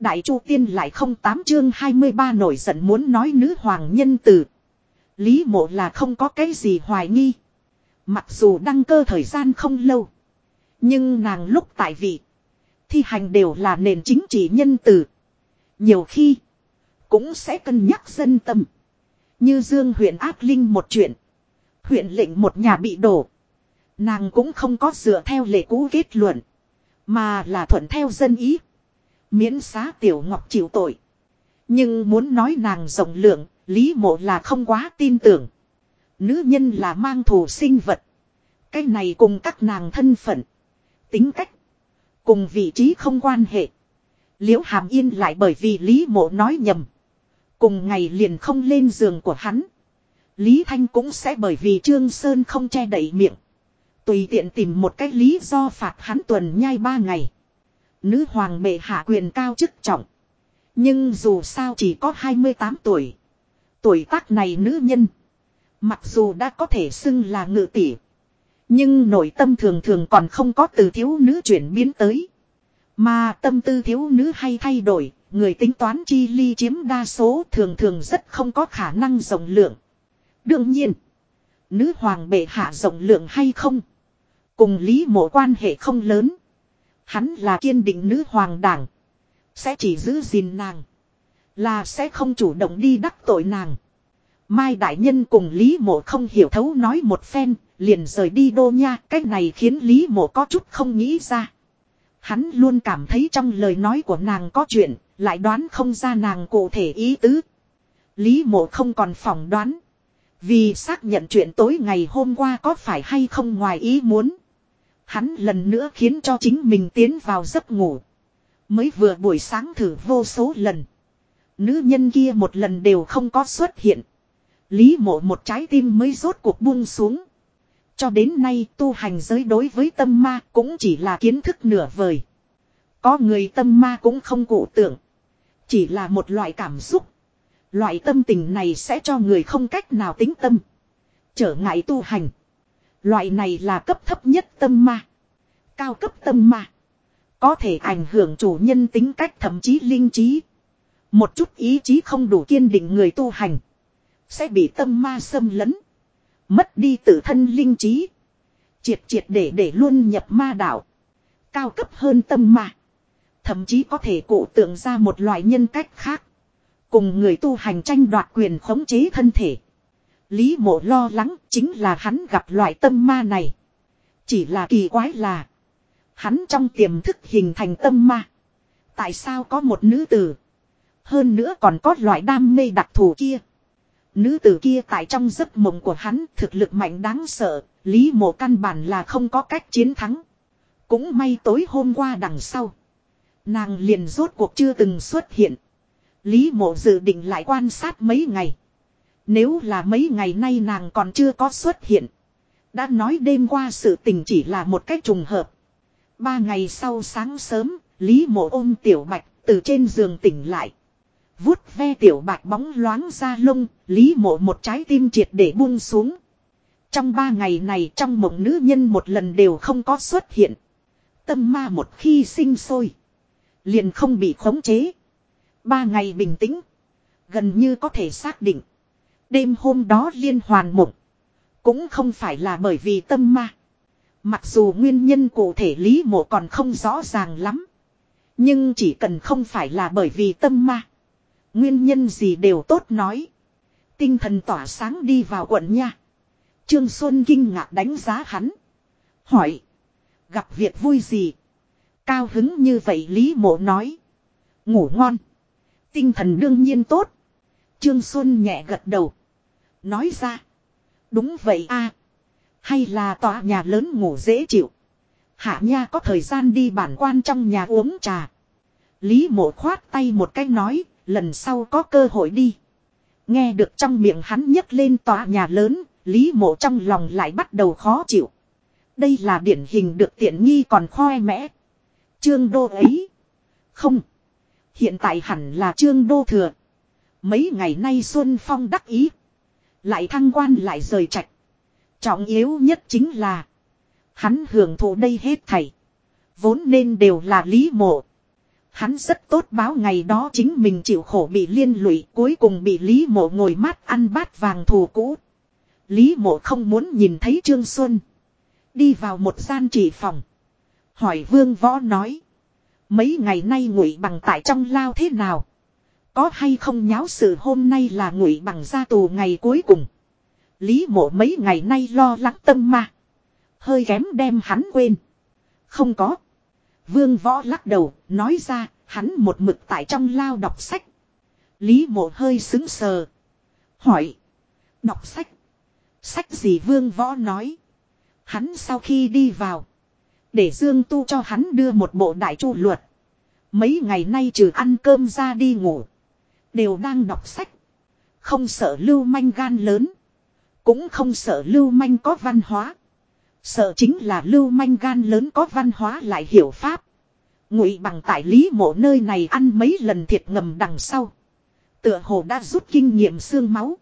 Đại Chu Tiên lại không tám chương 23 nổi giận muốn nói nữ hoàng nhân tử. Lý mộ là không có cái gì hoài nghi. Mặc dù đăng cơ thời gian không lâu. Nhưng nàng lúc tại vị. Thi hành đều là nền chính trị nhân tử. Nhiều khi. Cũng sẽ cân nhắc dân tâm. Như Dương huyện ác linh một chuyện. Huyện lệnh một nhà bị đổ. Nàng cũng không có dựa theo lệ cũ kết luận. Mà là thuận theo dân ý. Miễn xá tiểu ngọc chịu tội. Nhưng muốn nói nàng rộng lượng, Lý mộ là không quá tin tưởng. Nữ nhân là mang thù sinh vật. Cái này cùng các nàng thân phận. Tính cách. Cùng vị trí không quan hệ. Liễu hàm yên lại bởi vì Lý mộ nói nhầm. Cùng ngày liền không lên giường của hắn. Lý Thanh cũng sẽ bởi vì Trương Sơn không che đậy miệng. Tùy tiện tìm một cách lý do phạt hắn tuần nhai ba ngày. Nữ hoàng bệ hạ quyền cao chức trọng. Nhưng dù sao chỉ có 28 tuổi. Tuổi tác này nữ nhân. Mặc dù đã có thể xưng là ngự tỷ. Nhưng nội tâm thường thường còn không có từ thiếu nữ chuyển biến tới. Mà tâm tư thiếu nữ hay thay đổi, người tính toán chi ly chiếm đa số thường thường rất không có khả năng rộng lượng. Đương nhiên, nữ hoàng bệ hạ rộng lượng hay không, cùng lý mộ quan hệ không lớn. Hắn là kiên định nữ hoàng đảng, sẽ chỉ giữ gìn nàng, là sẽ không chủ động đi đắc tội nàng. Mai đại nhân cùng Lý Mộ không hiểu thấu nói một phen, liền rời đi đô nha, cách này khiến Lý Mộ có chút không nghĩ ra. Hắn luôn cảm thấy trong lời nói của nàng có chuyện, lại đoán không ra nàng cụ thể ý tứ. Lý Mộ không còn phỏng đoán. Vì xác nhận chuyện tối ngày hôm qua có phải hay không ngoài ý muốn. Hắn lần nữa khiến cho chính mình tiến vào giấc ngủ. Mới vừa buổi sáng thử vô số lần. Nữ nhân kia một lần đều không có xuất hiện. Lý mộ một trái tim mới rốt cuộc buông xuống. Cho đến nay tu hành giới đối với tâm ma cũng chỉ là kiến thức nửa vời. Có người tâm ma cũng không cụ tưởng. Chỉ là một loại cảm xúc. Loại tâm tình này sẽ cho người không cách nào tính tâm. Trở ngại tu hành. Loại này là cấp thấp nhất tâm ma. Cao cấp tâm ma. Có thể ảnh hưởng chủ nhân tính cách thậm chí linh trí. Một chút ý chí không đủ kiên định người tu hành. Sẽ bị tâm ma xâm lấn. Mất đi tự thân linh trí. Triệt triệt để để luôn nhập ma đạo. Cao cấp hơn tâm ma. Thậm chí có thể cụ tượng ra một loại nhân cách khác. Cùng người tu hành tranh đoạt quyền khống chế thân thể. Lý mộ lo lắng chính là hắn gặp loại tâm ma này. Chỉ là kỳ quái là. Hắn trong tiềm thức hình thành tâm ma. Tại sao có một nữ tử. Hơn nữa còn có loại đam mê đặc thù kia. Nữ tử kia tại trong giấc mộng của hắn thực lực mạnh đáng sợ, Lý mộ căn bản là không có cách chiến thắng. Cũng may tối hôm qua đằng sau. Nàng liền rốt cuộc chưa từng xuất hiện. Lý mộ dự định lại quan sát mấy ngày. Nếu là mấy ngày nay nàng còn chưa có xuất hiện. Đã nói đêm qua sự tình chỉ là một cách trùng hợp. Ba ngày sau sáng sớm, Lý mộ ôm tiểu bạch từ trên giường tỉnh lại vuốt ve tiểu bạch bóng loáng ra lông, lý mộ một trái tim triệt để buông xuống. Trong ba ngày này trong mộng nữ nhân một lần đều không có xuất hiện. Tâm ma một khi sinh sôi. Liền không bị khống chế. Ba ngày bình tĩnh. Gần như có thể xác định. Đêm hôm đó liên hoàn mộng. Cũng không phải là bởi vì tâm ma. Mặc dù nguyên nhân cụ thể lý mộ còn không rõ ràng lắm. Nhưng chỉ cần không phải là bởi vì tâm ma. Nguyên nhân gì đều tốt nói. Tinh thần tỏa sáng đi vào quận nha. Trương Xuân kinh ngạc đánh giá hắn. Hỏi. Gặp việc vui gì? Cao hứng như vậy Lý Mộ nói. Ngủ ngon. Tinh thần đương nhiên tốt. Trương Xuân nhẹ gật đầu. Nói ra. Đúng vậy a Hay là tòa nhà lớn ngủ dễ chịu. Hạ nha có thời gian đi bản quan trong nhà uống trà. Lý mộ khoát tay một cái nói, lần sau có cơ hội đi. Nghe được trong miệng hắn nhấc lên tòa nhà lớn, Lý mộ trong lòng lại bắt đầu khó chịu. Đây là điển hình được tiện nghi còn khoe mẽ. Trương đô ấy. Không. Hiện tại hẳn là trương đô thừa. Mấy ngày nay Xuân Phong đắc ý. Lại thăng quan lại rời trạch. Trọng yếu nhất chính là. Hắn hưởng thụ đây hết thảy. Vốn nên đều là lý mộ. Hắn rất tốt báo ngày đó chính mình chịu khổ bị liên lụy, cuối cùng bị Lý Mộ ngồi mát ăn bát vàng thù cũ. Lý Mộ không muốn nhìn thấy Trương Xuân. Đi vào một gian chỉ phòng. Hỏi Vương Võ nói. Mấy ngày nay ngụy bằng tại trong lao thế nào? Có hay không nháo sự hôm nay là ngụy bằng ra tù ngày cuối cùng. Lý mộ mấy ngày nay lo lắng tâm ma. Hơi kém đem hắn quên. Không có. Vương võ lắc đầu, nói ra, hắn một mực tại trong lao đọc sách. Lý mộ hơi xứng sờ. Hỏi. Đọc sách. Sách gì vương võ nói. Hắn sau khi đi vào. Để Dương Tu cho hắn đưa một bộ đại chu luật. Mấy ngày nay trừ ăn cơm ra đi ngủ. Đều đang đọc sách. Không sợ lưu manh gan lớn. Cũng không sợ lưu manh có văn hóa. Sợ chính là lưu manh gan lớn có văn hóa lại hiểu pháp. Ngụy bằng tại lý mộ nơi này ăn mấy lần thiệt ngầm đằng sau. Tựa hồ đã rút kinh nghiệm xương máu.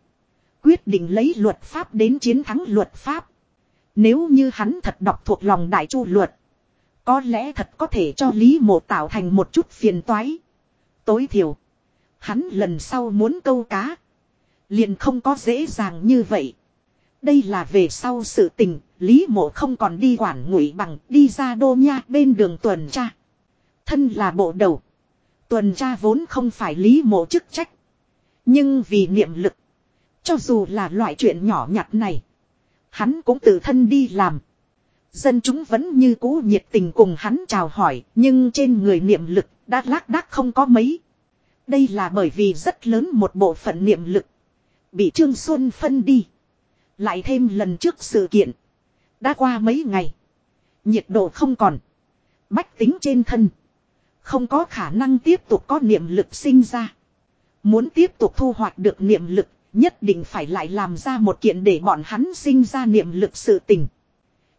Quyết định lấy luật pháp đến chiến thắng luật pháp. Nếu như hắn thật đọc thuộc lòng đại chu luật. Có lẽ thật có thể cho Lý Mộ tạo thành một chút phiền toái. Tối thiểu. Hắn lần sau muốn câu cá. Liền không có dễ dàng như vậy. Đây là về sau sự tình, Lý Mộ không còn đi quản ngụy bằng đi ra đô nha bên đường tuần tra. Thân là bộ đầu. Tuần tra vốn không phải Lý Mộ chức trách. Nhưng vì niệm lực. Cho dù là loại chuyện nhỏ nhặt này. Hắn cũng tự thân đi làm. Dân chúng vẫn như cũ nhiệt tình cùng hắn chào hỏi, nhưng trên người niệm lực đã lác đác không có mấy. Đây là bởi vì rất lớn một bộ phận niệm lực. Bị Trương Xuân phân đi. Lại thêm lần trước sự kiện. Đã qua mấy ngày. Nhiệt độ không còn. Bách tính trên thân. Không có khả năng tiếp tục có niệm lực sinh ra. Muốn tiếp tục thu hoạch được niệm lực. Nhất định phải lại làm ra một kiện để bọn hắn sinh ra niệm lực sự tình.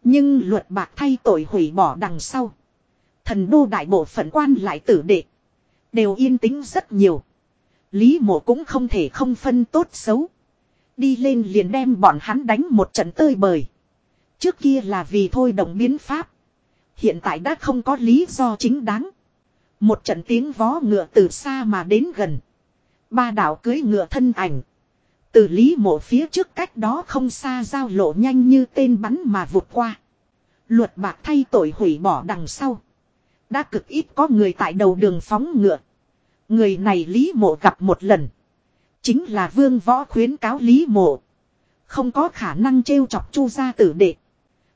Nhưng luật bạc thay tội hủy bỏ đằng sau. Thần đô đại bộ phận quan lại tử đệ. Đều yên tĩnh rất nhiều. Lý mộ cũng không thể không phân tốt xấu. Đi lên liền đem bọn hắn đánh một trận tơi bời. Trước kia là vì thôi động biến pháp. Hiện tại đã không có lý do chính đáng. Một trận tiếng vó ngựa từ xa mà đến gần. Ba đảo cưới ngựa thân ảnh. Từ lý mộ phía trước cách đó không xa giao lộ nhanh như tên bắn mà vụt qua. Luật bạc thay tội hủy bỏ đằng sau. Đã cực ít có người tại đầu đường phóng ngựa. Người này lý mộ gặp một lần. Chính là vương võ khuyến cáo lý mộ. Không có khả năng trêu chọc chu gia tử đệ.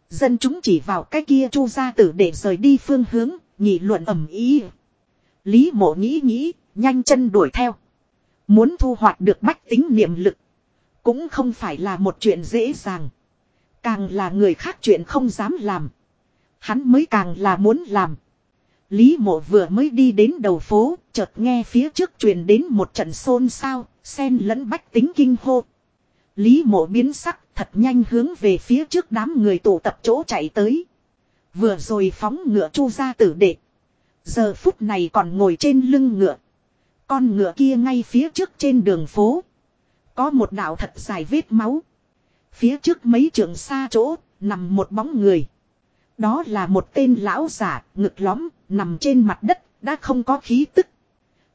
Dân chúng chỉ vào cái kia chu gia tử đệ rời đi phương hướng, nghị luận ầm ý. Lý mộ nghĩ nghĩ, nhanh chân đuổi theo. Muốn thu hoạch được bách tính niệm lực. Cũng không phải là một chuyện dễ dàng. Càng là người khác chuyện không dám làm. Hắn mới càng là muốn làm. Lý mộ vừa mới đi đến đầu phố, chợt nghe phía trước truyền đến một trận xôn xao, xen lẫn bách tính kinh hô. Lý mộ biến sắc thật nhanh hướng về phía trước đám người tụ tập chỗ chạy tới. Vừa rồi phóng ngựa chu ra tử đệ. Giờ phút này còn ngồi trên lưng ngựa. Con ngựa kia ngay phía trước trên đường phố. Có một đạo thật dài vết máu. Phía trước mấy trường xa chỗ, nằm một bóng người. Đó là một tên lão giả, ngực lõm, nằm trên mặt đất, đã không có khí tức.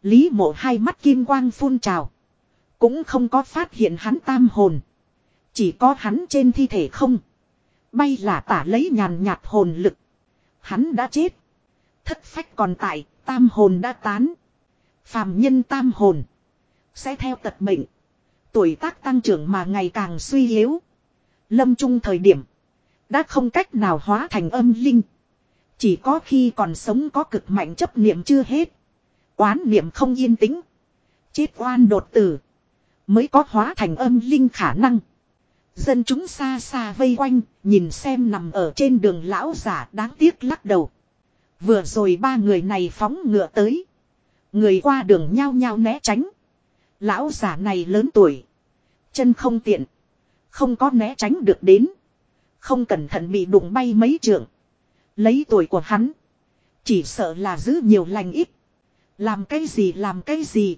Lý mộ hai mắt kim quang phun trào. Cũng không có phát hiện hắn tam hồn. Chỉ có hắn trên thi thể không. Bay là tả lấy nhàn nhạt hồn lực. Hắn đã chết. Thất phách còn tại, tam hồn đã tán. Phàm nhân tam hồn. Sẽ theo tật mệnh. Tuổi tác tăng trưởng mà ngày càng suy yếu. Lâm trung thời điểm. Đã không cách nào hóa thành âm linh. Chỉ có khi còn sống có cực mạnh chấp niệm chưa hết. Quán niệm không yên tĩnh. Chết oan đột tử. Mới có hóa thành âm linh khả năng. Dân chúng xa xa vây quanh, nhìn xem nằm ở trên đường lão giả đáng tiếc lắc đầu. Vừa rồi ba người này phóng ngựa tới. Người qua đường nhao nhao né tránh. Lão giả này lớn tuổi. Chân không tiện. Không có né tránh được đến. Không cẩn thận bị đụng bay mấy trượng. Lấy tuổi của hắn. Chỉ sợ là giữ nhiều lành ít. Làm cái gì, làm cái gì.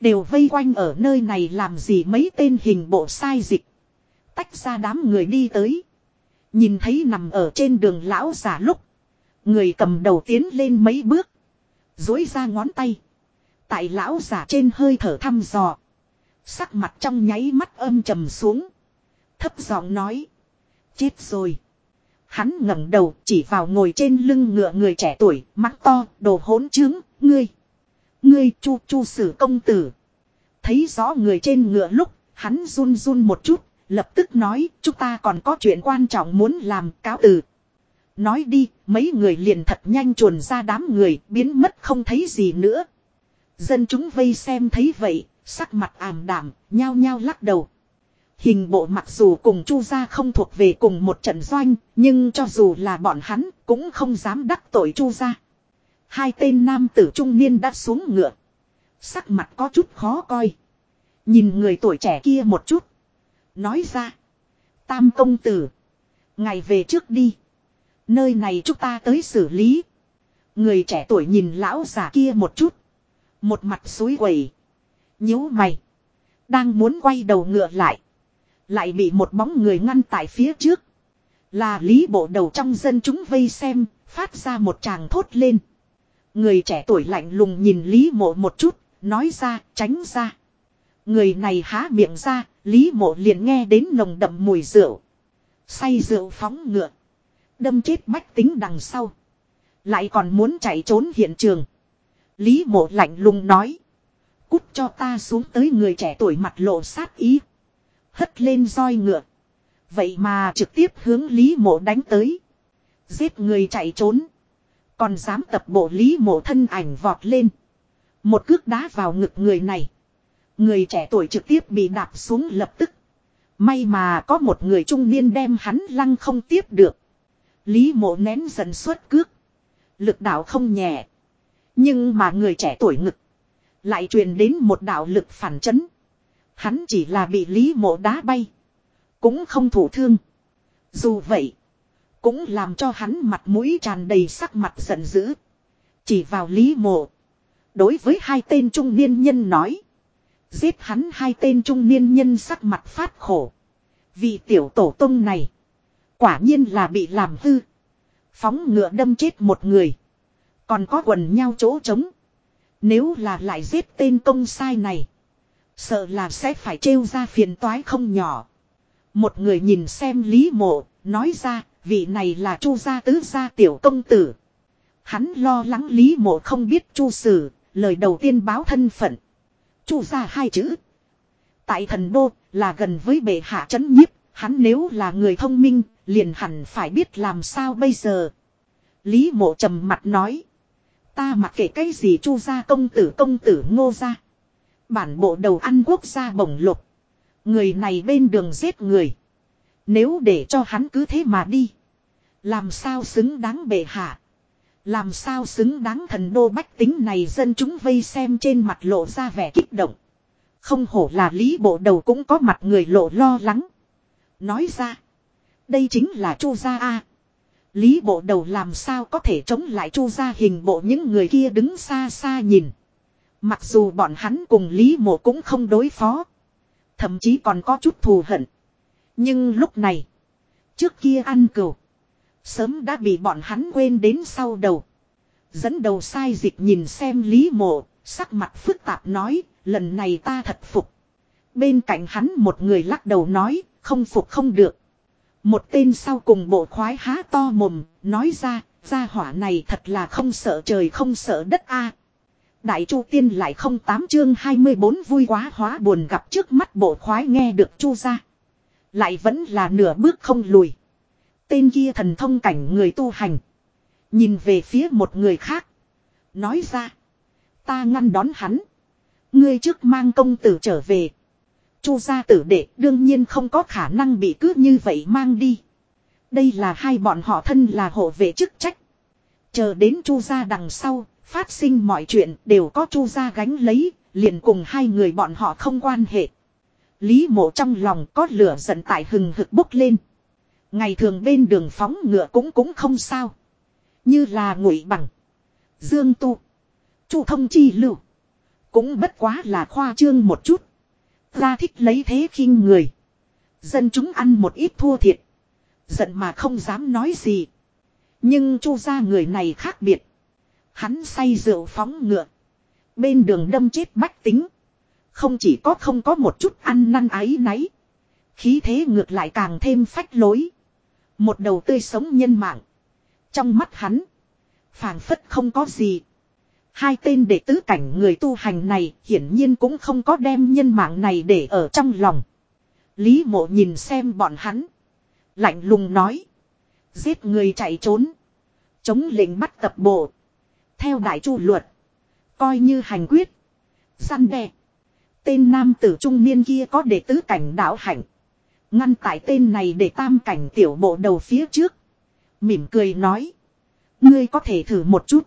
Đều vây quanh ở nơi này làm gì mấy tên hình bộ sai dịch. Tách ra đám người đi tới. Nhìn thấy nằm ở trên đường lão giả lúc. Người cầm đầu tiến lên mấy bước. Dối ra ngón tay. Tại lão giả trên hơi thở thăm dò. Sắc mặt trong nháy mắt âm trầm xuống. Thấp giọng nói. Chết rồi. Hắn ngẩng đầu chỉ vào ngồi trên lưng ngựa người trẻ tuổi, mắt to, đồ hỗn trướng, ngươi. Ngươi chu chu sử công tử. Thấy rõ người trên ngựa lúc, hắn run run một chút, lập tức nói, chúng ta còn có chuyện quan trọng muốn làm cáo từ. Nói đi, mấy người liền thật nhanh chuồn ra đám người, biến mất không thấy gì nữa. Dân chúng vây xem thấy vậy, sắc mặt ảm đạm nhao nhao lắc đầu. Hình bộ mặc dù cùng Chu gia không thuộc về cùng một trận doanh, nhưng cho dù là bọn hắn cũng không dám đắc tội Chu gia. Hai tên nam tử trung niên đã xuống ngựa. Sắc mặt có chút khó coi. Nhìn người tuổi trẻ kia một chút. Nói ra. Tam công tử. Ngày về trước đi. Nơi này chúng ta tới xử lý. Người trẻ tuổi nhìn lão già kia một chút. Một mặt suối quẩy. nhíu mày. Đang muốn quay đầu ngựa lại. Lại bị một bóng người ngăn tại phía trước. Là lý bộ đầu trong dân chúng vây xem, phát ra một tràng thốt lên. Người trẻ tuổi lạnh lùng nhìn Lý mộ một chút, nói ra, tránh ra. Người này há miệng ra, Lý mộ liền nghe đến nồng đậm mùi rượu. Say rượu phóng ngựa. Đâm chết bách tính đằng sau. Lại còn muốn chạy trốn hiện trường. Lý mộ lạnh lùng nói. Cút cho ta xuống tới người trẻ tuổi mặt lộ sát ý. Hất lên roi ngựa. Vậy mà trực tiếp hướng Lý mộ đánh tới. Giết người chạy trốn. Còn dám tập bộ Lý mộ thân ảnh vọt lên. Một cước đá vào ngực người này. Người trẻ tuổi trực tiếp bị đạp xuống lập tức. May mà có một người trung niên đem hắn lăng không tiếp được. Lý mộ nén dần suốt cước. Lực đạo không nhẹ. Nhưng mà người trẻ tuổi ngực. Lại truyền đến một đạo lực phản chấn. Hắn chỉ là bị lý mộ đá bay. Cũng không thủ thương. Dù vậy. Cũng làm cho hắn mặt mũi tràn đầy sắc mặt giận dữ. Chỉ vào lý mộ. Đối với hai tên trung niên nhân nói. Giết hắn hai tên trung niên nhân sắc mặt phát khổ. Vì tiểu tổ tông này. Quả nhiên là bị làm hư. Phóng ngựa đâm chết một người. Còn có quần nhau chỗ trống. Nếu là lại giết tên công sai này. Sợ là sẽ phải trêu ra phiền toái không nhỏ. Một người nhìn xem Lý Mộ, nói ra, vị này là Chu gia tứ gia tiểu công tử. Hắn lo lắng Lý Mộ không biết Chu sử, lời đầu tiên báo thân phận. Chu gia hai chữ. Tại thần đô, là gần với bệ hạ chấn nhiếp, hắn nếu là người thông minh, liền hẳn phải biết làm sao bây giờ. Lý Mộ trầm mặt nói. Ta mặc kệ cái gì Chu gia công tử công tử ngô gia. Bản bộ đầu ăn quốc gia bổng lục. Người này bên đường giết người. Nếu để cho hắn cứ thế mà đi. Làm sao xứng đáng bệ hạ. Làm sao xứng đáng thần đô bách tính này dân chúng vây xem trên mặt lộ ra vẻ kích động. Không hổ là lý bộ đầu cũng có mặt người lộ lo lắng. Nói ra. Đây chính là chu gia A. Lý bộ đầu làm sao có thể chống lại chu gia hình bộ những người kia đứng xa xa nhìn. Mặc dù bọn hắn cùng Lý Mộ cũng không đối phó. Thậm chí còn có chút thù hận. Nhưng lúc này. Trước kia ăn cừu. Sớm đã bị bọn hắn quên đến sau đầu. Dẫn đầu sai dịch nhìn xem Lý Mộ. Sắc mặt phức tạp nói. Lần này ta thật phục. Bên cạnh hắn một người lắc đầu nói. Không phục không được. Một tên sau cùng bộ khoái há to mồm. Nói ra. Gia hỏa này thật là không sợ trời không sợ đất a Đại Chu Tiên lại không tám chương 24 vui quá hóa buồn gặp trước mắt bộ khoái nghe được Chu ra. Lại vẫn là nửa bước không lùi. Tên kia thần thông cảnh người tu hành. Nhìn về phía một người khác. Nói ra. Ta ngăn đón hắn. Ngươi trước mang công tử trở về. Chu gia tử đệ đương nhiên không có khả năng bị cứ như vậy mang đi. Đây là hai bọn họ thân là hộ vệ chức trách. Chờ đến chu gia đằng sau, Phát sinh mọi chuyện đều có chu gia gánh lấy, liền cùng hai người bọn họ không quan hệ. Lý mộ trong lòng có lửa giận tại hừng hực bốc lên. Ngày thường bên đường phóng ngựa cũng cũng không sao. Như là ngụy bằng. Dương tu. Chu thông chi lưu. Cũng bất quá là khoa trương một chút. Ra thích lấy thế khinh người. Dân chúng ăn một ít thua thiệt. Giận mà không dám nói gì. Nhưng chu gia người này khác biệt. Hắn say rượu phóng ngựa. Bên đường đâm chết bách tính. Không chỉ có không có một chút ăn năn ái náy. Khí thế ngược lại càng thêm phách lối. Một đầu tươi sống nhân mạng. Trong mắt hắn. phảng phất không có gì. Hai tên đệ tứ cảnh người tu hành này hiển nhiên cũng không có đem nhân mạng này để ở trong lòng. Lý mộ nhìn xem bọn hắn. Lạnh lùng nói. Giết người chạy trốn. Chống lệnh bắt tập bộ. Theo đại chu luật. Coi như hành quyết. Săn đe. Tên nam tử trung niên kia có đệ tứ cảnh đạo hạnh. Ngăn tại tên này để tam cảnh tiểu bộ đầu phía trước. Mỉm cười nói. Ngươi có thể thử một chút.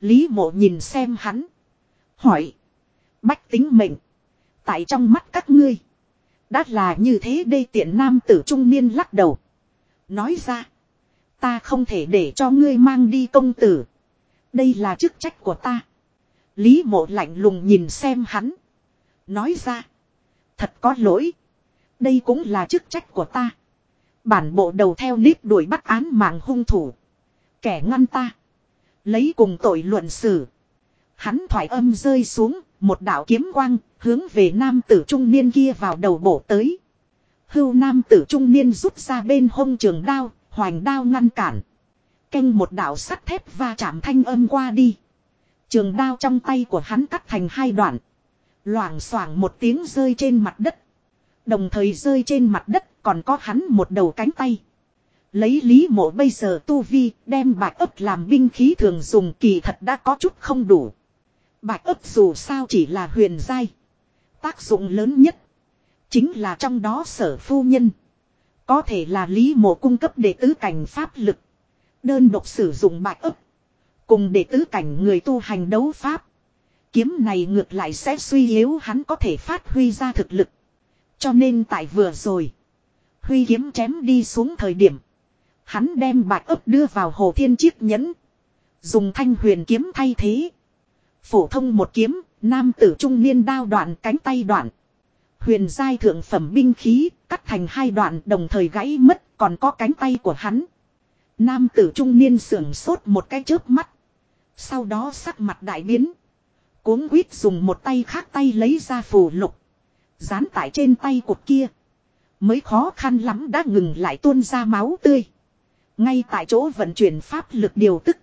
Lý mộ nhìn xem hắn. Hỏi. Bách tính mệnh. Tại trong mắt các ngươi. Đã là như thế đây tiện nam tử trung niên lắc đầu. Nói ra. Ta không thể để cho ngươi mang đi công tử. Đây là chức trách của ta. Lý mộ lạnh lùng nhìn xem hắn. Nói ra. Thật có lỗi. Đây cũng là chức trách của ta. Bản bộ đầu theo nít đuổi bắt án mạng hung thủ. Kẻ ngăn ta. Lấy cùng tội luận xử. Hắn thoải âm rơi xuống, một đạo kiếm quang, hướng về nam tử trung niên kia vào đầu bổ tới. Hưu nam tử trung niên rút ra bên hông trường đao, hoành đao ngăn cản. Canh một đạo sắt thép va chạm thanh âm qua đi. Trường đao trong tay của hắn cắt thành hai đoạn. Loảng xoảng một tiếng rơi trên mặt đất. Đồng thời rơi trên mặt đất còn có hắn một đầu cánh tay. Lấy lý mộ bây giờ tu vi đem bạch ấp làm binh khí thường dùng kỳ thật đã có chút không đủ. Bạch ấp dù sao chỉ là huyền giai. Tác dụng lớn nhất. Chính là trong đó sở phu nhân. Có thể là lý mộ cung cấp đệ tứ cảnh pháp lực. Đơn độc sử dụng bạch ấp. Cùng để tứ cảnh người tu hành đấu pháp. Kiếm này ngược lại sẽ suy yếu hắn có thể phát huy ra thực lực. Cho nên tại vừa rồi. Huy kiếm chém đi xuống thời điểm. Hắn đem bạch ấp đưa vào hồ thiên chiếc nhẫn. Dùng thanh huyền kiếm thay thế. Phổ thông một kiếm, nam tử trung niên đao đoạn cánh tay đoạn. Huyền giai thượng phẩm binh khí, cắt thành hai đoạn đồng thời gãy mất, còn có cánh tay của hắn. Nam tử trung niên sưởng sốt một cái chớp mắt. Sau đó sắc mặt đại biến. Cuốn quýt dùng một tay khác tay lấy ra phù lục. Dán tại trên tay cột kia. Mới khó khăn lắm đã ngừng lại tuôn ra máu tươi. Ngay tại chỗ vận chuyển pháp lực điều tức.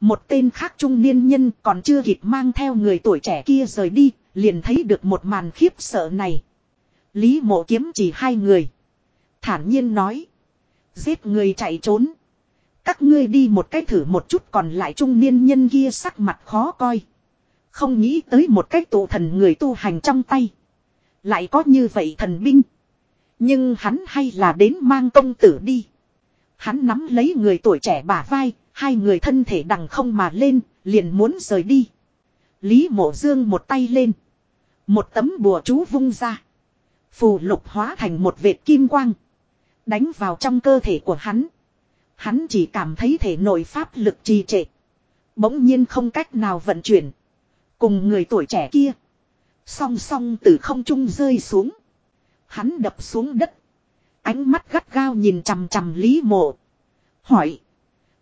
Một tên khác trung niên nhân còn chưa kịp mang theo người tuổi trẻ kia rời đi, liền thấy được một màn khiếp sợ này. Lý mộ kiếm chỉ hai người. Thản nhiên nói. Giết người chạy trốn. Các ngươi đi một cách thử một chút còn lại trung niên nhân kia sắc mặt khó coi. Không nghĩ tới một cách tụ thần người tu hành trong tay. Lại có như vậy thần binh. Nhưng hắn hay là đến mang công tử đi. Hắn nắm lấy người tuổi trẻ bả vai, hai người thân thể đằng không mà lên, liền muốn rời đi. Lý mộ dương một tay lên. Một tấm bùa chú vung ra. Phù lục hóa thành một vệt kim quang. Đánh vào trong cơ thể của hắn. Hắn chỉ cảm thấy thể nội pháp lực trì trệ. Bỗng nhiên không cách nào vận chuyển. Cùng người tuổi trẻ kia. Song song từ không trung rơi xuống. Hắn đập xuống đất. Ánh mắt gắt gao nhìn chằm chằm Lý Mộ. Hỏi.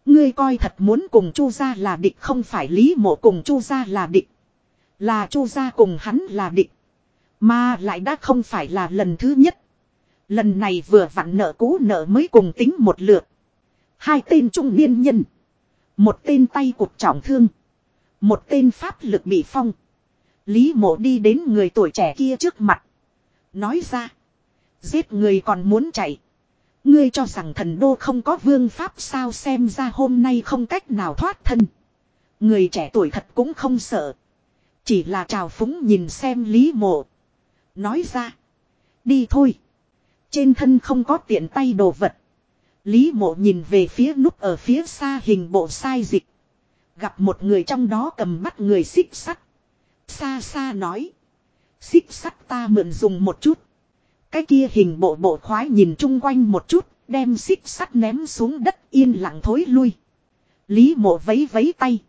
Ngươi coi thật muốn cùng Chu gia là địch không phải Lý Mộ cùng Chu gia là địch. Là Chu gia cùng hắn là địch. Mà lại đã không phải là lần thứ nhất. Lần này vừa vặn nợ cũ nợ mới cùng tính một lượt. Hai tên trung niên nhân. Một tên tay cục trọng thương. Một tên pháp lực bị phong. Lý mộ đi đến người tuổi trẻ kia trước mặt. Nói ra. Giết người còn muốn chạy. Ngươi cho rằng thần đô không có vương pháp sao xem ra hôm nay không cách nào thoát thân. Người trẻ tuổi thật cũng không sợ. Chỉ là trào phúng nhìn xem lý mộ. Nói ra. Đi thôi. Trên thân không có tiện tay đồ vật. Lý mộ nhìn về phía nút ở phía xa hình bộ sai dịch. Gặp một người trong đó cầm bắt người xích sắt. Xa xa nói. Xích sắt ta mượn dùng một chút. Cái kia hình bộ bộ khoái nhìn chung quanh một chút, đem xích sắt ném xuống đất yên lặng thối lui. Lý mộ vấy vấy tay.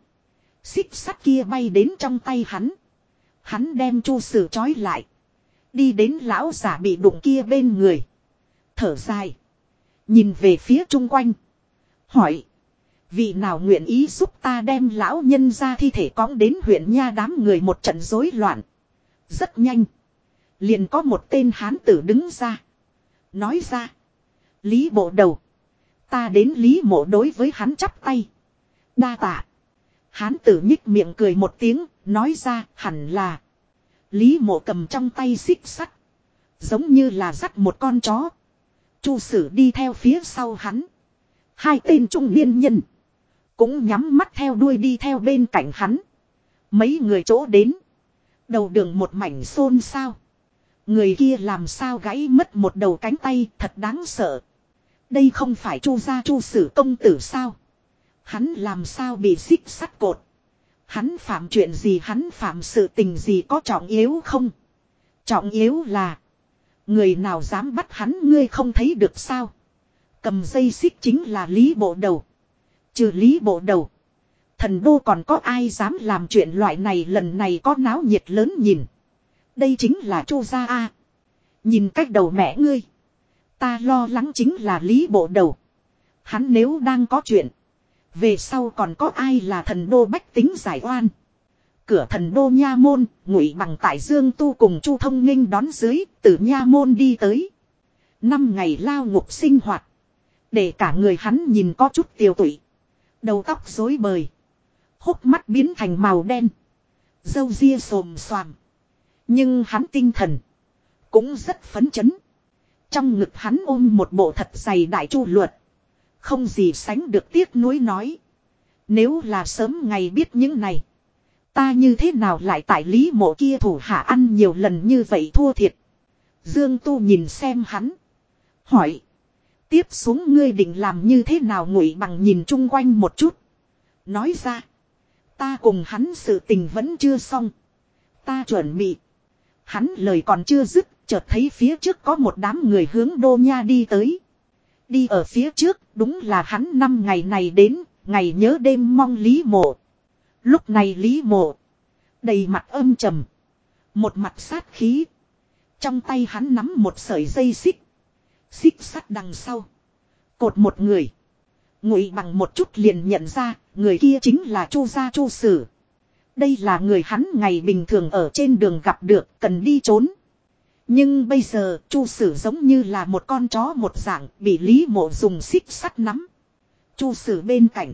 Xích sắt kia bay đến trong tay hắn. Hắn đem chu sử trói lại. Đi đến lão giả bị đụng kia bên người. Thở dài. Nhìn về phía chung quanh. Hỏi. Vì nào nguyện ý giúp ta đem lão nhân ra thi thể cõng đến huyện nha đám người một trận rối loạn. Rất nhanh. Liền có một tên hán tử đứng ra. Nói ra. Lý bộ đầu. Ta đến Lý mộ đối với hắn chắp tay. Đa tạ. Hán tử nhích miệng cười một tiếng, nói ra hẳn là. Lý mộ cầm trong tay xích sắt. Giống như là dắt một con chó. Chu sử đi theo phía sau hắn. Hai tên trung niên nhân. Cũng nhắm mắt theo đuôi đi theo bên cạnh hắn. Mấy người chỗ đến. Đầu đường một mảnh xôn xao. Người kia làm sao gãy mất một đầu cánh tay, thật đáng sợ. Đây không phải chu gia chu sử công tử sao. Hắn làm sao bị xích sắt cột. Hắn phạm chuyện gì, hắn phạm sự tình gì có trọng yếu không. Trọng yếu là. Người nào dám bắt hắn ngươi không thấy được sao. Cầm dây xích chính là lý bộ đầu. Trừ lý bộ đầu. Thần đô còn có ai dám làm chuyện loại này lần này có náo nhiệt lớn nhìn. Đây chính là chu gia A. Nhìn cách đầu mẹ ngươi. Ta lo lắng chính là lý bộ đầu. Hắn nếu đang có chuyện. Về sau còn có ai là thần đô bách tính giải oan. Cửa thần đô nha môn, ngụy bằng tại dương tu cùng chu thông Nghinh đón dưới, từ nha môn đi tới. Năm ngày lao ngục sinh hoạt. Để cả người hắn nhìn có chút tiêu tụy. Đầu tóc rối bời. Hốc mắt biến thành màu đen. Dâu ria xồm xoàm. Nhưng hắn tinh thần. Cũng rất phấn chấn. Trong ngực hắn ôm một bộ thật dày đại chu luật. Không gì sánh được tiếc nuối nói. Nếu là sớm ngày biết những này. Ta như thế nào lại tại lý mộ kia thủ hạ ăn nhiều lần như vậy thua thiệt. Dương Tu nhìn xem hắn. Hỏi. Tiếp xuống ngươi định làm như thế nào ngụy bằng nhìn chung quanh một chút. Nói ra. Ta cùng hắn sự tình vẫn chưa xong. Ta chuẩn bị. Hắn lời còn chưa dứt, chợt thấy phía trước có một đám người hướng đô nha đi tới. Đi ở phía trước, đúng là hắn năm ngày này đến, ngày nhớ đêm mong Lý Mộ. Lúc này Lý Mộ, đầy mặt âm trầm, một mặt sát khí. Trong tay hắn nắm một sợi dây xích, xích sắt đằng sau. Cột một người, ngụy bằng một chút liền nhận ra, người kia chính là Chu gia Chu Sử. Đây là người hắn ngày bình thường ở trên đường gặp được, cần đi trốn. Nhưng bây giờ chu sử giống như là một con chó một dạng bị Lý Mộ dùng xích sắt nắm. chu sử bên cạnh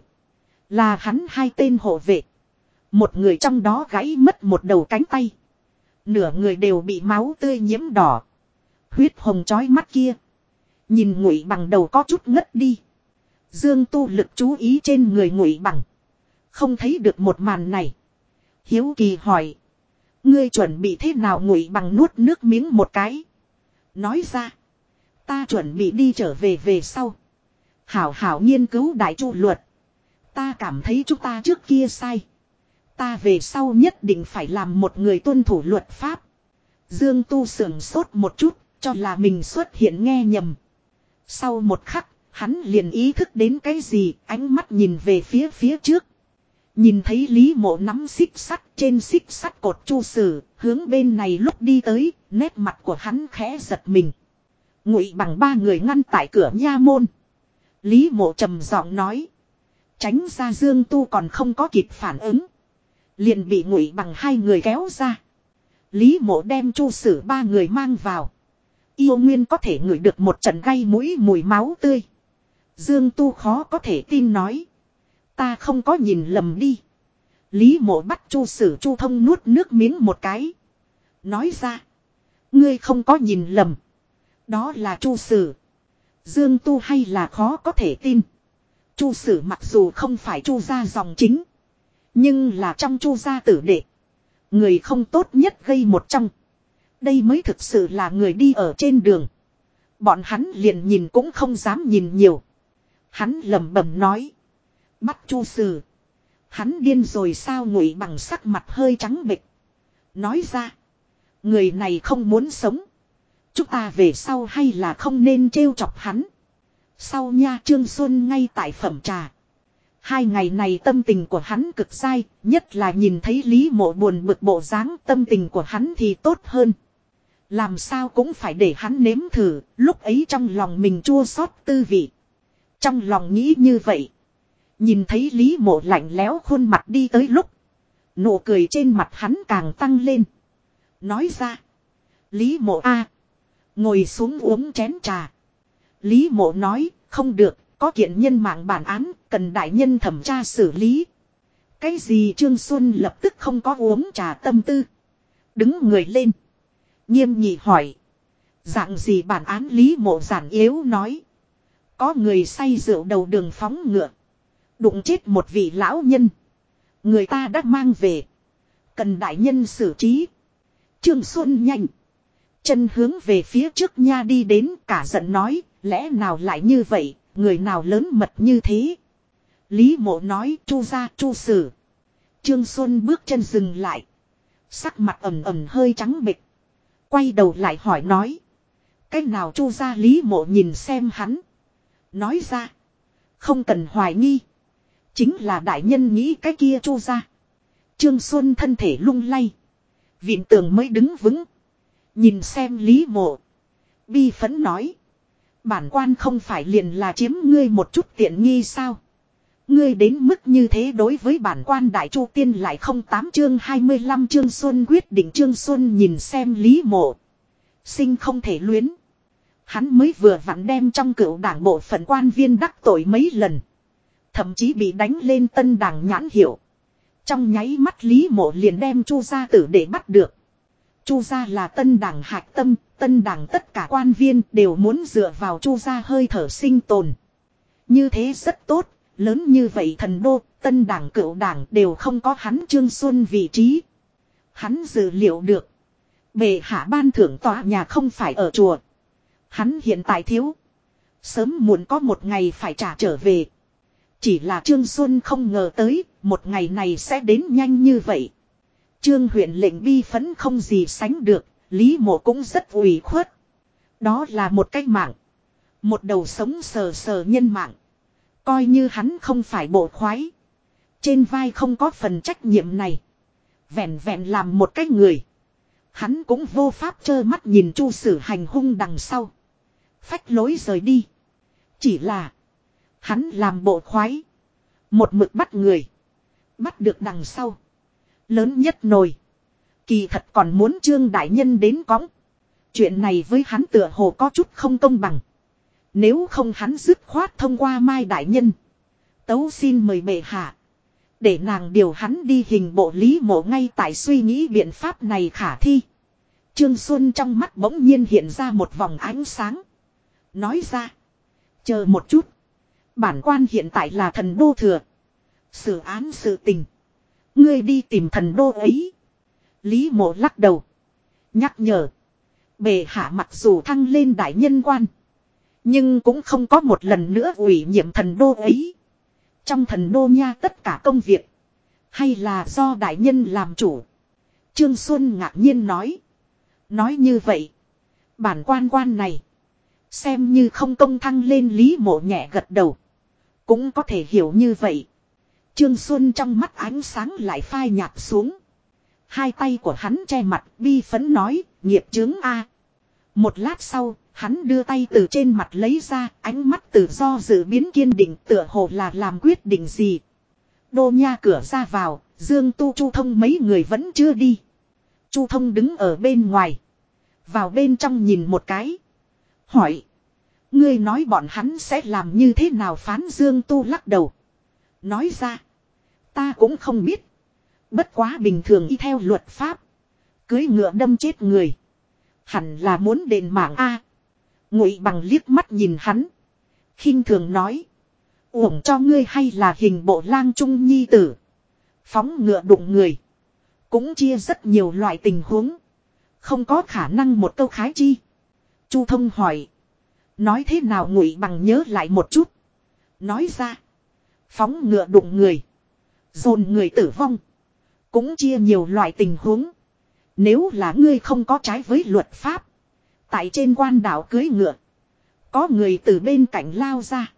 là hắn hai tên hộ vệ. Một người trong đó gãy mất một đầu cánh tay. Nửa người đều bị máu tươi nhiễm đỏ. Huyết hồng chói mắt kia. Nhìn ngụy bằng đầu có chút ngất đi. Dương tu lực chú ý trên người ngụy bằng. Không thấy được một màn này. Hiếu kỳ hỏi. Ngươi chuẩn bị thế nào ngụy bằng nuốt nước miếng một cái. Nói ra. Ta chuẩn bị đi trở về về sau. Hảo hảo nghiên cứu đại chu luật. Ta cảm thấy chúng ta trước kia sai. Ta về sau nhất định phải làm một người tuân thủ luật pháp. Dương tu sưởng sốt một chút, cho là mình xuất hiện nghe nhầm. Sau một khắc, hắn liền ý thức đến cái gì, ánh mắt nhìn về phía phía trước. Nhìn thấy Lý Mộ nắm xích sắt trên xích sắt cột chu sử, hướng bên này lúc đi tới, nét mặt của hắn khẽ giật mình. Ngụy bằng ba người ngăn tại cửa nha môn. Lý Mộ trầm giọng nói. Tránh ra Dương Tu còn không có kịp phản ứng. Liền bị ngụy bằng hai người kéo ra. Lý Mộ đem chu sử ba người mang vào. Yêu Nguyên có thể ngửi được một trận gây mũi mùi máu tươi. Dương Tu khó có thể tin nói. Ta không có nhìn lầm đi. Lý mộ bắt chu sử chu thông nuốt nước miếng một cái. Nói ra. Ngươi không có nhìn lầm. Đó là chu sử. Dương tu hay là khó có thể tin. Chu sử mặc dù không phải chu gia dòng chính. Nhưng là trong chu gia tử đệ. Người không tốt nhất gây một trong. Đây mới thực sự là người đi ở trên đường. Bọn hắn liền nhìn cũng không dám nhìn nhiều. Hắn lẩm bẩm nói. Bắt chu sử. Hắn điên rồi sao ngụy bằng sắc mặt hơi trắng bệch. Nói ra. Người này không muốn sống. Chúng ta về sau hay là không nên trêu chọc hắn. Sau nha Trương Xuân ngay tại phẩm trà. Hai ngày này tâm tình của hắn cực sai, nhất là nhìn thấy Lý Mộ buồn bực bộ dáng tâm tình của hắn thì tốt hơn. Làm sao cũng phải để hắn nếm thử, lúc ấy trong lòng mình chua xót tư vị. Trong lòng nghĩ như vậy. Nhìn thấy Lý mộ lạnh lẽo khuôn mặt đi tới lúc. Nụ cười trên mặt hắn càng tăng lên. Nói ra. Lý mộ a Ngồi xuống uống chén trà. Lý mộ nói, không được, có kiện nhân mạng bản án, cần đại nhân thẩm tra xử lý. Cái gì Trương Xuân lập tức không có uống trà tâm tư. Đứng người lên. Nghiêm nhị hỏi. Dạng gì bản án Lý mộ giản yếu nói. Có người say rượu đầu đường phóng ngựa. Đụng chết một vị lão nhân. Người ta đã mang về. Cần đại nhân xử trí. Trương Xuân nhanh. Chân hướng về phía trước nha đi đến cả giận nói. Lẽ nào lại như vậy. Người nào lớn mật như thế. Lý mộ nói, chu ra chu sử. Trương Xuân bước chân dừng lại. Sắc mặt ẩm ẩm hơi trắng bịch. Quay đầu lại hỏi nói. Cách nào chu ra lý mộ nhìn xem hắn. Nói ra. Không cần hoài nghi. Chính là đại nhân nghĩ cái kia chu ra. Trương Xuân thân thể lung lay. Viện tường mới đứng vững. Nhìn xem lý mộ. Bi phấn nói. Bản quan không phải liền là chiếm ngươi một chút tiện nghi sao. Ngươi đến mức như thế đối với bản quan đại chu tiên lại không tám chương 25 chương Xuân quyết định chương Xuân nhìn xem lý mộ. Sinh không thể luyến. Hắn mới vừa vặn đem trong cựu đảng bộ phận quan viên đắc tội mấy lần. Thậm chí bị đánh lên tân đảng nhãn hiệu. Trong nháy mắt Lý Mộ liền đem Chu gia tử để bắt được. Chu gia là tân đảng hạch tâm, tân đảng tất cả quan viên đều muốn dựa vào Chu gia hơi thở sinh tồn. Như thế rất tốt, lớn như vậy thần đô, tân đảng cựu đảng đều không có hắn Trương Xuân vị trí. Hắn dự liệu được. Bệ hạ ban thưởng tòa nhà không phải ở chùa. Hắn hiện tại thiếu. Sớm muộn có một ngày phải trả trở về. Chỉ là Trương Xuân không ngờ tới, một ngày này sẽ đến nhanh như vậy. Trương huyện lệnh bi phấn không gì sánh được, Lý mộ cũng rất ủy khuất. Đó là một cách mạng. Một đầu sống sờ sờ nhân mạng. Coi như hắn không phải bộ khoái. Trên vai không có phần trách nhiệm này. Vẹn vẹn làm một cái người. Hắn cũng vô pháp trơ mắt nhìn chu sử hành hung đằng sau. Phách lối rời đi. Chỉ là. Hắn làm bộ khoái. Một mực bắt người. Bắt được đằng sau. Lớn nhất nồi. Kỳ thật còn muốn trương đại nhân đến cõng. Chuyện này với hắn tựa hồ có chút không công bằng. Nếu không hắn dứt khoát thông qua mai đại nhân. Tấu xin mời bệ hạ. Để nàng điều hắn đi hình bộ lý mộ ngay tại suy nghĩ biện pháp này khả thi. Trương Xuân trong mắt bỗng nhiên hiện ra một vòng ánh sáng. Nói ra. Chờ một chút. Bản quan hiện tại là thần đô thừa. Xử án sự tình. Ngươi đi tìm thần đô ấy. Lý mộ lắc đầu. Nhắc nhở. Bề hạ mặc dù thăng lên đại nhân quan. Nhưng cũng không có một lần nữa ủy nhiệm thần đô ấy. Trong thần đô nha tất cả công việc. Hay là do đại nhân làm chủ. Trương Xuân ngạc nhiên nói. Nói như vậy. Bản quan quan này. Xem như không công thăng lên lý mộ nhẹ gật đầu. Cũng có thể hiểu như vậy. Trương Xuân trong mắt ánh sáng lại phai nhạt xuống. Hai tay của hắn che mặt bi phấn nói, nghiệp chướng A. Một lát sau, hắn đưa tay từ trên mặt lấy ra, ánh mắt tự do dự biến kiên định tựa hồ là làm quyết định gì. Đô nha cửa ra vào, Dương Tu Chu Thông mấy người vẫn chưa đi. Chu Thông đứng ở bên ngoài. Vào bên trong nhìn một cái. Hỏi. Ngươi nói bọn hắn sẽ làm như thế nào phán Dương Tu lắc đầu. Nói ra. Ta cũng không biết. Bất quá bình thường y theo luật pháp. Cưới ngựa đâm chết người. Hẳn là muốn đền mạng A. Ngụy bằng liếc mắt nhìn hắn. khinh thường nói. Uổng cho ngươi hay là hình bộ lang trung nhi tử. Phóng ngựa đụng người. Cũng chia rất nhiều loại tình huống. Không có khả năng một câu khái chi. Chu thông hỏi. Nói thế nào ngụy bằng nhớ lại một chút. Nói ra. Phóng ngựa đụng người. Dồn người tử vong. Cũng chia nhiều loại tình huống. Nếu là ngươi không có trái với luật pháp. Tại trên quan đảo cưới ngựa. Có người từ bên cạnh lao ra.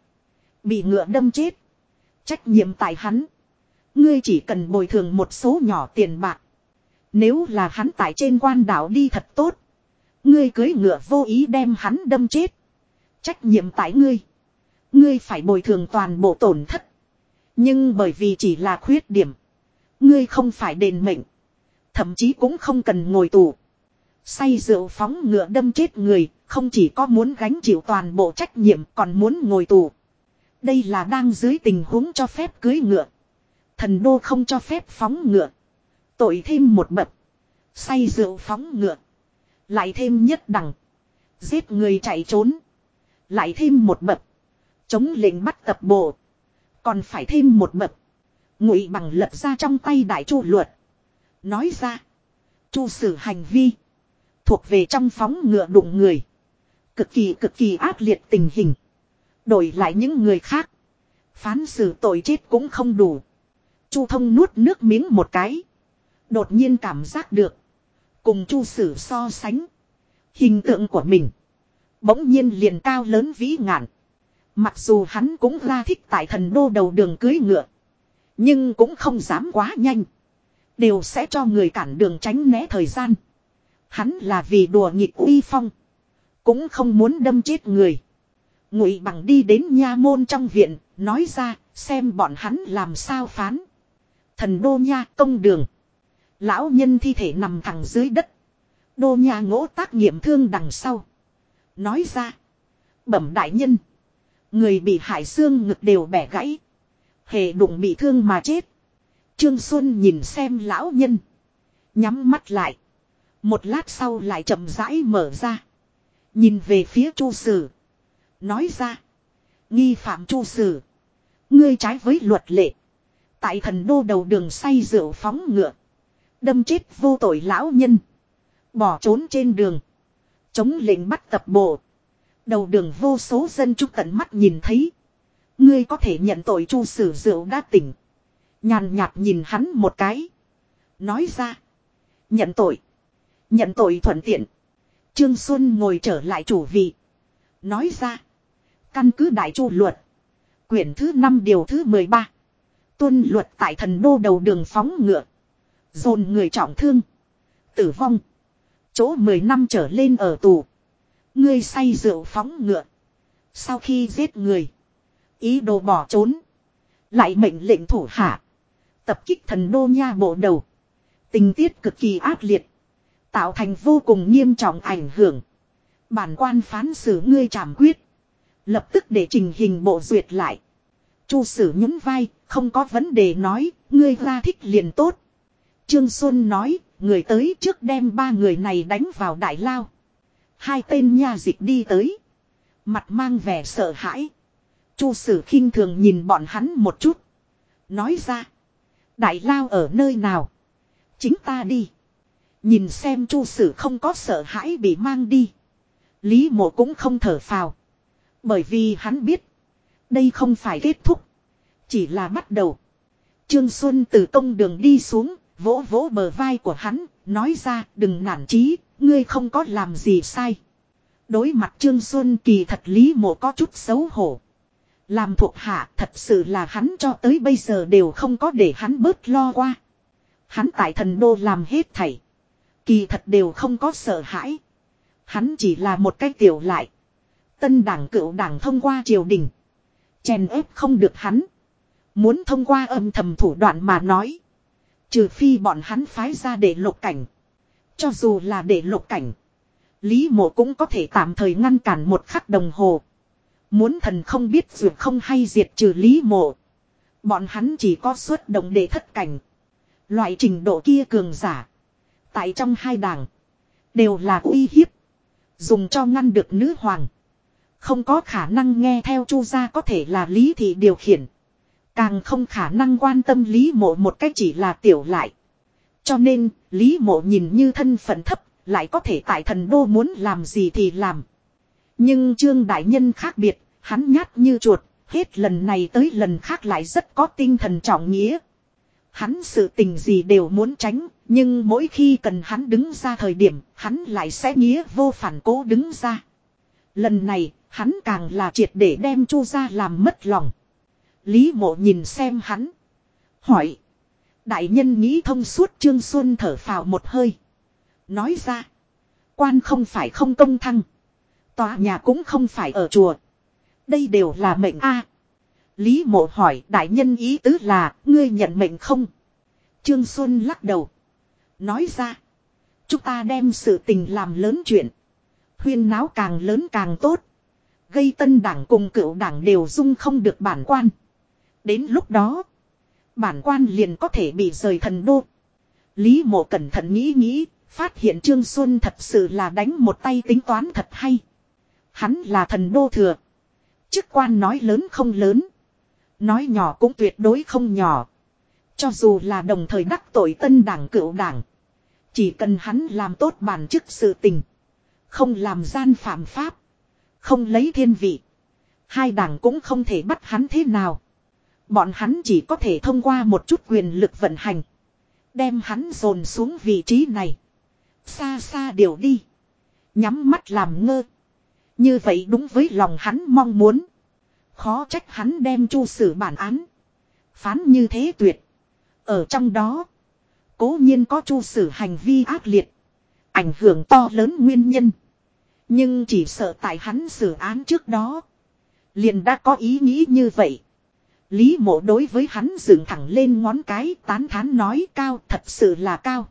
Bị ngựa đâm chết. Trách nhiệm tại hắn. Ngươi chỉ cần bồi thường một số nhỏ tiền bạc. Nếu là hắn tại trên quan đảo đi thật tốt. Ngươi cưới ngựa vô ý đem hắn đâm chết. Trách nhiệm tại ngươi. Ngươi phải bồi thường toàn bộ tổn thất. Nhưng bởi vì chỉ là khuyết điểm. Ngươi không phải đền mệnh. Thậm chí cũng không cần ngồi tù. Say rượu phóng ngựa đâm chết người, không chỉ có muốn gánh chịu toàn bộ trách nhiệm còn muốn ngồi tù. Đây là đang dưới tình huống cho phép cưới ngựa. Thần đô không cho phép phóng ngựa. Tội thêm một bậc. Say rượu phóng ngựa. Lại thêm nhất đẳng. Giết người chạy trốn. Lại thêm một bậc. Chống lệnh bắt tập bộ. Còn phải thêm một bậc. Ngụy bằng lật ra trong tay đại chu luật. Nói ra. Chu sử hành vi. Thuộc về trong phóng ngựa đụng người. Cực kỳ cực kỳ ác liệt tình hình. Đổi lại những người khác. Phán xử tội chết cũng không đủ. Chu thông nuốt nước miếng một cái. Đột nhiên cảm giác được. Cùng chu sử so sánh. Hình tượng của mình. Bỗng nhiên liền cao lớn vĩ ngạn. Mặc dù hắn cũng ra thích tại thần đô đầu đường cưới ngựa. Nhưng cũng không dám quá nhanh. Đều sẽ cho người cản đường tránh né thời gian. Hắn là vì đùa nghịch uy phong. Cũng không muốn đâm chết người. Ngụy bằng đi đến nha môn trong viện, nói ra, xem bọn hắn làm sao phán. Thần đô nha công đường. Lão nhân thi thể nằm thẳng dưới đất. Đô nha ngỗ tác nghiệm thương đằng sau. Nói ra. Bẩm đại nhân. Người bị hại xương ngực đều bẻ gãy. Hề đụng bị thương mà chết. Trương Xuân nhìn xem lão nhân. Nhắm mắt lại. Một lát sau lại chậm rãi mở ra. Nhìn về phía chu sử. Nói ra. Nghi phạm chu sử. Ngươi trái với luật lệ. Tại thần đô đầu đường say rượu phóng ngựa. Đâm chết vô tội lão nhân. Bỏ trốn trên đường. Chống lệnh bắt tập bộ. Đầu đường vô số dân chúng tận mắt nhìn thấy. Ngươi có thể nhận tội chu sử rượu đã tỉnh. Nhàn nhạt nhìn hắn một cái. Nói ra. Nhận tội. Nhận tội thuận tiện. Trương Xuân ngồi trở lại chủ vị. Nói ra. Căn cứ đại chu luật. Quyển thứ 5 điều thứ 13. Tuân luật tại thần đô đầu đường phóng ngựa. Dồn người trọng thương. Tử vong. Chỗ 10 năm trở lên ở tù. Ngươi say rượu phóng ngựa. Sau khi giết người. Ý đồ bỏ trốn. Lại mệnh lệnh thủ hạ. Tập kích thần đô nha bộ đầu. Tình tiết cực kỳ ác liệt. Tạo thành vô cùng nghiêm trọng ảnh hưởng. Bản quan phán xử ngươi trảm quyết. Lập tức để trình hình bộ duyệt lại. Chu sử nhún vai, không có vấn đề nói, ngươi ra thích liền tốt. Trương Xuân nói, người tới trước đem ba người này đánh vào đại lao. Hai tên nha dịch đi tới. Mặt mang vẻ sợ hãi. Chu sử khinh thường nhìn bọn hắn một chút. Nói ra. Đại lao ở nơi nào? Chính ta đi. Nhìn xem chu sử không có sợ hãi bị mang đi. Lý mộ cũng không thở phào. Bởi vì hắn biết. Đây không phải kết thúc. Chỉ là bắt đầu. Trương Xuân từ công đường đi xuống. Vỗ vỗ bờ vai của hắn. Nói ra, đừng nản chí. Ngươi không có làm gì sai. Đối mặt Trương Xuân kỳ thật Lý mộ có chút xấu hổ. Làm thuộc hạ thật sự là hắn cho tới bây giờ đều không có để hắn bớt lo qua. Hắn tại thần đô làm hết thảy. Kỳ thật đều không có sợ hãi. Hắn chỉ là một cái tiểu lại. Tân đảng cựu đảng thông qua triều đình. Chèn ép không được hắn. Muốn thông qua âm thầm thủ đoạn mà nói. Trừ phi bọn hắn phái ra để lục cảnh. Cho dù là để lục cảnh. Lý mộ cũng có thể tạm thời ngăn cản một khắc đồng hồ. Muốn thần không biết dù không hay diệt trừ lý mộ. Bọn hắn chỉ có xuất động để thất cảnh. Loại trình độ kia cường giả. Tại trong hai đảng. Đều là uy hiếp. Dùng cho ngăn được nữ hoàng. Không có khả năng nghe theo chu gia có thể là lý thị điều khiển. Càng không khả năng quan tâm lý mộ một cách chỉ là tiểu lại. Cho nên, lý mộ nhìn như thân phận thấp, lại có thể tại thần đô muốn làm gì thì làm. Nhưng trương đại nhân khác biệt, hắn nhát như chuột, hết lần này tới lần khác lại rất có tinh thần trọng nghĩa. Hắn sự tình gì đều muốn tránh, nhưng mỗi khi cần hắn đứng ra thời điểm, hắn lại sẽ nghĩa vô phản cố đứng ra. Lần này, hắn càng là triệt để đem chu ra làm mất lòng. Lý mộ nhìn xem hắn. Hỏi. Đại nhân nghĩ thông suốt Trương Xuân thở phào một hơi. Nói ra. Quan không phải không công thăng. Tòa nhà cũng không phải ở chùa. Đây đều là mệnh A. Lý mộ hỏi, đại nhân ý tứ là, ngươi nhận mệnh không? Trương Xuân lắc đầu. Nói ra. Chúng ta đem sự tình làm lớn chuyện. Huyên náo càng lớn càng tốt. Gây tân đảng cùng cựu đảng đều dung không được bản quan. Đến lúc đó. Bản quan liền có thể bị rời thần đô. Lý mộ cẩn thận nghĩ nghĩ. Phát hiện Trương Xuân thật sự là đánh một tay tính toán thật hay. Hắn là thần đô thừa. Chức quan nói lớn không lớn. Nói nhỏ cũng tuyệt đối không nhỏ. Cho dù là đồng thời đắc tội tân đảng cựu đảng. Chỉ cần hắn làm tốt bản chức sự tình. Không làm gian phạm pháp. Không lấy thiên vị. Hai đảng cũng không thể bắt hắn thế nào. Bọn hắn chỉ có thể thông qua một chút quyền lực vận hành. Đem hắn dồn xuống vị trí này. Xa xa điều đi. Nhắm mắt làm ngơ. Như vậy đúng với lòng hắn mong muốn. Khó trách hắn đem chu sử bản án. Phán như thế tuyệt. Ở trong đó. Cố nhiên có chu sử hành vi ác liệt. Ảnh hưởng to lớn nguyên nhân. Nhưng chỉ sợ tại hắn xử án trước đó. Liền đã có ý nghĩ như vậy. Lý mộ đối với hắn dựng thẳng lên ngón cái tán thán nói cao thật sự là cao.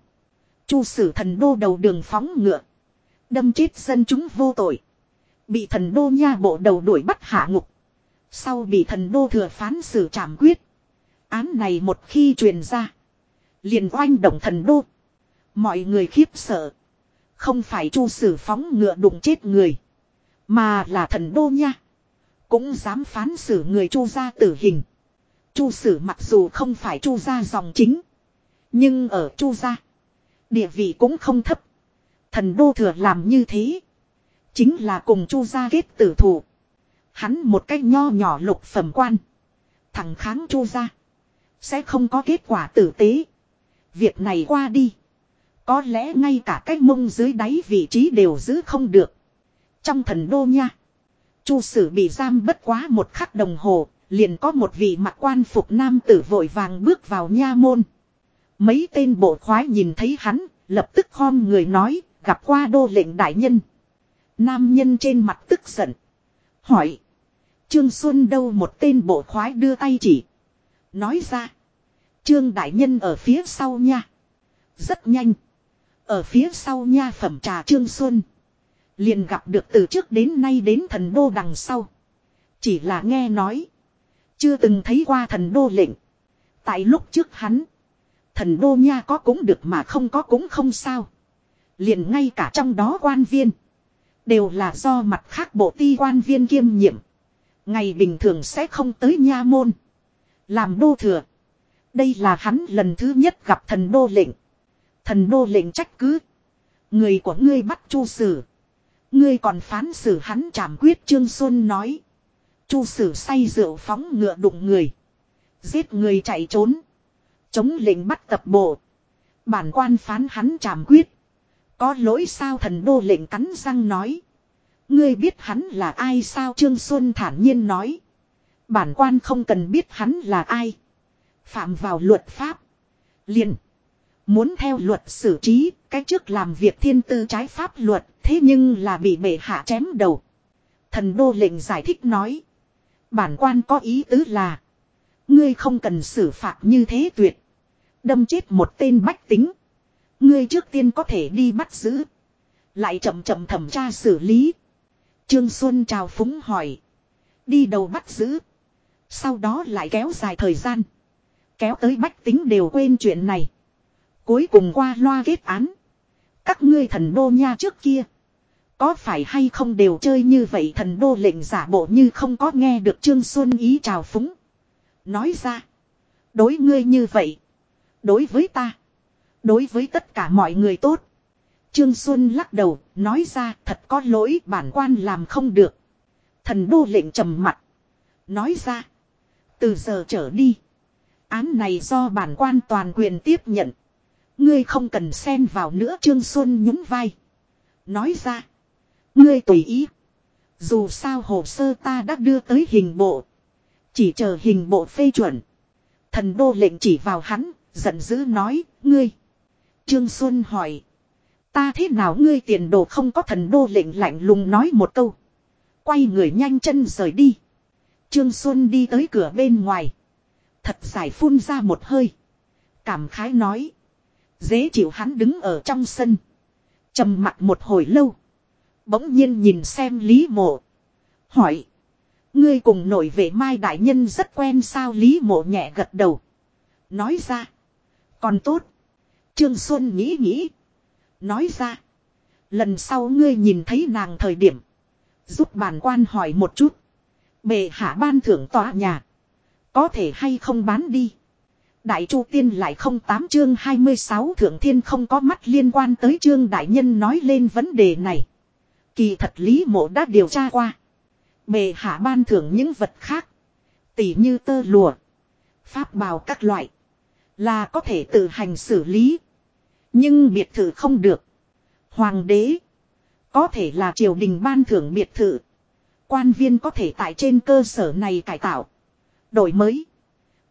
Chu sử thần đô đầu đường phóng ngựa. Đâm chết dân chúng vô tội. Bị thần đô nha bộ đầu đuổi bắt hạ ngục. Sau bị thần đô thừa phán xử trảm quyết. Án này một khi truyền ra. Liền oanh động thần đô. Mọi người khiếp sợ. Không phải chu sử phóng ngựa đụng chết người. Mà là thần đô nha. Cũng dám phán xử người chu gia tử hình. Chu sử mặc dù không phải chu gia dòng chính. Nhưng ở chu gia. Địa vị cũng không thấp. Thần đô thừa làm như thế. Chính là cùng chu gia kết tử thủ. Hắn một cách nho nhỏ lục phẩm quan. Thẳng kháng chu gia. Sẽ không có kết quả tử tế. Việc này qua đi. Có lẽ ngay cả cái mông dưới đáy vị trí đều giữ không được. Trong thần đô nha. Chu sử bị giam bất quá một khắc đồng hồ. Liền có một vị mặc quan phục nam tử vội vàng bước vào nha môn. Mấy tên bộ khoái nhìn thấy hắn. Lập tức khom người nói. Gặp qua đô lệnh đại nhân. Nam nhân trên mặt tức giận. Hỏi. Trương Xuân đâu một tên bộ khoái đưa tay chỉ. Nói ra. Trương Đại Nhân ở phía sau nha. Rất nhanh. Ở phía sau nha phẩm trà Trương Xuân. Liền gặp được từ trước đến nay đến thần đô đằng sau. Chỉ là nghe nói. Chưa từng thấy qua thần đô lệnh. Tại lúc trước hắn. Thần đô nha có cũng được mà không có cũng không sao. Liền ngay cả trong đó quan viên. Đều là do mặt khác bộ ti quan viên kiêm nhiệm. Ngày bình thường sẽ không tới nha môn. Làm đô thừa. Đây là hắn lần thứ nhất gặp thần đô lệnh. Thần đô lệnh trách cứ. Người của ngươi bắt chu sử. Ngươi còn phán xử hắn trảm quyết Trương Xuân nói. Chu sử say rượu phóng ngựa đụng người. Giết người chạy trốn. Chống lệnh bắt tập bộ. Bản quan phán hắn trảm quyết. Có lỗi sao thần đô lệnh cắn răng nói. Ngươi biết hắn là ai sao Trương Xuân thản nhiên nói. Bản quan không cần biết hắn là ai. Phạm vào luật pháp. Liền. Muốn theo luật xử trí, cái trước làm việc thiên tư trái pháp luật, thế nhưng là bị bệ hạ chém đầu. Thần đô lệnh giải thích nói. Bản quan có ý tứ là. Ngươi không cần xử phạt như thế tuyệt. Đâm chết một tên bách tính. Ngươi trước tiên có thể đi bắt giữ. Lại chậm chậm thẩm tra xử lý. Trương Xuân chào phúng hỏi. Đi đầu bắt giữ. Sau đó lại kéo dài thời gian. Kéo tới bách tính đều quên chuyện này. Cuối cùng qua loa kết án. Các ngươi thần đô nha trước kia. Có phải hay không đều chơi như vậy thần đô lệnh giả bộ như không có nghe được Trương Xuân ý chào phúng. Nói ra. Đối ngươi như vậy. Đối với ta. Đối với tất cả mọi người tốt. Trương Xuân lắc đầu, nói ra thật có lỗi bản quan làm không được. Thần đô lệnh trầm mặt. Nói ra. Từ giờ trở đi. Án này do bản quan toàn quyền tiếp nhận. Ngươi không cần xen vào nữa Trương Xuân nhún vai. Nói ra. Ngươi tùy ý. Dù sao hồ sơ ta đã đưa tới hình bộ. Chỉ chờ hình bộ phê chuẩn. Thần đô lệnh chỉ vào hắn, giận dữ nói, ngươi. Trương Xuân hỏi. Ta thế nào ngươi tiền đồ không có thần đô lệnh lạnh lùng nói một câu. Quay người nhanh chân rời đi. Trương Xuân đi tới cửa bên ngoài. Thật giải phun ra một hơi. Cảm khái nói. Dễ chịu hắn đứng ở trong sân. trầm mặt một hồi lâu. Bỗng nhiên nhìn xem Lý Mộ. Hỏi. Ngươi cùng nổi vệ mai đại nhân rất quen sao Lý Mộ nhẹ gật đầu. Nói ra. Còn tốt. Trương Xuân nghĩ nghĩ. Nói ra. Lần sau ngươi nhìn thấy nàng thời điểm. Giúp bản quan hỏi một chút. Bệ hạ ban thưởng tòa nhà. Có thể hay không bán đi. Đại Chu Tiên lại không tám chương 26 Thượng Thiên không có mắt liên quan tới chương đại nhân nói lên vấn đề này. Kỳ thật Lý Mộ đã điều tra qua. Bề hạ ban thưởng những vật khác. Tỉ như tơ lùa. Pháp bào các loại. Là có thể tự hành xử lý. Nhưng biệt thự không được. Hoàng đế. Có thể là triều đình ban thưởng biệt thự. Quan viên có thể tại trên cơ sở này cải tạo. Đổi mới.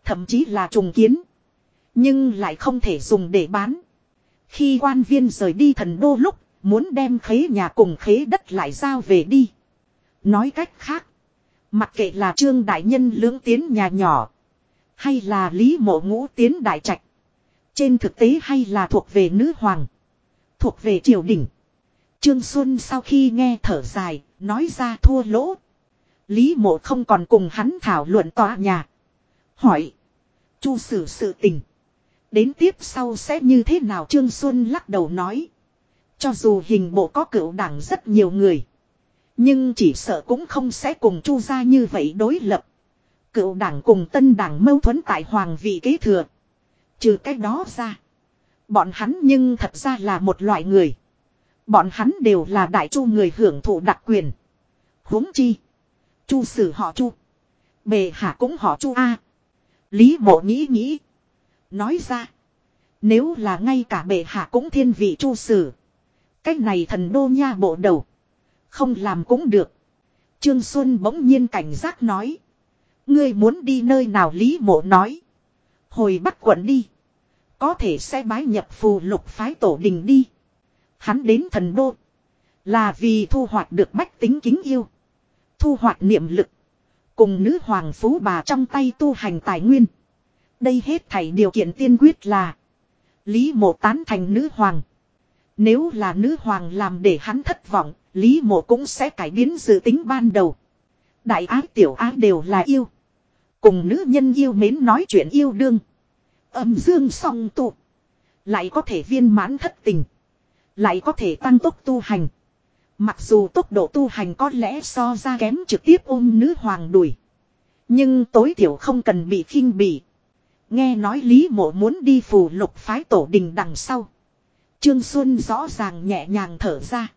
Thậm chí là trùng kiến. Nhưng lại không thể dùng để bán. Khi quan viên rời đi thần đô lúc. Muốn đem khế nhà cùng khế đất lại giao về đi. Nói cách khác. Mặc kệ là trương đại nhân lưỡng tiến nhà nhỏ. Hay là lý mộ ngũ tiến đại trạch. Trên thực tế hay là thuộc về nữ hoàng. Thuộc về triều đình. Trương Xuân sau khi nghe thở dài, nói ra thua lỗ. Lý mộ không còn cùng hắn thảo luận tòa nhà. Hỏi. Chu sử sự tình. Đến tiếp sau sẽ như thế nào Trương Xuân lắc đầu nói. Cho dù hình bộ có cựu đảng rất nhiều người. Nhưng chỉ sợ cũng không sẽ cùng chu ra như vậy đối lập. Cựu đảng cùng tân đảng mâu thuẫn tại hoàng vị kế thừa. Trừ cách đó ra. Bọn hắn nhưng thật ra là một loại người. Bọn hắn đều là đại chu người hưởng thụ đặc quyền. huống chi. Chu sử họ chu. Bề hạ cũng họ chu A. Lý mộ nghĩ nghĩ. Nói ra. Nếu là ngay cả bệ hạ cũng thiên vị chu sử. Cách này thần đô nha bộ đầu. Không làm cũng được. Trương Xuân bỗng nhiên cảnh giác nói. Ngươi muốn đi nơi nào Lý mộ nói. Hồi bắt quận đi. Có thể sẽ bái nhập phù lục phái tổ đình đi. Hắn đến thần đô. Là vì thu hoạch được bách tính kính yêu. Thu hoạch niệm lực. Cùng nữ hoàng phú bà trong tay tu hành tài nguyên. Đây hết thảy điều kiện tiên quyết là. Lý mộ tán thành nữ hoàng. Nếu là nữ hoàng làm để hắn thất vọng, Lý mộ cũng sẽ cải biến dự tính ban đầu. Đại ái tiểu ái đều là yêu. Cùng nữ nhân yêu mến nói chuyện yêu đương. Âm dương song tụ. Lại có thể viên mãn thất tình. Lại có thể tăng tốc tu hành. Mặc dù tốc độ tu hành có lẽ so ra kém trực tiếp ôm nữ hoàng đuổi. Nhưng tối thiểu không cần bị khinh bỉ. Nghe nói Lý Mộ muốn đi phù lục phái tổ đình đằng sau. Trương Xuân rõ ràng nhẹ nhàng thở ra.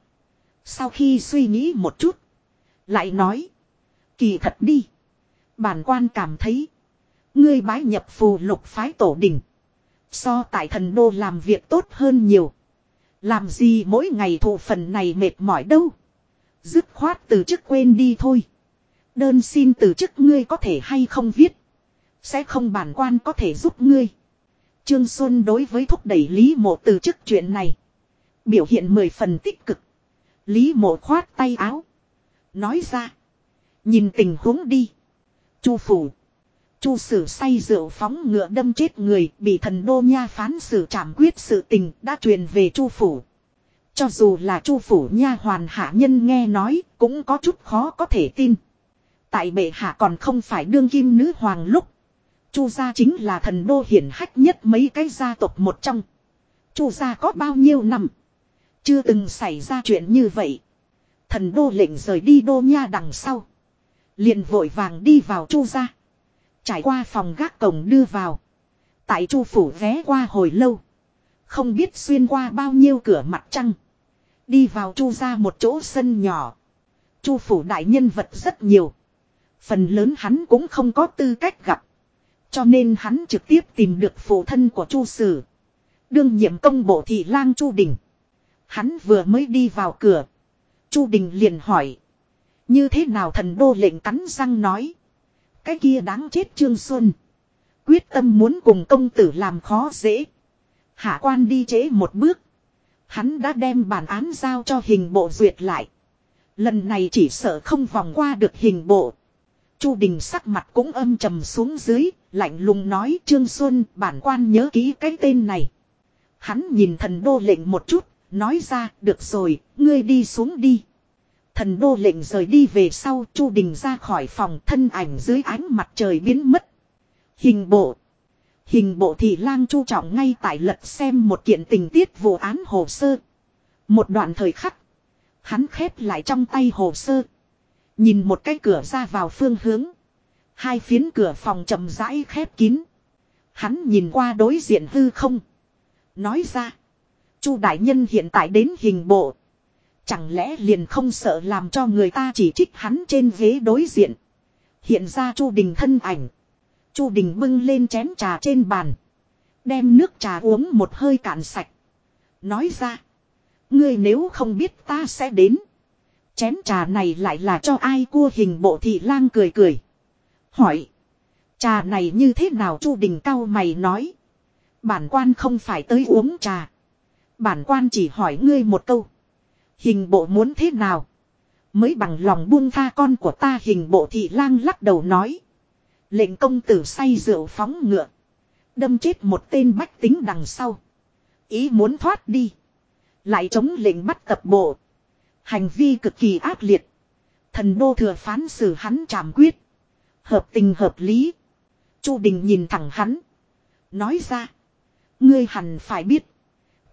Sau khi suy nghĩ một chút. Lại nói. Kỳ thật đi. Bản quan cảm thấy. Ngươi bái nhập phù lục phái tổ đình. So tại thần đô làm việc tốt hơn nhiều. Làm gì mỗi ngày thụ phần này mệt mỏi đâu. Dứt khoát từ chức quên đi thôi. Đơn xin từ chức ngươi có thể hay không viết. Sẽ không bản quan có thể giúp ngươi. Trương Xuân đối với thúc đẩy Lý Mộ từ chức chuyện này. Biểu hiện mười phần tích cực. Lý Mộ khoát tay áo. Nói ra. Nhìn tình huống đi. Chu phủ. Chu sử say rượu phóng ngựa đâm chết người, bị thần đô nha phán xử trảm quyết sự tình, đã truyền về chu phủ. Cho dù là chu phủ nha hoàn hạ nhân nghe nói, cũng có chút khó có thể tin. Tại bệ hạ còn không phải đương kim nữ hoàng lúc. Chu gia chính là thần đô hiển hách nhất mấy cái gia tộc một trong. Chu gia có bao nhiêu năm. Chưa từng xảy ra chuyện như vậy. Thần đô lệnh rời đi đô nha đằng sau. Liền vội vàng đi vào chu gia. Trải qua phòng gác cổng đưa vào. Tại chu phủ ghé qua hồi lâu. Không biết xuyên qua bao nhiêu cửa mặt trăng. Đi vào chu ra một chỗ sân nhỏ. Chu phủ đại nhân vật rất nhiều. Phần lớn hắn cũng không có tư cách gặp. Cho nên hắn trực tiếp tìm được phụ thân của chu sử. Đương nhiệm công bộ thị lang chu đình. Hắn vừa mới đi vào cửa. chu đình liền hỏi. Như thế nào thần đô lệnh cắn răng nói. Cái kia đáng chết Trương Xuân. Quyết tâm muốn cùng công tử làm khó dễ. Hạ quan đi chế một bước. Hắn đã đem bản án giao cho hình bộ duyệt lại. Lần này chỉ sợ không vòng qua được hình bộ. Chu Đình sắc mặt cũng âm trầm xuống dưới, lạnh lùng nói Trương Xuân bản quan nhớ ký cái tên này. Hắn nhìn thần đô lệnh một chút, nói ra được rồi, ngươi đi xuống đi. Thần đô lệnh rời đi về sau, Chu Đình ra khỏi phòng, thân ảnh dưới ánh mặt trời biến mất. Hình bộ. Hình bộ thì lang chu trọng ngay tại lật xem một kiện tình tiết vụ án hồ sơ. Một đoạn thời khắc. Hắn khép lại trong tay hồ sơ. Nhìn một cái cửa ra vào phương hướng. Hai phiến cửa phòng chậm rãi khép kín. Hắn nhìn qua đối diện hư không. Nói ra. Chu đại nhân hiện tại đến hình bộ. Chẳng lẽ liền không sợ làm cho người ta chỉ trích hắn trên ghế đối diện. Hiện ra Chu Đình thân ảnh. Chu Đình bưng lên chén trà trên bàn. Đem nước trà uống một hơi cạn sạch. Nói ra. Ngươi nếu không biết ta sẽ đến. Chén trà này lại là cho ai cua hình bộ thị lang cười cười. Hỏi. Trà này như thế nào Chu Đình cao mày nói. Bản quan không phải tới uống trà. Bản quan chỉ hỏi ngươi một câu. Hình bộ muốn thế nào? Mới bằng lòng buông tha con của ta, hình bộ thị lang lắc đầu nói. Lệnh công tử say rượu phóng ngựa. Đâm chết một tên bách tính đằng sau. Ý muốn thoát đi. Lại chống lệnh bắt tập bộ. Hành vi cực kỳ ác liệt. Thần đô thừa phán xử hắn trảm quyết. Hợp tình hợp lý. Chu Đình nhìn thẳng hắn. Nói ra. Ngươi hẳn phải biết.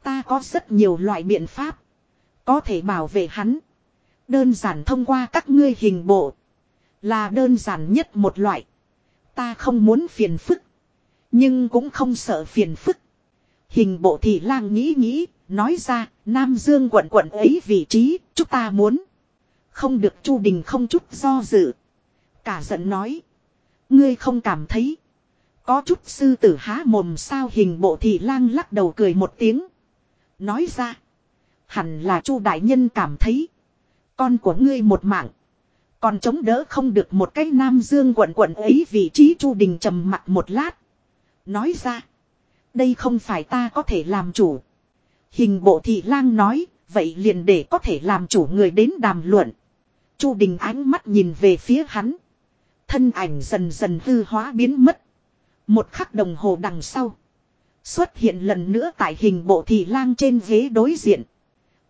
Ta có rất nhiều loại biện pháp. Có thể bảo vệ hắn. Đơn giản thông qua các ngươi hình bộ. Là đơn giản nhất một loại. Ta không muốn phiền phức. Nhưng cũng không sợ phiền phức. Hình bộ thì lang nghĩ nghĩ, nói ra, Nam Dương quận quận ấy vị trí, chúng ta muốn. Không được Chu Đình không chút do dự. Cả giận nói. Ngươi không cảm thấy. Có chút sư tử há mồm sao hình bộ thị lang lắc đầu cười một tiếng. Nói ra. Hẳn là chu đại nhân cảm thấy. Con của ngươi một mạng. Còn chống đỡ không được một cái nam dương quận quận ấy vị trí chu đình trầm mặt một lát. Nói ra. Đây không phải ta có thể làm chủ. Hình bộ thị lang nói. Vậy liền để có thể làm chủ người đến đàm luận. chu đình ánh mắt nhìn về phía hắn. Thân ảnh dần dần hư hóa biến mất. Một khắc đồng hồ đằng sau. Xuất hiện lần nữa tại hình bộ thị lang trên ghế đối diện.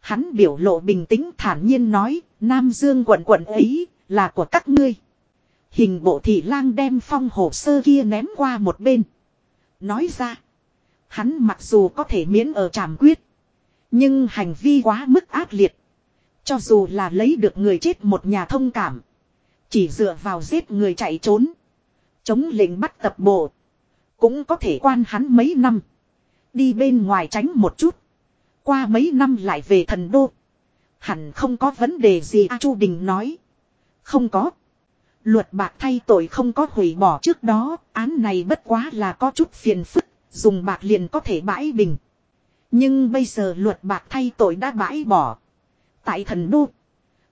Hắn biểu lộ bình tĩnh thản nhiên nói, Nam Dương quận quận ấy, là của các ngươi. Hình bộ thị lang đem phong hồ sơ kia ném qua một bên. Nói ra, hắn mặc dù có thể miễn ở tràm quyết. Nhưng hành vi quá mức ác liệt. Cho dù là lấy được người chết một nhà thông cảm. Chỉ dựa vào giết người chạy trốn. Chống lệnh bắt tập bộ. Cũng có thể quan hắn mấy năm. Đi bên ngoài tránh một chút. Qua mấy năm lại về thần đô. Hẳn không có vấn đề gì A Chu Đình nói. Không có. Luật bạc thay tội không có hủy bỏ trước đó, án này bất quá là có chút phiền phức, dùng bạc liền có thể bãi bình. Nhưng bây giờ luật bạc thay tội đã bãi bỏ. Tại thần đô,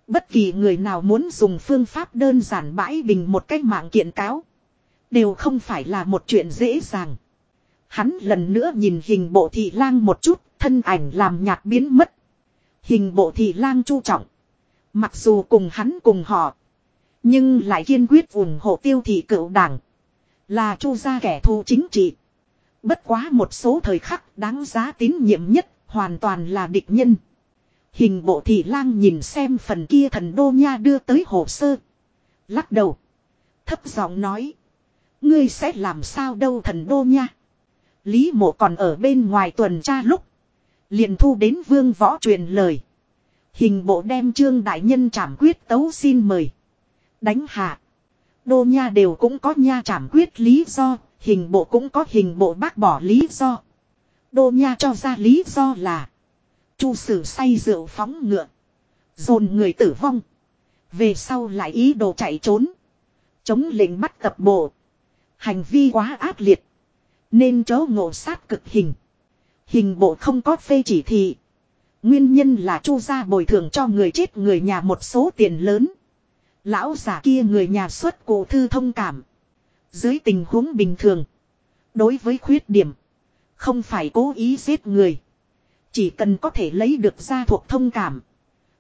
bất kỳ người nào muốn dùng phương pháp đơn giản bãi bình một cách mạng kiện cáo, đều không phải là một chuyện dễ dàng. Hắn lần nữa nhìn hình bộ thị lang một chút, thân ảnh làm nhạt biến mất. Hình bộ thị lang chu trọng. Mặc dù cùng hắn cùng họ. Nhưng lại kiên quyết ủng hộ tiêu thị cựu đảng. Là chu gia kẻ thù chính trị. Bất quá một số thời khắc đáng giá tín nhiệm nhất, hoàn toàn là địch nhân. Hình bộ thị lang nhìn xem phần kia thần đô nha đưa tới hồ sơ. Lắc đầu. Thấp giọng nói. Ngươi sẽ làm sao đâu thần đô nha. Lý mộ còn ở bên ngoài tuần tra lúc. Liền thu đến vương võ truyền lời. Hình bộ đem trương đại nhân trảm quyết tấu xin mời. Đánh hạ. Đô nha đều cũng có nha trảm quyết lý do. Hình bộ cũng có hình bộ bác bỏ lý do. Đô nha cho ra lý do là. Chu sử say rượu phóng ngựa. Dồn người tử vong. Về sau lại ý đồ chạy trốn. Chống lệnh bắt tập bộ. Hành vi quá ác liệt. Nên chớ ngộ sát cực hình. Hình bộ không có phê chỉ thị. Nguyên nhân là chu gia bồi thường cho người chết người nhà một số tiền lớn. Lão giả kia người nhà xuất cổ thư thông cảm. Dưới tình huống bình thường. Đối với khuyết điểm. Không phải cố ý giết người. Chỉ cần có thể lấy được ra thuộc thông cảm.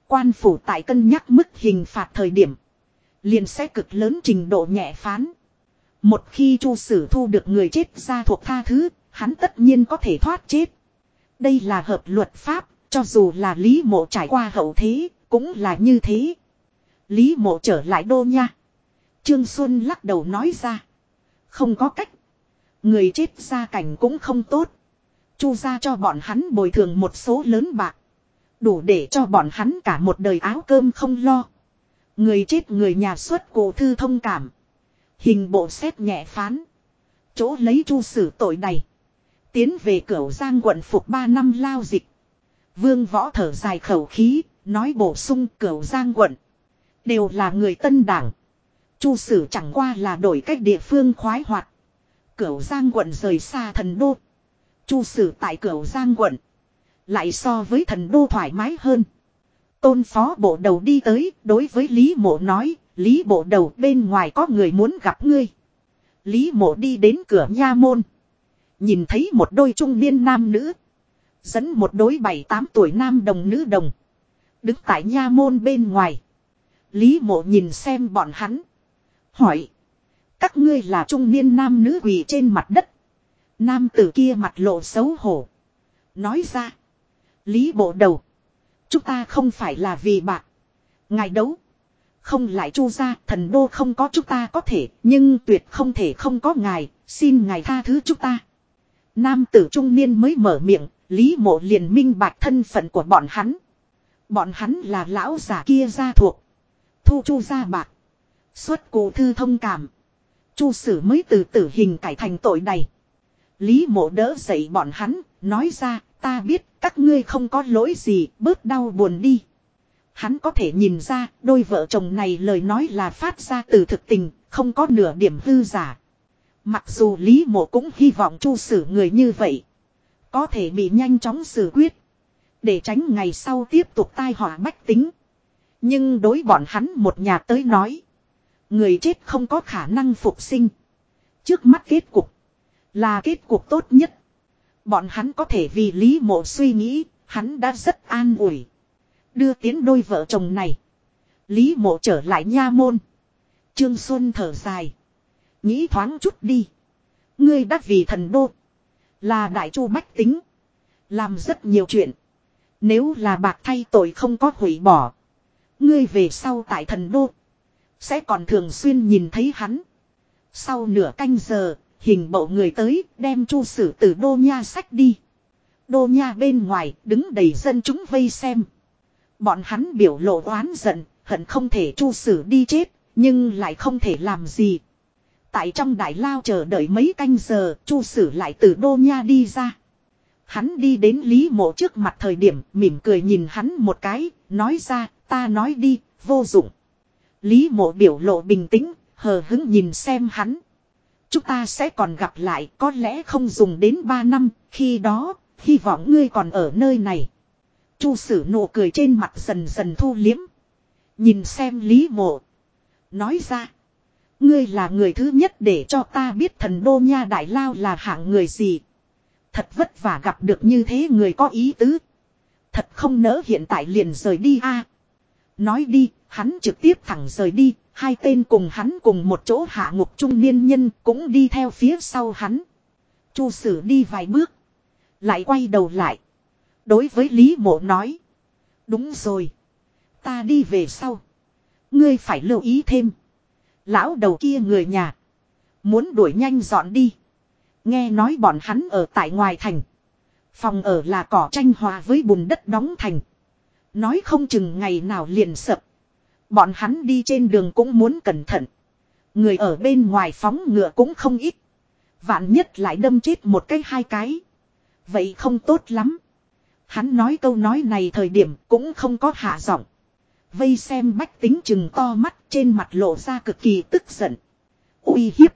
Quan phủ tại cân nhắc mức hình phạt thời điểm. liền sẽ cực lớn trình độ nhẹ phán. Một khi chu sử thu được người chết ra thuộc tha thứ, hắn tất nhiên có thể thoát chết. Đây là hợp luật pháp, cho dù là Lý Mộ trải qua hậu thế, cũng là như thế. Lý Mộ trở lại đô nha. Trương Xuân lắc đầu nói ra. Không có cách. Người chết ra cảnh cũng không tốt. Chu ra cho bọn hắn bồi thường một số lớn bạc. Đủ để cho bọn hắn cả một đời áo cơm không lo. Người chết người nhà xuất cổ thư thông cảm. Hình bộ xét nhẹ phán. Chỗ lấy chu sử tội này. Tiến về Cửu giang quận phục 3 năm lao dịch. Vương võ thở dài khẩu khí, nói bổ sung Cửu giang quận. Đều là người tân đảng. Chu sử chẳng qua là đổi cách địa phương khoái hoạt. Cửu Giang quận rời xa thần đô. Chu sử tại Cửu Giang quận. Lại so với thần đô thoải mái hơn. Tôn phó bộ đầu đi tới, đối với Lý mộ nói, Lý bộ đầu bên ngoài có người muốn gặp ngươi. Lý mộ đi đến cửa nha môn. Nhìn thấy một đôi trung niên nam nữ. Dẫn một đối bảy, tám tuổi nam đồng nữ đồng. Đứng tại nha môn bên ngoài. Lý mộ nhìn xem bọn hắn. Hỏi. Các ngươi là trung niên nam nữ quỳ trên mặt đất. Nam tử kia mặt lộ xấu hổ. Nói ra. Lý bộ đầu. Chúng ta không phải là vì bạc. Ngài đấu. Không lại chu ra thần đô không có chúng ta có thể. Nhưng tuyệt không thể không có ngài. Xin ngài tha thứ chúng ta. Nam tử trung niên mới mở miệng. Lý mộ liền minh bạch thân phận của bọn hắn. Bọn hắn là lão giả kia gia thuộc. Thu chu ra bạc. Xuất cụ thư thông cảm. Chu sử mới từ tử hình cải thành tội này. Lý mộ đỡ dậy bọn hắn, nói ra, ta biết các ngươi không có lỗi gì, bớt đau buồn đi. Hắn có thể nhìn ra, đôi vợ chồng này lời nói là phát ra từ thực tình, không có nửa điểm hư giả. Mặc dù Lý mộ cũng hy vọng chu xử người như vậy. Có thể bị nhanh chóng xử quyết. Để tránh ngày sau tiếp tục tai họa bách tính. Nhưng đối bọn hắn một nhà tới nói. Người chết không có khả năng phục sinh. Trước mắt kết cục. Là kết cục tốt nhất. Bọn hắn có thể vì Lý Mộ suy nghĩ. Hắn đã rất an ủi. Đưa tiến đôi vợ chồng này. Lý Mộ trở lại nha môn. Trương Xuân thở dài. Nghĩ thoáng chút đi. Ngươi đã vì thần đô. Là đại chu bách tính. Làm rất nhiều chuyện. Nếu là bạc thay tội không có hủy bỏ. Ngươi về sau tại thần đô. Sẽ còn thường xuyên nhìn thấy hắn. Sau nửa canh giờ, hình bộ người tới đem chu sử từ đô nha sách đi. Đô nha bên ngoài đứng đầy dân chúng vây xem. Bọn hắn biểu lộ oán giận, hận không thể chu sử đi chết, nhưng lại không thể làm gì. Tại trong đại lao chờ đợi mấy canh giờ, chu sử lại từ đô nha đi ra. Hắn đi đến Lý Mộ trước mặt thời điểm, mỉm cười nhìn hắn một cái, nói ra, ta nói đi, vô dụng. Lý mộ biểu lộ bình tĩnh, hờ hứng nhìn xem hắn. Chúng ta sẽ còn gặp lại, có lẽ không dùng đến 3 năm, khi đó, hy vọng ngươi còn ở nơi này. Chu sử nụ cười trên mặt dần dần thu liếm. Nhìn xem Lý mộ. Nói ra. Ngươi là người thứ nhất để cho ta biết thần đô nha đại lao là hạng người gì. Thật vất vả gặp được như thế người có ý tứ. Thật không nỡ hiện tại liền rời đi a. Nói đi, hắn trực tiếp thẳng rời đi, hai tên cùng hắn cùng một chỗ hạ ngục trung niên nhân cũng đi theo phía sau hắn. Chu sử đi vài bước, lại quay đầu lại. Đối với Lý Mộ nói, đúng rồi, ta đi về sau. Ngươi phải lưu ý thêm. Lão đầu kia người nhà, muốn đuổi nhanh dọn đi. Nghe nói bọn hắn ở tại ngoài thành. Phòng ở là cỏ tranh hòa với bùn đất đóng thành. Nói không chừng ngày nào liền sập. Bọn hắn đi trên đường cũng muốn cẩn thận. Người ở bên ngoài phóng ngựa cũng không ít. Vạn nhất lại đâm chết một cái hai cái. Vậy không tốt lắm. Hắn nói câu nói này thời điểm cũng không có hạ giọng. Vây xem bách tính chừng to mắt trên mặt lộ ra cực kỳ tức giận. uy hiếp.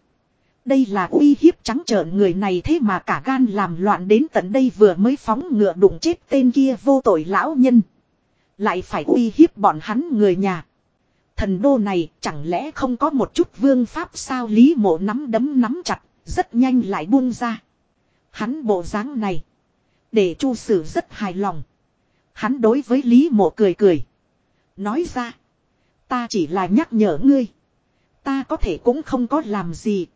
Đây là uy hiếp trắng trợn người này thế mà cả gan làm loạn đến tận đây vừa mới phóng ngựa đụng chết tên kia vô tội lão nhân. Lại phải uy hiếp bọn hắn người nhà. Thần đô này chẳng lẽ không có một chút vương pháp sao lý mộ nắm đấm nắm chặt, rất nhanh lại buông ra. Hắn bộ dáng này. Để chu sử rất hài lòng. Hắn đối với lý mộ cười cười. Nói ra. Ta chỉ là nhắc nhở ngươi. Ta có thể cũng không có làm gì.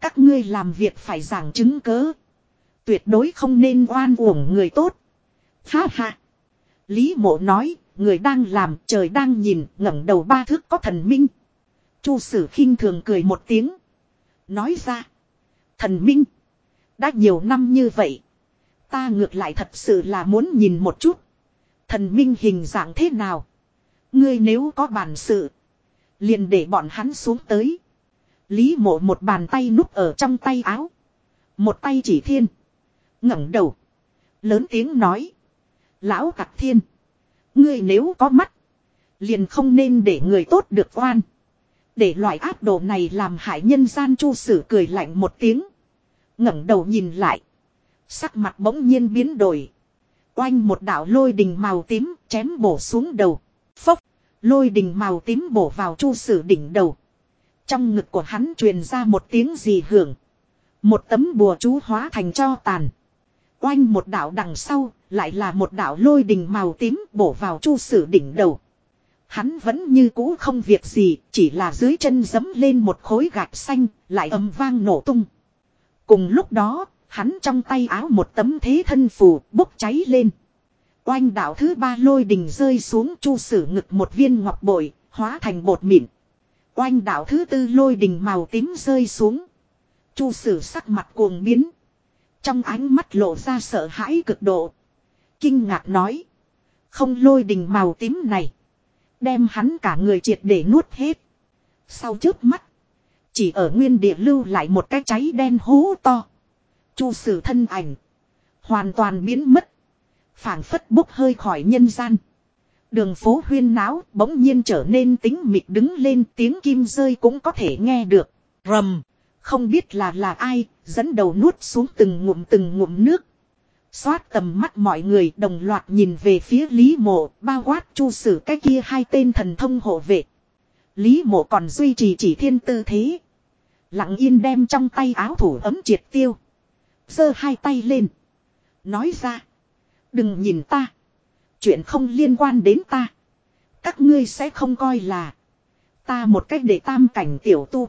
Các ngươi làm việc phải giảng chứng cớ. Tuyệt đối không nên oan uổng người tốt. Ha ha. Lý mộ nói, người đang làm, trời đang nhìn, ngẩng đầu ba thước có thần minh. Chu sử khinh thường cười một tiếng. Nói ra. Thần minh. Đã nhiều năm như vậy. Ta ngược lại thật sự là muốn nhìn một chút. Thần minh hình dạng thế nào. Ngươi nếu có bản sự. Liền để bọn hắn xuống tới. Lý mộ một bàn tay núp ở trong tay áo. Một tay chỉ thiên. ngẩng đầu. Lớn tiếng nói. Lão tặc thiên. Ngươi nếu có mắt. Liền không nên để người tốt được oan. Để loại áp đồ này làm hại nhân gian chu sử cười lạnh một tiếng. ngẩng đầu nhìn lại. Sắc mặt bỗng nhiên biến đổi. Oanh một đạo lôi đình màu tím chém bổ xuống đầu. Lôi đình màu tím bổ vào chu sử đỉnh đầu. Trong ngực của hắn truyền ra một tiếng gì hưởng. Một tấm bùa chú hóa thành cho tàn. Oanh một đạo đằng sau, lại là một đạo lôi đình màu tím bổ vào chu sử đỉnh đầu. Hắn vẫn như cũ không việc gì, chỉ là dưới chân dấm lên một khối gạch xanh, lại ầm vang nổ tung. Cùng lúc đó, hắn trong tay áo một tấm thế thân phù bốc cháy lên. Oanh đạo thứ ba lôi đình rơi xuống chu sử ngực một viên ngọc bội, hóa thành bột mịn. Oanh đạo thứ tư lôi đình màu tím rơi xuống. Chu sử sắc mặt cuồng biến. Trong ánh mắt lộ ra sợ hãi cực độ. Kinh ngạc nói. Không lôi đình màu tím này. Đem hắn cả người triệt để nuốt hết. Sau trước mắt. Chỉ ở nguyên địa lưu lại một cái cháy đen hố to. Chu sử thân ảnh. Hoàn toàn biến mất phảng phất bốc hơi khỏi nhân gian. Đường phố huyên náo bỗng nhiên trở nên tính mịt đứng lên tiếng kim rơi cũng có thể nghe được. Rầm. Không biết là là ai, dẫn đầu nuốt xuống từng ngụm từng ngụm nước. Xoát tầm mắt mọi người đồng loạt nhìn về phía Lý Mộ, bao quát chu sử cái kia hai tên thần thông hộ vệ. Lý Mộ còn duy trì chỉ thiên tư thế. Lặng yên đem trong tay áo thủ ấm triệt tiêu. giơ hai tay lên. Nói ra. Đừng nhìn ta. Chuyện không liên quan đến ta. Các ngươi sẽ không coi là. Ta một cách để tam cảnh tiểu tu.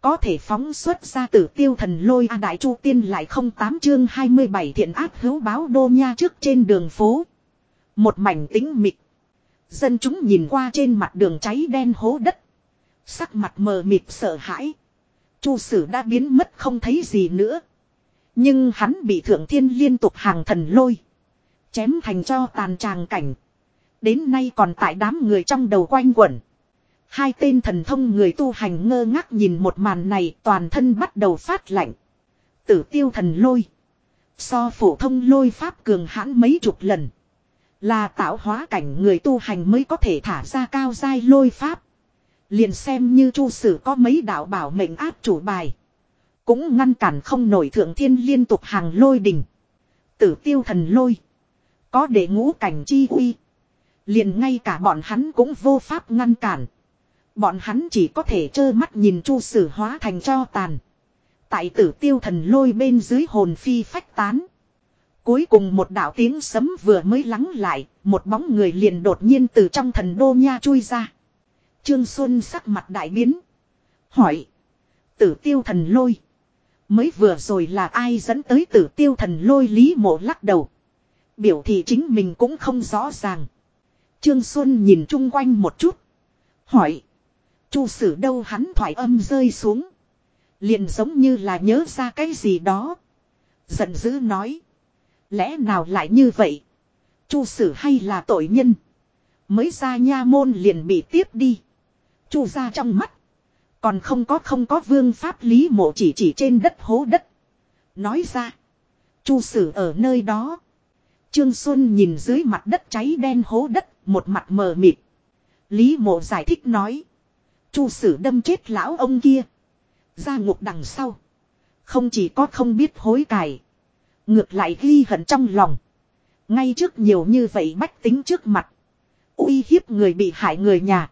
Có thể phóng xuất ra tử tiêu thần lôi A Đại Chu Tiên lại không tám chương 27 thiện áp hữu báo đô nha trước trên đường phố. Một mảnh tính mịt. Dân chúng nhìn qua trên mặt đường cháy đen hố đất. Sắc mặt mờ mịt sợ hãi. Chu sử đã biến mất không thấy gì nữa. Nhưng hắn bị thượng thiên liên tục hàng thần lôi. Chém thành cho tàn tràng cảnh. Đến nay còn tại đám người trong đầu quanh quẩn. Hai tên thần thông người tu hành ngơ ngác nhìn một màn này, toàn thân bắt đầu phát lạnh. Tử tiêu thần lôi. So phổ thông lôi pháp cường hãn mấy chục lần. Là tạo hóa cảnh người tu hành mới có thể thả ra cao dai lôi pháp. Liền xem như chu sử có mấy đạo bảo mệnh áp chủ bài. Cũng ngăn cản không nổi thượng thiên liên tục hàng lôi đỉnh. Tử tiêu thần lôi. Có để ngũ cảnh chi uy. Liền ngay cả bọn hắn cũng vô pháp ngăn cản. Bọn hắn chỉ có thể trơ mắt nhìn chu sử hóa thành cho tàn. Tại tử tiêu thần lôi bên dưới hồn phi phách tán. Cuối cùng một đạo tiếng sấm vừa mới lắng lại, một bóng người liền đột nhiên từ trong thần đô nha chui ra. Trương Xuân sắc mặt đại biến. Hỏi. Tử tiêu thần lôi. Mới vừa rồi là ai dẫn tới tử tiêu thần lôi lý mộ lắc đầu. Biểu thị chính mình cũng không rõ ràng. Trương Xuân nhìn chung quanh một chút. Hỏi. Chu sử đâu hắn thoải âm rơi xuống. Liền giống như là nhớ ra cái gì đó. Giận dữ nói. Lẽ nào lại như vậy? Chu sử hay là tội nhân? Mới ra nha môn liền bị tiếp đi. Chu ra trong mắt. Còn không có không có vương pháp lý mộ chỉ chỉ trên đất hố đất. Nói ra. Chu sử ở nơi đó. Trương Xuân nhìn dưới mặt đất cháy đen hố đất, một mặt mờ mịt. Lý mộ giải thích nói. Chu sử đâm chết lão ông kia. Ra ngục đằng sau. Không chỉ có không biết hối cải. Ngược lại ghi hận trong lòng. Ngay trước nhiều như vậy bách tính trước mặt. uy hiếp người bị hại người nhà.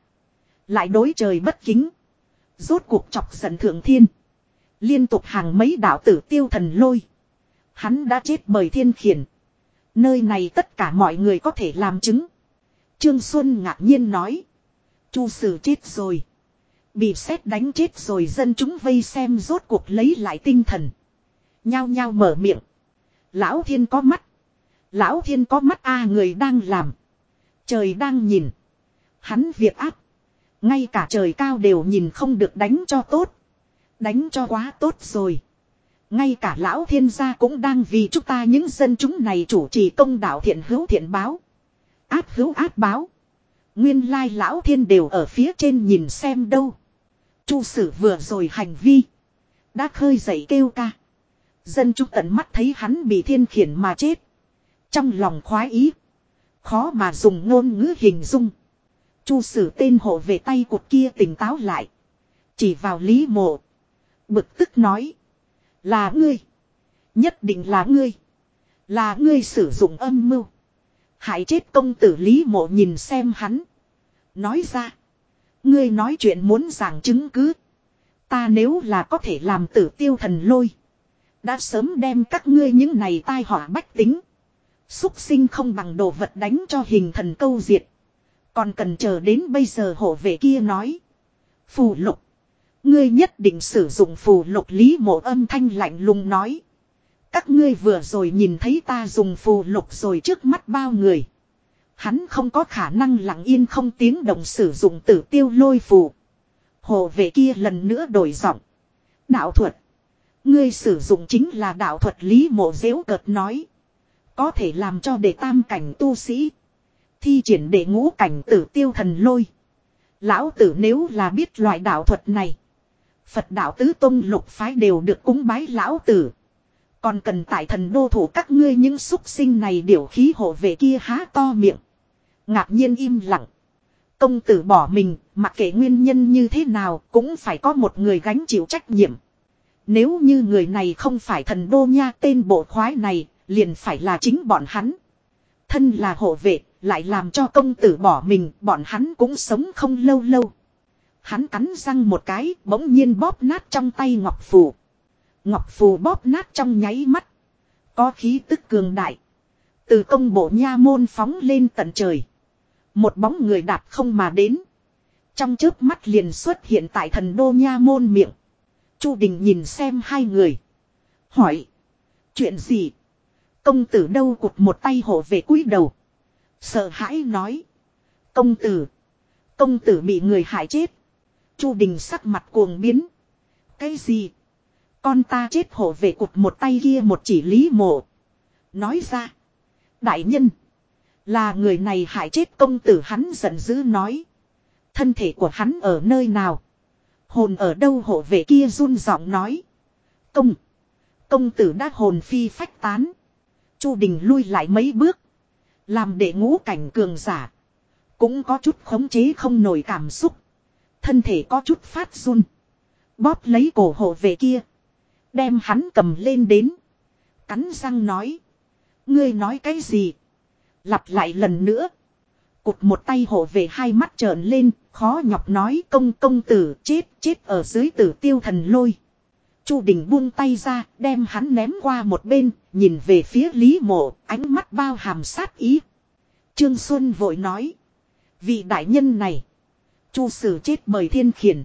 Lại đối trời bất kính. Rốt cuộc chọc giận thượng thiên. Liên tục hàng mấy đạo tử tiêu thần lôi. Hắn đã chết bởi thiên khiển. Nơi này tất cả mọi người có thể làm chứng. Trương Xuân ngạc nhiên nói. Chu sử chết rồi. Bị xét đánh chết rồi, dân chúng vây xem rốt cuộc lấy lại tinh thần. Nhao nhao mở miệng. Lão thiên có mắt. Lão thiên có mắt, a, người đang làm. Trời đang nhìn. Hắn việc áp. Ngay cả trời cao đều nhìn không được, đánh cho tốt. Đánh cho quá tốt rồi. Ngay cả lão thiên gia cũng đang vì chúng ta những dân chúng này chủ trì công đạo thiện hữu thiện báo. Áp hữu áp báo. Nguyên lai lão thiên đều ở phía trên nhìn xem đâu. Chu sử vừa rồi hành vi. Đã khơi dậy kêu ca. Dân chúng tận mắt thấy hắn bị thiên khiển mà chết. Trong lòng khoái ý. Khó mà dùng ngôn ngữ hình dung. Chu sử tên hộ về tay cụt kia tỉnh táo lại. Chỉ vào lý mộ. Bực tức nói. Là ngươi. Nhất định là ngươi. Là ngươi sử dụng âm mưu. Hại chết công tử Lý Mộ nhìn xem hắn. Nói ra. Ngươi nói chuyện muốn giảng chứng cứ. Ta nếu là có thể làm tử tiêu thần lôi. Đã sớm đem các ngươi những này tai họa bách tính. Xúc sinh không bằng đồ vật đánh cho hình thần câu diệt. Còn cần chờ đến bây giờ hộ vệ kia nói. Phù lục. Ngươi nhất định sử dụng phù lục lý mộ âm thanh lạnh lùng nói. Các ngươi vừa rồi nhìn thấy ta dùng phù lục rồi trước mắt bao người. Hắn không có khả năng lặng yên không tiếng động sử dụng tử tiêu lôi phù. Hồ vệ kia lần nữa đổi giọng. Đạo thuật. Ngươi sử dụng chính là đạo thuật lý mộ dễu cợt nói. Có thể làm cho đệ tam cảnh tu sĩ. Thi triển đệ ngũ cảnh tử tiêu thần lôi. Lão tử nếu là biết loại đạo thuật này. Phật đạo tứ tôn lục phái đều được cúng bái lão tử. Còn cần tại thần đô thủ các ngươi những xúc sinh này điều khí hộ về kia há to miệng. Ngạc nhiên im lặng. Công tử bỏ mình, mặc kệ nguyên nhân như thế nào cũng phải có một người gánh chịu trách nhiệm. Nếu như người này không phải thần đô nha tên bộ khoái này, liền phải là chính bọn hắn. Thân là hộ vệ, lại làm cho công tử bỏ mình, bọn hắn cũng sống không lâu lâu. Hắn cắn răng một cái, bỗng nhiên bóp nát trong tay ngọc phù. Ngọc phù bóp nát trong nháy mắt. Có khí tức cường đại. Từ công bộ nha môn phóng lên tận trời. Một bóng người đạp không mà đến. Trong chớp mắt liền xuất hiện tại thần đô nha môn miệng. Chu Đình nhìn xem hai người. Hỏi. Chuyện gì? Công tử đâu cụt một tay hộ về cúi đầu. Sợ hãi nói. Công tử. Công tử bị người hại chết. Chu Đình sắc mặt cuồng biến. Cái gì? Con ta chết hộ về cụt một tay kia một chỉ lý mộ. Nói ra. Đại nhân. Là người này hại chết công tử hắn giận dữ nói. Thân thể của hắn ở nơi nào? Hồn ở đâu hộ vệ kia run giọng nói. Công. Công tử đã hồn phi phách tán. Chu Đình lui lại mấy bước. Làm để ngũ cảnh cường giả. Cũng có chút khống chế không nổi cảm xúc. Thân thể có chút phát run. Bóp lấy cổ hộ về kia. Đem hắn cầm lên đến. Cắn răng nói. Ngươi nói cái gì? Lặp lại lần nữa. Cụt một tay hộ về hai mắt trợn lên, khó nhọc nói công công tử chết chết ở dưới tử tiêu thần lôi. Chu Đình buông tay ra, đem hắn ném qua một bên, nhìn về phía Lý Mộ, ánh mắt bao hàm sát ý. Trương Xuân vội nói. Vị đại nhân này. Chu sử chết bởi thiên khiển.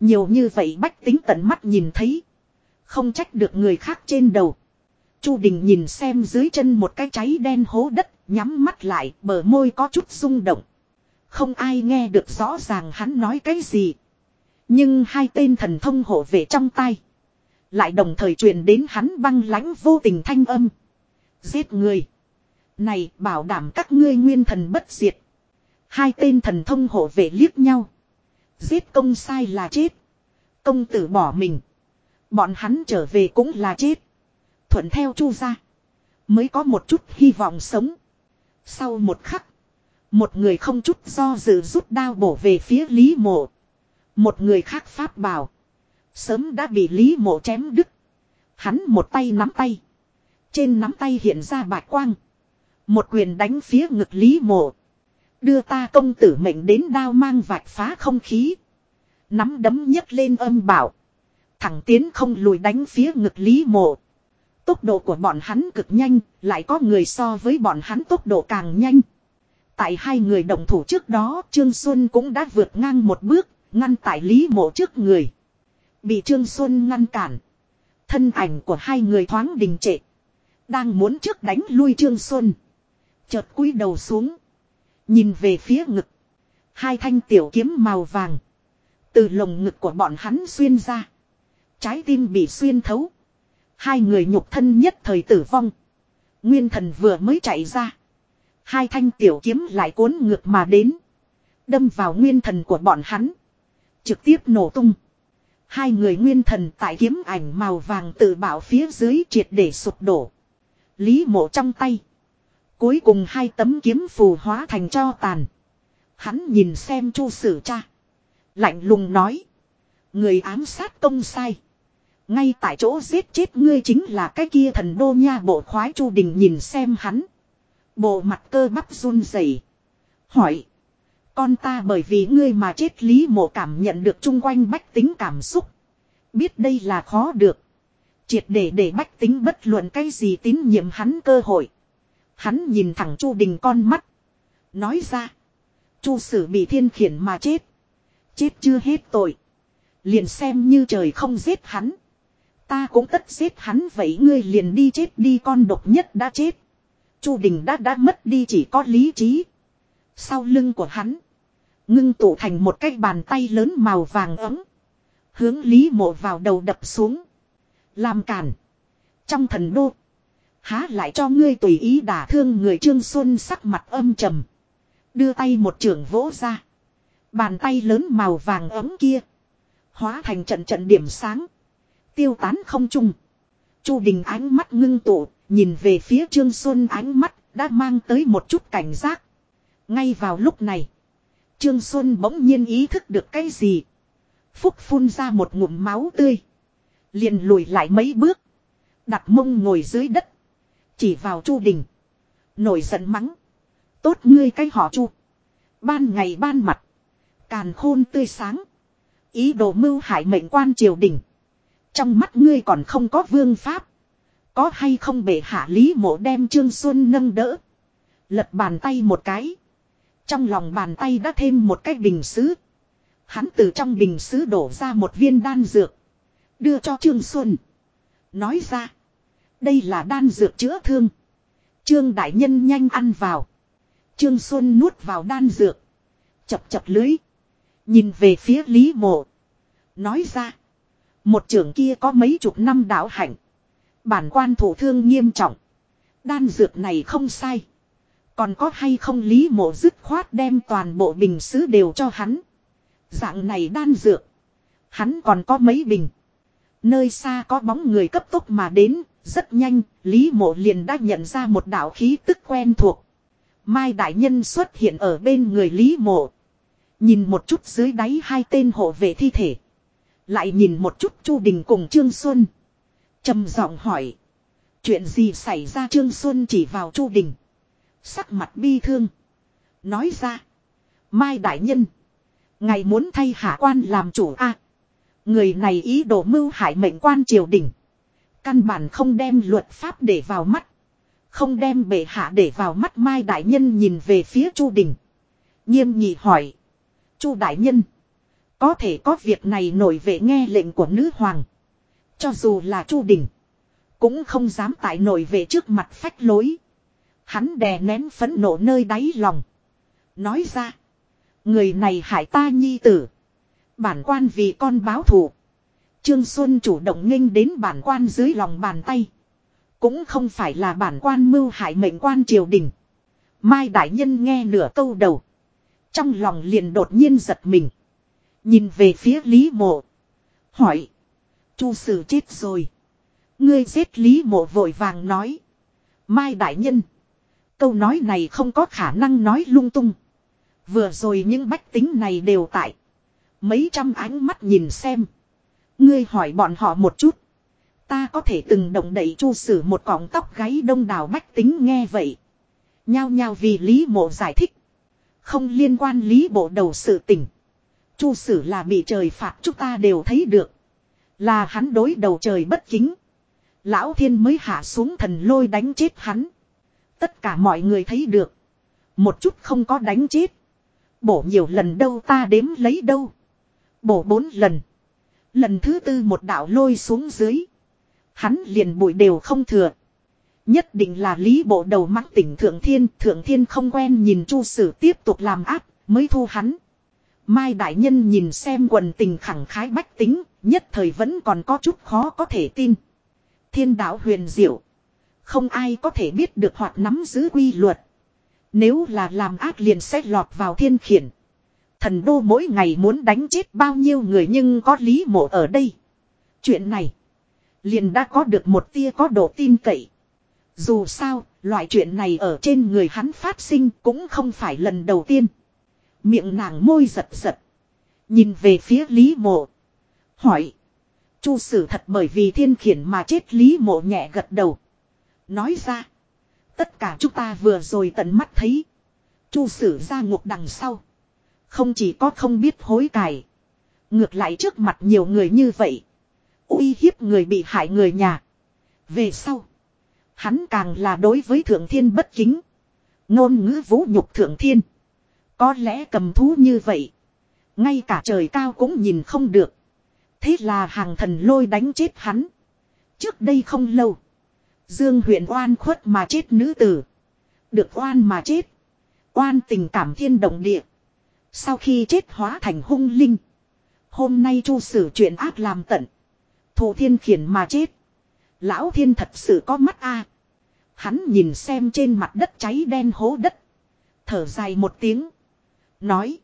Nhiều như vậy bách tính tận mắt nhìn thấy. Không trách được người khác trên đầu. Chu Đình nhìn xem dưới chân một cái cháy đen hố đất, nhắm mắt lại, bờ môi có chút rung động. Không ai nghe được rõ ràng hắn nói cái gì. Nhưng hai tên thần thông hộ vệ trong tay. Lại đồng thời truyền đến hắn băng lãnh vô tình thanh âm. Giết người. Này bảo đảm các ngươi nguyên thần bất diệt. Hai tên thần thông hộ vệ liếc nhau. Giết công sai là chết. Công tử bỏ mình. Bọn hắn trở về cũng là chết. Thuận theo chu ra. Mới có một chút hy vọng sống. Sau một khắc. Một người không chút do dự rút đao bổ về phía Lý Mộ. Một người khác pháp bảo. Sớm đã bị Lý Mộ chém đứt. Hắn một tay nắm tay. Trên nắm tay hiện ra bạch quang. Một quyền đánh phía ngực Lý Mộ. Đưa ta công tử mệnh đến đao mang vạch phá không khí. Nắm đấm nhấc lên âm bảo. Thẳng tiến không lùi đánh phía ngực Lý Mộ. Tốc độ của bọn hắn cực nhanh, lại có người so với bọn hắn tốc độ càng nhanh. Tại hai người đồng thủ trước đó Trương Xuân cũng đã vượt ngang một bước, ngăn tại Lý Mộ trước người. Bị Trương Xuân ngăn cản. Thân ảnh của hai người thoáng đình trệ. Đang muốn trước đánh lui Trương Xuân. Chợt cúi đầu xuống. Nhìn về phía ngực. Hai thanh tiểu kiếm màu vàng. Từ lồng ngực của bọn hắn xuyên ra. Trái tim bị xuyên thấu. Hai người nhục thân nhất thời tử vong. Nguyên thần vừa mới chạy ra. Hai thanh tiểu kiếm lại cuốn ngược mà đến. Đâm vào nguyên thần của bọn hắn. Trực tiếp nổ tung. Hai người nguyên thần tại kiếm ảnh màu vàng tự bảo phía dưới triệt để sụp đổ. Lý mộ trong tay. Cuối cùng hai tấm kiếm phù hóa thành cho tàn. Hắn nhìn xem chu sử cha. Lạnh lùng nói. Người ám sát công sai. Ngay tại chỗ giết chết ngươi chính là cái kia thần đô nha bộ khoái chu đình nhìn xem hắn. Bộ mặt cơ bắp run rẩy Hỏi. Con ta bởi vì ngươi mà chết lý mộ cảm nhận được chung quanh bách tính cảm xúc. Biết đây là khó được. Triệt để để bách tính bất luận cái gì tín nhiệm hắn cơ hội. Hắn nhìn thẳng Chu Đình con mắt. Nói ra. Chu sử bị thiên khiển mà chết. Chết chưa hết tội. Liền xem như trời không giết hắn. Ta cũng tất giết hắn vậy ngươi liền đi chết đi con độc nhất đã chết. Chu Đình đã đã mất đi chỉ có lý trí. Sau lưng của hắn. Ngưng tụ thành một cái bàn tay lớn màu vàng ấm. Hướng Lý Mộ vào đầu đập xuống. Làm cản. Trong thần đô. Há lại cho ngươi tùy ý đả thương người Trương Xuân sắc mặt âm trầm. Đưa tay một trường vỗ ra. Bàn tay lớn màu vàng ấm kia. Hóa thành trận trận điểm sáng. Tiêu tán không trung. Chu Đình ánh mắt ngưng tụ, nhìn về phía Trương Xuân ánh mắt, đã mang tới một chút cảnh giác. Ngay vào lúc này, Trương Xuân bỗng nhiên ý thức được cái gì. Phúc phun ra một ngụm máu tươi. Liền lùi lại mấy bước. Đặt mông ngồi dưới đất. Chỉ vào Chu Đình. Nổi giận mắng. Tốt ngươi cái họ Chu. Ban ngày ban mặt. Càn khôn tươi sáng. Ý đồ mưu hại mệnh quan triều đình. Trong mắt ngươi còn không có vương pháp. Có hay không bể hạ lý mộ đem Trương Xuân nâng đỡ. Lật bàn tay một cái. Trong lòng bàn tay đã thêm một cái bình xứ. Hắn từ trong bình xứ đổ ra một viên đan dược. Đưa cho Trương Xuân. Nói ra. Đây là đan dược chữa thương. Trương Đại Nhân nhanh ăn vào. Trương Xuân nuốt vào đan dược. Chập chập lưới. Nhìn về phía Lý Mộ. Nói ra. Một trưởng kia có mấy chục năm đạo hạnh. Bản quan thủ thương nghiêm trọng. Đan dược này không sai. Còn có hay không lý mộ dứt khoát đem toàn bộ bình sứ đều cho hắn. Dạng này đan dược. Hắn còn có mấy bình. Nơi xa có bóng người cấp tốc mà đến, rất nhanh, Lý Mộ liền đã nhận ra một đạo khí tức quen thuộc. Mai Đại Nhân xuất hiện ở bên người Lý Mộ. Nhìn một chút dưới đáy hai tên hộ vệ thi thể. Lại nhìn một chút Chu Đình cùng Trương Xuân. trầm giọng hỏi. Chuyện gì xảy ra Trương Xuân chỉ vào Chu Đình. Sắc mặt bi thương. Nói ra. Mai Đại Nhân. Ngày muốn thay hạ quan làm chủ a Người này ý đồ mưu hại mệnh quan triều đình. Căn bản không đem luật pháp để vào mắt. Không đem bệ hạ để vào mắt Mai Đại Nhân nhìn về phía Chu Đình. Nghiêm nhị hỏi. Chu Đại Nhân. Có thể có việc này nổi về nghe lệnh của nữ hoàng. Cho dù là Chu Đình. Cũng không dám tại nổi về trước mặt phách lối. Hắn đè nén phẫn nộ nơi đáy lòng. Nói ra. Người này hại ta nhi tử. Bản quan vì con báo thù. Trương Xuân chủ động nghênh đến bản quan dưới lòng bàn tay. Cũng không phải là bản quan mưu hại mệnh quan triều đình. Mai Đại Nhân nghe nửa câu đầu. Trong lòng liền đột nhiên giật mình. Nhìn về phía Lý Mộ. Hỏi. Chu sử chết rồi. Ngươi giết Lý Mộ vội vàng nói. Mai Đại Nhân. Câu nói này không có khả năng nói lung tung. Vừa rồi những bách tính này đều tại. Mấy trăm ánh mắt nhìn xem. Ngươi hỏi bọn họ một chút. Ta có thể từng động đẩy chu sử một cọng tóc gáy đông đảo bách tính nghe vậy. Nhao nhao vì Lý Mộ giải thích. Không liên quan Lý Bộ đầu sự tình. Chu sử là bị trời phạt, chúng ta đều thấy được. Là hắn đối đầu trời bất kính. Lão thiên mới hạ xuống thần lôi đánh chết hắn. Tất cả mọi người thấy được. Một chút không có đánh chết. Bổ nhiều lần đâu ta đếm lấy đâu. Bổ bốn lần. Lần thứ tư một đạo lôi xuống dưới. Hắn liền bụi đều không thừa. Nhất định là lý bộ đầu mắc tỉnh Thượng Thiên. Thượng Thiên không quen nhìn chu sử tiếp tục làm áp. Mới thu hắn. Mai Đại Nhân nhìn xem quần tình khẳng khái bách tính. Nhất thời vẫn còn có chút khó có thể tin. Thiên đạo huyền diệu. Không ai có thể biết được hoặc nắm giữ quy luật. Nếu là làm ác liền sẽ lọt vào thiên khiển. Thần đô mỗi ngày muốn đánh chết bao nhiêu người nhưng có lý mộ ở đây. Chuyện này. Liền đã có được một tia có độ tin cậy. Dù sao, loại chuyện này ở trên người hắn phát sinh cũng không phải lần đầu tiên. Miệng nàng môi giật giật. Nhìn về phía Lý Mộ. Hỏi. Chu sử thật bởi vì thiên khiển mà chết Lý Mộ nhẹ gật đầu. Nói ra. Tất cả chúng ta vừa rồi tận mắt thấy. Chu sử ra ngục đằng sau. Không chỉ có không biết hối cải. Ngược lại trước mặt nhiều người như vậy. uy hiếp người bị hại người nhà. Về sau. Hắn càng là đối với thượng thiên bất kính. Ngôn ngữ vũ nhục thượng thiên. Có lẽ cầm thú như vậy. Ngay cả trời cao cũng nhìn không được. Thế là hàng thần lôi đánh chết hắn. Trước đây không lâu. Dương huyện oan khuất mà chết nữ tử. Được oan mà chết. Oan tình cảm thiên động địa. Sau khi chết hóa thành hung linh. Hôm nay chu sử chuyện ác làm tận. Thủ thiên khiển mà chết. Lão thiên thật sự có mắt a. Hắn nhìn xem trên mặt đất cháy đen hố đất. Thở dài một tiếng. Nói.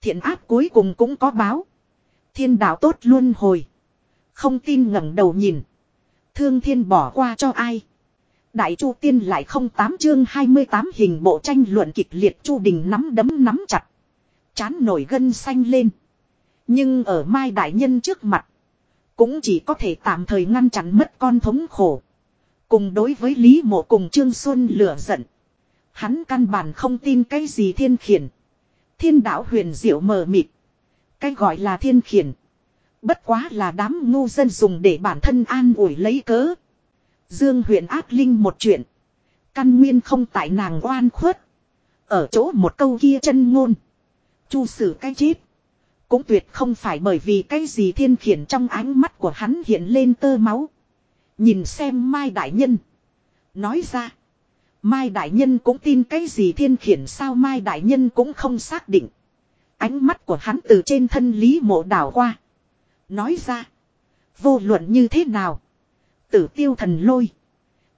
Thiện ác cuối cùng cũng có báo. Thiên đạo tốt luôn hồi. Không tin ngẩng đầu nhìn. Thương thiên bỏ qua cho ai. Đại Chu Tiên lại không tám chương 28 hình bộ tranh luận kịch liệt Chu Đình nắm đấm nắm chặt. Chán nổi gân xanh lên. Nhưng ở Mai Đại Nhân trước mặt. Cũng chỉ có thể tạm thời ngăn chặn mất con thống khổ. Cùng đối với Lý Mộ cùng Trương Xuân lửa giận. Hắn căn bản không tin cái gì thiên khiển. Thiên đạo huyền diệu mờ mịt. Cái gọi là thiên khiển. Bất quá là đám ngu dân dùng để bản thân an ủi lấy cớ. Dương huyện ác linh một chuyện. Căn nguyên không tại nàng oan khuất. Ở chỗ một câu kia chân ngôn. Chu sử cái chết. Cũng tuyệt không phải bởi vì cái gì thiên khiển trong ánh mắt của hắn hiện lên tơ máu. Nhìn xem Mai Đại Nhân. Nói ra. Mai Đại Nhân cũng tin cái gì thiên khiển sao Mai Đại Nhân cũng không xác định. Ánh mắt của hắn từ trên thân Lý Mộ đảo qua. Nói ra. Vô luận như thế nào. Tử tiêu thần lôi.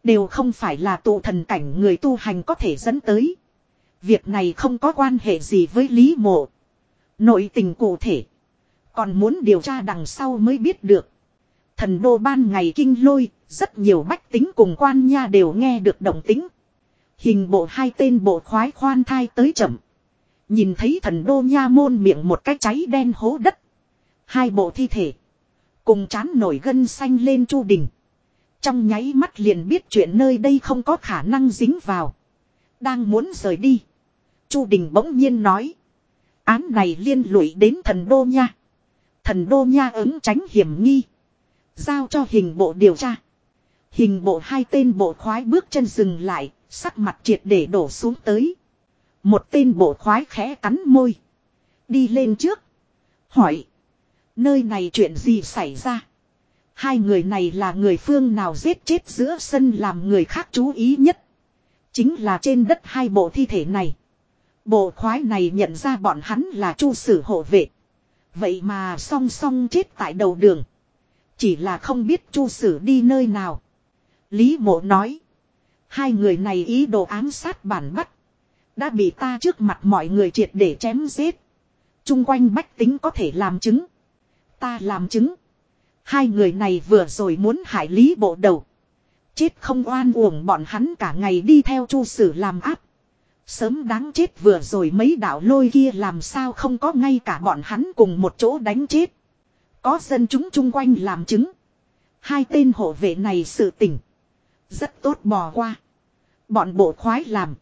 Đều không phải là tụ thần cảnh người tu hành có thể dẫn tới. Việc này không có quan hệ gì với Lý Mộ. Nội tình cụ thể. Còn muốn điều tra đằng sau mới biết được. Thần đô ban ngày kinh lôi, rất nhiều bách tính cùng quan nha đều nghe được động tính. Hình bộ hai tên bộ khoái khoan thai tới chậm. Nhìn thấy thần đô nha môn miệng một cái cháy đen hố đất. Hai bộ thi thể. Cùng chán nổi gân xanh lên chu đình. Trong nháy mắt liền biết chuyện nơi đây không có khả năng dính vào. Đang muốn rời đi. Chu đình bỗng nhiên nói. Án này liên lụy đến thần đô nha. Thần đô nha ứng tránh hiểm nghi. Giao cho hình bộ điều tra. Hình bộ hai tên bộ khoái bước chân dừng lại, sắc mặt triệt để đổ xuống tới. Một tên bộ khoái khẽ cắn môi. Đi lên trước. Hỏi. Nơi này chuyện gì xảy ra? Hai người này là người phương nào giết chết giữa sân làm người khác chú ý nhất. Chính là trên đất hai bộ thi thể này. Bộ khoái này nhận ra bọn hắn là chu sử hộ vệ. Vậy mà song song chết tại đầu đường. Chỉ là không biết chu sử đi nơi nào. Lý mộ nói. Hai người này ý đồ ám sát bản bắt. Đã bị ta trước mặt mọi người triệt để chém giết. Trung quanh bách tính có thể làm chứng. Ta làm chứng. Hai người này vừa rồi muốn hại lý bộ đầu. Chết không oan uổng bọn hắn cả ngày đi theo chu sử làm áp. Sớm đáng chết vừa rồi mấy đạo lôi kia làm sao không có ngay cả bọn hắn cùng một chỗ đánh chết. Có dân chúng chung quanh làm chứng. Hai tên hộ vệ này sự tỉnh, Rất tốt bỏ qua. Bọn bộ khoái làm.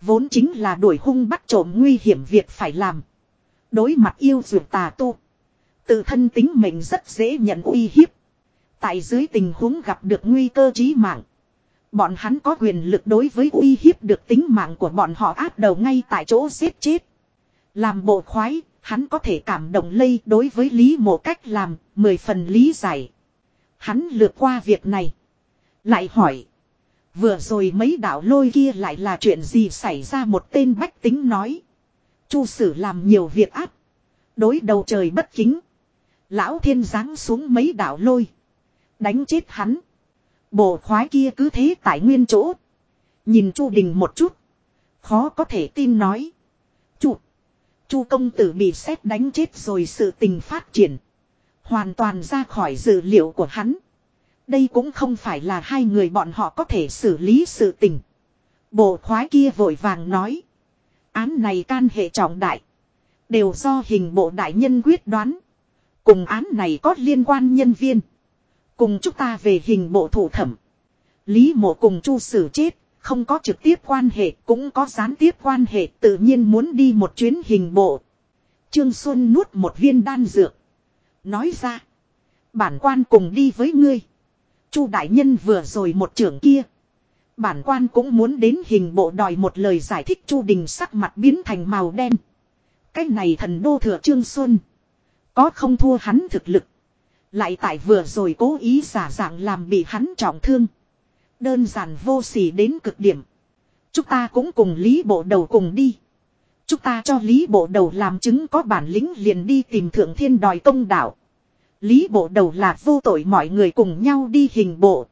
Vốn chính là đuổi hung bắt trộm nguy hiểm việc phải làm. Đối mặt yêu dược tà tu. Tự thân tính mình rất dễ nhận uy hiếp. Tại dưới tình huống gặp được nguy cơ chí mạng. Bọn hắn có quyền lực đối với uy hiếp được tính mạng của bọn họ áp đầu ngay tại chỗ giết chết. Làm bộ khoái, hắn có thể cảm động lây đối với Lý Mộ cách làm, mười phần lý giải. Hắn lượt qua việc này. Lại hỏi. Vừa rồi mấy đạo lôi kia lại là chuyện gì xảy ra một tên bách tính nói. Chu sử làm nhiều việc áp. Đối đầu trời bất kính. Lão thiên giáng xuống mấy đạo lôi. Đánh chết hắn. Bộ khoái kia cứ thế tại nguyên chỗ. Nhìn Chu Đình một chút. Khó có thể tin nói. Chu. Chu công tử bị xét đánh chết rồi sự tình phát triển. Hoàn toàn ra khỏi dự liệu của hắn. Đây cũng không phải là hai người bọn họ có thể xử lý sự tình. Bộ khoái kia vội vàng nói. Án này can hệ trọng đại. Đều do hình bộ đại nhân quyết đoán. Cùng án này có liên quan nhân viên. Cùng chúng ta về hình bộ thủ thẩm. Lý mộ cùng chu sử chết. Không có trực tiếp quan hệ, cũng có gián tiếp quan hệ, tự nhiên muốn đi một chuyến hình bộ. Trương Xuân nuốt một viên đan dược. Nói ra. Bản quan cùng đi với ngươi. Chu đại nhân vừa rồi một trưởng kia. Bản quan cũng muốn đến hình bộ đòi một lời giải thích Chu Đình sắc mặt biến thành màu đen. Cái này thần đô thừa Trương Xuân. Có không thua hắn thực lực. Lại tại vừa rồi cố ý giả dạng làm bị hắn trọng thương. Đơn giản vô sỉ đến cực điểm. Chúng ta cũng cùng Lý Bộ Đầu cùng đi. Chúng ta cho Lý Bộ Đầu làm chứng có bản lĩnh liền đi tìm Thượng Thiên đòi công đạo. Lý Bộ Đầu là vô tội mọi người cùng nhau đi hình bộ.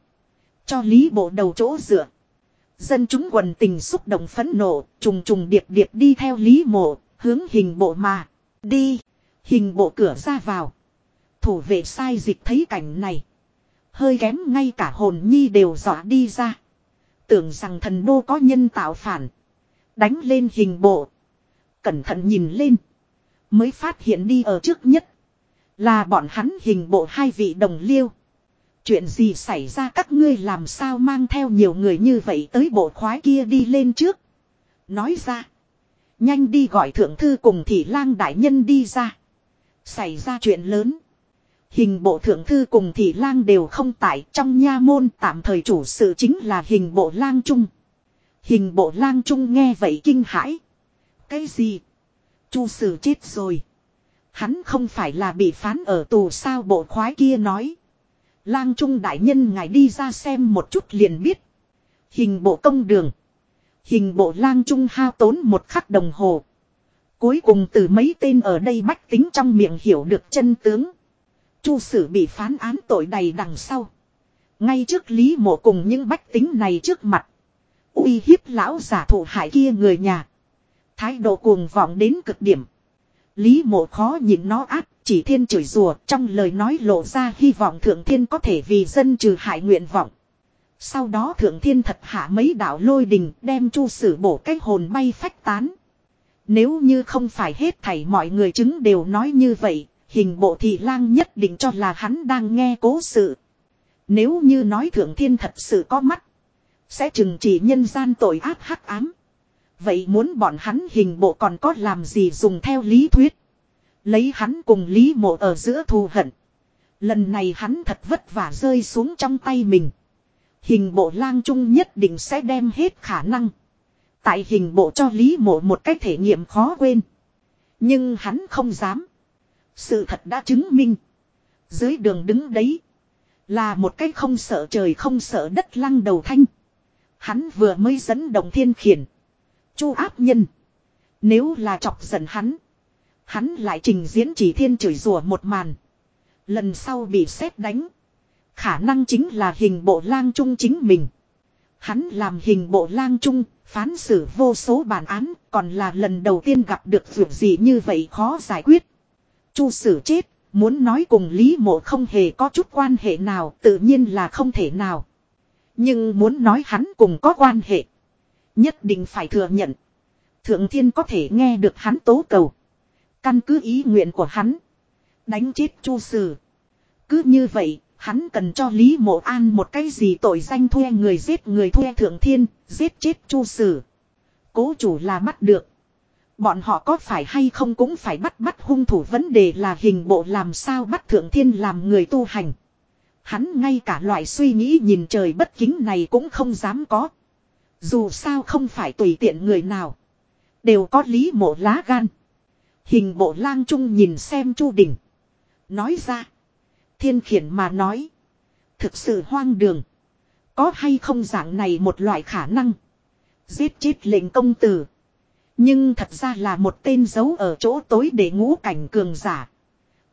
Cho Lý Bộ Đầu chỗ dựa. Dân chúng quần tình xúc động phẫn nộ, trùng trùng điệp điệp đi theo Lý Mộ, hướng hình bộ mà. Đi. Hình bộ cửa ra vào. Thủ vệ sai dịch thấy cảnh này. Hơi kém ngay cả hồn nhi đều dọa đi ra. Tưởng rằng thần đô có nhân tạo phản. Đánh lên hình bộ. Cẩn thận nhìn lên. Mới phát hiện đi ở trước nhất. Là bọn hắn hình bộ hai vị đồng liêu. Chuyện gì xảy ra các ngươi làm sao mang theo nhiều người như vậy tới bộ khoái kia đi lên trước. Nói ra. Nhanh đi gọi thượng thư cùng thị lang đại nhân đi ra. Xảy ra chuyện lớn. Hình bộ thượng thư cùng thị lang đều không tại, trong nha môn tạm thời chủ sự chính là hình bộ lang trung. Hình bộ lang trung nghe vậy kinh hãi. Cái gì? Chu sử chết rồi. Hắn không phải là bị phán ở tù sao bộ khoái kia nói. Lang trung đại nhân ngài đi ra xem một chút liền biết. Hình bộ công đường. Hình bộ lang trung hao tốn một khắc đồng hồ. Cuối cùng từ mấy tên ở đây bách tính trong miệng hiểu được chân tướng. Chu sử bị phán án tội đầy đằng sau. Ngay trước Lý Mộ cùng những bách tính này trước mặt. uy hiếp lão giả thụ hại kia người nhà. Thái độ cuồng vọng đến cực điểm. Lý mộ khó nhìn nó áp, chỉ thiên chửi rùa, trong lời nói lộ ra hy vọng thượng thiên có thể vì dân trừ hại nguyện vọng. Sau đó thượng thiên thật hạ mấy đạo lôi đình đem chu sử bổ cái hồn bay phách tán. Nếu như không phải hết thảy mọi người chứng đều nói như vậy, hình bộ thị lang nhất định cho là hắn đang nghe cố sự. Nếu như nói thượng thiên thật sự có mắt, sẽ trừng trị nhân gian tội ác hắc ám. Vậy muốn bọn hắn hình bộ còn có làm gì dùng theo lý thuyết. Lấy hắn cùng lý mộ ở giữa thù hận. Lần này hắn thật vất vả rơi xuống trong tay mình. Hình bộ lang trung nhất định sẽ đem hết khả năng. Tại hình bộ cho lý mộ một cách thể nghiệm khó quên. Nhưng hắn không dám. Sự thật đã chứng minh. Dưới đường đứng đấy. Là một cái không sợ trời không sợ đất lăng đầu thanh. Hắn vừa mới dẫn động thiên khiển. Chu áp nhân. Nếu là chọc giận hắn. Hắn lại trình diễn chỉ thiên chửi rủa một màn. Lần sau bị xét đánh. Khả năng chính là hình bộ lang trung chính mình. Hắn làm hình bộ lang trung, phán xử vô số bản án, còn là lần đầu tiên gặp được việc gì như vậy khó giải quyết. Chu sử chết, muốn nói cùng Lý Mộ không hề có chút quan hệ nào, tự nhiên là không thể nào. Nhưng muốn nói hắn cùng có quan hệ. Nhất định phải thừa nhận. Thượng thiên có thể nghe được hắn tố cầu. Căn cứ ý nguyện của hắn. Đánh chết chu sử. Cứ như vậy, hắn cần cho Lý Mộ An một cái gì tội danh thuê người giết người thuê thượng thiên, giết chết chu sử. Cố chủ là bắt được. Bọn họ có phải hay không cũng phải bắt bắt hung thủ vấn đề là hình bộ làm sao bắt thượng thiên làm người tu hành. Hắn ngay cả loại suy nghĩ nhìn trời bất kính này cũng không dám có. Dù sao không phải tùy tiện người nào. Đều có lý mộ lá gan. Hình bộ lang trung nhìn xem Chu đỉnh Nói ra. Thiên khiển mà nói. Thực sự hoang đường. Có hay không dạng này một loại khả năng. Giết chết lệnh công tử. Nhưng thật ra là một tên giấu ở chỗ tối để ngũ cảnh cường giả.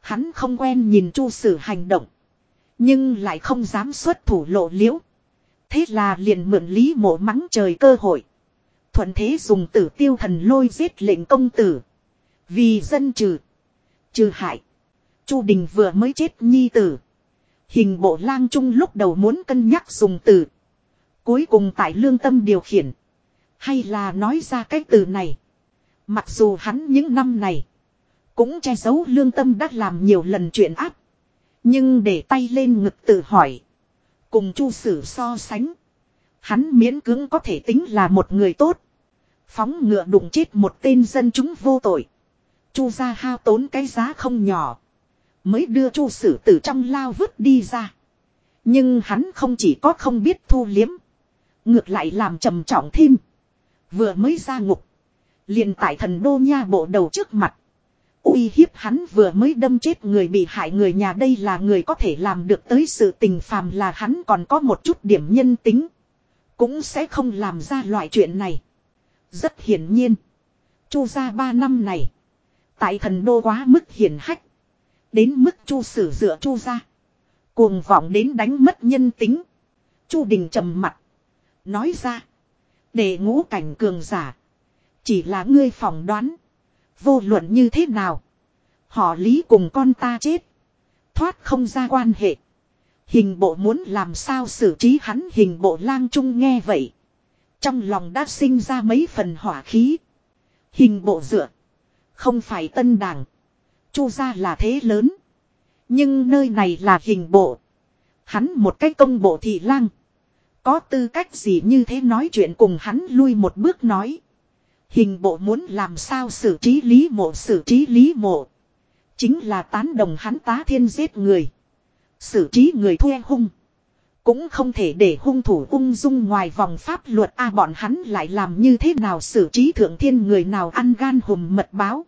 Hắn không quen nhìn chu sử hành động. Nhưng lại không dám xuất thủ lộ liễu. Thế là liền mượn lý mộ mắng trời cơ hội. Thuận thế dùng tử tiêu thần lôi giết lệnh công tử. Vì dân trừ. Trừ hại. Chu Đình vừa mới chết nhi tử. Hình bộ lang trung lúc đầu muốn cân nhắc dùng tử Cuối cùng tại lương tâm điều khiển. Hay là nói ra cái từ này. Mặc dù hắn những năm này. Cũng che giấu lương tâm đã làm nhiều lần chuyện áp. Nhưng để tay lên ngực tự hỏi. Cùng chu sử so sánh. Hắn miễn cưỡng có thể tính là một người tốt. Phóng ngựa đụng chết một tên dân chúng vô tội. Chu ra hao tốn cái giá không nhỏ. Mới đưa chu sử từ trong lao vứt đi ra. Nhưng hắn không chỉ có không biết thu liếm. Ngược lại làm trầm trọng thêm. Vừa mới ra ngục. liền tại thần đô nha bộ đầu trước mặt. uy hiếp hắn vừa mới đâm chết người bị hại người nhà đây là người có thể làm được tới sự tình phàm là hắn còn có một chút điểm nhân tính. Cũng sẽ không làm ra loại chuyện này. Rất hiển nhiên. Chu ra ba năm này. Tại thần đô quá mức hiển hách. Đến mức chu sử dựa chu ra. Cuồng vọng đến đánh mất nhân tính. Chu đình trầm mặt. Nói ra. Để ngũ cảnh cường giả. Chỉ là ngươi phỏng đoán. Vô luận như thế nào. Họ lý cùng con ta chết. Thoát không ra quan hệ. Hình bộ muốn làm sao xử trí hắn hình bộ lang trung nghe vậy. Trong lòng đã sinh ra mấy phần hỏa khí. Hình bộ dựa. Không phải tân đảng. Chu ra là thế lớn. Nhưng nơi này là hình bộ. Hắn một cái công bộ thị lang. Có tư cách gì như thế nói chuyện cùng hắn lui một bước nói. Hình bộ muốn làm sao xử trí lý mộ, xử trí lý mộ. Chính là tán đồng hắn tá thiên giết người. Xử trí người thuê hung. Cũng không thể để hung thủ ung dung ngoài vòng pháp luật a, bọn hắn lại làm như thế nào xử trí thượng thiên người nào ăn gan hùm mật báo.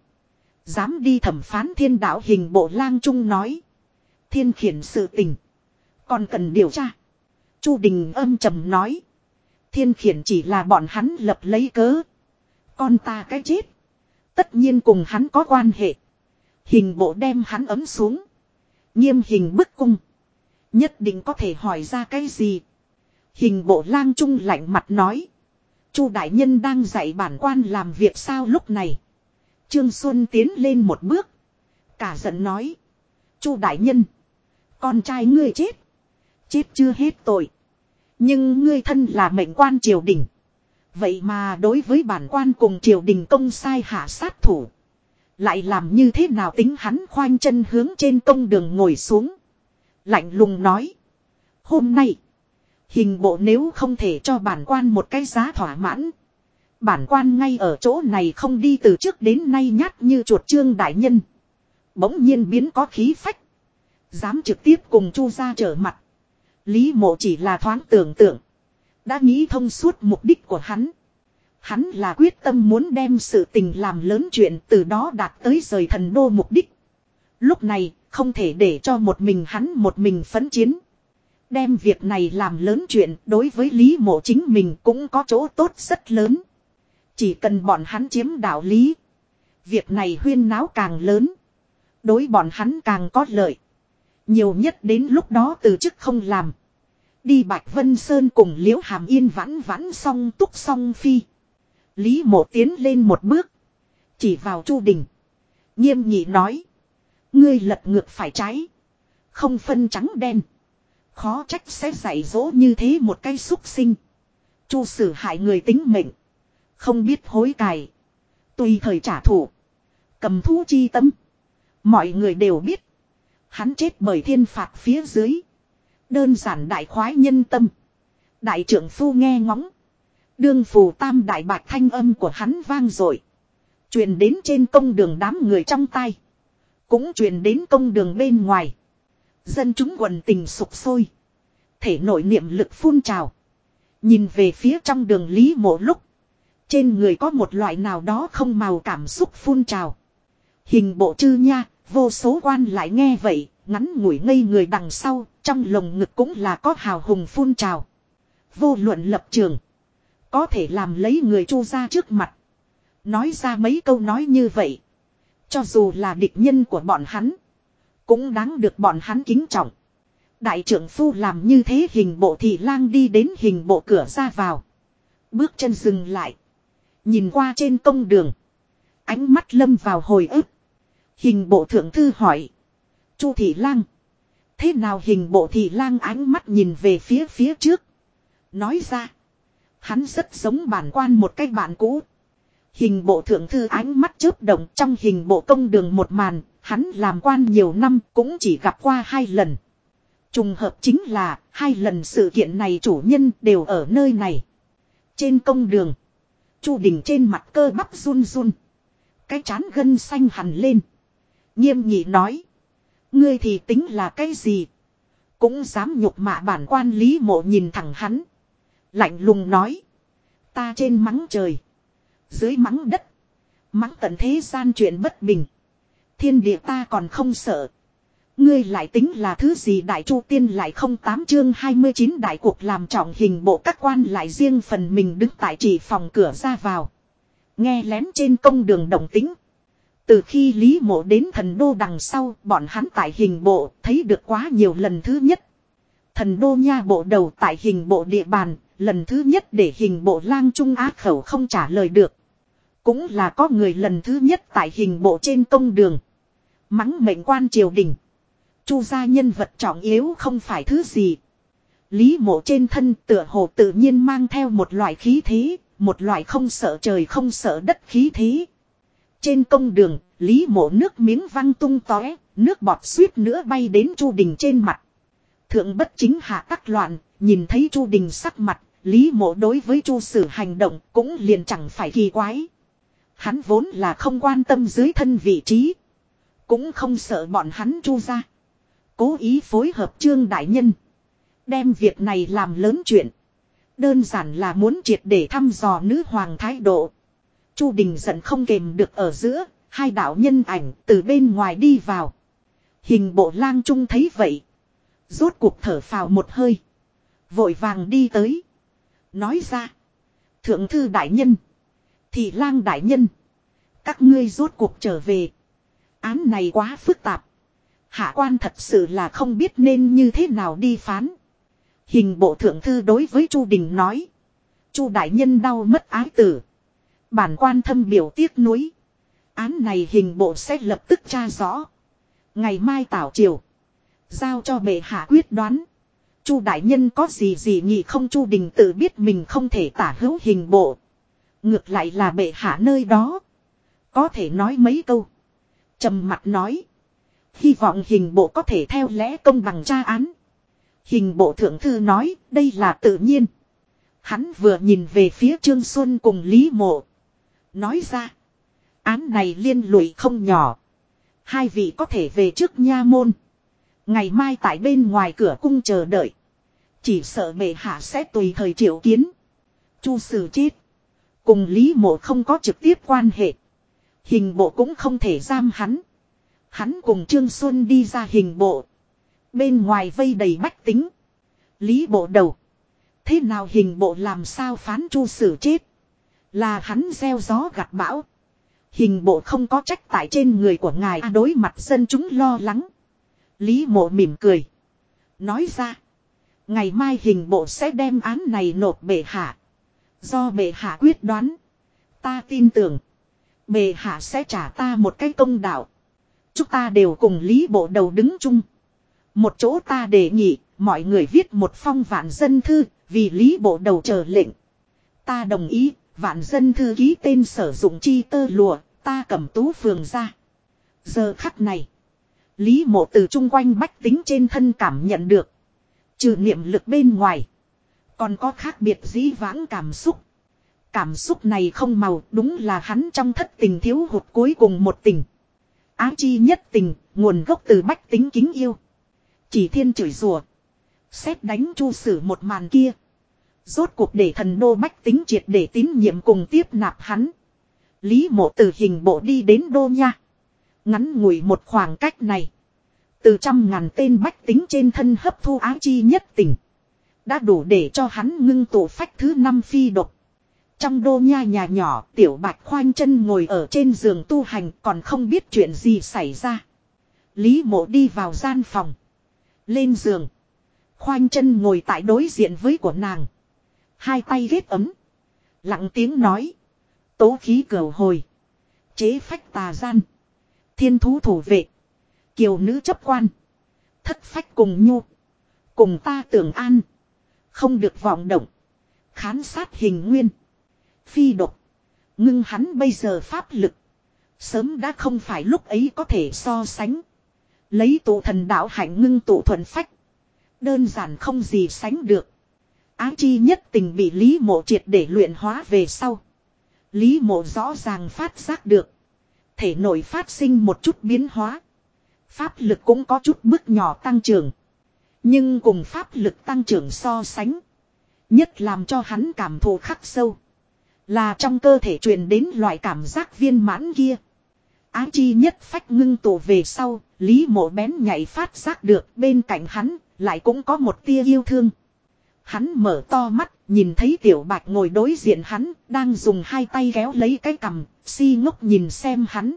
Dám đi thẩm phán thiên đạo hình bộ lang trung nói. Thiên khiển sự tình. Còn cần điều tra. Chu Đình âm trầm nói. Thiên khiển chỉ là bọn hắn lập lấy cớ. Con ta cái chết. Tất nhiên cùng hắn có quan hệ. Hình bộ đem hắn ấm xuống. Nghiêm hình bức cung. Nhất định có thể hỏi ra cái gì. Hình bộ lang trung lạnh mặt nói. Chu đại nhân đang dạy bản quan làm việc sao lúc này. Trương Xuân tiến lên một bước. Cả giận nói. Chu đại nhân. Con trai ngươi chết. Chết chưa hết tội. Nhưng ngươi thân là mệnh quan triều đình. Vậy mà đối với bản quan cùng triều đình công sai hạ sát thủ. Lại làm như thế nào tính hắn khoanh chân hướng trên công đường ngồi xuống. Lạnh lùng nói. Hôm nay. Hình bộ nếu không thể cho bản quan một cái giá thỏa mãn. Bản quan ngay ở chỗ này không đi từ trước đến nay nhát như chuột trương đại nhân. Bỗng nhiên biến có khí phách. Dám trực tiếp cùng chu ra trở mặt. Lý mộ chỉ là thoáng tưởng tượng. Đã nghĩ thông suốt mục đích của hắn. Hắn là quyết tâm muốn đem sự tình làm lớn chuyện từ đó đạt tới rời thần đô mục đích. Lúc này, không thể để cho một mình hắn một mình phấn chiến. Đem việc này làm lớn chuyện đối với Lý mộ chính mình cũng có chỗ tốt rất lớn. Chỉ cần bọn hắn chiếm đạo lý. Việc này huyên náo càng lớn. Đối bọn hắn càng có lợi. Nhiều nhất đến lúc đó từ chức không làm. Đi Bạch Vân Sơn cùng Liễu Hàm Yên vãn vãn song túc song phi. Lý mộ tiến lên một bước. Chỉ vào Chu Đình. Nghiêm nhị nói. Ngươi lật ngược phải trái. Không phân trắng đen. Khó trách sẽ dạy dỗ như thế một cái xúc sinh. Chu sử hại người tính mệnh. Không biết hối cải. Tùy thời trả thù. Cầm thú chi tâm. Mọi người đều biết. Hắn chết bởi thiên phạt phía dưới. Đơn giản đại khoái nhân tâm. Đại trưởng phu nghe ngóng. Đương phù tam đại bạc thanh âm của hắn vang rồi. truyền đến trên công đường đám người trong tay. Cũng truyền đến công đường bên ngoài. Dân chúng quần tình sụp sôi. Thể nội niệm lực phun trào. Nhìn về phía trong đường Lý Mộ lúc. Trên người có một loại nào đó không màu cảm xúc phun trào. Hình bộ chư nha, vô số quan lại nghe vậy, ngắn ngủi ngây người đằng sau, trong lồng ngực cũng là có hào hùng phun trào. Vô luận lập trường. Có thể làm lấy người chu ra trước mặt. Nói ra mấy câu nói như vậy. Cho dù là địch nhân của bọn hắn. Cũng đáng được bọn hắn kính trọng. Đại trưởng phu làm như thế hình bộ thị lang đi đến hình bộ cửa ra vào. Bước chân dừng lại. Nhìn qua trên công đường. Ánh mắt lâm vào hồi ức. Hình bộ thượng thư hỏi. Chu thị lang. Thế nào hình bộ thị lang ánh mắt nhìn về phía phía trước. Nói ra. Hắn rất giống bản quan một cách bạn cũ. Hình bộ thượng thư ánh mắt chớp động trong hình bộ công đường một màn, hắn làm quan nhiều năm cũng chỉ gặp qua hai lần. Trùng hợp chính là, hai lần sự kiện này chủ nhân đều ở nơi này. Trên công đường, Chu Đình trên mặt cơ bắp run run. Cái chán gân xanh hẳn lên. Nghiêm nghị nói. Ngươi thì tính là cái gì? Cũng dám nhục mạ bản quan lý mộ nhìn thẳng hắn. Lạnh lùng nói. Ta trên mắng trời. Dưới mắng đất. Mắng tận thế gian chuyện bất bình. Thiên địa ta còn không sợ. Ngươi lại tính là thứ gì đại chu tiên lại không tám chương 29 đại cuộc làm trọng hình bộ các quan lại riêng phần mình đứng tại chỉ phòng cửa ra vào. Nghe lén trên công đường đồng tính. Từ khi Lý Mộ đến thần đô đằng sau, bọn hắn tại hình bộ thấy được quá nhiều lần thứ nhất. Thần đô nha bộ đầu tại hình bộ địa bàn, lần thứ nhất để hình bộ lang trung á khẩu không trả lời được. Cũng là có người lần thứ nhất tại hình bộ trên công đường. Mắng mệnh quan triều đình. Chu gia nhân vật trọng yếu không phải thứ gì. Lý mộ trên thân tựa hồ tự nhiên mang theo một loại khí thế, một loại không sợ trời không sợ đất khí thế. Trên công đường, Lý mộ nước miếng văng tung tóe, nước bọt suýt nữa bay đến Chu Đình trên mặt. Thượng bất chính hạ tắc loạn, nhìn thấy Chu Đình sắc mặt, Lý mộ đối với Chu sử hành động cũng liền chẳng phải kỳ quái. Hắn vốn là không quan tâm dưới thân vị trí. Cũng không sợ bọn hắn Chu ra. Cố ý phối hợp trương đại nhân. Đem việc này làm lớn chuyện. Đơn giản là muốn triệt để thăm dò nữ hoàng thái độ. Chu Đình giận không kềm được ở giữa, hai đạo nhân ảnh từ bên ngoài đi vào. Hình bộ lang trung thấy vậy. Rốt cuộc thở phào một hơi. Vội vàng đi tới. Nói ra. Thượng thư đại nhân. Thị lang đại nhân. Các ngươi rốt cuộc trở về. Án này quá phức tạp. Hạ quan thật sự là không biết nên như thế nào đi phán. Hình bộ thượng thư đối với Chu Đình nói. Chu đại nhân đau mất ái tử. Bản quan thâm biểu tiếc nuối. Án này hình bộ sẽ lập tức tra rõ. Ngày mai tảo triều. Giao cho bệ hạ quyết đoán. Chu đại nhân có gì gì nhị không Chu Đình tự biết mình không thể tả hữu hình bộ. Ngược lại là bệ hạ nơi đó. Có thể nói mấy câu. trầm mặt nói. Hy vọng hình bộ có thể theo lẽ công bằng tra án. Hình bộ thượng thư nói, đây là tự nhiên. Hắn vừa nhìn về phía Trương Xuân cùng Lý Mộ. Nói ra. Án này liên lụy không nhỏ. Hai vị có thể về trước nha môn. Ngày mai tại bên ngoài cửa cung chờ đợi. Chỉ sợ bệ hạ sẽ tùy thời triệu kiến. Chu sử chết. Cùng Lý Mộ không có trực tiếp quan hệ. Hình bộ cũng không thể giam hắn. Hắn cùng Trương Xuân đi ra hình bộ. Bên ngoài vây đầy bách tính. Lý bộ đầu. Thế nào hình bộ làm sao phán chu sử chết. Là hắn gieo gió gặt bão. Hình bộ không có trách tại trên người của ngài à, đối mặt dân chúng lo lắng. Lý mộ mỉm cười. Nói ra. Ngày mai hình bộ sẽ đem án này nộp bệ hạ. Do bệ hạ quyết đoán. Ta tin tưởng. Bệ hạ sẽ trả ta một cái công đạo. Chúng ta đều cùng lý bộ đầu đứng chung. Một chỗ ta đề nghị, mọi người viết một phong vạn dân thư, vì lý bộ đầu chờ lệnh. Ta đồng ý, vạn dân thư ký tên sử dụng chi tơ lụa ta cầm tú phường ra. Giờ khắc này, lý mộ từ chung quanh bách tính trên thân cảm nhận được. Trừ niệm lực bên ngoài, còn có khác biệt dĩ vãng cảm xúc. Cảm xúc này không màu đúng là hắn trong thất tình thiếu hụt cuối cùng một tình. Á chi nhất tình, nguồn gốc từ bách tính kính yêu. Chỉ thiên chửi rùa. Xét đánh chu sử một màn kia. Rốt cuộc để thần đô bách tính triệt để tín nhiệm cùng tiếp nạp hắn. Lý mộ từ hình bộ đi đến đô nha. Ngắn ngủi một khoảng cách này. Từ trăm ngàn tên bách tính trên thân hấp thu ái chi nhất tình. Đã đủ để cho hắn ngưng tụ phách thứ năm phi độc. Trong đô nha nhà nhỏ, tiểu bạch khoanh chân ngồi ở trên giường tu hành còn không biết chuyện gì xảy ra. Lý mộ đi vào gian phòng. Lên giường. Khoanh chân ngồi tại đối diện với của nàng. Hai tay ghét ấm. Lặng tiếng nói. Tố khí cửu hồi. Chế phách tà gian. Thiên thú thủ vệ. Kiều nữ chấp quan. Thất phách cùng nhu. Cùng ta tưởng an. Không được vọng động. Khán sát hình nguyên. Phi độc. Ngưng hắn bây giờ pháp lực. Sớm đã không phải lúc ấy có thể so sánh. Lấy tụ thần đạo hạnh ngưng tụ thuần phách. Đơn giản không gì sánh được. Ái chi nhất tình bị Lý Mộ triệt để luyện hóa về sau. Lý Mộ rõ ràng phát giác được. Thể nội phát sinh một chút biến hóa. Pháp lực cũng có chút bước nhỏ tăng trưởng. Nhưng cùng pháp lực tăng trưởng so sánh. Nhất làm cho hắn cảm thụ khắc sâu. Là trong cơ thể truyền đến loại cảm giác viên mãn kia. Ái chi nhất phách ngưng tụ về sau, Lý mộ bén nhảy phát giác được bên cạnh hắn, lại cũng có một tia yêu thương. Hắn mở to mắt, nhìn thấy tiểu bạch ngồi đối diện hắn, đang dùng hai tay kéo lấy cái cằm, si ngốc nhìn xem hắn.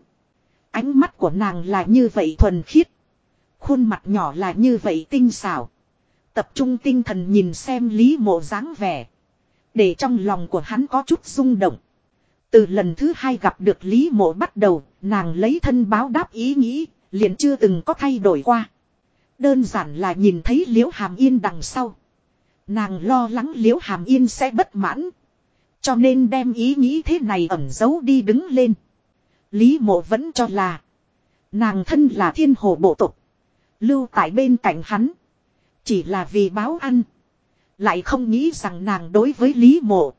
Ánh mắt của nàng là như vậy thuần khiết. Khuôn mặt nhỏ là như vậy tinh xảo. Tập trung tinh thần nhìn xem Lý mộ dáng vẻ. Để trong lòng của hắn có chút rung động. Từ lần thứ hai gặp được Lý mộ bắt đầu, nàng lấy thân báo đáp ý nghĩ, liền chưa từng có thay đổi qua. Đơn giản là nhìn thấy liễu hàm yên đằng sau. Nàng lo lắng liễu hàm yên sẽ bất mãn. Cho nên đem ý nghĩ thế này ẩn giấu đi đứng lên. Lý mộ vẫn cho là. Nàng thân là thiên hồ bộ tục. Lưu tại bên cạnh hắn. Chỉ là vì báo ăn. Lại không nghĩ rằng nàng đối với Lý mộ.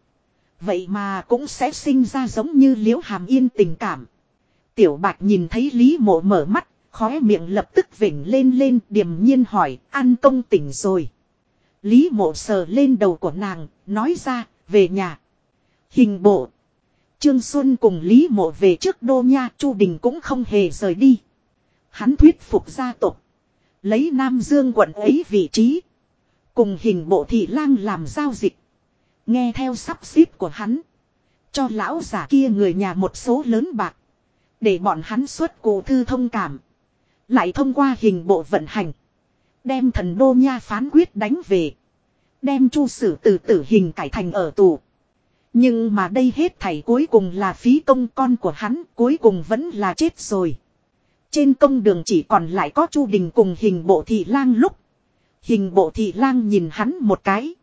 Vậy mà cũng sẽ sinh ra giống như liễu hàm yên tình cảm. Tiểu bạch nhìn thấy Lý mộ mở mắt. Khóe miệng lập tức vỉnh lên lên, điềm nhiên hỏi ăn công tỉnh rồi. Lý mộ sờ lên đầu của nàng, nói ra, về nhà. Hình bộ. Trương Xuân cùng Lý mộ về trước đô nha, Chu Đình cũng không hề rời đi. Hắn thuyết phục gia tộc Lấy Nam Dương quận ấy vị trí. Cùng hình bộ thị lang làm giao dịch. Nghe theo sắp xếp của hắn. Cho lão giả kia người nhà một số lớn bạc. Để bọn hắn xuất cổ thư thông cảm. Lại thông qua hình bộ vận hành. Đem thần đô nha phán quyết đánh về. Đem chu sử từ tử hình cải thành ở tù. Nhưng mà đây hết thảy cuối cùng là phí công con của hắn, cuối cùng vẫn là chết rồi. Trên công đường chỉ còn lại có Chu Đình cùng hình bộ thị lang lúc. Hình bộ thị lang nhìn hắn một cái.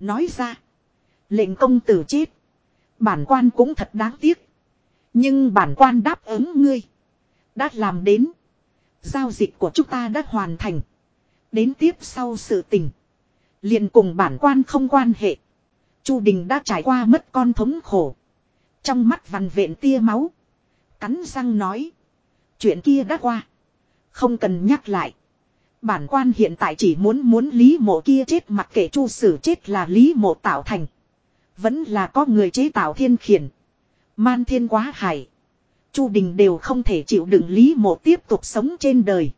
Nói ra. Lệnh công tử chết. Bản quan cũng thật đáng tiếc. Nhưng bản quan đáp ứng ngươi. Đã làm đến. Giao dịch của chúng ta đã hoàn thành. Đến tiếp sau sự tình. liền cùng bản quan không quan hệ. Chu Đình đã trải qua mất con thống khổ. Trong mắt vằn vện tia máu. Cắn răng nói. Chuyện kia đã qua. Không cần nhắc lại. Bản quan hiện tại chỉ muốn muốn lý mộ kia chết mặc kệ chu sử chết là lý mộ tạo thành. Vẫn là có người chế tạo thiên khiển. Man thiên quá hải. Chu đình đều không thể chịu đựng lý mộ tiếp tục sống trên đời.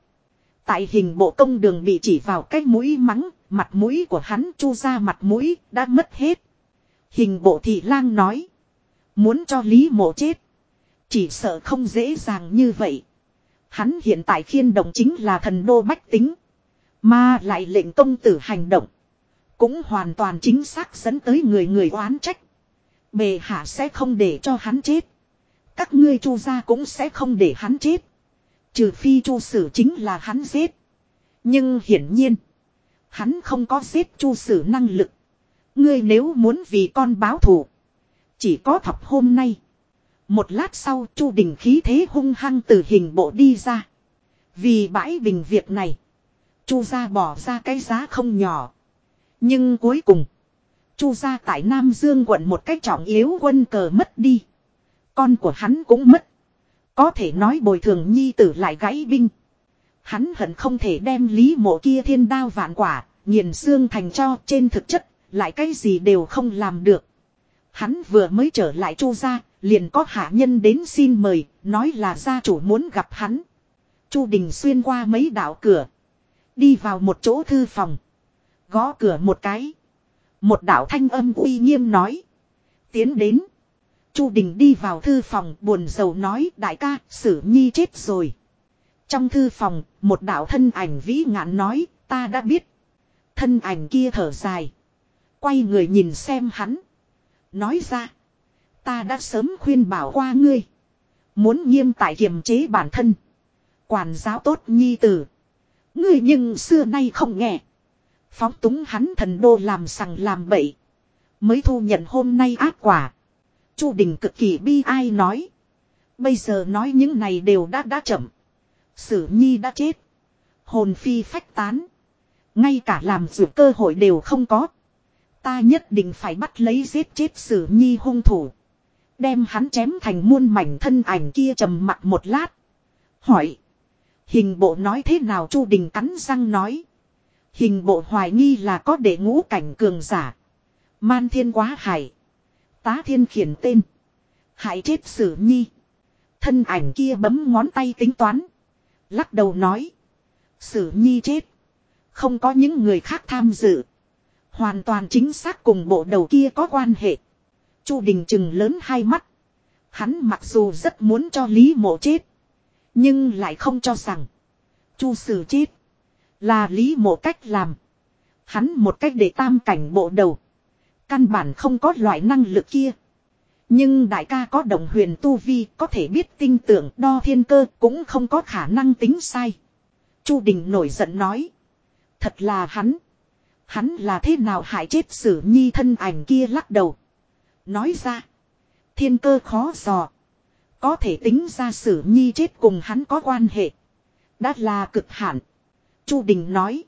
Tại hình bộ công đường bị chỉ vào cái mũi mắng, mặt mũi của hắn chu ra mặt mũi, đã mất hết. Hình bộ thị lang nói. Muốn cho lý mộ chết. Chỉ sợ không dễ dàng như vậy. Hắn hiện tại khiên động chính là thần đô bách tính. Mà lại lệnh công tử hành động. Cũng hoàn toàn chính xác dẫn tới người người oán trách. Bề hạ sẽ không để cho hắn chết. Các ngươi chu gia cũng sẽ không để hắn chết. Trừ phi chu sử chính là hắn giết. Nhưng hiển nhiên. Hắn không có giết chu sử năng lực. Ngươi nếu muốn vì con báo thù. Chỉ có thọc hôm nay. Một lát sau, Chu Đình khí thế hung hăng từ hình bộ đi ra. Vì bãi bình việc này. Chu gia bỏ ra cái giá không nhỏ. Nhưng cuối cùng. Chu gia tại Nam Dương quận một cách trọng yếu quân cờ mất đi. Con của hắn cũng mất. Có thể nói bồi thường nhi tử lại gãy binh. Hắn hận không thể đem lý mộ kia thiên đao vạn quả, nghiền xương thành cho trên thực chất, lại cái gì đều không làm được. Hắn vừa mới trở lại chu gia, liền có hạ nhân đến xin mời, nói là gia chủ muốn gặp hắn. Chu Đình xuyên qua mấy đạo cửa, đi vào một chỗ thư phòng, gõ cửa một cái. Một đạo thanh âm uy nghiêm nói, tiến đến. Chu Đình đi vào thư phòng buồn rầu nói đại ca, Sử Nhi chết rồi. Trong thư phòng, một đạo thân ảnh vĩ ngạn nói, ta đã biết. Thân ảnh kia thở dài. Quay người nhìn xem hắn. Nói ra. Ta đã sớm khuyên bảo qua ngươi. Muốn nghiêm tại kiềm chế bản thân. Quản giáo tốt nhi tử. Ngươi nhưng xưa nay không nghe. Phóng túng hắn thần đô làm sằng làm bậy. Mới thu nhận hôm nay ác quả. Chu Đình cực kỳ bi ai nói. Bây giờ nói những này đều đã đã chậm. Sử Nhi đã chết. Hồn phi phách tán. Ngay cả làm dù cơ hội đều không có. Ta nhất định phải bắt lấy giết chết Sử Nhi hung thủ. Đem hắn chém thành muôn mảnh thân ảnh kia trầm mặt một lát. Hỏi. Hình bộ nói thế nào Chu Đình cắn răng nói. Hình bộ hoài nghi là có để ngũ cảnh cường giả. Man thiên quá hải. Tá thiên khiển tên. Hại chết sử nhi. Thân ảnh kia bấm ngón tay tính toán. Lắc đầu nói. Sử nhi chết. Không có những người khác tham dự. Hoàn toàn chính xác cùng bộ đầu kia có quan hệ. Chu Đình chừng lớn hai mắt. Hắn mặc dù rất muốn cho Lý Mộ chết. Nhưng lại không cho rằng. Chu Sử chết. Là Lý Mộ cách làm. Hắn một cách để tam cảnh bộ đầu. Căn bản không có loại năng lực kia. Nhưng đại ca có đồng huyền tu vi, có thể biết tinh tưởng, đo thiên cơ, cũng không có khả năng tính sai. Chu Đình nổi giận nói. Thật là hắn. Hắn là thế nào hại chết sử nhi thân ảnh kia lắc đầu. Nói ra. Thiên cơ khó dò. Có thể tính ra sử nhi chết cùng hắn có quan hệ. Đã là cực hạn. Chu Đình nói.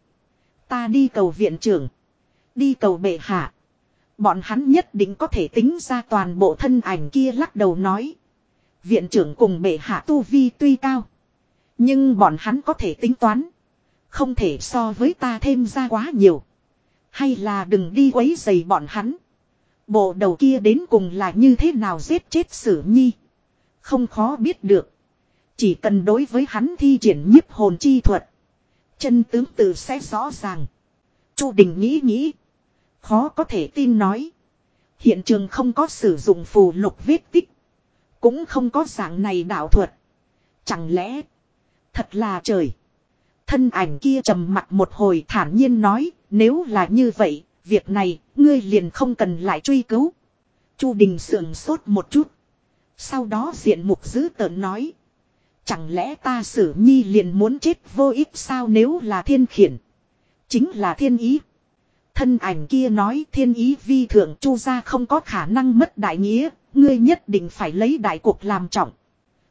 Ta đi cầu viện trưởng. Đi cầu bệ hạ. Bọn hắn nhất định có thể tính ra toàn bộ thân ảnh kia lắc đầu nói. Viện trưởng cùng bệ hạ tu vi tuy cao. Nhưng bọn hắn có thể tính toán. Không thể so với ta thêm ra quá nhiều. Hay là đừng đi quấy dày bọn hắn. Bộ đầu kia đến cùng là như thế nào giết chết sử nhi. Không khó biết được. Chỉ cần đối với hắn thi triển nhiếp hồn chi thuật. Chân tướng tự sẽ rõ ràng. Chu Đình nghĩ nghĩ. Khó có thể tin nói. Hiện trường không có sử dụng phù lục vết tích. Cũng không có dạng này đạo thuật. Chẳng lẽ. Thật là trời. Thân ảnh kia trầm mặt một hồi thản nhiên nói. Nếu là như vậy. Việc này, ngươi liền không cần lại truy cứu. Chu Đình sườn sốt một chút. Sau đó diện mục dữ tợn nói. Chẳng lẽ ta xử nhi liền muốn chết vô ích sao nếu là thiên khiển. Chính là thiên ý. Thân ảnh kia nói thiên ý vi thượng chu gia không có khả năng mất đại nghĩa, ngươi nhất định phải lấy đại cuộc làm trọng.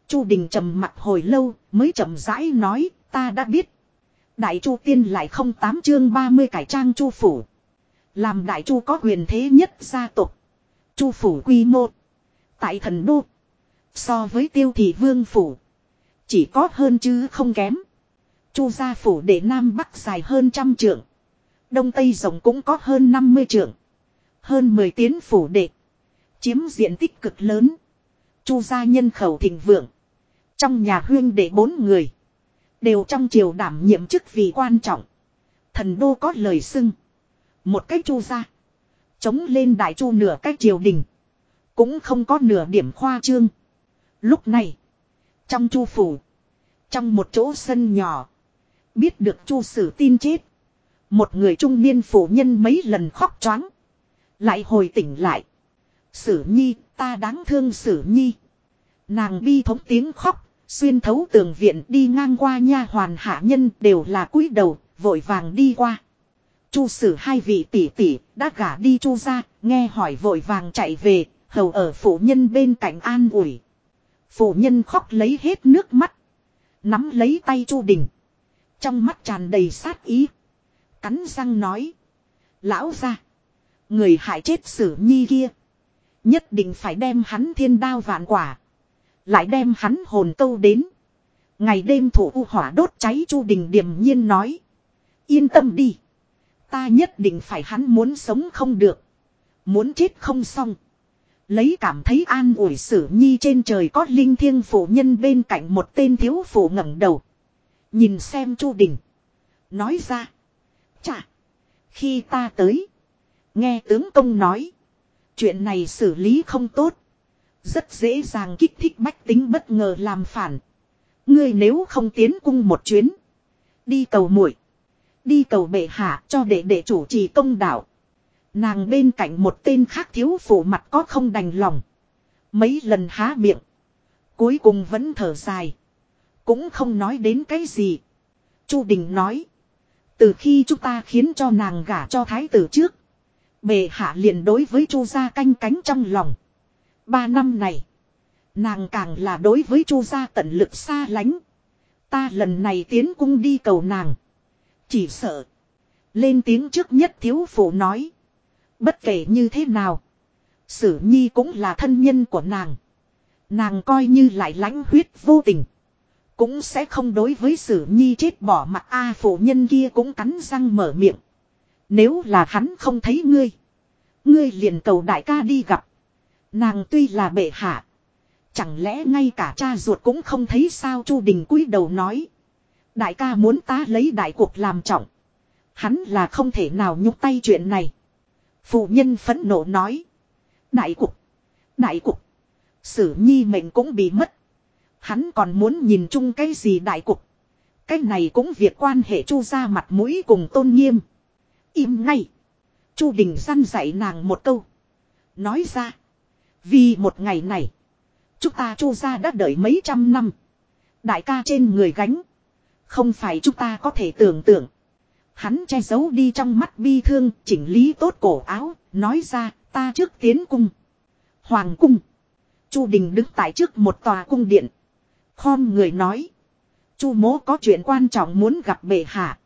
Chu đình trầm mặt hồi lâu, mới chậm rãi nói, ta đã biết. Đại chu tiên lại không tám chương 30 cải trang chu phủ. Làm đại chu có quyền thế nhất gia tộc. Chu phủ quy mô. Tại thần đô. So với tiêu thị vương phủ. Chỉ có hơn chứ không kém. Chu gia phủ để nam bắc dài hơn trăm trượng. Đông Tây rộng cũng có hơn 50 trượng. Hơn 10 tiến phủ đệ. Chiếm diện tích cực lớn. Chu gia nhân khẩu thịnh vượng. Trong nhà huyên đệ bốn người. Đều trong triều đảm nhiệm chức vị quan trọng. Thần đô có lời xưng. Một cách chu gia. Chống lên đại chu nửa cách triều đình. Cũng không có nửa điểm khoa trương. Lúc này. Trong chu phủ. Trong một chỗ sân nhỏ. Biết được chu sử tin chết. Một người trung niên phụ nhân mấy lần khóc choáng. Lại hồi tỉnh lại. Sử nhi, ta đáng thương sử nhi. Nàng bi thống tiếng khóc, xuyên thấu tường viện đi ngang qua nha hoàn hạ nhân đều là cúi đầu, vội vàng đi qua. Chu sử hai vị tỷ tỷ đã gả đi chu ra, nghe hỏi vội vàng chạy về, hầu ở phụ nhân bên cạnh an ủi. Phụ nhân khóc lấy hết nước mắt. Nắm lấy tay chu đình. Trong mắt tràn đầy sát ý. Cắn răng nói. Lão ra. Người hại chết sử nhi kia. Nhất định phải đem hắn thiên đao vạn quả. Lại đem hắn hồn câu đến. Ngày đêm thủ u hỏa đốt cháy Chu Đình điềm nhiên nói. Yên tâm đi. Ta nhất định phải hắn muốn sống không được. Muốn chết không xong. Lấy cảm thấy an ủi sử nhi trên trời có linh thiêng phụ nhân bên cạnh một tên thiếu phụ ngẩng đầu. Nhìn xem Chu Đình. Nói ra. Chà. Khi ta tới. Nghe tướng công nói. Chuyện này xử lý không tốt. Rất dễ dàng kích thích bách tính bất ngờ làm phản. Ngươi nếu không tiến cung một chuyến. Đi cầu muội, Đi cầu bệ hạ cho đệ đệ chủ trì công đạo. Nàng bên cạnh một tên khác thiếu phụ mặt có không đành lòng. Mấy lần há miệng. Cuối cùng vẫn thở dài. Cũng không nói đến cái gì. Chu Đình nói. Từ khi chúng ta khiến cho nàng gả cho thái tử trước. Bề hạ liền đối với chu gia canh cánh trong lòng. Ba năm này. Nàng càng là đối với chu gia tận lực xa lánh. Ta lần này tiến cung đi cầu nàng. Chỉ sợ. Lên tiếng trước nhất thiếu phụ nói. Bất kể như thế nào. Sử nhi cũng là thân nhân của nàng. Nàng coi như lại lãnh huyết vô tình. Cũng sẽ không đối với sử nhi chết bỏ mặt A phụ nhân kia cũng cắn răng mở miệng. Nếu là hắn không thấy ngươi. Ngươi liền cầu đại ca đi gặp. Nàng tuy là bệ hạ. Chẳng lẽ ngay cả cha ruột cũng không thấy sao Chu Đình cúi đầu nói. Đại ca muốn ta lấy đại cuộc làm trọng. Hắn là không thể nào nhúc tay chuyện này. Phụ nhân phẫn nộ nói. Đại cục. Đại cục. Sử nhi mệnh cũng bị mất. Hắn còn muốn nhìn chung cái gì đại cục. Cái này cũng việc quan hệ chu ra mặt mũi cùng tôn nghiêm. Im ngay. chu Đình săn dạy nàng một câu. Nói ra. Vì một ngày này. Chúng ta chu ra đã đợi mấy trăm năm. Đại ca trên người gánh. Không phải chúng ta có thể tưởng tượng. Hắn che giấu đi trong mắt bi thương, chỉnh lý tốt cổ áo, nói ra, ta trước tiến cung. Hoàng cung. Chu Đình đứng tại trước một tòa cung điện. Khom người nói. Chu mố có chuyện quan trọng muốn gặp bệ hạ.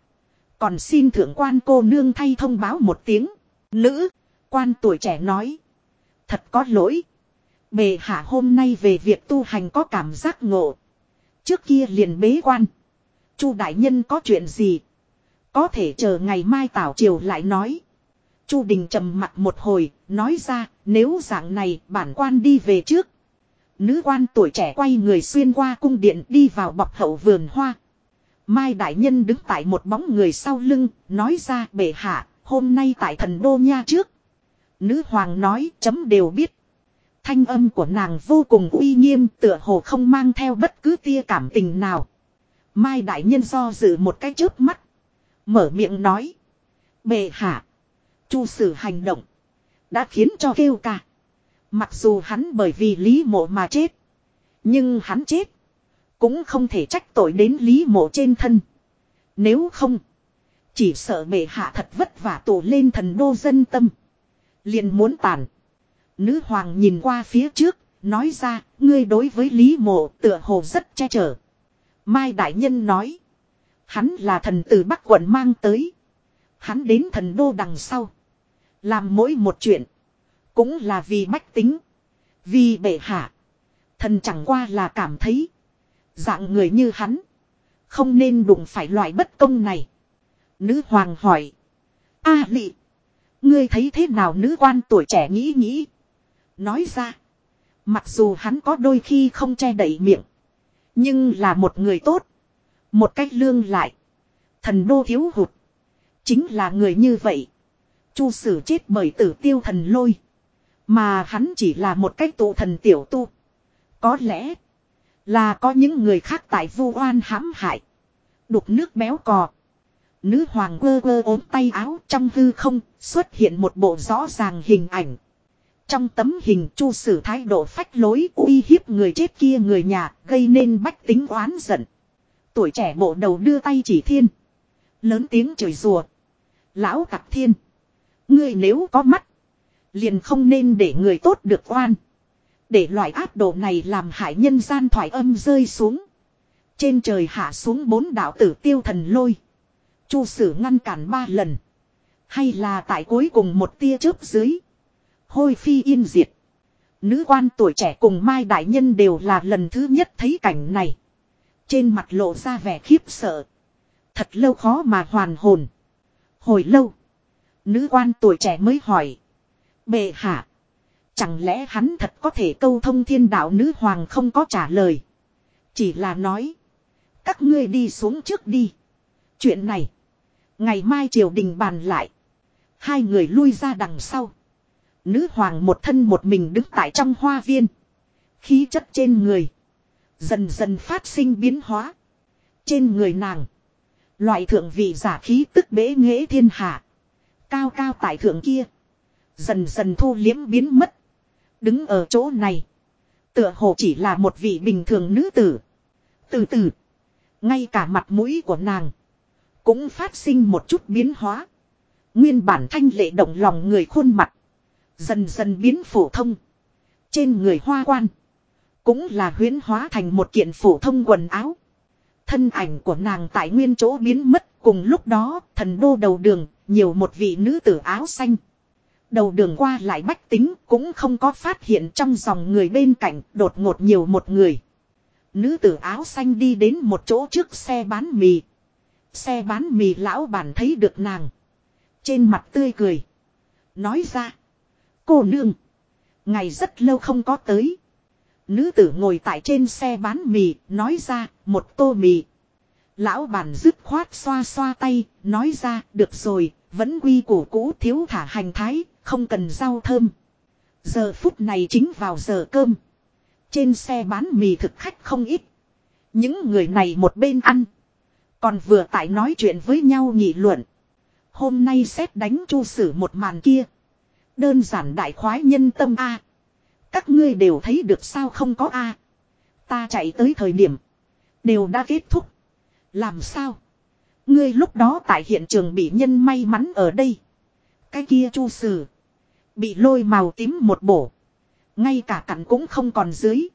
Còn xin thượng quan cô nương thay thông báo một tiếng. Nữ, quan tuổi trẻ nói. Thật có lỗi. Bệ hạ hôm nay về việc tu hành có cảm giác ngộ. Trước kia liền bế quan. Chu đại nhân có chuyện gì? Có thể chờ ngày mai tảo triều lại nói. Chu Đình trầm mặt một hồi, nói ra, nếu dạng này bản quan đi về trước. Nữ quan tuổi trẻ quay người xuyên qua cung điện đi vào bọc hậu vườn hoa. Mai đại nhân đứng tại một bóng người sau lưng, nói ra bệ hạ, hôm nay tại thần đô nha trước. Nữ hoàng nói chấm đều biết. Thanh âm của nàng vô cùng uy nghiêm tựa hồ không mang theo bất cứ tia cảm tình nào. Mai đại nhân do dự một cái chớp mắt. Mở miệng nói. Bệ hạ. Chu sử hành động. Đã khiến cho kêu ca. Mặc dù hắn bởi vì lý mộ mà chết. Nhưng hắn chết. Cũng không thể trách tội đến lý mộ trên thân. Nếu không. Chỉ sợ bệ hạ thật vất vả tổ lên thần đô dân tâm. liền muốn tàn. Nữ hoàng nhìn qua phía trước. Nói ra. Ngươi đối với lý mộ tựa hồ rất che chở. Mai Đại Nhân nói. Hắn là thần từ Bắc quận mang tới. Hắn đến thần đô đằng sau. Làm mỗi một chuyện. Cũng là vì bách tính. Vì bệ hạ. Thần chẳng qua là cảm thấy. Dạng người như hắn. Không nên đụng phải loại bất công này. Nữ hoàng hỏi. A à, lị. Ngươi thấy thế nào nữ quan tuổi trẻ nghĩ nghĩ. Nói ra. Mặc dù hắn có đôi khi không che đậy miệng. Nhưng là một người tốt. Một cách lương lại. Thần đô thiếu hụt. Chính là người như vậy. Chu sử chết bởi tử tiêu thần lôi. Mà hắn chỉ là một cách tụ thần tiểu tu. Có lẽ là có những người khác tại vu oan hãm hại. Đục nước béo cò. Nữ hoàng quơ quơ ốm tay áo trong hư không xuất hiện một bộ rõ ràng hình ảnh. Trong tấm hình chu sử thái độ phách lối uy hiếp người chết kia người nhà gây nên bách tính oán giận. Tuổi trẻ bộ đầu đưa tay chỉ thiên. Lớn tiếng chửi rùa. Lão tặc thiên. Ngươi nếu có mắt. Liền không nên để người tốt được oan. Để loại áp độ này làm hại nhân gian thoải âm rơi xuống. Trên trời hạ xuống bốn đạo tử tiêu thần lôi. Chu sử ngăn cản ba lần. Hay là tại cuối cùng một tia chớp dưới. Hôi phi yên diệt. Nữ quan tuổi trẻ cùng Mai Đại Nhân đều là lần thứ nhất thấy cảnh này. Trên mặt lộ ra vẻ khiếp sợ. Thật lâu khó mà hoàn hồn. Hồi lâu. Nữ quan tuổi trẻ mới hỏi. Bệ hạ. Chẳng lẽ hắn thật có thể câu thông thiên đạo nữ hoàng không có trả lời. Chỉ là nói. Các ngươi đi xuống trước đi. Chuyện này. Ngày mai triều đình bàn lại. Hai người lui ra đằng sau. Nữ hoàng một thân một mình đứng tại trong hoa viên. Khí chất trên người. Dần dần phát sinh biến hóa. Trên người nàng. Loại thượng vị giả khí tức bế nghệ thiên hạ. Cao cao tại thượng kia. Dần dần thu liếm biến mất. Đứng ở chỗ này. Tựa hồ chỉ là một vị bình thường nữ tử. Từ từ. Ngay cả mặt mũi của nàng. Cũng phát sinh một chút biến hóa. Nguyên bản thanh lệ động lòng người khuôn mặt. Dần dần biến phổ thông. Trên người hoa quan. Cũng là huyến hóa thành một kiện phổ thông quần áo. Thân ảnh của nàng tại nguyên chỗ biến mất, cùng lúc đó, thần đô đầu đường, nhiều một vị nữ tử áo xanh. Đầu đường qua lại bách tính cũng không có phát hiện trong dòng người bên cạnh đột ngột nhiều một người. Nữ tử áo xanh đi đến một chỗ trước xe bán mì. Xe bán mì lão bản thấy được nàng. Trên mặt tươi cười. Nói ra. Cô nương. Ngày rất lâu không có tới. Nữ tử ngồi tại trên xe bán mì, nói ra, một tô mì. Lão bản dứt khoát xoa xoa tay, nói ra, được rồi, vẫn quy củ cũ thiếu thả hành thái, không cần rau thơm. Giờ phút này chính vào giờ cơm. Trên xe bán mì thực khách không ít. Những người này một bên ăn. Còn vừa tại nói chuyện với nhau nghị luận. Hôm nay xét đánh chu sử một màn kia. Đơn giản đại khoái nhân tâm A. Các ngươi đều thấy được sao không có A. Ta chạy tới thời điểm. Đều đã kết thúc. Làm sao? Ngươi lúc đó tại hiện trường bị nhân may mắn ở đây. Cái kia chu sử. Bị lôi màu tím một bổ. Ngay cả cặn cũng không còn dưới.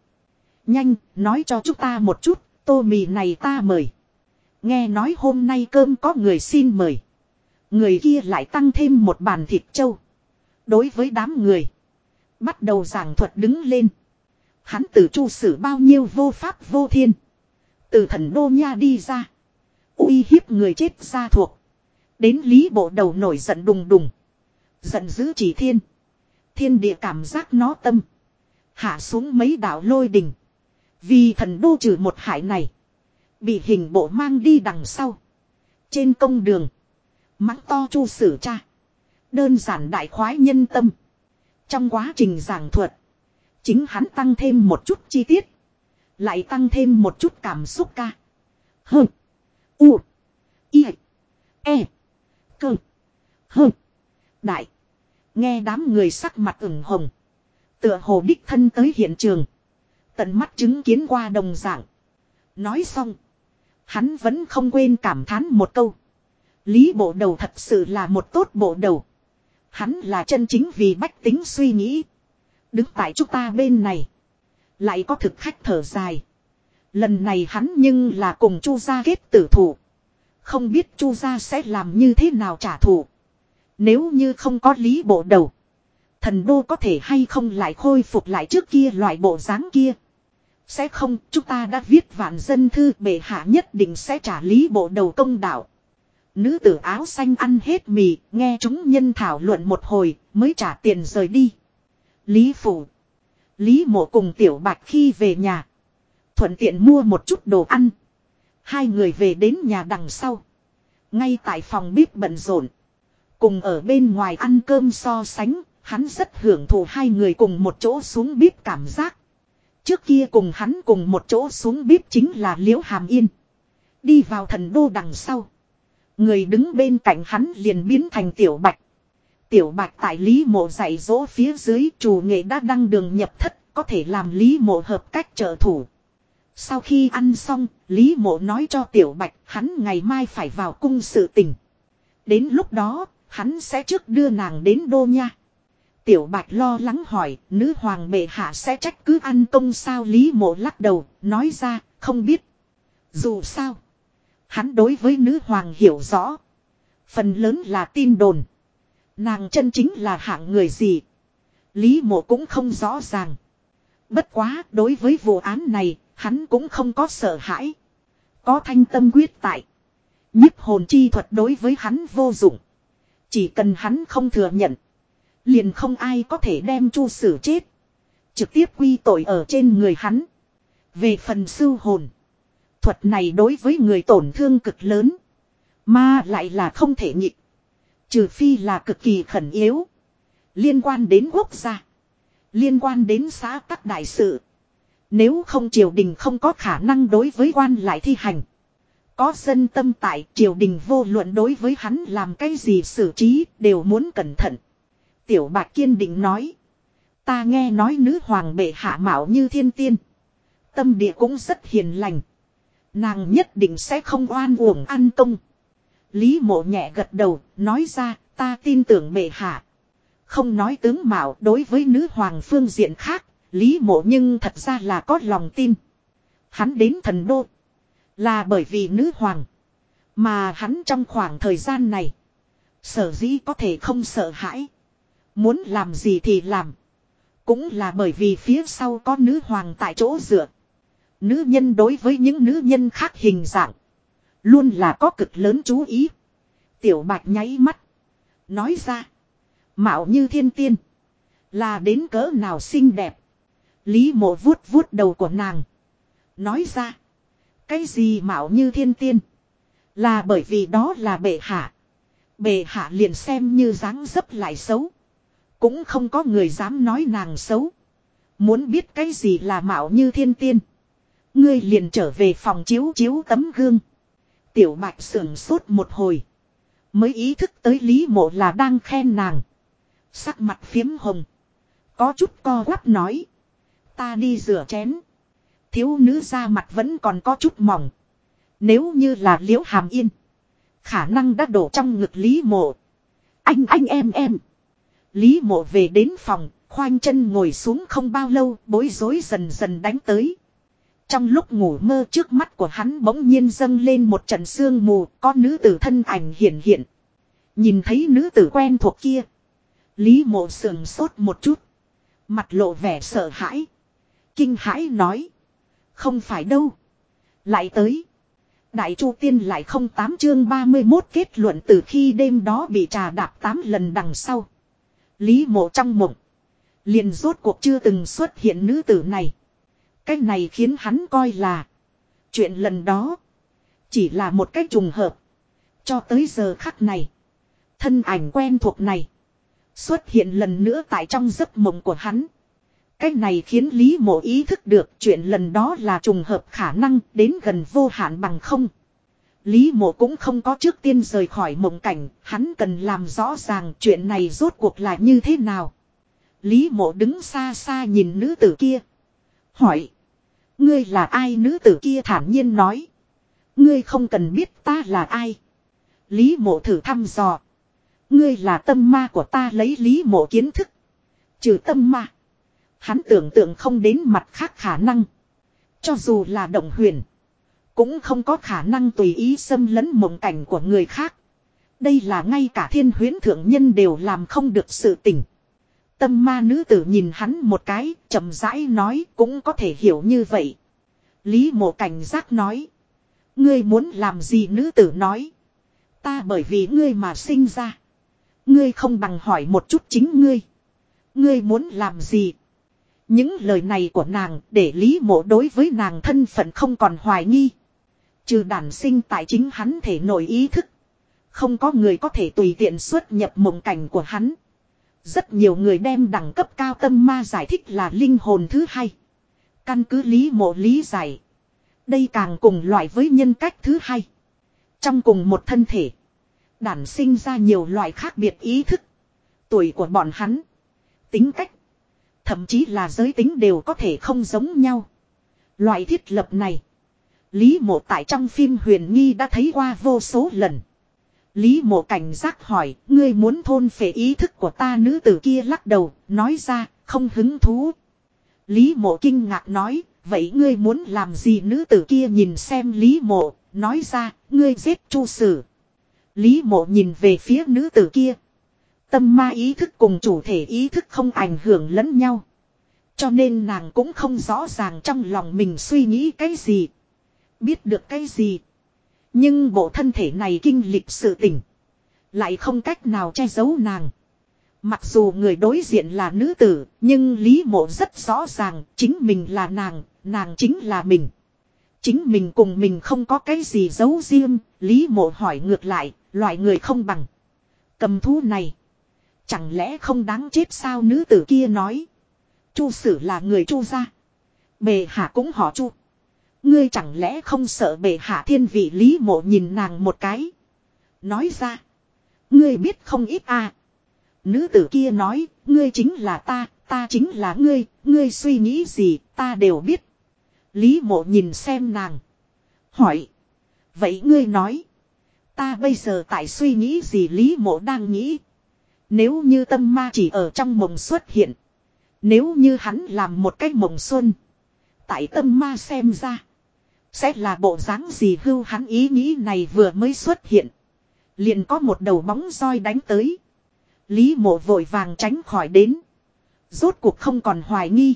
Nhanh, nói cho chúng ta một chút, tô mì này ta mời. Nghe nói hôm nay cơm có người xin mời. Người kia lại tăng thêm một bàn thịt trâu. Đối với đám người. Bắt đầu giảng thuật đứng lên. Hắn từ chu sử bao nhiêu vô pháp vô thiên. Từ thần đô nha đi ra. uy hiếp người chết ra thuộc. Đến lý bộ đầu nổi giận đùng đùng. Giận dữ chỉ thiên. Thiên địa cảm giác nó tâm. Hạ xuống mấy đạo lôi đình. Vì thần đô trừ một hải này. Bị hình bộ mang đi đằng sau. Trên công đường. Mắng to chu sử cha. Đơn giản đại khoái nhân tâm. Trong quá trình giảng thuật. Chính hắn tăng thêm một chút chi tiết. Lại tăng thêm một chút cảm xúc ca. Hơ. U. I. E. Cơ. Hơ. Đại. Nghe đám người sắc mặt ửng hồng. Tựa hồ đích thân tới hiện trường. Tận mắt chứng kiến qua đồng dạng. Nói xong. Hắn vẫn không quên cảm thán một câu. Lý bộ đầu thật sự là một tốt bộ đầu. Hắn là chân chính vì bách tính suy nghĩ. Đứng tại chúng ta bên này. Lại có thực khách thở dài. Lần này hắn nhưng là cùng chu gia kết tử thủ. Không biết chu gia sẽ làm như thế nào trả thù. Nếu như không có lý bộ đầu. Thần đô có thể hay không lại khôi phục lại trước kia loại bộ dáng kia. Sẽ không, chúng ta đã viết vạn dân thư bệ hạ nhất định sẽ trả lý bộ đầu công đạo. Nữ tử áo xanh ăn hết mì, nghe chúng nhân thảo luận một hồi, mới trả tiền rời đi. Lý phủ. Lý mộ cùng tiểu bạch khi về nhà. Thuận tiện mua một chút đồ ăn. Hai người về đến nhà đằng sau. Ngay tại phòng bếp bận rộn. Cùng ở bên ngoài ăn cơm so sánh, hắn rất hưởng thụ hai người cùng một chỗ xuống bếp cảm giác. Trước kia cùng hắn cùng một chỗ xuống bếp chính là Liễu Hàm Yên. Đi vào thần đô đằng sau. Người đứng bên cạnh hắn liền biến thành Tiểu Bạch. Tiểu Bạch tại Lý Mộ dạy dỗ phía dưới chủ nghệ đã đăng đường nhập thất, có thể làm Lý Mộ hợp cách trợ thủ. Sau khi ăn xong, Lý Mộ nói cho Tiểu Bạch hắn ngày mai phải vào cung sự tình. Đến lúc đó, hắn sẽ trước đưa nàng đến đô nha. Tiểu Bạch lo lắng hỏi, nữ hoàng bệ hạ sẽ trách cứ ăn công sao Lý Mộ lắc đầu, nói ra, không biết. Dù sao, hắn đối với nữ hoàng hiểu rõ. Phần lớn là tin đồn. Nàng chân chính là hạng người gì. Lý Mộ cũng không rõ ràng. Bất quá, đối với vụ án này, hắn cũng không có sợ hãi. Có thanh tâm quyết tại. nhiếp hồn chi thuật đối với hắn vô dụng. Chỉ cần hắn không thừa nhận. Liền không ai có thể đem chu sử chết. Trực tiếp quy tội ở trên người hắn. Về phần sưu hồn. Thuật này đối với người tổn thương cực lớn. Mà lại là không thể nhịn. Trừ phi là cực kỳ khẩn yếu. Liên quan đến quốc gia. Liên quan đến xã các đại sự. Nếu không triều đình không có khả năng đối với quan lại thi hành. Có dân tâm tại triều đình vô luận đối với hắn làm cái gì xử trí đều muốn cẩn thận. Tiểu bạc kiên định nói. Ta nghe nói nữ hoàng bệ hạ mạo như thiên tiên. Tâm địa cũng rất hiền lành. Nàng nhất định sẽ không oan uổng ăn công. Lý mộ nhẹ gật đầu, nói ra, ta tin tưởng bệ hạ. Không nói tướng mạo đối với nữ hoàng phương diện khác, Lý mộ nhưng thật ra là có lòng tin. Hắn đến thần đô. Là bởi vì nữ hoàng. Mà hắn trong khoảng thời gian này. Sở dĩ có thể không sợ hãi. Muốn làm gì thì làm. Cũng là bởi vì phía sau có nữ hoàng tại chỗ dựa. Nữ nhân đối với những nữ nhân khác hình dạng. Luôn là có cực lớn chú ý. Tiểu bạch nháy mắt. Nói ra. Mạo như thiên tiên. Là đến cỡ nào xinh đẹp. Lý mộ vuốt vuốt đầu của nàng. Nói ra. Cái gì mạo như thiên tiên. Là bởi vì đó là bệ hạ. Bệ hạ liền xem như dáng dấp lại xấu. Cũng không có người dám nói nàng xấu. Muốn biết cái gì là mạo như thiên tiên. Ngươi liền trở về phòng chiếu chiếu tấm gương. Tiểu bạch sưởng sốt một hồi. Mới ý thức tới Lý mộ là đang khen nàng. Sắc mặt phiếm hồng. Có chút co quắp nói. Ta đi rửa chén. Thiếu nữ da mặt vẫn còn có chút mỏng. Nếu như là liễu hàm yên. Khả năng đã đổ trong ngực Lý mộ. Anh anh em em. Lý mộ về đến phòng. Khoanh chân ngồi xuống không bao lâu bối rối dần dần đánh tới. Trong lúc ngủ mơ trước mắt của hắn bỗng nhiên dâng lên một trận sương mù, có nữ tử thân ảnh hiện hiện. Nhìn thấy nữ tử quen thuộc kia. Lý mộ sườn sốt một chút. Mặt lộ vẻ sợ hãi. Kinh hãi nói. Không phải đâu. Lại tới. Đại Chu Tiên lại không tám chương 31 kết luận từ khi đêm đó bị trà đạp tám lần đằng sau. Lý mộ trong mộng. Liền rốt cuộc chưa từng xuất hiện nữ tử này. Cái này khiến hắn coi là. Chuyện lần đó. Chỉ là một cách trùng hợp. Cho tới giờ khắc này. Thân ảnh quen thuộc này. Xuất hiện lần nữa tại trong giấc mộng của hắn. Cái này khiến Lý Mộ ý thức được chuyện lần đó là trùng hợp khả năng đến gần vô hạn bằng không. Lý Mộ cũng không có trước tiên rời khỏi mộng cảnh, hắn cần làm rõ ràng chuyện này rốt cuộc là như thế nào. Lý Mộ đứng xa xa nhìn nữ tử kia. Hỏi. Ngươi là ai nữ tử kia thản nhiên nói. Ngươi không cần biết ta là ai. Lý Mộ thử thăm dò. Ngươi là tâm ma của ta lấy Lý Mộ kiến thức. Trừ tâm ma. Hắn tưởng tượng không đến mặt khác khả năng. Cho dù là động huyền. Cũng không có khả năng tùy ý xâm lấn mộng cảnh của người khác. Đây là ngay cả thiên huyến thượng nhân đều làm không được sự tỉnh Tâm ma nữ tử nhìn hắn một cái, chậm rãi nói cũng có thể hiểu như vậy. Lý mộ cảnh giác nói. Ngươi muốn làm gì nữ tử nói. Ta bởi vì ngươi mà sinh ra. Ngươi không bằng hỏi một chút chính ngươi. Ngươi muốn làm gì? Những lời này của nàng để Lý Mộ đối với nàng thân phận không còn hoài nghi. Trừ đản sinh tại chính hắn thể nội ý thức. Không có người có thể tùy tiện xuất nhập mộng cảnh của hắn. Rất nhiều người đem đẳng cấp cao tâm ma giải thích là linh hồn thứ hai. Căn cứ lý mộ lý giải. Đây càng cùng loại với nhân cách thứ hai. Trong cùng một thân thể. Đản sinh ra nhiều loại khác biệt ý thức. Tuổi của bọn hắn. Tính cách. Thậm chí là giới tính đều có thể không giống nhau. Loại thiết lập này. Lý mộ tại trong phim huyền nghi đã thấy qua vô số lần. Lý mộ cảnh giác hỏi, ngươi muốn thôn phệ ý thức của ta nữ tử kia lắc đầu, nói ra, không hứng thú. Lý mộ kinh ngạc nói, vậy ngươi muốn làm gì nữ tử kia nhìn xem Lý mộ, nói ra, ngươi giết chu sử. Lý mộ nhìn về phía nữ tử kia. Tâm ma ý thức cùng chủ thể ý thức không ảnh hưởng lẫn nhau. Cho nên nàng cũng không rõ ràng trong lòng mình suy nghĩ cái gì. Biết được cái gì. Nhưng bộ thân thể này kinh lịch sự tỉnh. Lại không cách nào che giấu nàng. Mặc dù người đối diện là nữ tử, nhưng Lý Mộ rất rõ ràng, chính mình là nàng, nàng chính là mình. Chính mình cùng mình không có cái gì giấu riêng, Lý Mộ hỏi ngược lại, loại người không bằng. Cầm thú này, chẳng lẽ không đáng chết sao nữ tử kia nói. Chu sử là người chu gia. Bề hạ cũng họ chu. Ngươi chẳng lẽ không sợ bệ hạ thiên vị Lý Mộ nhìn nàng một cái. Nói ra. Ngươi biết không ít à. Nữ tử kia nói, ngươi chính là ta, ta chính là ngươi, ngươi suy nghĩ gì, ta đều biết. Lý mộ nhìn xem nàng. Hỏi. Vậy ngươi nói. Ta bây giờ tại suy nghĩ gì Lý mộ đang nghĩ. Nếu như tâm ma chỉ ở trong mộng xuất hiện. Nếu như hắn làm một cái mộng xuân. Tại tâm ma xem ra. Sẽ là bộ dáng gì hưu hắn ý nghĩ này vừa mới xuất hiện. Liền có một đầu bóng roi đánh tới. Lý mộ vội vàng tránh khỏi đến. Rốt cuộc không còn hoài nghi.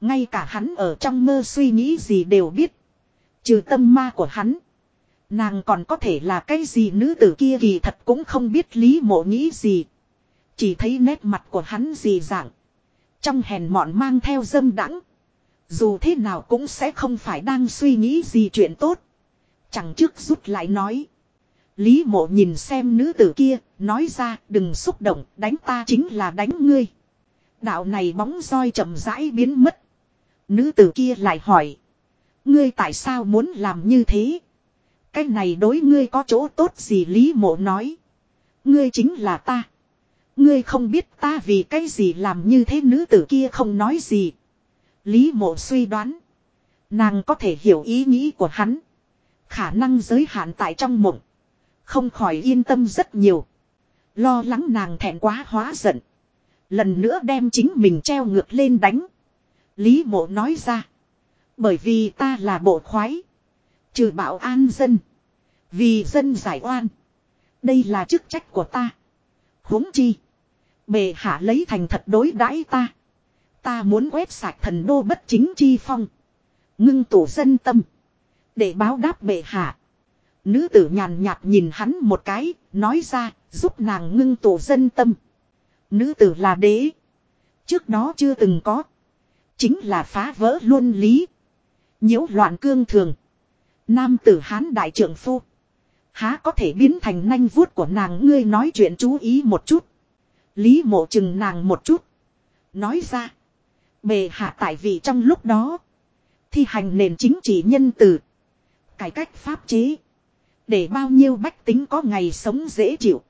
Ngay cả hắn ở trong mơ suy nghĩ gì đều biết. Trừ tâm ma của hắn. Nàng còn có thể là cái gì nữ tử kia kỳ thật cũng không biết lý mộ nghĩ gì. Chỉ thấy nét mặt của hắn gì dạng. Trong hèn mọn mang theo dâm đắng. Dù thế nào cũng sẽ không phải đang suy nghĩ gì chuyện tốt. Chẳng trước rút lại nói. Lý mộ nhìn xem nữ tử kia, nói ra đừng xúc động, đánh ta chính là đánh ngươi. Đạo này bóng roi chậm rãi biến mất. Nữ tử kia lại hỏi. Ngươi tại sao muốn làm như thế? Cái này đối ngươi có chỗ tốt gì Lý mộ nói. Ngươi chính là ta. Ngươi không biết ta vì cái gì làm như thế nữ tử kia không nói gì. Lý mộ suy đoán. Nàng có thể hiểu ý nghĩ của hắn. Khả năng giới hạn tại trong mộng. Không khỏi yên tâm rất nhiều. Lo lắng nàng thẹn quá hóa giận. Lần nữa đem chính mình treo ngược lên đánh. Lý mộ nói ra. Bởi vì ta là bộ khoái. Trừ bảo an dân. Vì dân giải oan. Đây là chức trách của ta huống chi. Bề hạ lấy thành thật đối đãi ta. Ta muốn quét sạch thần đô bất chính chi phong. Ngưng tổ dân tâm. Để báo đáp bệ hạ. Nữ tử nhàn nhạt nhìn hắn một cái, nói ra, giúp nàng ngưng tổ dân tâm. Nữ tử là đế. Trước đó chưa từng có. Chính là phá vỡ luân lý. nhiễu loạn cương thường. Nam tử hán đại trưởng phu. Há có thể biến thành nanh vuốt của nàng ngươi nói chuyện chú ý một chút. Lý mộ chừng nàng một chút. Nói ra. Bề hạ tại vị trong lúc đó. Thi hành nền chính trị nhân từ. Cải cách pháp chế. Để bao nhiêu bách tính có ngày sống dễ chịu.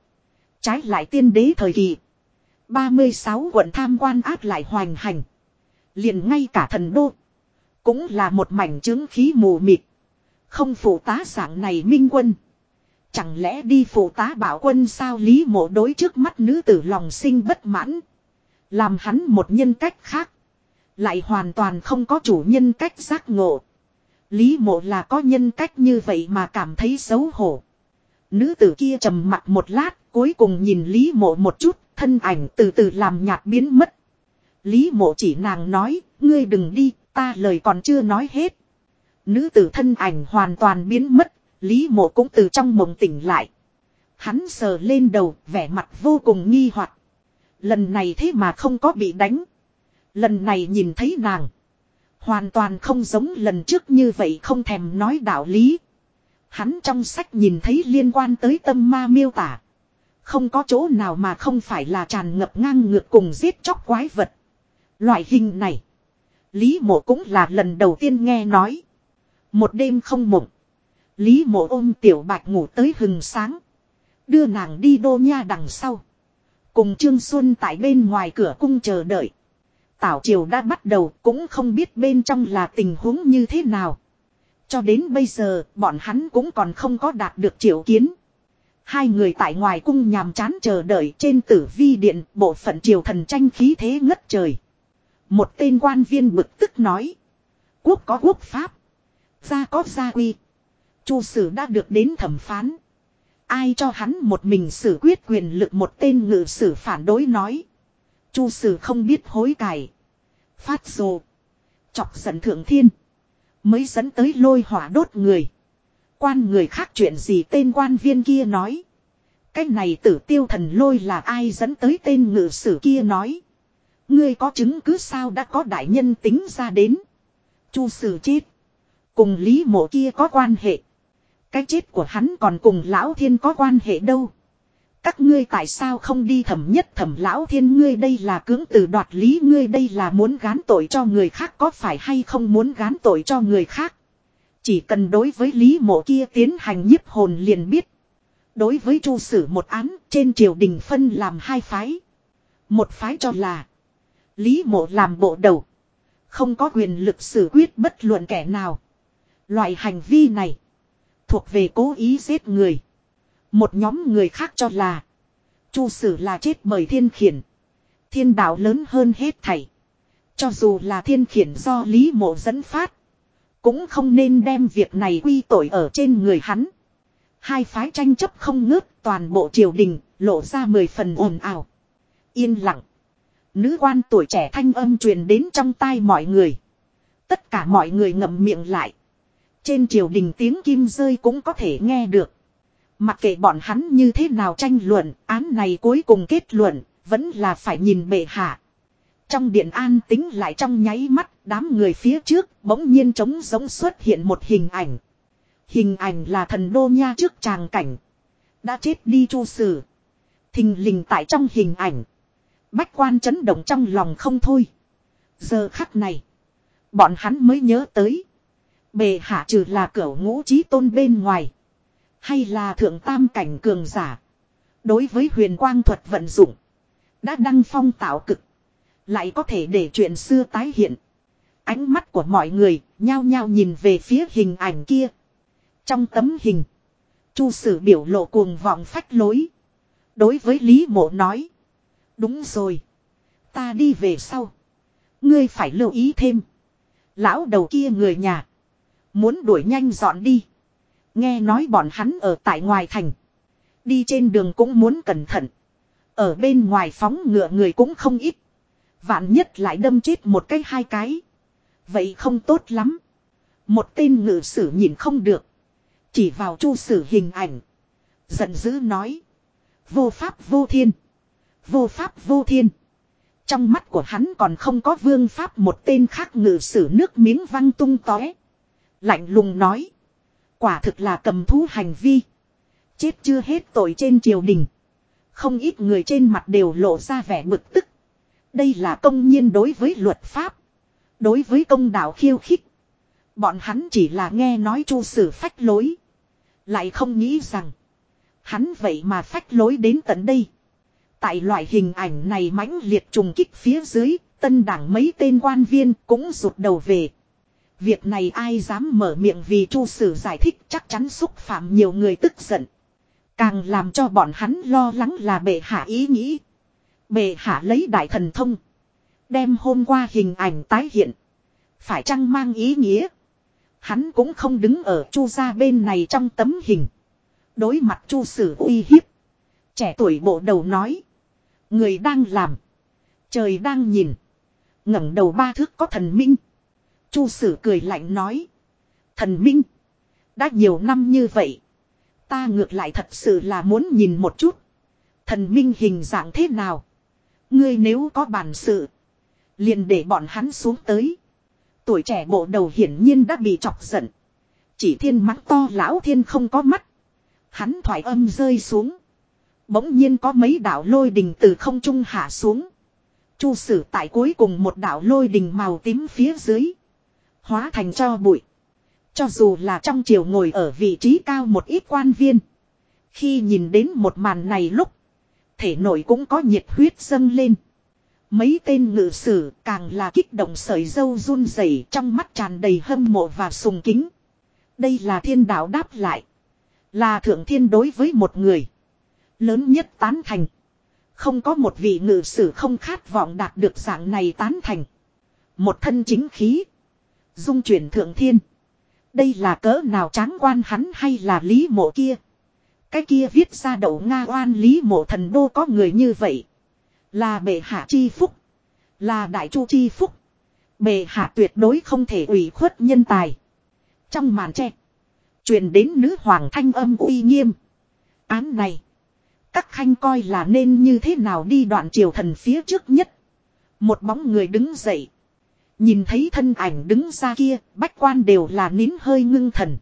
Trái lại tiên đế thời kỳ. 36 quận tham quan áp lại hoành hành. Liền ngay cả thần đô. Cũng là một mảnh chứng khí mù mịt. Không phụ tá dạng này minh quân. Chẳng lẽ đi phụ tá bảo quân sao lý mộ đối trước mắt nữ tử lòng sinh bất mãn. Làm hắn một nhân cách khác. Lại hoàn toàn không có chủ nhân cách giác ngộ. Lý mộ là có nhân cách như vậy mà cảm thấy xấu hổ. Nữ tử kia trầm mặt một lát, cuối cùng nhìn Lý mộ một chút, thân ảnh từ từ làm nhạt biến mất. Lý mộ chỉ nàng nói, ngươi đừng đi, ta lời còn chưa nói hết. Nữ tử thân ảnh hoàn toàn biến mất, Lý mộ cũng từ trong mộng tỉnh lại. Hắn sờ lên đầu, vẻ mặt vô cùng nghi hoặc. Lần này thế mà không có bị đánh. Lần này nhìn thấy nàng. Hoàn toàn không giống lần trước như vậy không thèm nói đạo lý. Hắn trong sách nhìn thấy liên quan tới tâm ma miêu tả. Không có chỗ nào mà không phải là tràn ngập ngang ngược cùng giết chóc quái vật. Loại hình này. Lý mộ cũng là lần đầu tiên nghe nói. Một đêm không mộng. Lý mộ ôm tiểu bạch ngủ tới hừng sáng. Đưa nàng đi đô nha đằng sau. Cùng Trương Xuân tại bên ngoài cửa cung chờ đợi. Tảo triều đã bắt đầu cũng không biết bên trong là tình huống như thế nào. Cho đến bây giờ, bọn hắn cũng còn không có đạt được triệu kiến. Hai người tại ngoài cung nhàm chán chờ đợi trên tử vi điện, bộ phận triều thần tranh khí thế ngất trời. Một tên quan viên bực tức nói. Quốc có quốc pháp. Gia có gia quy. Chu sử đã được đến thẩm phán. Ai cho hắn một mình xử quyết quyền lực một tên ngự sử phản đối nói. Chu sử không biết hối cải. Phát rồ. Chọc giận thượng thiên. Mới dẫn tới lôi hỏa đốt người. Quan người khác chuyện gì tên quan viên kia nói. Cái này tử tiêu thần lôi là ai dẫn tới tên ngự sử kia nói. Ngươi có chứng cứ sao đã có đại nhân tính ra đến. Chu sử chết. Cùng lý mộ kia có quan hệ. Cái chết của hắn còn cùng lão thiên có quan hệ đâu. Các ngươi tại sao không đi thẩm nhất thẩm lão thiên ngươi đây là cưỡng từ đoạt lý, ngươi đây là muốn gán tội cho người khác, có phải hay không muốn gán tội cho người khác. Chỉ cần đối với lý mộ kia tiến hành nhiếp hồn liền biết. Đối với chu sử một án, trên triều đình phân làm hai phái. Một phái cho là, lý mộ làm bộ đầu. Không có quyền lực xử quyết bất luận kẻ nào. Loại hành vi này thuộc về cố ý giết người. Một nhóm người khác cho là, Chu sử là chết bởi thiên khiển. Thiên đạo lớn hơn hết thảy. Cho dù là thiên khiển do Lý Mộ dẫn phát. Cũng không nên đem việc này quy tội ở trên người hắn. Hai phái tranh chấp không ngớt, toàn bộ triều đình, lộ ra mười phần ồn ào. Yên lặng. Nữ quan tuổi trẻ thanh âm truyền đến trong tai mọi người. Tất cả mọi người ngậm miệng lại. Trên triều đình tiếng kim rơi cũng có thể nghe được. Mặc kệ bọn hắn như thế nào tranh luận, án này cuối cùng kết luận, vẫn là phải nhìn bệ hạ. Trong điện an tính lại trong nháy mắt, đám người phía trước bỗng nhiên trống giống xuất hiện một hình ảnh. Hình ảnh là thần đô nha trước tràng cảnh. Đã chết đi chu sử. Thình lình tại trong hình ảnh. Bách quan chấn động trong lòng không thôi. Giờ khắc này. Bọn hắn mới nhớ tới. Bề hạ trừ là cửa ngũ trí tôn bên ngoài. Hay là thượng tam cảnh cường giả. Đối với huyền quang thuật vận dụng. Đã đăng phong tạo cực. Lại có thể để chuyện xưa tái hiện. Ánh mắt của mọi người nhao nhao nhìn về phía hình ảnh kia. Trong tấm hình. Chu sử biểu lộ cuồng vọng phách lối. Đối với Lý mộ nói. Đúng rồi. Ta đi về sau. Ngươi phải lưu ý thêm. Lão đầu kia người nhà. Muốn đuổi nhanh dọn đi. Nghe nói bọn hắn ở tại ngoài thành. Đi trên đường cũng muốn cẩn thận. Ở bên ngoài phóng ngựa người cũng không ít. Vạn nhất lại đâm chết một cái hai cái. Vậy không tốt lắm. Một tên ngự sử nhìn không được. Chỉ vào chu sử hình ảnh. Giận dữ nói. Vô pháp vô thiên. Vô pháp vô thiên. Trong mắt của hắn còn không có vương pháp một tên khác ngự sử nước miếng văng tung tóe. Lạnh lùng nói. Quả thực là cầm thú hành vi. Chết chưa hết tội trên triều đình. Không ít người trên mặt đều lộ ra vẻ bực tức. Đây là công nhiên đối với luật pháp. Đối với công đạo khiêu khích. Bọn hắn chỉ là nghe nói chu sử phách lối. Lại không nghĩ rằng. Hắn vậy mà phách lối đến tận đây. Tại loại hình ảnh này mãnh liệt trùng kích phía dưới. Tân đảng mấy tên quan viên cũng rụt đầu về. Việc này ai dám mở miệng vì chu sử giải thích chắc chắn xúc phạm nhiều người tức giận. Càng làm cho bọn hắn lo lắng là bệ hạ ý nghĩ. Bệ hạ lấy đại thần thông. Đem hôm qua hình ảnh tái hiện. Phải chăng mang ý nghĩa. Hắn cũng không đứng ở chu gia bên này trong tấm hình. Đối mặt chu sử uy hiếp. Trẻ tuổi bộ đầu nói. Người đang làm. Trời đang nhìn. ngẩng đầu ba thước có thần minh. Chu sử cười lạnh nói. Thần minh. Đã nhiều năm như vậy. Ta ngược lại thật sự là muốn nhìn một chút. Thần minh hình dạng thế nào. Ngươi nếu có bản sự. Liền để bọn hắn xuống tới. Tuổi trẻ bộ đầu hiển nhiên đã bị chọc giận. Chỉ thiên mắt to lão thiên không có mắt. Hắn thoải âm rơi xuống. Bỗng nhiên có mấy đạo lôi đình từ không trung hạ xuống. Chu sử tại cuối cùng một đạo lôi đình màu tím phía dưới. Hóa thành cho bụi. Cho dù là trong triều ngồi ở vị trí cao một ít quan viên. Khi nhìn đến một màn này lúc. Thể nội cũng có nhiệt huyết dâng lên. Mấy tên ngự sử càng là kích động sợi dâu run rẩy trong mắt tràn đầy hâm mộ và sùng kính. Đây là thiên đạo đáp lại. Là thượng thiên đối với một người. Lớn nhất tán thành. Không có một vị ngự sử không khát vọng đạt được dạng này tán thành. Một thân chính khí. Dung chuyển thượng thiên. Đây là cỡ nào tráng quan hắn hay là lý mộ kia. Cái kia viết ra đậu Nga oan lý mộ thần đô có người như vậy. Là bệ hạ chi phúc. Là đại chu chi phúc. Bệ hạ tuyệt đối không thể ủy khuất nhân tài. Trong màn tre. truyền đến nữ hoàng thanh âm uy nghiêm. Án này. Các khanh coi là nên như thế nào đi đoạn triều thần phía trước nhất. Một bóng người đứng dậy. Nhìn thấy thân ảnh đứng ra kia, bách quan đều là nín hơi ngưng thần.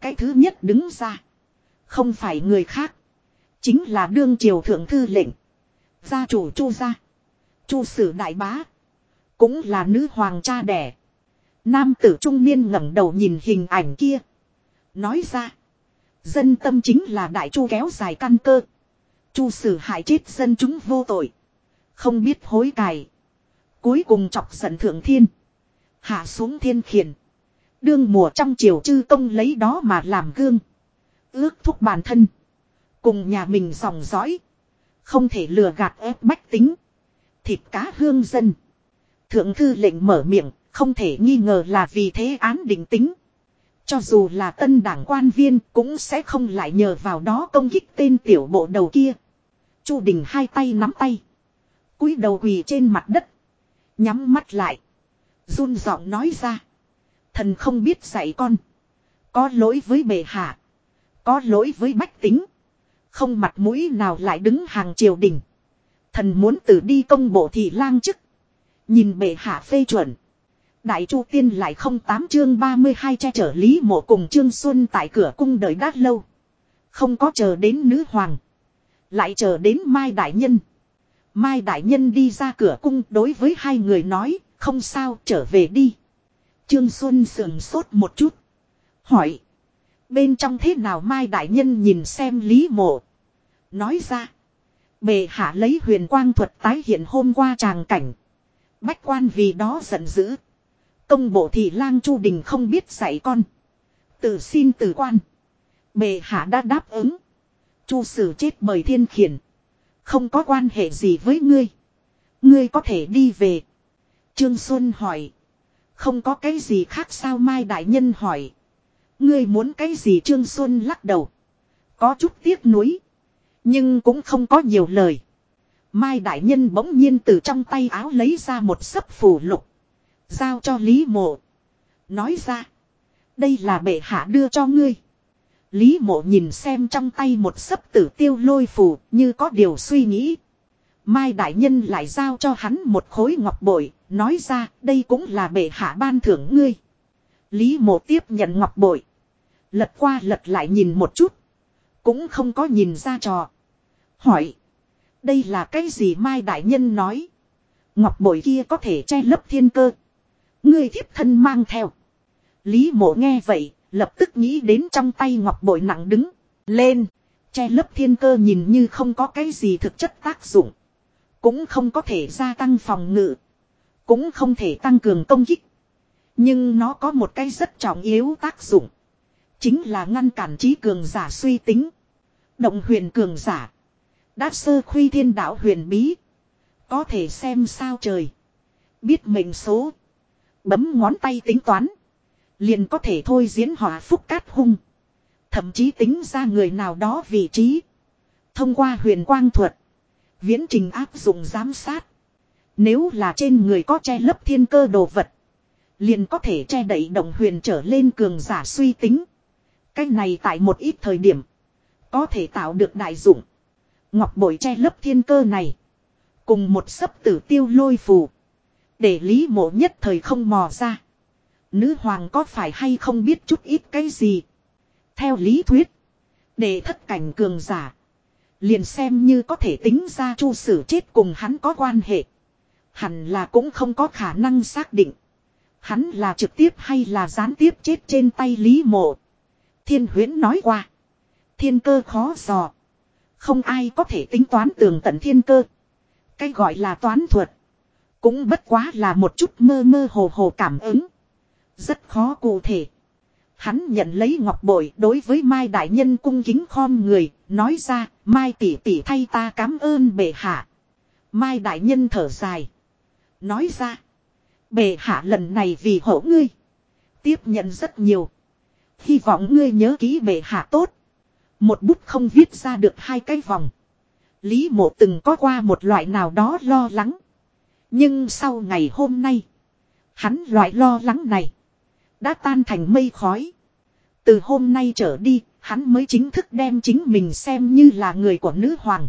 Cái thứ nhất đứng ra. Không phải người khác. Chính là đương triều thượng thư lệnh. Gia chủ chu gia. chu sử đại bá. Cũng là nữ hoàng cha đẻ. Nam tử trung niên ngẩng đầu nhìn hình ảnh kia. Nói ra. Dân tâm chính là đại chu kéo dài căn cơ. Chu sử hại chết dân chúng vô tội. Không biết hối cải. Cuối cùng chọc giận thượng thiên. Hạ xuống thiên khiển. Đương mùa trong triều chư công lấy đó mà làm gương. Ước thúc bản thân. Cùng nhà mình dòng dõi. Không thể lừa gạt ép bách tính. Thịt cá hương dân. Thượng thư lệnh mở miệng. Không thể nghi ngờ là vì thế án định tính. Cho dù là tân đảng quan viên cũng sẽ không lại nhờ vào đó công kích tên tiểu bộ đầu kia. Chu Đình hai tay nắm tay. cúi đầu quỳ trên mặt đất. Nhắm mắt lại. run giọng nói ra. Thần không biết dạy con. Có lỗi với bệ hạ. Có lỗi với bách tính. Không mặt mũi nào lại đứng hàng triều đình. Thần muốn từ đi công bộ thị lang chức. Nhìn bệ hạ phê chuẩn. Đại Chu Tiên lại không tám chương 32 che chở Lý Mộ cùng Trương Xuân tại cửa cung đợi đát lâu. Không có chờ đến nữ hoàng. Lại chờ đến Mai Đại Nhân. Mai Đại Nhân đi ra cửa cung đối với hai người nói, không sao trở về đi. Trương Xuân sườn sốt một chút. Hỏi. Bên trong thế nào Mai Đại Nhân nhìn xem Lý Mộ. Nói ra. Bề hạ lấy huyền quang thuật tái hiện hôm qua tràng cảnh. Bách quan vì đó giận dữ. Công bộ thị lang Chu Đình không biết dạy con. Tự xin từ quan. Bề hạ đã đáp ứng. Chu sử chết bởi thiên khiển. Không có quan hệ gì với ngươi. Ngươi có thể đi về. Trương Xuân hỏi. Không có cái gì khác sao Mai Đại Nhân hỏi. Ngươi muốn cái gì Trương Xuân lắc đầu. Có chút tiếc nuối. Nhưng cũng không có nhiều lời. Mai Đại Nhân bỗng nhiên từ trong tay áo lấy ra một sấp phủ lục. Giao cho Lý Mộ. Nói ra. Đây là bệ hạ đưa cho ngươi. Lý Mộ nhìn xem trong tay một sấp tử tiêu lôi phù như có điều suy nghĩ. Mai Đại Nhân lại giao cho hắn một khối ngọc bội. Nói ra đây cũng là bệ hạ ban thưởng ngươi. Lý Mộ tiếp nhận ngọc bội. Lật qua lật lại nhìn một chút. Cũng không có nhìn ra trò. Hỏi. Đây là cái gì Mai Đại Nhân nói. Ngọc bội kia có thể che lấp thiên cơ. Ngươi thiếp thân mang theo. Lý mộ nghe vậy, lập tức nghĩ đến trong tay ngọc bội nặng đứng. Lên. Che lấp thiên cơ nhìn như không có cái gì thực chất tác dụng. Cũng không có thể gia tăng phòng ngự. Cũng không thể tăng cường công kích. Nhưng nó có một cái rất trọng yếu tác dụng. Chính là ngăn cản trí cường giả suy tính. Động huyền cường giả. Đã sơ khuy thiên đạo huyền bí. Có thể xem sao trời. Biết mệnh số. Bấm ngón tay tính toán. Liền có thể thôi diễn hỏa phúc cát hung. Thậm chí tính ra người nào đó vị trí. Thông qua huyền quang thuật. Viễn trình áp dụng giám sát. Nếu là trên người có che lấp thiên cơ đồ vật. Liền có thể che đậy động huyền trở lên cường giả suy tính. Cách này tại một ít thời điểm. Có thể tạo được đại dụng. Ngọc bội che lấp thiên cơ này. Cùng một sấp tử tiêu lôi phù. Để lý mộ nhất thời không mò ra. Nữ hoàng có phải hay không biết chút ít cái gì. Theo lý thuyết. Để thất cảnh cường giả. Liền xem như có thể tính ra chu sử chết cùng hắn có quan hệ. Hẳn là cũng không có khả năng xác định. Hắn là trực tiếp hay là gián tiếp chết trên tay Lý Mộ. Thiên huyến nói qua. Thiên cơ khó dò. Không ai có thể tính toán tường tận thiên cơ. Cái gọi là toán thuật. Cũng bất quá là một chút mơ mơ hồ hồ cảm ứng. Rất khó cụ thể. Hắn nhận lấy ngọc bội đối với Mai Đại Nhân cung kính khom người, nói ra, Mai tỷ tỷ thay ta cảm ơn bệ hạ. Mai Đại Nhân thở dài. Nói ra, bệ hạ lần này vì hộ ngươi. Tiếp nhận rất nhiều. Hy vọng ngươi nhớ kỹ bệ hạ tốt. Một bút không viết ra được hai cái vòng. Lý mộ từng có qua một loại nào đó lo lắng. Nhưng sau ngày hôm nay. Hắn loại lo lắng này. Đã tan thành mây khói. Từ hôm nay trở đi, hắn mới chính thức đem chính mình xem như là người của nữ hoàng.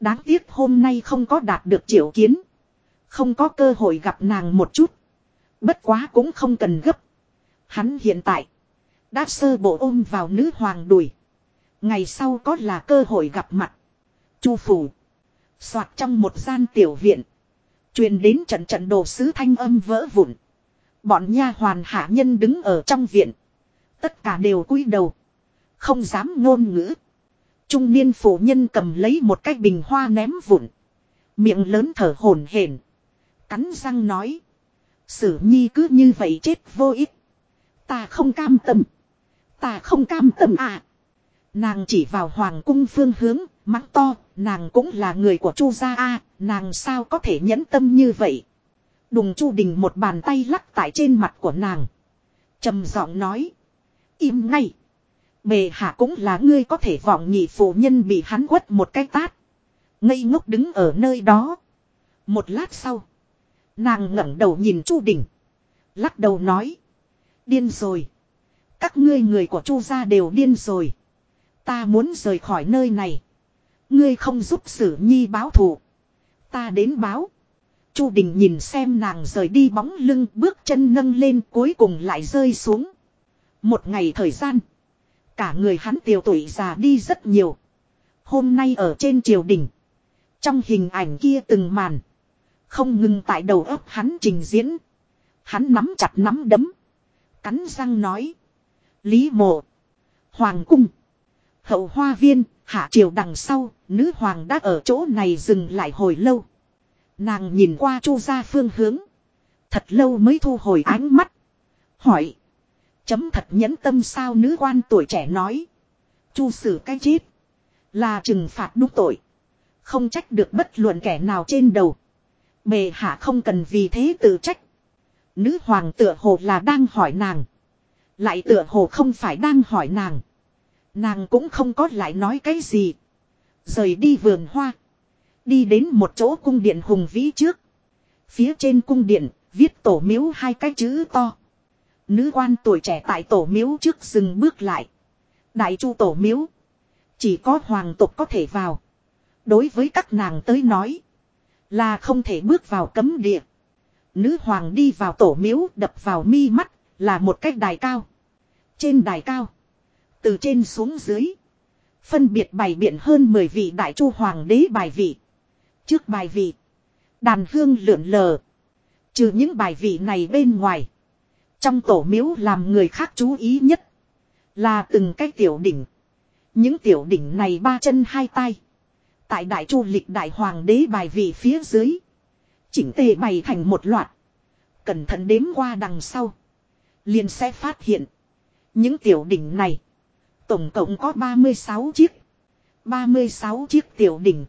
Đáng tiếc hôm nay không có đạt được triệu kiến. Không có cơ hội gặp nàng một chút. Bất quá cũng không cần gấp. Hắn hiện tại. Đã sơ bộ ôm vào nữ hoàng đùi. Ngày sau có là cơ hội gặp mặt. Chu phủ. Soạt trong một gian tiểu viện. truyền đến trận trận đồ sứ thanh âm vỡ vụn. Bọn nha hoàn hạ nhân đứng ở trong viện. Tất cả đều cúi đầu. Không dám ngôn ngữ. Trung niên phụ nhân cầm lấy một cái bình hoa ném vụn. Miệng lớn thở hổn hển, Cắn răng nói. Sử nhi cứ như vậy chết vô ích. Ta không cam tâm. Ta không cam tâm à. Nàng chỉ vào hoàng cung phương hướng, mắng to, nàng cũng là người của chu gia a, nàng sao có thể nhẫn tâm như vậy. Đùng chu đình một bàn tay lắc tại trên mặt của nàng. trầm giọng nói. Im ngay. Bề hạ cũng là ngươi có thể vọng nhị phụ nhân bị hắn quất một cái tát. Ngây ngốc đứng ở nơi đó. Một lát sau. Nàng ngẩng đầu nhìn chu đình. Lắc đầu nói. Điên rồi. Các ngươi người của chu gia đều điên rồi. Ta muốn rời khỏi nơi này. Ngươi không giúp sử nhi báo thù. Ta đến báo. Chu Đình nhìn xem nàng rời đi bóng lưng bước chân nâng lên cuối cùng lại rơi xuống. Một ngày thời gian. Cả người hắn tiểu tuổi già đi rất nhiều. Hôm nay ở trên triều đình. Trong hình ảnh kia từng màn. Không ngừng tại đầu óc hắn trình diễn. Hắn nắm chặt nắm đấm. Cắn răng nói. Lý mộ. Hoàng cung. Hậu hoa viên, hạ triều đằng sau, nữ hoàng đã ở chỗ này dừng lại hồi lâu. Nàng nhìn qua chu ra phương hướng. Thật lâu mới thu hồi ánh mắt. Hỏi. Chấm thật nhẫn tâm sao nữ quan tuổi trẻ nói. Chu xử cái chết. Là trừng phạt đúng tội. Không trách được bất luận kẻ nào trên đầu. Bề hạ không cần vì thế tự trách. Nữ hoàng tựa hồ là đang hỏi nàng. Lại tựa hồ không phải đang hỏi nàng. Nàng cũng không có lại nói cái gì. Rời đi vườn hoa. Đi đến một chỗ cung điện hùng vĩ trước. Phía trên cung điện, viết tổ miếu hai cái chữ to. Nữ quan tuổi trẻ tại tổ miếu trước dừng bước lại. Đại chu tổ miếu. Chỉ có hoàng tộc có thể vào. Đối với các nàng tới nói. Là không thể bước vào cấm địa. Nữ hoàng đi vào tổ miếu đập vào mi mắt. Là một cách đài cao. Trên đài cao. Từ trên xuống dưới. Phân biệt bày biện hơn 10 vị đại chu hoàng đế bài vị. Trước bài vị. Đàn hương lượn lờ. Trừ những bài vị này bên ngoài. Trong tổ miếu làm người khác chú ý nhất. Là từng cái tiểu đỉnh. Những tiểu đỉnh này ba chân hai tay. Tại đại chu lịch đại hoàng đế bài vị phía dưới. Chỉnh tề bày thành một loạt. Cẩn thận đếm qua đằng sau. liền sẽ phát hiện. Những tiểu đỉnh này. Tổng cộng có 36 chiếc. 36 chiếc tiểu đỉnh.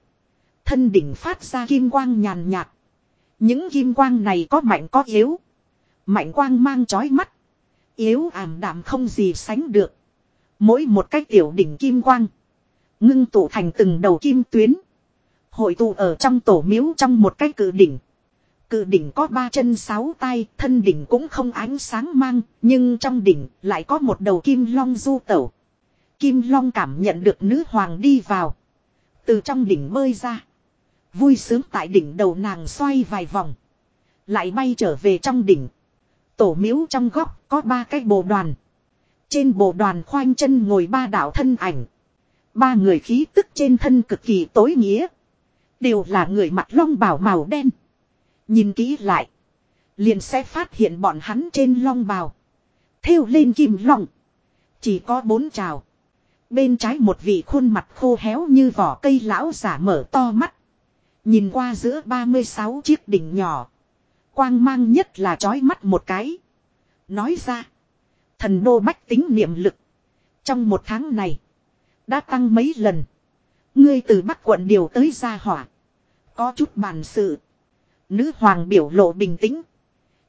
Thân đỉnh phát ra kim quang nhàn nhạt. Những kim quang này có mạnh có yếu. Mạnh quang mang chói mắt. Yếu ảm đạm không gì sánh được. Mỗi một cái tiểu đỉnh kim quang. Ngưng tụ thành từng đầu kim tuyến. Hội tụ ở trong tổ miếu trong một cái cự đỉnh. Cự đỉnh có ba chân sáu tay, thân đỉnh cũng không ánh sáng mang, nhưng trong đỉnh lại có một đầu kim long du tẩu. Kim long cảm nhận được nữ hoàng đi vào. Từ trong đỉnh bơi ra. Vui sướng tại đỉnh đầu nàng xoay vài vòng. Lại bay trở về trong đỉnh. Tổ miếu trong góc có ba cái bồ đoàn. Trên bồ đoàn khoanh chân ngồi ba đạo thân ảnh. Ba người khí tức trên thân cực kỳ tối nghĩa. Đều là người mặt long bào màu đen. Nhìn kỹ lại. Liền sẽ phát hiện bọn hắn trên long bào. Thêu lên kim long. Chỉ có bốn trào. Bên trái một vị khuôn mặt khô héo như vỏ cây lão giả mở to mắt. Nhìn qua giữa 36 chiếc đỉnh nhỏ. Quang mang nhất là trói mắt một cái. Nói ra. Thần đô bách tính niệm lực. Trong một tháng này. Đã tăng mấy lần. Ngươi từ Bắc quận điều tới gia hỏa. Có chút bàn sự. Nữ hoàng biểu lộ bình tĩnh.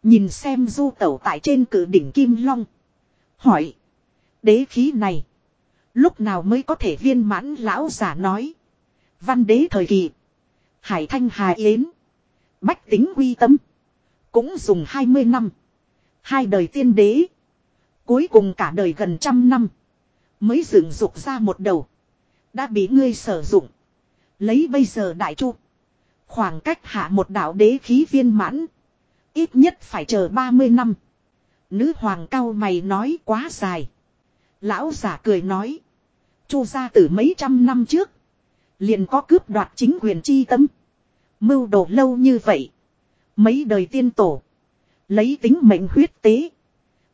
Nhìn xem du tẩu tại trên cử đỉnh Kim Long. Hỏi. Đế khí này. Lúc nào mới có thể viên mãn lão giả nói. Văn đế thời kỳ. Hải thanh hà yến. Bách tính quy tâm. Cũng dùng 20 năm. Hai đời tiên đế. Cuối cùng cả đời gần trăm năm. Mới dựng dục ra một đầu. Đã bị ngươi sử dụng. Lấy bây giờ đại chu. Khoảng cách hạ một đạo đế khí viên mãn. Ít nhất phải chờ 30 năm. Nữ hoàng cao mày nói quá dài. Lão giả cười nói. Chu ra từ mấy trăm năm trước. Liền có cướp đoạt chính quyền chi tâm. Mưu đồ lâu như vậy. Mấy đời tiên tổ. Lấy tính mệnh huyết tế.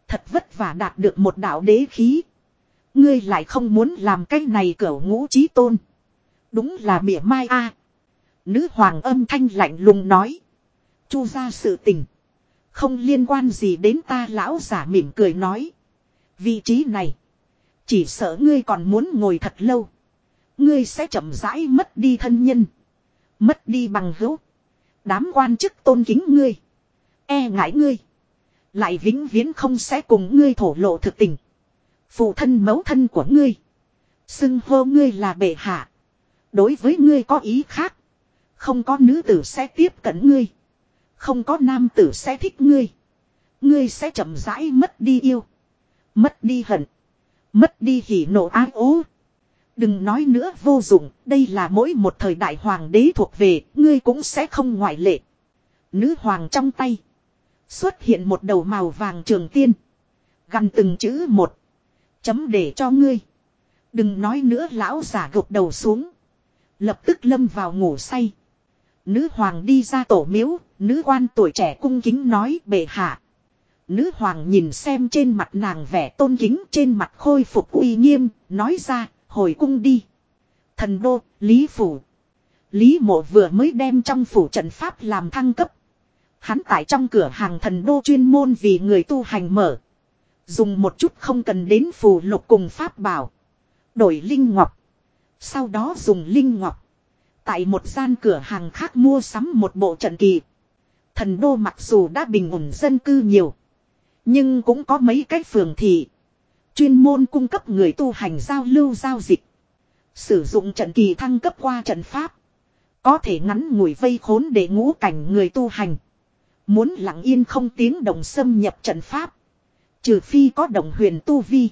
Thật vất vả đạt được một đạo đế khí. Ngươi lại không muốn làm cái này cẩu ngũ trí tôn. Đúng là mỉa mai a. Nữ hoàng âm thanh lạnh lùng nói. Chu ra sự tình. Không liên quan gì đến ta lão giả mỉm cười nói. Vị trí này. Chỉ sợ ngươi còn muốn ngồi thật lâu. Ngươi sẽ chậm rãi mất đi thân nhân. Mất đi bằng hữu. Đám quan chức tôn kính ngươi. E ngại ngươi. Lại vĩnh viễn không sẽ cùng ngươi thổ lộ thực tình. Phụ thân mẫu thân của ngươi. Xưng hô ngươi là bệ hạ. Đối với ngươi có ý khác. Không có nữ tử sẽ tiếp cận ngươi. Không có nam tử sẽ thích ngươi. Ngươi sẽ chậm rãi mất đi yêu. Mất đi hận. Mất đi hỉ nộ ái ố. Đừng nói nữa vô dụng, đây là mỗi một thời đại hoàng đế thuộc về, ngươi cũng sẽ không ngoại lệ. Nữ hoàng trong tay. Xuất hiện một đầu màu vàng trường tiên. Gần từng chữ một. Chấm để cho ngươi. Đừng nói nữa lão giả gục đầu xuống. Lập tức lâm vào ngủ say. Nữ hoàng đi ra tổ miếu, nữ quan tuổi trẻ cung kính nói bệ hạ. Nữ hoàng nhìn xem trên mặt nàng vẻ tôn kính trên mặt khôi phục uy nghiêm, nói ra, hồi cung đi. Thần đô, Lý Phủ. Lý mộ vừa mới đem trong phủ trận pháp làm thăng cấp. Hắn tại trong cửa hàng thần đô chuyên môn vì người tu hành mở. Dùng một chút không cần đến phù lục cùng pháp bảo. Đổi linh ngọc. Sau đó dùng linh ngọc. Tại một gian cửa hàng khác mua sắm một bộ trận kỳ. Thần đô mặc dù đã bình ổn dân cư nhiều. Nhưng cũng có mấy cái phường thị. Chuyên môn cung cấp người tu hành giao lưu giao dịch. Sử dụng trận kỳ thăng cấp qua trận pháp. Có thể ngắn ngủi vây khốn để ngũ cảnh người tu hành. Muốn lặng yên không tiếng động xâm nhập trận pháp. Trừ phi có động huyền tu vi.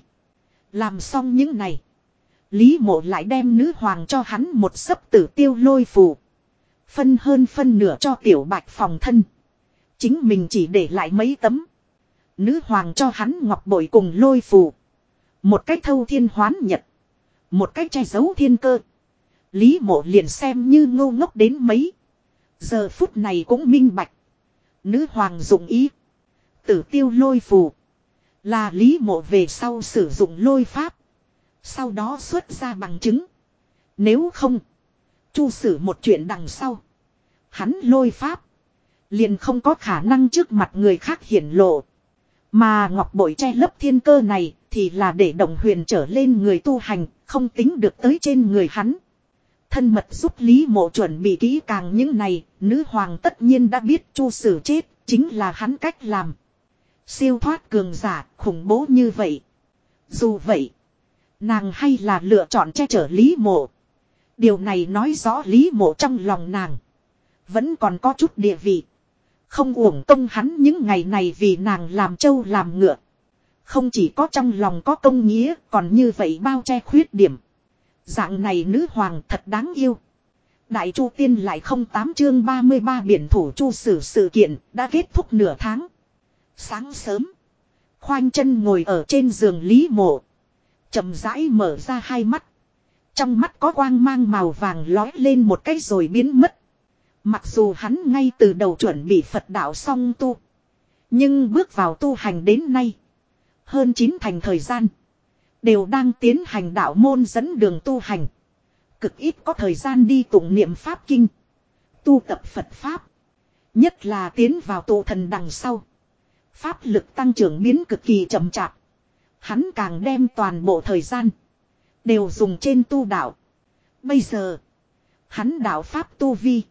Làm xong những này. Lý mộ lại đem nữ hoàng cho hắn một sấp tử tiêu lôi phù. Phân hơn phân nửa cho tiểu bạch phòng thân. Chính mình chỉ để lại mấy tấm. Nữ hoàng cho hắn ngọc bội cùng lôi phù. Một cách thâu thiên hoán nhật. Một cách che giấu thiên cơ. Lý mộ liền xem như ngô ngốc đến mấy. Giờ phút này cũng minh bạch. Nữ hoàng dụng ý. Tử tiêu lôi phù. Là lý mộ về sau sử dụng lôi pháp. Sau đó xuất ra bằng chứng. Nếu không. Chu sử một chuyện đằng sau. Hắn lôi pháp. Liền không có khả năng trước mặt người khác hiển lộ. Mà ngọc bội che lấp thiên cơ này thì là để động huyền trở lên người tu hành, không tính được tới trên người hắn. Thân mật giúp Lý Mộ chuẩn bị kỹ càng những này, nữ hoàng tất nhiên đã biết chu sử chết, chính là hắn cách làm. Siêu thoát cường giả, khủng bố như vậy. Dù vậy, nàng hay là lựa chọn che chở Lý Mộ. Điều này nói rõ Lý Mộ trong lòng nàng. Vẫn còn có chút địa vị. Không uổng công hắn những ngày này vì nàng làm trâu làm ngựa. Không chỉ có trong lòng có công nghĩa, còn như vậy bao che khuyết điểm. Dạng này nữ hoàng thật đáng yêu. Đại Chu Tiên lại không tám chương 33 biển thủ chu sử sự kiện đã kết thúc nửa tháng. Sáng sớm, khoanh chân ngồi ở trên giường Lý Mộ. chậm rãi mở ra hai mắt. Trong mắt có quang mang màu vàng lói lên một cái rồi biến mất. Mặc dù hắn ngay từ đầu chuẩn bị Phật đạo song tu. Nhưng bước vào tu hành đến nay. Hơn chín thành thời gian. Đều đang tiến hành đạo môn dẫn đường tu hành. Cực ít có thời gian đi tụng niệm Pháp Kinh. Tu tập Phật Pháp. Nhất là tiến vào tụ thần đằng sau. Pháp lực tăng trưởng biến cực kỳ chậm chạp. Hắn càng đem toàn bộ thời gian. Đều dùng trên tu đạo. Bây giờ. Hắn đạo Pháp tu vi.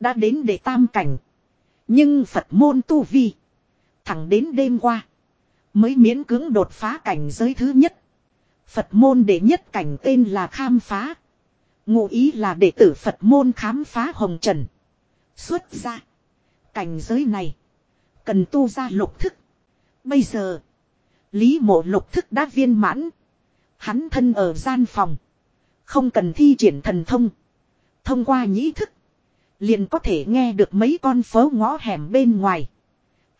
Đã đến để tam cảnh. Nhưng Phật môn tu vi. Thẳng đến đêm qua. Mới miễn cưỡng đột phá cảnh giới thứ nhất. Phật môn đệ nhất cảnh tên là khám phá. Ngụ ý là đệ tử Phật môn khám phá hồng trần. Xuất ra. Cảnh giới này. Cần tu ra lục thức. Bây giờ. Lý mộ lục thức đã viên mãn. Hắn thân ở gian phòng. Không cần thi triển thần thông. Thông qua nhĩ thức. Liền có thể nghe được mấy con phố ngõ hẻm bên ngoài.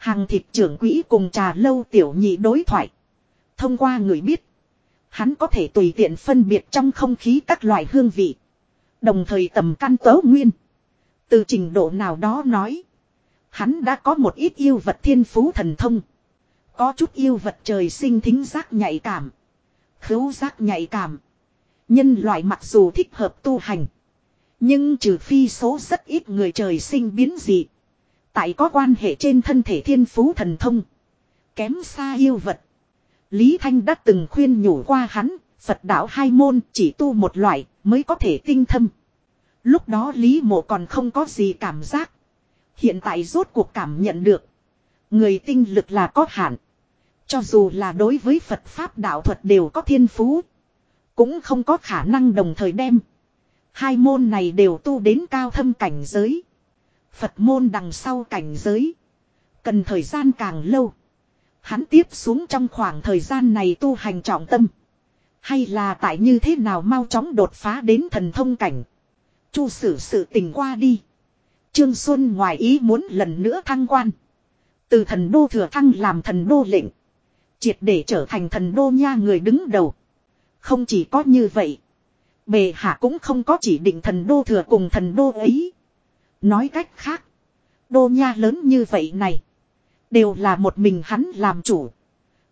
Hàng thịt trưởng quỹ cùng trà lâu tiểu nhị đối thoại. Thông qua người biết. Hắn có thể tùy tiện phân biệt trong không khí các loại hương vị. Đồng thời tầm căn tớ nguyên. Từ trình độ nào đó nói. Hắn đã có một ít yêu vật thiên phú thần thông. Có chút yêu vật trời sinh thính giác nhạy cảm. Khứu giác nhạy cảm. Nhân loại mặc dù thích hợp tu hành. Nhưng trừ phi số rất ít người trời sinh biến dị. Tại có quan hệ trên thân thể thiên phú thần thông. Kém xa yêu vật. Lý Thanh đã từng khuyên nhủ qua hắn, Phật đạo hai môn chỉ tu một loại mới có thể tinh thâm. Lúc đó Lý Mộ còn không có gì cảm giác. Hiện tại rốt cuộc cảm nhận được. Người tinh lực là có hạn. Cho dù là đối với Phật Pháp đạo thuật đều có thiên phú. Cũng không có khả năng đồng thời đem. Hai môn này đều tu đến cao thâm cảnh giới. Phật môn đằng sau cảnh giới. Cần thời gian càng lâu. Hắn tiếp xuống trong khoảng thời gian này tu hành trọng tâm. Hay là tại như thế nào mau chóng đột phá đến thần thông cảnh. Chu sử sự tình qua đi. Trương Xuân ngoài ý muốn lần nữa thăng quan. Từ thần đô thừa thăng làm thần đô lệnh. Triệt để trở thành thần đô nha người đứng đầu. Không chỉ có như vậy. Bề hạ cũng không có chỉ định thần đô thừa cùng thần đô ấy. Nói cách khác. Đô nha lớn như vậy này. Đều là một mình hắn làm chủ.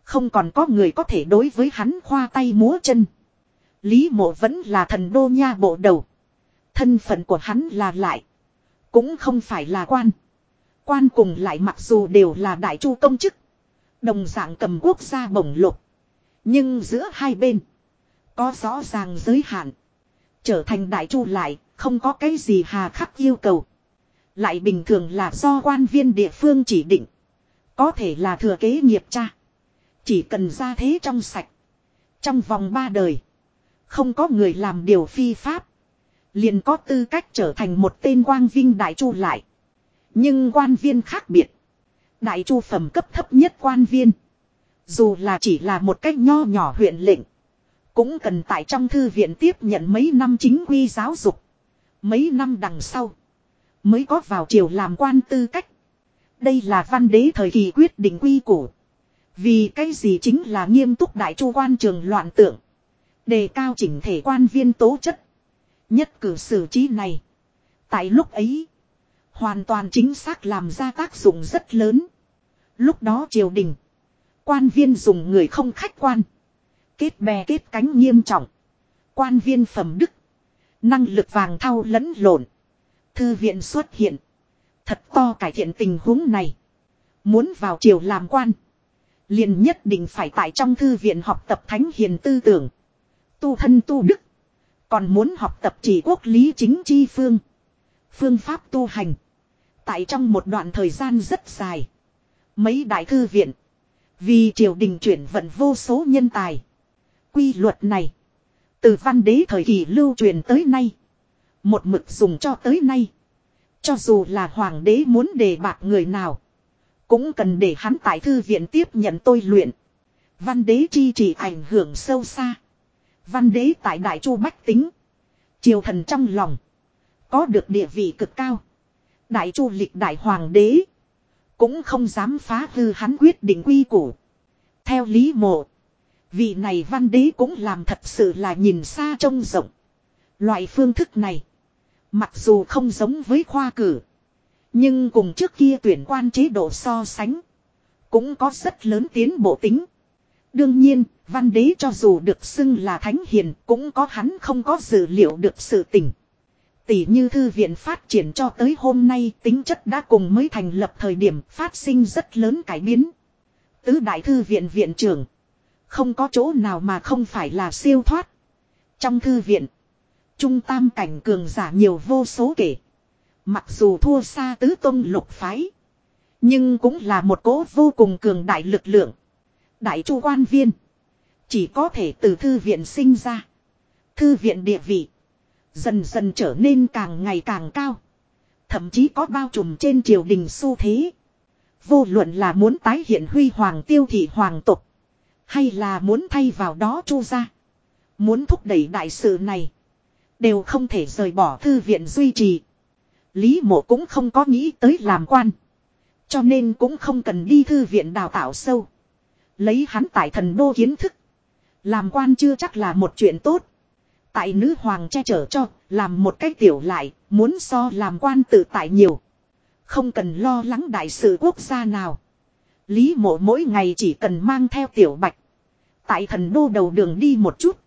Không còn có người có thể đối với hắn khoa tay múa chân. Lý mộ vẫn là thần đô nha bộ đầu. Thân phận của hắn là lại. Cũng không phải là quan. Quan cùng lại mặc dù đều là đại chu công chức. Đồng dạng cầm quốc gia bổng lục. Nhưng giữa hai bên. Có rõ ràng giới hạn. Trở thành đại chu lại. Không có cái gì hà khắc yêu cầu. Lại bình thường là do quan viên địa phương chỉ định. Có thể là thừa kế nghiệp cha. Chỉ cần ra thế trong sạch. Trong vòng ba đời. Không có người làm điều phi pháp. Liền có tư cách trở thành một tên quang vinh đại chu lại. Nhưng quan viên khác biệt. Đại chu phẩm cấp thấp nhất quan viên. Dù là chỉ là một cách nho nhỏ huyện lệnh. Cũng cần tại trong thư viện tiếp nhận mấy năm chính quy giáo dục. Mấy năm đằng sau. Mới có vào triều làm quan tư cách. Đây là văn đế thời kỳ quyết định quy củ. Vì cái gì chính là nghiêm túc đại chu quan trường loạn tượng. Đề cao chỉnh thể quan viên tố chất. Nhất cử xử trí này. Tại lúc ấy. Hoàn toàn chính xác làm ra tác dụng rất lớn. Lúc đó triều đình. Quan viên dùng người không khách quan. Kết bè kết cánh nghiêm trọng. Quan viên phẩm đức. Năng lực vàng thao lẫn lộn. Thư viện xuất hiện. Thật to cải thiện tình huống này. Muốn vào triều làm quan. Liền nhất định phải tại trong thư viện học tập thánh hiền tư tưởng. Tu thân tu đức. Còn muốn học tập chỉ quốc lý chính chi phương. Phương pháp tu hành. Tại trong một đoạn thời gian rất dài. Mấy đại thư viện. Vì triều đình chuyển vận vô số nhân tài. Quy luật này. Từ văn đế thời kỳ lưu truyền tới nay. Một mực dùng cho tới nay. Cho dù là hoàng đế muốn đề bạc người nào. Cũng cần để hắn tại thư viện tiếp nhận tôi luyện. Văn đế chi chỉ ảnh hưởng sâu xa. Văn đế tại đại chu bách tính. Triều thần trong lòng. Có được địa vị cực cao. Đại chu lịch đại hoàng đế. Cũng không dám phá hư hắn quyết định quy củ. Theo lý mộ. Vị này văn đế cũng làm thật sự là nhìn xa trông rộng. Loại phương thức này. Mặc dù không giống với khoa cử. Nhưng cùng trước kia tuyển quan chế độ so sánh. Cũng có rất lớn tiến bộ tính. Đương nhiên, văn đế cho dù được xưng là thánh hiền cũng có hắn không có dự liệu được sự tình. Tỷ như thư viện phát triển cho tới hôm nay tính chất đã cùng mới thành lập thời điểm phát sinh rất lớn cải biến. Tứ đại thư viện viện trưởng. Không có chỗ nào mà không phải là siêu thoát. Trong thư viện. Trung tam cảnh cường giả nhiều vô số kể. Mặc dù thua xa tứ tông lục phái. Nhưng cũng là một cố vô cùng cường đại lực lượng. Đại chu quan viên. Chỉ có thể từ thư viện sinh ra. Thư viện địa vị. Dần dần trở nên càng ngày càng cao. Thậm chí có bao trùm trên triều đình xu thế. Vô luận là muốn tái hiện huy hoàng tiêu thị hoàng tục. Hay là muốn thay vào đó chu ra. Muốn thúc đẩy đại sự này. Đều không thể rời bỏ thư viện duy trì. Lý mộ cũng không có nghĩ tới làm quan. Cho nên cũng không cần đi thư viện đào tạo sâu. Lấy hắn tại thần đô kiến thức. Làm quan chưa chắc là một chuyện tốt. Tại nữ hoàng che chở cho, làm một cách tiểu lại, muốn so làm quan tự tại nhiều. Không cần lo lắng đại sự quốc gia nào. Lý mộ mỗi ngày chỉ cần mang theo tiểu bạch. Tại thần đô đầu đường đi một chút.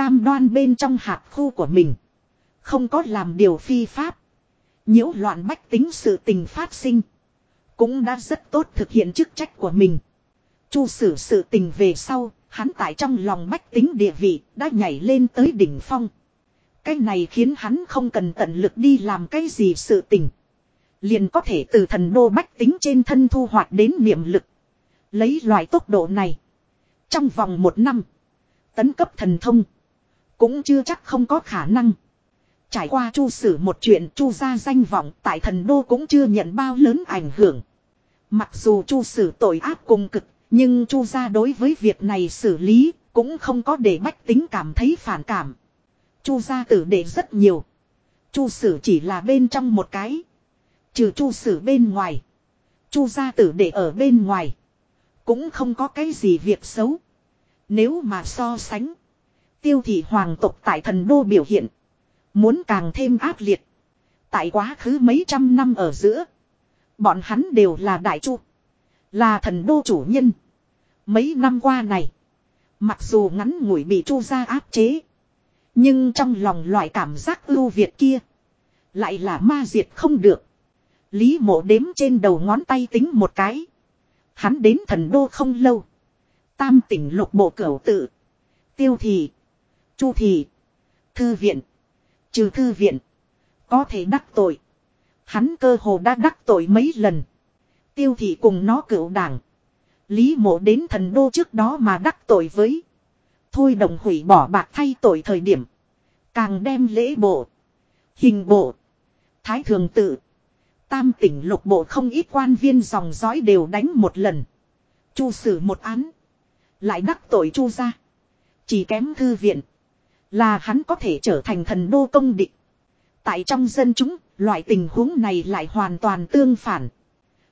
Cam đoan bên trong hạt khu của mình. Không có làm điều phi pháp. nhiễu loạn bách tính sự tình phát sinh. Cũng đã rất tốt thực hiện chức trách của mình. Chu sử sự tình về sau, hắn tại trong lòng bách tính địa vị đã nhảy lên tới đỉnh phong. Cái này khiến hắn không cần tận lực đi làm cái gì sự tình. Liền có thể từ thần đô bách tính trên thân thu hoạch đến niệm lực. Lấy loại tốc độ này. Trong vòng một năm. Tấn cấp thần thông. Cũng chưa chắc không có khả năng. Trải qua chu sử một chuyện chu ra danh vọng tại thần đô cũng chưa nhận bao lớn ảnh hưởng. Mặc dù chu sử tội ác cùng cực, nhưng chu ra đối với việc này xử lý cũng không có để bách tính cảm thấy phản cảm. chu gia tử để rất nhiều. chu sử chỉ là bên trong một cái. Trừ chu sử bên ngoài. chu gia tử để ở bên ngoài. Cũng không có cái gì việc xấu. Nếu mà so sánh. Tiêu thị hoàng tộc tại thần đô biểu hiện. Muốn càng thêm ác liệt. Tại quá khứ mấy trăm năm ở giữa. Bọn hắn đều là đại chu. Là thần đô chủ nhân. Mấy năm qua này. Mặc dù ngắn ngủi bị chu gia áp chế. Nhưng trong lòng loại cảm giác ưu việt kia. Lại là ma diệt không được. Lý mộ đếm trên đầu ngón tay tính một cái. Hắn đến thần đô không lâu. Tam tỉnh lục bộ cửu tự. Tiêu thị. Chu thị. Thư viện. Trừ thư viện. Có thể đắc tội. Hắn cơ hồ đã đắc tội mấy lần. Tiêu thị cùng nó cựu đảng. Lý mộ đến thần đô trước đó mà đắc tội với. Thôi đồng hủy bỏ bạc thay tội thời điểm. Càng đem lễ bộ. Hình bộ. Thái thường tự. Tam tỉnh lục bộ không ít quan viên dòng dõi đều đánh một lần. Chu xử một án. Lại đắc tội chu ra. Chỉ kém thư viện. Là hắn có thể trở thành thần đô công địch. Tại trong dân chúng, loại tình huống này lại hoàn toàn tương phản.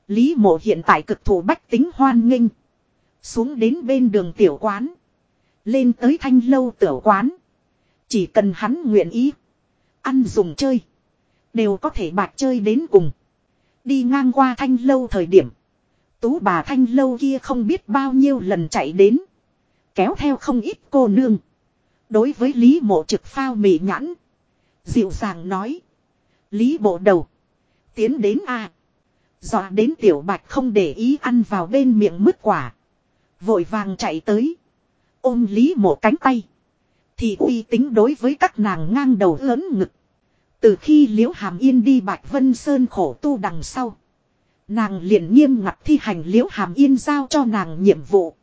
Lý mộ hiện tại cực thủ bách tính hoan nghênh. Xuống đến bên đường tiểu quán. Lên tới thanh lâu tiểu quán. Chỉ cần hắn nguyện ý. Ăn dùng chơi. Đều có thể bạc chơi đến cùng. Đi ngang qua thanh lâu thời điểm. Tú bà thanh lâu kia không biết bao nhiêu lần chạy đến. Kéo theo không ít cô nương. Đối với Lý mộ trực phao mị nhãn. Dịu dàng nói. Lý bộ đầu. Tiến đến a Dọa đến tiểu bạch không để ý ăn vào bên miệng mứt quả. Vội vàng chạy tới. Ôm Lý mộ cánh tay. Thì uy tính đối với các nàng ngang đầu lớn ngực. Từ khi liễu hàm yên đi bạch vân sơn khổ tu đằng sau. Nàng liền nghiêm ngặt thi hành liễu hàm yên giao cho nàng nhiệm vụ.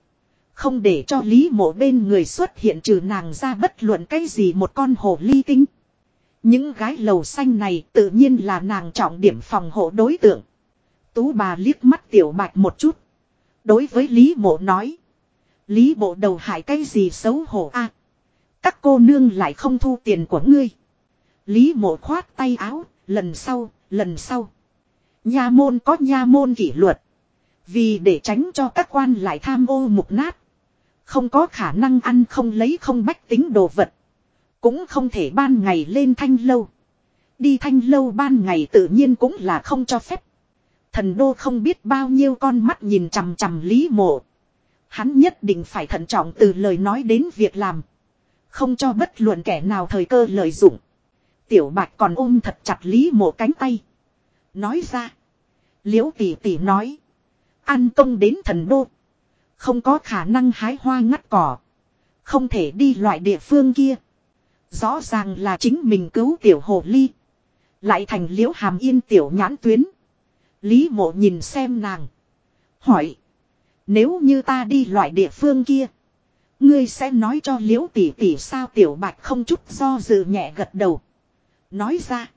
Không để cho lý mộ bên người xuất hiện trừ nàng ra bất luận cái gì một con hồ ly tinh. Những gái lầu xanh này tự nhiên là nàng trọng điểm phòng hộ đối tượng. Tú bà liếc mắt tiểu bạch một chút. Đối với Lý mộ nói. Lý bộ đầu hại cái gì xấu hổ a Các cô nương lại không thu tiền của ngươi. Lý mộ khoát tay áo, lần sau, lần sau. Nha môn có nha môn kỷ luật. Vì để tránh cho các quan lại tham ô mục nát. Không có khả năng ăn không lấy không bách tính đồ vật. Cũng không thể ban ngày lên thanh lâu. Đi thanh lâu ban ngày tự nhiên cũng là không cho phép. Thần đô không biết bao nhiêu con mắt nhìn chằm chằm lý mộ. Hắn nhất định phải thận trọng từ lời nói đến việc làm. Không cho bất luận kẻ nào thời cơ lợi dụng. Tiểu bạch còn ôm thật chặt lý mộ cánh tay. Nói ra. Liễu tỷ tỷ nói. Ăn công đến thần đô. Không có khả năng hái hoa ngắt cỏ. Không thể đi loại địa phương kia. Rõ ràng là chính mình cứu tiểu hồ ly. Lại thành liễu hàm yên tiểu nhãn tuyến. Lý mộ nhìn xem nàng. Hỏi. Nếu như ta đi loại địa phương kia. Ngươi sẽ nói cho liễu tỷ tỷ sao tiểu bạch không chút do dự nhẹ gật đầu. Nói ra.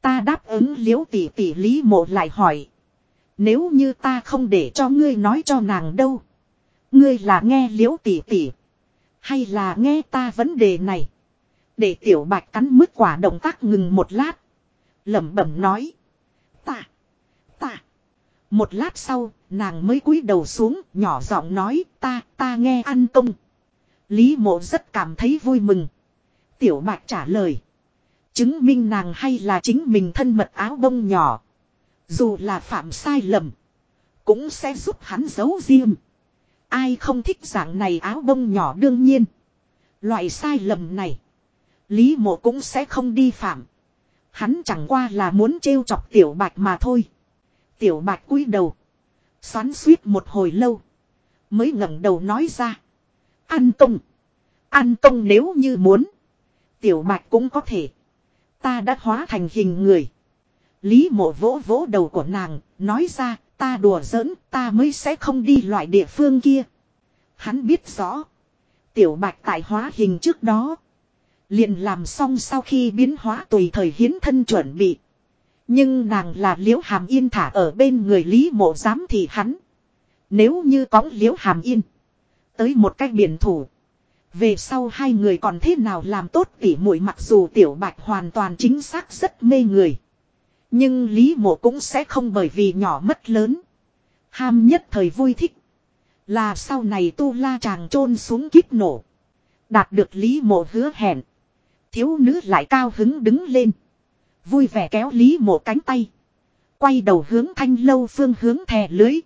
Ta đáp ứng liễu tỷ tỷ lý mộ lại hỏi. Nếu như ta không để cho ngươi nói cho nàng đâu. Ngươi là nghe liễu tỉ tỉ. Hay là nghe ta vấn đề này. Để tiểu bạch cắn mứt quả động tác ngừng một lát. lẩm bẩm nói. Ta. Ta. Một lát sau, nàng mới cúi đầu xuống, nhỏ giọng nói, ta, ta nghe ăn công. Lý mộ rất cảm thấy vui mừng. Tiểu bạch trả lời. Chứng minh nàng hay là chính mình thân mật áo bông nhỏ. Dù là phạm sai lầm. Cũng sẽ giúp hắn giấu riêng. Ai không thích dạng này áo bông nhỏ đương nhiên. Loại sai lầm này. Lý mộ cũng sẽ không đi phạm. Hắn chẳng qua là muốn trêu chọc tiểu bạch mà thôi. Tiểu bạch cúi đầu. Xoắn suýt một hồi lâu. Mới ngẩng đầu nói ra. an công. an công nếu như muốn. Tiểu bạch cũng có thể. Ta đã hóa thành hình người. Lý mộ vỗ vỗ đầu của nàng. Nói ra ta đùa giỡn, ta mới sẽ không đi loại địa phương kia. Hắn biết rõ. Tiểu bạch tại hóa hình trước đó. Liền làm xong sau khi biến hóa tùy thời hiến thân chuẩn bị. Nhưng nàng là liễu hàm yên thả ở bên người lý mộ giám thì hắn. Nếu như có liễu hàm yên. Tới một cách biển thủ. Về sau hai người còn thế nào làm tốt tỉ muội mặc dù tiểu bạch hoàn toàn chính xác rất mê người. Nhưng Lý Mộ cũng sẽ không bởi vì nhỏ mất lớn. Ham nhất thời vui thích. Là sau này tu la chàng chôn xuống kíp nổ. Đạt được Lý Mộ hứa hẹn. Thiếu nữ lại cao hứng đứng lên. Vui vẻ kéo Lý Mộ cánh tay. Quay đầu hướng thanh lâu phương hướng thè lưới.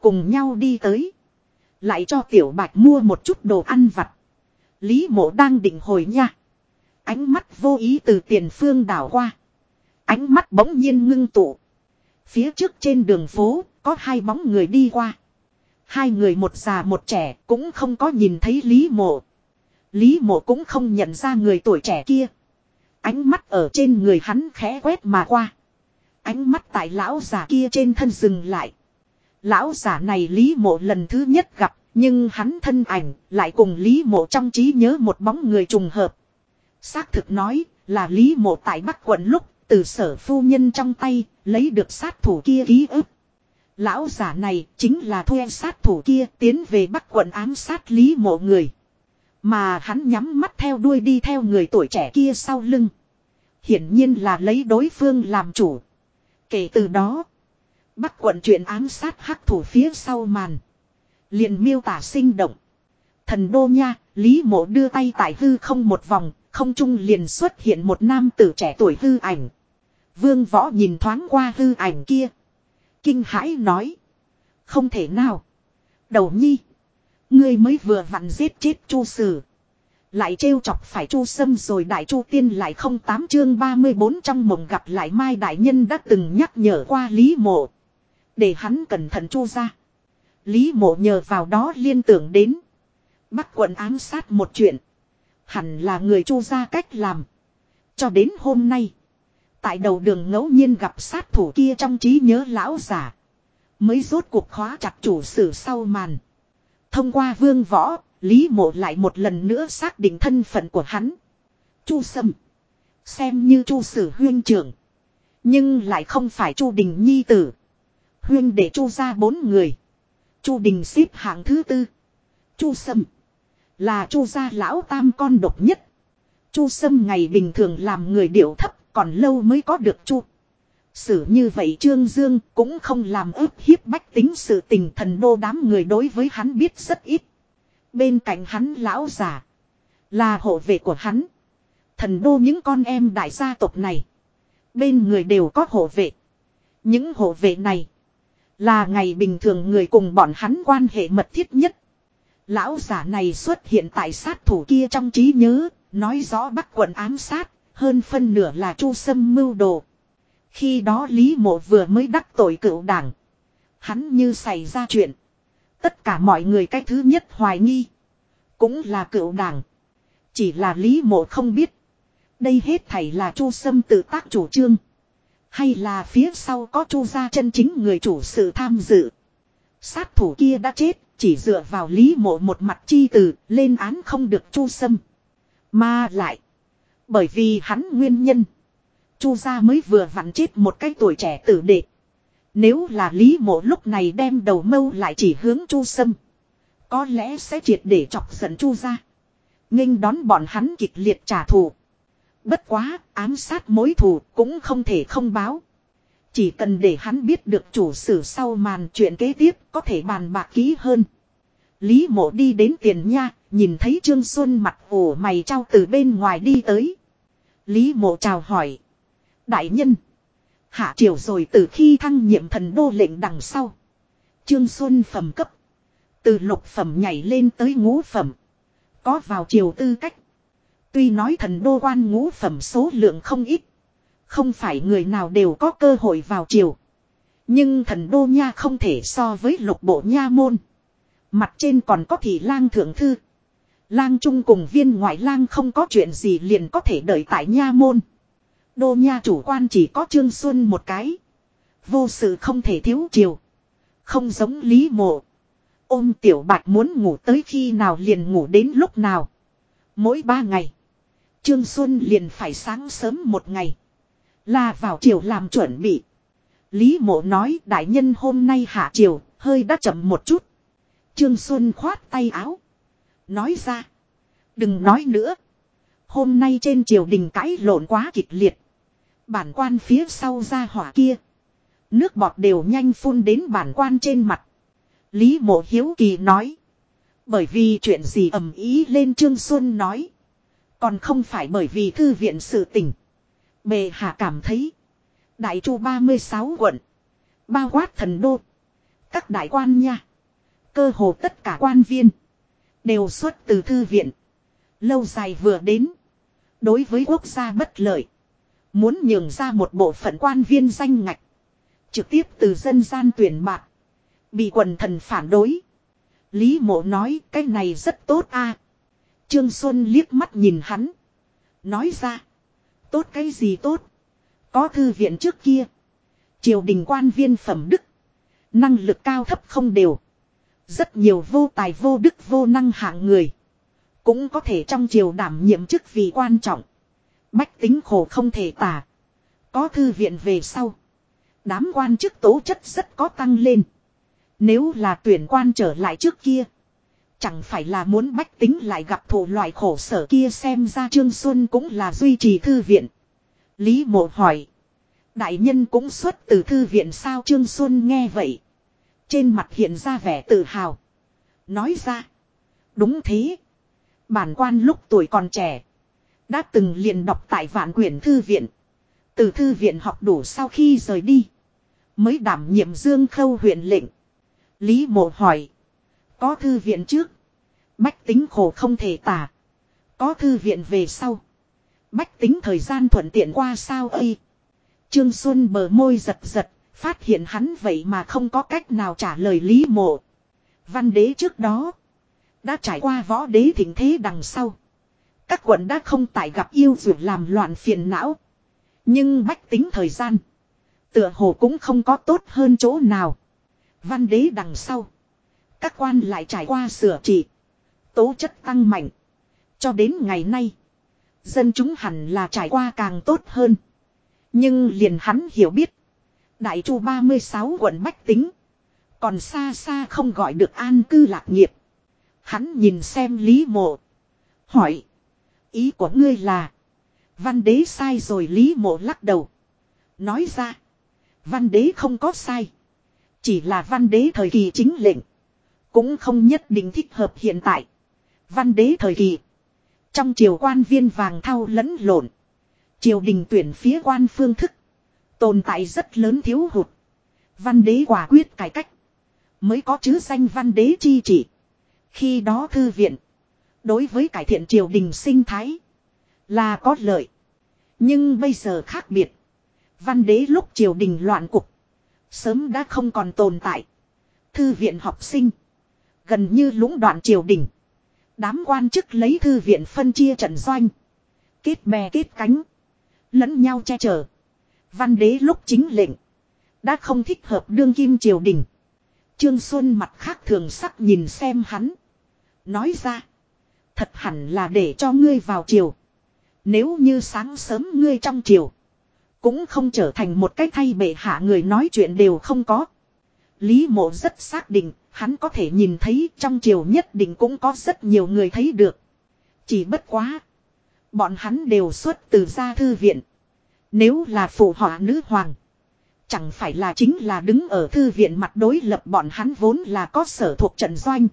Cùng nhau đi tới. Lại cho tiểu bạch mua một chút đồ ăn vặt. Lý mộ đang định hồi nha. Ánh mắt vô ý từ tiền phương đảo qua. Ánh mắt bỗng nhiên ngưng tụ. Phía trước trên đường phố, có hai bóng người đi qua. Hai người một già một trẻ cũng không có nhìn thấy Lý mộ. Lý mộ cũng không nhận ra người tuổi trẻ kia. Ánh mắt ở trên người hắn khẽ quét mà qua. Ánh mắt tại lão già kia trên thân dừng lại. Lão giả này Lý mộ lần thứ nhất gặp, nhưng hắn thân ảnh lại cùng Lý Mộ trong trí nhớ một bóng người trùng hợp. Xác thực nói là Lý Mộ tại Bắc quận lúc từ sở phu nhân trong tay lấy được sát thủ kia ký ức. Lão giả này chính là thuê sát thủ kia tiến về Bắc quận ám sát Lý Mộ người. Mà hắn nhắm mắt theo đuôi đi theo người tuổi trẻ kia sau lưng. Hiển nhiên là lấy đối phương làm chủ. Kể từ đó, Bắc quận chuyện ám sát hắc thủ phía sau màn liền miêu tả sinh động. Thần đô nha, Lý mộ đưa tay tại hư không một vòng, không trung liền xuất hiện một nam tử trẻ tuổi hư ảnh. Vương võ nhìn thoáng qua hư ảnh kia. Kinh hãi nói. Không thể nào. Đầu nhi. Ngươi mới vừa vặn giết chết chu sử. Lại trêu chọc phải chu sâm rồi đại chu tiên lại không tám chương 34 trong mộng gặp lại Mai Đại Nhân đã từng nhắc nhở qua Lý Mộ. Để hắn cẩn thận chu ra. Lý mộ nhờ vào đó liên tưởng đến. Bắc quận ám sát một chuyện. Hẳn là người chu ra cách làm. Cho đến hôm nay. Tại đầu đường ngẫu nhiên gặp sát thủ kia trong trí nhớ lão giả. Mới rốt cuộc khóa chặt chủ sử sau màn. Thông qua vương võ, Lý mộ lại một lần nữa xác định thân phận của hắn. Chu Sâm. Xem như chu sử huyên trưởng. Nhưng lại không phải chu đình nhi tử. Huyên để chu ra bốn người. Chu Đình xếp hạng thứ tư. Chu Sâm. Là Chu gia lão tam con độc nhất. Chu Sâm ngày bình thường làm người điệu thấp còn lâu mới có được Chu. Xử như vậy Trương Dương cũng không làm ức hiếp bách tính sự tình thần đô đám người đối với hắn biết rất ít. Bên cạnh hắn lão già. Là hộ vệ của hắn. Thần đô những con em đại gia tộc này. Bên người đều có hộ vệ. Những hộ vệ này. Là ngày bình thường người cùng bọn hắn quan hệ mật thiết nhất. Lão giả này xuất hiện tại sát thủ kia trong trí nhớ, nói rõ bắt quận ám sát, hơn phân nửa là chu sâm mưu đồ. Khi đó Lý Mộ vừa mới đắc tội cựu đảng. Hắn như xảy ra chuyện. Tất cả mọi người cái thứ nhất hoài nghi. Cũng là cựu đảng. Chỉ là Lý Mộ không biết. Đây hết thảy là chu sâm tự tác chủ trương. Hay là phía sau có chu gia chân chính người chủ sự tham dự. Sát thủ kia đã chết, chỉ dựa vào lý mộ một mặt chi từ, lên án không được chu sâm. Mà lại, bởi vì hắn nguyên nhân, chu gia mới vừa vặn chết một cái tuổi trẻ tử đệ. Nếu là lý mộ lúc này đem đầu mâu lại chỉ hướng chu sâm. Có lẽ sẽ triệt để chọc giận chu gia nghênh đón bọn hắn kịch liệt trả thù. Bất quá, ám sát mối thù cũng không thể không báo. Chỉ cần để hắn biết được chủ sử sau màn chuyện kế tiếp có thể bàn bạc kỹ hơn. Lý mộ đi đến tiền nha, nhìn thấy Trương Xuân mặt ổ mày trao từ bên ngoài đi tới. Lý mộ chào hỏi. Đại nhân. Hạ triều rồi từ khi thăng nhiệm thần đô lệnh đằng sau. Trương Xuân phẩm cấp. Từ lục phẩm nhảy lên tới ngũ phẩm. Có vào triều tư cách. Tuy nói thần đô quan ngũ phẩm số lượng không ít. Không phải người nào đều có cơ hội vào triều. Nhưng thần đô nha không thể so với lục bộ nha môn. Mặt trên còn có thị lang thượng thư. Lang trung cùng viên ngoại lang không có chuyện gì liền có thể đợi tại nha môn. Đô nha chủ quan chỉ có Trương Xuân một cái. Vô sự không thể thiếu chiều. Không giống Lý Mộ. Ôm tiểu bạch muốn ngủ tới khi nào liền ngủ đến lúc nào. Mỗi ba ngày. Trương Xuân liền phải sáng sớm một ngày. Là vào chiều làm chuẩn bị. Lý mộ nói đại nhân hôm nay hạ chiều, hơi đã chậm một chút. Trương Xuân khoát tay áo. Nói ra. Đừng nói nữa. Hôm nay trên triều đình cãi lộn quá kịch liệt. Bản quan phía sau ra hỏa kia. Nước bọt đều nhanh phun đến bản quan trên mặt. Lý mộ hiếu kỳ nói. Bởi vì chuyện gì ầm ý lên Trương Xuân nói. Còn không phải bởi vì thư viện sự tình. Bề hạ cảm thấy. Đại chu 36 quận. Bao quát thần đô. Các đại quan nha. Cơ hồ tất cả quan viên. Đều xuất từ thư viện. Lâu dài vừa đến. Đối với quốc gia bất lợi. Muốn nhường ra một bộ phận quan viên danh ngạch. Trực tiếp từ dân gian tuyển bạc. Bị quần thần phản đối. Lý mộ nói, cái này rất tốt a. Trương Xuân liếc mắt nhìn hắn. Nói ra. Tốt cái gì tốt. Có thư viện trước kia. Triều đình quan viên phẩm đức. Năng lực cao thấp không đều. Rất nhiều vô tài vô đức vô năng hạng người. Cũng có thể trong triều đảm nhiệm chức vị quan trọng. Bách tính khổ không thể tả. Có thư viện về sau. Đám quan chức tố chất rất có tăng lên. Nếu là tuyển quan trở lại trước kia. Chẳng phải là muốn bách tính lại gặp thủ loại khổ sở kia xem ra Trương Xuân cũng là duy trì thư viện. Lý mộ hỏi. Đại nhân cũng xuất từ thư viện sao Trương Xuân nghe vậy. Trên mặt hiện ra vẻ tự hào. Nói ra. Đúng thế. Bản quan lúc tuổi còn trẻ. Đã từng liền đọc tại vạn quyển thư viện. Từ thư viện học đủ sau khi rời đi. Mới đảm nhiệm dương khâu huyện lệnh. Lý mộ hỏi. Có thư viện trước. Bách tính khổ không thể tả. Có thư viện về sau. Bách tính thời gian thuận tiện qua sao ơi. Trương Xuân bờ môi giật giật. Phát hiện hắn vậy mà không có cách nào trả lời Lý mộ. Văn đế trước đó. Đã trải qua võ đế thỉnh thế đằng sau. Các quận đã không tại gặp yêu dược làm loạn phiền não. Nhưng bách tính thời gian. Tựa hồ cũng không có tốt hơn chỗ nào. Văn đế đằng sau. Các quan lại trải qua sửa trị. Tố chất tăng mạnh. Cho đến ngày nay. Dân chúng hẳn là trải qua càng tốt hơn. Nhưng liền hắn hiểu biết. Đại chu 36 quận Bách Tính. Còn xa xa không gọi được an cư lạc nghiệp. Hắn nhìn xem Lý Mộ. Hỏi. Ý của ngươi là. Văn đế sai rồi Lý Mộ lắc đầu. Nói ra. Văn đế không có sai. Chỉ là văn đế thời kỳ chính lệnh. Cũng không nhất định thích hợp hiện tại. Văn đế thời kỳ. Trong triều quan viên vàng thau lẫn lộn. Triều đình tuyển phía quan phương thức. Tồn tại rất lớn thiếu hụt. Văn đế quả quyết cải cách. Mới có chứ danh văn đế chi trị. Khi đó thư viện. Đối với cải thiện triều đình sinh thái. Là có lợi. Nhưng bây giờ khác biệt. Văn đế lúc triều đình loạn cục. Sớm đã không còn tồn tại. Thư viện học sinh. Gần như lũng đoạn triều đình. Đám quan chức lấy thư viện phân chia trận doanh. Kết bè kết cánh. Lẫn nhau che chở. Văn đế lúc chính lệnh. Đã không thích hợp đương kim triều đình. Trương Xuân mặt khác thường sắc nhìn xem hắn. Nói ra. Thật hẳn là để cho ngươi vào triều. Nếu như sáng sớm ngươi trong triều. Cũng không trở thành một cái thay bệ hạ người nói chuyện đều không có. Lý mộ rất xác định. hắn có thể nhìn thấy trong triều nhất định cũng có rất nhiều người thấy được. Chỉ bất quá. Bọn hắn đều xuất từ gia thư viện. Nếu là phụ họa nữ hoàng. Chẳng phải là chính là đứng ở thư viện mặt đối lập bọn hắn vốn là có sở thuộc trận doanh.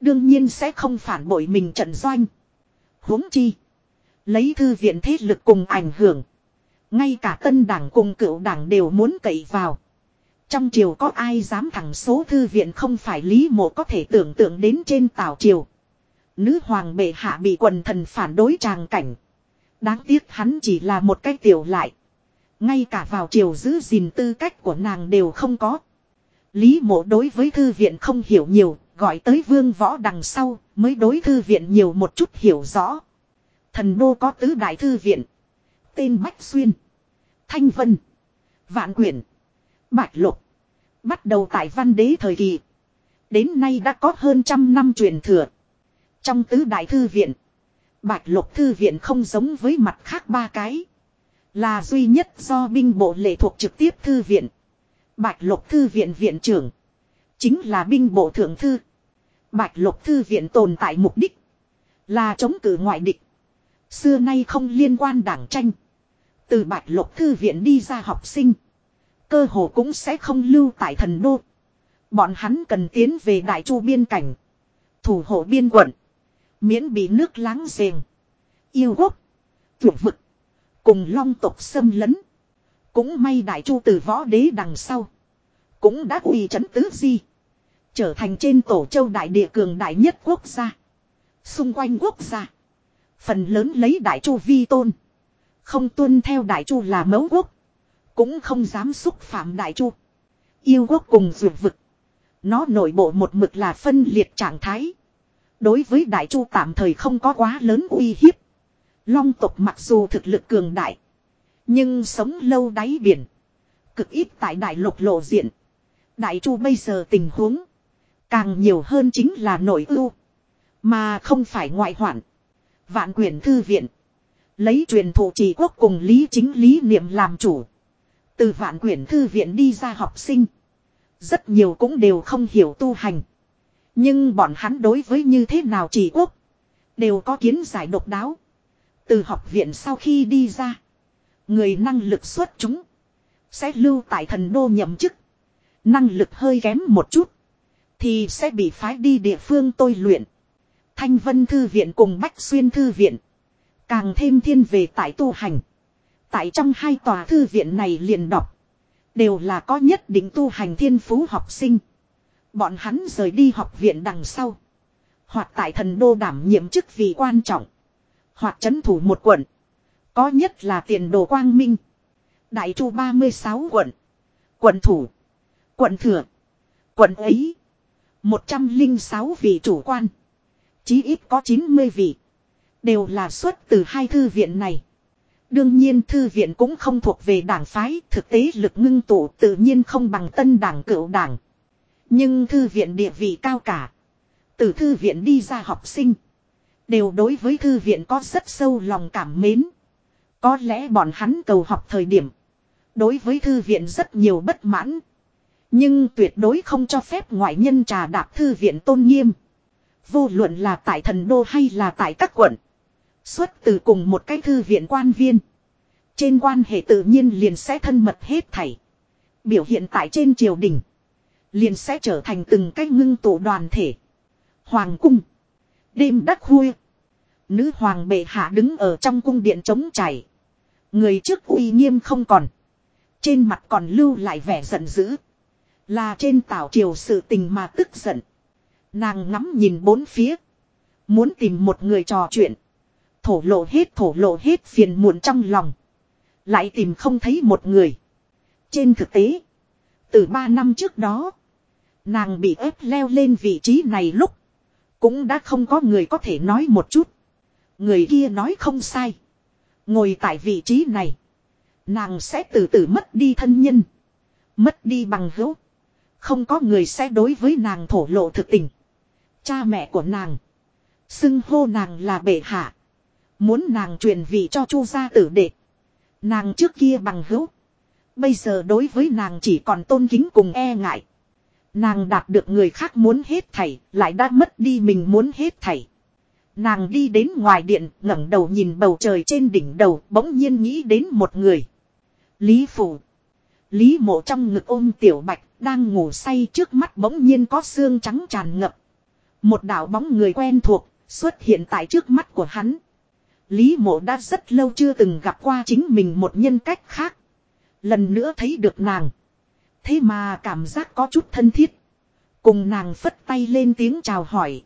Đương nhiên sẽ không phản bội mình trận doanh. huống chi. Lấy thư viện thế lực cùng ảnh hưởng. Ngay cả tân đảng cùng cựu đảng đều muốn cậy vào. Trong triều có ai dám thẳng số thư viện không phải lý mộ có thể tưởng tượng đến trên tào triều. Nữ hoàng bệ hạ bị quần thần phản đối tràng cảnh. Đáng tiếc hắn chỉ là một cái tiểu lại. Ngay cả vào triều giữ gìn tư cách của nàng đều không có. Lý mộ đối với thư viện không hiểu nhiều, gọi tới vương võ đằng sau, mới đối thư viện nhiều một chút hiểu rõ. Thần đô có tứ đại thư viện. Tên Bách Xuyên. Thanh Vân. Vạn Quyển. Bạch Lục. Bắt đầu tại văn đế thời kỳ. Đến nay đã có hơn trăm năm truyền thừa. Trong tứ đại thư viện. Bạch Lục thư viện không giống với mặt khác ba cái. Là duy nhất do binh bộ lệ thuộc trực tiếp thư viện. Bạch Lục thư viện viện trưởng. Chính là binh bộ thượng thư. Bạch Lục thư viện tồn tại mục đích. Là chống cử ngoại địch. Xưa nay không liên quan đảng tranh. Từ Bạch Lục thư viện đi ra học sinh. Cơ hồ cũng sẽ không lưu tại thần đô. Bọn hắn cần tiến về Đại Chu biên cảnh. Thủ hộ biên quận. Miễn bị nước láng giềng. Yêu quốc. Tuyệt vực. Cùng long tộc xâm lấn. Cũng may Đại Chu từ võ đế đằng sau. Cũng đã uy chấn tứ di. Trở thành trên tổ châu đại địa cường đại nhất quốc gia. Xung quanh quốc gia. Phần lớn lấy Đại Chu vi tôn. Không tuân theo Đại Chu là mấu quốc. Cũng không dám xúc phạm Đại Chu. Yêu quốc cùng dược vực. Nó nội bộ một mực là phân liệt trạng thái. Đối với Đại Chu tạm thời không có quá lớn uy hiếp. Long tộc mặc dù thực lực cường đại. Nhưng sống lâu đáy biển. Cực ít tại đại lục lộ diện. Đại Chu bây giờ tình huống. Càng nhiều hơn chính là nội ưu. Mà không phải ngoại hoạn. Vạn quyển thư viện. Lấy truyền thụ trị quốc cùng lý chính lý niệm làm chủ. Từ vạn quyển thư viện đi ra học sinh. Rất nhiều cũng đều không hiểu tu hành. Nhưng bọn hắn đối với như thế nào chỉ quốc. Đều có kiến giải độc đáo. Từ học viện sau khi đi ra. Người năng lực xuất chúng. Sẽ lưu tại thần đô nhậm chức. Năng lực hơi kém một chút. Thì sẽ bị phái đi địa phương tôi luyện. Thanh Vân Thư Viện cùng Bách Xuyên Thư Viện. Càng thêm thiên về tại tu hành. Tại trong hai tòa thư viện này liền đọc. Đều là có nhất định tu hành thiên phú học sinh. Bọn hắn rời đi học viện đằng sau. Hoặc tại thần đô đảm nhiệm chức vị quan trọng. Hoặc chấn thủ một quận. Có nhất là tiền đồ quang minh. Đại chu 36 quận. Quận thủ. Quận thừa. Quận ấy. 106 vị chủ quan. Chí ít có 90 vị. Đều là xuất từ hai thư viện này. Đương nhiên thư viện cũng không thuộc về đảng phái, thực tế lực ngưng tụ tự nhiên không bằng tân đảng cựu đảng. Nhưng thư viện địa vị cao cả. Từ thư viện đi ra học sinh. Đều đối với thư viện có rất sâu lòng cảm mến. Có lẽ bọn hắn cầu học thời điểm. Đối với thư viện rất nhiều bất mãn. Nhưng tuyệt đối không cho phép ngoại nhân trà đạp thư viện tôn nghiêm. Vô luận là tại thần đô hay là tại các quận. Xuất từ cùng một cái thư viện quan viên. Trên quan hệ tự nhiên liền sẽ thân mật hết thảy. Biểu hiện tại trên triều đình. Liền sẽ trở thành từng cái ngưng tụ đoàn thể. Hoàng cung. Đêm đắc khuya. Nữ hoàng bệ hạ đứng ở trong cung điện trống chảy. Người trước uy nghiêm không còn. Trên mặt còn lưu lại vẻ giận dữ. Là trên tảo triều sự tình mà tức giận. Nàng ngắm nhìn bốn phía. Muốn tìm một người trò chuyện. Thổ lộ hết, thổ lộ hết phiền muộn trong lòng. Lại tìm không thấy một người. Trên thực tế. Từ ba năm trước đó. Nàng bị ép leo lên vị trí này lúc. Cũng đã không có người có thể nói một chút. Người kia nói không sai. Ngồi tại vị trí này. Nàng sẽ từ từ mất đi thân nhân. Mất đi bằng hữu. Không có người sẽ đối với nàng thổ lộ thực tình. Cha mẹ của nàng. Xưng hô nàng là bệ hạ. Muốn nàng truyền vị cho chu gia tử đệ. Nàng trước kia bằng hữu. Bây giờ đối với nàng chỉ còn tôn kính cùng e ngại. Nàng đạt được người khác muốn hết thảy, lại đã mất đi mình muốn hết thảy. Nàng đi đến ngoài điện, ngẩng đầu nhìn bầu trời trên đỉnh đầu, bỗng nhiên nghĩ đến một người. Lý Phủ. Lý mộ trong ngực ôm tiểu bạch, đang ngủ say trước mắt bỗng nhiên có xương trắng tràn ngập. Một đạo bóng người quen thuộc, xuất hiện tại trước mắt của hắn. Lý mộ đã rất lâu chưa từng gặp qua chính mình một nhân cách khác. Lần nữa thấy được nàng. Thế mà cảm giác có chút thân thiết. Cùng nàng phất tay lên tiếng chào hỏi.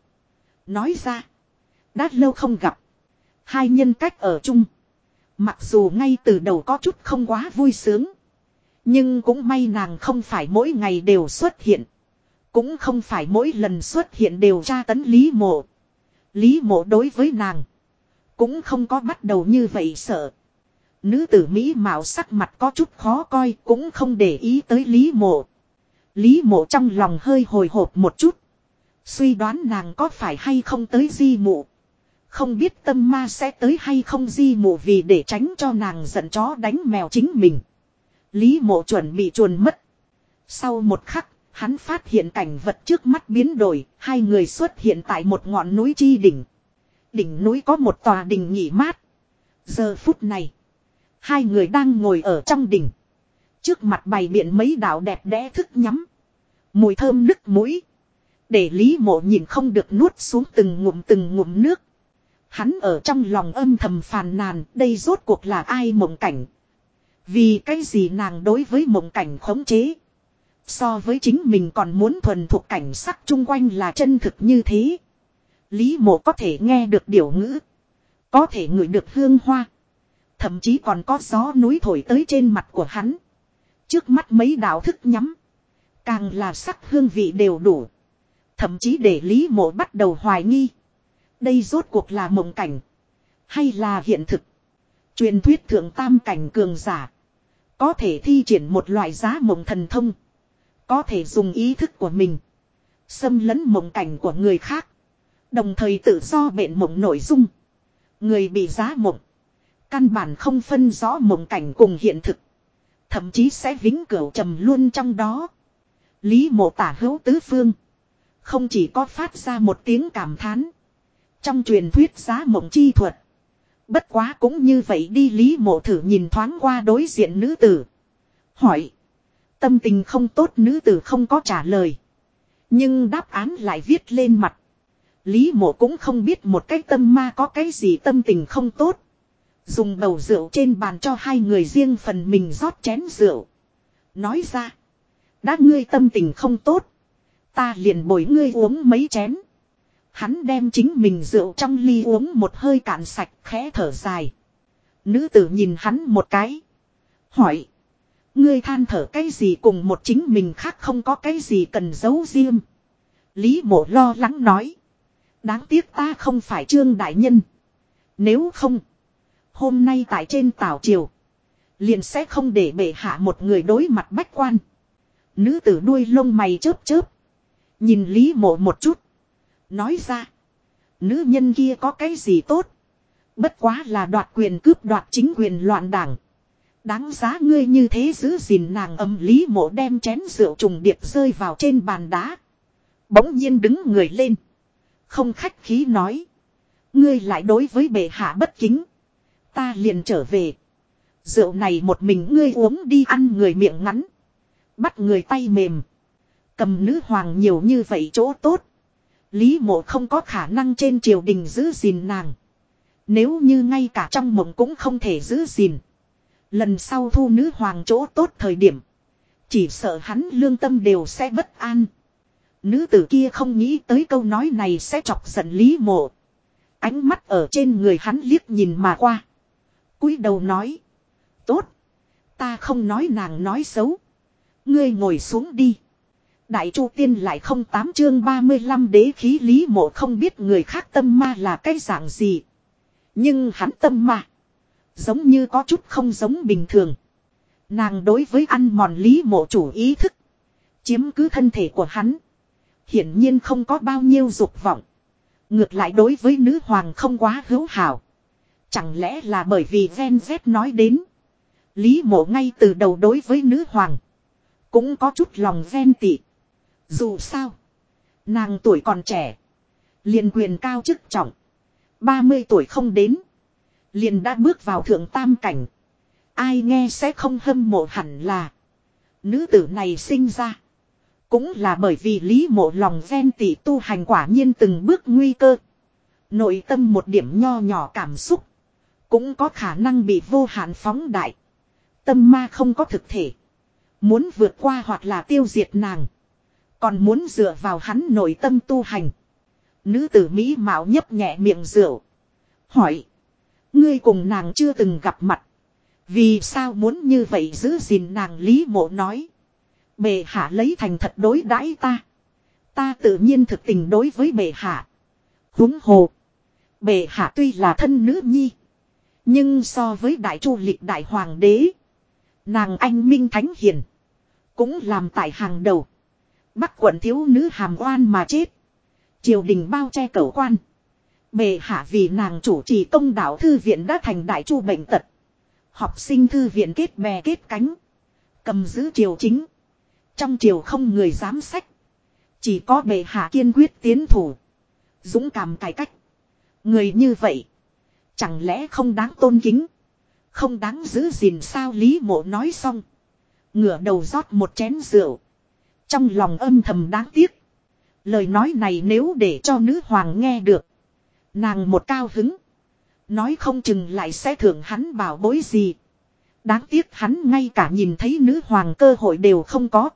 Nói ra. Đã lâu không gặp. Hai nhân cách ở chung. Mặc dù ngay từ đầu có chút không quá vui sướng. Nhưng cũng may nàng không phải mỗi ngày đều xuất hiện. Cũng không phải mỗi lần xuất hiện đều tra tấn Lý Mộ. Lý Mộ đối với nàng. Cũng không có bắt đầu như vậy sợ. Nữ tử Mỹ mạo sắc mặt có chút khó coi cũng không để ý tới Lý Mộ. Lý Mộ trong lòng hơi hồi hộp một chút. Suy đoán nàng có phải hay không tới di mụ. Không biết tâm ma sẽ tới hay không di mụ vì để tránh cho nàng giận chó đánh mèo chính mình. Lý mộ chuẩn bị chuồn mất. Sau một khắc, hắn phát hiện cảnh vật trước mắt biến đổi, hai người xuất hiện tại một ngọn núi chi đỉnh. Đỉnh núi có một tòa đình nghỉ mát. Giờ phút này, hai người đang ngồi ở trong đỉnh. Trước mặt bày biện mấy đạo đẹp đẽ thức nhắm. Mùi thơm nức mũi. Để Lý mộ nhìn không được nuốt xuống từng ngụm từng ngụm nước. Hắn ở trong lòng âm thầm phàn nàn, đây rốt cuộc là ai mộng cảnh. Vì cái gì nàng đối với mộng cảnh khống chế. So với chính mình còn muốn thuần thuộc cảnh sắc chung quanh là chân thực như thế. Lý mộ có thể nghe được điều ngữ. Có thể ngửi được hương hoa. Thậm chí còn có gió núi thổi tới trên mặt của hắn. Trước mắt mấy đạo thức nhắm. Càng là sắc hương vị đều đủ. Thậm chí để Lý mộ bắt đầu hoài nghi. Đây rốt cuộc là mộng cảnh. Hay là hiện thực. Truyền thuyết thượng tam cảnh cường giả. Có thể thi triển một loại giá mộng thần thông. Có thể dùng ý thức của mình. Xâm lấn mộng cảnh của người khác. Đồng thời tự do bệnh mộng nội dung. Người bị giá mộng. Căn bản không phân rõ mộng cảnh cùng hiện thực. Thậm chí sẽ vĩnh cửu trầm luôn trong đó. Lý mộ tả hữu tứ phương. Không chỉ có phát ra một tiếng cảm thán. Trong truyền thuyết giá mộng chi thuật. Bất quá cũng như vậy đi Lý mộ thử nhìn thoáng qua đối diện nữ tử. Hỏi. Tâm tình không tốt nữ tử không có trả lời. Nhưng đáp án lại viết lên mặt. Lý mộ cũng không biết một cái tâm ma có cái gì tâm tình không tốt. Dùng bầu rượu trên bàn cho hai người riêng phần mình rót chén rượu. Nói ra. Đã ngươi tâm tình không tốt. Ta liền bồi ngươi uống mấy chén. Hắn đem chính mình rượu trong ly uống một hơi cạn sạch, khẽ thở dài. Nữ tử nhìn hắn một cái. Hỏi. Ngươi than thở cái gì cùng một chính mình khác không có cái gì cần giấu riêng. Lý mộ lo lắng nói. Đáng tiếc ta không phải trương đại nhân. Nếu không. Hôm nay tại trên tảo triều. Liền sẽ không để bệ hạ một người đối mặt bách quan. Nữ tử đuôi lông mày chớp chớp. Nhìn Lý mộ một chút. Nói ra. Nữ nhân kia có cái gì tốt. Bất quá là đoạt quyền cướp đoạt chính quyền loạn đảng. Đáng giá ngươi như thế giữ gìn nàng âm lý mộ đem chén rượu trùng điệp rơi vào trên bàn đá. Bỗng nhiên đứng người lên. Không khách khí nói. Ngươi lại đối với bệ hạ bất kính. Ta liền trở về. Rượu này một mình ngươi uống đi ăn người miệng ngắn. Bắt người tay mềm. Cầm nữ hoàng nhiều như vậy chỗ tốt. Lý mộ không có khả năng trên triều đình giữ gìn nàng. Nếu như ngay cả trong mộng cũng không thể giữ gìn. Lần sau thu nữ hoàng chỗ tốt thời điểm. Chỉ sợ hắn lương tâm đều sẽ bất an. Nữ tử kia không nghĩ tới câu nói này sẽ chọc giận Lý mộ. Ánh mắt ở trên người hắn liếc nhìn mà qua cúi đầu nói. Tốt. Ta không nói nàng nói xấu. Ngươi ngồi xuống đi. Đại Chu Tiên lại không tám chương 35 đế khí lý mộ không biết người khác tâm ma là cái dạng gì. Nhưng hắn tâm ma. Giống như có chút không giống bình thường. Nàng đối với ăn mòn lý mộ chủ ý thức. Chiếm cứ thân thể của hắn. Hiển nhiên không có bao nhiêu dục vọng. Ngược lại đối với nữ hoàng không quá hữu hảo. Chẳng lẽ là bởi vì Gen Z nói đến. Lý mộ ngay từ đầu đối với nữ hoàng. Cũng có chút lòng gen tị. Dù sao. Nàng tuổi còn trẻ. Liền quyền cao chức trọng. 30 tuổi không đến. Liền đã bước vào thượng tam cảnh. Ai nghe sẽ không hâm mộ hẳn là. Nữ tử này sinh ra. Cũng là bởi vì lý mộ lòng gen tị tu hành quả nhiên từng bước nguy cơ. Nội tâm một điểm nho nhỏ cảm xúc. Cũng có khả năng bị vô hạn phóng đại. Tâm ma không có thực thể. Muốn vượt qua hoặc là tiêu diệt nàng. Còn muốn dựa vào hắn nội tâm tu hành. Nữ tử Mỹ mạo nhấp nhẹ miệng rượu. Hỏi. Ngươi cùng nàng chưa từng gặp mặt. Vì sao muốn như vậy giữ gìn nàng Lý mộ nói. Bệ hạ lấy thành thật đối đãi ta. Ta tự nhiên thực tình đối với bệ hạ. Húng hồ. Bệ hạ tuy là thân nữ nhi. Nhưng so với đại chu lịch đại hoàng đế. Nàng anh minh thánh hiền. Cũng làm tại hàng đầu. Bắc quận thiếu nữ hàm oan mà chết. Triều đình bao che cẩu quan. bề hạ vì nàng chủ trì công đạo thư viện đã thành đại chu bệnh tật. Học sinh thư viện kết bè kết cánh. Cầm giữ triều chính. Trong triều không người dám sách. Chỉ có bệ hạ kiên quyết tiến thủ. Dũng cảm cải cách. Người như vậy. Chẳng lẽ không đáng tôn kính. Không đáng giữ gìn sao Lý mộ nói xong. Ngửa đầu rót một chén rượu. Trong lòng âm thầm đáng tiếc. Lời nói này nếu để cho nữ hoàng nghe được. Nàng một cao hứng. Nói không chừng lại sẽ thưởng hắn bảo bối gì. Đáng tiếc hắn ngay cả nhìn thấy nữ hoàng cơ hội đều không có.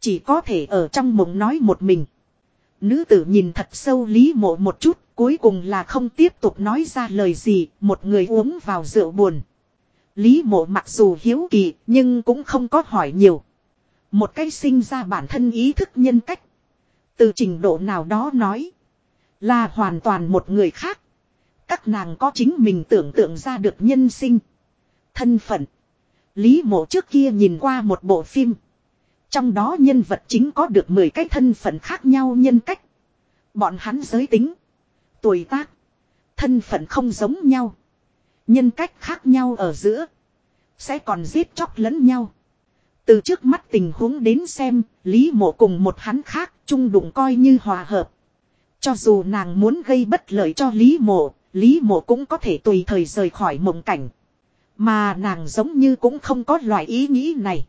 Chỉ có thể ở trong mộng nói một mình. Nữ tử nhìn thật sâu lý mộ một chút, cuối cùng là không tiếp tục nói ra lời gì, một người uống vào rượu buồn. Lý mộ mặc dù hiếu kỳ, nhưng cũng không có hỏi nhiều. Một cái sinh ra bản thân ý thức nhân cách. Từ trình độ nào đó nói, là hoàn toàn một người khác. Các nàng có chính mình tưởng tượng ra được nhân sinh. Thân phận. Lý mộ trước kia nhìn qua một bộ phim. Trong đó nhân vật chính có được 10 cái thân phận khác nhau nhân cách. Bọn hắn giới tính. Tuổi tác. Thân phận không giống nhau. Nhân cách khác nhau ở giữa. Sẽ còn giết chóc lẫn nhau. Từ trước mắt tình huống đến xem, Lý mộ cùng một hắn khác, chung đụng coi như hòa hợp. Cho dù nàng muốn gây bất lợi cho Lý mộ, Lý mộ cũng có thể tùy thời rời khỏi mộng cảnh. Mà nàng giống như cũng không có loại ý nghĩ này.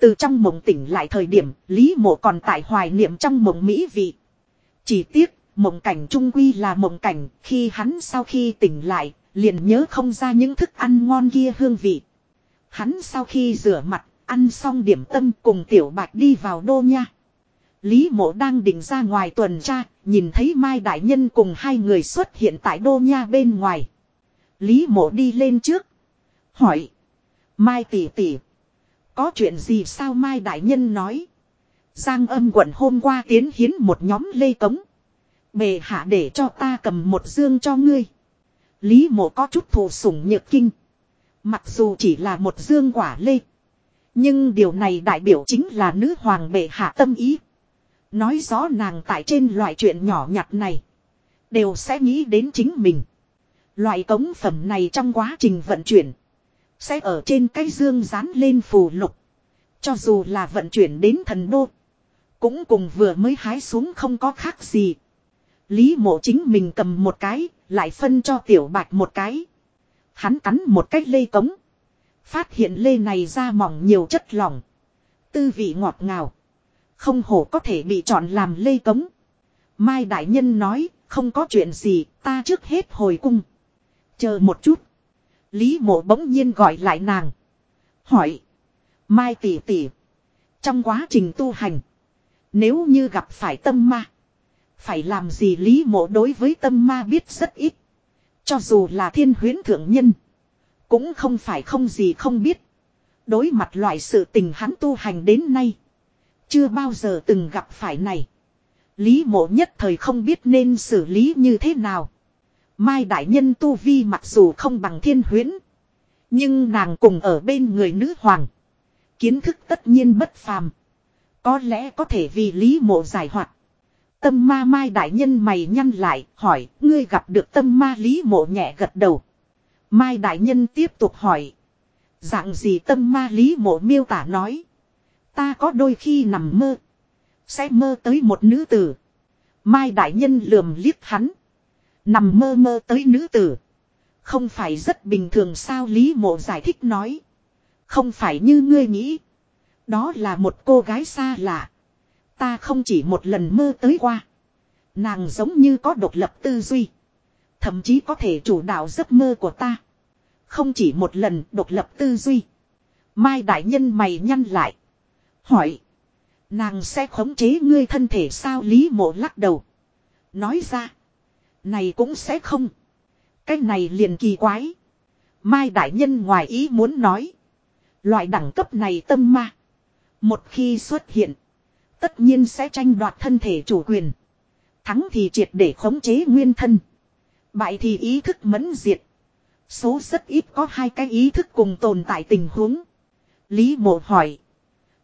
Từ trong mộng tỉnh lại thời điểm, Lý mộ còn tại hoài niệm trong mộng mỹ vị. Chỉ tiếc, mộng cảnh trung quy là mộng cảnh, khi hắn sau khi tỉnh lại, liền nhớ không ra những thức ăn ngon kia hương vị. Hắn sau khi rửa mặt, ăn xong điểm tâm cùng tiểu bạch đi vào đô nha. Lý mộ đang định ra ngoài tuần tra, nhìn thấy Mai Đại Nhân cùng hai người xuất hiện tại đô nha bên ngoài. Lý mộ đi lên trước. Hỏi. Mai tỷ tỷ. Có chuyện gì sao Mai Đại Nhân nói. Giang âm quận hôm qua tiến hiến một nhóm lê cống. Bề hạ để cho ta cầm một dương cho ngươi. Lý mộ có chút thù sủng nhược kinh. Mặc dù chỉ là một dương quả lê. Nhưng điều này đại biểu chính là nữ hoàng bệ hạ tâm ý. Nói rõ nàng tại trên loại chuyện nhỏ nhặt này. Đều sẽ nghĩ đến chính mình. Loại cống phẩm này trong quá trình vận chuyển. Sẽ ở trên cái dương dán lên phù lục. Cho dù là vận chuyển đến thần đô. Cũng cùng vừa mới hái xuống không có khác gì. Lý mộ chính mình cầm một cái, lại phân cho tiểu bạch một cái. Hắn cắn một cách lê cống. Phát hiện lê này ra mỏng nhiều chất lỏng. Tư vị ngọt ngào. Không hổ có thể bị chọn làm lê cống. Mai Đại Nhân nói, không có chuyện gì, ta trước hết hồi cung. Chờ một chút. Lý mộ bỗng nhiên gọi lại nàng. Hỏi. Mai tỷ tỷ. Trong quá trình tu hành. Nếu như gặp phải tâm ma. Phải làm gì lý mộ đối với tâm ma biết rất ít. Cho dù là thiên huyến thượng nhân. Cũng không phải không gì không biết. Đối mặt loại sự tình hắn tu hành đến nay. Chưa bao giờ từng gặp phải này. Lý mộ nhất thời không biết nên xử lý như thế nào. Mai đại nhân tu vi mặc dù không bằng thiên huyến. Nhưng nàng cùng ở bên người nữ hoàng. Kiến thức tất nhiên bất phàm. Có lẽ có thể vì lý mộ giải hoạt. Tâm ma mai đại nhân mày nhăn lại, hỏi, ngươi gặp được tâm ma lý mộ nhẹ gật đầu. Mai đại nhân tiếp tục hỏi. Dạng gì tâm ma lý mộ miêu tả nói. Ta có đôi khi nằm mơ. Sẽ mơ tới một nữ tử. Mai đại nhân lườm liếc hắn. Nằm mơ mơ tới nữ tử. Không phải rất bình thường sao Lý mộ giải thích nói. Không phải như ngươi nghĩ. Đó là một cô gái xa lạ. Ta không chỉ một lần mơ tới qua. Nàng giống như có độc lập tư duy. Thậm chí có thể chủ đạo giấc mơ của ta. Không chỉ một lần độc lập tư duy. Mai đại nhân mày nhăn lại. Hỏi. Nàng sẽ khống chế ngươi thân thể sao Lý mộ lắc đầu. Nói ra. Này cũng sẽ không. Cái này liền kỳ quái. Mai đại nhân ngoài ý muốn nói. Loại đẳng cấp này tâm ma. Một khi xuất hiện. Tất nhiên sẽ tranh đoạt thân thể chủ quyền. Thắng thì triệt để khống chế nguyên thân. Bại thì ý thức mẫn diệt. Số rất ít có hai cái ý thức cùng tồn tại tình huống. Lý mộ hỏi.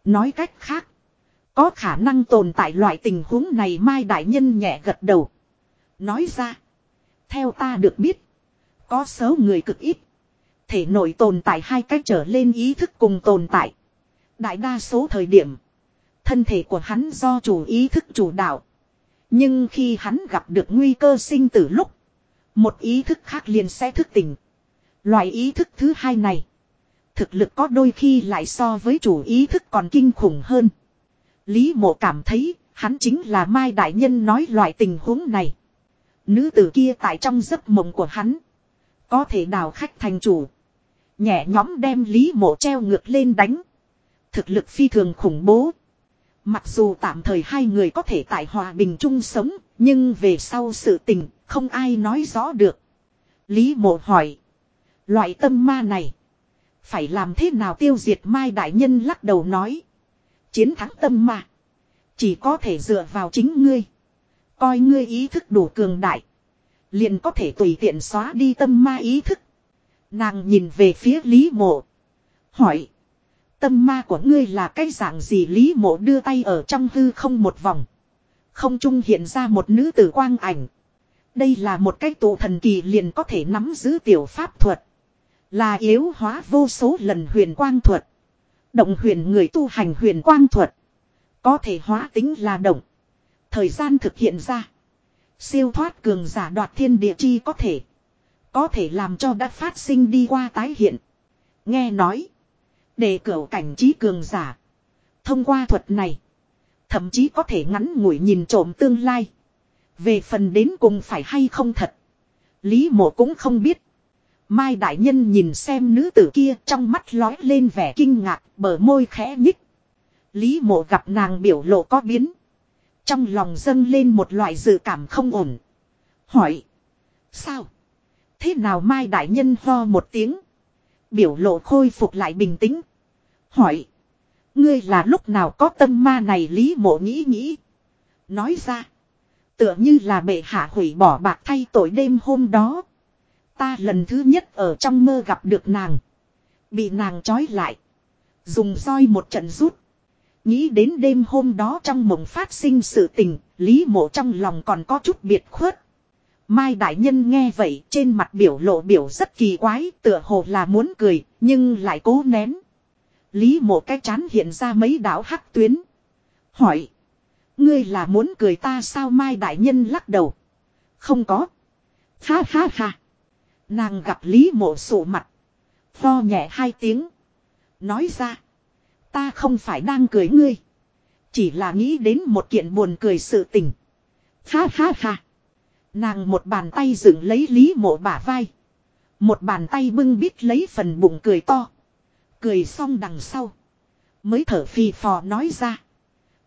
Nói cách khác. Có khả năng tồn tại loại tình huống này Mai Đại Nhân nhẹ gật đầu. Nói ra. Theo ta được biết. Có số người cực ít. Thể nội tồn tại hai cách trở lên ý thức cùng tồn tại. Đại đa số thời điểm. Thân thể của hắn do chủ ý thức chủ đạo. Nhưng khi hắn gặp được nguy cơ sinh tử lúc. Một ý thức khác liền sẽ thức tỉnh. Loại ý thức thứ hai này. Thực lực có đôi khi lại so với chủ ý thức còn kinh khủng hơn. Lý mộ cảm thấy, hắn chính là Mai Đại Nhân nói loại tình huống này. Nữ tử kia tại trong giấc mộng của hắn. Có thể đào khách thành chủ. Nhẹ nhóm đem Lý mộ treo ngược lên đánh. Thực lực phi thường khủng bố. Mặc dù tạm thời hai người có thể tại hòa bình chung sống, nhưng về sau sự tình, không ai nói rõ được. Lý mộ hỏi. Loại tâm ma này. Phải làm thế nào tiêu diệt Mai Đại Nhân lắc đầu nói. Chiến thắng tâm ma. Chỉ có thể dựa vào chính ngươi. Coi ngươi ý thức đủ cường đại. Liền có thể tùy tiện xóa đi tâm ma ý thức. Nàng nhìn về phía Lý Mộ. Hỏi. Tâm ma của ngươi là cái dạng gì Lý Mộ đưa tay ở trong hư không một vòng. Không trung hiện ra một nữ tử quang ảnh. Đây là một cái tụ thần kỳ liền có thể nắm giữ tiểu pháp thuật. Là yếu hóa vô số lần huyền quang thuật. Động huyền người tu hành huyền quang thuật. Có thể hóa tính là động. Thời gian thực hiện ra. Siêu thoát cường giả đoạt thiên địa chi có thể. Có thể làm cho đã phát sinh đi qua tái hiện. Nghe nói. Để cửu cảnh trí cường giả. Thông qua thuật này. Thậm chí có thể ngắn ngủi nhìn trộm tương lai. Về phần đến cùng phải hay không thật. Lý mộ cũng không biết. Mai đại nhân nhìn xem nữ tử kia trong mắt lói lên vẻ kinh ngạc, bờ môi khẽ nhích. Lý mộ gặp nàng biểu lộ có biến. Trong lòng dâng lên một loại dự cảm không ổn. Hỏi. Sao? Thế nào Mai đại nhân ho một tiếng. Biểu lộ khôi phục lại bình tĩnh. Hỏi. Ngươi là lúc nào có tâm ma này Lý mộ nghĩ nghĩ. Nói ra. Tựa như là bệ hạ hủy bỏ bạc thay tội đêm hôm đó. Ta lần thứ nhất ở trong mơ gặp được nàng. Bị nàng trói lại. Dùng roi một trận rút. Nghĩ đến đêm hôm đó trong mộng phát sinh sự tình, Lý mộ trong lòng còn có chút biệt khuất. Mai đại nhân nghe vậy, trên mặt biểu lộ biểu rất kỳ quái, tựa hồ là muốn cười, nhưng lại cố nén. Lý mộ cái chán hiện ra mấy đảo hắc tuyến. Hỏi. Ngươi là muốn cười ta sao Mai đại nhân lắc đầu. Không có. Ha ha ha. Nàng gặp Lý mộ sổ mặt. Pho nhẹ hai tiếng. Nói ra. Ta không phải đang cười ngươi. Chỉ là nghĩ đến một kiện buồn cười sự tình. Ha ha ha. Nàng một bàn tay dựng lấy Lý mộ bả vai. Một bàn tay bưng bít lấy phần bụng cười to. Cười xong đằng sau. Mới thở phì phò nói ra.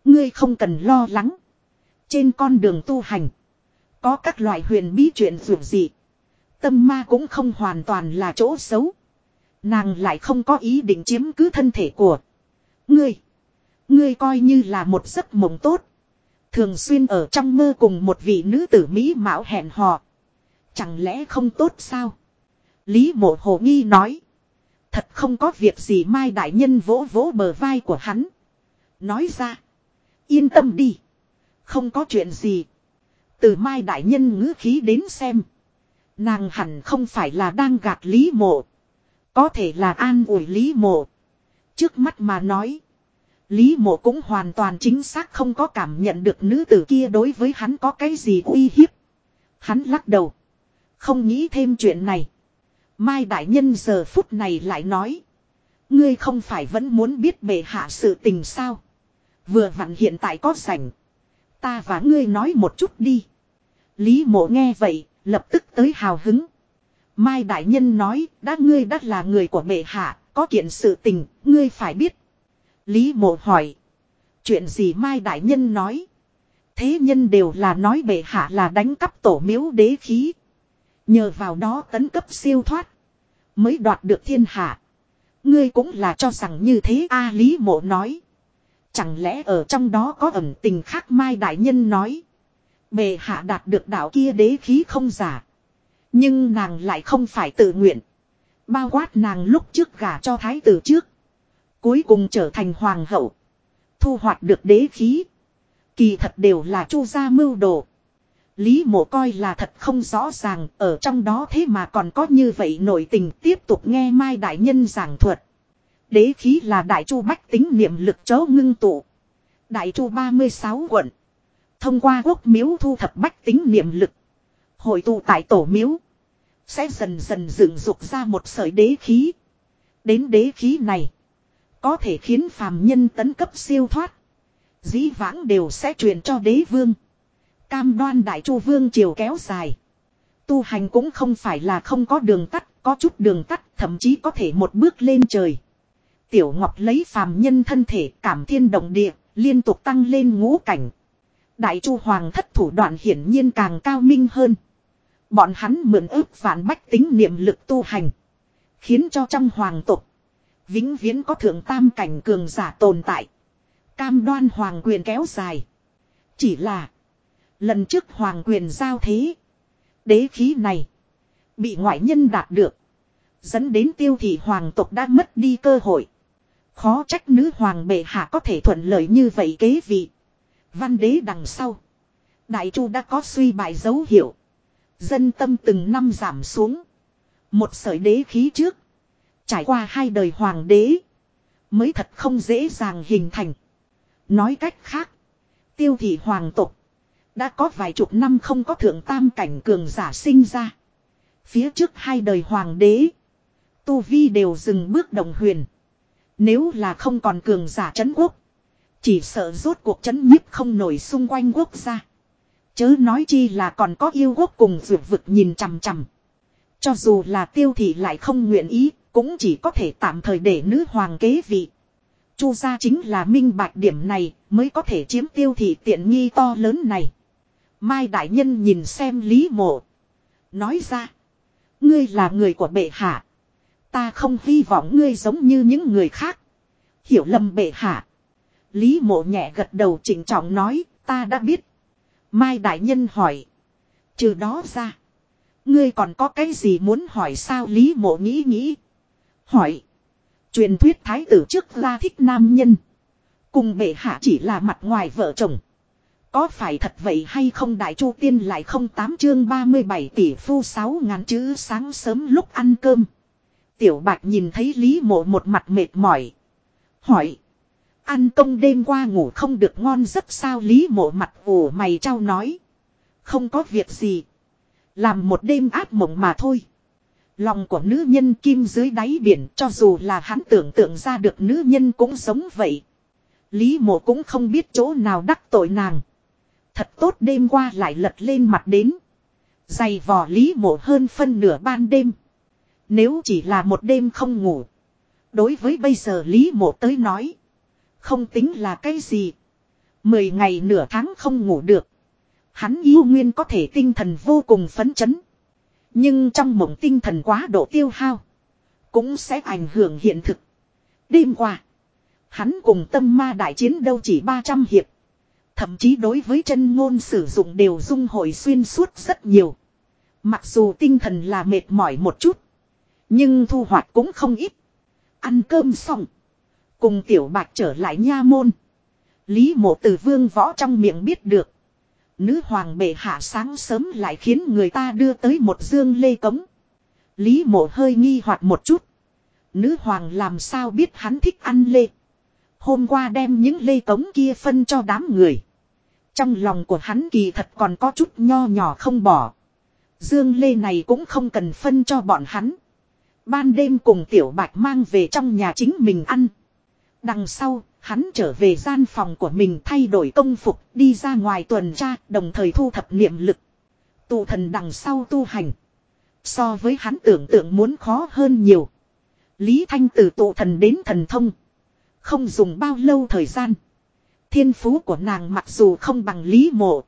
Ngươi không cần lo lắng. Trên con đường tu hành. Có các loại huyền bí chuyện dù gì. Tâm ma cũng không hoàn toàn là chỗ xấu. Nàng lại không có ý định chiếm cứ thân thể của. Ngươi. Ngươi coi như là một giấc mộng tốt. Thường xuyên ở trong mơ cùng một vị nữ tử Mỹ mạo hẹn hò. Chẳng lẽ không tốt sao? Lý mộ hồ nghi nói. Thật không có việc gì Mai Đại Nhân vỗ vỗ bờ vai của hắn. Nói ra. Yên tâm đi. Không có chuyện gì. Từ Mai Đại Nhân ngữ khí đến xem. Nàng hẳn không phải là đang gạt Lý Mộ. Có thể là an ủi Lý Mộ. Trước mắt mà nói. Lý mộ cũng hoàn toàn chính xác không có cảm nhận được nữ tử kia đối với hắn có cái gì uy hiếp. Hắn lắc đầu. Không nghĩ thêm chuyện này. Mai đại nhân giờ phút này lại nói. Ngươi không phải vẫn muốn biết bệ hạ sự tình sao. Vừa vặn hiện tại có rảnh. Ta và ngươi nói một chút đi. Lý mộ nghe vậy, lập tức tới hào hứng. Mai đại nhân nói, đã ngươi đã là người của bệ hạ, có kiện sự tình, ngươi phải biết. Lý mộ hỏi. Chuyện gì Mai đại nhân nói. Thế nhân đều là nói bệ hạ là đánh cắp tổ miếu đế khí. Nhờ vào đó tấn cấp siêu thoát. Mới đoạt được thiên hạ. Ngươi cũng là cho rằng như thế a, Lý mộ nói. Chẳng lẽ ở trong đó có ẩn tình khác Mai Đại Nhân nói. Bề hạ đạt được đạo kia đế khí không giả. Nhưng nàng lại không phải tự nguyện. Bao quát nàng lúc trước gả cho thái tử trước. Cuối cùng trở thành hoàng hậu. Thu hoạch được đế khí. Kỳ thật đều là chu gia mưu đồ. Lý mộ coi là thật không rõ ràng, ở trong đó thế mà còn có như vậy nội tình tiếp tục nghe Mai Đại Nhân giảng thuật. Đế khí là đại chu bách tính niệm lực chấu ngưng tụ. Đại chu 36 quận. Thông qua quốc miếu thu thập bách tính niệm lực. Hội tụ tại tổ miếu. Sẽ dần dần dựng dục ra một sợi đế khí. Đến đế khí này. Có thể khiến phàm nhân tấn cấp siêu thoát. Dĩ vãng đều sẽ truyền cho đế vương. Cam đoan đại chu vương triều kéo dài. Tu hành cũng không phải là không có đường tắt, có chút đường tắt, thậm chí có thể một bước lên trời. Tiểu Ngọc lấy phàm nhân thân thể cảm thiên động địa, liên tục tăng lên ngũ cảnh. Đại chu hoàng thất thủ đoạn hiển nhiên càng cao minh hơn. Bọn hắn mượn ước vạn bách tính niệm lực tu hành. Khiến cho trong hoàng tục. Vĩnh viễn có thượng tam cảnh cường giả tồn tại. Cam đoan hoàng quyền kéo dài. Chỉ là. Lần trước hoàng quyền giao thế. Đế khí này. Bị ngoại nhân đạt được. Dẫn đến tiêu thị hoàng tộc đã mất đi cơ hội. Khó trách nữ hoàng bệ hạ có thể thuận lợi như vậy kế vị. Văn đế đằng sau. Đại chu đã có suy bại dấu hiệu. Dân tâm từng năm giảm xuống. Một sợi đế khí trước. Trải qua hai đời hoàng đế. Mới thật không dễ dàng hình thành. Nói cách khác. Tiêu thị hoàng tục. Đã có vài chục năm không có thượng tam cảnh cường giả sinh ra. Phía trước hai đời hoàng đế. Tu Vi đều dừng bước đồng huyền. Nếu là không còn cường giả chấn quốc. Chỉ sợ rốt cuộc chấn nhiếp không nổi xung quanh quốc gia. Chớ nói chi là còn có yêu quốc cùng vượt vực nhìn chằm chằm. Cho dù là tiêu thị lại không nguyện ý, cũng chỉ có thể tạm thời để nữ hoàng kế vị. Chu gia chính là minh bạch điểm này, mới có thể chiếm tiêu thị tiện nghi to lớn này. Mai đại nhân nhìn xem Lý Mộ. Nói ra. Ngươi là người của bệ hạ. Ta không hy vọng ngươi giống như những người khác. Hiểu lầm bệ hạ. Lý mộ nhẹ gật đầu chỉnh trọng nói, ta đã biết. Mai đại nhân hỏi. Trừ đó ra. Ngươi còn có cái gì muốn hỏi sao Lý mộ nghĩ nghĩ. Hỏi. Truyền thuyết thái tử trước ra thích nam nhân. Cùng bệ hạ chỉ là mặt ngoài vợ chồng. Có phải thật vậy hay không đại chu tiên lại không tám chương 37 tỷ phu sáu ngàn chữ sáng sớm lúc ăn cơm. Tiểu bạch nhìn thấy Lý mộ một mặt mệt mỏi. Hỏi. Ăn công đêm qua ngủ không được ngon giấc sao Lý mộ mặt ủ mày trao nói. Không có việc gì. Làm một đêm áp mộng mà thôi. Lòng của nữ nhân kim dưới đáy biển, cho dù là hắn tưởng tượng ra được nữ nhân cũng sống vậy. Lý mộ cũng không biết chỗ nào đắc tội nàng. Thật tốt đêm qua lại lật lên mặt đến. Dày vò lý mộ hơn phân nửa ban đêm. Nếu chỉ là một đêm không ngủ. Đối với bây giờ lý mộ tới nói. Không tính là cái gì. Mười ngày nửa tháng không ngủ được. Hắn yêu nguyên có thể tinh thần vô cùng phấn chấn. Nhưng trong mộng tinh thần quá độ tiêu hao. Cũng sẽ ảnh hưởng hiện thực. Đêm qua. Hắn cùng tâm ma đại chiến đâu chỉ 300 hiệp. Thậm chí đối với chân ngôn sử dụng đều dung hội xuyên suốt rất nhiều. Mặc dù tinh thần là mệt mỏi một chút. Nhưng thu hoạch cũng không ít. Ăn cơm xong. Cùng tiểu bạc trở lại nha môn. Lý mộ từ vương võ trong miệng biết được. Nữ hoàng bệ hạ sáng sớm lại khiến người ta đưa tới một dương lê cống. Lý mộ hơi nghi hoặc một chút. Nữ hoàng làm sao biết hắn thích ăn lê. Hôm qua đem những lê cống kia phân cho đám người. Trong lòng của hắn kỳ thật còn có chút nho nhỏ không bỏ. Dương lê này cũng không cần phân cho bọn hắn. Ban đêm cùng tiểu bạch mang về trong nhà chính mình ăn. Đằng sau, hắn trở về gian phòng của mình thay đổi công phục, đi ra ngoài tuần tra, đồng thời thu thập niệm lực. Tụ thần đằng sau tu hành. So với hắn tưởng tượng muốn khó hơn nhiều. Lý Thanh từ tụ thần đến thần thông. Không dùng bao lâu thời gian. Thiên phú của nàng mặc dù không bằng Lý Mộ.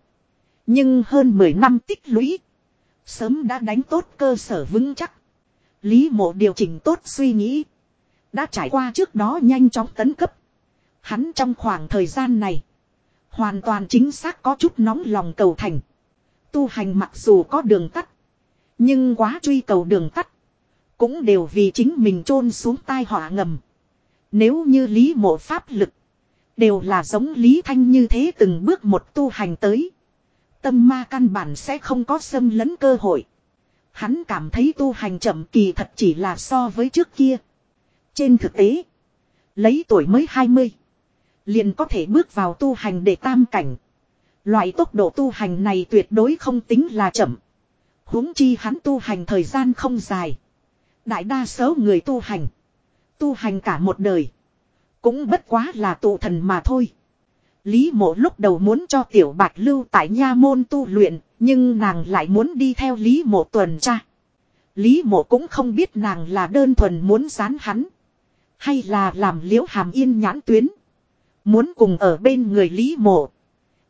Nhưng hơn 10 năm tích lũy. Sớm đã đánh tốt cơ sở vững chắc. Lý Mộ điều chỉnh tốt suy nghĩ. Đã trải qua trước đó nhanh chóng tấn cấp. Hắn trong khoảng thời gian này. Hoàn toàn chính xác có chút nóng lòng cầu thành. Tu hành mặc dù có đường tắt. Nhưng quá truy cầu đường tắt. Cũng đều vì chính mình chôn xuống tai họa ngầm. Nếu như lý mộ pháp lực. Đều là giống Lý Thanh như thế từng bước một tu hành tới. Tâm ma căn bản sẽ không có xâm lấn cơ hội. Hắn cảm thấy tu hành chậm kỳ thật chỉ là so với trước kia. Trên thực tế. Lấy tuổi mới 20. Liền có thể bước vào tu hành để tam cảnh. Loại tốc độ tu hành này tuyệt đối không tính là chậm. huống chi hắn tu hành thời gian không dài. Đại đa số người tu hành. Tu hành cả một đời. Cũng bất quá là tụ thần mà thôi. Lý mộ lúc đầu muốn cho tiểu bạch lưu tại nha môn tu luyện. Nhưng nàng lại muốn đi theo Lý mộ tuần tra. Lý mộ cũng không biết nàng là đơn thuần muốn gián hắn. Hay là làm liễu hàm yên nhãn tuyến. Muốn cùng ở bên người Lý mộ.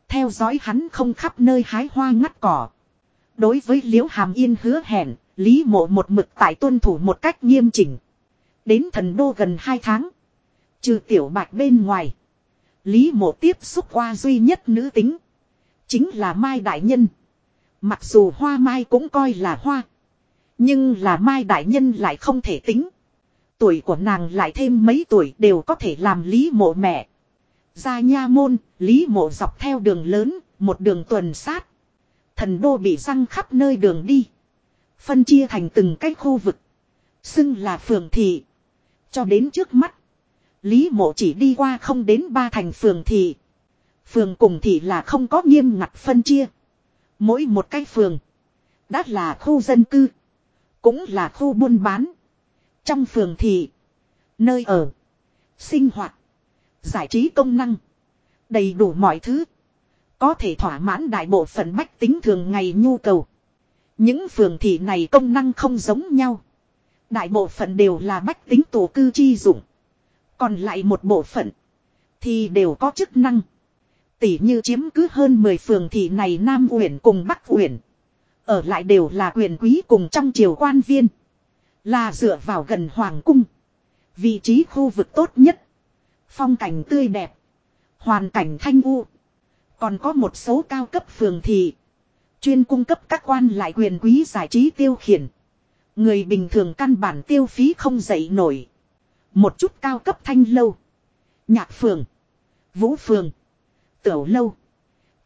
Theo dõi hắn không khắp nơi hái hoa ngắt cỏ. Đối với liễu hàm yên hứa hẹn, Lý mộ một mực tại tuân thủ một cách nghiêm chỉnh. Đến thần đô gần 2 tháng. Trừ tiểu bạch bên ngoài. Lý mộ tiếp xúc qua duy nhất nữ tính. Chính là Mai Đại Nhân. Mặc dù hoa mai cũng coi là hoa. Nhưng là Mai Đại Nhân lại không thể tính. Tuổi của nàng lại thêm mấy tuổi đều có thể làm Lý mộ mẹ. Ra nha môn, Lý mộ dọc theo đường lớn, một đường tuần sát. Thần đô bị răng khắp nơi đường đi. Phân chia thành từng cái khu vực. Xưng là phường thị. Cho đến trước mắt. Lý mộ chỉ đi qua không đến ba thành phường thị. Phường cùng thị là không có nghiêm ngặt phân chia. Mỗi một cái phường. Đã là khu dân cư. Cũng là khu buôn bán. Trong phường thị. Nơi ở. Sinh hoạt. Giải trí công năng. Đầy đủ mọi thứ. Có thể thỏa mãn đại bộ phận bách tính thường ngày nhu cầu. Những phường thị này công năng không giống nhau. Đại bộ phận đều là bách tính tổ cư chi dụng. Còn lại một bộ phận. Thì đều có chức năng. Tỷ như chiếm cứ hơn 10 phường thị này Nam Uyển cùng Bắc Uyển. Ở lại đều là quyền quý cùng trong triều quan viên. Là dựa vào gần Hoàng cung. Vị trí khu vực tốt nhất. Phong cảnh tươi đẹp. Hoàn cảnh thanh u. Còn có một số cao cấp phường thị. Chuyên cung cấp các quan lại quyền quý giải trí tiêu khiển. Người bình thường căn bản tiêu phí không dậy nổi. Một chút cao cấp thanh lâu. Nhạc phường. Vũ phường. Tiểu lâu.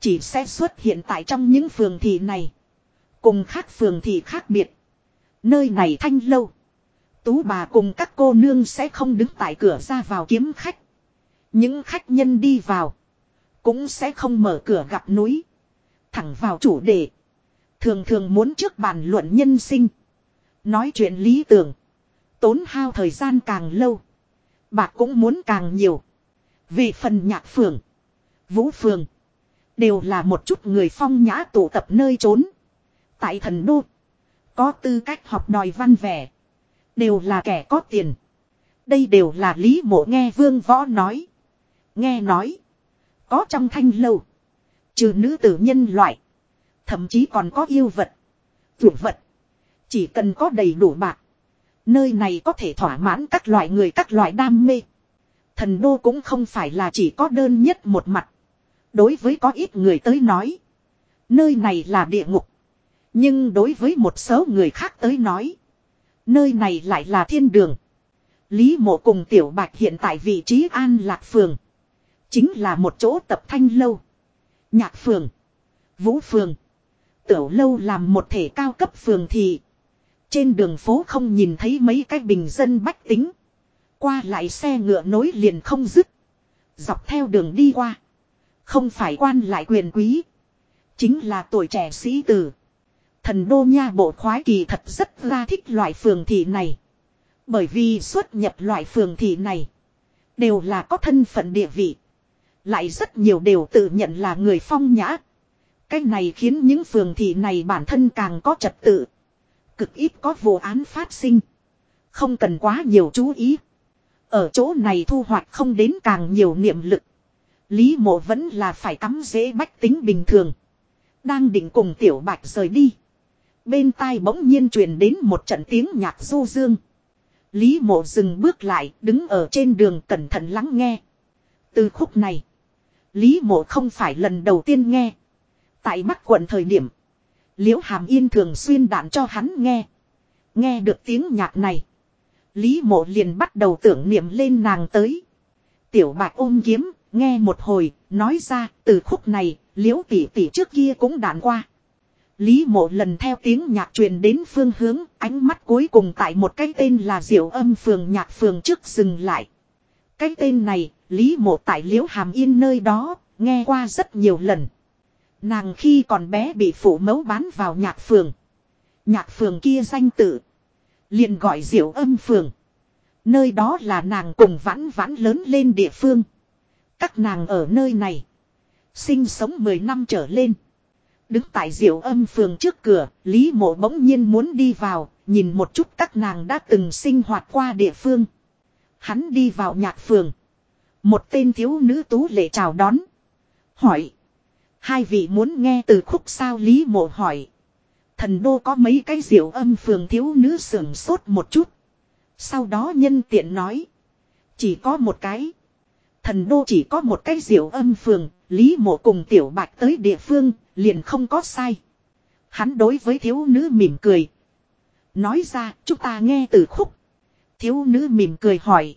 Chỉ sẽ xuất hiện tại trong những phường thị này. Cùng khác phường thị khác biệt. Nơi này thanh lâu. Tú bà cùng các cô nương sẽ không đứng tại cửa ra vào kiếm khách. Những khách nhân đi vào. Cũng sẽ không mở cửa gặp núi. Thẳng vào chủ đề. Thường thường muốn trước bàn luận nhân sinh. Nói chuyện lý tưởng. Tốn hao thời gian càng lâu. Bạc cũng muốn càng nhiều. Về phần nhạc phường. Vũ phường. Đều là một chút người phong nhã tụ tập nơi trốn. Tại thần đô. Có tư cách học đòi văn vẻ. Đều là kẻ có tiền. Đây đều là lý mộ nghe vương võ nói. Nghe nói. Có trong thanh lâu. Trừ nữ tử nhân loại. Thậm chí còn có yêu vật. Chủ vật. Chỉ cần có đầy đủ bạc. Nơi này có thể thỏa mãn các loại người, các loại đam mê. Thần đô cũng không phải là chỉ có đơn nhất một mặt. Đối với có ít người tới nói. Nơi này là địa ngục. Nhưng đối với một số người khác tới nói. Nơi này lại là thiên đường. Lý mộ cùng tiểu bạch hiện tại vị trí an lạc phường. Chính là một chỗ tập thanh lâu. Nhạc phường. Vũ phường. Tiểu lâu làm một thể cao cấp phường thì. Trên đường phố không nhìn thấy mấy cái bình dân bách tính. Qua lại xe ngựa nối liền không dứt. Dọc theo đường đi qua. Không phải quan lại quyền quý. Chính là tuổi trẻ sĩ tử. Thần đô nha bộ khoái kỳ thật rất ra thích loại phường thị này. Bởi vì xuất nhập loại phường thị này. Đều là có thân phận địa vị. Lại rất nhiều đều tự nhận là người phong nhã. Cái này khiến những phường thị này bản thân càng có trật tự. Cực ít có vụ án phát sinh. Không cần quá nhiều chú ý. Ở chỗ này thu hoạch không đến càng nhiều niệm lực. Lý mộ vẫn là phải cắm dễ bách tính bình thường. Đang định cùng tiểu bạch rời đi. Bên tai bỗng nhiên truyền đến một trận tiếng nhạc du dương. Lý mộ dừng bước lại, đứng ở trên đường cẩn thận lắng nghe. Từ khúc này. Lý mộ không phải lần đầu tiên nghe. Tại Bắc quận thời điểm. Liễu Hàm Yên thường xuyên đạn cho hắn nghe. Nghe được tiếng nhạc này. Lý mộ liền bắt đầu tưởng niệm lên nàng tới. Tiểu bạch ôm kiếm, nghe một hồi, nói ra, từ khúc này, liễu tỷ tỷ trước kia cũng đạn qua. Lý mộ lần theo tiếng nhạc truyền đến phương hướng, ánh mắt cuối cùng tại một cái tên là diệu âm phường nhạc phường trước dừng lại. Cái tên này, Lý mộ tại liễu hàm yên nơi đó, nghe qua rất nhiều lần. Nàng khi còn bé bị phụ mẫu bán vào nhạc phường. Nhạc phường kia danh tự. liền gọi diệu âm phường. Nơi đó là nàng cùng vãn vãn lớn lên địa phương. Các nàng ở nơi này. Sinh sống 10 năm trở lên. Đứng tại diệu âm phường trước cửa, Lý mộ bỗng nhiên muốn đi vào, nhìn một chút các nàng đã từng sinh hoạt qua địa phương. Hắn đi vào nhạc phường. Một tên thiếu nữ tú lệ chào đón. Hỏi. Hai vị muốn nghe từ khúc sao Lý mộ hỏi. Thần đô có mấy cái diệu âm phường thiếu nữ sưởng sốt một chút. Sau đó nhân tiện nói. Chỉ có một cái. Thần đô chỉ có một cái diệu âm phường. Lý mộ cùng tiểu bạch tới địa phương. Liền không có sai. Hắn đối với thiếu nữ mỉm cười. Nói ra, chúng ta nghe từ khúc. Thiếu nữ mỉm cười hỏi.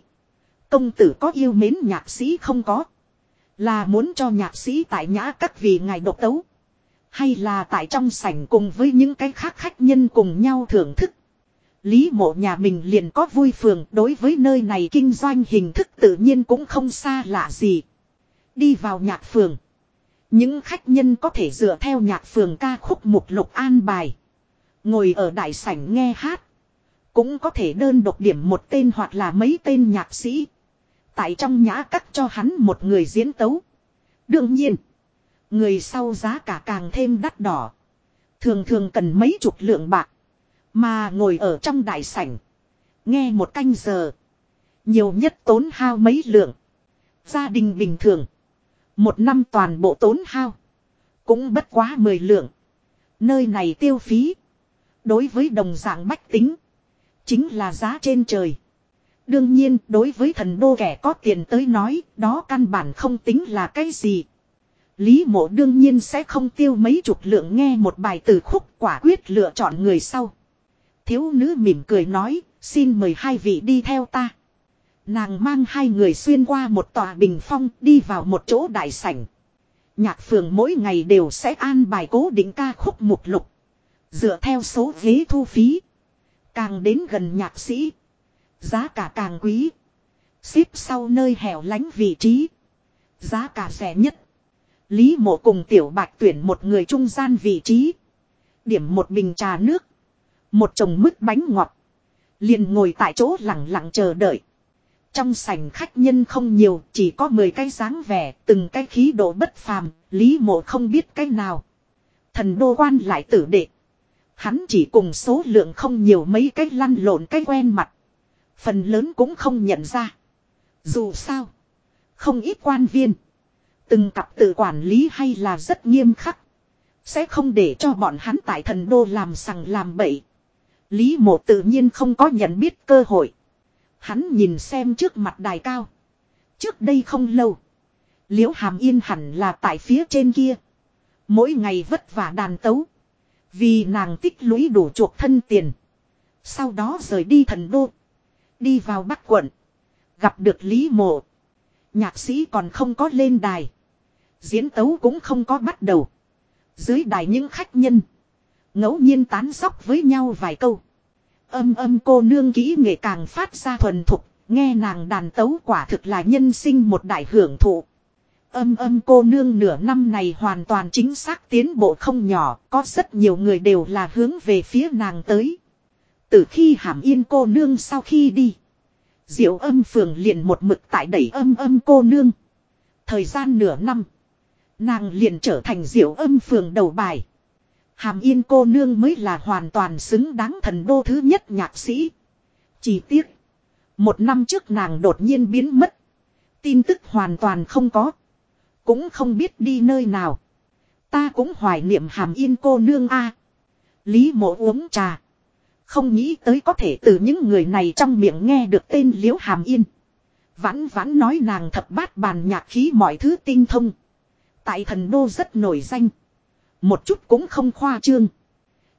Công tử có yêu mến nhạc sĩ không có. Là muốn cho nhạc sĩ tại nhã các vì ngài độc tấu. Hay là tại trong sảnh cùng với những cái khác khách nhân cùng nhau thưởng thức. Lý mộ nhà mình liền có vui phường, đối với nơi này kinh doanh hình thức tự nhiên cũng không xa lạ gì. Đi vào nhạc phường. Những khách nhân có thể dựa theo nhạc phường ca khúc mục lục an bài. Ngồi ở đại sảnh nghe hát. Cũng có thể đơn độc điểm một tên hoặc là mấy tên nhạc sĩ. Tại trong nhã cắt cho hắn một người diễn tấu. Đương nhiên. Người sau giá cả càng thêm đắt đỏ. Thường thường cần mấy chục lượng bạc. Mà ngồi ở trong đại sảnh. Nghe một canh giờ. Nhiều nhất tốn hao mấy lượng. Gia đình bình thường. Một năm toàn bộ tốn hao. Cũng bất quá mười lượng. Nơi này tiêu phí. Đối với đồng dạng bách tính. Chính là giá trên trời. Đương nhiên đối với thần đô kẻ có tiền tới nói đó căn bản không tính là cái gì. Lý mộ đương nhiên sẽ không tiêu mấy chục lượng nghe một bài từ khúc quả quyết lựa chọn người sau. Thiếu nữ mỉm cười nói, xin mời hai vị đi theo ta. Nàng mang hai người xuyên qua một tòa bình phong đi vào một chỗ đại sảnh. Nhạc phường mỗi ngày đều sẽ an bài cố định ca khúc mục lục. Dựa theo số ghế thu phí. Càng đến gần nhạc sĩ. Giá cả càng quý. Xếp sau nơi hẻo lánh vị trí. Giá cả rẻ nhất. Lý mộ cùng tiểu bạch tuyển một người trung gian vị trí. Điểm một bình trà nước. Một chồng mứt bánh ngọt. Liền ngồi tại chỗ lặng lặng chờ đợi. Trong sảnh khách nhân không nhiều, chỉ có 10 cái dáng vẻ, từng cái khí độ bất phàm, Lý Mộ không biết cái nào. Thần đô quan lại tử đệ. Hắn chỉ cùng số lượng không nhiều mấy cái lăn lộn cái quen mặt. Phần lớn cũng không nhận ra. Dù sao, không ít quan viên. Từng cặp tự quản lý hay là rất nghiêm khắc. Sẽ không để cho bọn hắn tại thần đô làm sằng làm bậy. Lý mộ tự nhiên không có nhận biết cơ hội. Hắn nhìn xem trước mặt đài cao. Trước đây không lâu. Liễu hàm yên hẳn là tại phía trên kia. Mỗi ngày vất vả đàn tấu. Vì nàng tích lũy đủ chuộc thân tiền. Sau đó rời đi thần đô. Đi vào bắc quận. Gặp được Lý Mộ. Nhạc sĩ còn không có lên đài. Diễn tấu cũng không có bắt đầu. Dưới đài những khách nhân. ngẫu nhiên tán sóc với nhau vài câu. Âm âm cô nương kỹ nghệ càng phát ra thuần thục. nghe nàng đàn tấu quả thực là nhân sinh một đại hưởng thụ. Âm âm cô nương nửa năm này hoàn toàn chính xác tiến bộ không nhỏ, có rất nhiều người đều là hướng về phía nàng tới. Từ khi hàm yên cô nương sau khi đi. Diệu âm phường liền một mực tại đẩy âm âm cô nương. Thời gian nửa năm. Nàng liền trở thành diệu âm phường đầu bài. Hàm yên cô nương mới là hoàn toàn xứng đáng thần đô thứ nhất nhạc sĩ. Chỉ tiếc. Một năm trước nàng đột nhiên biến mất. Tin tức hoàn toàn không có. Cũng không biết đi nơi nào. Ta cũng hoài niệm hàm yên cô nương a. Lý mộ uống trà. Không nghĩ tới có thể từ những người này trong miệng nghe được tên liễu hàm yên. Vãn vãn nói nàng thập bát bàn nhạc khí mọi thứ tinh thông. Tại thần đô rất nổi danh. Một chút cũng không khoa trương.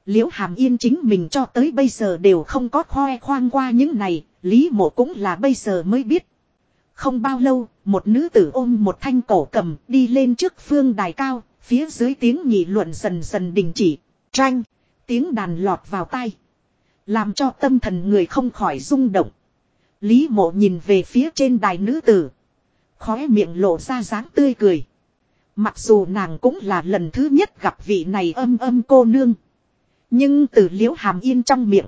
Liễu hàm yên chính mình cho tới bây giờ đều không có khoe khoang qua những này. Lý mộ cũng là bây giờ mới biết. Không bao lâu, một nữ tử ôm một thanh cổ cầm đi lên trước phương đài cao, phía dưới tiếng nhị luận dần dần đình chỉ. Tranh, tiếng đàn lọt vào tai. Làm cho tâm thần người không khỏi rung động. Lý mộ nhìn về phía trên đài nữ tử. Khóe miệng lộ ra dáng tươi cười. Mặc dù nàng cũng là lần thứ nhất gặp vị này âm âm cô nương. Nhưng từ liễu hàm yên trong miệng.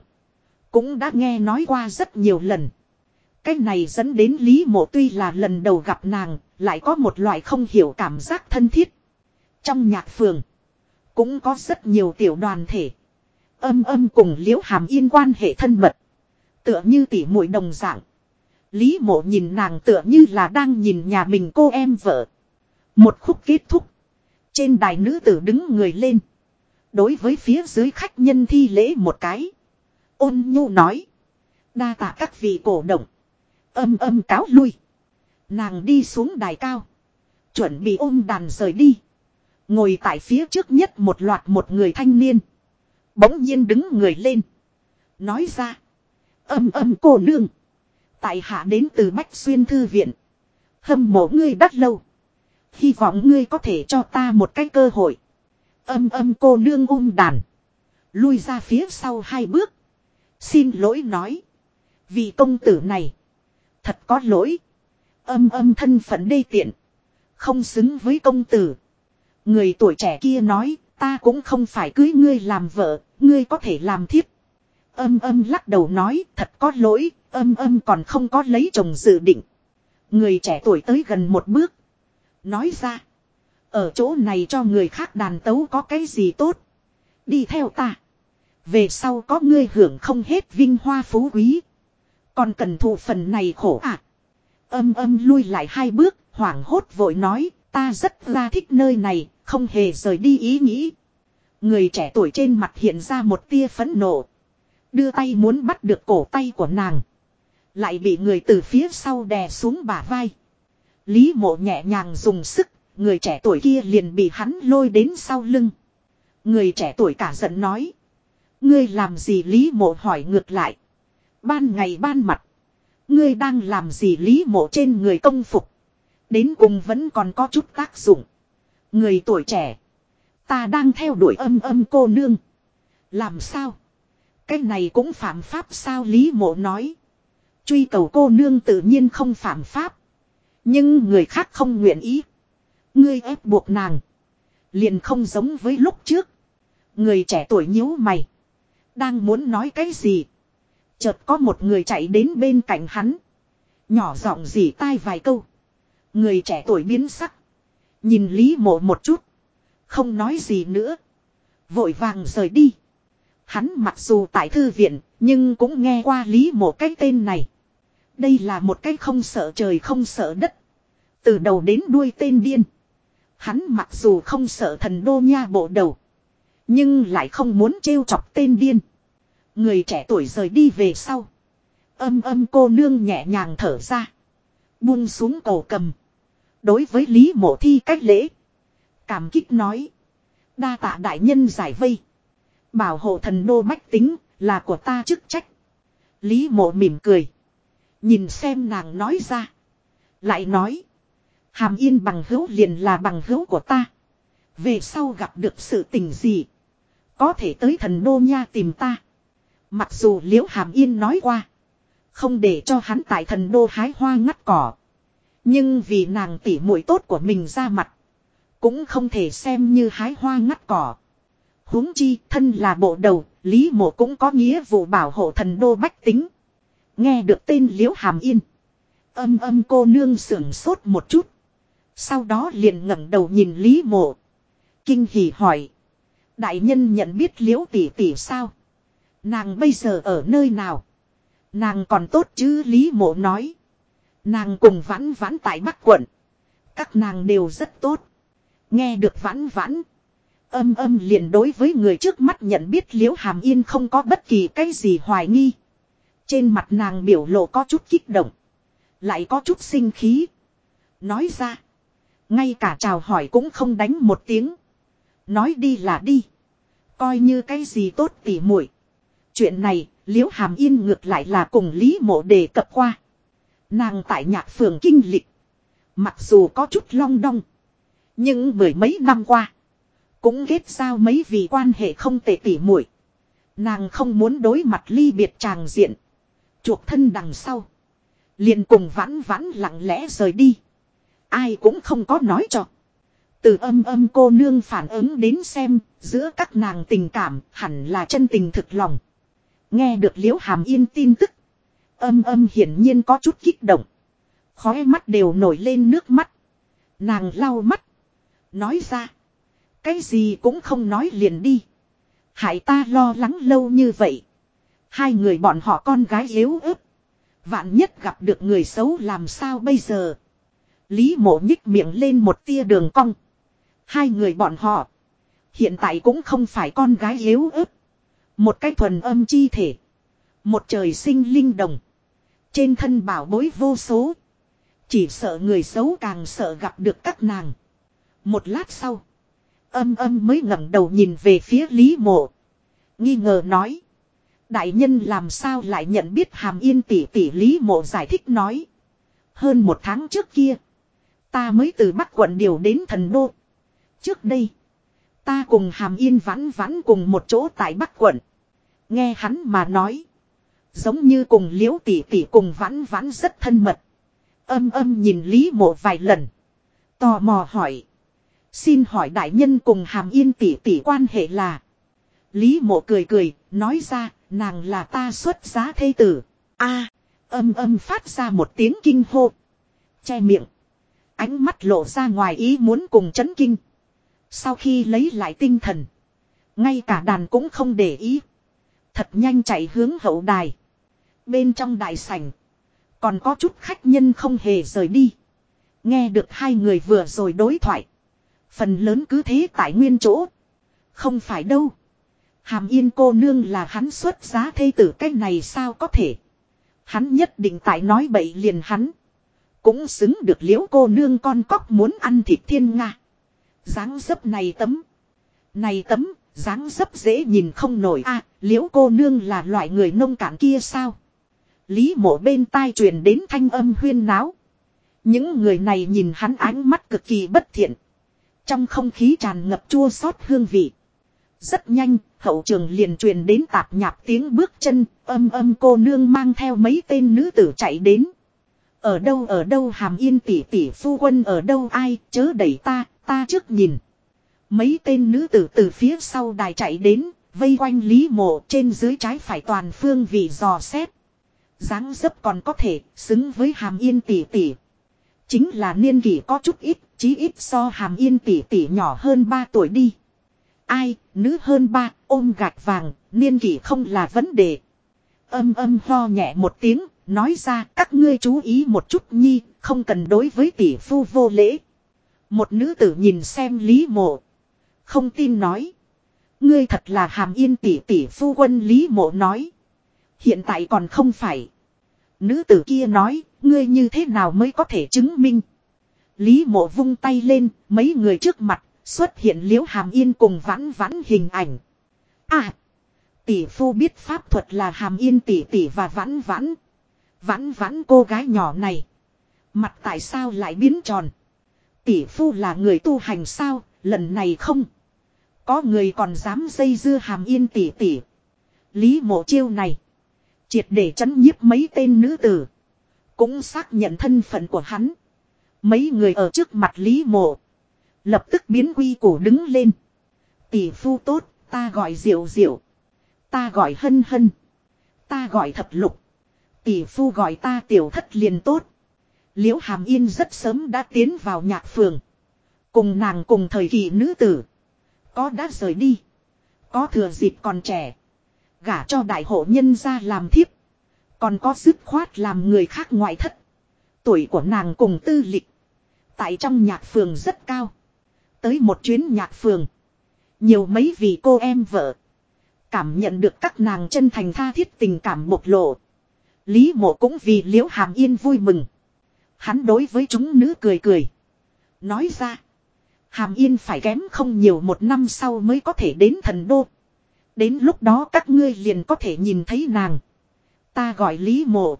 Cũng đã nghe nói qua rất nhiều lần. Cái này dẫn đến Lý Mộ tuy là lần đầu gặp nàng, lại có một loại không hiểu cảm giác thân thiết. Trong nhạc phường, cũng có rất nhiều tiểu đoàn thể. Âm âm cùng liễu hàm yên quan hệ thân mật. Tựa như tỉ muội đồng dạng. Lý mộ nhìn nàng tựa như là đang nhìn nhà mình cô em vợ. Một khúc kết thúc. Trên đài nữ tử đứng người lên. Đối với phía dưới khách nhân thi lễ một cái. Ôn nhu nói. Đa tạ các vị cổ động. Âm âm cáo lui. Nàng đi xuống đài cao. Chuẩn bị ôm đàn rời đi. Ngồi tại phía trước nhất một loạt một người thanh niên. Bỗng nhiên đứng người lên. Nói ra. Âm âm cô nương. Tại hạ đến từ Bách Xuyên Thư Viện. Hâm mộ ngươi đắt lâu. Hy vọng ngươi có thể cho ta một cái cơ hội. Âm âm cô nương ung đàn. Lui ra phía sau hai bước. Xin lỗi nói. Vì công tử này. Thật có lỗi. Âm âm thân phận đê tiện. Không xứng với công tử. Người tuổi trẻ kia nói. Ta cũng không phải cưới ngươi làm vợ. Ngươi có thể làm thiếp. Âm âm lắc đầu nói. Thật có lỗi. Âm âm còn không có lấy chồng dự định. Người trẻ tuổi tới gần một bước. Nói ra. Ở chỗ này cho người khác đàn tấu có cái gì tốt. Đi theo ta. Về sau có ngươi hưởng không hết vinh hoa phú quý. Còn cần thụ phần này khổ à. Âm âm lui lại hai bước, hoảng hốt vội nói, ta rất ra thích nơi này, không hề rời đi ý nghĩ. Người trẻ tuổi trên mặt hiện ra một tia phẫn nộ. Đưa tay muốn bắt được cổ tay của nàng. Lại bị người từ phía sau đè xuống bả vai. Lý mộ nhẹ nhàng dùng sức, người trẻ tuổi kia liền bị hắn lôi đến sau lưng. Người trẻ tuổi cả giận nói. Ngươi làm gì Lý mộ hỏi ngược lại. Ban ngày ban mặt. Ngươi đang làm gì Lý mộ trên người công phục. Đến cùng vẫn còn có chút tác dụng. Người tuổi trẻ. Ta đang theo đuổi âm âm cô nương. Làm sao? Cái này cũng phạm pháp sao Lý mộ nói. Truy cầu cô nương tự nhiên không phạm pháp. Nhưng người khác không nguyện ý. Ngươi ép buộc nàng. Liền không giống với lúc trước. Người trẻ tuổi nhíu mày. Đang muốn nói cái gì. Chợt có một người chạy đến bên cạnh hắn. Nhỏ giọng dỉ tai vài câu. Người trẻ tuổi biến sắc. Nhìn Lý mộ một chút. Không nói gì nữa. Vội vàng rời đi. Hắn mặc dù tại thư viện, nhưng cũng nghe qua Lý mộ cái tên này. Đây là một cái không sợ trời không sợ đất. Từ đầu đến đuôi tên điên. Hắn mặc dù không sợ thần đô nha bộ đầu. Nhưng lại không muốn trêu chọc tên điên. Người trẻ tuổi rời đi về sau. Âm âm cô nương nhẹ nhàng thở ra. Buông xuống cổ cầm. Đối với Lý mộ thi cách lễ. Cảm kích nói. Đa tạ đại nhân giải vây. Bảo hộ thần đô bách tính là của ta chức trách. Lý mộ mỉm cười. Nhìn xem nàng nói ra. Lại nói. Hàm yên bằng hữu liền là bằng hữu của ta. Về sau gặp được sự tình gì. Có thể tới thần đô nha tìm ta. Mặc dù liễu hàm yên nói qua. Không để cho hắn tại thần đô hái hoa ngắt cỏ. Nhưng vì nàng tỉ muội tốt của mình ra mặt. Cũng không thể xem như hái hoa ngắt cỏ. huống chi thân là bộ đầu, Lý mộ cũng có nghĩa vụ bảo hộ thần đô bách tính. Nghe được tên liễu hàm yên. Âm âm cô nương sưởng sốt một chút. Sau đó liền ngẩng đầu nhìn Lý mộ. Kinh hỉ hỏi. Đại nhân nhận biết liễu tỷ tỷ sao? Nàng bây giờ ở nơi nào? Nàng còn tốt chứ Lý mộ nói. Nàng cùng vãn vãn tại Bắc quận. Các nàng đều rất tốt. Nghe được vãn vãn. Âm âm liền đối với người trước mắt nhận biết liễu hàm yên không có bất kỳ cái gì hoài nghi. Trên mặt nàng biểu lộ có chút kích động. Lại có chút sinh khí. Nói ra. Ngay cả chào hỏi cũng không đánh một tiếng. Nói đi là đi. Coi như cái gì tốt tỉ muội Chuyện này, liễu hàm yên ngược lại là cùng Lý mộ đề cập qua. Nàng tại nhạc phường kinh lịch. Mặc dù có chút long đong. Nhưng mười mấy năm qua. Cũng kết giao mấy vị quan hệ không tệ tỉ muội Nàng không muốn đối mặt ly biệt tràng diện. Chuộc thân đằng sau. Liền cùng vãn vãn lặng lẽ rời đi. Ai cũng không có nói cho. Từ âm âm cô nương phản ứng đến xem, giữa các nàng tình cảm hẳn là chân tình thực lòng. Nghe được liễu hàm yên tin tức. Âm âm hiển nhiên có chút kích động. Khóe mắt đều nổi lên nước mắt. Nàng lau mắt. Nói ra. Cái gì cũng không nói liền đi. Hại ta lo lắng lâu như vậy. Hai người bọn họ con gái yếu ớt. Vạn nhất gặp được người xấu làm sao bây giờ. Lý mộ nhích miệng lên một tia đường cong. Hai người bọn họ. Hiện tại cũng không phải con gái yếu ớt. Một cái thuần âm chi thể. Một trời sinh linh đồng. Trên thân bảo bối vô số. Chỉ sợ người xấu càng sợ gặp được các nàng. Một lát sau. Âm âm mới ngẩng đầu nhìn về phía Lý mộ. Nghi ngờ nói. Đại nhân làm sao lại nhận biết hàm yên tỷ tỷ Lý mộ giải thích nói. Hơn một tháng trước kia. Ta mới từ Bắc quận điều đến thần đô. Trước đây. Ta cùng hàm yên vãn vãn cùng một chỗ tại Bắc quận. Nghe hắn mà nói. Giống như cùng liễu tỷ tỷ cùng vãn vãn rất thân mật. Âm âm nhìn Lý mộ vài lần. Tò mò hỏi. Xin hỏi đại nhân cùng hàm yên tỷ tỷ quan hệ là. Lý mộ cười cười, nói ra, nàng là ta xuất giá thê tử. a âm âm phát ra một tiếng kinh hô. Che miệng. Ánh mắt lộ ra ngoài ý muốn cùng chấn kinh. Sau khi lấy lại tinh thần. Ngay cả đàn cũng không để ý. Thật nhanh chạy hướng hậu đài. Bên trong đại sảnh. Còn có chút khách nhân không hề rời đi. Nghe được hai người vừa rồi đối thoại. Phần lớn cứ thế tại nguyên chỗ. Không phải đâu. Hàm yên cô nương là hắn xuất giá thê tử cách này sao có thể. Hắn nhất định tại nói bậy liền hắn. Cũng xứng được liễu cô nương con cóc muốn ăn thịt thiên nga. dáng dấp này tấm. Này tấm, dáng dấp dễ nhìn không nổi a liễu cô nương là loại người nông cạn kia sao. Lý mộ bên tai truyền đến thanh âm huyên náo. Những người này nhìn hắn ánh mắt cực kỳ bất thiện. Trong không khí tràn ngập chua xót hương vị. Rất nhanh, hậu trường liền truyền đến tạp nhạp tiếng bước chân, âm âm cô nương mang theo mấy tên nữ tử chạy đến. Ở đâu ở đâu hàm yên tỷ tỷ phu quân ở đâu ai, chớ đẩy ta, ta trước nhìn. Mấy tên nữ tử từ phía sau đài chạy đến, vây quanh lý mộ trên dưới trái phải toàn phương vị dò xét dáng dấp còn có thể, xứng với hàm yên tỷ tỷ. Chính là niên kỷ có chút ít, chí ít so hàm yên tỷ tỷ nhỏ hơn 3 tuổi đi. Ai, nữ hơn 3, ôm gạch vàng, niên kỷ không là vấn đề. Âm âm ho nhẹ một tiếng, nói ra các ngươi chú ý một chút nhi, không cần đối với tỷ phu vô lễ. Một nữ tử nhìn xem Lý Mộ. Không tin nói. Ngươi thật là hàm yên tỷ tỷ phu quân Lý Mộ nói. Hiện tại còn không phải. Nữ tử kia nói, ngươi như thế nào mới có thể chứng minh. Lý mộ vung tay lên, mấy người trước mặt, xuất hiện liễu hàm yên cùng vãn vãn hình ảnh. À! Tỷ phu biết pháp thuật là hàm yên tỷ tỷ và vãn vãn. Vãn vãn cô gái nhỏ này. Mặt tại sao lại biến tròn? Tỷ phu là người tu hành sao, lần này không. Có người còn dám dây dưa hàm yên tỷ tỷ. Lý mộ chiêu này. Triệt để chấn nhiếp mấy tên nữ tử. Cũng xác nhận thân phận của hắn. Mấy người ở trước mặt Lý Mộ. Lập tức biến quy củ đứng lên. Tỷ phu tốt, ta gọi diệu diệu. Ta gọi hân hân. Ta gọi thập lục. Tỷ phu gọi ta tiểu thất liền tốt. Liễu Hàm Yên rất sớm đã tiến vào nhạc phường. Cùng nàng cùng thời kỳ nữ tử. Có đã rời đi. Có thừa dịp còn trẻ. Gả cho đại hộ nhân ra làm thiếp. Còn có dứt khoát làm người khác ngoại thất. Tuổi của nàng cùng tư lịch. Tại trong nhạc phường rất cao. Tới một chuyến nhạc phường. Nhiều mấy vị cô em vợ. Cảm nhận được các nàng chân thành tha thiết tình cảm bộc lộ. Lý mộ cũng vì liễu hàm yên vui mừng. Hắn đối với chúng nữ cười cười. Nói ra. Hàm yên phải kém không nhiều một năm sau mới có thể đến thần đô. Đến lúc đó các ngươi liền có thể nhìn thấy nàng. Ta gọi Lý mộ.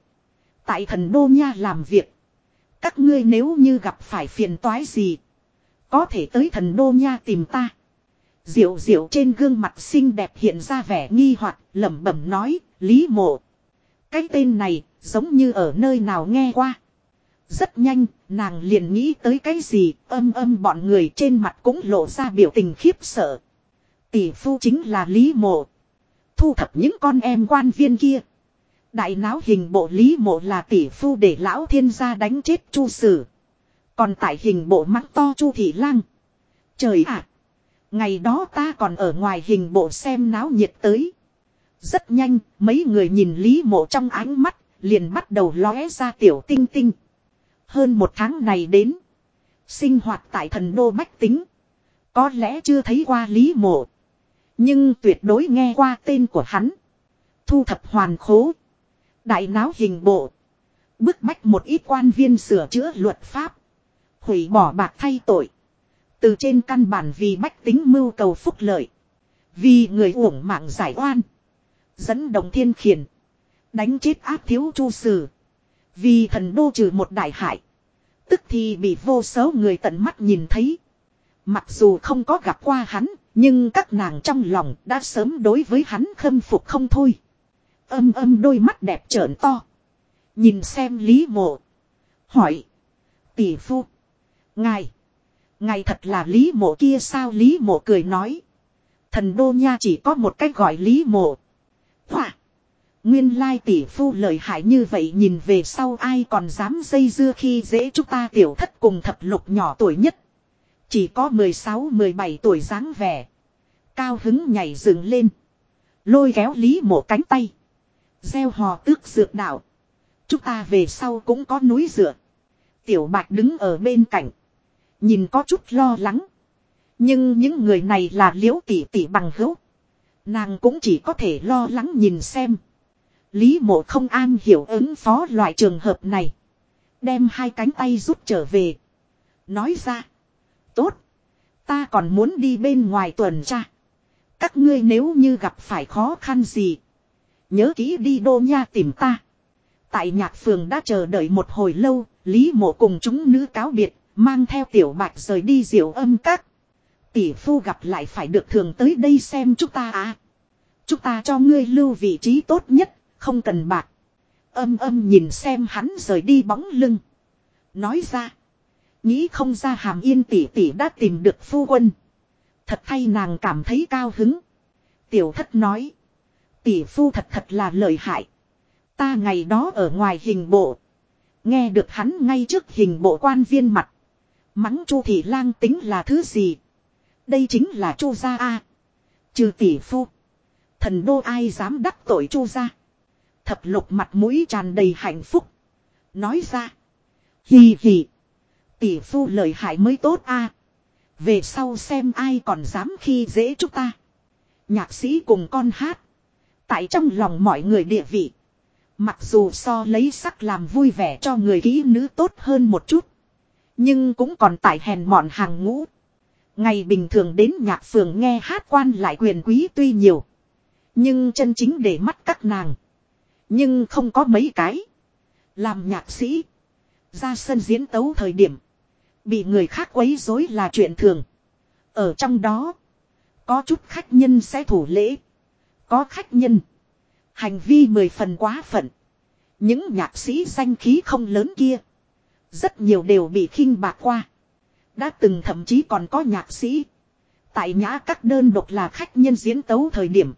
Tại thần đô nha làm việc. Các ngươi nếu như gặp phải phiền toái gì. Có thể tới thần đô nha tìm ta. Diệu diệu trên gương mặt xinh đẹp hiện ra vẻ nghi hoặc lẩm bẩm nói, Lý mộ. Cái tên này, giống như ở nơi nào nghe qua. Rất nhanh, nàng liền nghĩ tới cái gì, âm âm bọn người trên mặt cũng lộ ra biểu tình khiếp sợ. Tỷ phu chính là Lý Mộ. Thu thập những con em quan viên kia. Đại náo hình bộ Lý Mộ là tỷ phu để lão thiên gia đánh chết chu sử. Còn tại hình bộ mắng to chu thị lang. Trời ạ! Ngày đó ta còn ở ngoài hình bộ xem náo nhiệt tới. Rất nhanh, mấy người nhìn Lý Mộ trong ánh mắt, liền bắt đầu lóe ra tiểu tinh tinh. Hơn một tháng này đến. Sinh hoạt tại thần đô Bách Tính. Có lẽ chưa thấy qua Lý Mộ. Nhưng tuyệt đối nghe qua tên của hắn. Thu thập hoàn khố. Đại náo hình bộ. Bức bách một ít quan viên sửa chữa luật pháp. Hủy bỏ bạc thay tội. Từ trên căn bản vì bách tính mưu cầu phúc lợi. Vì người uổng mạng giải oan. Dẫn đồng thiên khiển. Đánh chết áp thiếu chu sử. Vì thần đô trừ một đại hại. Tức thì bị vô số người tận mắt nhìn thấy. Mặc dù không có gặp qua hắn, nhưng các nàng trong lòng đã sớm đối với hắn khâm phục không thôi. Âm âm đôi mắt đẹp trợn to. Nhìn xem Lý Mộ. Hỏi. Tỷ phu. Ngài. Ngài thật là Lý Mộ kia sao Lý Mộ cười nói. Thần đô nha chỉ có một cách gọi Lý Mộ. Hỏa. Nguyên lai tỷ phu lợi hại như vậy nhìn về sau ai còn dám dây dưa khi dễ chúng ta tiểu thất cùng thập lục nhỏ tuổi nhất. Chỉ có 16-17 tuổi dáng vẻ. Cao hứng nhảy dựng lên. Lôi kéo Lý mộ cánh tay. Gieo hò tước dược đạo. Chúng ta về sau cũng có núi dựa. Tiểu bạch đứng ở bên cạnh. Nhìn có chút lo lắng. Nhưng những người này là liễu tỷ tỷ bằng hữu. Nàng cũng chỉ có thể lo lắng nhìn xem. Lý mộ không an hiểu ứng phó loại trường hợp này. Đem hai cánh tay rút trở về. Nói ra. Tốt. Ta còn muốn đi bên ngoài tuần tra. Các ngươi nếu như gặp phải khó khăn gì. Nhớ kỹ đi đô nha tìm ta. Tại nhạc phường đã chờ đợi một hồi lâu. Lý mộ cùng chúng nữ cáo biệt. Mang theo tiểu bạch rời đi diệu âm các. Tỷ phu gặp lại phải được thường tới đây xem chúng ta à. Chúng ta cho ngươi lưu vị trí tốt nhất, không cần bạc. Âm âm nhìn xem hắn rời đi bóng lưng. Nói ra. Nghĩ không ra hàm yên tỷ tỷ đã tìm được phu quân. Thật thay nàng cảm thấy cao hứng. Tiểu thất nói. Tỷ phu thật thật là lợi hại. Ta ngày đó ở ngoài hình bộ. Nghe được hắn ngay trước hình bộ quan viên mặt. Mắng chu thị lang tính là thứ gì. Đây chính là chu gia A. Trừ tỷ phu. Thần đô ai dám đắc tội chu gia. Thập lục mặt mũi tràn đầy hạnh phúc. Nói ra. Hì hì. Tỷ phu lời hại mới tốt a. Về sau xem ai còn dám khi dễ chúng ta. Nhạc sĩ cùng con hát. Tại trong lòng mọi người địa vị. Mặc dù so lấy sắc làm vui vẻ cho người kỹ nữ tốt hơn một chút. Nhưng cũng còn tại hèn mọn hàng ngũ. Ngày bình thường đến nhạc phường nghe hát quan lại quyền quý tuy nhiều. Nhưng chân chính để mắt các nàng. Nhưng không có mấy cái. Làm nhạc sĩ. Ra sân diễn tấu thời điểm. Bị người khác quấy rối là chuyện thường. Ở trong đó. Có chút khách nhân sẽ thủ lễ. Có khách nhân. Hành vi mười phần quá phận. Những nhạc sĩ danh khí không lớn kia. Rất nhiều đều bị khinh bạc qua. Đã từng thậm chí còn có nhạc sĩ. Tại nhã các đơn độc là khách nhân diễn tấu thời điểm.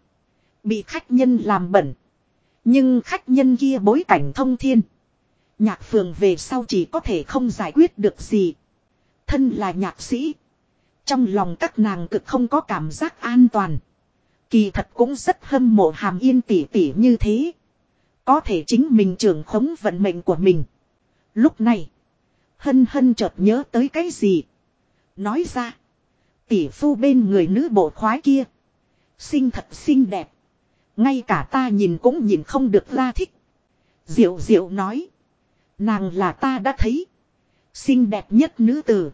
Bị khách nhân làm bẩn. Nhưng khách nhân kia bối cảnh thông thiên. Nhạc phường về sau chỉ có thể không giải quyết được gì. Thân là nhạc sĩ. Trong lòng các nàng cực không có cảm giác an toàn. Kỳ thật cũng rất hâm mộ hàm yên tỉ tỉ như thế. Có thể chính mình trưởng khống vận mệnh của mình. Lúc này. Hân hân chợt nhớ tới cái gì. Nói ra. Tỷ phu bên người nữ bộ khoái kia. Xinh thật xinh đẹp. Ngay cả ta nhìn cũng nhìn không được la thích. Diệu diệu nói. Nàng là ta đã thấy. Xinh đẹp nhất nữ tử.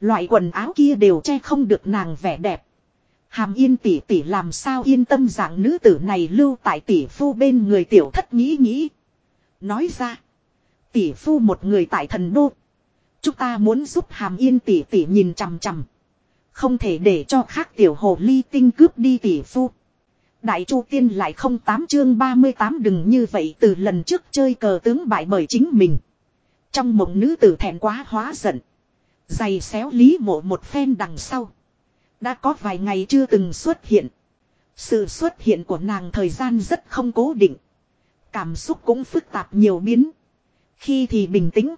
Loại quần áo kia đều che không được nàng vẻ đẹp. Hàm yên tỷ tỷ làm sao yên tâm rằng nữ tử này lưu tại tỷ phu bên người tiểu thất nghĩ nghĩ. Nói ra. Tỷ phu một người tại thần đô. Chúng ta muốn giúp hàm yên tỷ tỷ nhìn chằm chằm. Không thể để cho khác tiểu hồ ly tinh cướp đi tỷ phu. Đại Chu Tiên lại không tám chương 38 đừng như vậy từ lần trước chơi cờ tướng bại bởi chính mình. Trong mộng nữ tử thẹn quá hóa giận. Giày xéo lý mộ một phen đằng sau. Đã có vài ngày chưa từng xuất hiện. Sự xuất hiện của nàng thời gian rất không cố định. Cảm xúc cũng phức tạp nhiều biến. Khi thì bình tĩnh.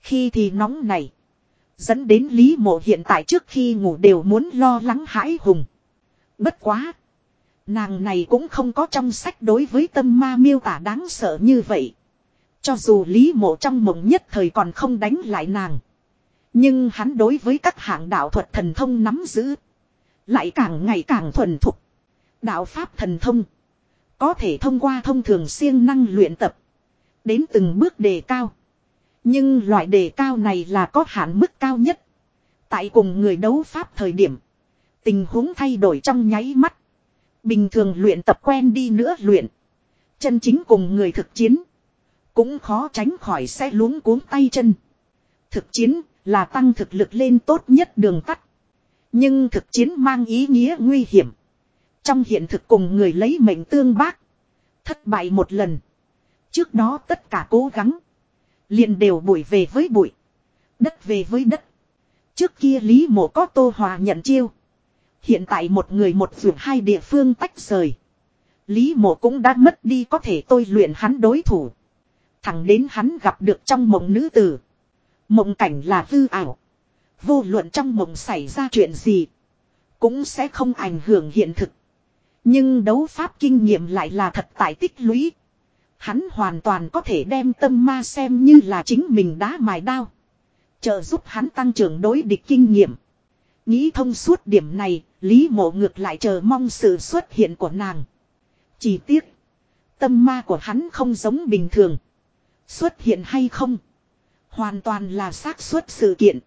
Khi thì nóng nảy. Dẫn đến Lý Mộ hiện tại trước khi ngủ đều muốn lo lắng hãi hùng. Bất quá. Nàng này cũng không có trong sách đối với tâm ma miêu tả đáng sợ như vậy. Cho dù Lý Mộ trong mộng nhất thời còn không đánh lại nàng. Nhưng hắn đối với các hạng đạo thuật thần thông nắm giữ. Lại càng ngày càng thuần thục. Đạo Pháp thần thông. Có thể thông qua thông thường siêng năng luyện tập. Đến từng bước đề cao. Nhưng loại đề cao này là có hạn mức cao nhất. Tại cùng người đấu Pháp thời điểm. Tình huống thay đổi trong nháy mắt. Bình thường luyện tập quen đi nữa luyện. Chân chính cùng người thực chiến. Cũng khó tránh khỏi sẽ luống cuống tay chân. Thực chiến là tăng thực lực lên tốt nhất đường tắt. Nhưng thực chiến mang ý nghĩa nguy hiểm. Trong hiện thực cùng người lấy mệnh tương bác. Thất bại một lần. Trước đó tất cả cố gắng. liền đều bụi về với bụi. Đất về với đất. Trước kia Lý Mộ có tô hòa nhận chiêu. Hiện tại một người một vượt hai địa phương tách rời. Lý mộ cũng đã mất đi có thể tôi luyện hắn đối thủ. Thẳng đến hắn gặp được trong mộng nữ tử. Mộng cảnh là hư ảo. Vô luận trong mộng xảy ra chuyện gì. Cũng sẽ không ảnh hưởng hiện thực. Nhưng đấu pháp kinh nghiệm lại là thật tại tích lũy. Hắn hoàn toàn có thể đem tâm ma xem như là chính mình đã mài đao. Trợ giúp hắn tăng trưởng đối địch kinh nghiệm. Nghĩ thông suốt điểm này, Lý mộ ngược lại chờ mong sự xuất hiện của nàng. Chỉ tiếc. Tâm ma của hắn không giống bình thường. Xuất hiện hay không. Hoàn toàn là xác suất sự kiện.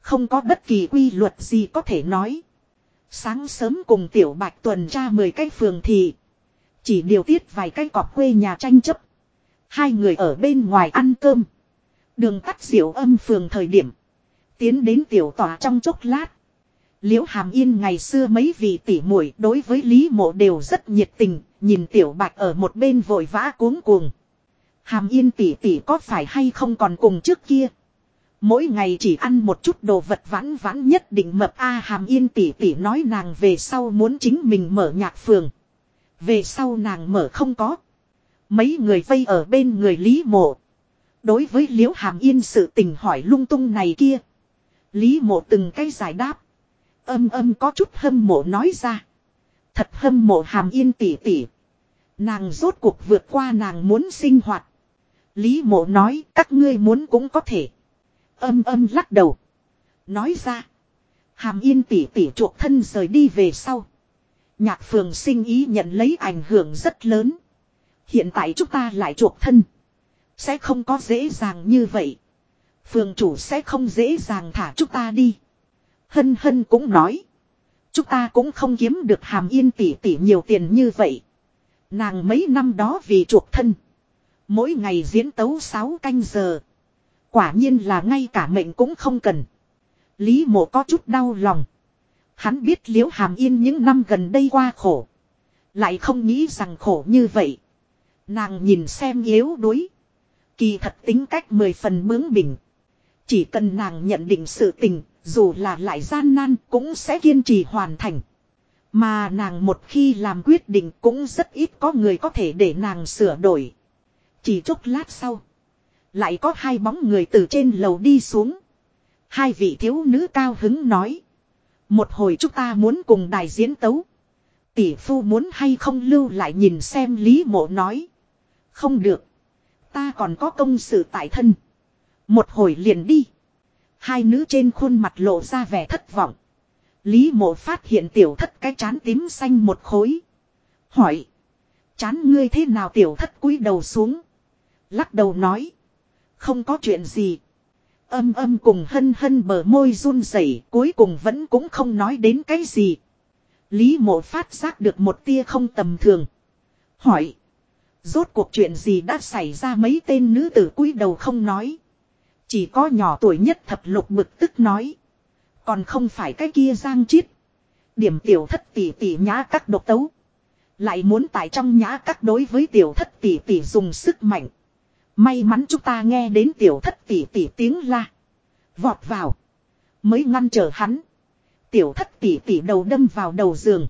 Không có bất kỳ quy luật gì có thể nói. Sáng sớm cùng tiểu bạch tuần tra 10 cái phường thì. Chỉ điều tiết vài cái cọp quê nhà tranh chấp. Hai người ở bên ngoài ăn cơm. Đường tắt diệu âm phường thời điểm. Tiến đến tiểu tòa trong chốc lát. Liễu Hàm Yên ngày xưa mấy vị tỷ muội đối với Lý Mộ đều rất nhiệt tình, nhìn Tiểu Bạch ở một bên vội vã cuống cuồng. Hàm Yên tỷ tỷ có phải hay không còn cùng trước kia? Mỗi ngày chỉ ăn một chút đồ vật vãn vãn nhất định mập A Hàm Yên tỷ tỷ nói nàng về sau muốn chính mình mở nhạc phường. Về sau nàng mở không có. Mấy người vây ở bên người Lý Mộ. Đối với Liễu Hàm Yên sự tình hỏi lung tung này kia. Lý Mộ từng cái giải đáp. Âm âm có chút hâm mộ nói ra. Thật hâm mộ hàm yên tỉ tỉ. Nàng rốt cuộc vượt qua nàng muốn sinh hoạt. Lý mộ nói, các ngươi muốn cũng có thể. Âm âm lắc đầu. Nói ra. Hàm yên tỉ tỉ chuộc thân rời đi về sau. Nhạc phường sinh ý nhận lấy ảnh hưởng rất lớn. Hiện tại chúng ta lại chuộc thân. Sẽ không có dễ dàng như vậy. Phường chủ sẽ không dễ dàng thả chúng ta đi. Hân hân cũng nói. Chúng ta cũng không kiếm được hàm yên tỷ tỷ nhiều tiền như vậy. Nàng mấy năm đó vì chuộc thân. Mỗi ngày diễn tấu 6 canh giờ. Quả nhiên là ngay cả mệnh cũng không cần. Lý mộ có chút đau lòng. Hắn biết liễu hàm yên những năm gần đây qua khổ. Lại không nghĩ rằng khổ như vậy. Nàng nhìn xem yếu đuối. Kỳ thật tính cách mười phần bướng bỉnh. Chỉ cần nàng nhận định sự tình, dù là lại gian nan cũng sẽ kiên trì hoàn thành. Mà nàng một khi làm quyết định cũng rất ít có người có thể để nàng sửa đổi. Chỉ chốc lát sau. Lại có hai bóng người từ trên lầu đi xuống. Hai vị thiếu nữ cao hứng nói. Một hồi chúng ta muốn cùng đài diễn tấu. Tỷ phu muốn hay không lưu lại nhìn xem Lý mộ nói. Không được. Ta còn có công sự tại thân. Một hồi liền đi. Hai nữ trên khuôn mặt lộ ra vẻ thất vọng. Lý mộ phát hiện tiểu thất cái chán tím xanh một khối. Hỏi. Chán ngươi thế nào tiểu thất cúi đầu xuống. Lắc đầu nói. Không có chuyện gì. Âm âm cùng hân hân bờ môi run rẩy, cuối cùng vẫn cũng không nói đến cái gì. Lý mộ phát giác được một tia không tầm thường. Hỏi. Rốt cuộc chuyện gì đã xảy ra mấy tên nữ tử cúi đầu không nói. Chỉ có nhỏ tuổi nhất thập lục bực tức nói. Còn không phải cái kia giang chiết. Điểm tiểu thất tỷ tỷ nhã các độc tấu. Lại muốn tại trong nhã các đối với tiểu thất tỷ tỷ dùng sức mạnh. May mắn chúng ta nghe đến tiểu thất tỷ tỷ tiếng la. Vọt vào. Mới ngăn trở hắn. Tiểu thất tỷ tỷ đầu đâm vào đầu giường.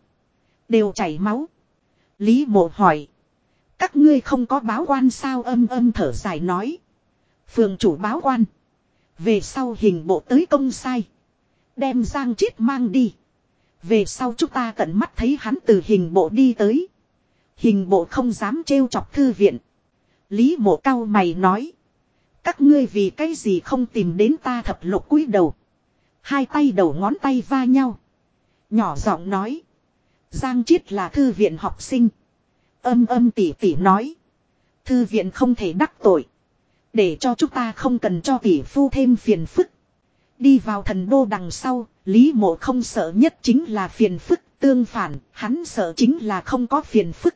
Đều chảy máu. Lý mộ hỏi. Các ngươi không có báo quan sao âm âm thở dài nói. Phường chủ báo quan. Về sau hình bộ tới công sai. Đem Giang Chiết mang đi. Về sau chúng ta tận mắt thấy hắn từ hình bộ đi tới. Hình bộ không dám trêu chọc thư viện. Lý mộ cao mày nói. Các ngươi vì cái gì không tìm đến ta thập lục cúi đầu. Hai tay đầu ngón tay va nhau. Nhỏ giọng nói. Giang Chiết là thư viện học sinh. Âm âm tỉ tỉ nói. Thư viện không thể đắc tội. Để cho chúng ta không cần cho tỷ phu thêm phiền phức. Đi vào thần đô đằng sau, Lý mộ không sợ nhất chính là phiền phức, tương phản, hắn sợ chính là không có phiền phức.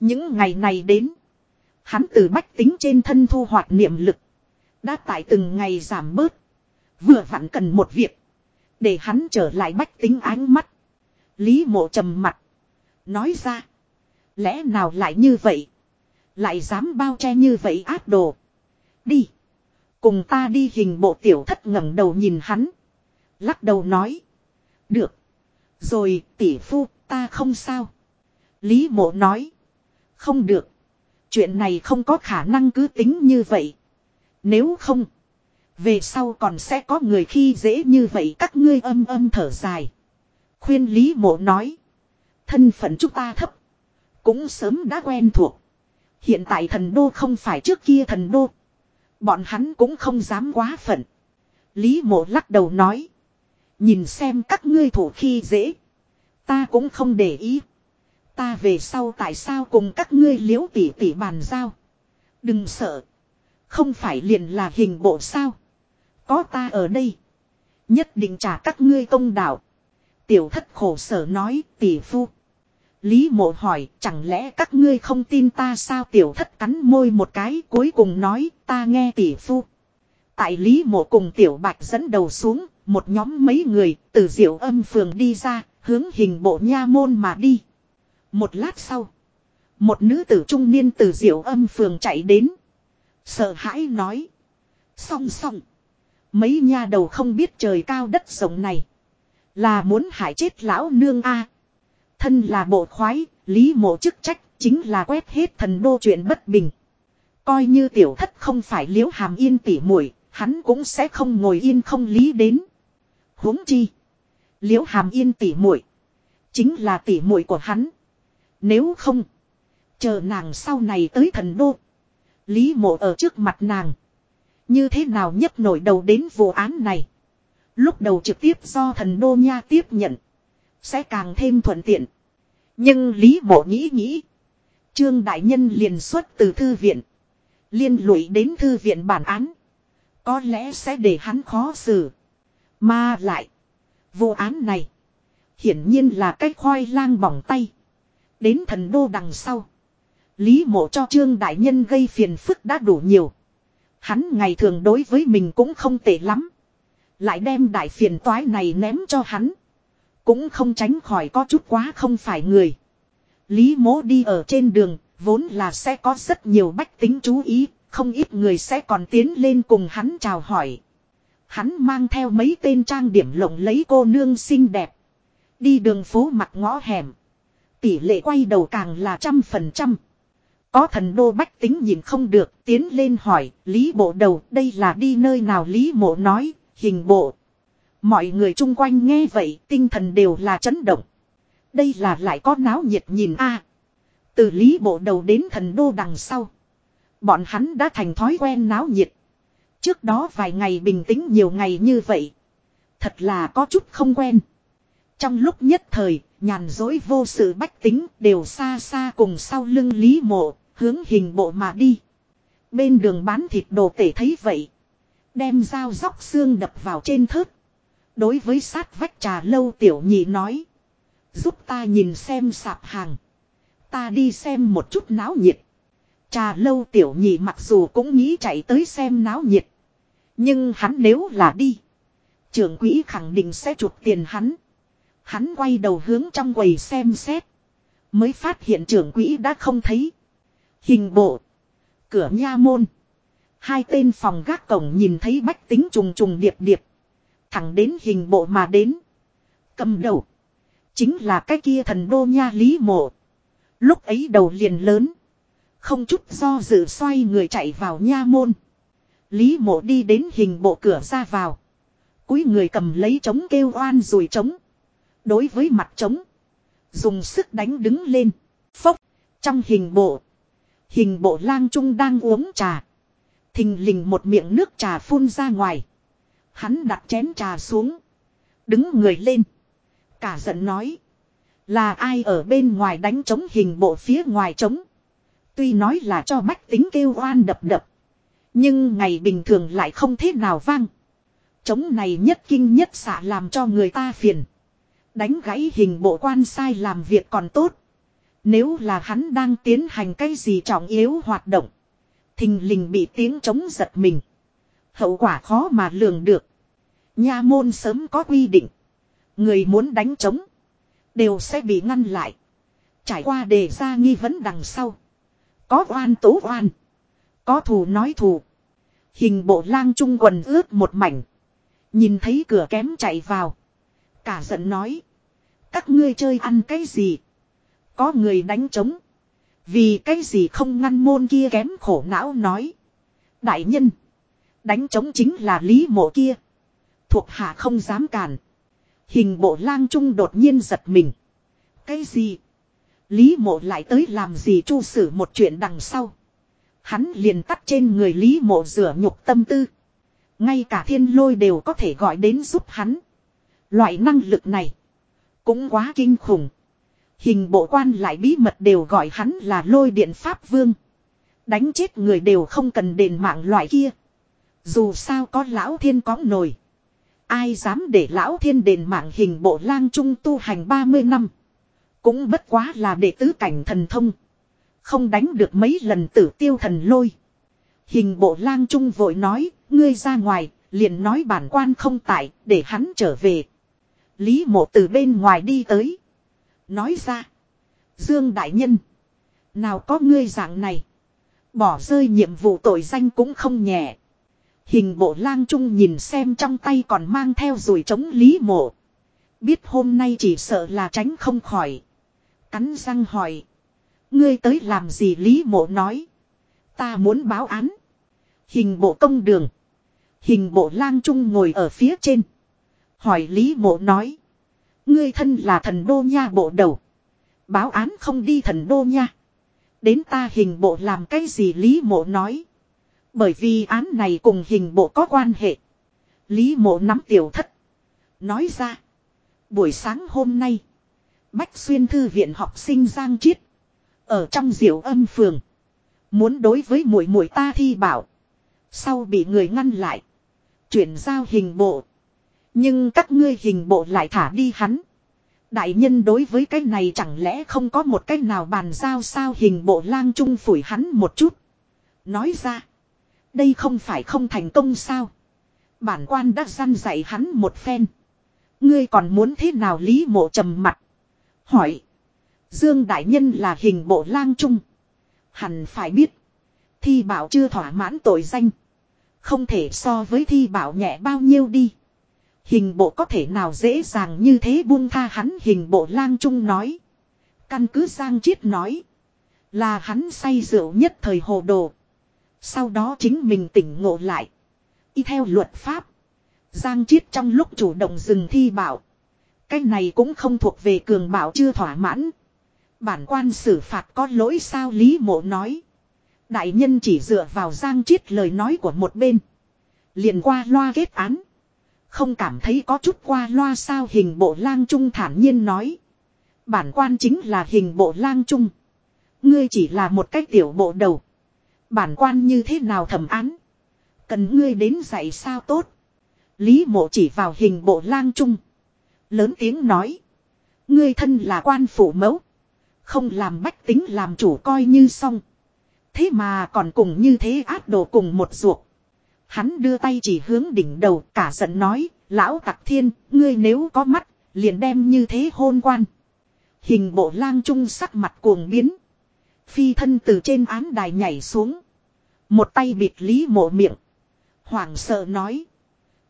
Những ngày này đến, hắn từ bách tính trên thân thu hoạch niệm lực. Đã tại từng ngày giảm bớt. Vừa vặn cần một việc. Để hắn trở lại bách tính ánh mắt. Lý mộ trầm mặt. Nói ra. Lẽ nào lại như vậy? Lại dám bao che như vậy áp đồ. Đi. Cùng ta đi hình bộ tiểu thất ngẩng đầu nhìn hắn. Lắc đầu nói. Được. Rồi, tỷ phu, ta không sao. Lý mộ nói. Không được. Chuyện này không có khả năng cứ tính như vậy. Nếu không. Về sau còn sẽ có người khi dễ như vậy các ngươi âm âm thở dài. Khuyên Lý mộ nói. Thân phận chúng ta thấp. Cũng sớm đã quen thuộc. Hiện tại thần đô không phải trước kia thần đô. Bọn hắn cũng không dám quá phận. Lý mộ lắc đầu nói. Nhìn xem các ngươi thủ khi dễ. Ta cũng không để ý. Ta về sau tại sao cùng các ngươi liễu tỉ tỉ bàn giao. Đừng sợ. Không phải liền là hình bộ sao. Có ta ở đây. Nhất định trả các ngươi công đạo. Tiểu thất khổ sở nói tỷ phu. Lý mộ hỏi, chẳng lẽ các ngươi không tin ta sao tiểu thất cắn môi một cái, cuối cùng nói, ta nghe tỷ phu. Tại Lý mộ cùng tiểu bạch dẫn đầu xuống, một nhóm mấy người từ diệu âm phường đi ra, hướng hình bộ nha môn mà đi. Một lát sau. Một nữ tử trung niên từ diệu âm phường chạy đến. Sợ hãi nói. Song song. Mấy nha đầu không biết trời cao đất rộng này. Là muốn hại chết lão nương a Thân là bộ khoái, lý mộ chức trách chính là quét hết thần đô chuyện bất bình. Coi như tiểu thất không phải liễu hàm yên tỉ muội hắn cũng sẽ không ngồi yên không lý đến. huống chi. Liễu hàm yên tỉ muội chính là tỉ muội của hắn. Nếu không, chờ nàng sau này tới thần đô. Lý mộ ở trước mặt nàng. Như thế nào nhấp nổi đầu đến vụ án này. Lúc đầu trực tiếp do thần đô nha tiếp nhận. Sẽ càng thêm thuận tiện. Nhưng Lý Mộ nghĩ nghĩ. Trương Đại Nhân liền xuất từ thư viện. Liên lụy đến thư viện bản án. Có lẽ sẽ để hắn khó xử. Mà lại. Vụ án này. Hiển nhiên là cách khoai lang bỏng tay. Đến thần đô đằng sau. Lý mộ cho Trương Đại Nhân gây phiền phức đã đủ nhiều. Hắn ngày thường đối với mình cũng không tệ lắm. Lại đem đại phiền toái này ném cho hắn. Cũng không tránh khỏi có chút quá không phải người. Lý mố đi ở trên đường, Vốn là sẽ có rất nhiều bách tính chú ý, không ít người sẽ còn tiến lên cùng hắn chào hỏi. Hắn mang theo mấy tên trang điểm lộng lấy cô nương xinh đẹp. Đi đường phố mặt ngõ hẻm. Tỷ lệ quay đầu càng là trăm phần trăm. Có thần đô bách tính nhìn không được, tiến lên hỏi, Lý bộ đầu, đây là đi nơi nào Lý mộ nói, hình bộ. Mọi người chung quanh nghe vậy, tinh thần đều là chấn động. Đây là lại có náo nhiệt nhìn a Từ Lý bộ đầu đến thần đô đằng sau. Bọn hắn đã thành thói quen náo nhiệt. Trước đó vài ngày bình tĩnh nhiều ngày như vậy. Thật là có chút không quen. Trong lúc nhất thời, nhàn dối vô sự bách tính đều xa xa cùng sau lưng Lý mộ, hướng hình bộ mà đi. Bên đường bán thịt đồ tể thấy vậy. Đem dao dóc xương đập vào trên thớt. Đối với sát vách trà lâu tiểu nhị nói. Giúp ta nhìn xem sạp hàng. Ta đi xem một chút náo nhiệt. Trà lâu tiểu nhị mặc dù cũng nghĩ chạy tới xem náo nhiệt. Nhưng hắn nếu là đi. Trưởng quỹ khẳng định sẽ chuột tiền hắn. Hắn quay đầu hướng trong quầy xem xét. Mới phát hiện trưởng quỹ đã không thấy. Hình bộ. Cửa nha môn. Hai tên phòng gác cổng nhìn thấy bách tính trùng trùng điệp điệp. Thẳng đến hình bộ mà đến. Cầm đầu. Chính là cái kia thần đô nha lý mộ. Lúc ấy đầu liền lớn. Không chút do dự xoay người chạy vào nha môn. Lý mộ đi đến hình bộ cửa ra vào. Cúi người cầm lấy trống kêu oan rồi trống. Đối với mặt trống. Dùng sức đánh đứng lên. Phốc. Trong hình bộ. Hình bộ lang trung đang uống trà. Thình lình một miệng nước trà phun ra ngoài. Hắn đặt chén trà xuống. Đứng người lên. Cả giận nói. Là ai ở bên ngoài đánh trống hình bộ phía ngoài trống. Tuy nói là cho bách tính kêu oan đập đập. Nhưng ngày bình thường lại không thế nào vang. Trống này nhất kinh nhất xạ làm cho người ta phiền. Đánh gãy hình bộ quan sai làm việc còn tốt. Nếu là hắn đang tiến hành cái gì trọng yếu hoạt động. Thình lình bị tiếng chống giật mình. Hậu quả khó mà lường được. Nha môn sớm có quy định. Người muốn đánh chống Đều sẽ bị ngăn lại. Trải qua đề ra nghi vấn đằng sau. Có oan tố oan. Có thù nói thù. Hình bộ lang trung quần ướt một mảnh. Nhìn thấy cửa kém chạy vào. Cả giận nói. Các ngươi chơi ăn cái gì? Có người đánh trống. Vì cái gì không ngăn môn kia kém khổ não nói. Đại nhân. Đánh trống chính là lý mộ kia. Thuộc hạ không dám cản. Hình bộ lang trung đột nhiên giật mình. Cái gì? Lý mộ lại tới làm gì chu xử một chuyện đằng sau. Hắn liền tắt trên người Lý mộ rửa nhục tâm tư. Ngay cả thiên lôi đều có thể gọi đến giúp hắn. Loại năng lực này. Cũng quá kinh khủng. Hình bộ quan lại bí mật đều gọi hắn là lôi điện pháp vương. Đánh chết người đều không cần đền mạng loại kia. Dù sao có lão thiên có nổi. Ai dám để lão thiên đền mạng hình bộ lang trung tu hành 30 năm. Cũng bất quá là đệ tứ cảnh thần thông. Không đánh được mấy lần tử tiêu thần lôi. Hình bộ lang trung vội nói, ngươi ra ngoài, liền nói bản quan không tại, để hắn trở về. Lý mộ từ bên ngoài đi tới. Nói ra. Dương Đại Nhân. Nào có ngươi dạng này. Bỏ rơi nhiệm vụ tội danh cũng không nhẹ. Hình bộ lang trung nhìn xem trong tay còn mang theo rồi chống lý mộ. Biết hôm nay chỉ sợ là tránh không khỏi. Cắn răng hỏi. Ngươi tới làm gì lý mộ nói. Ta muốn báo án. Hình bộ công đường. Hình bộ lang trung ngồi ở phía trên. Hỏi lý mộ nói. Ngươi thân là thần đô nha bộ đầu. Báo án không đi thần đô nha. Đến ta hình bộ làm cái gì Lý mộ nói. Bởi vì án này cùng hình bộ có quan hệ. Lý mộ nắm tiểu thất. Nói ra. Buổi sáng hôm nay. Bách xuyên thư viện học sinh Giang Chiết. Ở trong diệu âm phường. Muốn đối với mũi mũi ta thi bảo. Sau bị người ngăn lại. Chuyển giao hình bộ. Nhưng các ngươi hình bộ lại thả đi hắn. Đại nhân đối với cái này chẳng lẽ không có một cách nào bàn giao sao hình bộ lang trung phủi hắn một chút. Nói ra. Đây không phải không thành công sao. Bản quan đã gian dạy hắn một phen. Ngươi còn muốn thế nào lý mộ trầm mặt. Hỏi. Dương đại nhân là hình bộ lang trung. Hẳn phải biết. Thi bảo chưa thỏa mãn tội danh. Không thể so với thi bảo nhẹ bao nhiêu đi. Hình bộ có thể nào dễ dàng như thế buông tha hắn hình bộ lang trung nói. Căn cứ Giang Chiết nói. Là hắn say rượu nhất thời hồ đồ. Sau đó chính mình tỉnh ngộ lại. Y theo luật pháp. Giang Chiết trong lúc chủ động dừng thi bảo. Cái này cũng không thuộc về cường bảo chưa thỏa mãn. Bản quan xử phạt có lỗi sao Lý Mộ nói. Đại nhân chỉ dựa vào Giang Chiết lời nói của một bên. Liền qua loa kết án. Không cảm thấy có chút qua loa sao hình bộ lang trung thản nhiên nói. Bản quan chính là hình bộ lang trung. Ngươi chỉ là một cái tiểu bộ đầu. Bản quan như thế nào thẩm án. Cần ngươi đến dạy sao tốt. Lý mộ chỉ vào hình bộ lang trung. Lớn tiếng nói. Ngươi thân là quan phủ mẫu. Không làm bách tính làm chủ coi như xong. Thế mà còn cùng như thế áp đồ cùng một ruột. Hắn đưa tay chỉ hướng đỉnh đầu cả giận nói. Lão tặc thiên, ngươi nếu có mắt, liền đem như thế hôn quan. Hình bộ lang trung sắc mặt cuồng biến. Phi thân từ trên án đài nhảy xuống. Một tay bịt Lý mộ miệng. Hoảng sợ nói.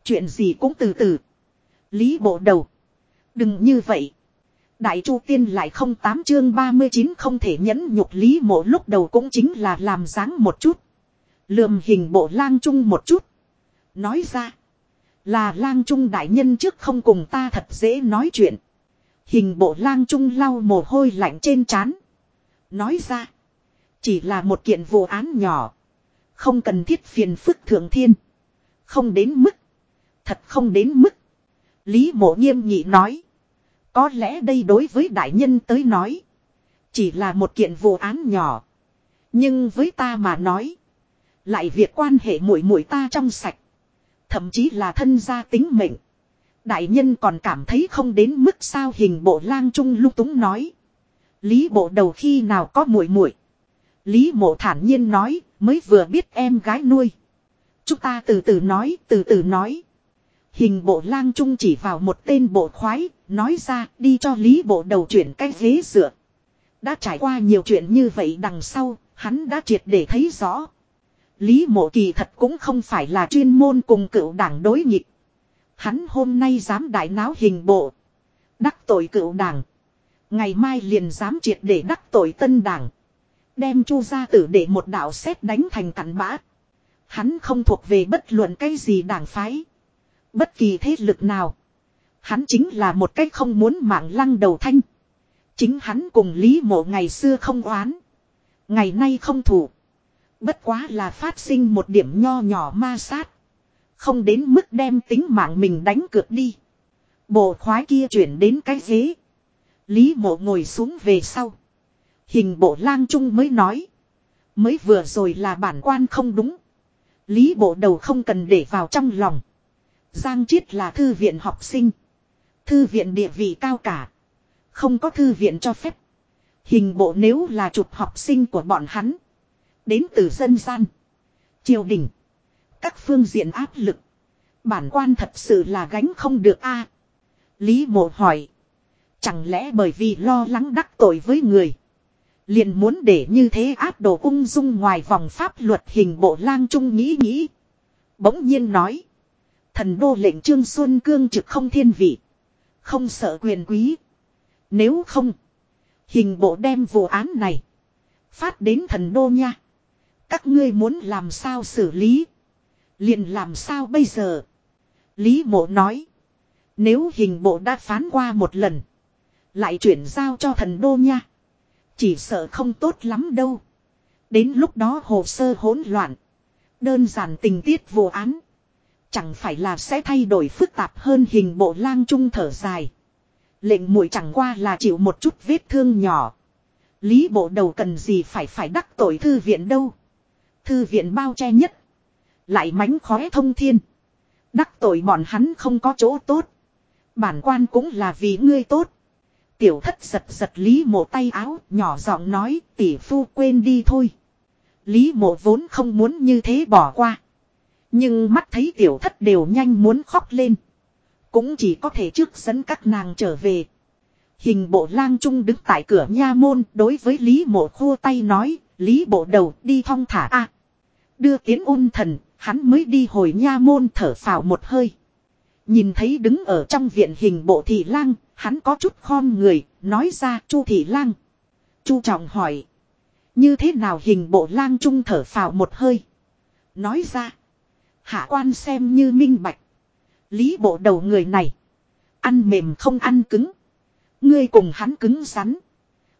Chuyện gì cũng từ từ. Lý bộ đầu. Đừng như vậy. Đại Chu Tiên lại không tám chương 39 không thể nhẫn nhục Lý mộ lúc đầu cũng chính là làm dáng một chút. Lườm hình bộ lang trung một chút. Nói ra. Là lang trung đại nhân trước không cùng ta thật dễ nói chuyện. Hình bộ lang trung lau mồ hôi lạnh trên trán. Nói ra. Chỉ là một kiện vụ án nhỏ. Không cần thiết phiền phức thượng thiên. Không đến mức. Thật không đến mức. Lý mộ nghiêm nhị nói. Có lẽ đây đối với đại nhân tới nói. Chỉ là một kiện vụ án nhỏ. Nhưng với ta mà nói. Lại việc quan hệ muội muội ta trong sạch. Thậm chí là thân gia tính mệnh. Đại nhân còn cảm thấy không đến mức sao hình bộ lang trung lúc túng nói. Lý bộ đầu khi nào có muội muội Lý mộ thản nhiên nói, mới vừa biết em gái nuôi. Chúng ta từ từ nói, từ từ nói. Hình bộ lang trung chỉ vào một tên bộ khoái, nói ra đi cho lý bộ đầu chuyển cái ghế dựa. Đã trải qua nhiều chuyện như vậy đằng sau, hắn đã triệt để thấy rõ. Lý mộ kỳ thật cũng không phải là chuyên môn cùng cựu đảng đối nghịch. Hắn hôm nay dám đại náo hình bộ. Đắc tội cựu đảng. Ngày mai liền dám triệt để đắc tội tân đảng. Đem chu gia tử để một đạo xét đánh thành cặn bã. Hắn không thuộc về bất luận cái gì đảng phái. Bất kỳ thế lực nào. Hắn chính là một cách không muốn mạng lăng đầu thanh. Chính hắn cùng Lý Mộ ngày xưa không oán. Ngày nay không thủ. Bất quá là phát sinh một điểm nho nhỏ ma sát. Không đến mức đem tính mạng mình đánh cược đi. Bộ khoái kia chuyển đến cái ghế. Lý mộ ngồi xuống về sau. Hình bộ lang trung mới nói. Mới vừa rồi là bản quan không đúng. Lý bộ đầu không cần để vào trong lòng. Giang Chiết là thư viện học sinh. Thư viện địa vị cao cả. Không có thư viện cho phép. Hình bộ nếu là chụp học sinh của bọn hắn. Đến từ dân gian. Triều đình. Các phương diện áp lực. Bản quan thật sự là gánh không được a. Lý mộ hỏi. Chẳng lẽ bởi vì lo lắng đắc tội với người. Liền muốn để như thế áp đồ ung dung ngoài vòng pháp luật hình bộ lang trung nghĩ nghĩ. Bỗng nhiên nói. Thần đô lệnh trương xuân cương trực không thiên vị. Không sợ quyền quý. Nếu không. Hình bộ đem vụ án này. Phát đến thần đô nha. Các ngươi muốn làm sao xử lý. Liền làm sao bây giờ. Lý mộ nói. Nếu hình bộ đã phán qua một lần. Lại chuyển giao cho thần đô nha. Chỉ sợ không tốt lắm đâu. Đến lúc đó hồ sơ hỗn loạn. Đơn giản tình tiết vụ án. Chẳng phải là sẽ thay đổi phức tạp hơn hình bộ lang trung thở dài. Lệnh mũi chẳng qua là chịu một chút vết thương nhỏ. Lý bộ đầu cần gì phải phải đắc tội thư viện đâu. Thư viện bao che nhất. Lại mánh khóe thông thiên. Đắc tội bọn hắn không có chỗ tốt. Bản quan cũng là vì ngươi tốt. Tiểu thất giật giật Lý mộ tay áo, nhỏ giọng nói, tỷ phu quên đi thôi. Lý mộ vốn không muốn như thế bỏ qua. Nhưng mắt thấy tiểu thất đều nhanh muốn khóc lên. Cũng chỉ có thể trước dẫn các nàng trở về. Hình bộ lang trung đứng tại cửa nha môn đối với Lý mộ khua tay nói, Lý bộ đầu đi thong thả a Đưa tiến ôn thần, hắn mới đi hồi nha môn thở phào một hơi. Nhìn thấy đứng ở trong viện hình bộ thị lang, hắn có chút khom người, nói ra chu thị lang. chu trọng hỏi. Như thế nào hình bộ lang trung thở phào một hơi. Nói ra. Hạ quan xem như minh bạch. Lý bộ đầu người này. Ăn mềm không ăn cứng. Ngươi cùng hắn cứng rắn.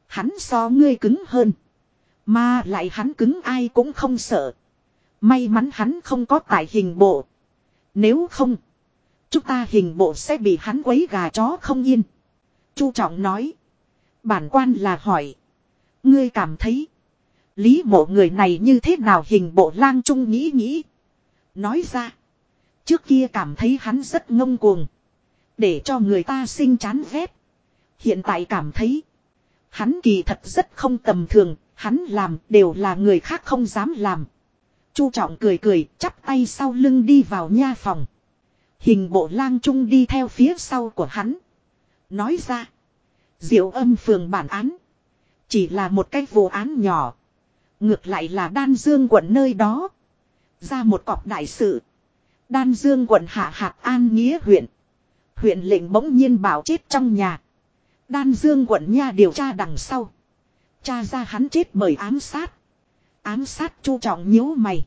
Hắn so ngươi cứng hơn. Mà lại hắn cứng ai cũng không sợ. May mắn hắn không có tại hình bộ. Nếu không. Chúng ta hình bộ sẽ bị hắn quấy gà chó không yên. Chu trọng nói. Bản quan là hỏi. Ngươi cảm thấy. Lý mộ người này như thế nào hình bộ lang trung nghĩ nghĩ. Nói ra. Trước kia cảm thấy hắn rất ngông cuồng. Để cho người ta sinh chán ghét. Hiện tại cảm thấy. Hắn kỳ thật rất không tầm thường. Hắn làm đều là người khác không dám làm. Chu trọng cười cười, chắp tay sau lưng đi vào nha phòng. Hình bộ lang trung đi theo phía sau của hắn. Nói ra. Diệu âm phường bản án. Chỉ là một cái vụ án nhỏ. Ngược lại là đan dương quận nơi đó. Ra một cọc đại sự. Đan dương quận hạ hạt an nghĩa huyện. Huyện lệnh bỗng nhiên bảo chết trong nhà. Đan dương quận nha điều tra đằng sau. Cha ra hắn chết bởi ám sát. Ám sát chu trọng nhíu mày.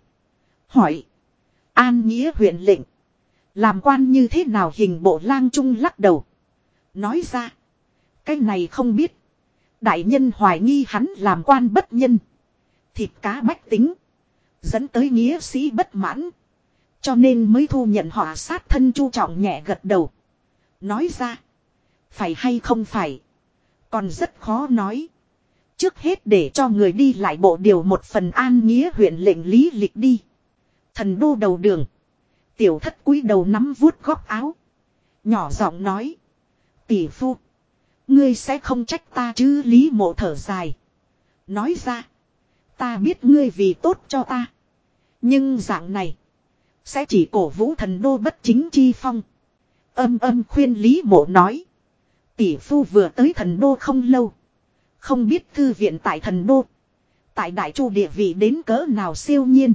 Hỏi. An nghĩa huyện lệnh. Làm quan như thế nào hình bộ lang trung lắc đầu. Nói ra. Cái này không biết. Đại nhân hoài nghi hắn làm quan bất nhân. Thịt cá bách tính. Dẫn tới nghĩa sĩ bất mãn. Cho nên mới thu nhận họ sát thân chu trọng nhẹ gật đầu. Nói ra. Phải hay không phải. Còn rất khó nói. Trước hết để cho người đi lại bộ điều một phần an nghĩa huyện lệnh lý lịch đi. Thần đô đầu đường. Tiểu thất cúi đầu nắm vuốt góc áo. Nhỏ giọng nói. Tỷ phu. Ngươi sẽ không trách ta chứ lý mộ thở dài. Nói ra. Ta biết ngươi vì tốt cho ta. Nhưng dạng này. Sẽ chỉ cổ vũ thần đô bất chính chi phong. Âm âm khuyên lý mộ nói. Tỷ phu vừa tới thần đô không lâu. Không biết thư viện tại thần đô. Tại đại chu địa vị đến cỡ nào siêu nhiên.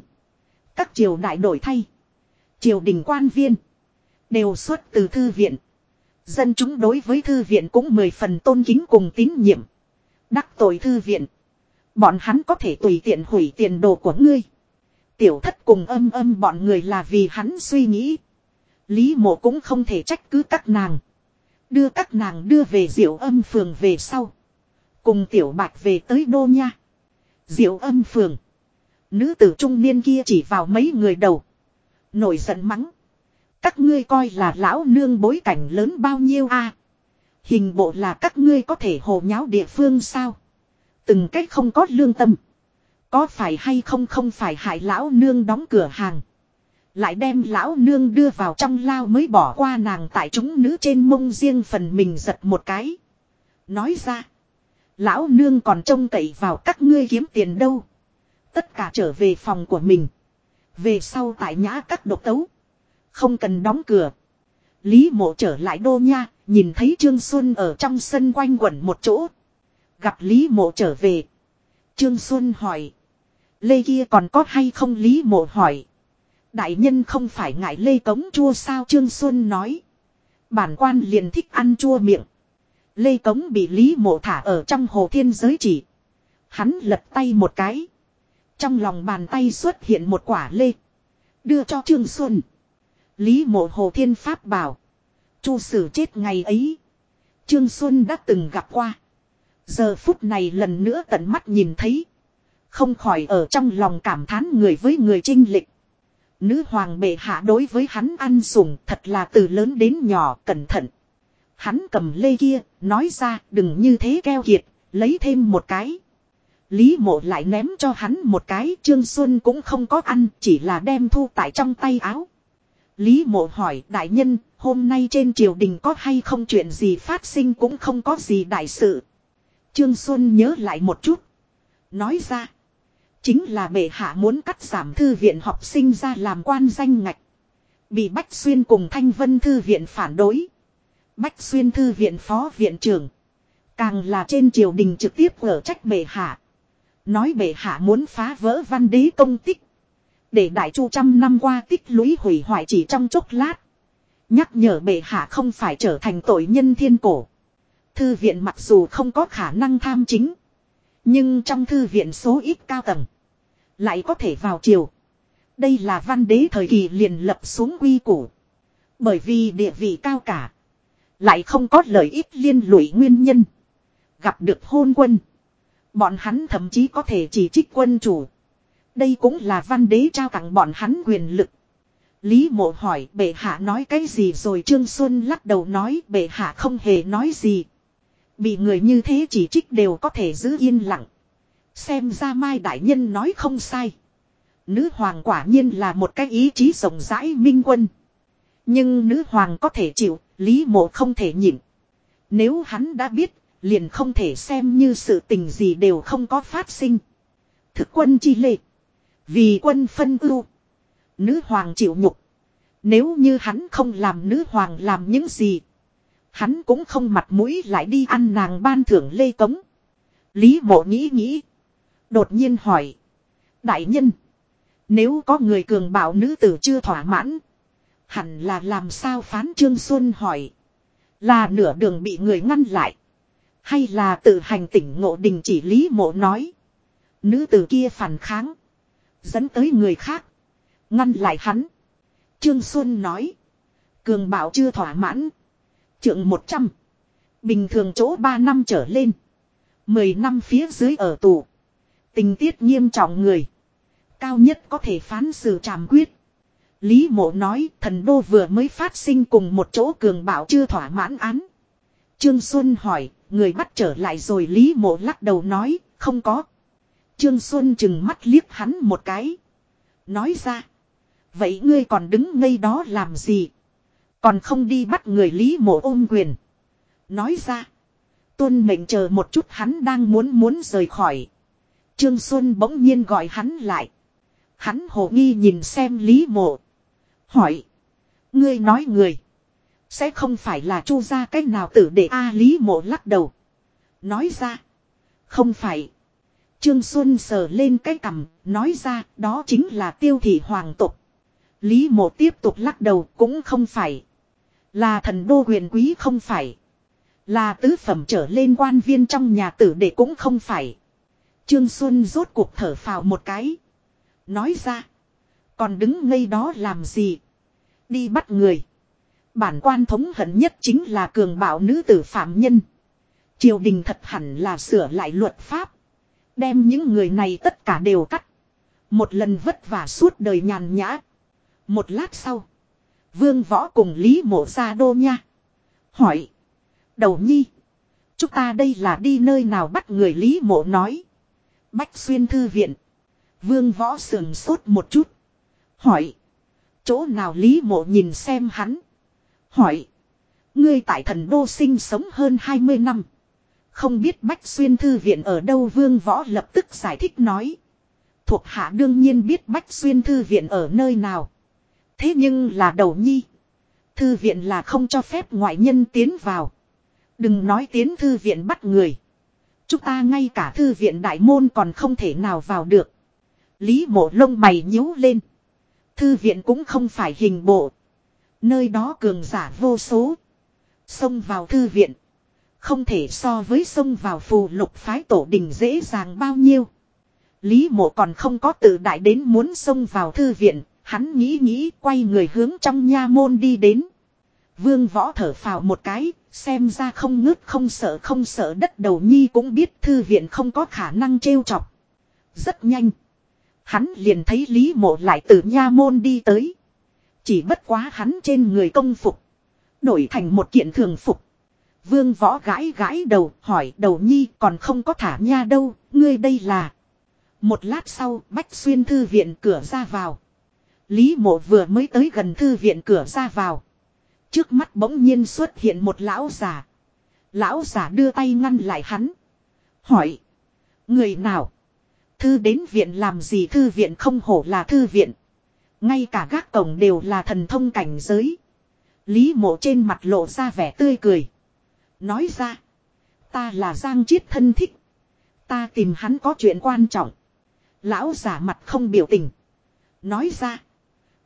Các triều đại đổi thay. Triều đình quan viên. Đều xuất từ thư viện. Dân chúng đối với thư viện cũng mười phần tôn kính cùng tín nhiệm. Đắc tội thư viện. Bọn hắn có thể tùy tiện hủy tiền đồ của ngươi. Tiểu thất cùng âm âm bọn người là vì hắn suy nghĩ. Lý mộ cũng không thể trách cứ các nàng. Đưa các nàng đưa về diệu âm phường về sau. Cùng tiểu bạch về tới đô nha. Diệu âm phường. Nữ tử trung niên kia chỉ vào mấy người đầu. Nổi giận mắng. Các ngươi coi là lão nương bối cảnh lớn bao nhiêu a? Hình bộ là các ngươi có thể hồ nháo địa phương sao? Từng cách không có lương tâm. Có phải hay không không phải hại lão nương đóng cửa hàng. Lại đem lão nương đưa vào trong lao mới bỏ qua nàng tại chúng nữ trên mông riêng phần mình giật một cái. Nói ra. Lão nương còn trông cậy vào các ngươi kiếm tiền đâu. Tất cả trở về phòng của mình. Về sau tại nhã các độc tấu. Không cần đóng cửa. Lý mộ trở lại đô nha, nhìn thấy Trương Xuân ở trong sân quanh quẩn một chỗ. Gặp Lý mộ trở về. Trương Xuân hỏi. Lê kia còn có hay không Lý mộ hỏi. Đại nhân không phải ngại lê cống chua sao Trương Xuân nói. Bản quan liền thích ăn chua miệng. Lê cống bị Lý mộ thả ở trong hồ thiên giới chỉ. Hắn lật tay một cái. Trong lòng bàn tay xuất hiện một quả lê. Đưa cho Trương Xuân. Lý mộ hồ thiên pháp bảo. Chu sử chết ngày ấy. Trương Xuân đã từng gặp qua. Giờ phút này lần nữa tận mắt nhìn thấy. Không khỏi ở trong lòng cảm thán người với người trinh lịch. Nữ hoàng bệ hạ đối với hắn ăn sủng thật là từ lớn đến nhỏ cẩn thận. Hắn cầm lê kia, nói ra đừng như thế keo kiệt, lấy thêm một cái. Lý mộ lại ném cho hắn một cái, Trương Xuân cũng không có ăn, chỉ là đem thu tại trong tay áo. Lý mộ hỏi đại nhân, hôm nay trên triều đình có hay không chuyện gì phát sinh cũng không có gì đại sự. Trương Xuân nhớ lại một chút. Nói ra. Chính là bệ hạ muốn cắt giảm thư viện học sinh ra làm quan danh ngạch. Bị Bách Xuyên cùng Thanh Vân Thư viện phản đối. Bách Xuyên Thư viện phó viện trưởng. Càng là trên triều đình trực tiếp ở trách bệ hạ. Nói bệ hạ muốn phá vỡ văn đế công tích. Để đại chu trăm năm qua tích lũy hủy hoại chỉ trong chốc lát. Nhắc nhở bệ hạ không phải trở thành tội nhân thiên cổ. Thư viện mặc dù không có khả năng tham chính. Nhưng trong thư viện số ít cao tầng. Lại có thể vào triều. Đây là văn đế thời kỳ liền lập xuống quy củ. Bởi vì địa vị cao cả. Lại không có lợi ích liên lụy nguyên nhân. Gặp được hôn quân. Bọn hắn thậm chí có thể chỉ trích quân chủ. Đây cũng là văn đế trao tặng bọn hắn quyền lực. Lý mộ hỏi, bệ hạ nói cái gì rồi Trương Xuân lắc đầu nói, bệ hạ không hề nói gì. Bị người như thế chỉ trích đều có thể giữ yên lặng. Xem ra Mai Đại Nhân nói không sai. Nữ hoàng quả nhiên là một cái ý chí rộng rãi minh quân. Nhưng nữ hoàng có thể chịu, Lý mộ không thể nhịn. Nếu hắn đã biết, liền không thể xem như sự tình gì đều không có phát sinh. Thực quân chi lệ. Vì quân phân ưu. Nữ hoàng chịu nhục. Nếu như hắn không làm nữ hoàng làm những gì. Hắn cũng không mặt mũi lại đi ăn nàng ban thưởng lê cống. Lý mộ nghĩ nghĩ. Đột nhiên hỏi. Đại nhân. Nếu có người cường bảo nữ tử chưa thỏa mãn. Hẳn là làm sao phán Trương Xuân hỏi. Là nửa đường bị người ngăn lại. Hay là tự hành tỉnh ngộ đình chỉ lý mộ nói. Nữ tử kia phản kháng. Dẫn tới người khác. Ngăn lại hắn. Trương Xuân nói. Cường bảo chưa thỏa mãn. Trượng 100. Bình thường chỗ 3 năm trở lên. 10 năm phía dưới ở tù. Tình tiết nghiêm trọng người. Cao nhất có thể phán xử tràm quyết. Lý mộ nói thần đô vừa mới phát sinh cùng một chỗ cường bảo chưa thỏa mãn án. Trương Xuân hỏi, người bắt trở lại rồi Lý mộ lắc đầu nói, không có. Trương Xuân chừng mắt liếc hắn một cái. Nói ra. Vậy ngươi còn đứng ngây đó làm gì? Còn không đi bắt người Lý mộ ôm quyền. Nói ra. Tuân mệnh chờ một chút hắn đang muốn muốn rời khỏi. Trương Xuân bỗng nhiên gọi hắn lại. Hắn hồ nghi nhìn xem Lý mộ. Hỏi. Ngươi nói người. Sẽ không phải là chu ra cách nào tử để A Lý mộ lắc đầu. Nói ra. Không phải. Trương Xuân sờ lên cái cằm, nói ra đó chính là tiêu thị hoàng tục. Lý mộ tiếp tục lắc đầu cũng không phải. Là thần đô huyền quý không phải. Là tứ phẩm trở lên quan viên trong nhà tử để cũng không phải. Trương Xuân rốt cuộc thở phào một cái. Nói ra. Còn đứng ngây đó làm gì? Đi bắt người. Bản quan thống hận nhất chính là cường bạo nữ tử phạm nhân. Triều đình thật hẳn là sửa lại luật pháp. Đem những người này tất cả đều cắt. Một lần vất vả suốt đời nhàn nhã. Một lát sau. Vương võ cùng Lý mộ ra đô nha. Hỏi. Đầu nhi. Chúng ta đây là đi nơi nào bắt người Lý mộ nói. Bách xuyên thư viện. Vương võ sườn sốt một chút. Hỏi. Chỗ nào Lý mộ nhìn xem hắn. Hỏi. Ngươi tại thần đô sinh sống hơn 20 năm. Không biết Bách Xuyên Thư Viện ở đâu Vương Võ lập tức giải thích nói. Thuộc hạ đương nhiên biết Bách Xuyên Thư Viện ở nơi nào. Thế nhưng là đầu nhi. Thư viện là không cho phép ngoại nhân tiến vào. Đừng nói tiến thư viện bắt người. Chúng ta ngay cả thư viện đại môn còn không thể nào vào được. Lý mộ lông mày nhíu lên. Thư viện cũng không phải hình bộ. Nơi đó cường giả vô số. Xông vào thư viện. Không thể so với xông vào phù lục phái tổ đình dễ dàng bao nhiêu. Lý mộ còn không có tự đại đến muốn xông vào thư viện. Hắn nghĩ nghĩ quay người hướng trong nha môn đi đến. Vương võ thở phào một cái, xem ra không ngứt không sợ không sợ đất đầu nhi cũng biết thư viện không có khả năng trêu chọc. Rất nhanh. Hắn liền thấy Lý mộ lại từ nha môn đi tới. Chỉ bất quá hắn trên người công phục. Đổi thành một kiện thường phục. Vương võ gãi gãi đầu hỏi đầu nhi còn không có thả nha đâu, ngươi đây là. Một lát sau bách xuyên thư viện cửa ra vào. Lý mộ vừa mới tới gần thư viện cửa ra vào. Trước mắt bỗng nhiên xuất hiện một lão già. Lão già đưa tay ngăn lại hắn. Hỏi. Người nào? Thư đến viện làm gì thư viện không hổ là thư viện. Ngay cả gác cổng đều là thần thông cảnh giới. Lý mộ trên mặt lộ ra vẻ tươi cười. Nói ra. Ta là Giang Chiết thân thích. Ta tìm hắn có chuyện quan trọng. Lão giả mặt không biểu tình. Nói ra.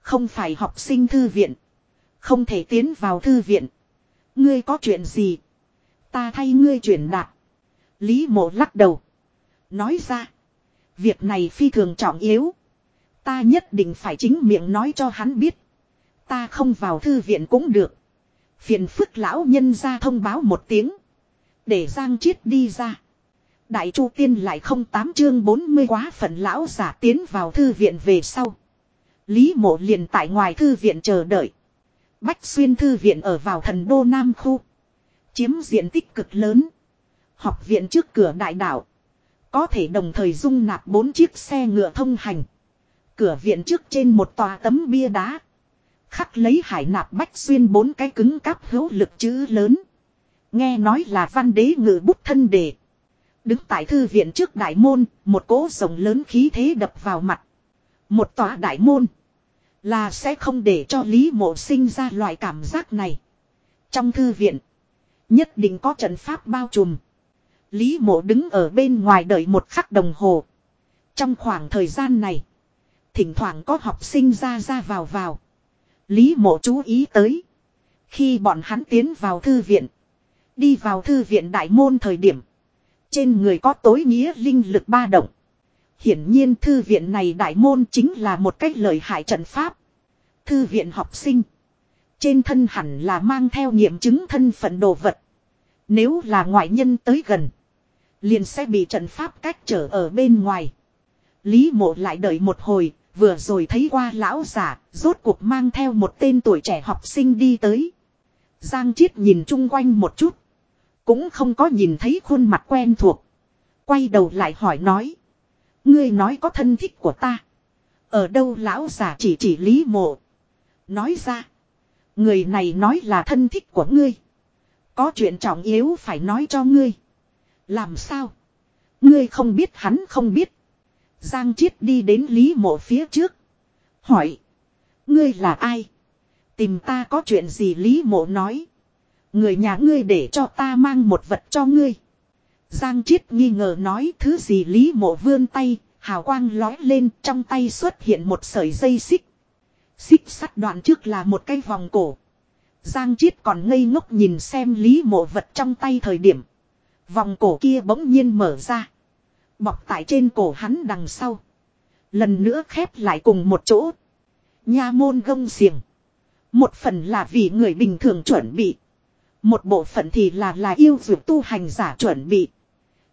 Không phải học sinh thư viện. Không thể tiến vào thư viện. Ngươi có chuyện gì? Ta thay ngươi chuyển đạt. Lý mộ lắc đầu. Nói ra. Việc này phi thường trọng yếu. Ta nhất định phải chính miệng nói cho hắn biết. Ta không vào thư viện cũng được. Phiền phức lão nhân ra thông báo một tiếng. Để Giang Chiết đi ra. Đại Chu Tiên lại không tám chương 40 quá phận lão giả tiến vào thư viện về sau. Lý mộ liền tại ngoài thư viện chờ đợi. Bách xuyên thư viện ở vào thần đô Nam Khu. Chiếm diện tích cực lớn. Học viện trước cửa đại đảo. Có thể đồng thời dung nạp bốn chiếc xe ngựa thông hành. Cửa viện trước trên một tòa tấm bia đá. Khắc lấy hải nạp bách xuyên bốn cái cứng cáp hữu lực chữ lớn. Nghe nói là văn đế ngự bút thân đề. Đứng tại thư viện trước đại môn, một cỗ rồng lớn khí thế đập vào mặt. Một tòa đại môn. Là sẽ không để cho Lý Mộ sinh ra loại cảm giác này. Trong thư viện. Nhất định có trận pháp bao trùm. Lý Mộ đứng ở bên ngoài đợi một khắc đồng hồ. Trong khoảng thời gian này. Thỉnh thoảng có học sinh ra ra vào vào. Lý Mộ chú ý tới. Khi bọn hắn tiến vào thư viện. Đi vào thư viện đại môn thời điểm. Trên người có tối nghĩa linh lực ba động. Hiển nhiên thư viện này đại môn chính là một cách lợi hại trận pháp. Thư viện học sinh. Trên thân hẳn là mang theo nghiệm chứng thân phận đồ vật. Nếu là ngoại nhân tới gần. Liền sẽ bị trận pháp cách trở ở bên ngoài. Lý mộ lại đợi một hồi. Vừa rồi thấy qua lão giả. Rốt cuộc mang theo một tên tuổi trẻ học sinh đi tới. Giang Chiết nhìn chung quanh một chút. Cũng không có nhìn thấy khuôn mặt quen thuộc. Quay đầu lại hỏi nói. Ngươi nói có thân thích của ta. Ở đâu lão giả chỉ chỉ lý mộ. Nói ra. Người này nói là thân thích của ngươi. Có chuyện trọng yếu phải nói cho ngươi. Làm sao? Ngươi không biết hắn không biết. Giang Chiết đi đến Lý Mộ phía trước. Hỏi. Ngươi là ai? Tìm ta có chuyện gì Lý Mộ nói. Người nhà ngươi để cho ta mang một vật cho ngươi. Giang Chiết nghi ngờ nói thứ gì Lý Mộ vươn tay, hào quang lói lên trong tay xuất hiện một sợi dây xích. Xích sắt đoạn trước là một cái vòng cổ. Giang Chiết còn ngây ngốc nhìn xem Lý Mộ vật trong tay thời điểm. Vòng cổ kia bỗng nhiên mở ra. Bọc tại trên cổ hắn đằng sau. Lần nữa khép lại cùng một chỗ. Nha môn gông xiềng. Một phần là vì người bình thường chuẩn bị. Một bộ phận thì là là yêu dược tu hành giả chuẩn bị.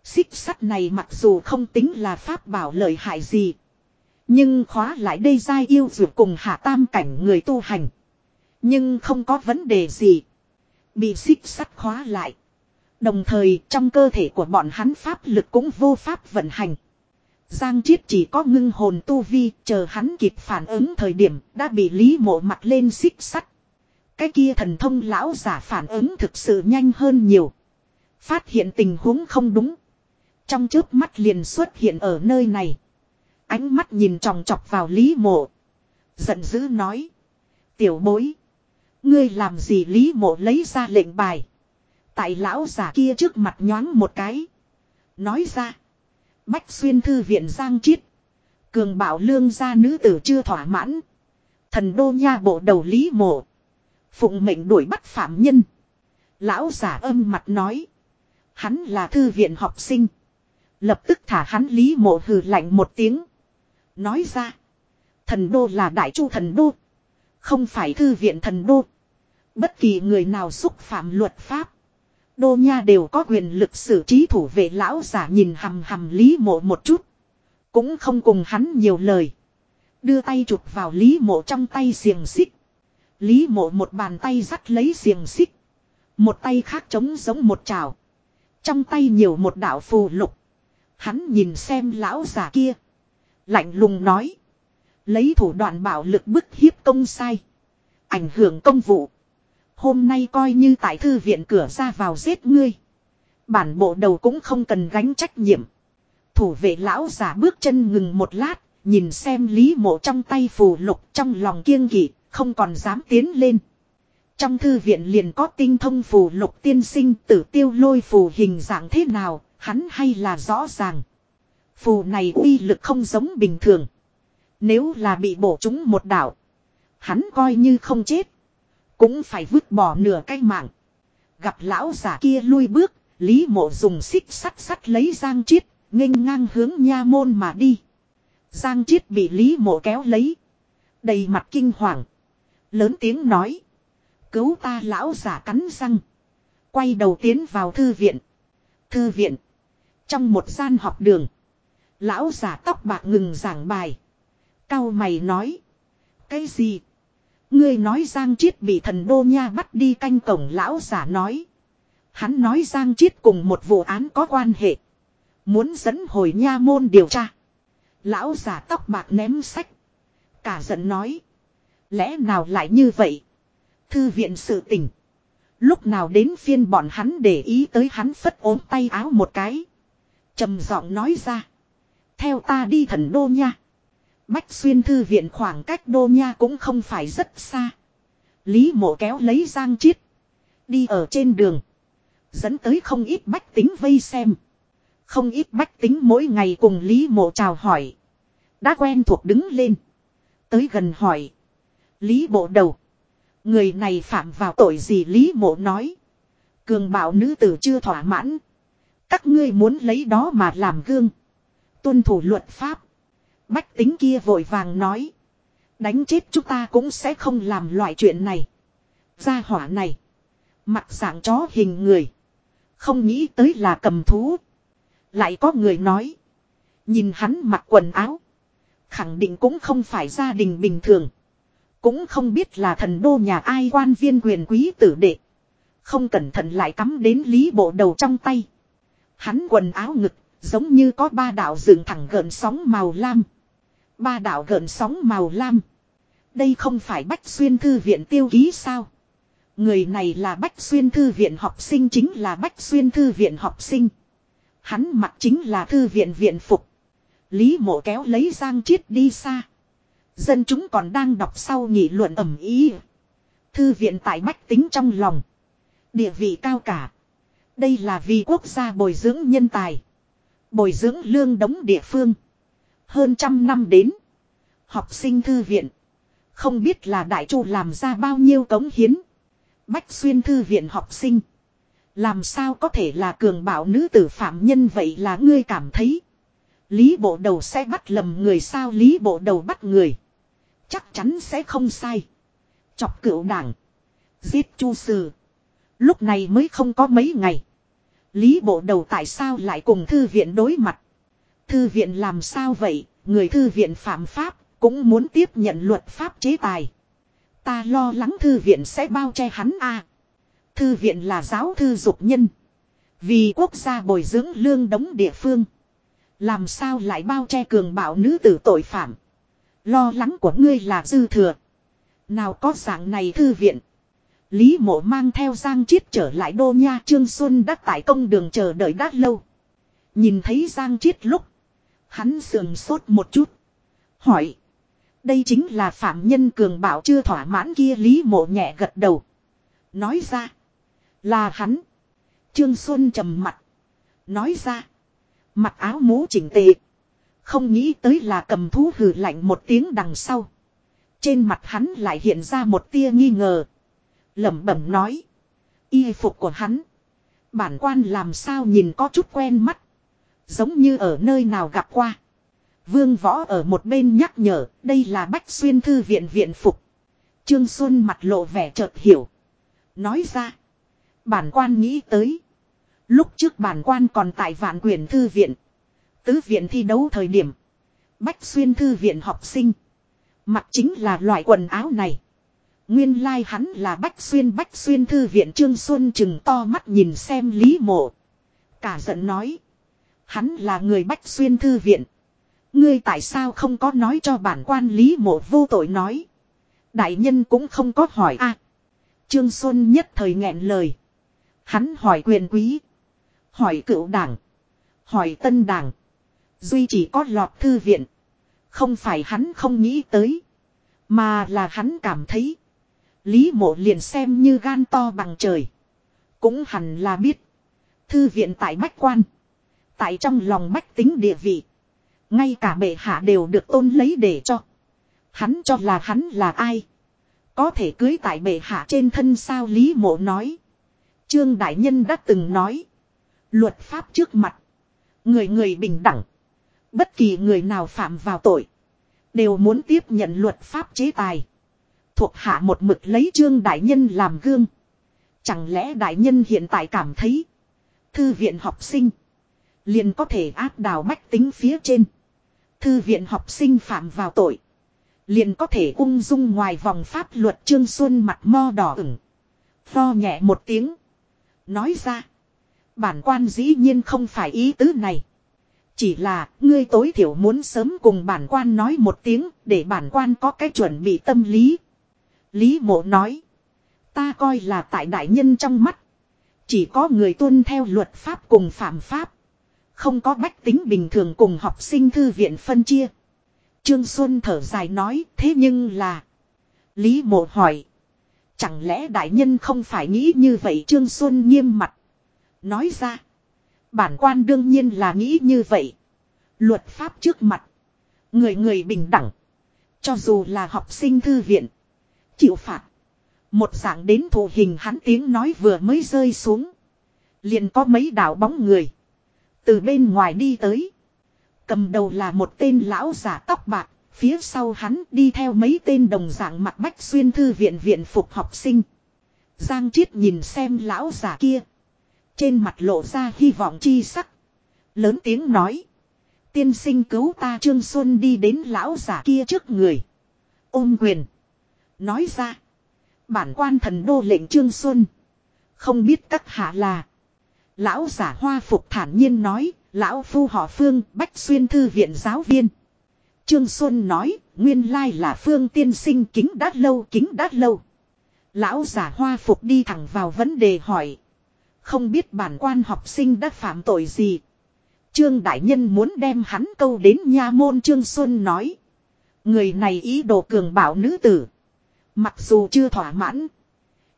Xích sắt này mặc dù không tính là pháp bảo lợi hại gì. Nhưng khóa lại đây giai yêu dược cùng hạ tam cảnh người tu hành. Nhưng không có vấn đề gì. Bị xích sắt khóa lại. Đồng thời trong cơ thể của bọn hắn pháp lực cũng vô pháp vận hành. Giang Triết chỉ có ngưng hồn tu vi, chờ hắn kịp phản ứng thời điểm, đã bị Lý Mộ mặt lên xích sắt. Cái kia thần thông lão giả phản ứng thực sự nhanh hơn nhiều. Phát hiện tình huống không đúng. Trong chớp mắt liền xuất hiện ở nơi này. Ánh mắt nhìn tròng trọc vào Lý Mộ. Giận dữ nói. Tiểu bối. Ngươi làm gì Lý Mộ lấy ra lệnh bài. Tại lão giả kia trước mặt nhoáng một cái. Nói ra. Bách xuyên thư viện Giang Chiết. Cường bảo lương gia nữ tử chưa thỏa mãn. Thần đô nha bộ đầu Lý Mộ. Phụng mệnh đuổi bắt phạm nhân. Lão giả âm mặt nói. Hắn là thư viện học sinh. Lập tức thả hắn Lý Mộ hừ lạnh một tiếng. Nói ra. Thần đô là đại chu thần đô. Không phải thư viện thần đô. Bất kỳ người nào xúc phạm luật pháp. Đô nha đều có quyền lực xử trí thủ vệ lão giả nhìn hầm hầm Lý Mộ một chút. Cũng không cùng hắn nhiều lời. Đưa tay chụp vào Lý Mộ trong tay xiềng xích. Lý Mộ một bàn tay dắt lấy xiềng xích. Một tay khác chống giống một trào. Trong tay nhiều một đạo phù lục. Hắn nhìn xem lão già kia. Lạnh lùng nói. Lấy thủ đoạn bảo lực bức hiếp công sai. Ảnh hưởng công vụ. Hôm nay coi như tại thư viện cửa ra vào giết ngươi. Bản bộ đầu cũng không cần gánh trách nhiệm. Thủ vệ lão giả bước chân ngừng một lát. Nhìn xem lý mộ trong tay phù lục trong lòng kiêng kỵ. Không còn dám tiến lên. Trong thư viện liền có tinh thông phù lục tiên sinh tử tiêu lôi phù hình dạng thế nào. hắn hay là rõ ràng. Phù này uy lực không giống bình thường. Nếu là bị bổ chúng một đảo. Hắn coi như không chết. Cũng phải vứt bỏ nửa cái mạng. Gặp lão giả kia lui bước. Lý mộ dùng xích sắt sắt lấy giang chiết. nghênh ngang hướng nha môn mà đi. Giang chiết bị Lý mộ kéo lấy. Đầy mặt kinh hoàng. Lớn tiếng nói. Cứu ta lão giả cắn răng. Quay đầu tiến vào thư viện. Thư viện. Trong một gian học đường. Lão giả tóc bạc ngừng giảng bài. Cao mày nói. Cái gì? Ngươi nói Giang Chiết bị thần đô nha bắt đi canh cổng lão giả nói. Hắn nói Giang Chiết cùng một vụ án có quan hệ. Muốn dẫn hồi nha môn điều tra. Lão giả tóc bạc ném sách. Cả giận nói. Lẽ nào lại như vậy? Thư viện sự tình. Lúc nào đến phiên bọn hắn để ý tới hắn phất ốm tay áo một cái. trầm giọng nói ra. Theo ta đi thần đô nha. Bách xuyên thư viện khoảng cách đô nha cũng không phải rất xa. Lý mộ kéo lấy giang chiết. Đi ở trên đường. Dẫn tới không ít bách tính vây xem. Không ít bách tính mỗi ngày cùng Lý mộ chào hỏi. Đã quen thuộc đứng lên. Tới gần hỏi. Lý bộ đầu. Người này phạm vào tội gì Lý mộ nói. Cường bảo nữ tử chưa thỏa mãn. Các ngươi muốn lấy đó mà làm gương. Tuân thủ luật pháp. Bách tính kia vội vàng nói. Đánh chết chúng ta cũng sẽ không làm loại chuyện này. Gia hỏa này. Mặt dạng chó hình người. Không nghĩ tới là cầm thú. Lại có người nói. Nhìn hắn mặc quần áo. Khẳng định cũng không phải gia đình bình thường. Cũng không biết là thần đô nhà ai quan viên quyền quý tử đệ. Không cẩn thận lại cắm đến lý bộ đầu trong tay. Hắn quần áo ngực, giống như có ba đạo dựng thẳng gợn sóng màu lam. Ba đạo gợn sóng màu lam. Đây không phải Bách Xuyên Thư viện tiêu ký sao? Người này là Bách Xuyên Thư viện học sinh chính là Bách Xuyên Thư viện học sinh. Hắn mặc chính là Thư viện viện phục. Lý mộ kéo lấy Giang Chiết đi xa. Dân chúng còn đang đọc sau nghị luận ẩm ý. Thư viện tại bách tính trong lòng. Địa vị cao cả. Đây là vì quốc gia bồi dưỡng nhân tài. Bồi dưỡng lương đóng địa phương. Hơn trăm năm đến. Học sinh thư viện. Không biết là đại chu làm ra bao nhiêu cống hiến. Bách xuyên thư viện học sinh. Làm sao có thể là cường bảo nữ tử phạm nhân vậy là ngươi cảm thấy. Lý bộ đầu sẽ bắt lầm người sao lý bộ đầu bắt người. Chắc chắn sẽ không sai. Chọc cựu đảng. Giết chu sử. Lúc này mới không có mấy ngày. Lý bộ đầu tại sao lại cùng thư viện đối mặt. Thư viện làm sao vậy, người thư viện phạm pháp, cũng muốn tiếp nhận luật pháp chế tài. Ta lo lắng thư viện sẽ bao che hắn a. Thư viện là giáo thư dục nhân. Vì quốc gia bồi dưỡng lương đóng địa phương. Làm sao lại bao che cường bạo nữ tử tội phạm. Lo lắng của ngươi là dư thừa. Nào có dạng này thư viện. Lý mộ mang theo Giang Chiết trở lại đô nha Trương Xuân đã tại công đường chờ đợi đã lâu. Nhìn thấy Giang Chiết lúc. Hắn sườn sốt một chút. Hỏi. Đây chính là phạm nhân cường bảo chưa thỏa mãn kia Lý mộ nhẹ gật đầu. Nói ra. Là hắn. Trương Xuân trầm mặt. Nói ra. Mặc áo mũ chỉnh tề. Không nghĩ tới là cầm thú hừ lạnh một tiếng đằng sau. Trên mặt hắn lại hiện ra một tia nghi ngờ. lẩm bẩm nói. Y phục của hắn. Bản quan làm sao nhìn có chút quen mắt. Giống như ở nơi nào gặp qua. Vương võ ở một bên nhắc nhở. Đây là bách xuyên thư viện viện phục. Trương Xuân mặt lộ vẻ chợt hiểu. Nói ra. Bản quan nghĩ tới. Lúc trước bản quan còn tại vạn quyền thư viện. Tứ viện thi đấu thời điểm. Bách xuyên thư viện học sinh. Mặc chính là loại quần áo này. Nguyên lai like hắn là Bách Xuyên Bách Xuyên Thư viện Trương Xuân chừng to mắt nhìn xem Lý Mộ. Cả giận nói. Hắn là người Bách Xuyên Thư viện. Ngươi tại sao không có nói cho bản quan Lý Mộ vô tội nói. Đại nhân cũng không có hỏi a. Trương Xuân nhất thời nghẹn lời. Hắn hỏi quyền quý. Hỏi cựu đảng. Hỏi tân đảng. Duy chỉ có lọt thư viện. Không phải hắn không nghĩ tới. Mà là hắn cảm thấy. Lý mộ liền xem như gan to bằng trời. Cũng hẳn là biết. Thư viện tại Bách Quan. Tại trong lòng bách tính địa vị. Ngay cả bệ hạ đều được tôn lấy để cho. Hắn cho là hắn là ai. Có thể cưới tại bệ hạ trên thân sao Lý mộ nói. Trương Đại Nhân đã từng nói. Luật pháp trước mặt. Người người bình đẳng. Bất kỳ người nào phạm vào tội. Đều muốn tiếp nhận luật pháp chế tài. Thuộc hạ một mực lấy Trương Đại Nhân làm gương. Chẳng lẽ Đại Nhân hiện tại cảm thấy. Thư viện học sinh. Liền có thể áp đào bách tính phía trên. Thư viện học sinh phạm vào tội. Liền có thể ung dung ngoài vòng pháp luật Trương Xuân mặt mo đỏ ửng. Tho nhẹ một tiếng. Nói ra. Bản quan dĩ nhiên không phải ý tứ này. Chỉ là, ngươi tối thiểu muốn sớm cùng bản quan nói một tiếng, để bản quan có cái chuẩn bị tâm lý. Lý mộ nói. Ta coi là tại đại nhân trong mắt. Chỉ có người tuân theo luật pháp cùng phạm pháp. Không có bách tính bình thường cùng học sinh thư viện phân chia. Trương Xuân thở dài nói, thế nhưng là. Lý mộ hỏi. Chẳng lẽ đại nhân không phải nghĩ như vậy Trương Xuân nghiêm mặt. Nói ra. Bản quan đương nhiên là nghĩ như vậy. Luật pháp trước mặt. Người người bình đẳng. Cho dù là học sinh thư viện. Chịu phạt. Một dạng đến thủ hình hắn tiếng nói vừa mới rơi xuống. Liền có mấy đảo bóng người. Từ bên ngoài đi tới. Cầm đầu là một tên lão giả tóc bạc. Phía sau hắn đi theo mấy tên đồng dạng mặt bách xuyên thư viện viện phục học sinh. Giang Chiết nhìn xem lão giả kia. Trên mặt lộ ra hy vọng chi sắc. Lớn tiếng nói. Tiên sinh cứu ta Trương Xuân đi đến lão giả kia trước người. Ôm quyền. Nói ra. Bản quan thần đô lệnh Trương Xuân. Không biết các hạ là. Lão giả hoa phục thản nhiên nói. Lão phu họ Phương, Bách Xuyên Thư viện giáo viên. Trương Xuân nói. Nguyên lai là Phương tiên sinh kính đát lâu, kính đát lâu. Lão giả hoa phục đi thẳng vào vấn đề hỏi. Không biết bản quan học sinh đã phạm tội gì. Trương Đại Nhân muốn đem hắn câu đến nha môn Trương Xuân nói. Người này ý đồ cường bảo nữ tử. Mặc dù chưa thỏa mãn.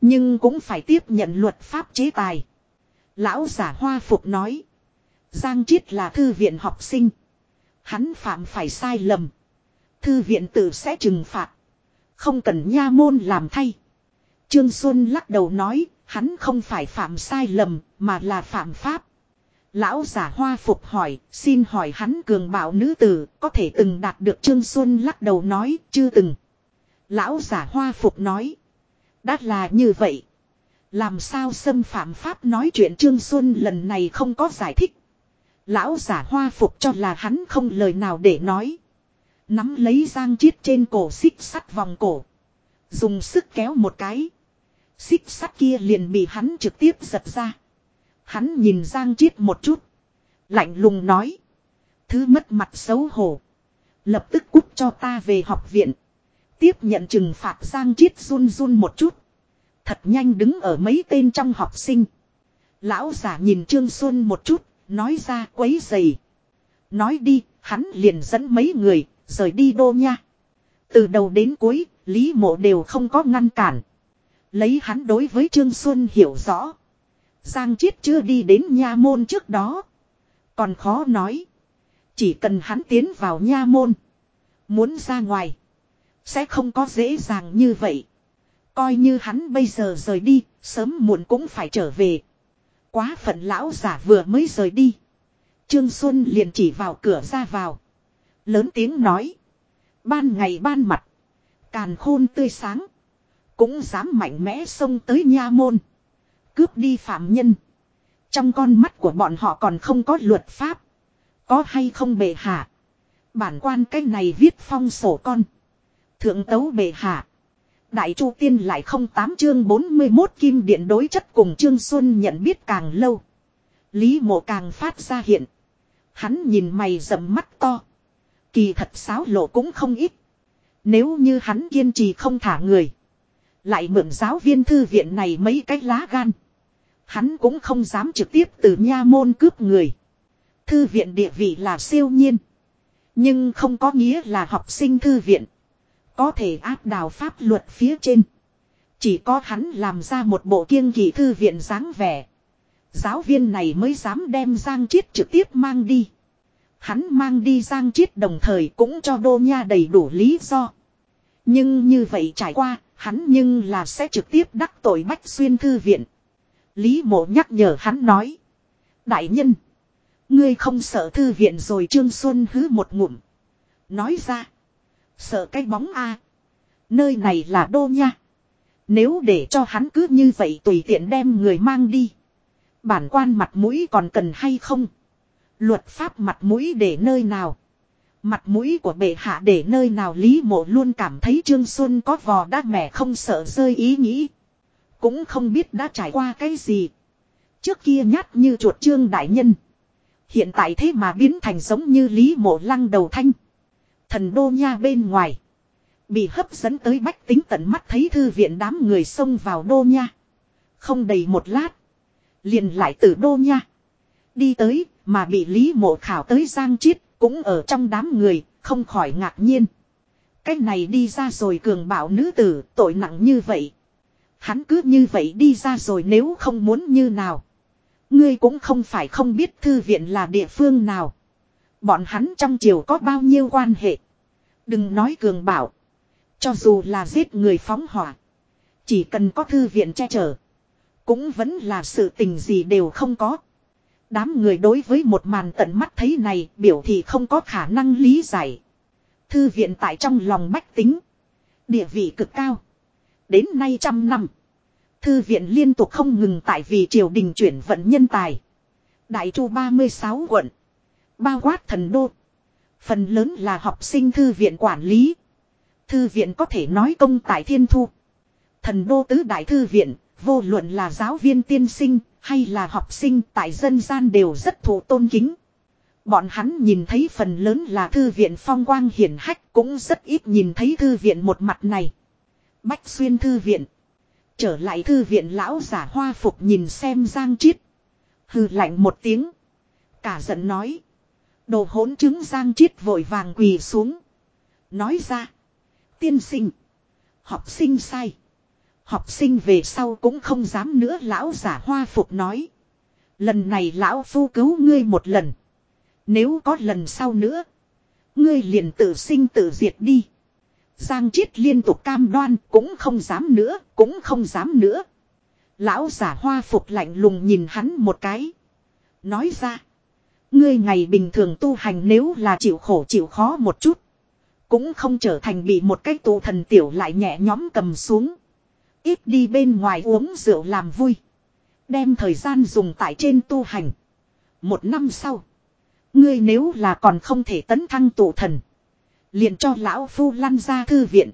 Nhưng cũng phải tiếp nhận luật pháp chế tài. Lão giả hoa phục nói. Giang Chiết là thư viện học sinh. Hắn phạm phải sai lầm. Thư viện tự sẽ trừng phạt. Không cần nha môn làm thay. Trương Xuân lắc đầu nói. Hắn không phải phạm sai lầm mà là phạm pháp. Lão giả hoa phục hỏi, xin hỏi hắn cường bảo nữ tử, có thể từng đạt được Trương Xuân lắc đầu nói, chưa từng. Lão giả hoa phục nói. Đã là như vậy. Làm sao xâm phạm pháp nói chuyện Trương Xuân lần này không có giải thích. Lão giả hoa phục cho là hắn không lời nào để nói. Nắm lấy giang chiết trên cổ xích sắt vòng cổ. Dùng sức kéo một cái. Xích sắt kia liền bị hắn trực tiếp giật ra. Hắn nhìn giang chiết một chút. Lạnh lùng nói. Thứ mất mặt xấu hổ. Lập tức cút cho ta về học viện. Tiếp nhận trừng phạt Giang Chiết run run một chút. Thật nhanh đứng ở mấy tên trong học sinh. Lão giả nhìn Trương Xuân một chút, nói ra quấy dày. Nói đi, hắn liền dẫn mấy người, rời đi đô nha. Từ đầu đến cuối, Lý Mộ đều không có ngăn cản. Lấy hắn đối với Trương Xuân hiểu rõ. Giang Chiết chưa đi đến nha môn trước đó. Còn khó nói. Chỉ cần hắn tiến vào nha môn. Muốn ra ngoài. Sẽ không có dễ dàng như vậy. Coi như hắn bây giờ rời đi, sớm muộn cũng phải trở về. Quá phận lão giả vừa mới rời đi. Trương Xuân liền chỉ vào cửa ra vào. Lớn tiếng nói. Ban ngày ban mặt. Càn khôn tươi sáng. Cũng dám mạnh mẽ xông tới nha môn. Cướp đi phạm nhân. Trong con mắt của bọn họ còn không có luật pháp. Có hay không bệ hạ. Bản quan cái này viết phong sổ con. Thượng tấu bệ hạ. Đại Chu Tiên lại không tám chương 41 kim điện đối chất cùng Trương Xuân nhận biết càng lâu. Lý mộ càng phát ra hiện. Hắn nhìn mày rậm mắt to. Kỳ thật sáo lộ cũng không ít. Nếu như hắn kiên trì không thả người. Lại mượn giáo viên thư viện này mấy cái lá gan. Hắn cũng không dám trực tiếp từ nha môn cướp người. Thư viện địa vị là siêu nhiên. Nhưng không có nghĩa là học sinh thư viện. Có thể áp đảo pháp luật phía trên. Chỉ có hắn làm ra một bộ kiêng kỳ thư viện dáng vẻ. Giáo viên này mới dám đem Giang Chiết trực tiếp mang đi. Hắn mang đi Giang Chiết đồng thời cũng cho Đô Nha đầy đủ lý do. Nhưng như vậy trải qua, hắn nhưng là sẽ trực tiếp đắc tội Bách Xuyên Thư Viện. Lý mộ nhắc nhở hắn nói. Đại nhân, ngươi không sợ Thư Viện rồi Trương Xuân hứ một ngụm. Nói ra, sợ cái bóng a Nơi này là Đô Nha. Nếu để cho hắn cứ như vậy tùy tiện đem người mang đi. Bản quan mặt mũi còn cần hay không? Luật pháp mặt mũi để nơi nào? Mặt mũi của bệ hạ để nơi nào Lý mộ luôn cảm thấy Trương Xuân có vò đá mẻ không sợ rơi ý nghĩ. Cũng không biết đã trải qua cái gì. Trước kia nhát như chuột trương đại nhân. Hiện tại thế mà biến thành giống như Lý mộ lăng đầu thanh. Thần đô nha bên ngoài. Bị hấp dẫn tới bách tính tận mắt thấy thư viện đám người xông vào đô nha. Không đầy một lát. Liền lại từ đô nha. Đi tới mà bị Lý Mộ khảo tới Giang Chiết cũng ở trong đám người, không khỏi ngạc nhiên. Cái này đi ra rồi cường bảo nữ tử, tội nặng như vậy. Hắn cứ như vậy đi ra rồi nếu không muốn như nào. Ngươi cũng không phải không biết thư viện là địa phương nào. Bọn hắn trong triều có bao nhiêu quan hệ. Đừng nói cường bảo. Cho dù là giết người phóng hỏa. Chỉ cần có thư viện che chở. Cũng vẫn là sự tình gì đều không có. Đám người đối với một màn tận mắt thấy này biểu thị không có khả năng lý giải. Thư viện tại trong lòng bách tính. Địa vị cực cao. Đến nay trăm năm. Thư viện liên tục không ngừng tại vì triều đình chuyển vận nhân tài. Đại chu 36 quận. Bao quát thần đô. Phần lớn là học sinh thư viện quản lý. Thư viện có thể nói công tại thiên thu. Thần đô tứ đại thư viện, vô luận là giáo viên tiên sinh, hay là học sinh tại dân gian đều rất thụ tôn kính. Bọn hắn nhìn thấy phần lớn là thư viện phong quang hiển hách cũng rất ít nhìn thấy thư viện một mặt này. Bách xuyên thư viện. Trở lại thư viện lão giả hoa phục nhìn xem giang chiết. Hừ lạnh một tiếng. Cả giận nói. Đồ hỗn chứng giang chiết vội vàng quỳ xuống. Nói ra. Tiên sinh. Học sinh sai. Học sinh về sau cũng không dám nữa lão giả hoa phục nói. Lần này lão phu cứu ngươi một lần. Nếu có lần sau nữa. Ngươi liền tự sinh tự diệt đi. Giang chiết liên tục cam đoan cũng không dám nữa, cũng không dám nữa. Lão giả hoa phục lạnh lùng nhìn hắn một cái. Nói ra. Ngươi ngày bình thường tu hành nếu là chịu khổ chịu khó một chút. Cũng không trở thành bị một cái tù thần tiểu lại nhẹ nhóm cầm xuống. Ít đi bên ngoài uống rượu làm vui. Đem thời gian dùng tại trên tu hành. Một năm sau. Ngươi nếu là còn không thể tấn thăng tụ thần. Liền cho lão phu lăn ra thư viện.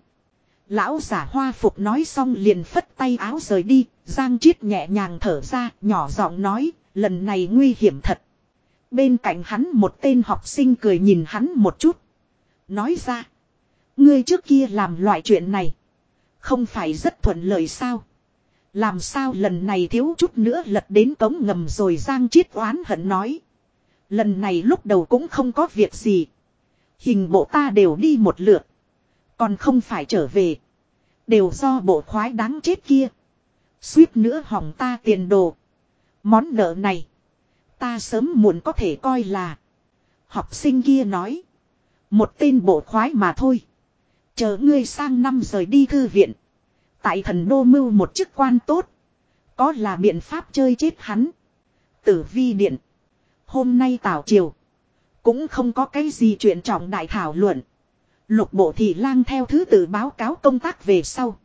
Lão giả hoa phục nói xong liền phất tay áo rời đi. Giang chiết nhẹ nhàng thở ra, nhỏ giọng nói. Lần này nguy hiểm thật. Bên cạnh hắn một tên học sinh cười nhìn hắn một chút. Nói ra. Ngươi trước kia làm loại chuyện này. Không phải rất thuận lợi sao. Làm sao lần này thiếu chút nữa lật đến cống ngầm rồi Giang Chiết oán hận nói. Lần này lúc đầu cũng không có việc gì. Hình bộ ta đều đi một lượt. Còn không phải trở về. Đều do bộ khoái đáng chết kia. Suýt nữa hỏng ta tiền đồ. Món nợ này. Ta sớm muộn có thể coi là. Học sinh kia nói. Một tên bộ khoái mà thôi. Chờ ngươi sang năm rời đi thư viện. Tại thần đô mưu một chức quan tốt. Có là biện pháp chơi chết hắn. Tử vi điện. Hôm nay tảo chiều Cũng không có cái gì chuyện trọng đại thảo luận. Lục bộ thị lang theo thứ tự báo cáo công tác về sau.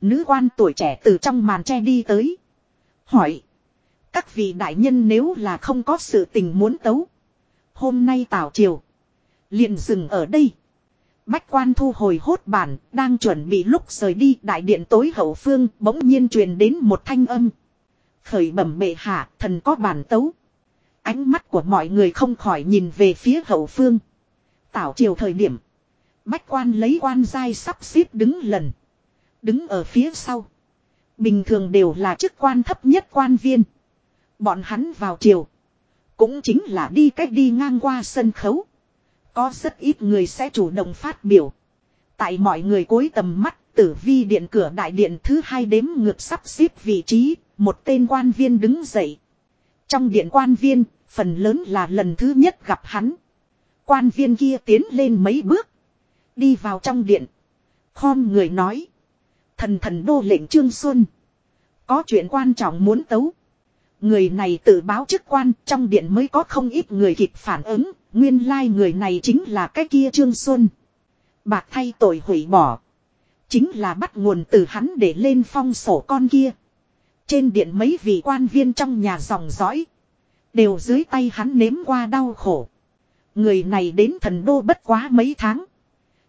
Nữ quan tuổi trẻ từ trong màn che đi tới. Hỏi. Các vị đại nhân nếu là không có sự tình muốn tấu. Hôm nay tảo triều. liền dừng ở đây. Bách quan thu hồi hốt bản, đang chuẩn bị lúc rời đi đại điện tối hậu phương, bỗng nhiên truyền đến một thanh âm. Khởi bẩm bệ hạ, thần có bản tấu. Ánh mắt của mọi người không khỏi nhìn về phía hậu phương. Tảo chiều thời điểm. Bách quan lấy quan giai sắp xếp đứng lần. Đứng ở phía sau. Bình thường đều là chức quan thấp nhất quan viên. Bọn hắn vào chiều. Cũng chính là đi cách đi ngang qua sân khấu. Có rất ít người sẽ chủ động phát biểu. Tại mọi người cuối tầm mắt, tử vi điện cửa đại điện thứ hai đếm ngược sắp xếp vị trí, một tên quan viên đứng dậy. Trong điện quan viên, phần lớn là lần thứ nhất gặp hắn. Quan viên kia tiến lên mấy bước. Đi vào trong điện. Khom người nói. Thần thần đô lệnh Trương Xuân. Có chuyện quan trọng muốn tấu. Người này tự báo chức quan, trong điện mới có không ít người kịp phản ứng. Nguyên lai like người này chính là cái kia Trương Xuân. Bạc thay tội hủy bỏ. Chính là bắt nguồn từ hắn để lên phong sổ con kia. Trên điện mấy vị quan viên trong nhà dòng dõi. Đều dưới tay hắn nếm qua đau khổ. Người này đến thần đô bất quá mấy tháng.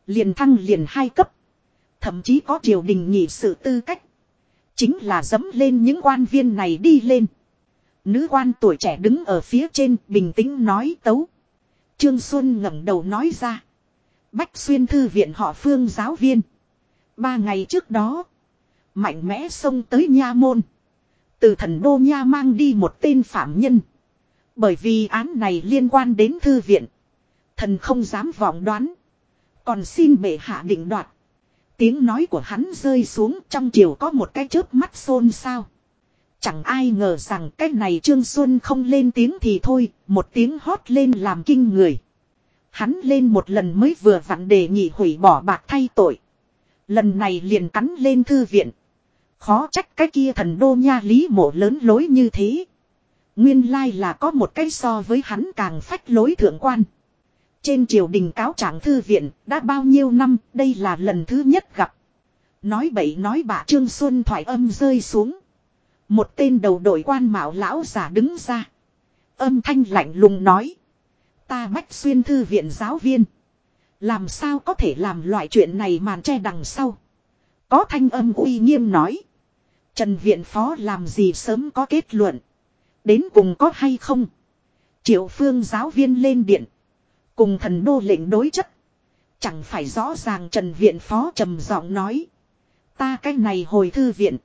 Liền thăng liền hai cấp. Thậm chí có triều đình nhị sự tư cách. Chính là dấm lên những quan viên này đi lên. Nữ quan tuổi trẻ đứng ở phía trên, bình tĩnh nói tấu. Trương Xuân ngẩng đầu nói ra. Bách xuyên thư viện họ phương giáo viên. Ba ngày trước đó. Mạnh mẽ xông tới nha môn. Từ thần đô nha mang đi một tên phạm nhân. Bởi vì án này liên quan đến thư viện. Thần không dám vọng đoán. Còn xin bệ hạ định đoạt. Tiếng nói của hắn rơi xuống trong chiều có một cái chớp mắt xôn xao. Chẳng ai ngờ rằng cái này Trương Xuân không lên tiếng thì thôi, một tiếng hót lên làm kinh người. Hắn lên một lần mới vừa vặn đề nghị hủy bỏ bạc thay tội. Lần này liền cắn lên thư viện. Khó trách cái kia thần đô nha lý mộ lớn lối như thế. Nguyên lai là có một cái so với hắn càng phách lối thượng quan. Trên triều đình cáo trạng thư viện đã bao nhiêu năm đây là lần thứ nhất gặp. Nói bậy nói bạ Trương Xuân thoại âm rơi xuống. Một tên đầu đội quan mạo lão giả đứng ra. Âm thanh lạnh lùng nói. Ta bách xuyên thư viện giáo viên. Làm sao có thể làm loại chuyện này màn che đằng sau. Có thanh âm uy nghiêm nói. Trần viện phó làm gì sớm có kết luận. Đến cùng có hay không. Triệu phương giáo viên lên điện. Cùng thần đô lệnh đối chất. Chẳng phải rõ ràng Trần Viện Phó trầm giọng nói. Ta cái này hồi thư viện.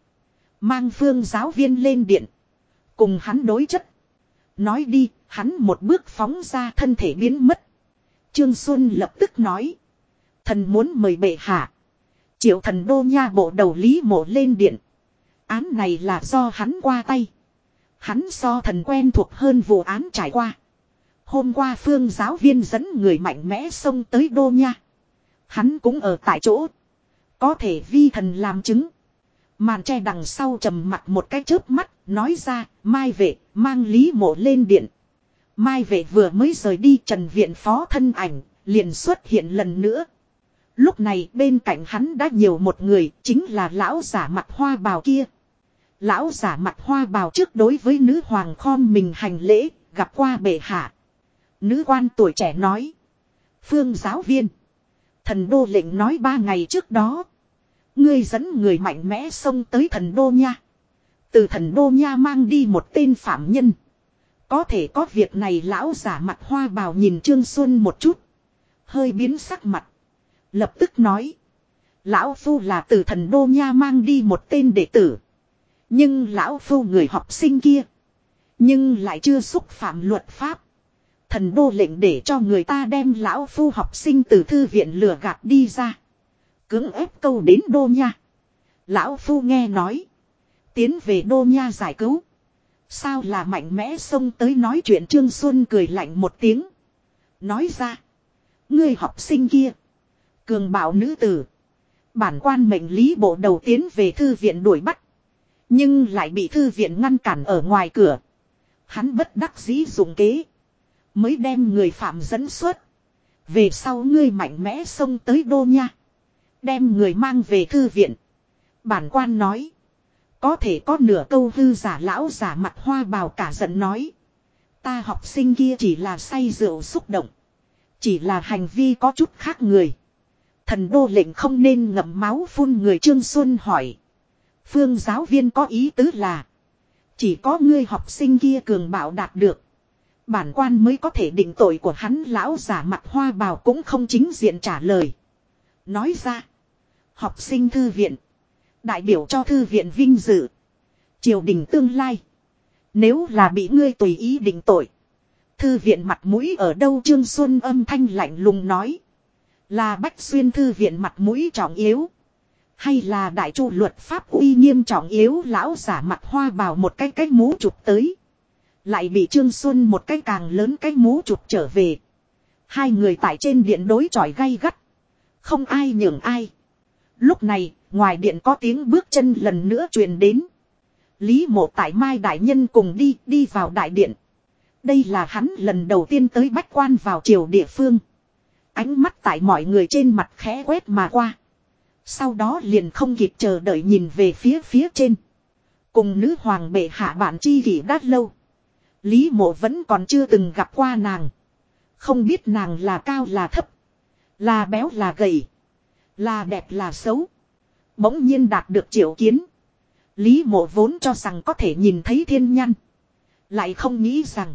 Mang phương giáo viên lên điện. Cùng hắn đối chất. Nói đi, hắn một bước phóng ra thân thể biến mất. Trương Xuân lập tức nói. Thần muốn mời bệ hạ. Triệu thần đô nha bộ đầu lý mộ lên điện. Án này là do hắn qua tay. Hắn so thần quen thuộc hơn vụ án trải qua. Hôm qua phương giáo viên dẫn người mạnh mẽ xông tới đô nha. Hắn cũng ở tại chỗ. Có thể vi thần làm chứng. Màn tre đằng sau trầm mặt một cái chớp mắt, nói ra, mai vệ, mang lý mộ lên điện. Mai vệ vừa mới rời đi trần viện phó thân ảnh, liền xuất hiện lần nữa. Lúc này bên cạnh hắn đã nhiều một người, chính là lão giả mặt hoa bào kia. Lão giả mặt hoa bào trước đối với nữ hoàng khom mình hành lễ, gặp qua bệ hạ. Nữ quan tuổi trẻ nói. Phương giáo viên. Thần đô lệnh nói ba ngày trước đó. Ngươi dẫn người mạnh mẽ xông tới thần đô nha. Từ thần đô nha mang đi một tên phạm nhân. Có thể có việc này lão giả mặt hoa bào nhìn Trương Xuân một chút. Hơi biến sắc mặt. Lập tức nói. Lão Phu là từ thần đô nha mang đi một tên đệ tử. Nhưng lão Phu người học sinh kia. Nhưng lại chưa xúc phạm luật pháp. Thần đô lệnh để cho người ta đem lão phu học sinh từ thư viện lừa gạt đi ra. Cưỡng ép câu đến đô nha. Lão phu nghe nói. Tiến về đô nha giải cứu. Sao là mạnh mẽ xông tới nói chuyện Trương Xuân cười lạnh một tiếng. Nói ra. Ngươi học sinh kia. Cường bảo nữ tử. Bản quan mệnh lý bộ đầu tiến về thư viện đuổi bắt. Nhưng lại bị thư viện ngăn cản ở ngoài cửa. Hắn bất đắc dĩ dùng kế. Mới đem người phạm dẫn xuất. Về sau ngươi mạnh mẽ xông tới đô nha. Đem người mang về thư viện. Bản quan nói. Có thể có nửa câu hư giả lão giả mặt hoa bào cả giận nói. Ta học sinh kia chỉ là say rượu xúc động. Chỉ là hành vi có chút khác người. Thần đô lệnh không nên ngậm máu phun người Trương Xuân hỏi. Phương giáo viên có ý tứ là. Chỉ có ngươi học sinh kia cường bạo đạt được. Bản quan mới có thể định tội của hắn lão giả mặt hoa bào cũng không chính diện trả lời. Nói ra. Học sinh thư viện. Đại biểu cho thư viện vinh dự. Triều đình tương lai. Nếu là bị ngươi tùy ý định tội. Thư viện mặt mũi ở đâu Trương Xuân âm thanh lạnh lùng nói. Là bách xuyên thư viện mặt mũi trọng yếu. Hay là đại chu luật pháp uy nghiêm trọng yếu lão giả mặt hoa bào một cái cái mũ chụp tới. Lại bị Trương Xuân một cái càng lớn cái mũ chụp trở về. Hai người tại trên điện đối chọi gay gắt. Không ai nhường ai. Lúc này, ngoài điện có tiếng bước chân lần nữa truyền đến. Lý mộ tại Mai Đại Nhân cùng đi, đi vào đại điện. Đây là hắn lần đầu tiên tới bách quan vào triều địa phương. Ánh mắt tại mọi người trên mặt khẽ quét mà qua. Sau đó liền không kịp chờ đợi nhìn về phía phía trên. Cùng nữ hoàng bệ hạ bản chi kỷ đát lâu. Lý mộ vẫn còn chưa từng gặp qua nàng. Không biết nàng là cao là thấp. Là béo là gầy. Là đẹp là xấu. Bỗng nhiên đạt được triệu kiến. Lý mộ vốn cho rằng có thể nhìn thấy thiên nhân. Lại không nghĩ rằng.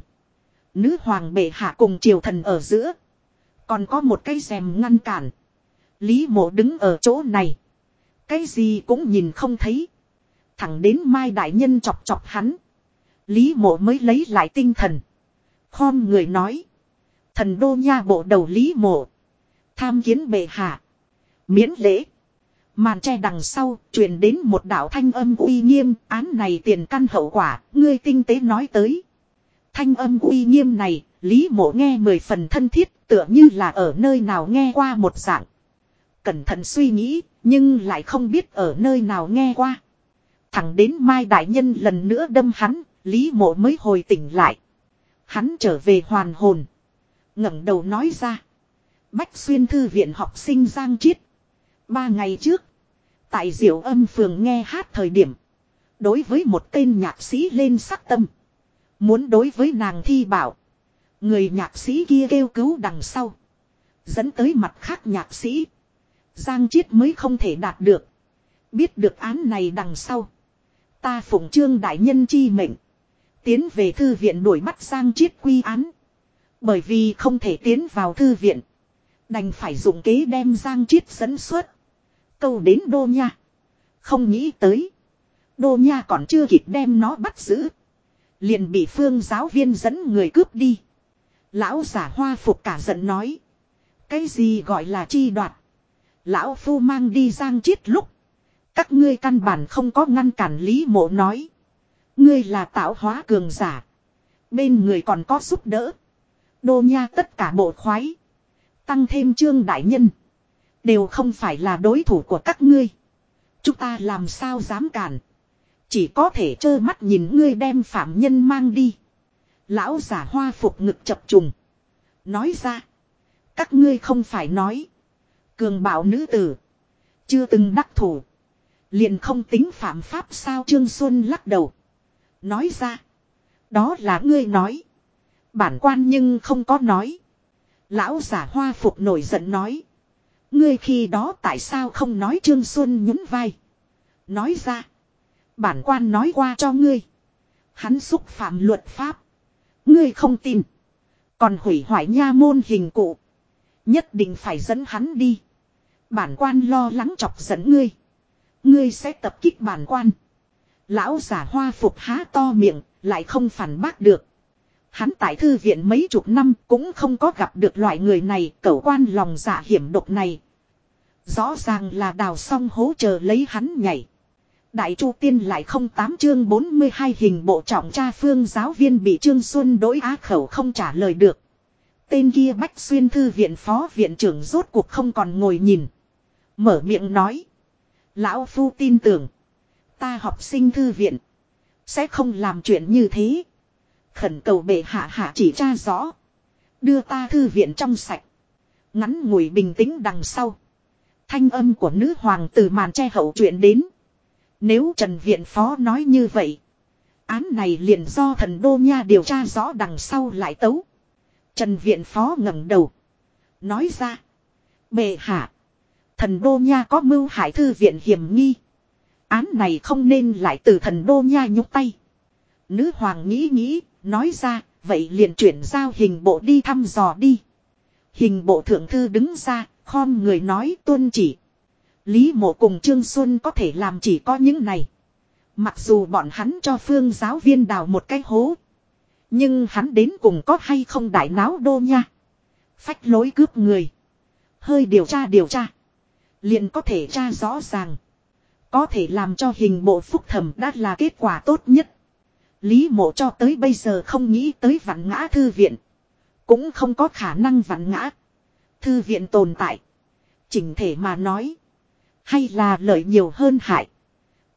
Nữ hoàng bệ hạ cùng triều thần ở giữa. Còn có một cái rèm ngăn cản. Lý mộ đứng ở chỗ này. Cái gì cũng nhìn không thấy. Thẳng đến Mai Đại Nhân chọc chọc hắn. Lý mộ mới lấy lại tinh thần. Khom người nói. Thần đô nha bộ đầu Lý mộ. Tham kiến bệ hạ. Miễn lễ. Màn tre đằng sau, truyền đến một đạo thanh âm uy nghiêm, án này tiền căn hậu quả, ngươi tinh tế nói tới. Thanh âm uy nghiêm này, Lý mộ nghe mười phần thân thiết, tựa như là ở nơi nào nghe qua một dạng. Cẩn thận suy nghĩ, nhưng lại không biết ở nơi nào nghe qua. Thẳng đến Mai Đại Nhân lần nữa đâm hắn, Lý mộ mới hồi tỉnh lại. Hắn trở về hoàn hồn. ngẩng đầu nói ra. Bách xuyên thư viện học sinh Giang Chiết. Ba ngày trước. Tại diệu âm phường nghe hát thời điểm. Đối với một tên nhạc sĩ lên sắc tâm. Muốn đối với nàng thi bảo. Người nhạc sĩ kia kêu cứu đằng sau. Dẫn tới mặt khác nhạc sĩ. Giang Chiết mới không thể đạt được. Biết được án này đằng sau. Ta phụng trương đại nhân chi mệnh. Tiến về thư viện đuổi bắt Giang Chiết quy án. Bởi vì không thể tiến vào thư viện. Đành phải dùng kế đem Giang Chiết dẫn xuất. Câu đến Đô Nha. Không nghĩ tới. Đô Nha còn chưa kịp đem nó bắt giữ. Liền bị phương giáo viên dẫn người cướp đi. Lão giả hoa phục cả giận nói. Cái gì gọi là chi đoạt. Lão phu mang đi giang chiết lúc. Các ngươi căn bản không có ngăn cản lý mộ nói. Ngươi là tạo hóa cường giả. Bên người còn có giúp đỡ. Đô nha tất cả bộ khoái. Tăng thêm trương đại nhân. Đều không phải là đối thủ của các ngươi. Chúng ta làm sao dám cản. Chỉ có thể trơ mắt nhìn ngươi đem phạm nhân mang đi. Lão giả hoa phục ngực chập trùng. Nói ra. Các ngươi không phải nói. Cường bảo nữ tử. Chưa từng đắc thủ. Liền không tính phạm pháp sao Trương Xuân lắc đầu. Nói ra. Đó là ngươi nói. Bản quan nhưng không có nói. Lão giả hoa phục nổi giận nói. Ngươi khi đó tại sao không nói Trương Xuân nhún vai. Nói ra. Bản quan nói qua cho ngươi. Hắn xúc phạm luật pháp. Ngươi không tin. Còn hủy hoại nha môn hình cụ. Nhất định phải dẫn hắn đi. Bản quan lo lắng chọc dẫn ngươi. Ngươi sẽ tập kích bản quan. Lão giả hoa phục há to miệng, lại không phản bác được. Hắn tại thư viện mấy chục năm cũng không có gặp được loại người này, cẩu quan lòng dạ hiểm độc này. Rõ ràng là đào xong hố chờ lấy hắn nhảy. Đại Chu Tiên lại không tám chương 42 hình bộ trọng tra phương giáo viên bị Trương Xuân đối á khẩu không trả lời được. Tên kia Bách Xuyên Thư viện phó viện trưởng rốt cuộc không còn ngồi nhìn. Mở miệng nói. Lão Phu tin tưởng. Ta học sinh thư viện. Sẽ không làm chuyện như thế. Khẩn cầu bệ hạ hạ chỉ tra rõ. Đưa ta thư viện trong sạch. Ngắn ngủi bình tĩnh đằng sau. Thanh âm của nữ hoàng từ màn che hậu chuyện đến. Nếu Trần Viện Phó nói như vậy. Án này liền do thần Đô Nha điều tra rõ đằng sau lại tấu. Trần Viện Phó ngẩng đầu. Nói ra. Bệ hạ. Thần Đô Nha có mưu hại thư viện hiểm nghi. Án này không nên lại từ thần Đô Nha nhúc tay. Nữ hoàng nghĩ nghĩ, nói ra, vậy liền chuyển giao hình bộ đi thăm dò đi. Hình bộ thượng thư đứng ra, khom người nói tuân chỉ. Lý mộ cùng Trương Xuân có thể làm chỉ có những này. Mặc dù bọn hắn cho phương giáo viên đào một cái hố. Nhưng hắn đến cùng có hay không đại náo đô nha. Phách lối cướp người. Hơi điều tra điều tra. Liền có thể tra rõ ràng. Có thể làm cho hình bộ phúc thẩm đã là kết quả tốt nhất. Lý mộ cho tới bây giờ không nghĩ tới vạn ngã thư viện. Cũng không có khả năng vạn ngã. Thư viện tồn tại. Chỉnh thể mà nói. Hay là lợi nhiều hơn hại.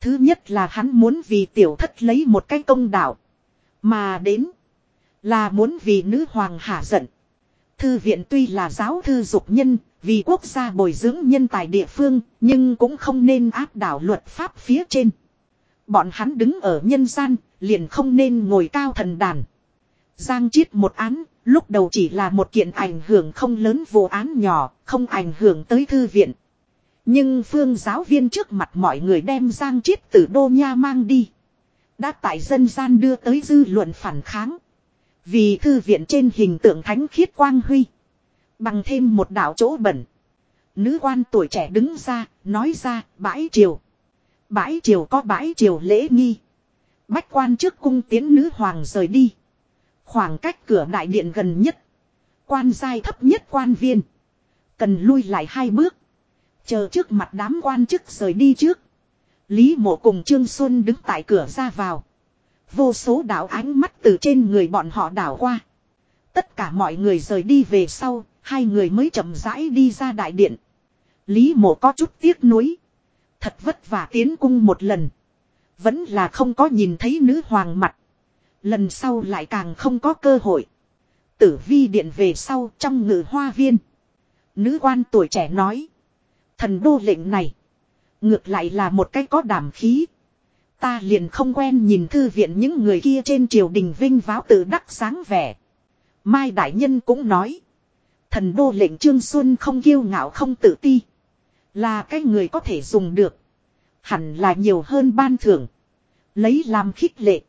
Thứ nhất là hắn muốn vì tiểu thất lấy một cái công đạo. Mà đến. Là muốn vì nữ hoàng hạ giận. Thư viện tuy là giáo thư dục nhân, vì quốc gia bồi dưỡng nhân tài địa phương, nhưng cũng không nên áp đảo luật pháp phía trên. Bọn hắn đứng ở nhân gian, liền không nên ngồi cao thần đàn. Giang chiết một án, lúc đầu chỉ là một kiện ảnh hưởng không lớn vô án nhỏ, không ảnh hưởng tới thư viện. Nhưng phương giáo viên trước mặt mọi người đem Giang chiết từ Đô Nha mang đi. Đã tại dân gian đưa tới dư luận phản kháng. Vì thư viện trên hình tượng thánh khiết quang huy. Bằng thêm một đạo chỗ bẩn. Nữ quan tuổi trẻ đứng ra, nói ra, bãi triều. Bãi triều có bãi triều lễ nghi. Bách quan trước cung tiến nữ hoàng rời đi. Khoảng cách cửa đại điện gần nhất. Quan giai thấp nhất quan viên. Cần lui lại hai bước. Chờ trước mặt đám quan chức rời đi trước. Lý mộ cùng Trương Xuân đứng tại cửa ra vào. Vô số đảo ánh mắt từ trên người bọn họ đảo qua. Tất cả mọi người rời đi về sau, hai người mới chậm rãi đi ra đại điện. Lý mộ có chút tiếc nuối. Thật vất vả tiến cung một lần. Vẫn là không có nhìn thấy nữ hoàng mặt. Lần sau lại càng không có cơ hội. Tử vi điện về sau trong ngự hoa viên. Nữ quan tuổi trẻ nói. Thần đô lệnh này. Ngược lại là một cái có đảm khí. Ta liền không quen nhìn thư viện những người kia trên triều đình vinh váo tự đắc sáng vẻ. Mai Đại Nhân cũng nói. Thần đô lệnh Trương Xuân không kiêu ngạo không tự ti. Là cái người có thể dùng được. Hẳn là nhiều hơn ban thưởng. Lấy làm khích lệ.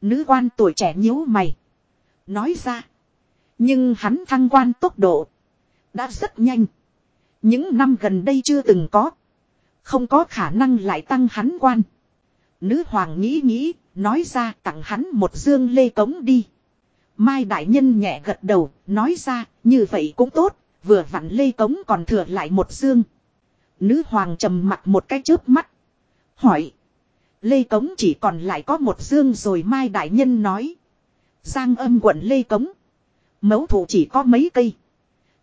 Nữ quan tuổi trẻ nhíu mày. Nói ra. Nhưng hắn thăng quan tốc độ. Đã rất nhanh. Những năm gần đây chưa từng có. Không có khả năng lại tăng hắn quan. Nữ hoàng nghĩ nghĩ, nói ra tặng hắn một dương lê cống đi. Mai đại nhân nhẹ gật đầu, nói ra, như vậy cũng tốt, vừa vặn lê cống còn thừa lại một dương. Nữ hoàng trầm mặt một cái chớp mắt. Hỏi. Lê Cống chỉ còn lại có một dương rồi Mai Đại Nhân nói. Giang âm quận Lê Cống. Mấu thủ chỉ có mấy cây.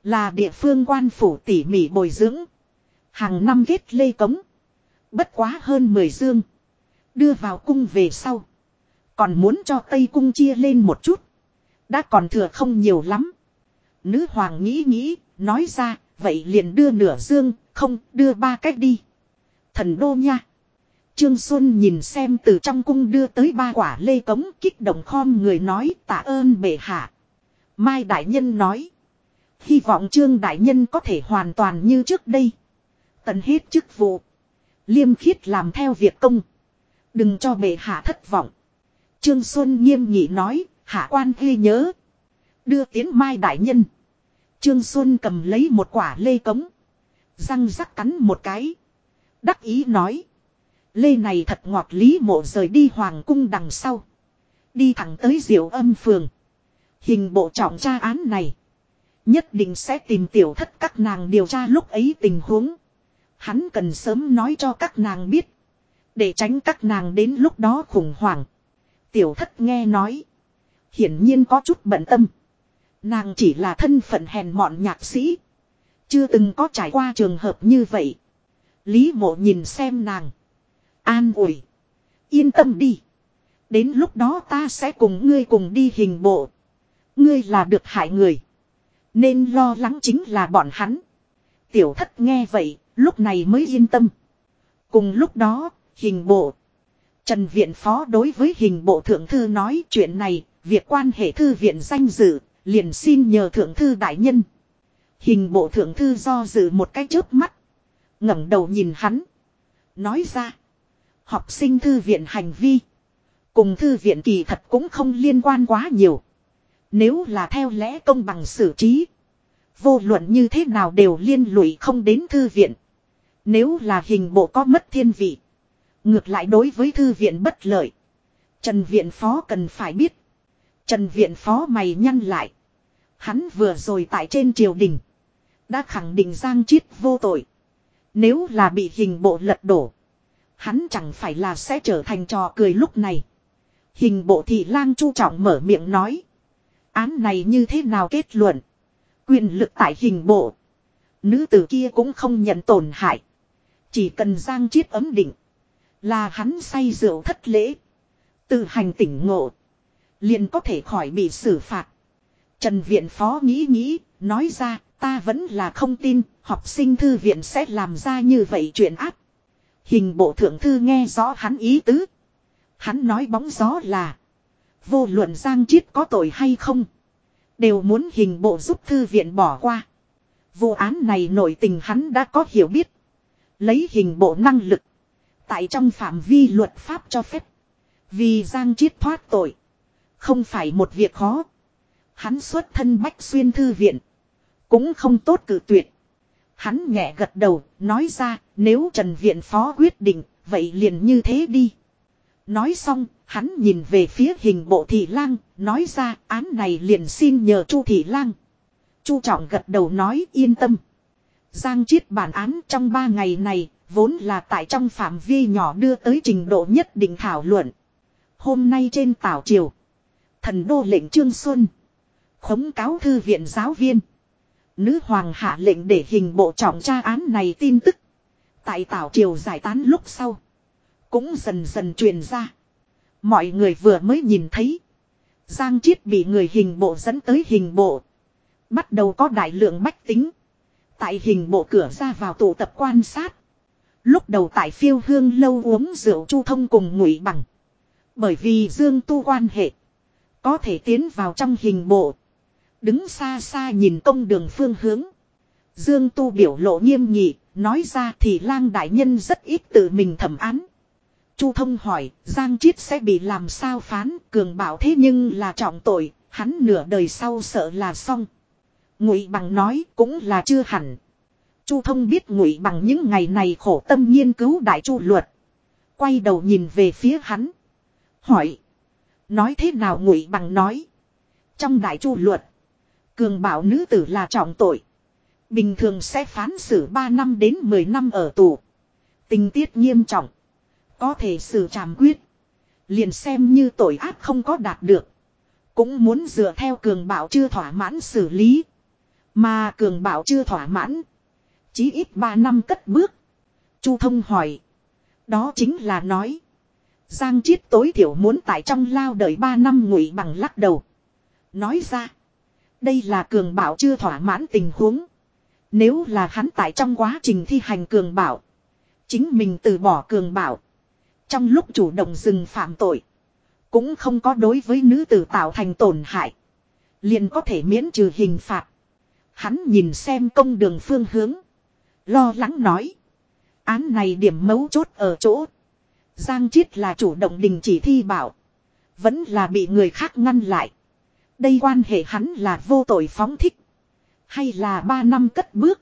Là địa phương quan phủ tỉ mỉ bồi dưỡng. Hàng năm ghét Lê Cống. Bất quá hơn 10 dương. Đưa vào cung về sau. Còn muốn cho Tây Cung chia lên một chút. Đã còn thừa không nhiều lắm. Nữ hoàng nghĩ nghĩ, nói ra, vậy liền đưa nửa dương, không, đưa ba cách đi. Thần đô nha. Trương Xuân nhìn xem từ trong cung đưa tới ba quả lê cống kích động khom người nói tạ ơn bệ hạ. Mai Đại Nhân nói. Hy vọng Trương Đại Nhân có thể hoàn toàn như trước đây. Tận hết chức vụ. Liêm khiết làm theo việc công. Đừng cho bệ hạ thất vọng. Trương Xuân nghiêm nghị nói, hạ quan ghi nhớ. Đưa tiến Mai Đại Nhân. Trương Xuân cầm lấy một quả lê cống. Răng rắc cắn một cái. Đắc ý nói. Lê này thật ngọt lý mộ rời đi hoàng cung đằng sau. Đi thẳng tới diệu âm phường. Hình bộ trọng tra án này. Nhất định sẽ tìm tiểu thất các nàng điều tra lúc ấy tình huống. Hắn cần sớm nói cho các nàng biết. Để tránh các nàng đến lúc đó khủng hoảng. Tiểu thất nghe nói. Hiển nhiên có chút bận tâm. Nàng chỉ là thân phận hèn mọn nhạc sĩ. Chưa từng có trải qua trường hợp như vậy. Lý mộ nhìn xem nàng. An ủi. Yên tâm đi. Đến lúc đó ta sẽ cùng ngươi cùng đi hình bộ. Ngươi là được hại người. Nên lo lắng chính là bọn hắn. Tiểu thất nghe vậy, lúc này mới yên tâm. Cùng lúc đó, hình bộ. Trần Viện Phó đối với hình bộ thượng thư nói chuyện này, việc quan hệ thư viện danh dự, liền xin nhờ thượng thư đại nhân. Hình bộ thượng thư do dự một cái chớp mắt. ngẩng đầu nhìn hắn. Nói ra. Học sinh thư viện hành vi. Cùng thư viện kỳ thật cũng không liên quan quá nhiều. Nếu là theo lẽ công bằng xử trí. Vô luận như thế nào đều liên lụy không đến thư viện. Nếu là hình bộ có mất thiên vị. Ngược lại đối với thư viện bất lợi. Trần viện phó cần phải biết. Trần viện phó mày nhăn lại. Hắn vừa rồi tại trên triều đình. Đã khẳng định Giang Chiết vô tội. Nếu là bị hình bộ lật đổ. Hắn chẳng phải là sẽ trở thành trò cười lúc này. Hình bộ thị lang chu trọng mở miệng nói. Án này như thế nào kết luận? Quyền lực tại hình bộ. Nữ tử kia cũng không nhận tổn hại. Chỉ cần giang chiết ấm định. Là hắn say rượu thất lễ. Tự hành tỉnh ngộ. Liền có thể khỏi bị xử phạt. Trần Viện Phó nghĩ nghĩ, nói ra, ta vẫn là không tin, học sinh thư viện sẽ làm ra như vậy chuyện ác. Hình bộ thượng thư nghe rõ hắn ý tứ. Hắn nói bóng gió là, vô luận Giang Chiết có tội hay không, đều muốn hình bộ giúp thư viện bỏ qua. Vụ án này nổi tình hắn đã có hiểu biết. Lấy hình bộ năng lực. Tại trong phạm vi luật pháp cho phép. Vì Giang Chiết thoát tội. Không phải một việc khó. Hắn xuất thân bách xuyên thư viện. Cũng không tốt cử tuyệt. Hắn nhẹ gật đầu, nói ra, nếu Trần Viện Phó quyết định, vậy liền như thế đi. Nói xong, hắn nhìn về phía hình bộ thị lang, nói ra, án này liền xin nhờ Chu thị lang. Chu trọng gật đầu nói yên tâm. Giang chiết bản án trong ba ngày này, vốn là tại trong phạm vi nhỏ đưa tới trình độ nhất định thảo luận. Hôm nay trên tảo triều, thần đô lệnh Trương Xuân, khống cáo thư viện giáo viên. Nữ hoàng hạ lệnh để hình bộ trọng tra án này tin tức. Tại tảo triều giải tán lúc sau. Cũng dần dần truyền ra. Mọi người vừa mới nhìn thấy. Giang Chiết bị người hình bộ dẫn tới hình bộ. Bắt đầu có đại lượng bách tính. Tại hình bộ cửa ra vào tụ tập quan sát. Lúc đầu tại phiêu hương lâu uống rượu chu thông cùng ngụy bằng. Bởi vì dương tu quan hệ. Có thể tiến vào trong hình bộ. Đứng xa xa nhìn công đường phương hướng. Dương tu biểu lộ nghiêm nghị. Nói ra thì lang đại nhân rất ít tự mình thẩm án. Chu thông hỏi, Giang Chiết sẽ bị làm sao phán, cường bảo thế nhưng là trọng tội. Hắn nửa đời sau sợ là xong. Ngụy bằng nói, cũng là chưa hẳn. Chu thông biết ngụy bằng những ngày này khổ tâm nghiên cứu đại chu luật. Quay đầu nhìn về phía hắn. Hỏi. Nói thế nào ngụy bằng nói. Trong đại chu luật. Cường bảo nữ tử là trọng tội. Bình thường sẽ phán xử 3 năm đến 10 năm ở tù. Tình tiết nghiêm trọng. Có thể xử trảm quyết. Liền xem như tội ác không có đạt được. Cũng muốn dựa theo cường bảo chưa thỏa mãn xử lý. Mà cường bảo chưa thỏa mãn. Chí ít 3 năm cất bước. Chu thông hỏi. Đó chính là nói. Giang chiết tối thiểu muốn tại trong lao đợi 3 năm ngụy bằng lắc đầu. Nói ra. Đây là cường bảo chưa thỏa mãn tình huống. Nếu là hắn tại trong quá trình thi hành cường bảo. Chính mình từ bỏ cường bảo. Trong lúc chủ động dừng phạm tội. Cũng không có đối với nữ tử tạo thành tổn hại. Liền có thể miễn trừ hình phạt. Hắn nhìn xem công đường phương hướng. Lo lắng nói. Án này điểm mấu chốt ở chỗ. Giang Chiết là chủ động đình chỉ thi bảo. Vẫn là bị người khác ngăn lại. Đây quan hệ hắn là vô tội phóng thích. Hay là ba năm cất bước.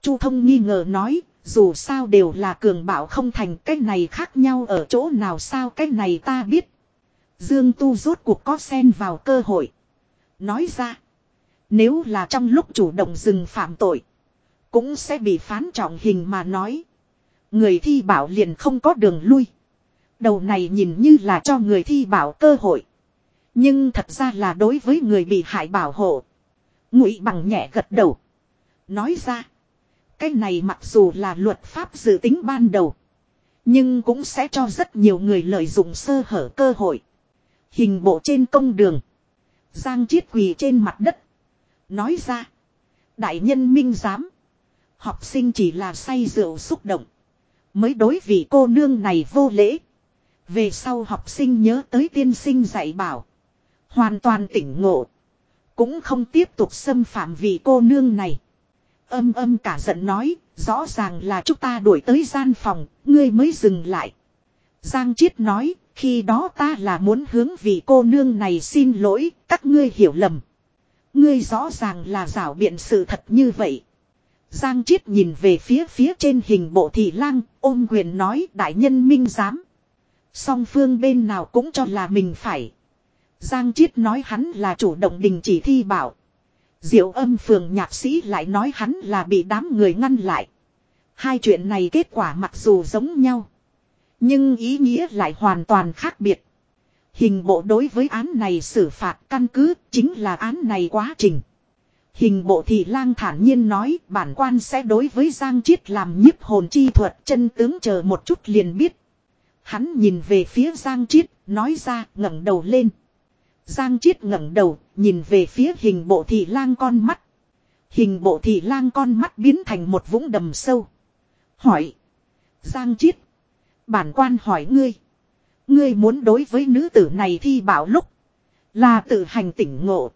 Chu thông nghi ngờ nói. Dù sao đều là cường bảo không thành, cái này khác nhau ở chỗ nào sao, cái này ta biết. Dương Tu rốt cuộc có xen vào cơ hội. Nói ra. Nếu là trong lúc chủ động dừng phạm tội. Cũng sẽ bị phán trọng hình mà nói. Người thi bảo liền không có đường lui. Đầu này nhìn như là cho người thi bảo cơ hội. Nhưng thật ra là đối với người bị hại bảo hộ. Ngụy bằng nhẹ gật đầu. Nói ra. Cái này mặc dù là luật pháp dự tính ban đầu. Nhưng cũng sẽ cho rất nhiều người lợi dụng sơ hở cơ hội. Hình bộ trên công đường. Giang chiết quỳ trên mặt đất. Nói ra. Đại nhân minh giám. Học sinh chỉ là say rượu xúc động. Mới đối vị cô nương này vô lễ. Về sau học sinh nhớ tới tiên sinh dạy bảo. Hoàn toàn tỉnh ngộ. Cũng không tiếp tục xâm phạm vị cô nương này. Âm âm cả giận nói. Rõ ràng là chúng ta đuổi tới gian phòng. Ngươi mới dừng lại. Giang Chiết nói. Khi đó ta là muốn hướng vị cô nương này xin lỗi. Các ngươi hiểu lầm. Ngươi rõ ràng là rảo biện sự thật như vậy. Giang Chiết nhìn về phía phía trên hình bộ thị lang, ôm quyền nói đại nhân minh giám. Song phương bên nào cũng cho là mình phải. Giang Chiết nói hắn là chủ động đình chỉ thi bảo. Diệu âm phường nhạc sĩ lại nói hắn là bị đám người ngăn lại. Hai chuyện này kết quả mặc dù giống nhau. Nhưng ý nghĩa lại hoàn toàn khác biệt. Hình bộ đối với án này xử phạt căn cứ chính là án này quá trình. Hình bộ thị lang thản nhiên nói bản quan sẽ đối với Giang Chiết làm nhiếp hồn chi thuật chân tướng chờ một chút liền biết. Hắn nhìn về phía Giang Chiết, nói ra ngẩng đầu lên. Giang Chiết ngẩng đầu, nhìn về phía hình bộ thị lang con mắt. Hình bộ thị lang con mắt biến thành một vũng đầm sâu. Hỏi. Giang Chiết. Bản quan hỏi ngươi. Ngươi muốn đối với nữ tử này thi bảo lúc. Là tự hành tỉnh ngộ.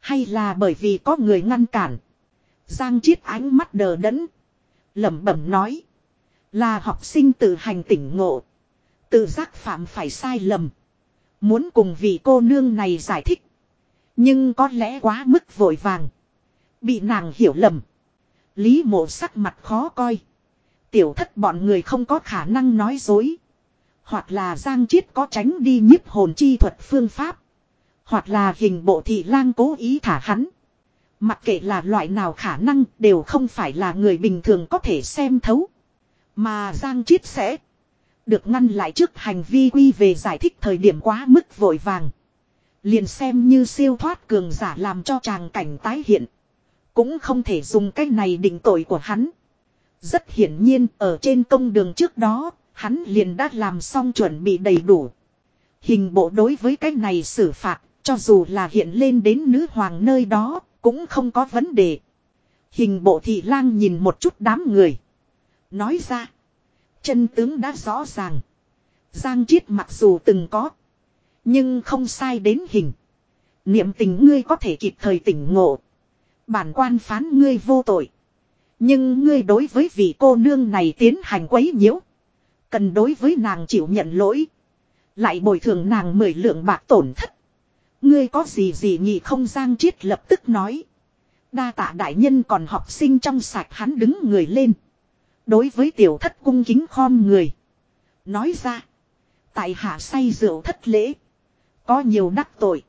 Hay là bởi vì có người ngăn cản. Giang Chiết ánh mắt đờ đẫn. lẩm bẩm nói. Là học sinh tự hành tỉnh ngộ. Tự giác phạm phải sai lầm. Muốn cùng vị cô nương này giải thích. Nhưng có lẽ quá mức vội vàng. Bị nàng hiểu lầm. Lý mộ sắc mặt khó coi. Tiểu thất bọn người không có khả năng nói dối. Hoặc là giang chiết có tránh đi nhiếp hồn chi thuật phương pháp. Hoặc là hình bộ thị lang cố ý thả hắn. Mặc kệ là loại nào khả năng đều không phải là người bình thường có thể xem thấu. Mà giang chiết sẽ được ngăn lại trước hành vi quy về giải thích thời điểm quá mức vội vàng. Liền xem như siêu thoát cường giả làm cho chàng cảnh tái hiện. Cũng không thể dùng cái này định tội của hắn. Rất hiển nhiên ở trên công đường trước đó, hắn liền đã làm xong chuẩn bị đầy đủ. Hình bộ đối với cái này xử phạt, cho dù là hiện lên đến nữ hoàng nơi đó, cũng không có vấn đề. Hình bộ thị lang nhìn một chút đám người. Nói ra. Chân tướng đã rõ ràng. Giang Chiết mặc dù từng có. Nhưng không sai đến hình. Niệm tình ngươi có thể kịp thời tỉnh ngộ. Bản quan phán ngươi vô tội. Nhưng ngươi đối với vị cô nương này tiến hành quấy nhiễu. Cần đối với nàng chịu nhận lỗi. Lại bồi thường nàng mười lượng bạc tổn thất. Ngươi có gì gì nhị không giang chiết lập tức nói. Đa tạ đại nhân còn học sinh trong sạch hắn đứng người lên. Đối với tiểu thất cung kính khom người. Nói ra. Tại hạ say rượu thất lễ. Có nhiều đắc tội.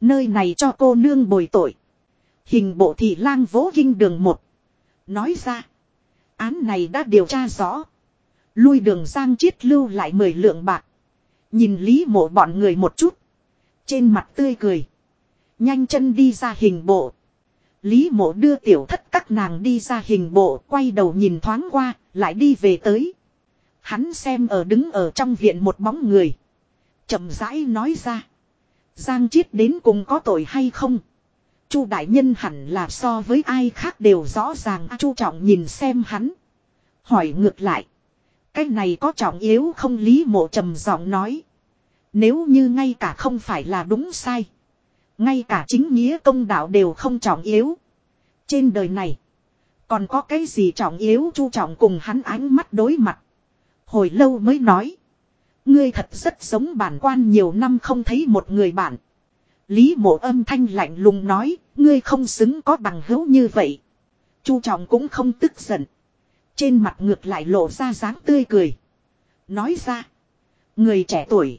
Nơi này cho cô nương bồi tội. Hình bộ thị lang vỗ kinh đường một. Nói ra. Án này đã điều tra rõ. Lui đường giang chiết lưu lại mười lượng bạc. Nhìn lý mộ bọn người một chút. Trên mặt tươi cười. Nhanh chân đi ra hình bộ. Lý mộ đưa tiểu thất các nàng đi ra hình bộ. Quay đầu nhìn thoáng qua. Lại đi về tới. Hắn xem ở đứng ở trong viện một bóng người. chậm rãi nói ra. Giang chiết đến cùng có tội hay không? Chu đại nhân hẳn là so với ai khác đều rõ ràng. Chu trọng nhìn xem hắn. Hỏi ngược lại. Cái này có trọng yếu không lý mộ trầm giọng nói. Nếu như ngay cả không phải là đúng sai. Ngay cả chính nghĩa công đạo đều không trọng yếu. Trên đời này. Còn có cái gì trọng yếu chu trọng cùng hắn ánh mắt đối mặt. Hồi lâu mới nói. Ngươi thật rất giống bản quan nhiều năm không thấy một người bạn. Lý mộ âm thanh lạnh lùng nói. Ngươi không xứng có bằng hữu như vậy. Chu trọng cũng không tức giận. Trên mặt ngược lại lộ ra dáng tươi cười. Nói ra. Người trẻ tuổi.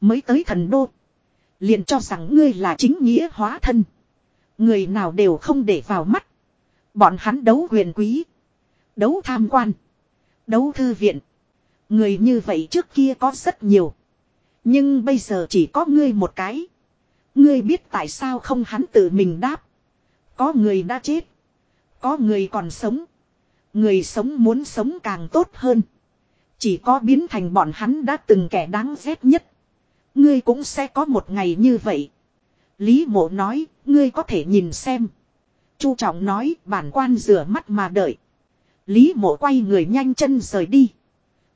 Mới tới thần đô. Liền cho rằng ngươi là chính nghĩa hóa thân. Người nào đều không để vào mắt. Bọn hắn đấu huyền quý. Đấu tham quan. Đấu thư viện. Người như vậy trước kia có rất nhiều. Nhưng bây giờ chỉ có ngươi một cái. Ngươi biết tại sao không hắn tự mình đáp. Có người đã chết. Có người còn sống. Người sống muốn sống càng tốt hơn. Chỉ có biến thành bọn hắn đã từng kẻ đáng ghét nhất. Ngươi cũng sẽ có một ngày như vậy. Lý mộ nói, ngươi có thể nhìn xem. Chu trọng nói, bản quan rửa mắt mà đợi. Lý mộ quay người nhanh chân rời đi.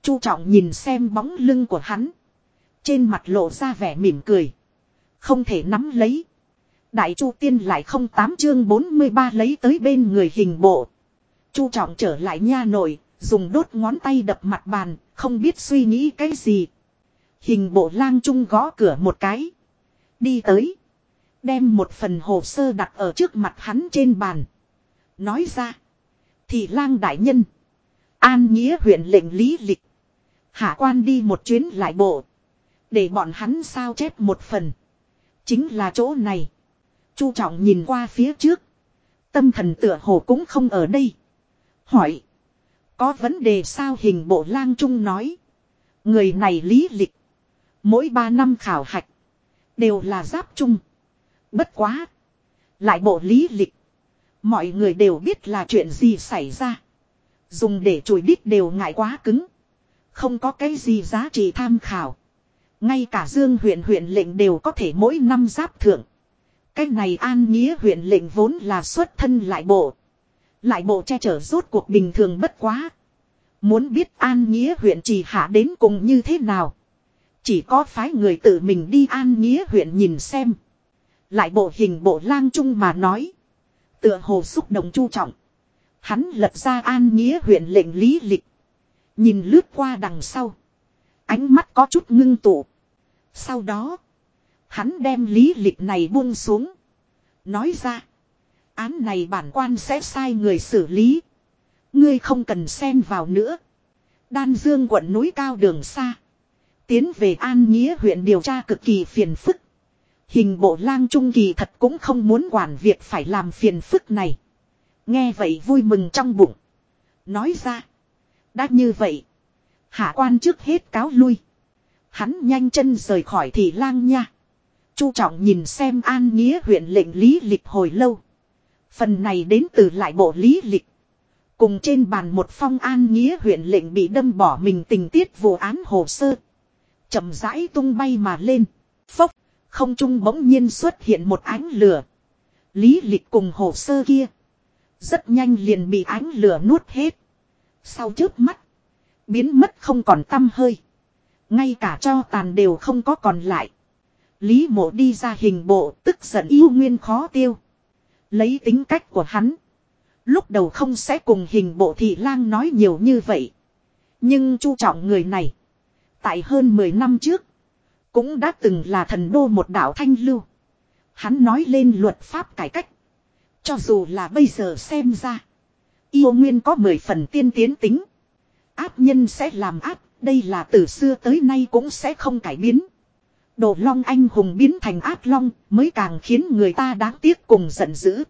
Chu trọng nhìn xem bóng lưng của hắn. Trên mặt lộ ra vẻ mỉm cười. Không thể nắm lấy. Đại chu tiên lại không tám chương 43 lấy tới bên người hình bộ. Chu trọng trở lại nha nội, dùng đốt ngón tay đập mặt bàn, không biết suy nghĩ cái gì. Hình bộ lang trung gõ cửa một cái. Đi tới. Đem một phần hồ sơ đặt ở trước mặt hắn trên bàn. Nói ra. Thì lang đại nhân. An nghĩa huyện lệnh lý lịch. Hạ quan đi một chuyến lại bộ. Để bọn hắn sao chép một phần. Chính là chỗ này. Chu trọng nhìn qua phía trước. Tâm thần tựa hồ cũng không ở đây. Hỏi. Có vấn đề sao hình bộ lang trung nói. Người này lý lịch. Mỗi ba năm khảo hạch. Đều là giáp chung. Bất quá. Lại bộ lý lịch. Mọi người đều biết là chuyện gì xảy ra. Dùng để chùi đít đều ngại quá cứng. Không có cái gì giá trị tham khảo. Ngay cả dương huyện huyện lệnh đều có thể mỗi năm giáp thượng. Cái này an nghĩa huyện lệnh vốn là xuất thân lại bộ. Lại bộ che chở rốt cuộc bình thường bất quá. Muốn biết an nghĩa huyện trì hạ đến cùng như thế nào. Chỉ có phái người tự mình đi an nghĩa huyện nhìn xem. Lại bộ hình bộ lang trung mà nói. Tựa hồ xúc động chu trọng. Hắn lật ra an nghĩa huyện lệnh lý lịch. Nhìn lướt qua đằng sau. Ánh mắt có chút ngưng tụ. Sau đó. Hắn đem lý lịch này buông xuống. Nói ra. Án này bản quan sẽ sai người xử lý. Ngươi không cần xen vào nữa. Đan Dương quận núi cao đường xa. Tiến về An Nghĩa huyện điều tra cực kỳ phiền phức. Hình bộ lang trung kỳ thật cũng không muốn quản việc phải làm phiền phức này. Nghe vậy vui mừng trong bụng. Nói ra. Đã như vậy. Hạ quan trước hết cáo lui. Hắn nhanh chân rời khỏi thị lang nha. Chu trọng nhìn xem an nghĩa huyện lệnh lý lịch hồi lâu. Phần này đến từ lại bộ lý lịch. Cùng trên bàn một phong an nghĩa huyện lệnh bị đâm bỏ mình tình tiết vụ án hồ sơ chậm rãi tung bay mà lên. Phốc, không trung bỗng nhiên xuất hiện một ánh lửa. Lý lịch cùng hồ sơ kia. Rất nhanh liền bị ánh lửa nuốt hết. Sau trước mắt. Biến mất không còn tâm hơi. Ngay cả cho tàn đều không có còn lại. Lý mộ đi ra hình bộ tức giận yêu nguyên khó tiêu. Lấy tính cách của hắn. Lúc đầu không sẽ cùng hình bộ thị lang nói nhiều như vậy. Nhưng chu trọng người này. Tại hơn 10 năm trước. Cũng đã từng là thần đô một đảo thanh lưu. Hắn nói lên luật pháp cải cách. Cho dù là bây giờ xem ra. Yêu nguyên có 10 phần tiên tiến tính. Áp nhân sẽ làm áp. Đây là từ xưa tới nay cũng sẽ không cải biến. Đồ long anh hùng biến thành ác long, mới càng khiến người ta đáng tiếc cùng giận dữ.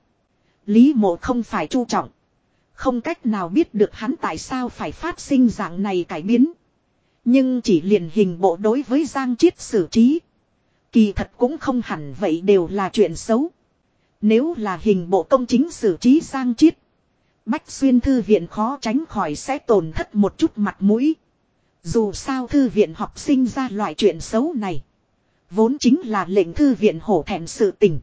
Lý mộ không phải chu trọng. Không cách nào biết được hắn tại sao phải phát sinh dạng này cải biến. Nhưng chỉ liền hình bộ đối với Giang Chiết xử trí. Kỳ thật cũng không hẳn vậy đều là chuyện xấu. Nếu là hình bộ công chính xử trí Giang Chiết. Bách xuyên thư viện khó tránh khỏi sẽ tổn thất một chút mặt mũi. Dù sao thư viện học sinh ra loại chuyện xấu này. Vốn chính là lệnh thư viện hổ thẹn sự tình.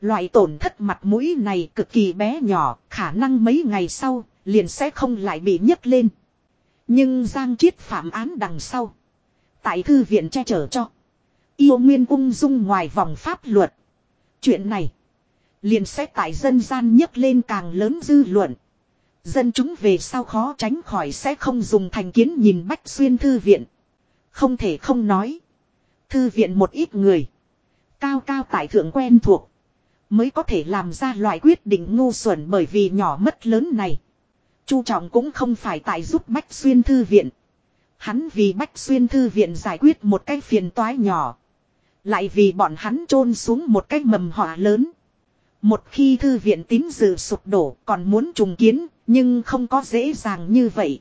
Loại tổn thất mặt mũi này cực kỳ bé nhỏ, khả năng mấy ngày sau, liền sẽ không lại bị nhấc lên. Nhưng Giang Chiết phạm án đằng sau. Tại thư viện che chở cho. Yêu nguyên ung dung ngoài vòng pháp luật. Chuyện này. Liền sẽ tại dân gian nhấc lên càng lớn dư luận. Dân chúng về sau khó tránh khỏi sẽ không dùng thành kiến nhìn Bách Xuyên Thư Viện. Không thể không nói. Thư viện một ít người. Cao cao tại thượng quen thuộc. Mới có thể làm ra loại quyết định ngu xuẩn bởi vì nhỏ mất lớn này. Chu trọng cũng không phải tại giúp Bách Xuyên Thư Viện. Hắn vì Bách Xuyên Thư Viện giải quyết một cái phiền toái nhỏ. Lại vì bọn hắn chôn xuống một cái mầm họa lớn. Một khi thư viện tín dự sụp đổ còn muốn trùng kiến, nhưng không có dễ dàng như vậy.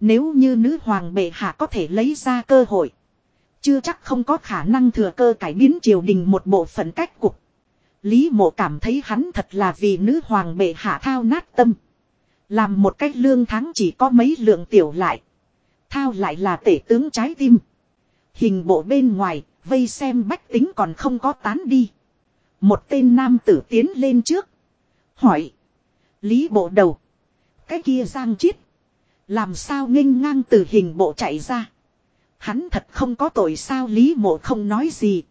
Nếu như nữ hoàng bệ hạ có thể lấy ra cơ hội. Chưa chắc không có khả năng thừa cơ cải biến triều đình một bộ phận cách cục. Lý mộ cảm thấy hắn thật là vì nữ hoàng bệ hạ thao nát tâm. Làm một cách lương tháng chỉ có mấy lượng tiểu lại. Thao lại là tể tướng trái tim. Hình bộ bên ngoài, vây xem bách tính còn không có tán đi. Một tên nam tử tiến lên trước. Hỏi. Lý bộ đầu. Cái kia giang chiết. Làm sao nghênh ngang từ hình bộ chạy ra. Hắn thật không có tội sao Lý mộ không nói gì.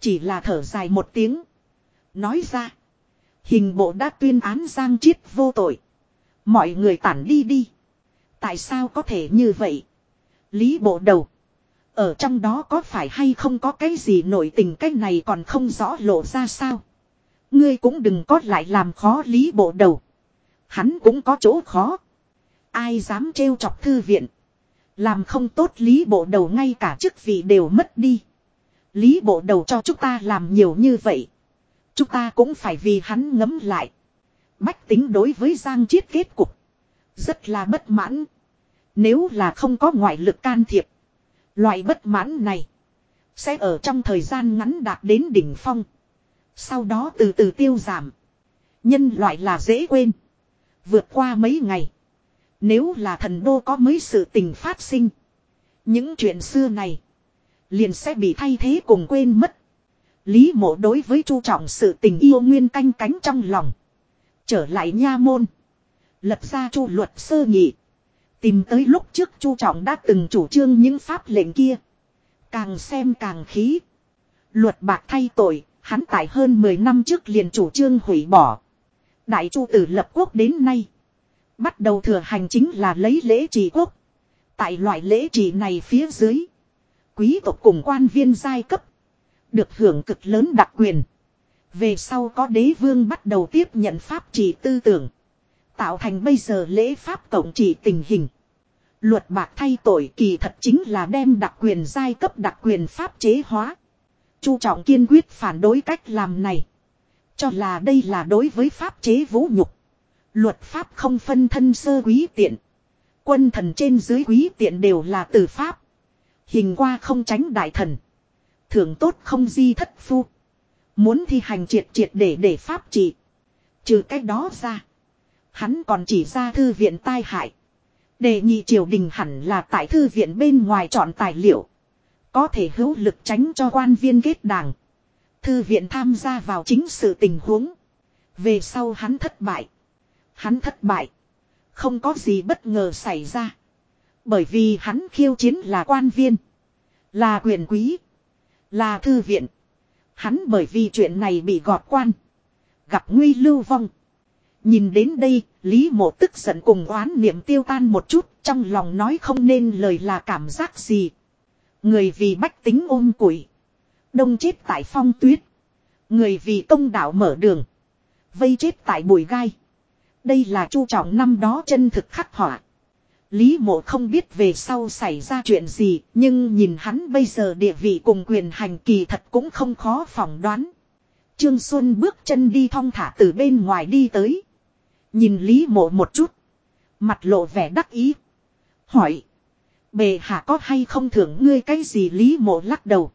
Chỉ là thở dài một tiếng. Nói ra. Hình bộ đã tuyên án giang chiết vô tội. Mọi người tản đi đi. Tại sao có thể như vậy? Lý bộ đầu. Ở trong đó có phải hay không có cái gì nổi tình cái này còn không rõ lộ ra sao. Ngươi cũng đừng có lại làm khó lý bộ đầu. Hắn cũng có chỗ khó. Ai dám trêu chọc thư viện. Làm không tốt lý bộ đầu ngay cả chức vị đều mất đi. Lý bộ đầu cho chúng ta làm nhiều như vậy. Chúng ta cũng phải vì hắn ngấm lại. Bách tính đối với Giang Chiết kết cục. Rất là bất mãn. Nếu là không có ngoại lực can thiệp. Loại bất mãn này. Sẽ ở trong thời gian ngắn đạt đến đỉnh phong. Sau đó từ từ tiêu giảm. Nhân loại là dễ quên. Vượt qua mấy ngày. Nếu là thần đô có mấy sự tình phát sinh. Những chuyện xưa này. Liền sẽ bị thay thế cùng quên mất. Lý mộ đối với chu trọng sự tình yêu nguyên canh cánh trong lòng. Trở lại nha môn. Lập ra chu luật sơ nghị. Tìm tới lúc trước chu trọng đã từng chủ trương những pháp lệnh kia. Càng xem càng khí. Luật bạc thay tội, hắn tại hơn 10 năm trước liền chủ trương hủy bỏ. Đại chu từ lập quốc đến nay. Bắt đầu thừa hành chính là lấy lễ trị quốc. Tại loại lễ trị này phía dưới. Quý tộc cùng quan viên giai cấp. Được hưởng cực lớn đặc quyền. Về sau có đế vương bắt đầu tiếp nhận pháp trị tư tưởng. Tạo thành bây giờ lễ pháp cộng trị tình hình. Luật bạc thay tội kỳ thật chính là đem đặc quyền giai cấp đặc quyền pháp chế hóa. Chu trọng kiên quyết phản đối cách làm này. Cho là đây là đối với pháp chế vũ nhục. Luật pháp không phân thân sơ quý tiện. Quân thần trên dưới quý tiện đều là từ pháp. Hình qua không tránh đại thần. Thưởng tốt không di thất phu. Muốn thi hành triệt triệt để để pháp trị. Trừ cách đó ra. Hắn còn chỉ ra thư viện tai hại. Đề nghị triều đình hẳn là tại thư viện bên ngoài chọn tài liệu. Có thể hữu lực tránh cho quan viên kết đảng. Thư viện tham gia vào chính sự tình huống. Về sau hắn thất bại. Hắn thất bại. Không có gì bất ngờ xảy ra. Bởi vì hắn khiêu chiến là quan viên. Là quyền quý. Là thư viện. Hắn bởi vì chuyện này bị gọt quan. Gặp nguy lưu vong. Nhìn đến đây, Lý mộ tức giận cùng oán niệm tiêu tan một chút, trong lòng nói không nên lời là cảm giác gì. Người vì bách tính ôm củi. Đông chết tại phong tuyết. Người vì công đạo mở đường. Vây chết tại bụi gai. Đây là chu trọng năm đó chân thực khắc họa. Lý mộ không biết về sau xảy ra chuyện gì, nhưng nhìn hắn bây giờ địa vị cùng quyền hành kỳ thật cũng không khó phỏng đoán. Trương Xuân bước chân đi thong thả từ bên ngoài đi tới. Nhìn Lý mộ một chút. Mặt lộ vẻ đắc ý. Hỏi. Bề hạ có hay không thưởng ngươi cái gì Lý mộ lắc đầu.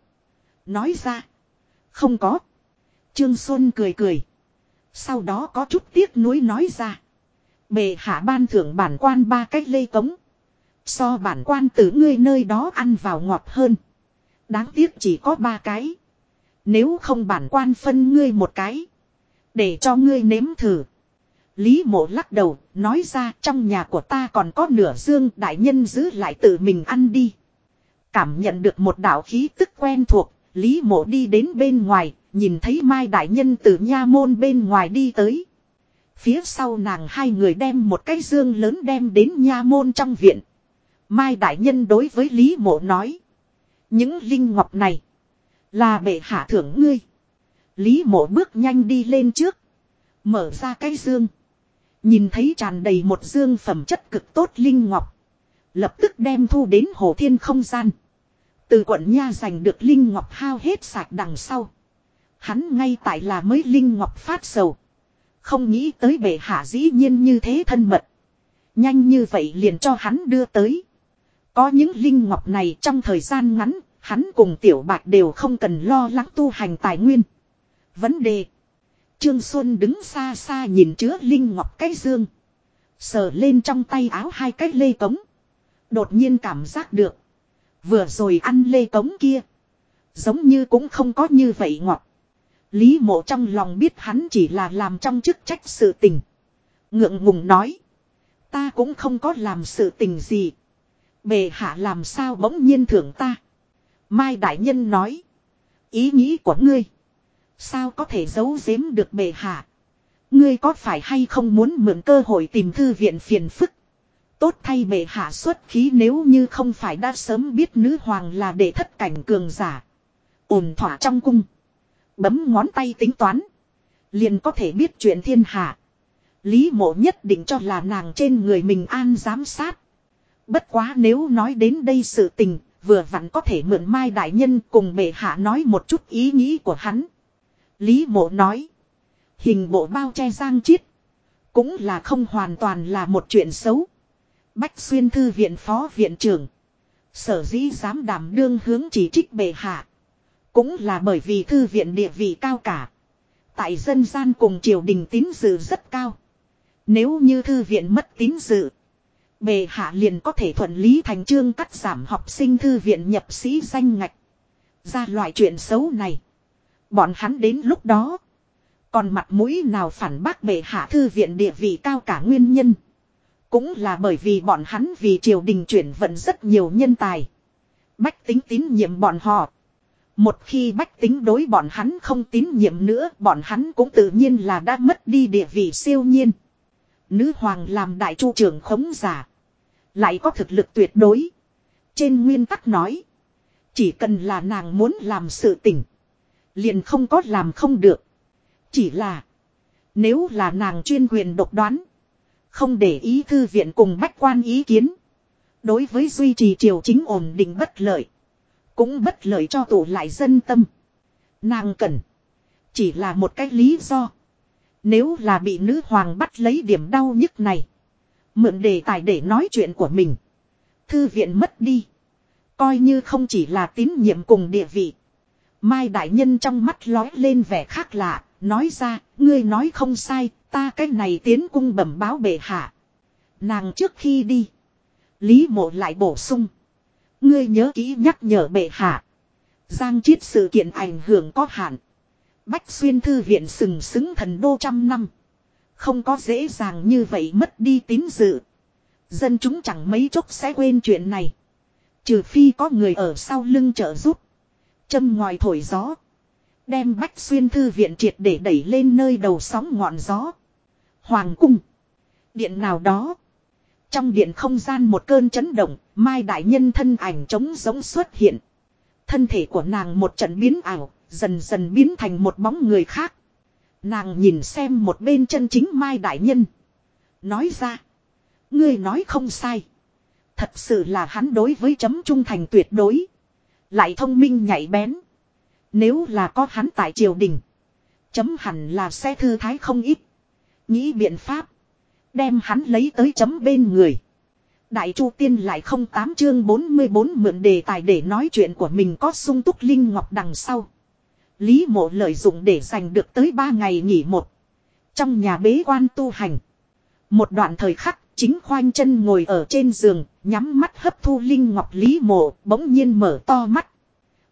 Nói ra. Không có. Trương Xuân cười cười. Sau đó có chút tiếc nuối nói ra. Bề hạ ban thưởng bản quan ba cách lê cống. So bản quan tử ngươi nơi đó ăn vào ngọt hơn. Đáng tiếc chỉ có ba cái. Nếu không bản quan phân ngươi một cái. Để cho ngươi nếm thử. Lý mộ lắc đầu, nói ra trong nhà của ta còn có nửa dương đại nhân giữ lại tự mình ăn đi. Cảm nhận được một đạo khí tức quen thuộc, Lý mộ đi đến bên ngoài, nhìn thấy Mai đại nhân từ nha môn bên ngoài đi tới. Phía sau nàng hai người đem một cái dương lớn đem đến nha môn trong viện. Mai đại nhân đối với Lý mộ nói. Những linh ngọc này là bệ hạ thưởng ngươi. Lý mộ bước nhanh đi lên trước. Mở ra cái dương. Nhìn thấy tràn đầy một dương phẩm chất cực tốt linh ngọc. Lập tức đem thu đến hồ thiên không gian. Từ quận nha giành được linh ngọc hao hết sạch đằng sau. Hắn ngay tại là mới linh ngọc phát sầu. Không nghĩ tới bệ hạ dĩ nhiên như thế thân mật. Nhanh như vậy liền cho hắn đưa tới. Có những linh ngọc này trong thời gian ngắn, hắn cùng tiểu bạc đều không cần lo lắng tu hành tài nguyên. Vấn đề. Trương Xuân đứng xa xa nhìn chứa linh ngọc cái dương. Sờ lên trong tay áo hai cái lê cống. Đột nhiên cảm giác được. Vừa rồi ăn lê cống kia. Giống như cũng không có như vậy ngọt. Lý mộ trong lòng biết hắn chỉ là làm trong chức trách sự tình. Ngượng ngùng nói. Ta cũng không có làm sự tình gì. Bề hạ làm sao bỗng nhiên thưởng ta. Mai Đại Nhân nói. Ý nghĩ của ngươi. Sao có thể giấu giếm được bề hạ. Ngươi có phải hay không muốn mượn cơ hội tìm thư viện phiền phức. Tốt thay bệ hạ xuất khí nếu như không phải đã sớm biết nữ hoàng là để thất cảnh cường giả. ổn thỏa trong cung. Bấm ngón tay tính toán. Liền có thể biết chuyện thiên hạ. Lý mộ nhất định cho là nàng trên người mình an giám sát. Bất quá nếu nói đến đây sự tình, vừa vặn có thể mượn Mai Đại Nhân cùng bệ hạ nói một chút ý nghĩ của hắn. Lý mộ nói. Hình bộ bao che giang chiết. Cũng là không hoàn toàn là một chuyện xấu. Bách xuyên thư viện phó viện trưởng. Sở dĩ dám đảm đương hướng chỉ trích bệ hạ. Cũng là bởi vì thư viện địa vị cao cả. Tại dân gian cùng triều đình tín dự rất cao. Nếu như thư viện mất tín dự. Bề hạ liền có thể thuận lý thành trương cắt giảm học sinh thư viện nhập sĩ danh ngạch. Ra loại chuyện xấu này. Bọn hắn đến lúc đó. Còn mặt mũi nào phản bác bệ hạ thư viện địa vị cao cả nguyên nhân. Cũng là bởi vì bọn hắn vì triều đình chuyển vận rất nhiều nhân tài. Bách tính tín nhiệm bọn họ. Một khi bách tính đối bọn hắn không tín nhiệm nữa, bọn hắn cũng tự nhiên là đã mất đi địa vị siêu nhiên. Nữ hoàng làm đại chu trưởng khống giả. Lại có thực lực tuyệt đối. Trên nguyên tắc nói. Chỉ cần là nàng muốn làm sự tỉnh. Liền không có làm không được. Chỉ là. Nếu là nàng chuyên quyền độc đoán. Không để ý thư viện cùng bách quan ý kiến. Đối với duy trì triều chính ổn định bất lợi. Cũng bất lợi cho tụ lại dân tâm. Nàng cần. Chỉ là một cái lý do. Nếu là bị nữ hoàng bắt lấy điểm đau nhức này. Mượn đề tài để nói chuyện của mình. Thư viện mất đi. Coi như không chỉ là tín nhiệm cùng địa vị. Mai đại nhân trong mắt lói lên vẻ khác lạ. Nói ra, ngươi nói không sai, ta cái này tiến cung bẩm báo bệ hạ. Nàng trước khi đi. Lý mộ lại bổ sung. Ngươi nhớ kỹ nhắc nhở bệ hạ. Giang chiết sự kiện ảnh hưởng có hạn. Bách xuyên thư viện sừng sững thần đô trăm năm. Không có dễ dàng như vậy mất đi tín dự. Dân chúng chẳng mấy chốc sẽ quên chuyện này. Trừ phi có người ở sau lưng trợ giúp. Châm ngoài thổi gió. Đem bách xuyên thư viện triệt để đẩy lên nơi đầu sóng ngọn gió. Hoàng cung. Điện nào đó. Trong điện không gian một cơn chấn động, Mai Đại Nhân thân ảnh trống giống xuất hiện. Thân thể của nàng một trận biến ảo, dần dần biến thành một bóng người khác. Nàng nhìn xem một bên chân chính Mai Đại Nhân. Nói ra. Ngươi nói không sai. Thật sự là hắn đối với chấm trung thành tuyệt đối. Lại thông minh nhạy bén. Nếu là có hắn tại triều đình. Chấm hẳn là xe thư thái không ít. Nghĩ biện pháp. Đem hắn lấy tới chấm bên người. Đại Chu Tiên lại không tám chương 44 mượn đề tài để nói chuyện của mình có sung túc linh ngọc đằng sau. Lý mộ lợi dụng để giành được tới ba ngày nghỉ một. Trong nhà bế quan tu hành. Một đoạn thời khắc, chính khoanh chân ngồi ở trên giường, nhắm mắt hấp thu linh ngọc Lý mộ, bỗng nhiên mở to mắt.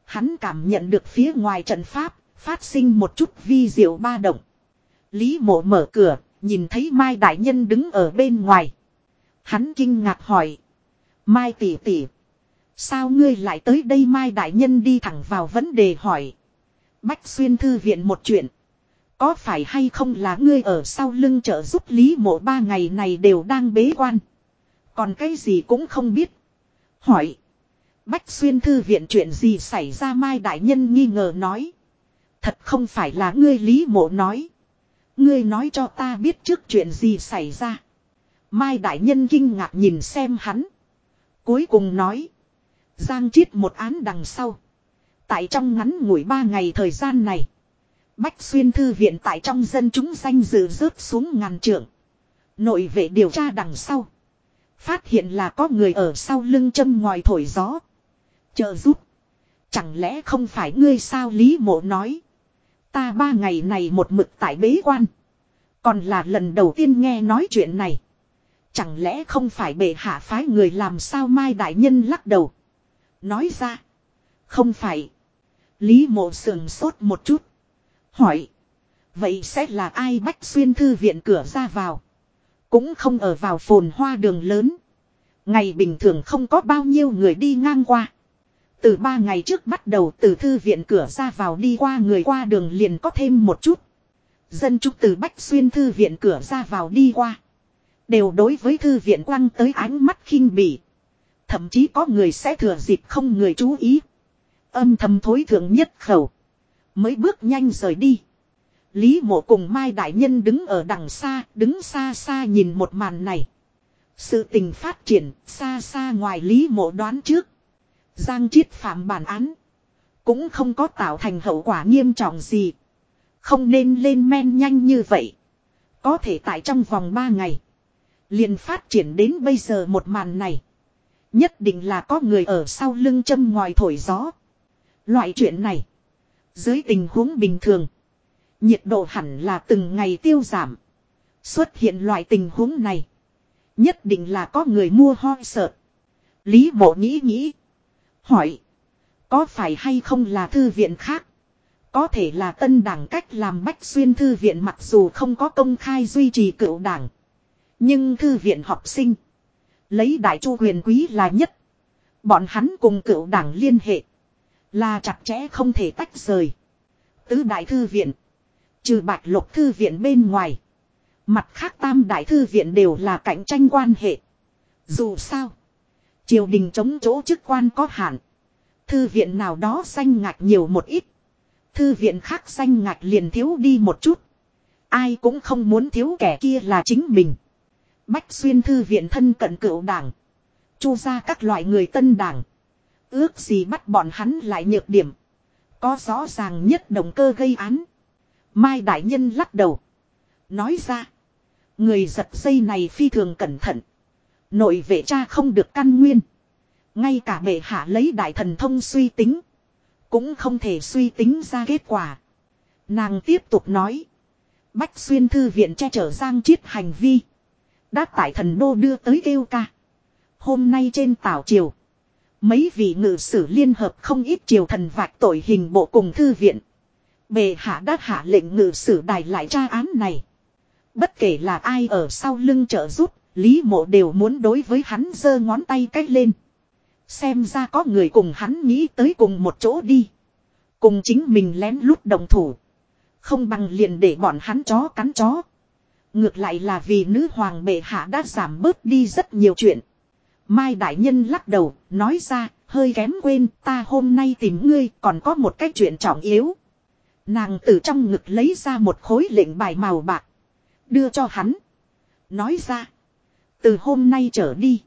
Hắn cảm nhận được phía ngoài trận pháp, phát sinh một chút vi diệu ba động. Lý mộ mở cửa, nhìn thấy Mai Đại Nhân đứng ở bên ngoài. Hắn kinh ngạc hỏi. Mai tỷ tỷ. Sao ngươi lại tới đây Mai Đại Nhân đi thẳng vào vấn đề hỏi. Bách xuyên thư viện một chuyện. Có phải hay không là ngươi ở sau lưng trợ giúp Lý mộ ba ngày này đều đang bế quan. Còn cái gì cũng không biết. Hỏi. Bách xuyên thư viện chuyện gì xảy ra Mai Đại Nhân nghi ngờ nói. Thật không phải là ngươi Lý mộ nói. Ngươi nói cho ta biết trước chuyện gì xảy ra. Mai Đại Nhân kinh ngạc nhìn xem hắn. Cuối cùng nói. Giang chiết một án đằng sau. Tại trong ngắn ngủi ba ngày thời gian này. Bách xuyên thư viện tại trong dân chúng danh dự rớt xuống ngàn trượng. Nội vệ điều tra đằng sau. Phát hiện là có người ở sau lưng châm ngoài thổi gió. chờ giúp. Chẳng lẽ không phải ngươi sao Lý mộ nói. Ta ba ngày này một mực tại bế quan. Còn là lần đầu tiên nghe nói chuyện này. Chẳng lẽ không phải bệ hạ phái người làm sao Mai Đại Nhân lắc đầu. Nói ra. Không phải. Lý mộ sườn sốt một chút. Hỏi. Vậy sẽ là ai bách xuyên thư viện cửa ra vào. Cũng không ở vào phồn hoa đường lớn. Ngày bình thường không có bao nhiêu người đi ngang qua. Từ ba ngày trước bắt đầu từ thư viện cửa ra vào đi qua người qua đường liền có thêm một chút. Dân chúng từ Bách Xuyên thư viện cửa ra vào đi qua. Đều đối với thư viện quăng tới ánh mắt khinh bỉ. Thậm chí có người sẽ thừa dịp không người chú ý. Âm thầm thối thượng nhất khẩu. Mới bước nhanh rời đi. Lý mộ cùng Mai Đại Nhân đứng ở đằng xa, đứng xa xa nhìn một màn này. Sự tình phát triển, xa xa ngoài Lý mộ đoán trước. Giang chiết phạm bản án. Cũng không có tạo thành hậu quả nghiêm trọng gì. Không nên lên men nhanh như vậy. Có thể tại trong vòng 3 ngày. liền phát triển đến bây giờ một màn này. Nhất định là có người ở sau lưng châm ngoài thổi gió. Loại chuyện này. Dưới tình huống bình thường. Nhiệt độ hẳn là từng ngày tiêu giảm. Xuất hiện loại tình huống này. Nhất định là có người mua ho sợ. Lý mộ nghĩ nghĩ. Hỏi. Có phải hay không là thư viện khác? Có thể là tân đảng cách làm bách xuyên thư viện mặc dù không có công khai duy trì cựu đảng. Nhưng thư viện học sinh. Lấy đại chu quyền quý là nhất. Bọn hắn cùng cựu đảng liên hệ. Là chặt chẽ không thể tách rời. Tứ đại thư viện. Trừ bạch lục thư viện bên ngoài. Mặt khác tam đại thư viện đều là cạnh tranh quan hệ. Dù sao. Triều đình chống chỗ chức quan có hạn. Thư viện nào đó xanh ngạch nhiều một ít. Thư viện khác xanh ngạch liền thiếu đi một chút. Ai cũng không muốn thiếu kẻ kia là chính mình. Bách xuyên thư viện thân cận cựu đảng. Chu ra các loại người tân đảng. Ước gì bắt bọn hắn lại nhược điểm. Có rõ ràng nhất động cơ gây án. Mai Đại Nhân lắc đầu. Nói ra. Người giật dây này phi thường cẩn thận. Nội vệ cha không được căn nguyên. Ngay cả bệ hạ lấy đại thần thông suy tính. Cũng không thể suy tính ra kết quả. Nàng tiếp tục nói. Bách xuyên thư viện che chở giang chiết hành vi. Đã tại thần đô đưa tới kêu ca. Hôm nay trên tảo triều. Mấy vị ngự sử liên hợp không ít triều thần vạch tội hình bộ cùng thư viện. Bề hạ đã hạ lệnh ngự sử đài lại tra án này. Bất kể là ai ở sau lưng trợ giúp, Lý mộ đều muốn đối với hắn giơ ngón tay cách lên. Xem ra có người cùng hắn nghĩ tới cùng một chỗ đi. Cùng chính mình lén lút đồng thủ. Không bằng liền để bọn hắn chó cắn chó. Ngược lại là vì nữ hoàng bệ hạ đã giảm bớt đi rất nhiều chuyện. Mai Đại Nhân lắc đầu, nói ra, hơi kém quên, ta hôm nay tìm ngươi còn có một cái chuyện trọng yếu. Nàng từ trong ngực lấy ra một khối lệnh bài màu bạc. Đưa cho hắn. Nói ra. Từ hôm nay trở đi.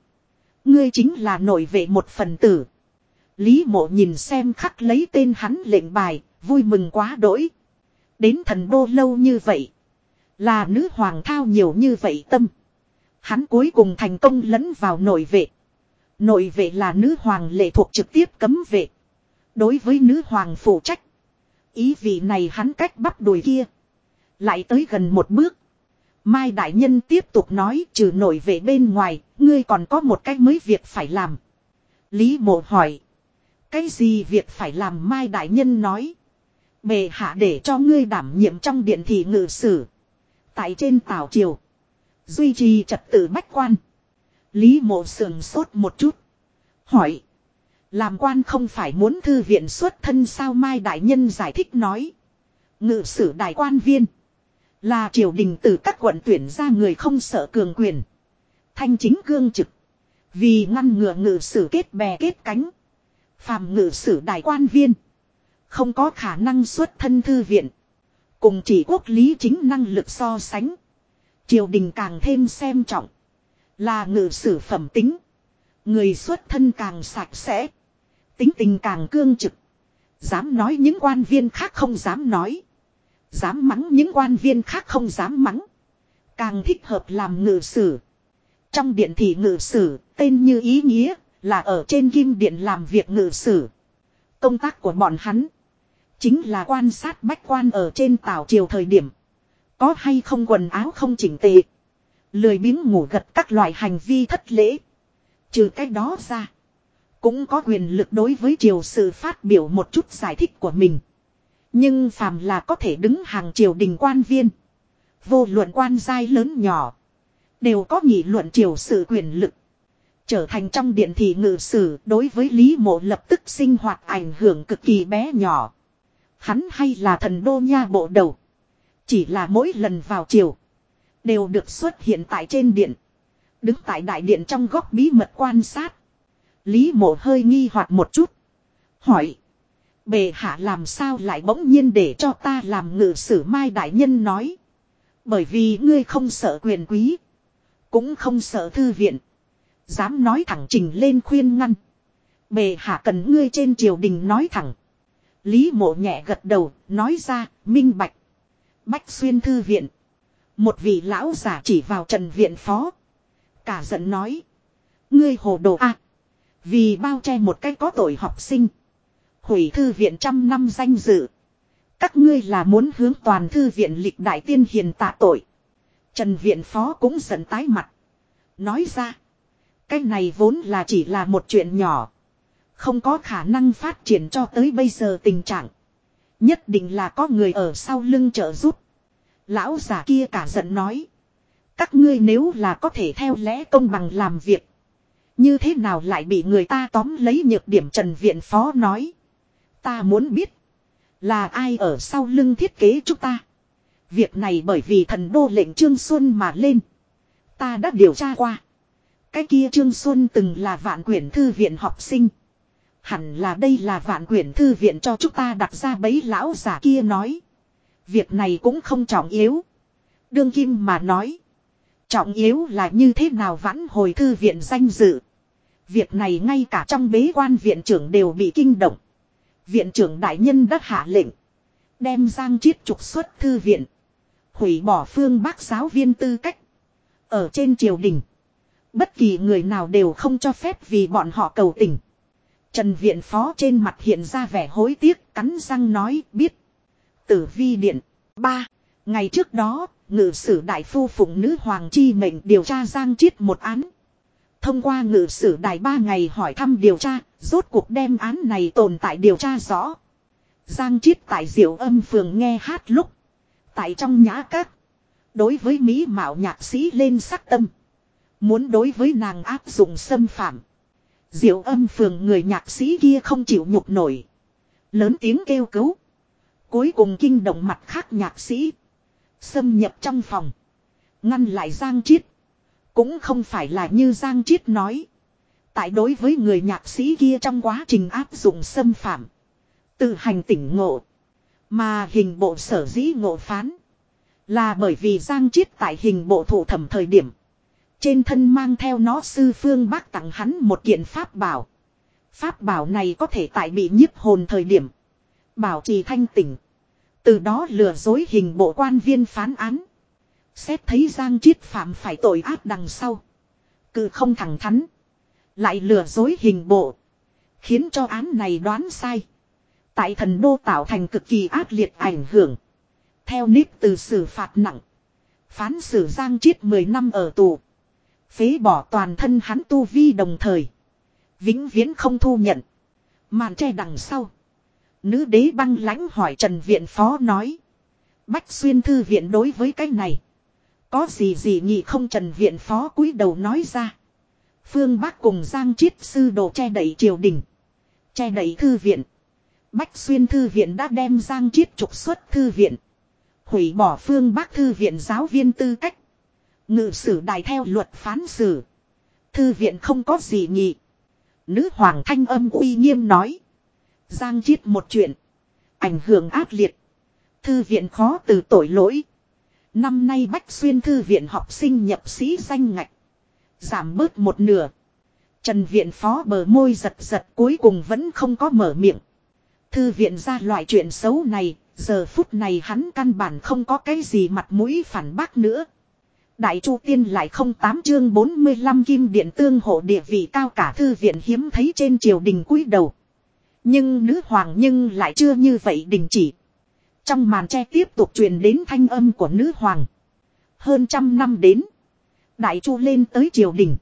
Ngươi chính là nội vệ một phần tử. Lý mộ nhìn xem khắc lấy tên hắn lệnh bài, vui mừng quá đỗi. Đến thần đô lâu như vậy. Là nữ hoàng thao nhiều như vậy tâm. Hắn cuối cùng thành công lẫn vào nội vệ. Nội vệ là nữ hoàng lệ thuộc trực tiếp cấm vệ. Đối với nữ hoàng phụ trách. Ý vị này hắn cách bắt đùi kia. Lại tới gần một bước. Mai Đại Nhân tiếp tục nói trừ nội vệ bên ngoài, ngươi còn có một cái mới việc phải làm. Lý mộ hỏi. Cái gì việc phải làm Mai Đại Nhân nói. Bề hạ để cho ngươi đảm nhiệm trong điện thị ngự sử. Tại trên tàu triều. Duy trì trật tự bách quan. Lý mộ sườn sốt một chút. Hỏi. Làm quan không phải muốn thư viện xuất thân sao Mai Đại Nhân giải thích nói. Ngự sử đại quan viên. Là triều đình từ các quận tuyển ra người không sợ cường quyền. Thanh chính cương trực. Vì ngăn ngừa ngự sử kết bè kết cánh. Phàm ngự sử đại quan viên. Không có khả năng xuất thân thư viện. Cùng chỉ quốc lý chính năng lực so sánh. Triều đình càng thêm xem trọng. Là ngự sử phẩm tính. Người xuất thân càng sạch sẽ. Tính tình càng cương trực. Dám nói những quan viên khác không dám nói. Dám mắng những quan viên khác không dám mắng. Càng thích hợp làm ngự sử. Trong điện thị ngự sử, tên như ý nghĩa, là ở trên kim điện làm việc ngự sử. Công tác của bọn hắn, chính là quan sát bách quan ở trên tàu triều thời điểm. Có hay không quần áo không chỉnh tề. Lười biếng ngủ gật các loại hành vi thất lễ. Trừ cái đó ra. Cũng có quyền lực đối với triều sự phát biểu một chút giải thích của mình. Nhưng phàm là có thể đứng hàng triều đình quan viên. Vô luận quan giai lớn nhỏ. Đều có nghị luận triều sự quyền lực. Trở thành trong điện thị ngự sử đối với Lý Mộ lập tức sinh hoạt ảnh hưởng cực kỳ bé nhỏ. Hắn hay là thần đô nha bộ đầu. Chỉ là mỗi lần vào triều. Đều được xuất hiện tại trên điện. Đứng tại đại điện trong góc bí mật quan sát. Lý mộ hơi nghi hoặc một chút. Hỏi. Bề hạ làm sao lại bỗng nhiên để cho ta làm ngự sử mai đại nhân nói. Bởi vì ngươi không sợ quyền quý. Cũng không sợ thư viện. Dám nói thẳng trình lên khuyên ngăn. Bề hạ cần ngươi trên triều đình nói thẳng. Lý mộ nhẹ gật đầu, nói ra, minh bạch. Bách xuyên thư viện. Một vị lão giả chỉ vào trần viện phó. Cả giận nói. Ngươi hồ đồ a Vì bao che một cái có tội học sinh. Hủy thư viện trăm năm danh dự. Các ngươi là muốn hướng toàn thư viện lịch đại tiên hiền tạ tội. Trần viện phó cũng giận tái mặt. Nói ra. Cái này vốn là chỉ là một chuyện nhỏ. Không có khả năng phát triển cho tới bây giờ tình trạng. Nhất định là có người ở sau lưng trợ giúp. Lão già kia cả giận nói. Các ngươi nếu là có thể theo lẽ công bằng làm việc. Như thế nào lại bị người ta tóm lấy nhược điểm Trần Viện Phó nói. Ta muốn biết. Là ai ở sau lưng thiết kế chúng ta. Việc này bởi vì thần đô lệnh Trương Xuân mà lên. Ta đã điều tra qua. Cái kia Trương Xuân từng là vạn quyển thư viện học sinh. Hẳn là đây là vạn quyển thư viện cho chúng ta đặt ra bấy lão giả kia nói. Việc này cũng không trọng yếu. Đương Kim mà nói. Trọng yếu là như thế nào vãn hồi thư viện danh dự. Việc này ngay cả trong bế quan viện trưởng đều bị kinh động. Viện trưởng đại nhân đã hạ lệnh. Đem Giang Chiết trục xuất thư viện. Hủy bỏ phương bác giáo viên tư cách. Ở trên triều đình. Bất kỳ người nào đều không cho phép vì bọn họ cầu tình. Trần viện phó trên mặt hiện ra vẻ hối tiếc cắn răng nói biết. Tử vi điện. ba Ngày trước đó, ngự sử đại phu phụng nữ hoàng chi mệnh điều tra giang chiết một án. Thông qua ngự sử đại ba ngày hỏi thăm điều tra, rốt cuộc đem án này tồn tại điều tra rõ. Giang chiết tại diệu âm phường nghe hát lúc. Tại trong nhã các. Đối với Mỹ mạo nhạc sĩ lên sắc tâm. Muốn đối với nàng áp dụng xâm phạm. Diệu âm phường người nhạc sĩ kia không chịu nhục nổi. Lớn tiếng kêu cứu. Cuối cùng kinh động mặt khác nhạc sĩ. Xâm nhập trong phòng. Ngăn lại Giang Chiết. Cũng không phải là như Giang Chiết nói. Tại đối với người nhạc sĩ kia trong quá trình áp dụng xâm phạm. Tự hành tỉnh ngộ. Mà hình bộ sở dĩ ngộ phán. Là bởi vì Giang Chiết tại hình bộ thủ thẩm thời điểm. Trên thân mang theo nó sư phương bác tặng hắn một kiện pháp bảo. Pháp bảo này có thể tại bị nhiếp hồn thời điểm. Bảo trì thanh tỉnh. Từ đó lừa dối hình bộ quan viên phán án. Xét thấy Giang Chiết phạm phải tội ác đằng sau. Cự không thẳng thắn. Lại lừa dối hình bộ. Khiến cho án này đoán sai. Tại thần đô tạo thành cực kỳ ác liệt ảnh hưởng. Theo nếp từ xử phạt nặng. Phán xử Giang Chiết 10 năm ở tù. Phế bỏ toàn thân hắn tu vi đồng thời. Vĩnh viễn không thu nhận. Màn tre đằng sau. Nữ đế băng lãnh hỏi Trần Viện Phó nói. Bách xuyên thư viện đối với cái này. Có gì gì nhị không Trần Viện Phó cúi đầu nói ra. Phương Bắc cùng Giang Chiết sư đồ che đẩy triều đình. Che đẩy thư viện. Bách xuyên thư viện đã đem Giang Chiết trục xuất thư viện. Hủy bỏ phương Bắc thư viện giáo viên tư cách. Ngự sử đài theo luật phán xử. Thư viện không có gì nhị. Nữ hoàng thanh âm uy nghiêm nói. Giang chiết một chuyện. Ảnh hưởng ác liệt. Thư viện khó từ tội lỗi. Năm nay Bách Xuyên Thư viện học sinh nhập sĩ danh ngạch. Giảm bớt một nửa. Trần viện phó bờ môi giật giật cuối cùng vẫn không có mở miệng. Thư viện ra loại chuyện xấu này, giờ phút này hắn căn bản không có cái gì mặt mũi phản bác nữa. Đại Chu Tiên lại không tám chương 45 kim điện tương hộ địa vị cao cả thư viện hiếm thấy trên triều đình cúi đầu. Nhưng nữ hoàng nhưng lại chưa như vậy đình chỉ. Trong màn tre tiếp tục truyền đến thanh âm của nữ hoàng. Hơn trăm năm đến. Đại Chu lên tới triều đình.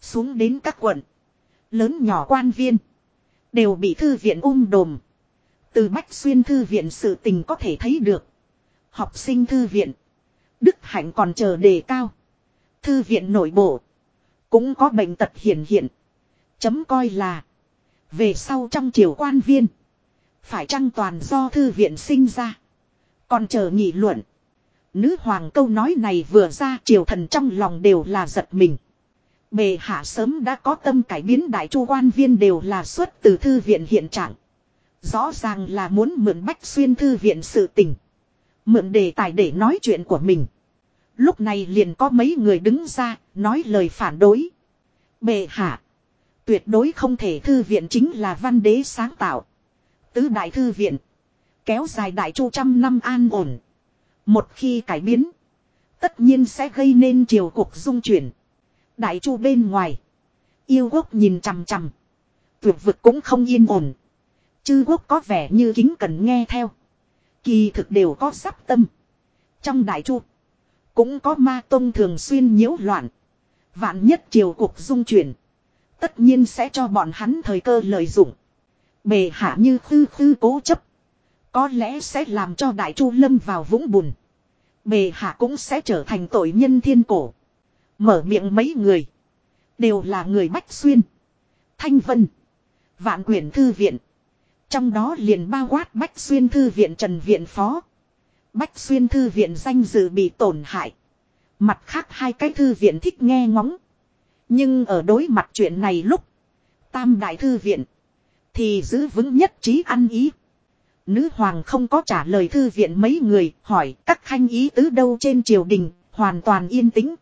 Xuống đến các quận. Lớn nhỏ quan viên. Đều bị thư viện ung đồm. Từ Bách Xuyên thư viện sự tình có thể thấy được. Học sinh thư viện Đức hạnh còn chờ đề cao. Thư viện nội bộ. Cũng có bệnh tật hiển hiện. Chấm coi là. Về sau trong triều quan viên. Phải chăng toàn do thư viện sinh ra. Còn chờ nghị luận. Nữ hoàng câu nói này vừa ra triều thần trong lòng đều là giật mình. Bề hạ sớm đã có tâm cải biến đại chu quan viên đều là xuất từ thư viện hiện trạng. Rõ ràng là muốn mượn bách xuyên thư viện sự tình. Mượn đề tài để nói chuyện của mình. Lúc này liền có mấy người đứng ra, nói lời phản đối. bề hạ. Tuyệt đối không thể thư viện chính là văn đế sáng tạo. Tứ đại thư viện. Kéo dài đại chu trăm năm an ổn. Một khi cải biến. Tất nhiên sẽ gây nên triều cục dung chuyển. Đại chu bên ngoài. Yêu quốc nhìn chằm chằm. Tuyệt vực cũng không yên ổn. Chư quốc có vẻ như kính cần nghe theo. Kỳ thực đều có sắp tâm. Trong đại chu. Cũng có ma tông thường xuyên nhiễu loạn. Vạn nhất triều cục dung chuyển. Tất nhiên sẽ cho bọn hắn thời cơ lợi dụng. Bề hạ như khư khư cố chấp. Có lẽ sẽ làm cho đại chu lâm vào vũng bùn. Bề hạ cũng sẽ trở thành tội nhân thiên cổ. Mở miệng mấy người. Đều là người Bách Xuyên. Thanh Vân. Vạn quyển thư viện. Trong đó liền bao quát Bách Xuyên thư viện Trần Viện Phó. Bách Xuyên thư viện danh dự bị tổn hại. Mặt khác hai cái thư viện thích nghe ngóng. Nhưng ở đối mặt chuyện này lúc. Tam đại thư viện. Thì giữ vững nhất trí ăn ý. Nữ hoàng không có trả lời thư viện mấy người, hỏi các khanh ý tứ đâu trên triều đình. Hoàn toàn yên tĩnh.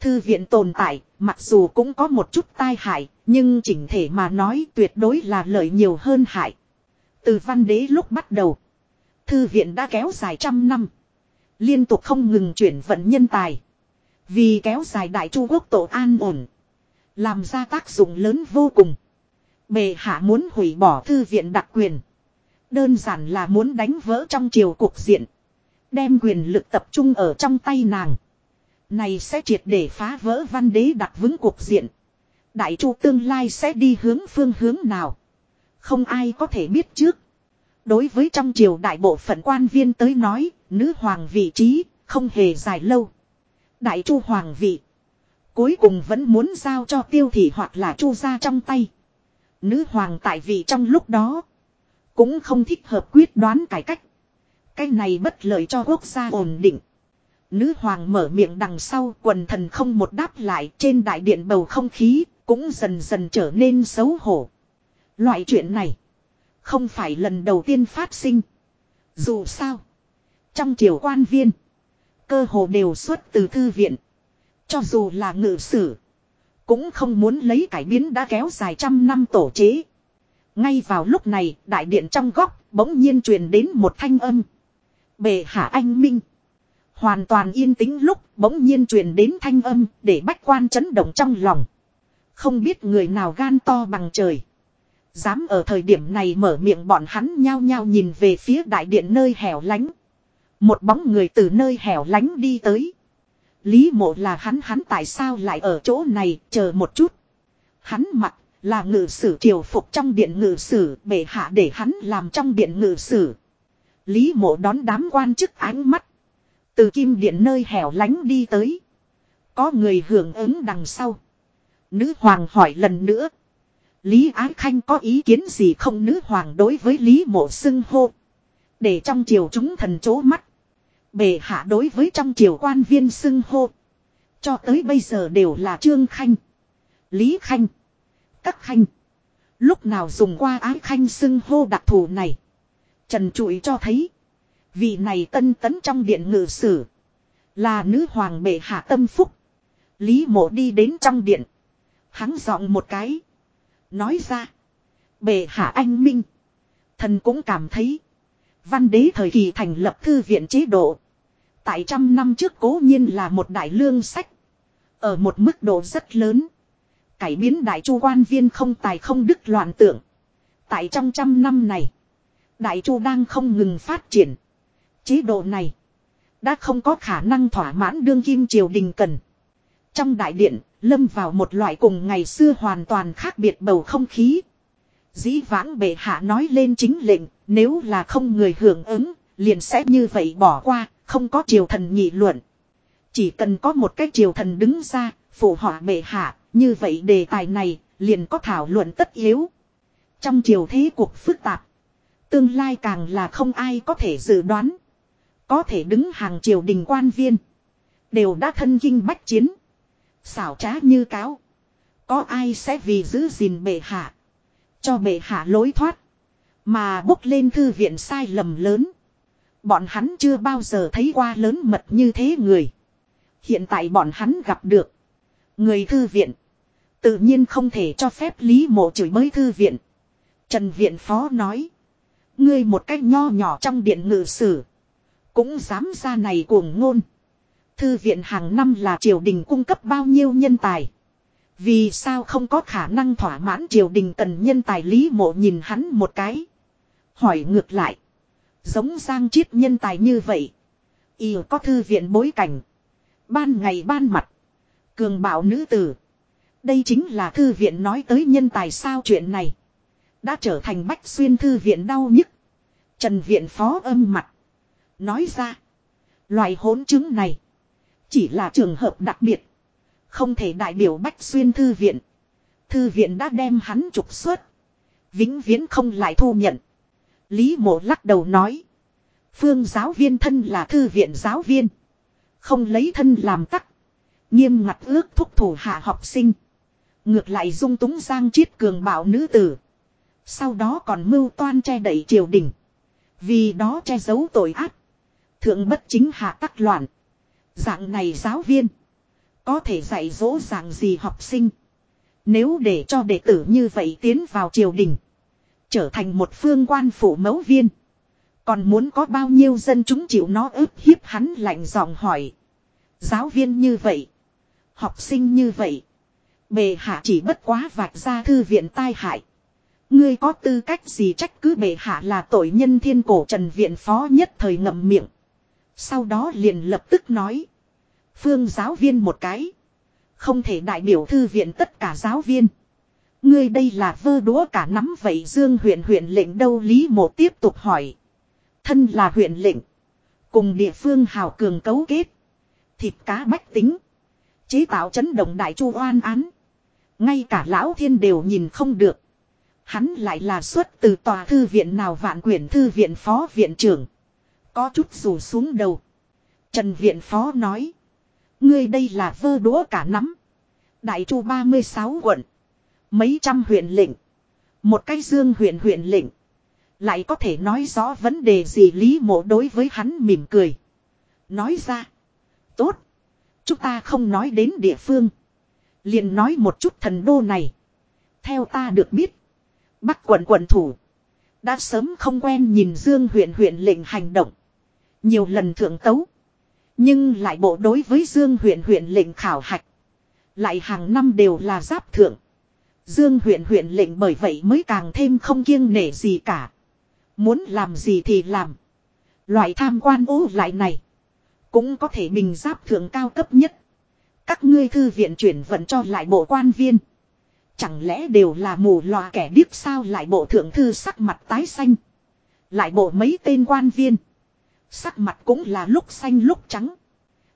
Thư viện tồn tại, mặc dù cũng có một chút tai hại. Nhưng chỉnh thể mà nói tuyệt đối là lợi nhiều hơn hại. Từ văn đế lúc bắt đầu. Thư viện đã kéo dài trăm năm. Liên tục không ngừng chuyển vận nhân tài. Vì kéo dài đại chu quốc tổ an ổn. Làm ra tác dụng lớn vô cùng. Bề hạ muốn hủy bỏ thư viện đặc quyền. Đơn giản là muốn đánh vỡ trong triều cuộc diện. Đem quyền lực tập trung ở trong tay nàng. Này sẽ triệt để phá vỡ văn đế đặt vững cuộc diện. Đại chu tương lai sẽ đi hướng phương hướng nào. Không ai có thể biết trước. Đối với trong triều đại bộ phận quan viên tới nói, nữ hoàng vị trí, không hề dài lâu. Đại chu hoàng vị. Cuối cùng vẫn muốn giao cho tiêu thị hoặc là chu ra trong tay. Nữ hoàng tại vị trong lúc đó. Cũng không thích hợp quyết đoán cải cách. Cái này bất lợi cho quốc gia ổn định. Nữ hoàng mở miệng đằng sau, quần thần không một đáp lại, trên đại điện bầu không khí cũng dần dần trở nên xấu hổ. Loại chuyện này không phải lần đầu tiên phát sinh. Dù sao. Trong triều quan viên. Cơ hồ đều xuất từ thư viện. Cho dù là ngự sử. Cũng không muốn lấy cải biến đã kéo dài trăm năm tổ chế. Ngay vào lúc này, đại điện trong góc, bỗng nhiên truyền đến một thanh âm. Bệ hạ anh minh. Hoàn toàn yên tĩnh lúc, bỗng nhiên truyền đến thanh âm, để bách quan chấn động trong lòng. Không biết người nào gan to bằng trời. Dám ở thời điểm này mở miệng bọn hắn nhao nhao nhìn về phía đại điện nơi hẻo lánh. Một bóng người từ nơi hẻo lánh đi tới. Lý mộ là hắn hắn tại sao lại ở chỗ này chờ một chút. Hắn mặc là ngự sử triều phục trong điện ngự sử, bệ hạ để hắn làm trong điện ngự sử. Lý mộ đón đám quan chức ánh mắt. Từ kim điện nơi hẻo lánh đi tới. Có người hưởng ứng đằng sau. Nữ hoàng hỏi lần nữa. Lý Ái Khanh có ý kiến gì không nữ hoàng đối với Lý Mộ xưng hô. Để trong triều chúng thần chố mắt. Bề hạ đối với trong triều quan viên xưng hô. Cho tới bây giờ đều là Trương Khanh. Lý Khanh. Các Khanh. Lúc nào dùng qua Ái Khanh xưng hô đặc thù này. Trần trụi cho thấy. Vị này tân tấn trong điện ngự sử. Là nữ hoàng bệ hạ tâm phúc. Lý mộ đi đến trong điện. Hắn giọng một cái. Nói ra. Bệ hạ anh minh. Thần cũng cảm thấy. Văn đế thời kỳ thành lập thư viện chế độ. Tại trăm năm trước cố nhiên là một đại lương sách. Ở một mức độ rất lớn. Cải biến đại chu quan viên không tài không đức loạn tưởng. Tại trong trăm năm này. Đại chu đang không ngừng phát triển. Chế độ này. Đã không có khả năng thỏa mãn đương kim triều đình cần. Trong đại điện, lâm vào một loại cùng ngày xưa hoàn toàn khác biệt bầu không khí. Dĩ vãng bệ hạ nói lên chính lệnh, nếu là không người hưởng ứng, liền sẽ như vậy bỏ qua, không có triều thần nghị luận. Chỉ cần có một cái triều thần đứng ra, phụ họa bệ hạ, như vậy đề tài này, liền có thảo luận tất yếu. Trong chiều thế cuộc phức tạp, tương lai càng là không ai có thể dự đoán. Có thể đứng hàng triều đình quan viên, đều đã thân kinh bách chiến. Xảo trá như cáo. Có ai sẽ vì giữ gìn bệ hạ. Cho bệ hạ lối thoát. Mà bốc lên thư viện sai lầm lớn. Bọn hắn chưa bao giờ thấy qua lớn mật như thế người. Hiện tại bọn hắn gặp được. Người thư viện. Tự nhiên không thể cho phép Lý Mộ chửi bới thư viện. Trần Viện Phó nói. Ngươi một cách nho nhỏ trong điện ngự sử. Cũng dám ra này cuồng ngôn. Thư viện hàng năm là triều đình cung cấp bao nhiêu nhân tài. Vì sao không có khả năng thỏa mãn triều đình cần nhân tài lý mộ nhìn hắn một cái. Hỏi ngược lại. Giống giang chiết nhân tài như vậy. Y có thư viện bối cảnh. Ban ngày ban mặt. Cường bảo nữ tử. Đây chính là thư viện nói tới nhân tài sao chuyện này. Đã trở thành bách xuyên thư viện đau nhức. Trần viện phó âm mặt. Nói ra. Loại hỗn chứng này. Chỉ là trường hợp đặc biệt. Không thể đại biểu bách xuyên thư viện. Thư viện đã đem hắn trục xuất. Vĩnh viễn không lại thu nhận. Lý mộ lắc đầu nói. Phương giáo viên thân là thư viện giáo viên. Không lấy thân làm tắc. Nghiêm ngặt ước thúc thủ hạ học sinh. Ngược lại dung túng giang chiết cường bảo nữ tử. Sau đó còn mưu toan che đẩy triều đình. Vì đó che giấu tội ác. Thượng bất chính hạ tắc loạn. Dạng này giáo viên. Có thể dạy dỗ dạng gì học sinh. Nếu để cho đệ tử như vậy tiến vào triều đình. Trở thành một phương quan phủ mẫu viên. Còn muốn có bao nhiêu dân chúng chịu nó ức hiếp hắn lạnh giọng hỏi. Giáo viên như vậy. Học sinh như vậy. Bề hạ chỉ bất quá vạch ra thư viện tai hại. Ngươi có tư cách gì trách cứ bệ hạ là tội nhân thiên cổ trần viện phó nhất thời ngậm miệng. Sau đó liền lập tức nói. Phương giáo viên một cái. Không thể đại biểu thư viện tất cả giáo viên. Ngươi đây là vơ đúa cả nắm vậy dương huyện huyện lệnh đâu Lý Mộ tiếp tục hỏi. Thân là huyện lệnh. Cùng địa phương hào cường cấu kết. Thịt cá bách tính. Chế tạo chấn động đại chu oan án. Ngay cả lão thiên đều nhìn không được. Hắn lại là xuất từ tòa thư viện nào vạn quyển thư viện phó viện trưởng. Có chút rủ xuống đầu. Trần viện phó nói. Ngươi đây là vơ đũa cả nắm. Đại chu 36 quận. Mấy trăm huyện lệnh. Một cái dương huyện huyện lệnh. Lại có thể nói rõ vấn đề gì Lý mộ đối với hắn mỉm cười. Nói ra. Tốt. Chúng ta không nói đến địa phương liền nói một chút thần đô này. Theo ta được biết. Bắc quận quận thủ. Đã sớm không quen nhìn Dương huyện huyện lệnh hành động. Nhiều lần thượng tấu. Nhưng lại bộ đối với Dương huyện huyện lệnh khảo hạch. Lại hàng năm đều là giáp thượng. Dương huyện huyện lệnh bởi vậy mới càng thêm không kiêng nể gì cả. Muốn làm gì thì làm. Loại tham quan ố lại này. Cũng có thể bình giáp thượng cao cấp nhất. Các ngươi thư viện chuyển vận cho lại bộ quan viên. Chẳng lẽ đều là mù loà kẻ điếc sao lại bộ thượng thư sắc mặt tái xanh. Lại bộ mấy tên quan viên. Sắc mặt cũng là lúc xanh lúc trắng.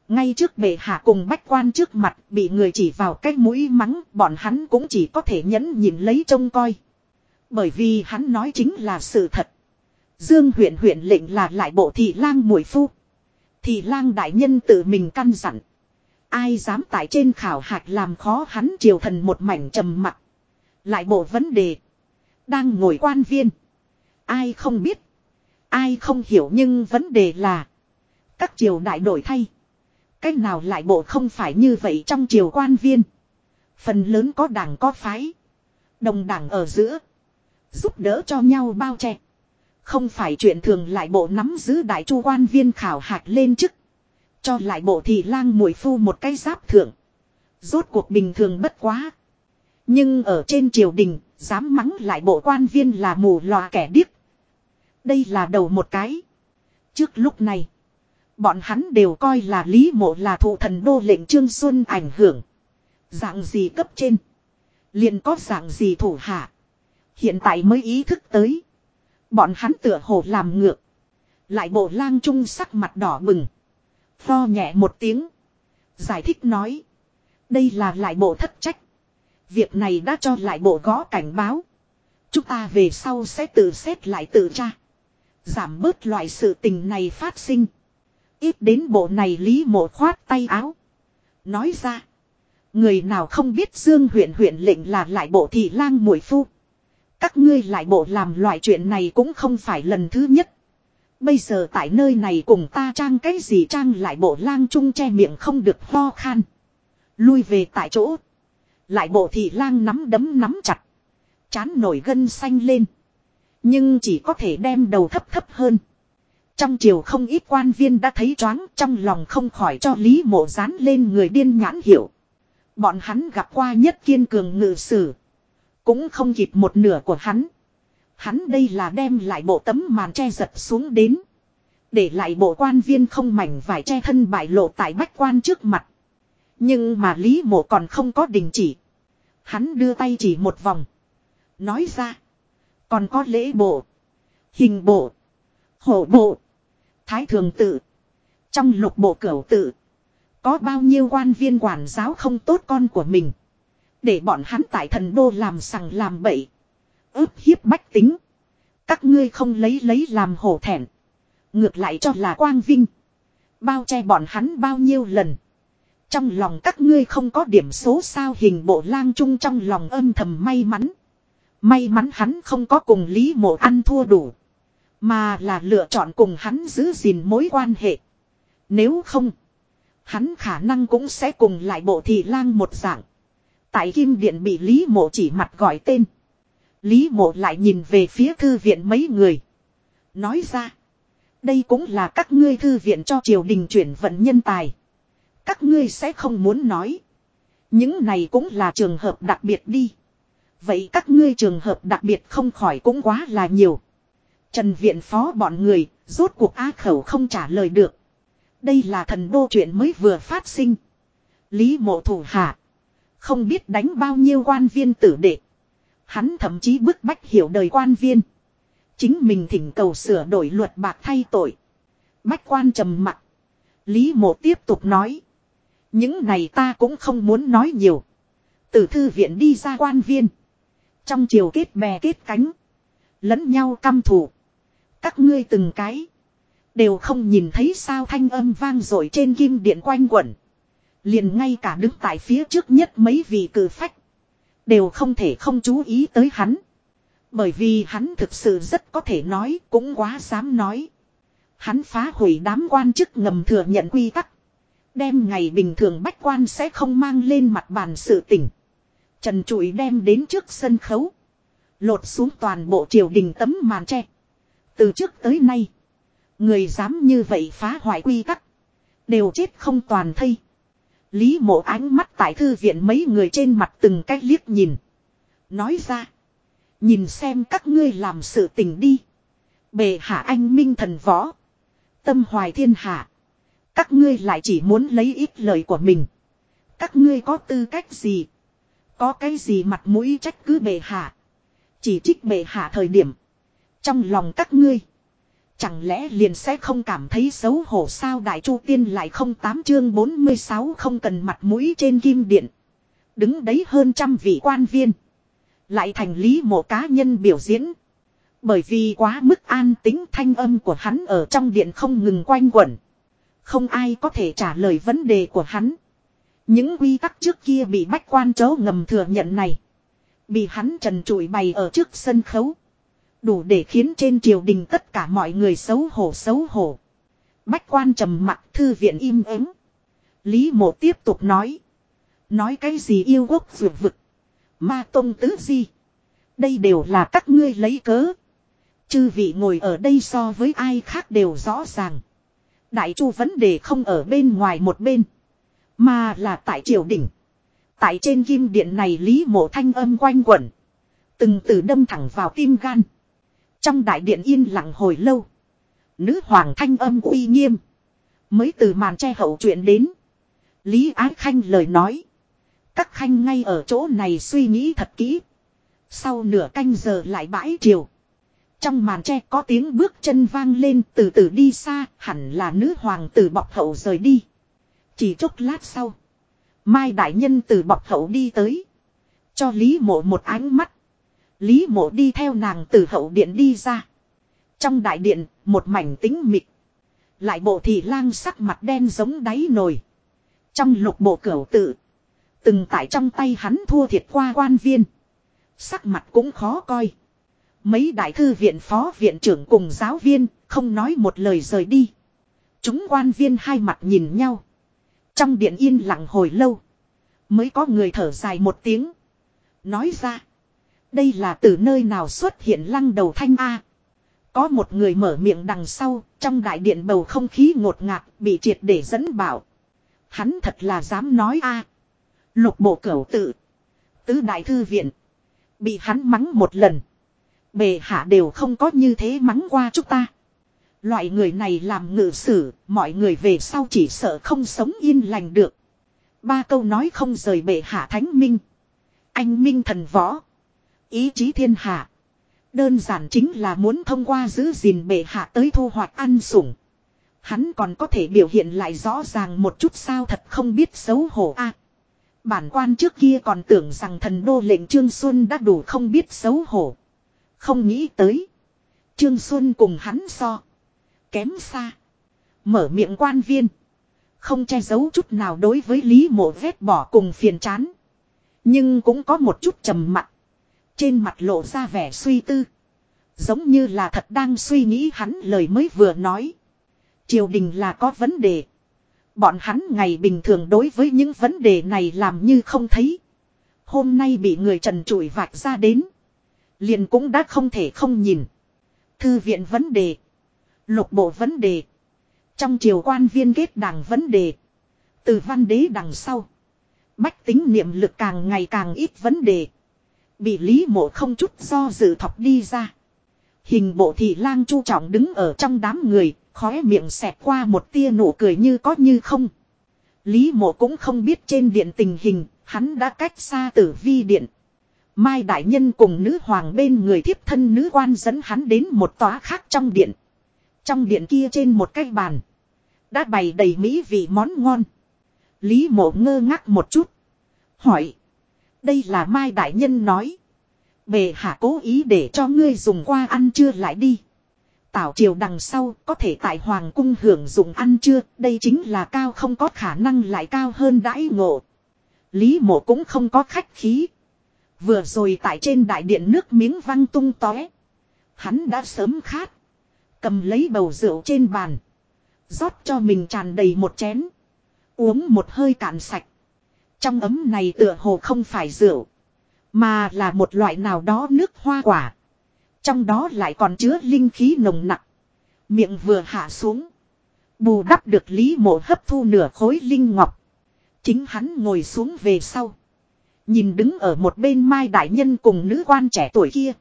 Ngay trước bệ hạ cùng bách quan trước mặt bị người chỉ vào cái mũi mắng, bọn hắn cũng chỉ có thể nhẫn nhìn lấy trông coi. Bởi vì hắn nói chính là sự thật. Dương huyện huyện lệnh là lại bộ thị lang mùi phu. Thị lang đại nhân tự mình căn dặn. Ai dám tại trên khảo hạch làm khó hắn triều thần một mảnh trầm mặc. Lại bộ vấn đề. Đang ngồi quan viên. Ai không biết. Ai không hiểu nhưng vấn đề là. Các triều đại đổi thay. Cách nào lại bộ không phải như vậy trong triều quan viên. Phần lớn có đảng có phái. Đồng đảng ở giữa. Giúp đỡ cho nhau bao che. Không phải chuyện thường lại bộ nắm giữ đại chu quan viên khảo hạch lên chức. Cho lại bộ thì lang mùi phu một cái giáp thượng. Rốt cuộc bình thường bất quá. Nhưng ở trên triều đình, dám mắng lại bộ quan viên là mù lòa kẻ điếc. Đây là đầu một cái. Trước lúc này, bọn hắn đều coi là Lý Mộ là thụ thần đô lệnh Trương Xuân ảnh hưởng. Dạng gì cấp trên, liền có dạng gì thủ hạ. Hiện tại mới ý thức tới. Bọn hắn tựa hồ làm ngược. Lại bộ lang trung sắc mặt đỏ bừng. Pho nhẹ một tiếng. Giải thích nói. Đây là lại bộ thất trách. Việc này đã cho lại bộ gõ cảnh báo. Chúng ta về sau sẽ tự xét lại tự tra. Giảm bớt loại sự tình này phát sinh. Ít đến bộ này lý mộ khoát tay áo. Nói ra. Người nào không biết Dương huyện huyện lệnh là lại bộ thị lang muội phu. Các ngươi lại bộ làm loại chuyện này cũng không phải lần thứ nhất. Bây giờ tại nơi này cùng ta trang cái gì trang lại bộ lang trung che miệng không được ho khan. Lui về tại chỗ. Lại bộ thị lang nắm đấm nắm chặt. Chán nổi gân xanh lên. Nhưng chỉ có thể đem đầu thấp thấp hơn. Trong chiều không ít quan viên đã thấy choáng trong lòng không khỏi cho Lý Mộ dán lên người điên nhãn hiểu. Bọn hắn gặp qua nhất kiên cường ngự sử. Cũng không kịp một nửa của hắn. Hắn đây là đem lại bộ tấm màn che giật xuống đến. Để lại bộ quan viên không mảnh vải che thân bại lộ tại bách quan trước mặt. Nhưng mà Lý mộ còn không có đình chỉ. Hắn đưa tay chỉ một vòng. Nói ra. Còn có lễ bộ. Hình bộ. hộ bộ. Thái thường tự. Trong lục bộ cửu tự. Có bao nhiêu quan viên quản giáo không tốt con của mình. Để bọn hắn tại thần đô làm sằng làm bậy ức hiếp bách tính. Các ngươi không lấy lấy làm hổ thẹn. Ngược lại cho là quang vinh. Bao che bọn hắn bao nhiêu lần. Trong lòng các ngươi không có điểm số sao hình bộ lang trung trong lòng âm thầm may mắn. May mắn hắn không có cùng Lý Mộ ăn thua đủ. Mà là lựa chọn cùng hắn giữ gìn mối quan hệ. Nếu không, hắn khả năng cũng sẽ cùng lại bộ thị lang một dạng. Tại Kim Điện bị Lý Mộ chỉ mặt gọi tên. Lý Mộ lại nhìn về phía thư viện mấy người. Nói ra, đây cũng là các ngươi thư viện cho triều đình chuyển vận nhân tài. Các ngươi sẽ không muốn nói. Những này cũng là trường hợp đặc biệt đi. Vậy các ngươi trường hợp đặc biệt không khỏi cũng quá là nhiều. Trần viện phó bọn người, rốt cuộc á khẩu không trả lời được. Đây là thần đô chuyện mới vừa phát sinh. Lý mộ thủ hạ. Không biết đánh bao nhiêu quan viên tử đệ. Hắn thậm chí bức bách hiểu đời quan viên. Chính mình thỉnh cầu sửa đổi luật bạc thay tội. Bách quan trầm mặt. Lý mộ tiếp tục nói. Những này ta cũng không muốn nói nhiều. Từ thư viện đi ra quan viên. Trong chiều kết bè kết cánh. Lẫn nhau căm thù. Các ngươi từng cái. Đều không nhìn thấy sao thanh âm vang dội trên kim điện quanh quẩn. Liền ngay cả đứng tại phía trước nhất mấy vị cử phách. Đều không thể không chú ý tới hắn. Bởi vì hắn thực sự rất có thể nói cũng quá dám nói. Hắn phá hủy đám quan chức ngầm thừa nhận quy tắc. Đem ngày bình thường bách quan sẽ không mang lên mặt bàn sự tỉnh. Trần trụi đem đến trước sân khấu. Lột xuống toàn bộ triều đình tấm màn tre. Từ trước tới nay. Người dám như vậy phá hoại quy tắc. Đều chết không toàn thây. Lý mộ ánh mắt tại thư viện mấy người trên mặt từng cách liếc nhìn. Nói ra. Nhìn xem các ngươi làm sự tình đi. Bề hạ anh minh thần võ. Tâm hoài thiên hạ. Các ngươi lại chỉ muốn lấy ít lời của mình. Các ngươi có tư cách gì? Có cái gì mặt mũi trách cứ bề hạ? Chỉ trích bề hạ thời điểm. Trong lòng các ngươi. Chẳng lẽ liền sẽ không cảm thấy xấu hổ sao đại chu tiên lại không tám chương 46 không cần mặt mũi trên kim điện. Đứng đấy hơn trăm vị quan viên. Lại thành lý một cá nhân biểu diễn. Bởi vì quá mức an tính thanh âm của hắn ở trong điện không ngừng quanh quẩn. Không ai có thể trả lời vấn đề của hắn. Những quy tắc trước kia bị bách quan chấu ngầm thừa nhận này. Bị hắn trần trụi bày ở trước sân khấu. Đủ để khiến trên triều đình tất cả mọi người xấu hổ xấu hổ. Bách quan trầm mặt thư viện im ắng. Lý mộ tiếp tục nói. Nói cái gì yêu quốc vượt vực. Ma tông tứ di. Đây đều là các ngươi lấy cớ. Chư vị ngồi ở đây so với ai khác đều rõ ràng. Đại chu vấn đề không ở bên ngoài một bên. Mà là tại triều đình. Tại trên kim điện này Lý mộ thanh âm quanh quẩn. Từng từ đâm thẳng vào tim gan. Trong đại điện yên lặng hồi lâu. Nữ hoàng thanh âm uy nghiêm. Mới từ màn che hậu chuyện đến. Lý Ái Khanh lời nói. Các khanh ngay ở chỗ này suy nghĩ thật kỹ. Sau nửa canh giờ lại bãi chiều Trong màn tre có tiếng bước chân vang lên từ từ đi xa, hẳn là nữ hoàng tử bọc hậu rời đi. Chỉ chốc lát sau. Mai đại nhân từ bọc hậu đi tới. Cho Lý mộ một ánh mắt. Lý mộ đi theo nàng từ hậu điện đi ra. Trong đại điện, một mảnh tính mịt. Lại bộ thị lang sắc mặt đen giống đáy nồi. Trong lục bộ cửu tự. Từng tại trong tay hắn thua thiệt qua quan viên. Sắc mặt cũng khó coi. Mấy đại thư viện phó viện trưởng cùng giáo viên không nói một lời rời đi. Chúng quan viên hai mặt nhìn nhau. Trong điện yên lặng hồi lâu. Mới có người thở dài một tiếng. Nói ra. Đây là từ nơi nào xuất hiện lăng đầu thanh A. Có một người mở miệng đằng sau. Trong đại điện bầu không khí ngột ngạt bị triệt để dẫn bảo. Hắn thật là dám nói A. Lục bộ cửu tự. Tứ đại thư viện. Bị hắn mắng một lần. Bệ hạ đều không có như thế mắng qua chúng ta. Loại người này làm ngự sử, mọi người về sau chỉ sợ không sống yên lành được. Ba câu nói không rời bệ hạ thánh minh. Anh minh thần võ. Ý chí thiên hạ. Đơn giản chính là muốn thông qua giữ gìn bệ hạ tới thu hoạch ăn sủng. Hắn còn có thể biểu hiện lại rõ ràng một chút sao thật không biết xấu hổ a. À, bản quan trước kia còn tưởng rằng thần đô lệnh Trương Xuân đã đủ không biết xấu hổ. Không nghĩ tới. Trương Xuân cùng hắn so. Kém xa. Mở miệng quan viên. Không che giấu chút nào đối với Lý Mộ vét bỏ cùng phiền chán. Nhưng cũng có một chút trầm mặt. Trên mặt lộ ra vẻ suy tư. Giống như là thật đang suy nghĩ hắn lời mới vừa nói. Triều đình là có vấn đề. Bọn hắn ngày bình thường đối với những vấn đề này làm như không thấy. Hôm nay bị người trần trụi vạch ra đến. Liền cũng đã không thể không nhìn. Thư viện vấn đề. Lục bộ vấn đề. Trong triều quan viên kết đảng vấn đề. Từ văn đế đằng sau. Bách tính niệm lực càng ngày càng ít vấn đề. Bị lý mộ không chút do dự thọc đi ra. Hình bộ thị lang chu trọng đứng ở trong đám người, khóe miệng xẹt qua một tia nụ cười như có như không. Lý mộ cũng không biết trên điện tình hình, hắn đã cách xa tử vi điện. Mai đại nhân cùng nữ hoàng bên người thiếp thân nữ quan dẫn hắn đến một tòa khác trong điện. Trong điện kia trên một cái bàn. Đã bày đầy mỹ vị món ngon. Lý mộ ngơ ngác một chút. Hỏi. Đây là Mai Đại Nhân nói. Bề hạ cố ý để cho ngươi dùng qua ăn trưa lại đi. Tảo triều đằng sau có thể tại Hoàng cung hưởng dụng ăn trưa. Đây chính là cao không có khả năng lại cao hơn đãi ngộ. Lý mộ cũng không có khách khí. Vừa rồi tại trên đại điện nước miếng văng tung tóe. Hắn đã sớm khát. Cầm lấy bầu rượu trên bàn. rót cho mình tràn đầy một chén. Uống một hơi cạn sạch. Trong ấm này tựa hồ không phải rượu. Mà là một loại nào đó nước hoa quả. Trong đó lại còn chứa linh khí nồng nặng. Miệng vừa hạ xuống. Bù đắp được Lý Mộ hấp thu nửa khối linh ngọc. Chính hắn ngồi xuống về sau. Nhìn đứng ở một bên Mai Đại Nhân cùng nữ quan trẻ tuổi kia.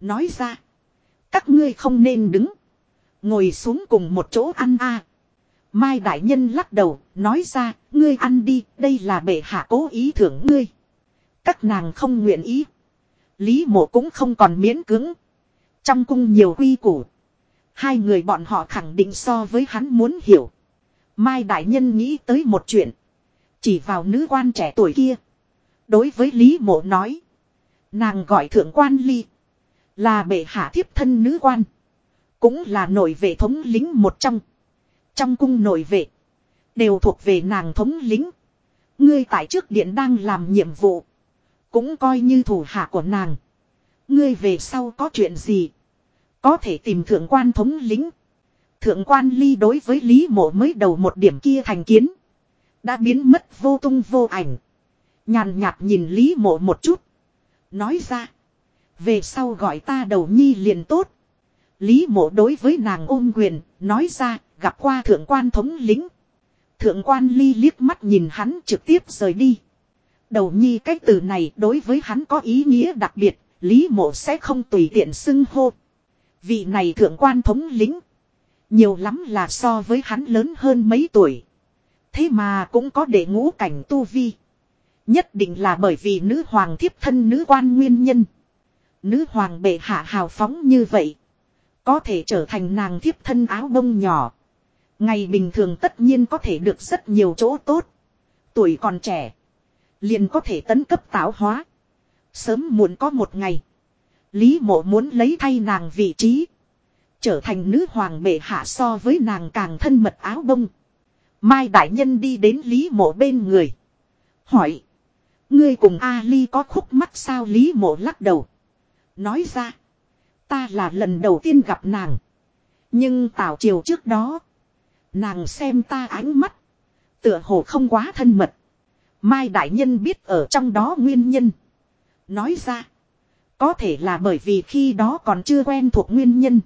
Nói ra. Các ngươi không nên đứng. Ngồi xuống cùng một chỗ ăn a. Mai Đại Nhân lắc đầu, nói ra, ngươi ăn đi, đây là bệ hạ cố ý thưởng ngươi. Các nàng không nguyện ý. Lý mộ cũng không còn miễn cứng. Trong cung nhiều quy củ. Hai người bọn họ khẳng định so với hắn muốn hiểu. Mai Đại Nhân nghĩ tới một chuyện. Chỉ vào nữ quan trẻ tuổi kia. Đối với Lý mộ nói. Nàng gọi thượng quan ly. Là bệ hạ thiếp thân nữ quan. Cũng là nội vệ thống lính một trong. Trong cung nội vệ. Đều thuộc về nàng thống lính. Ngươi tại trước điện đang làm nhiệm vụ. Cũng coi như thủ hạ của nàng. Ngươi về sau có chuyện gì. Có thể tìm thượng quan thống lính. Thượng quan ly đối với Lý mộ mới đầu một điểm kia thành kiến. Đã biến mất vô tung vô ảnh. Nhàn nhạt nhìn Lý mộ một chút. Nói ra. Về sau gọi ta đầu nhi liền tốt. Lý mộ đối với nàng ôm quyền. Nói ra gặp qua thượng quan thống lính. Thượng quan ly liếc mắt nhìn hắn trực tiếp rời đi. Đầu nhi cái từ này đối với hắn có ý nghĩa đặc biệt, Lý mộ sẽ không tùy tiện xưng hô. Vị này thượng quan thống lính. Nhiều lắm là so với hắn lớn hơn mấy tuổi. Thế mà cũng có để ngũ cảnh tu vi. Nhất định là bởi vì nữ hoàng thiếp thân nữ quan nguyên nhân. Nữ hoàng bệ hạ hào phóng như vậy. Có thể trở thành nàng thiếp thân áo bông nhỏ. Ngày bình thường tất nhiên có thể được rất nhiều chỗ tốt. Tuổi còn trẻ. Liền có thể tấn cấp táo hóa. Sớm muộn có một ngày. Lý mộ muốn lấy thay nàng vị trí. Trở thành nữ hoàng bệ hạ so với nàng càng thân mật áo bông. Mai đại nhân đi đến Lý mộ bên người. Hỏi. Ngươi cùng Ali có khúc mắt sao Lý mộ lắc đầu. Nói ra. Ta là lần đầu tiên gặp nàng. Nhưng tảo triều trước đó. Nàng xem ta ánh mắt. Tựa hồ không quá thân mật. Mai Đại Nhân biết ở trong đó nguyên nhân. Nói ra. Có thể là bởi vì khi đó còn chưa quen thuộc nguyên nhân.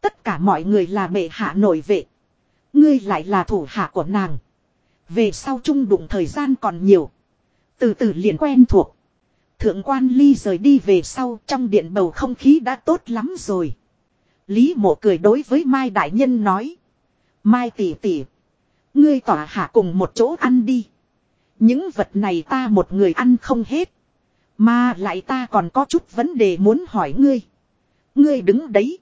Tất cả mọi người là bệ hạ nội vệ. Ngươi lại là thủ hạ của nàng. Về sau chung đụng thời gian còn nhiều. Từ từ liền quen thuộc. Thượng quan ly rời đi về sau trong điện bầu không khí đã tốt lắm rồi. Lý mộ cười đối với Mai Đại Nhân nói. Mai tỷ tỷ. Ngươi tỏa hạ cùng một chỗ ăn đi. Những vật này ta một người ăn không hết. Mà lại ta còn có chút vấn đề muốn hỏi ngươi. Ngươi đứng đấy.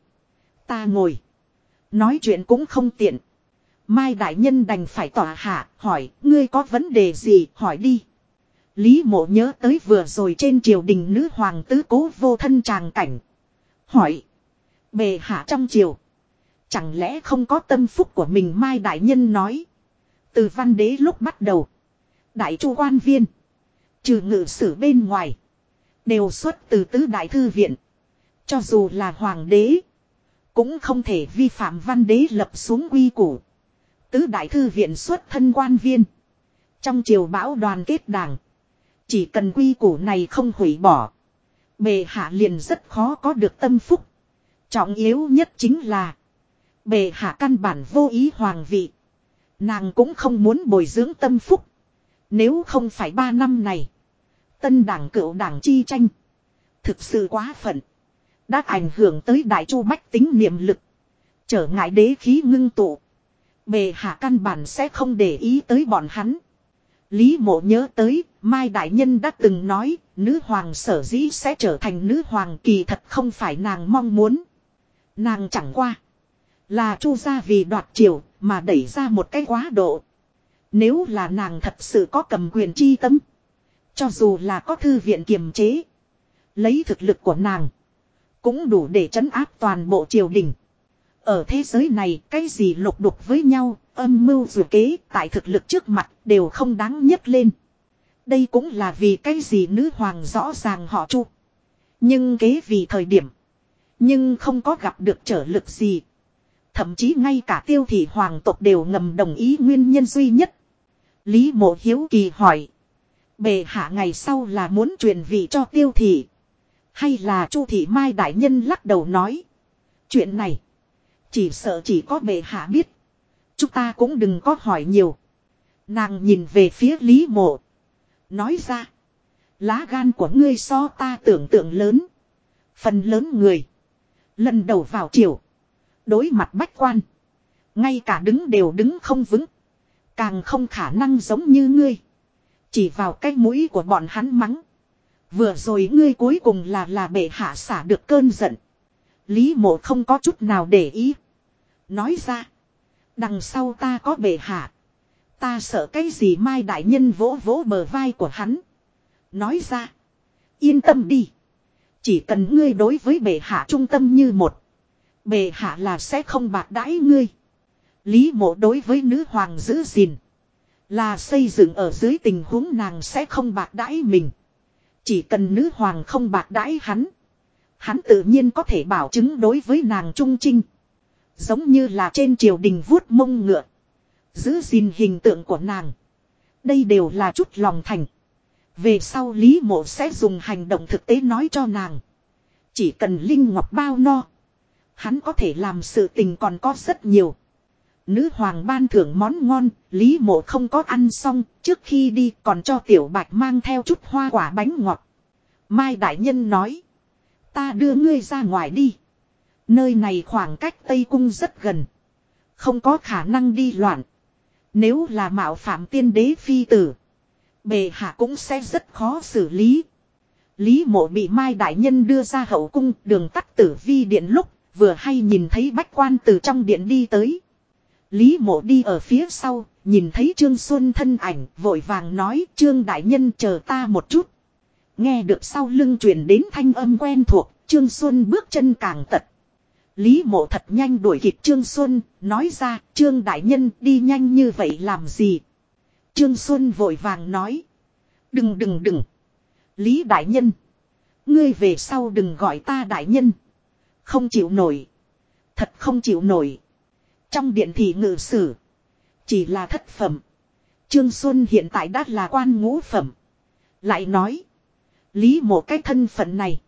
Ta ngồi. Nói chuyện cũng không tiện. Mai Đại Nhân đành phải tỏa hạ, hỏi, ngươi có vấn đề gì, hỏi đi. Lý mộ nhớ tới vừa rồi trên triều đình nữ hoàng tứ cố vô thân tràng cảnh. Hỏi. Bề hạ trong triều. Chẳng lẽ không có tâm phúc của mình Mai Đại Nhân nói. Từ văn đế lúc bắt đầu. Đại chu quan viên. Trừ ngự sử bên ngoài. Đều xuất từ tứ đại thư viện. Cho dù là hoàng đế. Cũng không thể vi phạm văn đế lập xuống quy củ. Tứ đại thư viện xuất thân quan viên. Trong triều bão đoàn kết đảng. Chỉ cần quy củ này không hủy bỏ. Bề hạ liền rất khó có được tâm phúc. Trọng yếu nhất chính là. Bề hạ căn bản vô ý hoàng vị. Nàng cũng không muốn bồi dưỡng tâm phúc. Nếu không phải ba năm này. Tân đảng cựu đảng chi tranh. Thực sự quá phận. Đã ảnh hưởng tới đại chu bách tính niệm lực. Trở ngại đế khí ngưng tụ. Bề hạ căn bản sẽ không để ý tới bọn hắn. Lý mộ nhớ tới, Mai Đại Nhân đã từng nói, nữ hoàng sở dĩ sẽ trở thành nữ hoàng kỳ thật không phải nàng mong muốn. Nàng chẳng qua. Là chu gia vì đoạt triều, mà đẩy ra một cái quá độ. Nếu là nàng thật sự có cầm quyền chi tâm. Cho dù là có thư viện kiềm chế. Lấy thực lực của nàng. Cũng đủ để trấn áp toàn bộ triều đình. Ở thế giới này cái gì lục đục với nhau, âm mưu dù kế tại thực lực trước mặt đều không đáng nhấc lên. Đây cũng là vì cái gì nữ hoàng rõ ràng họ chu. Nhưng kế vì thời điểm. Nhưng không có gặp được trở lực gì. Thậm chí ngay cả tiêu thị hoàng tộc đều ngầm đồng ý nguyên nhân duy nhất. Lý mộ hiếu kỳ hỏi. Bề hạ ngày sau là muốn truyền vị cho tiêu thị. Hay là chu thị mai đại nhân lắc đầu nói. Chuyện này. Chỉ sợ chỉ có bệ hạ biết. Chúng ta cũng đừng có hỏi nhiều. Nàng nhìn về phía Lý Mộ. Nói ra. Lá gan của ngươi so ta tưởng tượng lớn. Phần lớn người. Lần đầu vào triều. Đối mặt bách quan. Ngay cả đứng đều đứng không vững. Càng không khả năng giống như ngươi. Chỉ vào cái mũi của bọn hắn mắng. Vừa rồi ngươi cuối cùng là là bệ hạ xả được cơn giận. Lý mộ không có chút nào để ý. Nói ra. Đằng sau ta có bệ hạ. Ta sợ cái gì mai đại nhân vỗ vỗ bờ vai của hắn. Nói ra. Yên tâm đi. Chỉ cần ngươi đối với bệ hạ trung tâm như một. Bệ hạ là sẽ không bạc đãi ngươi. Lý mộ đối với nữ hoàng giữ gìn. Là xây dựng ở dưới tình huống nàng sẽ không bạc đãi mình. Chỉ cần nữ hoàng không bạc đãi hắn. Hắn tự nhiên có thể bảo chứng đối với nàng trung trinh. Giống như là trên triều đình vuốt mông ngựa. Giữ gìn hình tượng của nàng. Đây đều là chút lòng thành. Về sau Lý Mộ sẽ dùng hành động thực tế nói cho nàng. Chỉ cần Linh Ngọc bao no. Hắn có thể làm sự tình còn có rất nhiều. Nữ hoàng ban thưởng món ngon, Lý Mộ không có ăn xong, trước khi đi còn cho Tiểu Bạch mang theo chút hoa quả bánh ngọt. Mai Đại Nhân nói. Ta đưa ngươi ra ngoài đi. Nơi này khoảng cách Tây Cung rất gần. Không có khả năng đi loạn. Nếu là mạo phạm tiên đế phi tử. Bề hạ cũng sẽ rất khó xử lý. Lý mộ bị Mai Đại Nhân đưa ra hậu cung đường tắt tử vi điện lúc vừa hay nhìn thấy bách quan từ trong điện đi tới. Lý mộ đi ở phía sau, nhìn thấy Trương Xuân thân ảnh, vội vàng nói Trương Đại Nhân chờ ta một chút. Nghe được sau lưng truyền đến thanh âm quen thuộc, Trương Xuân bước chân càng tật. Lý mộ thật nhanh đuổi kịp Trương Xuân, nói ra, Trương Đại Nhân đi nhanh như vậy làm gì? Trương Xuân vội vàng nói. Đừng đừng đừng. Lý Đại Nhân. Ngươi về sau đừng gọi ta Đại Nhân. Không chịu nổi. Thật không chịu nổi. Trong điện thị ngự sử. Chỉ là thất phẩm. Trương Xuân hiện tại đã là quan ngũ phẩm. Lại nói. Lý mộ cái thân phận này.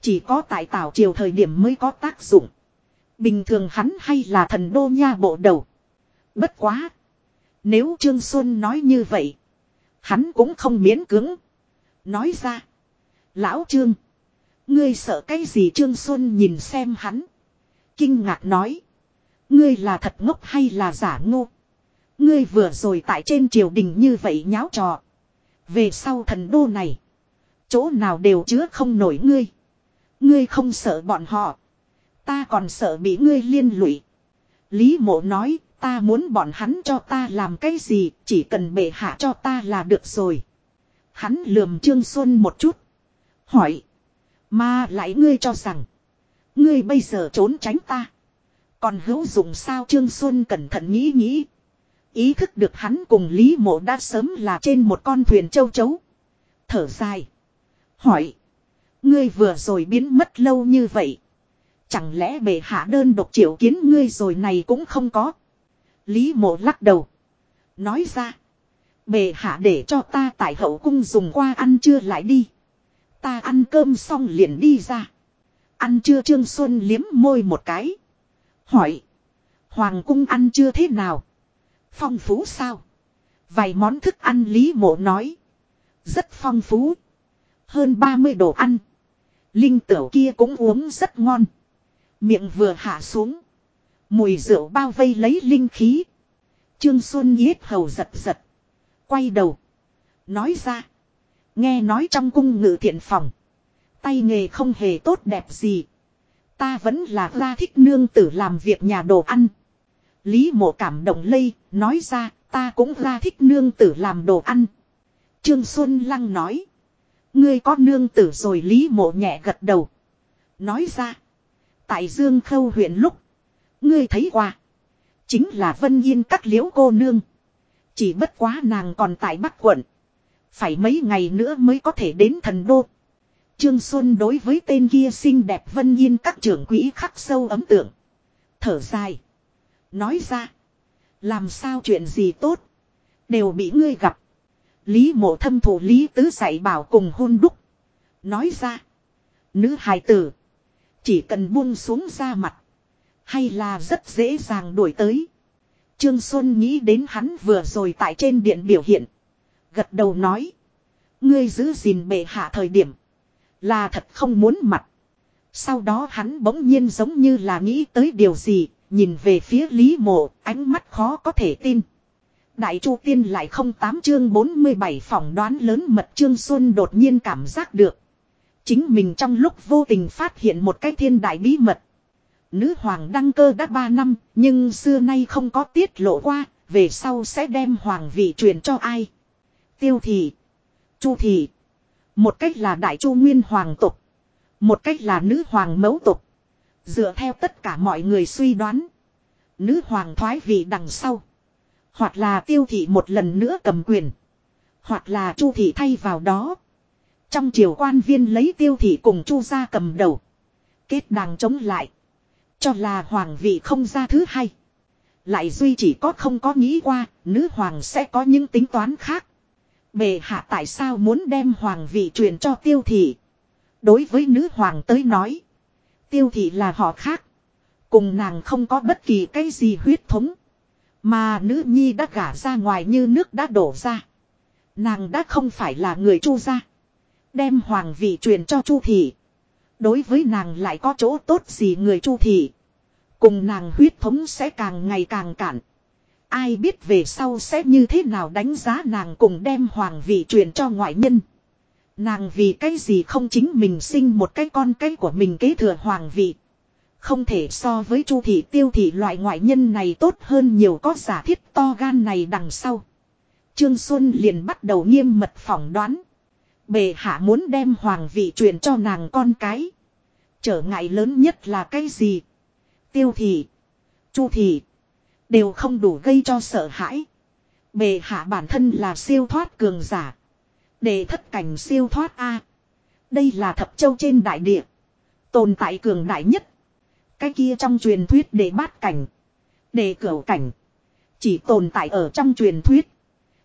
Chỉ có tại tảo triều thời điểm mới có tác dụng. Bình thường hắn hay là thần đô nha bộ đầu. Bất quá. Nếu Trương Xuân nói như vậy. Hắn cũng không miễn cưỡng. Nói ra. Lão Trương. Ngươi sợ cái gì Trương Xuân nhìn xem hắn. Kinh ngạc nói. Ngươi là thật ngốc hay là giả ngô. Ngươi vừa rồi tại trên triều đình như vậy nháo trò. Về sau thần đô này. Chỗ nào đều chứa không nổi ngươi. Ngươi không sợ bọn họ. Ta còn sợ bị ngươi liên lụy. Lý mộ nói, ta muốn bọn hắn cho ta làm cái gì, chỉ cần bệ hạ cho ta là được rồi. Hắn lườm Trương Xuân một chút. Hỏi. Mà lại ngươi cho rằng. Ngươi bây giờ trốn tránh ta. Còn hữu dụng sao Trương Xuân cẩn thận nghĩ nghĩ. Ý thức được hắn cùng Lý Mộ đã sớm là trên một con thuyền châu chấu. Thở dài. Hỏi. Ngươi vừa rồi biến mất lâu như vậy. Chẳng lẽ bệ hạ đơn độc triệu kiến ngươi rồi này cũng không có. Lý mộ lắc đầu. Nói ra. Bệ hạ để cho ta tại hậu cung dùng qua ăn trưa lại đi. Ta ăn cơm xong liền đi ra. Ăn chưa Trương Xuân liếm môi một cái. Hỏi. Hoàng cung ăn chưa thế nào? Phong phú sao? Vài món thức ăn Lý mộ nói. Rất phong phú. Hơn 30 đồ ăn. Linh tửu kia cũng uống rất ngon. Miệng vừa hạ xuống. Mùi rượu bao vây lấy linh khí. Trương Xuân yết hầu giật giật. Quay đầu. Nói ra. Nghe nói trong cung ngự thiện phòng. Tay nghề không hề tốt đẹp gì. Ta vẫn là ra thích nương tử làm việc nhà đồ ăn. Lý mộ cảm động lây, nói ra, ta cũng ra thích nương tử làm đồ ăn. Trương Xuân Lăng nói. Ngươi có nương tử rồi Lý mộ nhẹ gật đầu. Nói ra. Tại Dương Khâu huyện lúc. Ngươi thấy qua. Chính là Vân Yên các liễu cô nương. Chỉ bất quá nàng còn tại Bắc quận. Phải mấy ngày nữa mới có thể đến thần đô. Trương Xuân đối với tên kia xinh đẹp Vân Yên các trưởng quỹ khắc sâu ấm tượng. Thở dài. Nói ra. Làm sao chuyện gì tốt. Đều bị ngươi gặp. Lý mộ thâm thủ Lý tứ dạy bảo cùng hôn đúc. Nói ra. Nữ hài tử. Chỉ cần buông xuống ra mặt. Hay là rất dễ dàng đuổi tới. Trương Xuân nghĩ đến hắn vừa rồi tại trên điện biểu hiện. Gật đầu nói. Ngươi giữ gìn bệ hạ thời điểm. Là thật không muốn mặt. Sau đó hắn bỗng nhiên giống như là nghĩ tới điều gì. Nhìn về phía Lý Mộ, ánh mắt khó có thể tin. Đại Chu Tiên lại không tám chương 47 phỏng đoán lớn mật Trương Xuân đột nhiên cảm giác được. Chính mình trong lúc vô tình phát hiện một cái thiên đại bí mật. Nữ hoàng đăng cơ đã 3 năm, nhưng xưa nay không có tiết lộ qua, về sau sẽ đem hoàng vị truyền cho ai. Tiêu thị, chu thị. Một cách là đại chu nguyên hoàng tục. Một cách là nữ hoàng mẫu tục. Dựa theo tất cả mọi người suy đoán. Nữ hoàng thoái vị đằng sau. Hoặc là tiêu thị một lần nữa cầm quyền. Hoặc là chu thị thay vào đó. Trong triều quan viên lấy tiêu thị cùng chu ra cầm đầu. Kết đàng chống lại. Cho là hoàng vị không ra thứ hai. Lại duy chỉ có không có nghĩ qua, nữ hoàng sẽ có những tính toán khác. Bề hạ tại sao muốn đem hoàng vị truyền cho tiêu thị? Đối với nữ hoàng tới nói. Tiêu thị là họ khác. Cùng nàng không có bất kỳ cái gì huyết thống. Mà nữ nhi đã gả ra ngoài như nước đã đổ ra. Nàng đã không phải là người chu gia. Đem hoàng vị truyền cho chu thị. Đối với nàng lại có chỗ tốt gì người chu thị. Cùng nàng huyết thống sẽ càng ngày càng cạn. Ai biết về sau sẽ như thế nào đánh giá nàng cùng đem hoàng vị truyền cho ngoại nhân. Nàng vì cái gì không chính mình sinh một cái con cái của mình kế thừa hoàng vị. Không thể so với chu thị tiêu thị loại ngoại nhân này tốt hơn nhiều có giả thiết to gan này đằng sau. Trương Xuân liền bắt đầu nghiêm mật phỏng đoán. Bệ hạ muốn đem hoàng vị truyền cho nàng con cái. Trở ngại lớn nhất là cái gì? Tiêu thị, chu thị, đều không đủ gây cho sợ hãi. Bề hạ bản thân là siêu thoát cường giả. Để thất cảnh siêu thoát A. Đây là thập châu trên đại địa. Tồn tại cường đại nhất. Cái kia trong truyền thuyết để bát cảnh. Để cửu cảnh. Chỉ tồn tại ở trong truyền thuyết.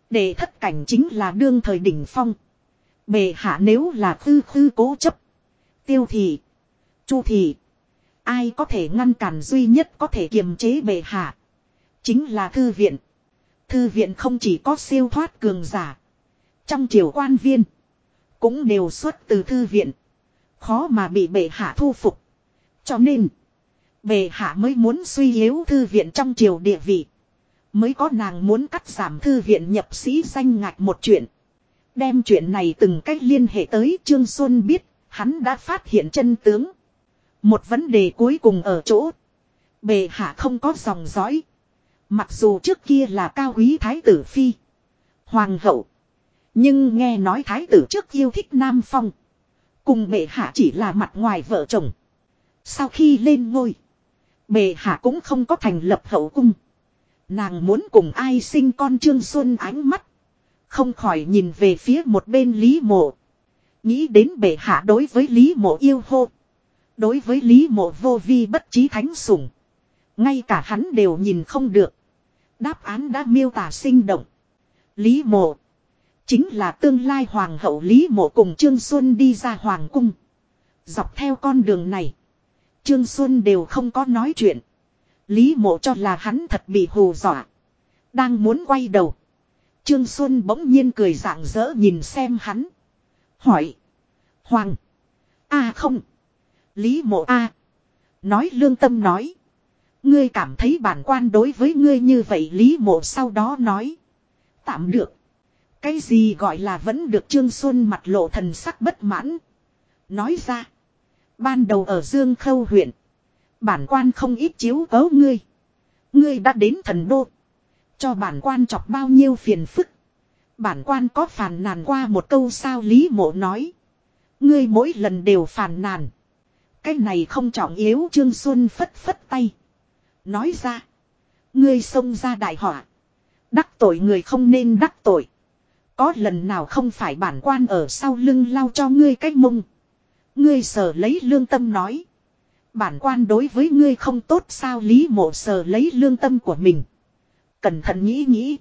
Để thất cảnh chính là đương thời đỉnh phong. Bề hạ nếu là khư khư cố chấp. Tiêu thị. Chu thị. Ai có thể ngăn cản duy nhất có thể kiềm chế bề hạ. Chính là thư viện. Thư viện không chỉ có siêu thoát cường giả. Trong triều quan viên. Cũng đều xuất từ thư viện. Khó mà bị bệ hạ thu phục. Cho nên. Bệ hạ mới muốn suy yếu thư viện trong triều địa vị. Mới có nàng muốn cắt giảm thư viện nhập sĩ danh ngạch một chuyện. Đem chuyện này từng cách liên hệ tới Trương Xuân biết. Hắn đã phát hiện chân tướng. Một vấn đề cuối cùng ở chỗ. Bệ hạ không có dòng dõi. Mặc dù trước kia là cao quý thái tử phi. Hoàng hậu. Nhưng nghe nói thái tử trước yêu thích Nam Phong. Cùng bệ hạ chỉ là mặt ngoài vợ chồng. Sau khi lên ngôi. Bệ hạ cũng không có thành lập hậu cung. Nàng muốn cùng ai sinh con Trương Xuân ánh mắt. Không khỏi nhìn về phía một bên Lý Mộ. Nghĩ đến bệ hạ đối với Lý Mộ yêu hô. Đối với Lý Mộ vô vi bất trí thánh sủng. Ngay cả hắn đều nhìn không được. Đáp án đã miêu tả sinh động. Lý Mộ. Chính là tương lai hoàng hậu Lý Mộ cùng Trương Xuân đi ra hoàng cung. Dọc theo con đường này. Trương Xuân đều không có nói chuyện. Lý Mộ cho là hắn thật bị hù dọa. Đang muốn quay đầu. Trương Xuân bỗng nhiên cười rạng rỡ nhìn xem hắn. Hỏi. Hoàng. a không. Lý Mộ a Nói lương tâm nói. Ngươi cảm thấy bản quan đối với ngươi như vậy Lý Mộ sau đó nói. Tạm được. Cái gì gọi là vẫn được Trương Xuân mặt lộ thần sắc bất mãn. Nói ra. Ban đầu ở Dương Khâu huyện. Bản quan không ít chiếu cấu ngươi. Ngươi đã đến thần đô. Cho bản quan chọc bao nhiêu phiền phức. Bản quan có phàn nàn qua một câu sao Lý Mộ nói. Ngươi mỗi lần đều phàn nàn. Cái này không trọng yếu, Trương Xuân phất phất tay. Nói ra. Ngươi xông ra đại họa. Đắc tội người không nên đắc tội. Có lần nào không phải bản quan ở sau lưng lao cho ngươi cái mông. Ngươi sờ lấy lương tâm nói. Bản quan đối với ngươi không tốt sao lý mộ sờ lấy lương tâm của mình. Cẩn thận nghĩ nghĩ.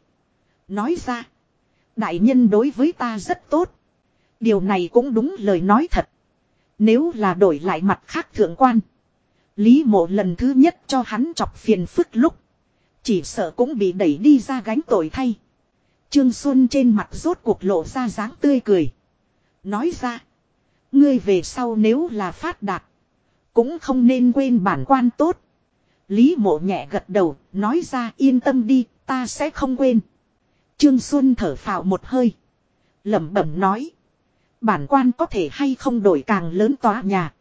Nói ra. Đại nhân đối với ta rất tốt. Điều này cũng đúng lời nói thật. Nếu là đổi lại mặt khác thượng quan. Lý mộ lần thứ nhất cho hắn chọc phiền phức lúc. Chỉ sợ cũng bị đẩy đi ra gánh tội thay. Trương Xuân trên mặt rốt cuộc lộ ra dáng tươi cười. Nói ra. Ngươi về sau nếu là phát đạt. Cũng không nên quên bản quan tốt. Lý mộ nhẹ gật đầu. Nói ra, yên tâm đi. Ta sẽ không quên. Trương Xuân thở phào một hơi. lẩm bẩm nói. Bản quan có thể hay không đổi càng lớn tòa nhà.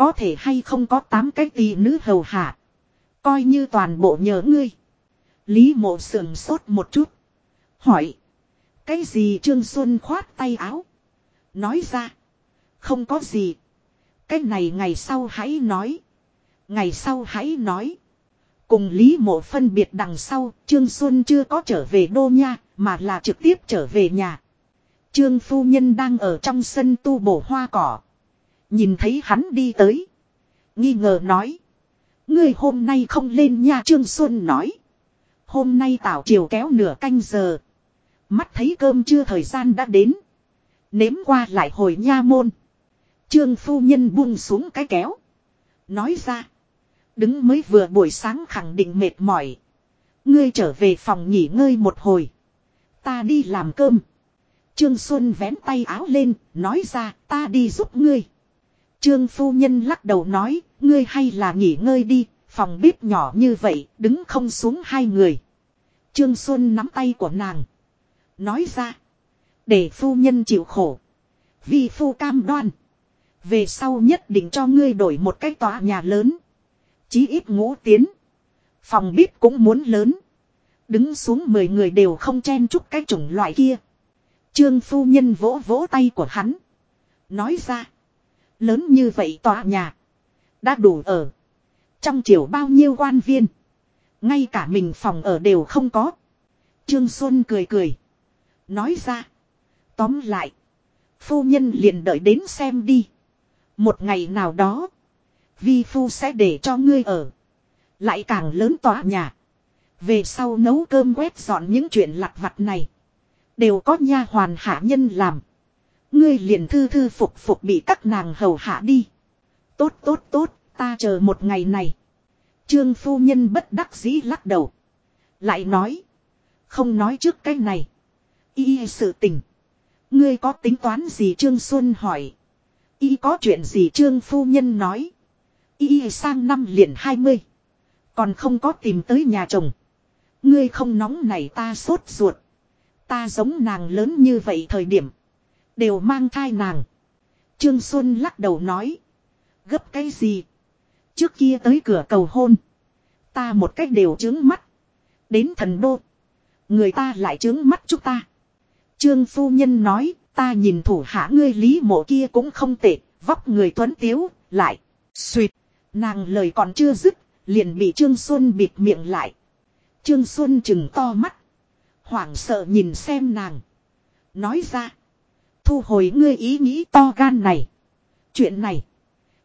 Có thể hay không có tám cái tỷ nữ hầu hạ. Coi như toàn bộ nhớ ngươi. Lý mộ sườn sốt một chút. Hỏi. Cái gì Trương Xuân khoát tay áo. Nói ra. Không có gì. Cái này ngày sau hãy nói. Ngày sau hãy nói. Cùng Lý Mộ phân biệt đằng sau, Trương Xuân chưa có trở về đô nha, mà là trực tiếp trở về nhà. Trương Phu Nhân đang ở trong sân tu bổ hoa cỏ. Nhìn thấy hắn đi tới. Nghi ngờ nói. Ngươi hôm nay không lên nha Trương Xuân nói. Hôm nay tảo chiều kéo nửa canh giờ. Mắt thấy cơm chưa thời gian đã đến. Nếm qua lại hồi nha môn. Trương phu nhân buông xuống cái kéo. Nói ra. Đứng mới vừa buổi sáng khẳng định mệt mỏi. Ngươi trở về phòng nghỉ ngơi một hồi. Ta đi làm cơm. Trương Xuân vén tay áo lên, nói ra ta đi giúp ngươi. Trương phu nhân lắc đầu nói, ngươi hay là nghỉ ngơi đi, phòng bếp nhỏ như vậy, đứng không xuống hai người. Trương Xuân nắm tay của nàng. Nói ra. Để phu nhân chịu khổ. Vì phu cam đoan. Về sau nhất định cho ngươi đổi một cái tòa nhà lớn. Chí ít ngũ tiến. Phòng bếp cũng muốn lớn. Đứng xuống mười người đều không chen chúc cái chủng loại kia. Trương phu nhân vỗ vỗ tay của hắn. Nói ra. Lớn như vậy tòa nhà. Đã đủ ở. Trong chiều bao nhiêu quan viên. Ngay cả mình phòng ở đều không có. Trương Xuân cười cười. Nói ra. Tóm lại. Phu nhân liền đợi đến xem đi. Một ngày nào đó. Vi phu sẽ để cho ngươi ở. Lại càng lớn tòa nhà. Về sau nấu cơm quét dọn những chuyện lặt vặt này. Đều có nha hoàn hạ nhân làm. Ngươi liền thư thư phục phục bị các nàng hầu hạ đi. Tốt tốt tốt, ta chờ một ngày này. Trương phu nhân bất đắc dĩ lắc đầu. Lại nói. Không nói trước cái này. Y sự tình. Ngươi có tính toán gì Trương Xuân hỏi. Y có chuyện gì Trương Phu Nhân nói. Y sang năm liền 20. Còn không có tìm tới nhà chồng. Ngươi không nóng này ta sốt ruột. Ta giống nàng lớn như vậy thời điểm. Đều mang thai nàng. Trương Xuân lắc đầu nói. Gấp cái gì? Trước kia tới cửa cầu hôn. Ta một cách đều trướng mắt. Đến thần đô. Người ta lại trướng mắt chúng ta. Trương phu nhân nói. Ta nhìn thủ hạ ngươi lý mộ kia cũng không tệ. Vóc người tuấn tiếu. Lại. Xuyệt. Nàng lời còn chưa dứt. Liền bị Trương Xuân bịt miệng lại. Trương Xuân chừng to mắt. Hoảng sợ nhìn xem nàng. Nói ra. Thu hồi ngươi ý nghĩ to gan này. Chuyện này.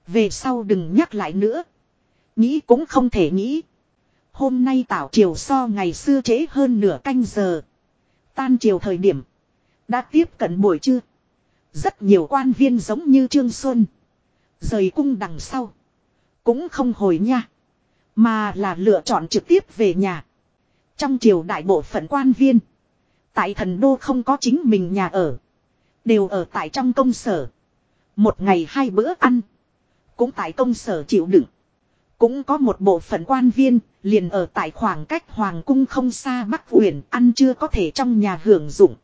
Về sau đừng nhắc lại nữa. Nghĩ cũng không thể nghĩ. Hôm nay tảo chiều so ngày xưa trễ hơn nửa canh giờ. Tan chiều thời điểm. Đã tiếp cận buổi trưa. Rất nhiều quan viên giống như Trương Xuân. Rời cung đằng sau. Cũng không hồi nha. Mà là lựa chọn trực tiếp về nhà. Trong triều đại bộ phận quan viên. Tại thần đô không có chính mình nhà ở. Đều ở tại trong công sở. Một ngày hai bữa ăn. Cũng tại công sở chịu đựng. Cũng có một bộ phận quan viên, liền ở tại khoảng cách Hoàng cung không xa Bắc Uyển, ăn chưa có thể trong nhà hưởng dụng.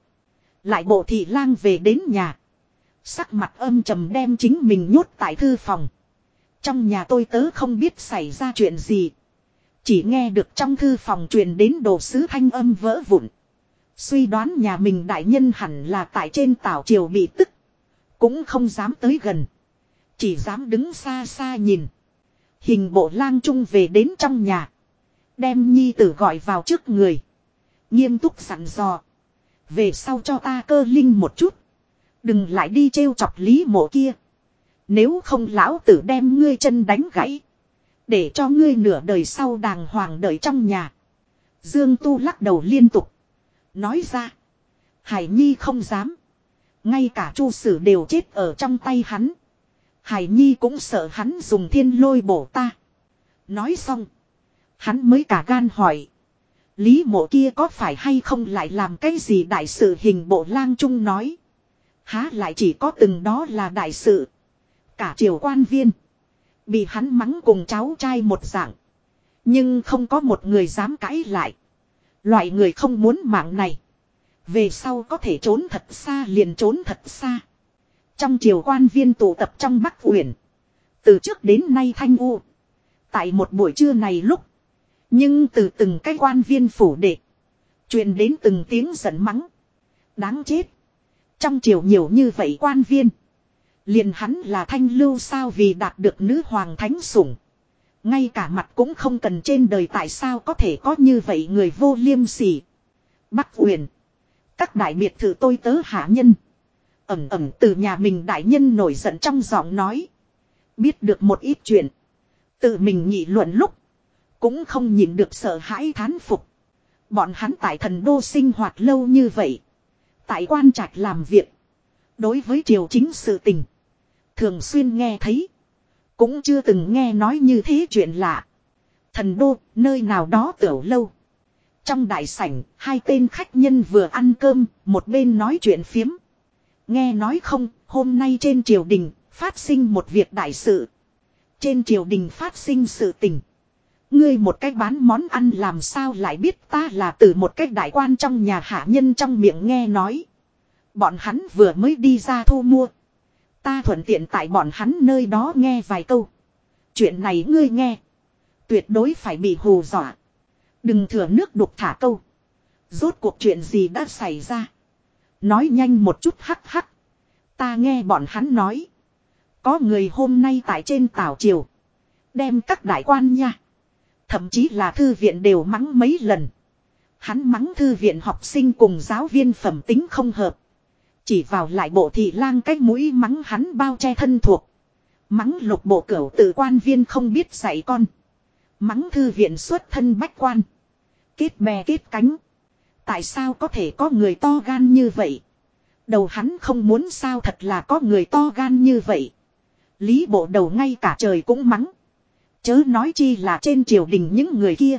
Lại bộ thị lang về đến nhà. Sắc mặt âm trầm đem chính mình nhốt tại thư phòng. Trong nhà tôi tớ không biết xảy ra chuyện gì. Chỉ nghe được trong thư phòng truyền đến đồ sứ thanh âm vỡ vụn. Suy đoán nhà mình đại nhân hẳn là tại trên tảo triều bị tức. Cũng không dám tới gần. Chỉ dám đứng xa xa nhìn. Hình bộ lang trung về đến trong nhà. Đem nhi tử gọi vào trước người. Nghiêm túc sẵn dò. Về sau cho ta cơ linh một chút. Đừng lại đi trêu chọc lý mộ kia. Nếu không lão tử đem ngươi chân đánh gãy. Để cho ngươi nửa đời sau đàng hoàng đợi trong nhà. Dương Tu lắc đầu liên tục. Nói ra. Hải Nhi không dám. Ngay cả chu sử đều chết ở trong tay hắn. Hải Nhi cũng sợ hắn dùng thiên lôi bổ ta. Nói xong. Hắn mới cả gan hỏi. Lý mộ kia có phải hay không lại làm cái gì đại sự hình bộ lang trung nói. Há lại chỉ có từng đó là đại sự. Cả triều quan viên. Bị hắn mắng cùng cháu trai một dạng. Nhưng không có một người dám cãi lại. Loại người không muốn mạng này. Về sau có thể trốn thật xa liền trốn thật xa. Trong triều quan viên tụ tập trong Bắc Uyển. Từ trước đến nay thanh u. Tại một buổi trưa này lúc. Nhưng từ từng cái quan viên phủ đệ. truyền đến từng tiếng giận mắng. Đáng chết. Trong triều nhiều như vậy quan viên. Liền hắn là thanh lưu sao vì đạt được nữ hoàng thánh sủng. Ngay cả mặt cũng không cần trên đời tại sao có thể có như vậy người vô liêm sỉ. Bắc Uyển. Các đại biệt thự tôi tớ hạ nhân. Ẩm ẩm từ nhà mình đại nhân nổi giận trong giọng nói. Biết được một ít chuyện. Tự mình nghị luận lúc. Cũng không nhìn được sợ hãi thán phục. Bọn hắn tại thần đô sinh hoạt lâu như vậy. Tại quan trạch làm việc. Đối với triều chính sự tình. Thường xuyên nghe thấy. Cũng chưa từng nghe nói như thế chuyện lạ. Thần đô, nơi nào đó tiểu lâu. Trong đại sảnh, hai tên khách nhân vừa ăn cơm, một bên nói chuyện phiếm. Nghe nói không, hôm nay trên triều đình, phát sinh một việc đại sự. Trên triều đình phát sinh sự tình. Ngươi một cách bán món ăn làm sao lại biết ta là từ một cách đại quan trong nhà hạ nhân trong miệng nghe nói. Bọn hắn vừa mới đi ra thu mua. Ta thuận tiện tại bọn hắn nơi đó nghe vài câu. Chuyện này ngươi nghe. Tuyệt đối phải bị hù dọa. Đừng thừa nước đục thả câu. Rốt cuộc chuyện gì đã xảy ra. Nói nhanh một chút hắc hắc. Ta nghe bọn hắn nói. Có người hôm nay tại trên tảo triều. Đem các đại quan nha. Thậm chí là thư viện đều mắng mấy lần. Hắn mắng thư viện học sinh cùng giáo viên phẩm tính không hợp. Chỉ vào lại bộ thị lang cái mũi mắng hắn bao che thân thuộc. Mắng lục bộ cửu tự quan viên không biết dạy con. Mắng thư viện xuất thân bách quan. Kết bè kết cánh. Tại sao có thể có người to gan như vậy? Đầu hắn không muốn sao thật là có người to gan như vậy. Lý bộ đầu ngay cả trời cũng mắng. Chớ nói chi là trên triều đình những người kia.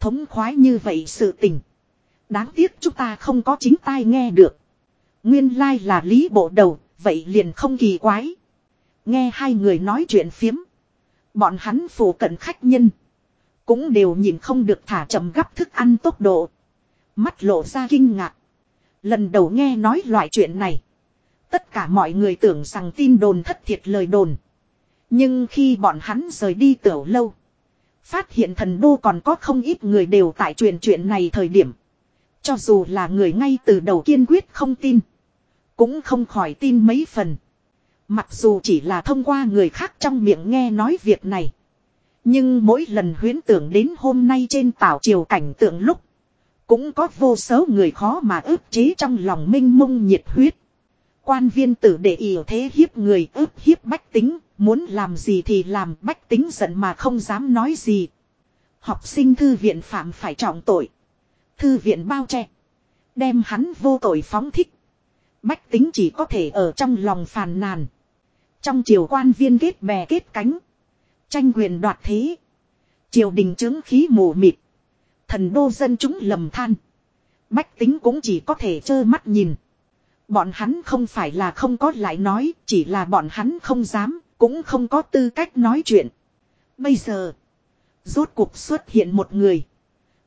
Thống khoái như vậy sự tình. Đáng tiếc chúng ta không có chính tai nghe được. Nguyên lai là lý bộ đầu, vậy liền không kỳ quái. Nghe hai người nói chuyện phiếm. Bọn hắn phủ cận khách nhân. Cũng đều nhìn không được thả chậm gấp thức ăn tốc độ. Mắt lộ ra kinh ngạc. Lần đầu nghe nói loại chuyện này. Tất cả mọi người tưởng rằng tin đồn thất thiệt lời đồn. Nhưng khi bọn hắn rời đi tiểu lâu. Phát hiện thần đô còn có không ít người đều tại truyền chuyện này thời điểm. Cho dù là người ngay từ đầu kiên quyết không tin. Cũng không khỏi tin mấy phần. Mặc dù chỉ là thông qua người khác trong miệng nghe nói việc này. Nhưng mỗi lần huyến tưởng đến hôm nay trên tảo triều cảnh tượng lúc. Cũng có vô số người khó mà ức chế trong lòng minh mông nhiệt huyết. Quan viên tử để ý thế hiếp người ức hiếp bách tính, muốn làm gì thì làm bách tính giận mà không dám nói gì. Học sinh thư viện phạm phải trọng tội. Thư viện bao che. Đem hắn vô tội phóng thích. Bách tính chỉ có thể ở trong lòng phàn nàn. Trong triều quan viên kết bè kết cánh. Tranh quyền đoạt thế. Triều đình chứng khí mù mịt. Thần đô dân chúng lầm than. Bách tính cũng chỉ có thể trơ mắt nhìn. Bọn hắn không phải là không có lại nói, chỉ là bọn hắn không dám, cũng không có tư cách nói chuyện. Bây giờ, rốt cuộc xuất hiện một người.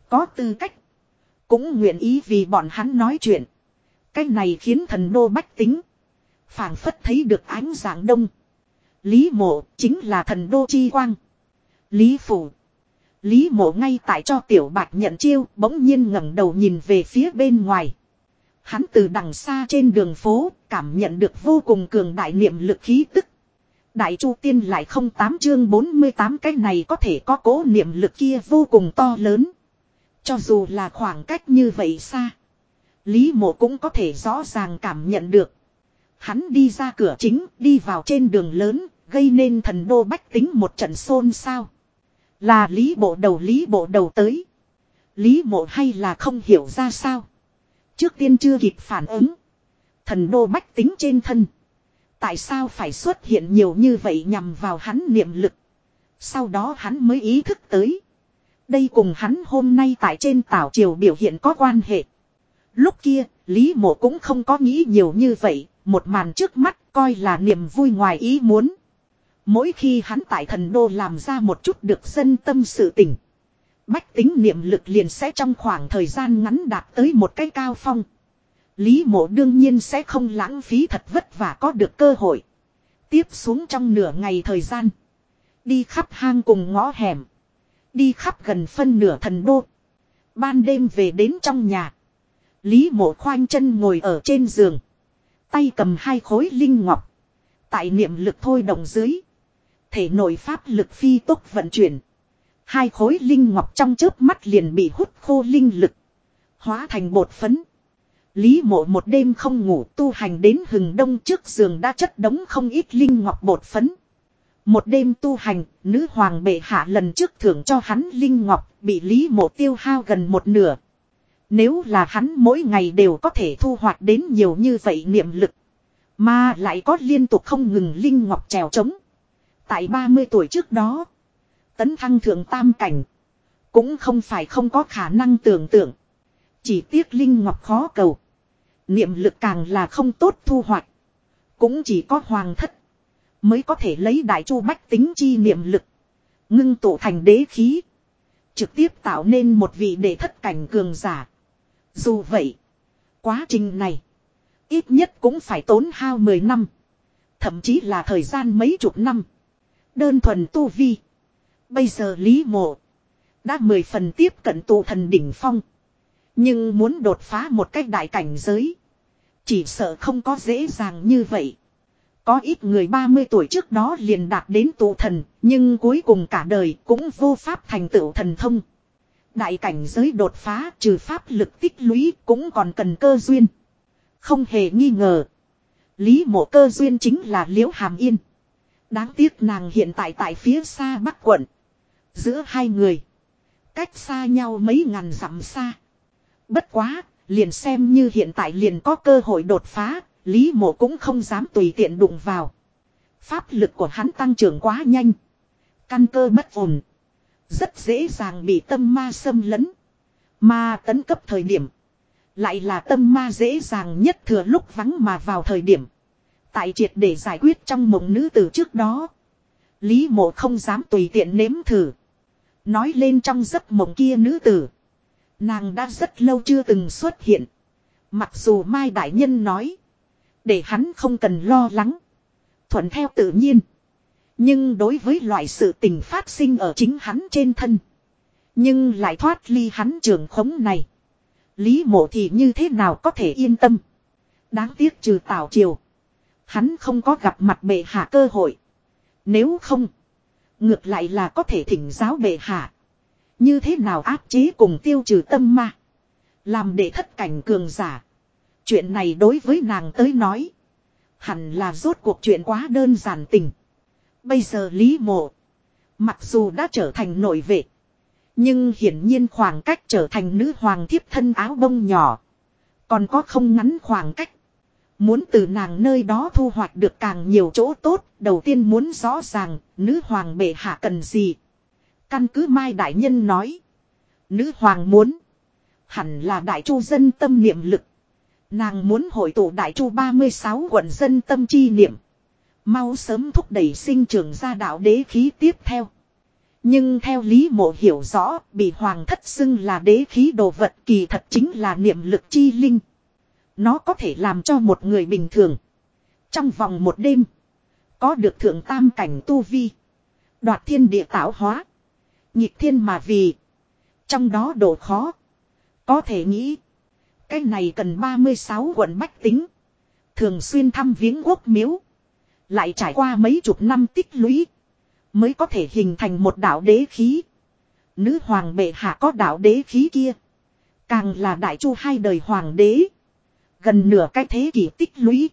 Có tư cách. Cũng nguyện ý vì bọn hắn nói chuyện. Cái này khiến thần đô bách tính. phảng phất thấy được ánh dạng đông. Lý mộ chính là thần đô chi quang. Lý phủ. Lý mộ ngay tại cho tiểu bạch nhận chiêu, bỗng nhiên ngẩng đầu nhìn về phía bên ngoài. Hắn từ đằng xa trên đường phố, cảm nhận được vô cùng cường đại niệm lực khí tức. Đại chu tiên lại không tám chương 48 cái này có thể có cố niệm lực kia vô cùng to lớn. Cho dù là khoảng cách như vậy xa. Lý mộ cũng có thể rõ ràng cảm nhận được. Hắn đi ra cửa chính, đi vào trên đường lớn, gây nên thần đô bách tính một trận xôn xao. Là lý bộ đầu lý bộ đầu tới. Lý mộ hay là không hiểu ra sao. Trước tiên chưa kịp phản ứng. Thần đô bách tính trên thân. Tại sao phải xuất hiện nhiều như vậy nhằm vào hắn niệm lực. Sau đó hắn mới ý thức tới. Đây cùng hắn hôm nay tại trên tảo triều biểu hiện có quan hệ. Lúc kia, Lý Mộ cũng không có nghĩ nhiều như vậy, một màn trước mắt coi là niềm vui ngoài ý muốn. Mỗi khi hắn tại thần đô làm ra một chút được dân tâm sự tình. Bách tính niệm lực liền sẽ trong khoảng thời gian ngắn đạt tới một cái cao phong. Lý mộ đương nhiên sẽ không lãng phí thật vất vả có được cơ hội. Tiếp xuống trong nửa ngày thời gian. Đi khắp hang cùng ngõ hẻm. Đi khắp gần phân nửa thần đô. Ban đêm về đến trong nhà. Lý mộ khoanh chân ngồi ở trên giường. Tay cầm hai khối linh ngọc. Tại niệm lực thôi động dưới. Thể nội pháp lực phi tốc vận chuyển. Hai khối linh ngọc trong chớp mắt liền bị hút khô linh lực. Hóa thành bột phấn. Lý mộ một đêm không ngủ tu hành đến hừng đông trước giường đã chất đống không ít linh ngọc bột phấn. Một đêm tu hành, nữ hoàng bệ hạ lần trước thưởng cho hắn linh ngọc, bị Lý mộ tiêu hao gần một nửa. Nếu là hắn mỗi ngày đều có thể thu hoạch đến nhiều như vậy niệm lực. Mà lại có liên tục không ngừng linh ngọc trèo trống. Tại 30 tuổi trước đó, tấn thăng thượng tam cảnh. Cũng không phải không có khả năng tưởng tượng. Chỉ tiếc linh ngọc khó cầu. Niệm lực càng là không tốt thu hoạch. Cũng chỉ có hoàng thất. Mới có thể lấy đại chu bách tính chi niệm lực. Ngưng tụ thành đế khí. Trực tiếp tạo nên một vị đệ thất cảnh cường giả. Dù vậy. Quá trình này. Ít nhất cũng phải tốn hao 10 năm. Thậm chí là thời gian mấy chục năm. Đơn thuần tu vi. Bây giờ Lý Mộ. Đã mười phần tiếp cận tụ thần đỉnh phong. Nhưng muốn đột phá một cách đại cảnh giới. Chỉ sợ không có dễ dàng như vậy. Có ít người 30 tuổi trước đó liền đạt đến tụ thần, nhưng cuối cùng cả đời cũng vô pháp thành tựu thần thông. Đại cảnh giới đột phá trừ pháp lực tích lũy cũng còn cần cơ duyên. Không hề nghi ngờ. Lý mộ cơ duyên chính là Liễu Hàm Yên. Đáng tiếc nàng hiện tại tại phía xa Bắc quận. Giữa hai người. Cách xa nhau mấy ngàn dặm xa. Bất quá, liền xem như hiện tại liền có cơ hội đột phá, Lý mộ cũng không dám tùy tiện đụng vào. Pháp lực của hắn tăng trưởng quá nhanh. Căn cơ bất ổn. Rất dễ dàng bị tâm ma xâm lấn. Ma tấn cấp thời điểm. Lại là tâm ma dễ dàng nhất thừa lúc vắng mà vào thời điểm. Tại triệt để giải quyết trong mộng nữ từ trước đó. Lý mộ không dám tùy tiện nếm thử. Nói lên trong giấc mộng kia nữ tử. Nàng đã rất lâu chưa từng xuất hiện. Mặc dù Mai Đại Nhân nói. Để hắn không cần lo lắng. Thuận theo tự nhiên. Nhưng đối với loại sự tình phát sinh ở chính hắn trên thân. Nhưng lại thoát ly hắn trường khống này. Lý mộ thì như thế nào có thể yên tâm. Đáng tiếc trừ tảo triều. Hắn không có gặp mặt bệ hạ cơ hội. Nếu không. Ngược lại là có thể thỉnh giáo bệ hạ. Như thế nào áp chế cùng tiêu trừ tâm ma. Làm để thất cảnh cường giả. Chuyện này đối với nàng tới nói. Hẳn là rốt cuộc chuyện quá đơn giản tình. Bây giờ Lý Mộ. Mặc dù đã trở thành nội vệ. Nhưng hiển nhiên khoảng cách trở thành nữ hoàng thiếp thân áo bông nhỏ. Còn có không ngắn khoảng cách. Muốn từ nàng nơi đó thu hoạch được càng nhiều chỗ tốt, đầu tiên muốn rõ ràng, nữ hoàng bệ hạ cần gì. Căn cứ Mai Đại Nhân nói. Nữ hoàng muốn. Hẳn là đại chu dân tâm niệm lực. Nàng muốn hội tụ đại chu 36 quận dân tâm chi niệm. Mau sớm thúc đẩy sinh trưởng ra đạo đế khí tiếp theo. Nhưng theo lý mộ hiểu rõ, bị hoàng thất xưng là đế khí đồ vật kỳ thật chính là niệm lực chi linh. Nó có thể làm cho một người bình thường. Trong vòng một đêm. Có được thượng tam cảnh tu vi. Đoạt thiên địa tạo hóa. Nhịp thiên mà vì. Trong đó độ khó. Có thể nghĩ. Cái này cần 36 quận bách tính. Thường xuyên thăm viếng quốc miếu. Lại trải qua mấy chục năm tích lũy. Mới có thể hình thành một đạo đế khí. Nữ hoàng bệ hạ có đạo đế khí kia. Càng là đại chu hai đời hoàng đế. Gần nửa cái thế kỷ tích lũy.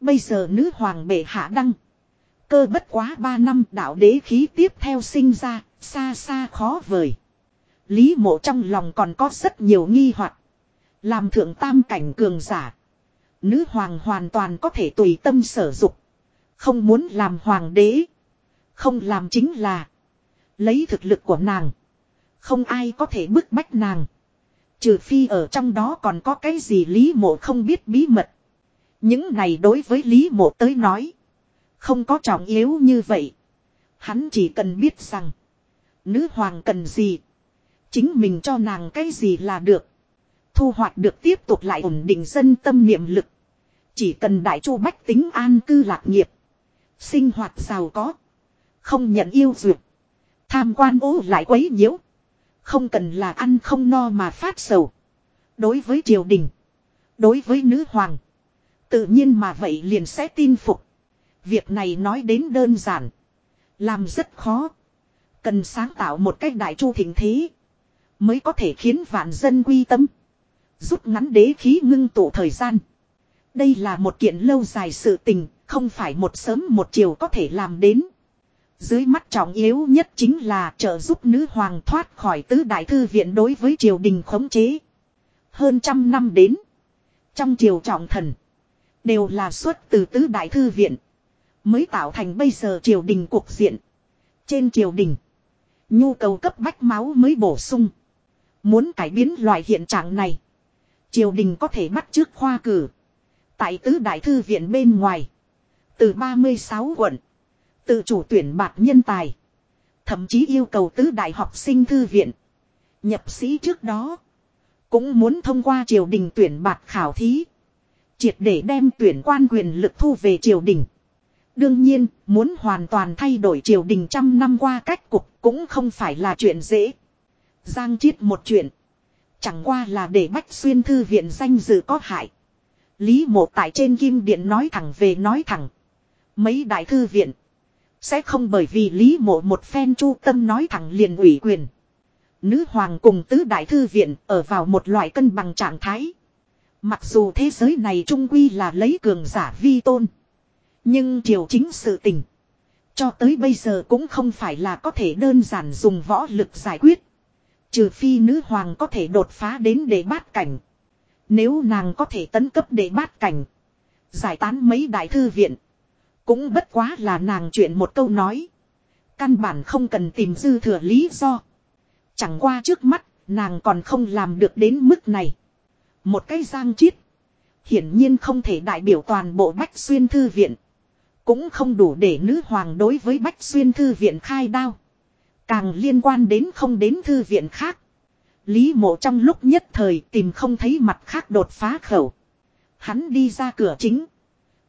Bây giờ nữ hoàng bệ hạ đăng. Cơ bất quá ba năm đạo đế khí tiếp theo sinh ra, xa xa khó vời. Lý mộ trong lòng còn có rất nhiều nghi hoặc làm thượng tam cảnh cường giả. Nữ hoàng hoàn toàn có thể tùy tâm sở dục. Không muốn làm hoàng đế. Không làm chính là. Lấy thực lực của nàng. Không ai có thể bức bách nàng. Trừ phi ở trong đó còn có cái gì Lý Mộ không biết bí mật. Những này đối với Lý Mộ tới nói. Không có trọng yếu như vậy. Hắn chỉ cần biết rằng. Nữ hoàng cần gì. Chính mình cho nàng cái gì là được. Thu hoạch được tiếp tục lại ổn định dân tâm niệm lực. Chỉ cần đại chu bách tính an cư lạc nghiệp. Sinh hoạt giàu có. Không nhận yêu dược. Tham quan ố lại quấy nhiễu. Không cần là ăn không no mà phát sầu. Đối với triều đình. Đối với nữ hoàng. Tự nhiên mà vậy liền sẽ tin phục. Việc này nói đến đơn giản. Làm rất khó. Cần sáng tạo một cách đại chu thịnh thế. Mới có thể khiến vạn dân quy tâm. Rút ngắn đế khí ngưng tụ thời gian. Đây là một kiện lâu dài sự tình, không phải một sớm một chiều có thể làm đến. Dưới mắt trọng yếu nhất chính là trợ giúp nữ hoàng thoát khỏi tứ đại thư viện đối với triều đình khống chế. Hơn trăm năm đến. Trong triều trọng thần. Đều là xuất từ tứ đại thư viện. Mới tạo thành bây giờ triều đình cuộc diện. Trên triều đình. Nhu cầu cấp bách máu mới bổ sung. Muốn cải biến loại hiện trạng này. Triều đình có thể bắt trước khoa cử. Tại tứ đại thư viện bên ngoài. Từ 36 quận. Tự chủ tuyển bạc nhân tài. Thậm chí yêu cầu tứ đại học sinh thư viện. Nhập sĩ trước đó. Cũng muốn thông qua triều đình tuyển bạc khảo thí. Triệt để đem tuyển quan quyền lực thu về triều đình. Đương nhiên, muốn hoàn toàn thay đổi triều đình trăm năm qua cách cục cũng không phải là chuyện dễ. Giang chiết một chuyện. Chẳng qua là để bách xuyên thư viện danh dự có hại. Lý mộ tại trên kim điện nói thẳng về nói thẳng. Mấy đại thư viện. Sẽ không bởi vì Lý mộ một phen chu tâm nói thẳng liền ủy quyền. Nữ hoàng cùng tứ đại thư viện ở vào một loại cân bằng trạng thái. Mặc dù thế giới này trung quy là lấy cường giả vi tôn. Nhưng triều chính sự tình. Cho tới bây giờ cũng không phải là có thể đơn giản dùng võ lực giải quyết. Trừ phi nữ hoàng có thể đột phá đến để bát cảnh. Nếu nàng có thể tấn cấp để bát cảnh. Giải tán mấy đại thư viện. Cũng bất quá là nàng chuyện một câu nói. Căn bản không cần tìm dư thừa lý do. Chẳng qua trước mắt, nàng còn không làm được đến mức này. Một cái giang chiết. Hiển nhiên không thể đại biểu toàn bộ Bách Xuyên Thư Viện. Cũng không đủ để nữ hoàng đối với Bách Xuyên Thư Viện khai đao. Càng liên quan đến không đến Thư Viện khác. Lý mộ trong lúc nhất thời tìm không thấy mặt khác đột phá khẩu. Hắn đi ra cửa chính.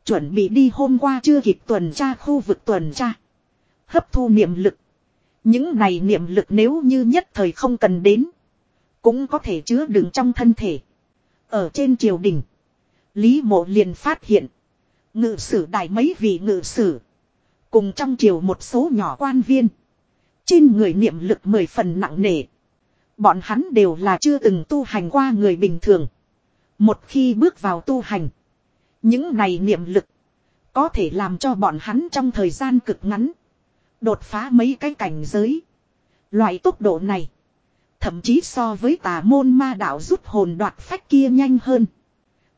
Chuẩn bị đi hôm qua chưa kịp tuần tra khu vực tuần tra. Hấp thu niệm lực. Những này niệm lực nếu như nhất thời không cần đến. Cũng có thể chứa đựng trong thân thể. Ở trên triều đình. Lý mộ liền phát hiện. Ngự sử đại mấy vị ngự sử. Cùng trong triều một số nhỏ quan viên. Trên người niệm lực mười phần nặng nề. Bọn hắn đều là chưa từng tu hành qua người bình thường. Một khi bước vào tu hành. Những này niệm lực. Có thể làm cho bọn hắn trong thời gian cực ngắn. Đột phá mấy cái cảnh giới. Loại tốc độ này. Thậm chí so với tà môn ma đạo rút hồn đoạt phách kia nhanh hơn.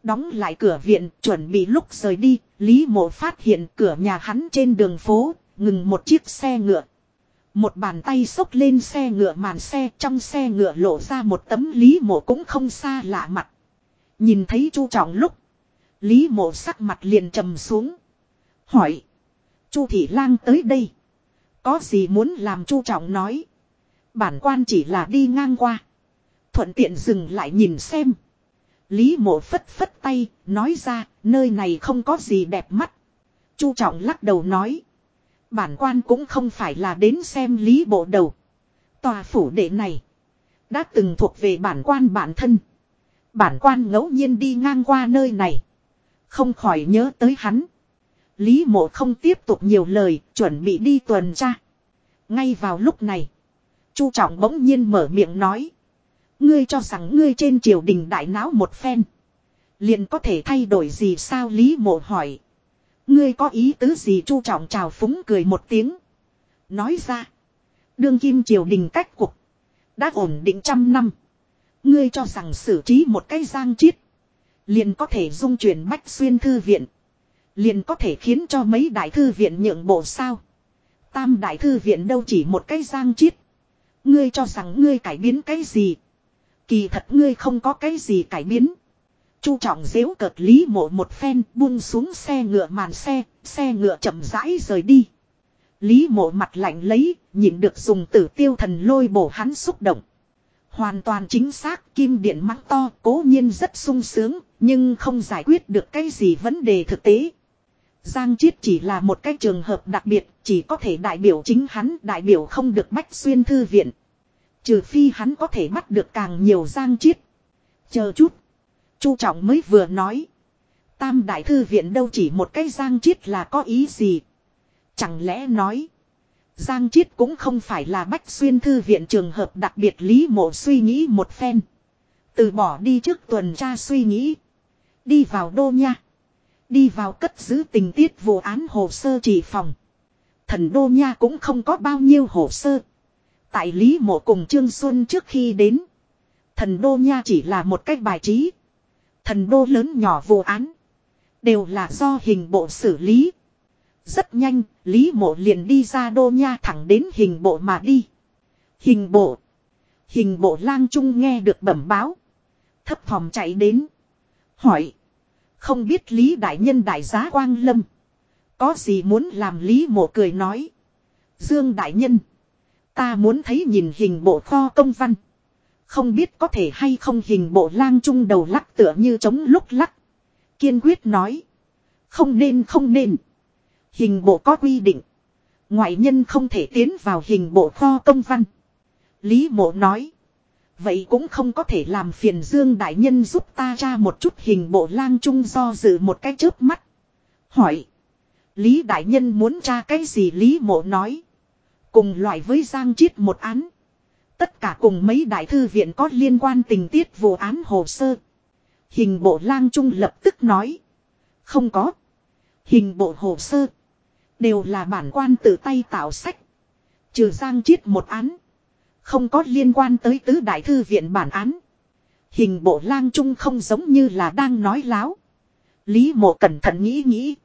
Đóng lại cửa viện, chuẩn bị lúc rời đi. Lý mộ phát hiện cửa nhà hắn trên đường phố. Ngừng một chiếc xe ngựa. Một bàn tay xốc lên xe ngựa màn xe trong xe ngựa lộ ra một tấm lý mộ cũng không xa lạ mặt. Nhìn thấy chu trọng lúc. Lý mộ sắc mặt liền trầm xuống. Hỏi. chu thị lang tới đây. Có gì muốn làm chu trọng nói. Bản quan chỉ là đi ngang qua. Thuận tiện dừng lại nhìn xem. Lý mộ phất phất tay, nói ra, nơi này không có gì đẹp mắt. Chu trọng lắc đầu nói. Bản quan cũng không phải là đến xem lý bộ đầu. Tòa phủ đệ này. Đã từng thuộc về bản quan bản thân. Bản quan ngẫu nhiên đi ngang qua nơi này. Không khỏi nhớ tới hắn. Lý mộ không tiếp tục nhiều lời, chuẩn bị đi tuần tra. Ngay vào lúc này. Chu trọng bỗng nhiên mở miệng nói. Ngươi cho rằng ngươi trên triều đình đại náo một phen. Liền có thể thay đổi gì sao Lý mộ hỏi. Ngươi có ý tứ gì chu trọng chào phúng cười một tiếng. Nói ra. Đương kim triều đình cách cục. Đã ổn định trăm năm. Ngươi cho rằng xử trí một cái giang chiết. Liền có thể dung chuyển bách xuyên thư viện. Liền có thể khiến cho mấy đại thư viện nhượng bộ sao. Tam đại thư viện đâu chỉ một cái giang chiết. Ngươi cho rằng ngươi cải biến cái gì. Kỳ thật ngươi không có cái gì cải biến. Chu trọng dễu cợt lý mộ một phen buông xuống xe ngựa màn xe, xe ngựa chậm rãi rời đi. Lý mộ mặt lạnh lấy, nhìn được dùng tử tiêu thần lôi bổ hắn xúc động. Hoàn toàn chính xác, kim điện mắng to, cố nhiên rất sung sướng, nhưng không giải quyết được cái gì vấn đề thực tế. Giang Chiết chỉ là một cái trường hợp đặc biệt, chỉ có thể đại biểu chính hắn, đại biểu không được bách xuyên thư viện. Trừ phi hắn có thể bắt được càng nhiều Giang Chiết. Chờ chút. Chu Trọng mới vừa nói. Tam Đại Thư Viện đâu chỉ một cái Giang Chiết là có ý gì. Chẳng lẽ nói. Giang Chiết cũng không phải là Bách Xuyên Thư Viện trường hợp đặc biệt Lý Mộ suy nghĩ một phen. Từ bỏ đi trước tuần tra suy nghĩ. Đi vào đô nha. Đi vào cất giữ tình tiết vụ án hồ sơ chỉ phòng. Thần đô nha cũng không có bao nhiêu hồ sơ. Tại Lý Mộ cùng Trương Xuân trước khi đến. Thần đô nha chỉ là một cách bài trí. Thần đô lớn nhỏ vụ án. Đều là do hình bộ xử lý. Rất nhanh, Lý Mộ liền đi ra đô nha thẳng đến hình bộ mà đi. Hình bộ. Hình bộ lang trung nghe được bẩm báo. Thấp thỏm chạy đến. Hỏi. Không biết Lý Đại Nhân Đại giá Quang Lâm. Có gì muốn làm Lý Mộ cười nói. Dương Đại Nhân. Ta muốn thấy nhìn hình bộ kho công văn. Không biết có thể hay không hình bộ lang trung đầu lắc tựa như chống lúc lắc. Kiên quyết nói. Không nên không nên. Hình bộ có quy định. Ngoại nhân không thể tiến vào hình bộ kho công văn. Lý mộ nói. Vậy cũng không có thể làm phiền Dương Đại Nhân giúp ta ra một chút hình bộ lang trung do dự một cái chớp mắt. Hỏi. Lý Đại Nhân muốn tra cái gì Lý mộ nói. Cùng loại với Giang Chiết một án. Tất cả cùng mấy đại thư viện có liên quan tình tiết vụ án hồ sơ. Hình bộ lang trung lập tức nói. Không có. Hình bộ hồ sơ. Đều là bản quan tự tay tạo sách. Trừ Giang Chiết một án. Không có liên quan tới tứ đại thư viện bản án. Hình bộ lang trung không giống như là đang nói láo. Lý mộ cẩn thận nghĩ nghĩ.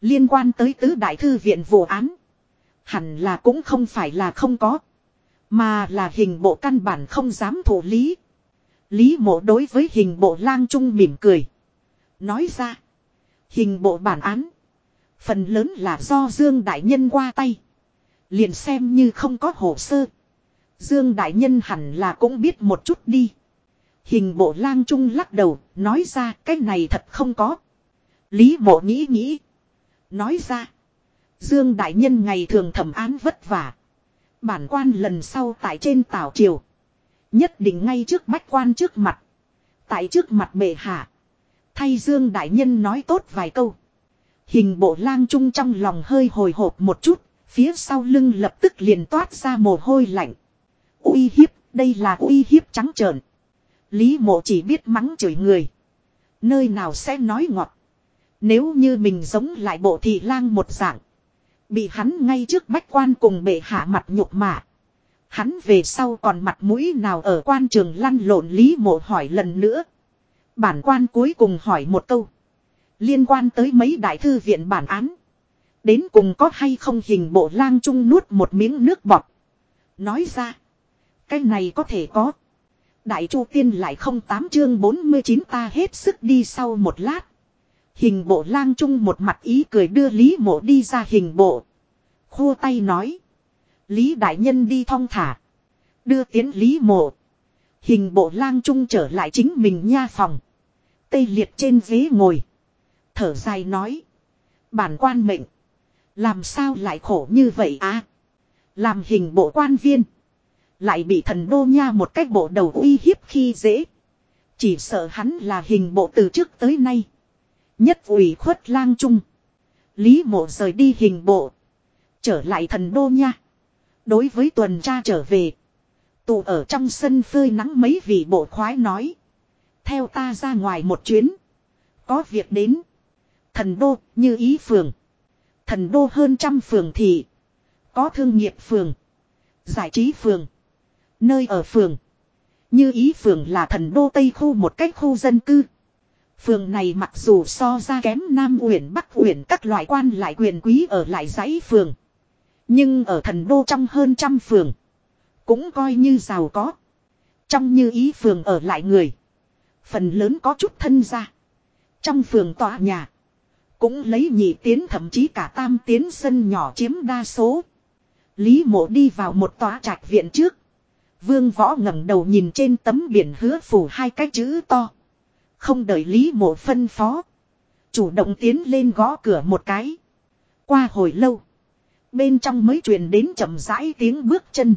Liên quan tới tứ đại thư viện vụ án. Hẳn là cũng không phải là không có. Mà là hình bộ căn bản không dám thủ lý. Lý mộ đối với hình bộ lang trung mỉm cười. Nói ra. Hình bộ bản án. Phần lớn là do Dương Đại Nhân qua tay. Liền xem như không có hồ sơ. Dương Đại Nhân hẳn là cũng biết một chút đi. Hình bộ lang trung lắc đầu, nói ra cái này thật không có. Lý mộ nghĩ nghĩ. Nói ra. Dương Đại Nhân ngày thường thẩm án vất vả. Bản quan lần sau tại trên tảo triều. Nhất định ngay trước bách quan trước mặt. Tại trước mặt bệ hạ. Thay Dương Đại Nhân nói tốt vài câu. Hình bộ lang trung trong lòng hơi hồi hộp một chút. Phía sau lưng lập tức liền toát ra mồ hôi lạnh. uy hiếp, đây là uy hiếp trắng trợn. Lý mộ chỉ biết mắng chửi người. Nơi nào sẽ nói ngọt. Nếu như mình giống lại bộ thị lang một dạng. Bị hắn ngay trước bách quan cùng bệ hạ mặt nhục mạ. Hắn về sau còn mặt mũi nào ở quan trường lăn lộn Lý mộ hỏi lần nữa. Bản quan cuối cùng hỏi một câu. Liên quan tới mấy đại thư viện bản án. Đến cùng có hay không hình bộ lang trung nuốt một miếng nước bọt. Nói ra. Cái này có thể có. Đại chu tiên lại không tám chương 49 ta hết sức đi sau một lát. Hình bộ lang trung một mặt ý cười đưa Lý mộ đi ra hình bộ. Khua tay nói. Lý đại nhân đi thong thả. Đưa tiến Lý mộ. Hình bộ lang trung trở lại chính mình nha phòng. Tây liệt trên ghế ngồi. Thở dài nói. Bản quan mệnh. Làm sao lại khổ như vậy á? Làm hình bộ quan viên. Lại bị thần đô nha một cách bộ đầu uy hiếp khi dễ. Chỉ sợ hắn là hình bộ từ trước tới nay. Nhất ủy khuất lang trung. Lý mộ rời đi hình bộ. Trở lại thần đô nha. Đối với tuần tra trở về. Tụ ở trong sân phơi nắng mấy vị bộ khoái nói. Theo ta ra ngoài một chuyến. Có việc đến. Thần đô như ý phường. Thần đô hơn trăm phường thị. Có thương nghiệp phường. Giải trí phường. Nơi ở phường. Như ý phường là thần đô Tây khu một cách khu dân cư. Phường này mặc dù so ra kém Nam Uyển, Bắc Uyển, các loại quan lại quyền quý ở lại dãy phường. Nhưng ở thần đô trong hơn trăm phường. Cũng coi như giàu có. Trong như ý phường ở lại người. Phần lớn có chút thân ra. Trong phường tòa nhà. Cũng lấy nhị tiến thậm chí cả tam tiến sân nhỏ chiếm đa số. Lý mộ đi vào một tòa trạch viện trước. Vương võ ngẩng đầu nhìn trên tấm biển hứa phủ hai cái chữ to. Không đợi Lý mộ phân phó. Chủ động tiến lên gõ cửa một cái. Qua hồi lâu. Bên trong mới truyền đến chậm rãi tiếng bước chân.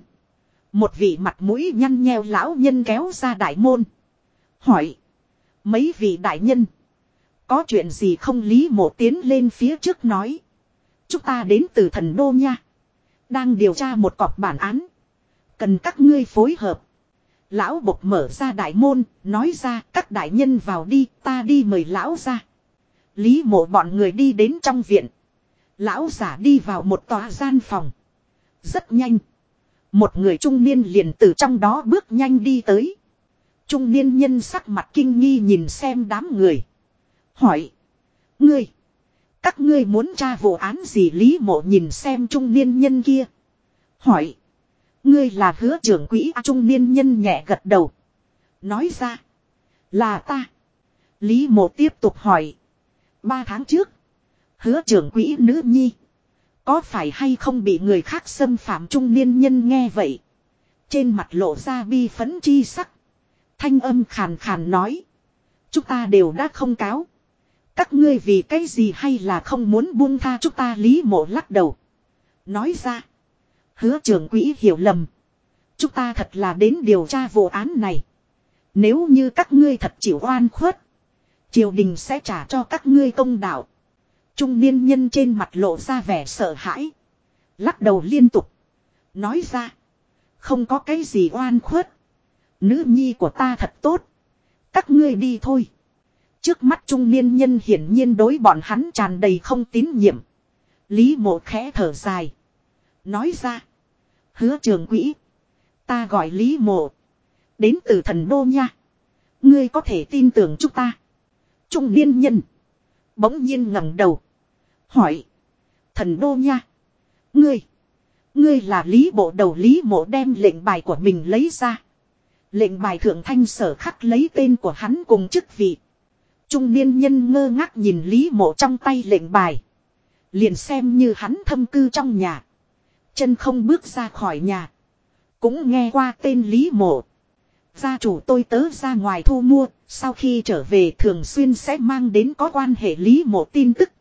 Một vị mặt mũi nhăn nheo lão nhân kéo ra đại môn. Hỏi. Mấy vị đại nhân. Có chuyện gì không Lý mộ tiến lên phía trước nói. Chúng ta đến từ thần đô nha. Đang điều tra một cọc bản án. Cần các ngươi phối hợp. Lão bộc mở ra đại môn, nói ra các đại nhân vào đi, ta đi mời lão ra. Lý mộ bọn người đi đến trong viện. Lão giả đi vào một tòa gian phòng. Rất nhanh. Một người trung niên liền từ trong đó bước nhanh đi tới. Trung niên nhân sắc mặt kinh nghi nhìn xem đám người. Hỏi. Ngươi. Các ngươi muốn tra vụ án gì Lý mộ nhìn xem trung niên nhân kia. Hỏi. Ngươi là hứa trưởng quỹ trung niên nhân nhẹ gật đầu. Nói ra. Là ta. Lý mộ tiếp tục hỏi. Ba tháng trước. Hứa trưởng quỹ nữ nhi. Có phải hay không bị người khác xâm phạm trung niên nhân nghe vậy. Trên mặt lộ ra bi phấn chi sắc. Thanh âm khàn khàn nói. Chúng ta đều đã không cáo. Các ngươi vì cái gì hay là không muốn buông tha chúng ta lý mộ lắc đầu. Nói ra. Hứa trưởng quỹ hiểu lầm. Chúng ta thật là đến điều tra vụ án này. Nếu như các ngươi thật chịu oan khuất. Triều đình sẽ trả cho các ngươi công đạo. Trung niên nhân trên mặt lộ ra vẻ sợ hãi. Lắc đầu liên tục. Nói ra. Không có cái gì oan khuất. Nữ nhi của ta thật tốt. Các ngươi đi thôi. Trước mắt trung niên nhân hiển nhiên đối bọn hắn tràn đầy không tín nhiệm. Lý mộ khẽ thở dài. Nói ra. Hứa trường quỹ. Ta gọi Lý mộ. Đến từ thần đô nha. Ngươi có thể tin tưởng chúng ta. Trung niên nhân. Bỗng nhiên ngẩng đầu. Hỏi. Thần đô nha. Ngươi. Ngươi là lý bộ đầu lý mộ đem lệnh bài của mình lấy ra. Lệnh bài thượng thanh sở khắc lấy tên của hắn cùng chức vị. Trung niên nhân ngơ ngác nhìn Lý mộ trong tay lệnh bài. Liền xem như hắn thâm cư trong nhà. Chân không bước ra khỏi nhà. Cũng nghe qua tên Lý mộ. Gia chủ tôi tớ ra ngoài thu mua, sau khi trở về thường xuyên sẽ mang đến có quan hệ Lý mộ tin tức.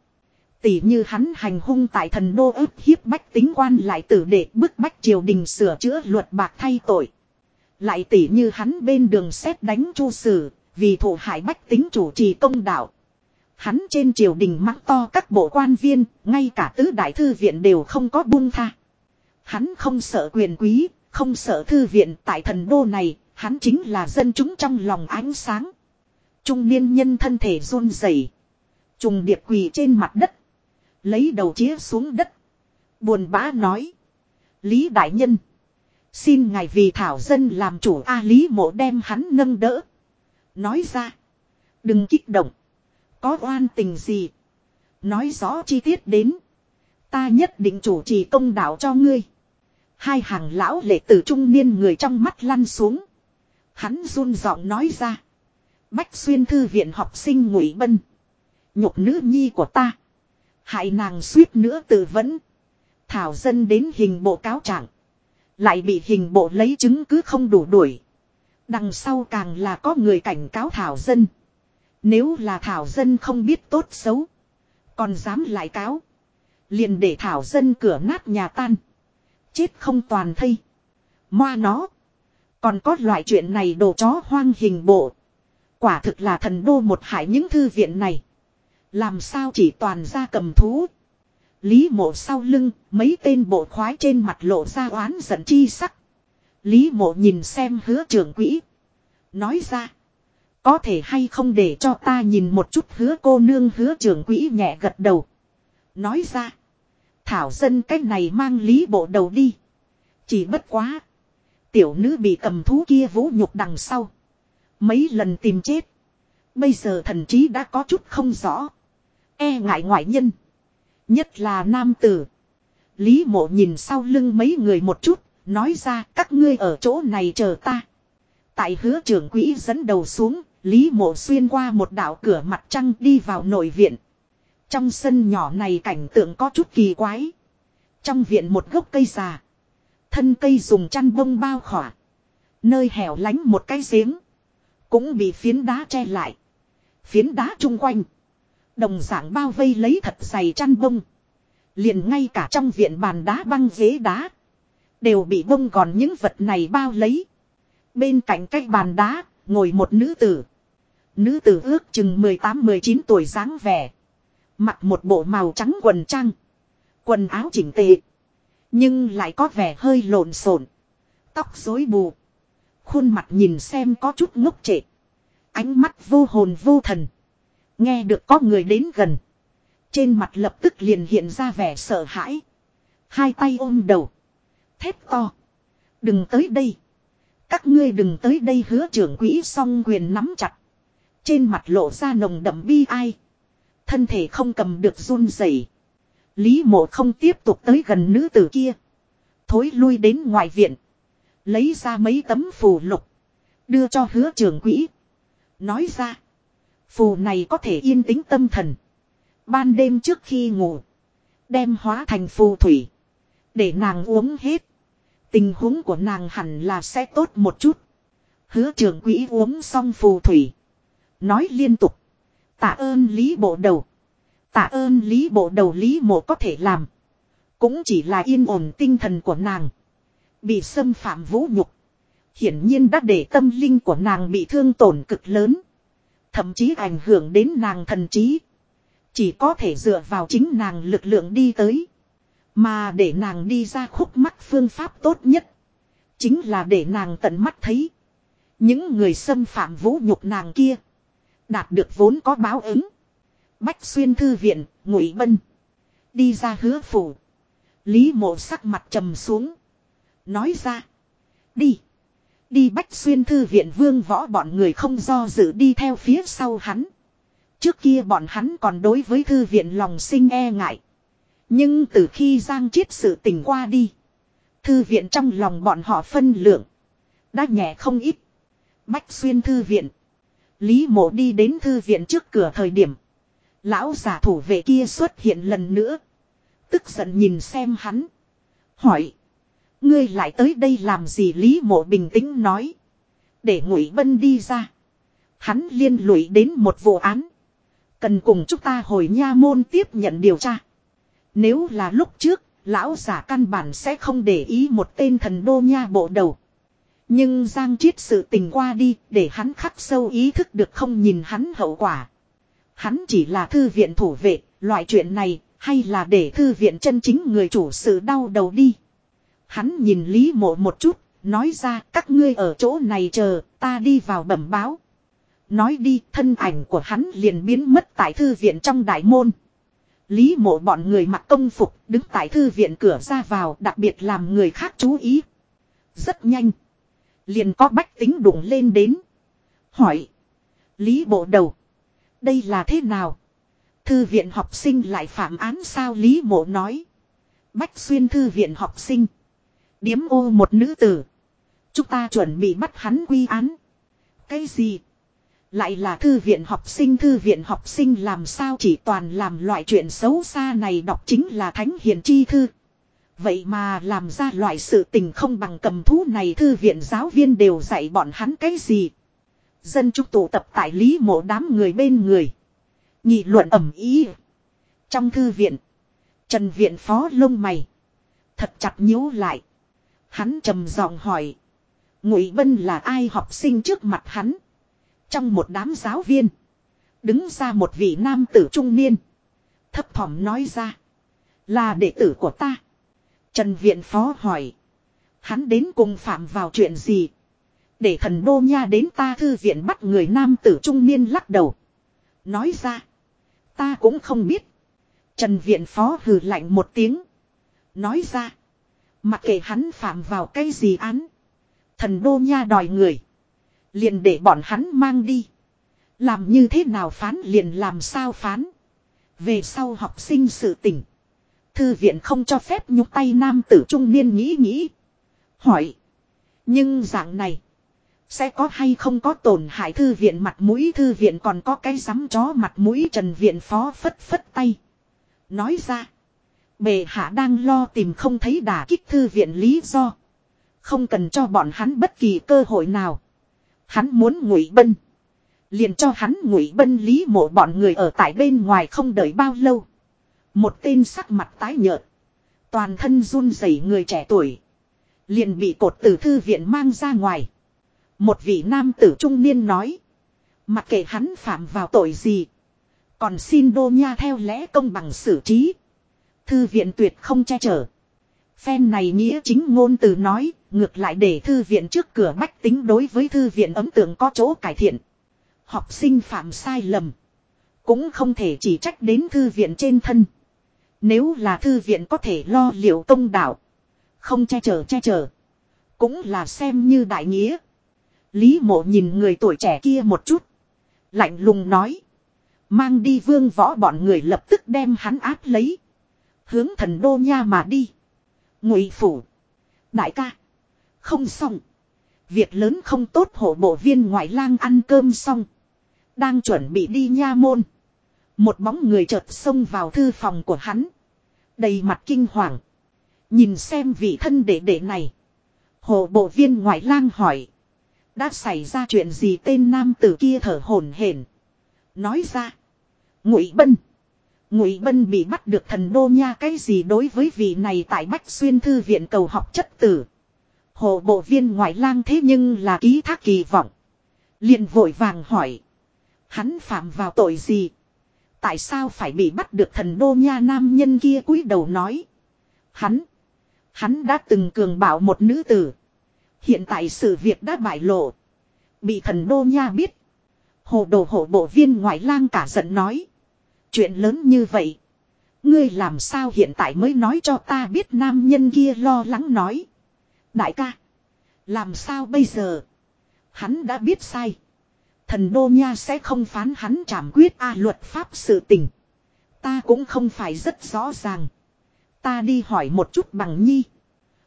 Tỷ như hắn hành hung tại thần đô ức hiếp bách tính quan lại tử để bức bách triều đình sửa chữa luật bạc thay tội. Lại tỷ như hắn bên đường xét đánh chu sử, vì thủ hại bách tính chủ trì công đạo. Hắn trên triều đình mắng to các bộ quan viên, ngay cả tứ đại thư viện đều không có buông tha. Hắn không sợ quyền quý, không sợ thư viện tại thần đô này, hắn chính là dân chúng trong lòng ánh sáng. Trung niên nhân thân thể run rẩy, trùng điệp quỳ trên mặt đất, lấy đầu chĩa xuống đất, buồn bã nói: "Lý đại nhân, xin ngài vì thảo dân làm chủ a Lý Mộ đem hắn nâng đỡ." Nói ra, "Đừng kích động, có oan tình gì, nói rõ chi tiết đến, ta nhất định chủ trì công đạo cho ngươi." Hai hàng lão lệ tử trung niên người trong mắt lăn xuống. Hắn run giọng nói ra. Bách xuyên thư viện học sinh ngụy bân. Nhục nữ nhi của ta. Hại nàng suýt nữa tự vẫn. Thảo dân đến hình bộ cáo trạng. Lại bị hình bộ lấy chứng cứ không đủ đuổi. Đằng sau càng là có người cảnh cáo Thảo dân. Nếu là Thảo dân không biết tốt xấu. Còn dám lại cáo. Liền để Thảo dân cửa nát nhà tan. Chết không toàn thây. Moa nó. Còn có loại chuyện này đồ chó hoang hình bộ. Quả thực là thần đô một hại những thư viện này. Làm sao chỉ toàn ra cầm thú. Lý mộ sau lưng, mấy tên bộ khoái trên mặt lộ ra oán giận chi sắc. Lý mộ nhìn xem hứa trưởng quỹ. Nói ra. Có thể hay không để cho ta nhìn một chút hứa cô nương hứa trưởng quỹ nhẹ gật đầu. Nói ra. Thảo dân cách này mang lý bộ đầu đi. Chỉ bất quá. Tiểu nữ bị cầm thú kia vũ nhục đằng sau. Mấy lần tìm chết. Bây giờ thần trí đã có chút không rõ. E ngại ngoại nhân. Nhất là nam tử. Lý mộ nhìn sau lưng mấy người một chút. Nói ra các ngươi ở chỗ này chờ ta. Tại hứa trưởng quỹ dẫn đầu xuống. Lý mộ xuyên qua một đạo cửa mặt trăng đi vào nội viện. Trong sân nhỏ này cảnh tượng có chút kỳ quái. Trong viện một gốc cây già. Thân cây dùng chăn bông bao khỏa. Nơi hẻo lánh một cái giếng. Cũng bị phiến đá che lại. Phiến đá chung quanh. Đồng dạng bao vây lấy thật dày chăn bông. Liền ngay cả trong viện bàn đá băng ghế đá. Đều bị bông còn những vật này bao lấy. Bên cạnh cái bàn đá, ngồi một nữ tử. Nữ tử ước chừng 18-19 tuổi dáng vẻ. Mặc một bộ màu trắng quần trang. Quần áo chỉnh tề. Nhưng lại có vẻ hơi lộn xộn. Tóc rối bù. Khuôn mặt nhìn xem có chút ngốc trệ. Ánh mắt vô hồn vô thần. Nghe được có người đến gần. Trên mặt lập tức liền hiện ra vẻ sợ hãi. Hai tay ôm đầu. Thét to. Đừng tới đây. Các ngươi đừng tới đây hứa trưởng quỹ song quyền nắm chặt. Trên mặt lộ ra nồng đậm bi ai. Thân thể không cầm được run rẩy. Lý mộ không tiếp tục tới gần nữ tử kia. Thối lui đến ngoài viện. Lấy ra mấy tấm phù lục. Đưa cho hứa trưởng quỹ. Nói ra. Phù này có thể yên tĩnh tâm thần. Ban đêm trước khi ngủ. Đem hóa thành phù thủy. Để nàng uống hết. Tình huống của nàng hẳn là sẽ tốt một chút. Hứa trưởng quỹ uống xong phù thủy. Nói liên tục. Tạ ơn Lý Bộ Đầu. Tạ ơn Lý Bộ Đầu Lý Mộ có thể làm. Cũng chỉ là yên ổn tinh thần của nàng. Bị xâm phạm vũ nhục. Hiển nhiên đã để tâm linh của nàng bị thương tổn cực lớn. Thậm chí ảnh hưởng đến nàng thần trí. Chỉ có thể dựa vào chính nàng lực lượng đi tới. Mà để nàng đi ra khúc mắc phương pháp tốt nhất. Chính là để nàng tận mắt thấy. Những người xâm phạm vũ nhục nàng kia. Đạt được vốn có báo ứng. Bách xuyên thư viện, ngụy bân. Đi ra hứa phủ. Lý mộ sắc mặt trầm xuống. Nói ra. Đi. Đi bách xuyên thư viện vương võ bọn người không do dự đi theo phía sau hắn. Trước kia bọn hắn còn đối với thư viện lòng sinh e ngại. Nhưng từ khi Giang chiết sự tình qua đi. Thư viện trong lòng bọn họ phân lượng. Đã nhẹ không ít. Bách xuyên thư viện. Lý mộ đi đến thư viện trước cửa thời điểm. Lão giả thủ vệ kia xuất hiện lần nữa. Tức giận nhìn xem hắn. Hỏi. Ngươi lại tới đây làm gì Lý mộ bình tĩnh nói. Để ngụy bân đi ra. Hắn liên lụy đến một vụ án. Cần cùng chúng ta hồi nha môn tiếp nhận điều tra. Nếu là lúc trước, lão giả căn bản sẽ không để ý một tên thần đô nha bộ đầu. Nhưng Giang Chiết sự tình qua đi, để hắn khắc sâu ý thức được không nhìn hắn hậu quả. Hắn chỉ là thư viện thủ vệ, loại chuyện này, hay là để thư viện chân chính người chủ sự đau đầu đi. Hắn nhìn Lý Mộ một chút, nói ra các ngươi ở chỗ này chờ, ta đi vào bẩm báo. Nói đi, thân ảnh của hắn liền biến mất tại thư viện trong đại môn. Lý mộ bọn người mặc công phục, đứng tại thư viện cửa ra vào, đặc biệt làm người khác chú ý. Rất nhanh. Liền có bách tính đụng lên đến. Hỏi. Lý bộ đầu. Đây là thế nào? Thư viện học sinh lại phạm án sao Lý mộ nói. Bách xuyên thư viện học sinh. Điếm ô một nữ tử. Chúng ta chuẩn bị bắt hắn quy án. Cái gì? Lại là thư viện học sinh, thư viện học sinh làm sao chỉ toàn làm loại chuyện xấu xa này đọc chính là thánh hiền chi thư. Vậy mà làm ra loại sự tình không bằng cầm thú này thư viện giáo viên đều dạy bọn hắn cái gì. Dân chúng tụ tập tại lý mộ đám người bên người. nghị luận ẩm ý. Trong thư viện. Trần viện phó lông mày. Thật chặt nhíu lại. Hắn trầm giọng hỏi. Ngụy Bân là ai học sinh trước mặt hắn. Trong một đám giáo viên. Đứng ra một vị nam tử trung niên. Thấp thỏm nói ra. Là đệ tử của ta. Trần Viện Phó hỏi. Hắn đến cùng phạm vào chuyện gì? Để thần đô nha đến ta thư viện bắt người nam tử trung niên lắc đầu. Nói ra. Ta cũng không biết. Trần Viện Phó hừ lạnh một tiếng. Nói ra. Mặc kệ hắn phạm vào cái gì án. Thần đô nha đòi người. Liền để bọn hắn mang đi. Làm như thế nào phán liền làm sao phán. Về sau học sinh sự tỉnh. Thư viện không cho phép nhúc tay nam tử trung niên nghĩ nghĩ. Hỏi. Nhưng dạng này. Sẽ có hay không có tổn hại thư viện mặt mũi thư viện còn có cái rắm chó mặt mũi trần viện phó phất phất tay. Nói ra. Bề hạ đang lo tìm không thấy đả kích thư viện lý do. Không cần cho bọn hắn bất kỳ cơ hội nào. Hắn muốn ngụy bân. Liền cho hắn ngụy bân lý mộ bọn người ở tại bên ngoài không đợi bao lâu. Một tên sắc mặt tái nhợt. Toàn thân run rẩy người trẻ tuổi. Liền bị cột từ thư viện mang ra ngoài. Một vị nam tử trung niên nói. Mặc kệ hắn phạm vào tội gì. Còn xin đô nha theo lẽ công bằng xử trí. Thư viện tuyệt không che chở. Phen này nghĩa chính ngôn từ nói, ngược lại để thư viện trước cửa bách tính đối với thư viện ấn tượng có chỗ cải thiện. Học sinh phạm sai lầm. Cũng không thể chỉ trách đến thư viện trên thân. Nếu là thư viện có thể lo liệu công đạo. Không che chở che chở. Cũng là xem như đại nghĩa. Lý mộ nhìn người tuổi trẻ kia một chút. Lạnh lùng nói. Mang đi vương võ bọn người lập tức đem hắn áp lấy. Hướng thần đô nha mà đi. Ngụy phủ. Đại ca. Không xong. Việc lớn không tốt hộ bộ viên ngoại lang ăn cơm xong. Đang chuẩn bị đi nha môn. Một bóng người chợt xông vào thư phòng của hắn. Đầy mặt kinh hoàng. Nhìn xem vị thân đệ đệ này. hồ bộ viên ngoại lang hỏi. Đã xảy ra chuyện gì tên nam tử kia thở hổn hển. Nói ra. Ngụy Bân. Ngụy Bân bị bắt được thần đô nha, cái gì đối với vị này tại Bách Xuyên Thư viện cầu học chất tử. Hồ bộ viên ngoại lang thế nhưng là ký thác kỳ vọng. liền vội vàng hỏi. Hắn phạm vào tội gì? Tại sao phải bị bắt được thần đô nha nam nhân kia cúi đầu nói. Hắn. Hắn đã từng cường bảo một nữ tử. Hiện tại sự việc đã bại lộ. Bị thần đô nha biết. Hồ đồ hộ bộ viên ngoại lang cả giận nói. Chuyện lớn như vậy. Ngươi làm sao hiện tại mới nói cho ta biết nam nhân kia lo lắng nói. Đại ca. Làm sao bây giờ? Hắn đã biết sai. Thần đô nha sẽ không phán hắn trảm quyết a luật pháp sự tình. Ta cũng không phải rất rõ ràng. Ta đi hỏi một chút bằng nhi.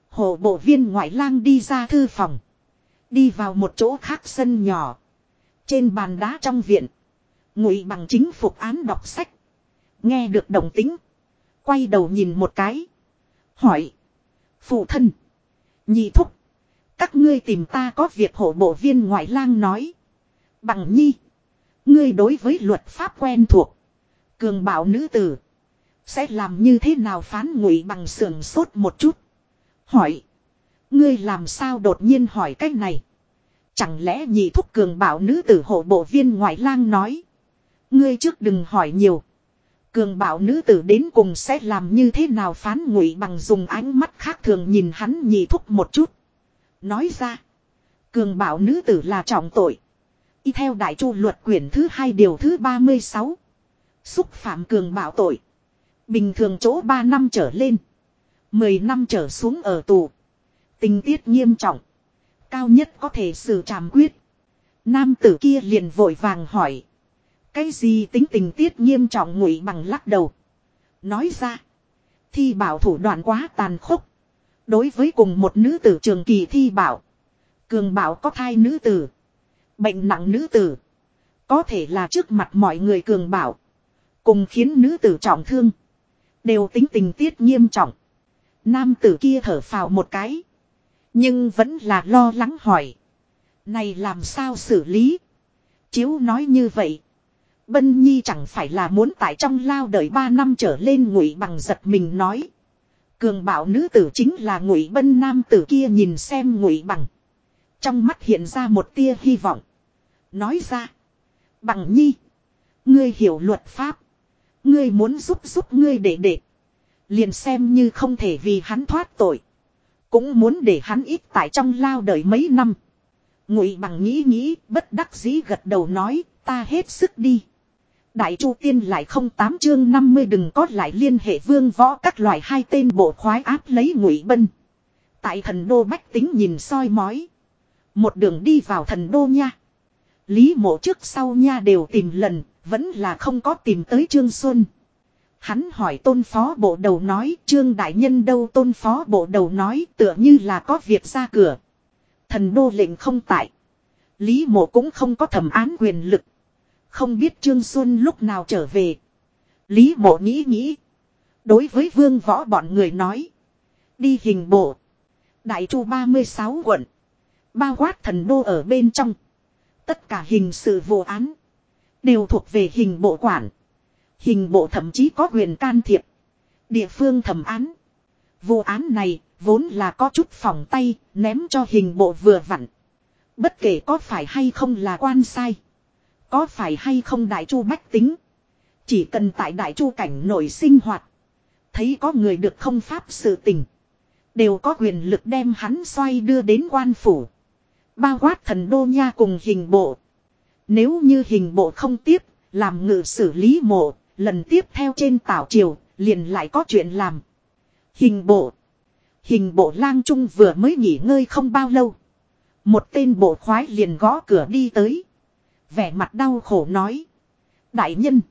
Hồ bộ viên ngoại lang đi ra thư phòng. Đi vào một chỗ khác sân nhỏ. Trên bàn đá trong viện. Ngụy bằng chính phục án đọc sách. Nghe được đồng tính. Quay đầu nhìn một cái. Hỏi. Phụ thân. Nhị thúc. Các ngươi tìm ta có việc hộ bộ viên ngoại lang nói. Bằng nhi. Ngươi đối với luật pháp quen thuộc. Cường bảo nữ tử. Sẽ làm như thế nào phán ngụy bằng sườn sốt một chút. Hỏi. Ngươi làm sao đột nhiên hỏi cách này. Chẳng lẽ nhị thúc cường bảo nữ tử hộ bộ viên ngoại lang nói. Ngươi trước đừng hỏi nhiều. Cường bảo nữ tử đến cùng sẽ làm như thế nào phán ngụy bằng dùng ánh mắt khác thường nhìn hắn nhị thúc một chút. Nói ra. Cường bảo nữ tử là trọng tội. Y theo đại chu luật quyển thứ hai điều thứ 36. Xúc phạm cường bảo tội. Bình thường chỗ 3 năm trở lên. 10 năm trở xuống ở tù. Tình tiết nghiêm trọng. Cao nhất có thể xử trảm quyết. Nam tử kia liền vội vàng hỏi. Cái gì tính tình tiết nghiêm trọng ngụy bằng lắc đầu. Nói ra. Thi bảo thủ đoạn quá tàn khốc. Đối với cùng một nữ tử trường kỳ thi bảo. Cường bảo có thai nữ tử. Bệnh nặng nữ tử. Có thể là trước mặt mọi người cường bảo. Cùng khiến nữ tử trọng thương. Đều tính tình tiết nghiêm trọng. Nam tử kia thở phào một cái. Nhưng vẫn là lo lắng hỏi. Này làm sao xử lý? Chiếu nói như vậy. Bân Nhi chẳng phải là muốn tại trong lao đợi ba năm trở lên ngụy bằng giật mình nói. Cường bảo nữ tử chính là ngụy bân nam tử kia nhìn xem ngụy bằng. Trong mắt hiện ra một tia hy vọng. Nói ra. Bằng Nhi. Ngươi hiểu luật pháp. Ngươi muốn giúp giúp ngươi để để. Liền xem như không thể vì hắn thoát tội. Cũng muốn để hắn ít tại trong lao đời mấy năm. Ngụy bằng nghĩ nghĩ, bất đắc dĩ gật đầu nói, ta hết sức đi. Đại Chu Tiên lại không tám chương 50 đừng có lại liên hệ vương võ các loại hai tên bộ khoái áp lấy Ngụy Bân. Tại thần đô bách tính nhìn soi mói. Một đường đi vào thần đô nha. Lý mộ trước sau nha đều tìm lần, vẫn là không có tìm tới Trương Xuân. Hắn hỏi tôn phó bộ đầu nói trương đại nhân đâu tôn phó bộ đầu nói tựa như là có việc ra cửa. Thần đô lệnh không tại. Lý mộ cũng không có thẩm án quyền lực. Không biết Trương Xuân lúc nào trở về. Lý mộ nghĩ nghĩ. Đối với vương võ bọn người nói. Đi hình bộ. Đại chu 36 quận. Bao quát thần đô ở bên trong. Tất cả hình sự vụ án. Đều thuộc về hình bộ quản. Hình bộ thậm chí có quyền can thiệp. Địa phương thẩm án. Vụ án này vốn là có chút phòng tay, ném cho hình bộ vừa vặn. Bất kể có phải hay không là quan sai. Có phải hay không đại chu bách tính. Chỉ cần tại đại chu cảnh nổi sinh hoạt. Thấy có người được không pháp sự tình. Đều có quyền lực đem hắn xoay đưa đến quan phủ. Bao quát thần đô nha cùng hình bộ. Nếu như hình bộ không tiếp, làm ngự xử lý mộ, lần tiếp theo trên tảo triều, liền lại có chuyện làm. Hình bộ. Hình bộ lang trung vừa mới nghỉ ngơi không bao lâu. Một tên bộ khoái liền gõ cửa đi tới. Vẻ mặt đau khổ nói. Đại nhân.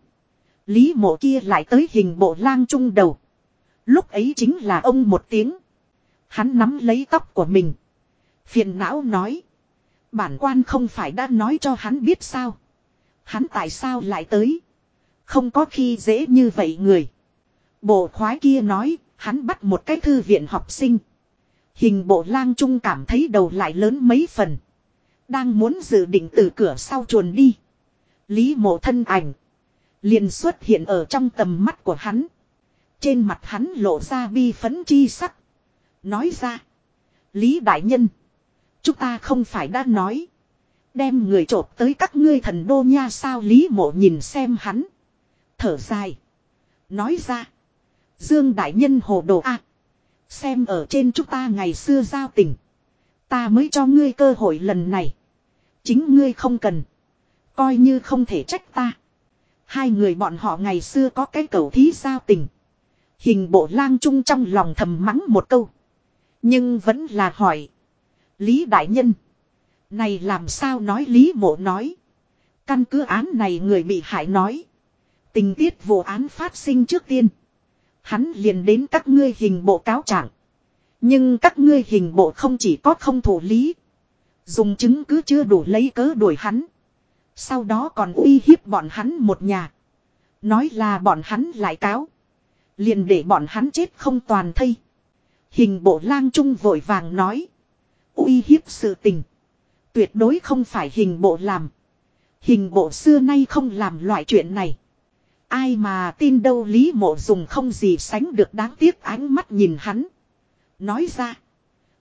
Lý mộ kia lại tới hình bộ lang trung đầu. Lúc ấy chính là ông một tiếng. Hắn nắm lấy tóc của mình. Phiền não nói. Bản quan không phải đã nói cho hắn biết sao. Hắn tại sao lại tới. Không có khi dễ như vậy người. Bộ khoái kia nói, hắn bắt một cái thư viện học sinh. Hình bộ lang trung cảm thấy đầu lại lớn mấy phần. Đang muốn dự định từ cửa sau chuồn đi. Lý mộ thân ảnh. Liền xuất hiện ở trong tầm mắt của hắn. Trên mặt hắn lộ ra bi phấn chi sắc. Nói ra. Lý đại nhân. Chúng ta không phải đã nói. Đem người trộp tới các ngươi thần đô nha sao Lý mộ nhìn xem hắn. Thở dài. Nói ra. Dương Đại Nhân hồ đồ a Xem ở trên chúng ta ngày xưa giao tình. Ta mới cho ngươi cơ hội lần này. Chính ngươi không cần. Coi như không thể trách ta. Hai người bọn họ ngày xưa có cái cầu thí giao tình. Hình bộ lang trung trong lòng thầm mắng một câu. Nhưng vẫn là hỏi. Lý Đại Nhân. Này làm sao nói Lý Mộ nói. Căn cứ án này người bị hại nói. Tình tiết vụ án phát sinh trước tiên. Hắn liền đến các ngươi hình bộ cáo trạng. Nhưng các ngươi hình bộ không chỉ có không thủ lý. Dùng chứng cứ chưa đủ lấy cớ đuổi hắn. Sau đó còn uy hiếp bọn hắn một nhà. Nói là bọn hắn lại cáo. Liền để bọn hắn chết không toàn thây. Hình bộ lang trung vội vàng nói uy hiếp sự tình. Tuyệt đối không phải hình bộ làm. Hình bộ xưa nay không làm loại chuyện này. Ai mà tin đâu Lý Mộ dùng không gì sánh được đáng tiếc ánh mắt nhìn hắn. Nói ra.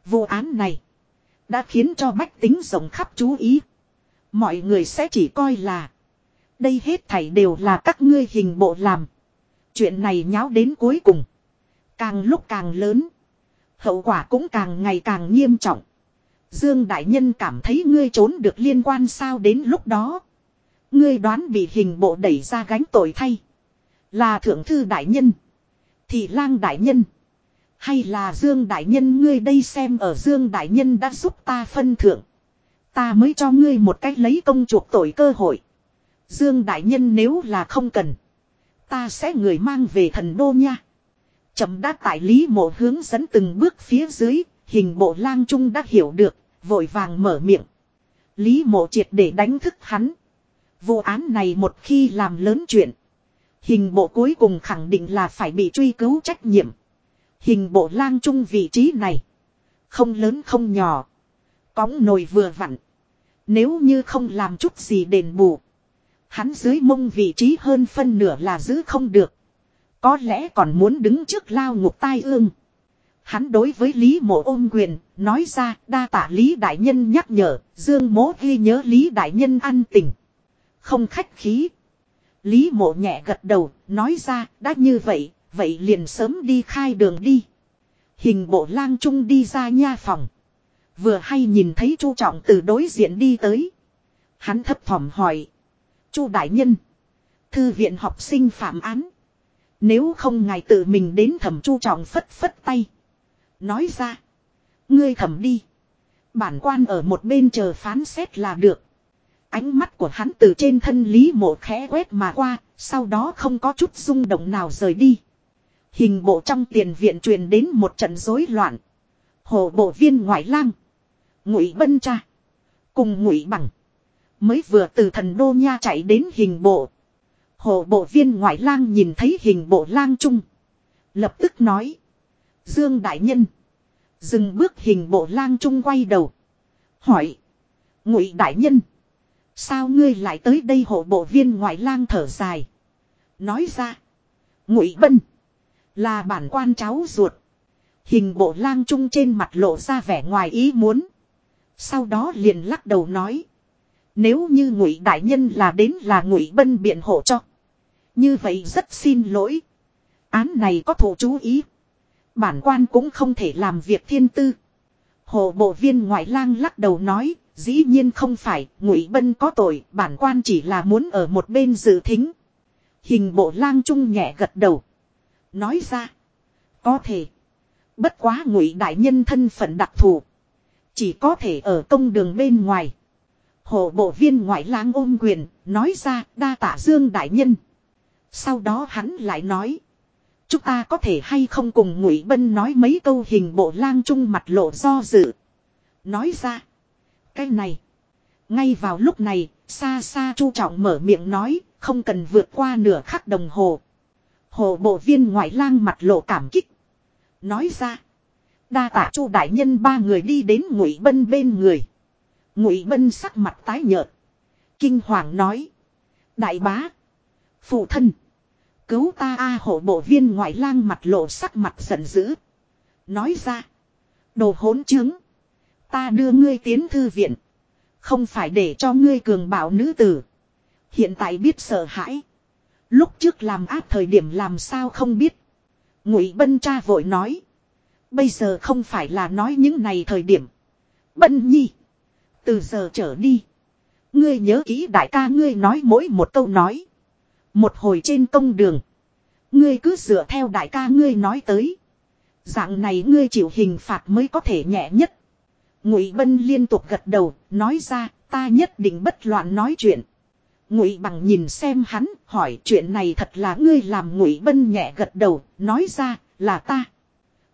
Vụ án này. Đã khiến cho bách tính rộng khắp chú ý. Mọi người sẽ chỉ coi là. Đây hết thảy đều là các ngươi hình bộ làm. Chuyện này nháo đến cuối cùng. Càng lúc càng lớn. Hậu quả cũng càng ngày càng nghiêm trọng. Dương Đại Nhân cảm thấy ngươi trốn được liên quan sao đến lúc đó. Ngươi đoán bị hình bộ đẩy ra gánh tội thay. Là thượng thư đại nhân. Thị lang đại nhân. Hay là Dương đại nhân ngươi đây xem ở Dương đại nhân đã giúp ta phân thượng. Ta mới cho ngươi một cách lấy công chuộc tội cơ hội. Dương đại nhân nếu là không cần. Ta sẽ người mang về thần đô nha. Chậm đã tại lý mộ hướng dẫn từng bước phía dưới. Hình bộ lang trung đã hiểu được. Vội vàng mở miệng. Lý mộ triệt để đánh thức hắn. Vụ án này một khi làm lớn chuyện. Hình bộ cuối cùng khẳng định là phải bị truy cứu trách nhiệm. Hình bộ lang trung vị trí này. Không lớn không nhỏ. Cóng nồi vừa vặn. Nếu như không làm chút gì đền bù. Hắn dưới mông vị trí hơn phân nửa là giữ không được. Có lẽ còn muốn đứng trước lao ngục tai ương. Hắn đối với Lý mộ ôm quyền, nói ra đa tạ Lý Đại Nhân nhắc nhở, Dương mố ghi nhớ Lý Đại Nhân ăn tình. Không khách khí. Lý mộ nhẹ gật đầu, nói ra, đã như vậy, vậy liền sớm đi khai đường đi. Hình bộ lang trung đi ra nha phòng. Vừa hay nhìn thấy chu trọng từ đối diện đi tới. Hắn thấp thỏm hỏi. chu đại nhân. Thư viện học sinh phạm án. Nếu không ngài tự mình đến thẩm chu trọng phất phất tay. Nói ra. Ngươi thẩm đi. Bản quan ở một bên chờ phán xét là được. Ánh mắt của hắn từ trên thân Lý Mộ khẽ quét mà qua, sau đó không có chút rung động nào rời đi. Hình bộ trong tiền viện truyền đến một trận rối loạn. Hồ bộ viên ngoại lang. Ngụy Bân Cha. Cùng Ngụy Bằng. Mới vừa từ thần đô nha chạy đến hình bộ. Hồ bộ viên ngoại lang nhìn thấy hình bộ lang trung. Lập tức nói. Dương Đại Nhân. Dừng bước hình bộ lang trung quay đầu. Hỏi. Ngụy Đại Nhân. Sao ngươi lại tới đây hộ bộ viên ngoại lang thở dài. Nói ra. Ngụy Bân. Là bản quan cháu ruột. Hình bộ lang trung trên mặt lộ ra vẻ ngoài ý muốn. Sau đó liền lắc đầu nói. Nếu như ngụy đại nhân là đến là ngụy bân biện hộ cho. Như vậy rất xin lỗi. Án này có thủ chú ý. Bản quan cũng không thể làm việc thiên tư. Hồ bộ viên ngoại lang lắc đầu nói, dĩ nhiên không phải, ngụy bân có tội, bản quan chỉ là muốn ở một bên dự thính. Hình bộ lang trung nhẹ gật đầu. Nói ra, có thể. Bất quá ngụy đại nhân thân phận đặc thù. Chỉ có thể ở công đường bên ngoài. Hồ bộ viên ngoại lang ôm quyền, nói ra đa tạ dương đại nhân. Sau đó hắn lại nói. Chúng ta có thể hay không cùng ngụy bân nói mấy câu hình bộ lang trung mặt lộ do dự. Nói ra. Cái này. Ngay vào lúc này, xa xa chu trọng mở miệng nói, không cần vượt qua nửa khắc đồng hồ. Hồ bộ viên ngoại lang mặt lộ cảm kích. Nói ra. Đa tạ chu đại nhân ba người đi đến ngụy bân bên người. Ngụy bân sắc mặt tái nhợt. Kinh hoàng nói. Đại bá. Phụ thân. Cứu ta a hộ bộ viên ngoại lang mặt lộ sắc mặt giận dữ. Nói ra. Đồ hỗn chứng. Ta đưa ngươi tiến thư viện. Không phải để cho ngươi cường bảo nữ tử. Hiện tại biết sợ hãi. Lúc trước làm áp thời điểm làm sao không biết. Ngụy Bân cha vội nói. Bây giờ không phải là nói những này thời điểm. Bân nhi. Từ giờ trở đi. Ngươi nhớ kỹ đại ca ngươi nói mỗi một câu nói. Một hồi trên công đường. Ngươi cứ dựa theo đại ca ngươi nói tới. Dạng này ngươi chịu hình phạt mới có thể nhẹ nhất. Ngụy Bân liên tục gật đầu, nói ra, ta nhất định bất loạn nói chuyện. Ngụy Bằng nhìn xem hắn, hỏi chuyện này thật là ngươi làm Ngụy Bân nhẹ gật đầu, nói ra, là ta.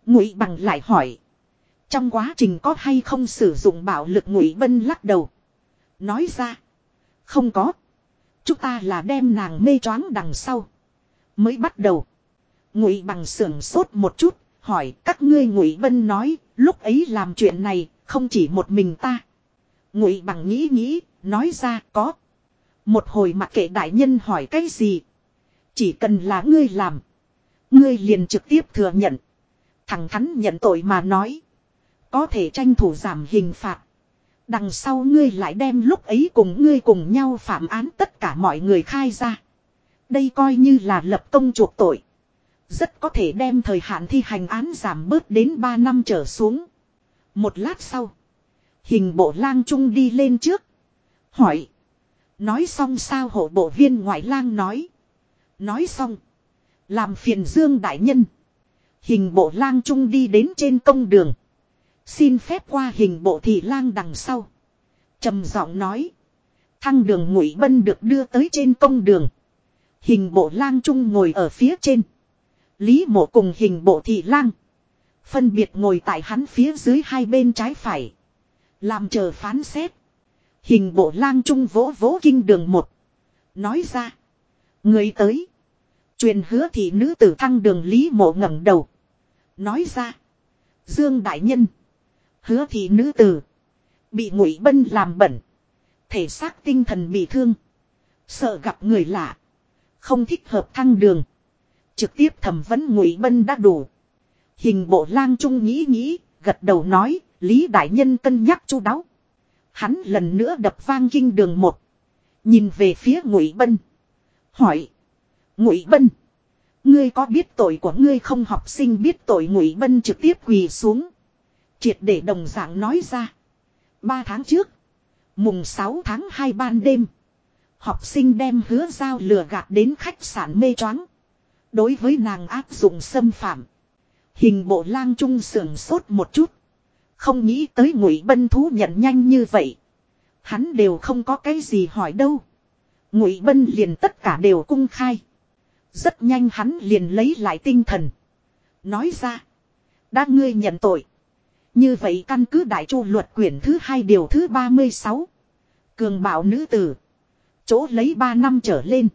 Ngụy Bằng lại hỏi, Trong quá trình có hay không sử dụng bạo lực ngụy bân lắc đầu. Nói ra. Không có. Chúng ta là đem nàng mê choáng đằng sau. Mới bắt đầu. Ngụy bằng sưởng sốt một chút. Hỏi, các ngươi ngụy Vân nói. Lúc ấy làm chuyện này. Không chỉ một mình ta. Ngụy bằng nghĩ nghĩ. Nói ra, có. Một hồi mặc kệ đại nhân hỏi, cái gì. Chỉ cần là ngươi làm. Ngươi liền trực tiếp thừa nhận. Thẳng thắn nhận tội mà nói. Có thể tranh thủ giảm hình phạt. Đằng sau ngươi lại đem lúc ấy cùng ngươi cùng nhau phạm án tất cả mọi người khai ra. Đây coi như là lập công chuộc tội. Rất có thể đem thời hạn thi hành án giảm bớt đến 3 năm trở xuống. Một lát sau. Hình bộ lang trung đi lên trước. Hỏi. Nói xong sao hộ bộ viên ngoại lang nói. Nói xong. Làm phiền dương đại nhân. Hình bộ lang trung đi đến trên công đường. Xin phép qua hình bộ thị lang đằng sau. trầm giọng nói. Thăng đường ngụy bân được đưa tới trên công đường. Hình bộ lang trung ngồi ở phía trên. Lý mộ cùng hình bộ thị lang. Phân biệt ngồi tại hắn phía dưới hai bên trái phải. Làm chờ phán xét. Hình bộ lang trung vỗ vỗ kinh đường một. Nói ra. Người tới. Truyền hứa thị nữ tử thăng đường Lý mộ ngẩng đầu. Nói ra. Dương Đại Nhân. Hứa thị nữ tử. Bị ngụy bân làm bẩn. Thể xác tinh thần bị thương. Sợ gặp người lạ. Không thích hợp thăng đường. Trực tiếp thẩm vấn ngụy bân đã đủ. Hình bộ lang trung nghĩ nghĩ. Gật đầu nói. Lý Đại Nhân cân nhắc chu đáo. Hắn lần nữa đập vang kinh đường một. Nhìn về phía ngụy bân. Hỏi. Ngụy bân. Ngươi có biết tội của ngươi không học sinh biết tội ngụy bân trực tiếp quỳ xuống. Triệt để đồng dạng nói ra. Ba tháng trước. Mùng 6 tháng 2 ban đêm. Học sinh đem hứa giao lừa gạt đến khách sạn mê choáng. Đối với nàng áp dụng xâm phạm. Hình bộ lang trung sườn sốt một chút. Không nghĩ tới ngụy bân thú nhận nhanh như vậy. Hắn đều không có cái gì hỏi đâu. Ngụy bân liền tất cả đều cung khai. Rất nhanh hắn liền lấy lại tinh thần. Nói ra. Đã ngươi nhận tội. Như vậy căn cứ đại chu luật quyển thứ hai điều thứ 36. Cường bảo nữ tử. Chỗ lấy 3 năm trở lên.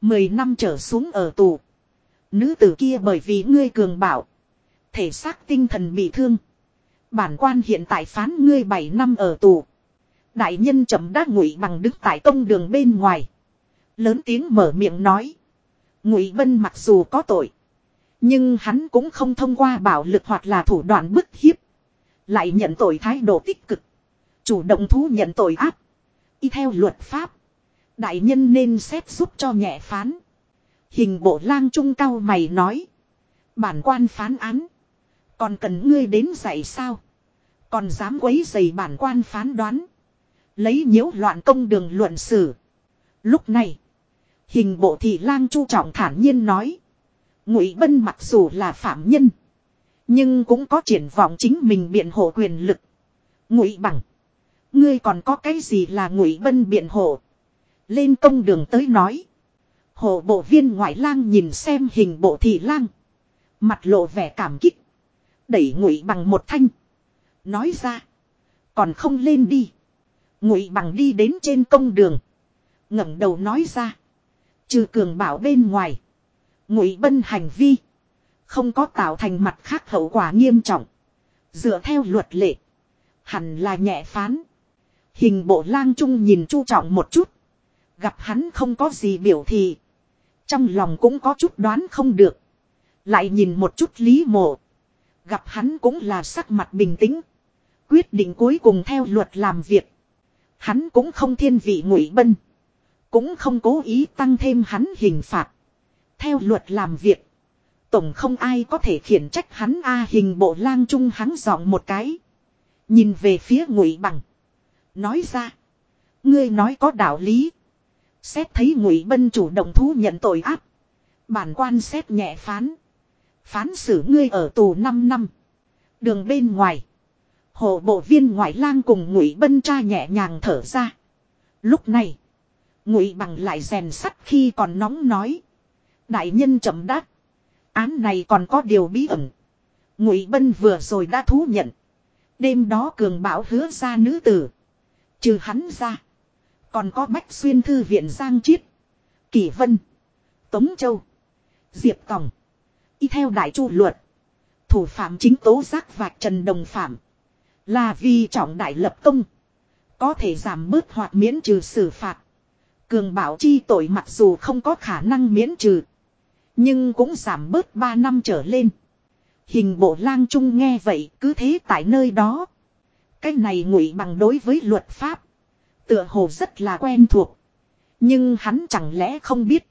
10 năm trở xuống ở tù. Nữ tử kia bởi vì ngươi cường bảo. Thể xác tinh thần bị thương. Bản quan hiện tại phán ngươi 7 năm ở tù. Đại nhân chậm đã ngụy bằng đứng tại công đường bên ngoài. Lớn tiếng mở miệng nói. Ngụy Bân mặc dù có tội. Nhưng hắn cũng không thông qua bảo lực hoặc là thủ đoạn bức hiếp. Lại nhận tội thái độ tích cực. Chủ động thú nhận tội áp. Y theo luật pháp. Đại nhân nên xét giúp cho nhẹ phán. Hình bộ lang trung cao mày nói. Bản quan phán án. Còn cần ngươi đến dạy sao? Còn dám quấy dày bản quan phán đoán. Lấy nhiễu loạn công đường luận xử. Lúc này. Hình bộ thị lang chu trọng thản nhiên nói. Ngụy Bân mặc dù là phạm nhân. Nhưng cũng có triển vọng chính mình biện hộ quyền lực. Ngụy bằng. Ngươi còn có cái gì là ngụy bân biện hộ. Lên công đường tới nói. Hộ bộ viên ngoại lang nhìn xem hình bộ thị lang. Mặt lộ vẻ cảm kích. Đẩy ngụy bằng một thanh. Nói ra. Còn không lên đi. Ngụy bằng đi đến trên công đường. ngẩng đầu nói ra. Trừ cường bảo bên ngoài. Ngụy bân hành vi. Không có tạo thành mặt khác hậu quả nghiêm trọng. Dựa theo luật lệ. Hẳn là nhẹ phán. Hình bộ lang trung nhìn chu trọng một chút. Gặp hắn không có gì biểu thị. Trong lòng cũng có chút đoán không được. Lại nhìn một chút lý mộ. Gặp hắn cũng là sắc mặt bình tĩnh. Quyết định cuối cùng theo luật làm việc. Hắn cũng không thiên vị ngụy bân. Cũng không cố ý tăng thêm hắn hình phạt. Theo luật làm việc. Tổng không ai có thể khiển trách hắn a hình bộ lang trung hắn giọng một cái. Nhìn về phía ngụy bằng. Nói ra. Ngươi nói có đạo lý. Xét thấy ngụy bân chủ động thú nhận tội áp. Bản quan xét nhẹ phán. Phán xử ngươi ở tù 5 năm. Đường bên ngoài. Hộ bộ viên ngoại lang cùng ngụy bân cha nhẹ nhàng thở ra. Lúc này. Ngụy bằng lại rèn sắt khi còn nóng nói. Đại nhân chậm đáp. Án này còn có điều bí ẩn. Ngụy Bân vừa rồi đã thú nhận. Đêm đó cường bảo hứa ra nữ tử. Trừ hắn ra. Còn có Bách Xuyên Thư viện Giang Chiết. Kỷ Vân. Tống Châu. Diệp Tòng. Y theo đại chu luật. Thủ phạm chính tố giác vạch trần đồng phạm. Là vì trọng đại lập công. Có thể giảm bớt hoặc miễn trừ xử phạt. Cường bảo chi tội mặc dù không có khả năng miễn trừ. Nhưng cũng giảm bớt 3 năm trở lên. Hình bộ lang trung nghe vậy cứ thế tại nơi đó. Cái này ngụy bằng đối với luật pháp. Tựa hồ rất là quen thuộc. Nhưng hắn chẳng lẽ không biết.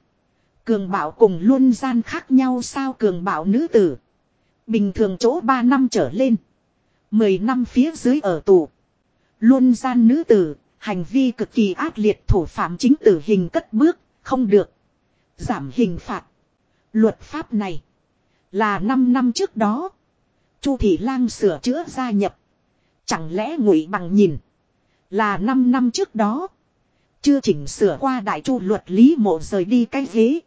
Cường bảo cùng luôn gian khác nhau sao cường bảo nữ tử. Bình thường chỗ 3 năm trở lên. 10 năm phía dưới ở tù. Luôn gian nữ tử, hành vi cực kỳ ác liệt thủ phạm chính tử hình cất bước, không được. Giảm hình phạt. Luật pháp này là 5 năm trước đó. Chu Thị Lang sửa chữa gia nhập. Chẳng lẽ ngụy bằng nhìn. Là 5 năm trước đó. Chưa chỉnh sửa qua đại chu luật lý mộ rời đi cái ghế.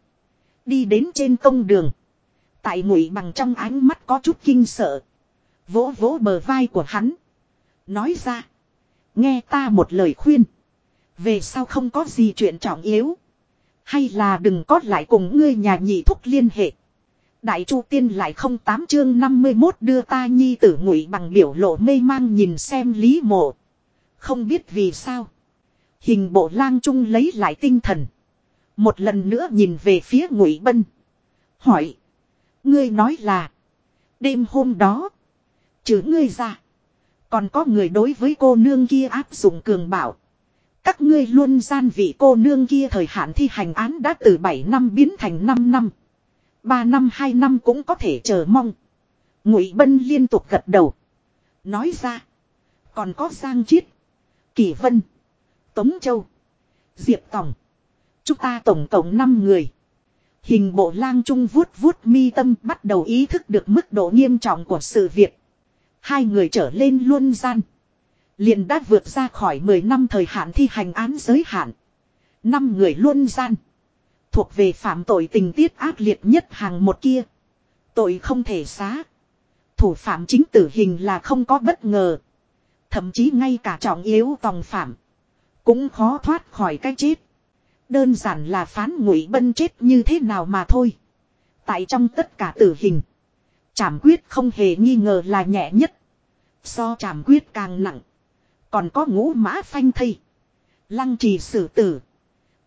Đi đến trên công đường. Tại ngụy bằng trong ánh mắt có chút kinh sợ. Vỗ vỗ bờ vai của hắn. Nói ra. Nghe ta một lời khuyên. Về sau không có gì chuyện trọng yếu. Hay là đừng có lại cùng ngươi nhà nhị thúc liên hệ. Đại chu tiên lại không tám chương 51 đưa ta nhi tử ngụy bằng biểu lộ mê mang nhìn xem lý mộ. Không biết vì sao. Hình bộ lang trung lấy lại tinh thần. Một lần nữa nhìn về phía ngụy bân. Hỏi. Ngươi nói là. Đêm hôm đó. Trừ ngươi ra. Còn có người đối với cô nương kia áp dụng cường bảo. Các ngươi luôn gian vị cô nương kia thời hạn thi hành án đã từ 7 năm biến thành 5 năm. 3 năm 2 năm cũng có thể chờ mong. Ngụy Bân liên tục gật đầu. Nói ra. Còn có Giang Chiết. Kỳ Vân. Tống Châu. Diệp Tòng. Chúng ta tổng cộng 5 người. Hình bộ lang trung vuốt vuốt mi tâm bắt đầu ý thức được mức độ nghiêm trọng của sự việc. Hai người trở lên luôn gian. Liền đã vượt ra khỏi 10 năm thời hạn thi hành án giới hạn. Năm người luôn gian. Thuộc về phạm tội tình tiết ác liệt nhất hàng một kia. Tội không thể xá. Thủ phạm chính tử hình là không có bất ngờ. Thậm chí ngay cả trọng yếu tòng phạm. Cũng khó thoát khỏi cái chết. Đơn giản là phán ngụy bân chết như thế nào mà thôi. Tại trong tất cả tử hình. Trảm quyết không hề nghi ngờ là nhẹ nhất. So trảm quyết càng nặng. Còn có ngũ mã phanh thây. Lăng trì xử tử.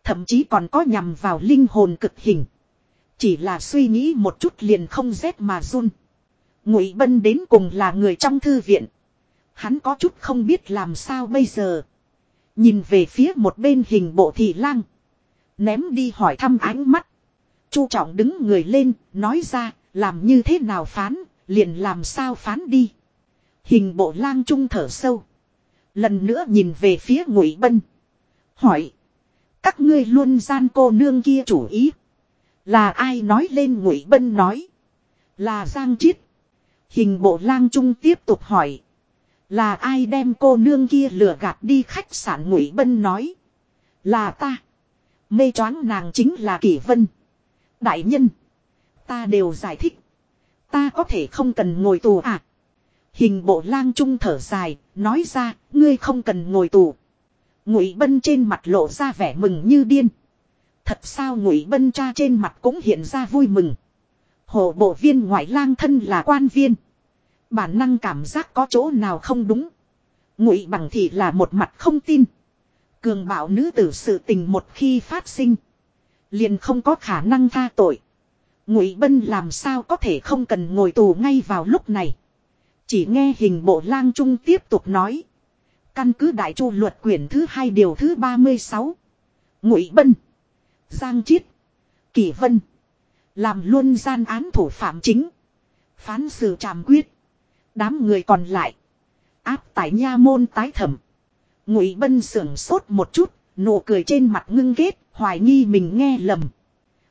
Thậm chí còn có nhằm vào linh hồn cực hình. Chỉ là suy nghĩ một chút liền không rét mà run. Ngụy Bân đến cùng là người trong thư viện. Hắn có chút không biết làm sao bây giờ. Nhìn về phía một bên hình bộ thị lang. Ném đi hỏi thăm ánh mắt. Chu trọng đứng người lên, nói ra, làm như thế nào phán, liền làm sao phán đi. Hình bộ lang trung thở sâu. Lần nữa nhìn về phía ngụy bân. Hỏi. Các ngươi luôn gian cô nương kia chủ ý. Là ai nói lên ngụy bân nói. Là Giang Chiết. Hình bộ lang trung tiếp tục hỏi. Là ai đem cô nương kia lừa gạt đi khách sạn ngụy bân nói. Là ta. Mê choáng nàng chính là kỷ vân. Đại nhân. Ta đều giải thích. Ta có thể không cần ngồi tù à. Hình bộ lang trung thở dài, nói ra, ngươi không cần ngồi tù. Ngụy Bân trên mặt lộ ra vẻ mừng như điên. Thật sao Ngụy Bân cha trên mặt cũng hiện ra vui mừng. Hồ bộ viên ngoại lang thân là quan viên. Bản năng cảm giác có chỗ nào không đúng. Ngụy bằng thì là một mặt không tin. Cường bảo nữ tử sự tình một khi phát sinh. Liền không có khả năng tha tội. Ngụy Bân làm sao có thể không cần ngồi tù ngay vào lúc này. Chỉ nghe hình bộ lang trung tiếp tục nói. Căn cứ đại chu luật quyển thứ hai điều thứ 36. Ngụy Bân. Giang Chiết. Kỷ Vân. Làm luôn gian án thủ phạm chính. Phán xử tràm quyết. Đám người còn lại. Áp tại nha môn tái thẩm. Ngụy Bân sưởng sốt một chút. Nụ cười trên mặt ngưng ghét. Hoài nghi mình nghe lầm.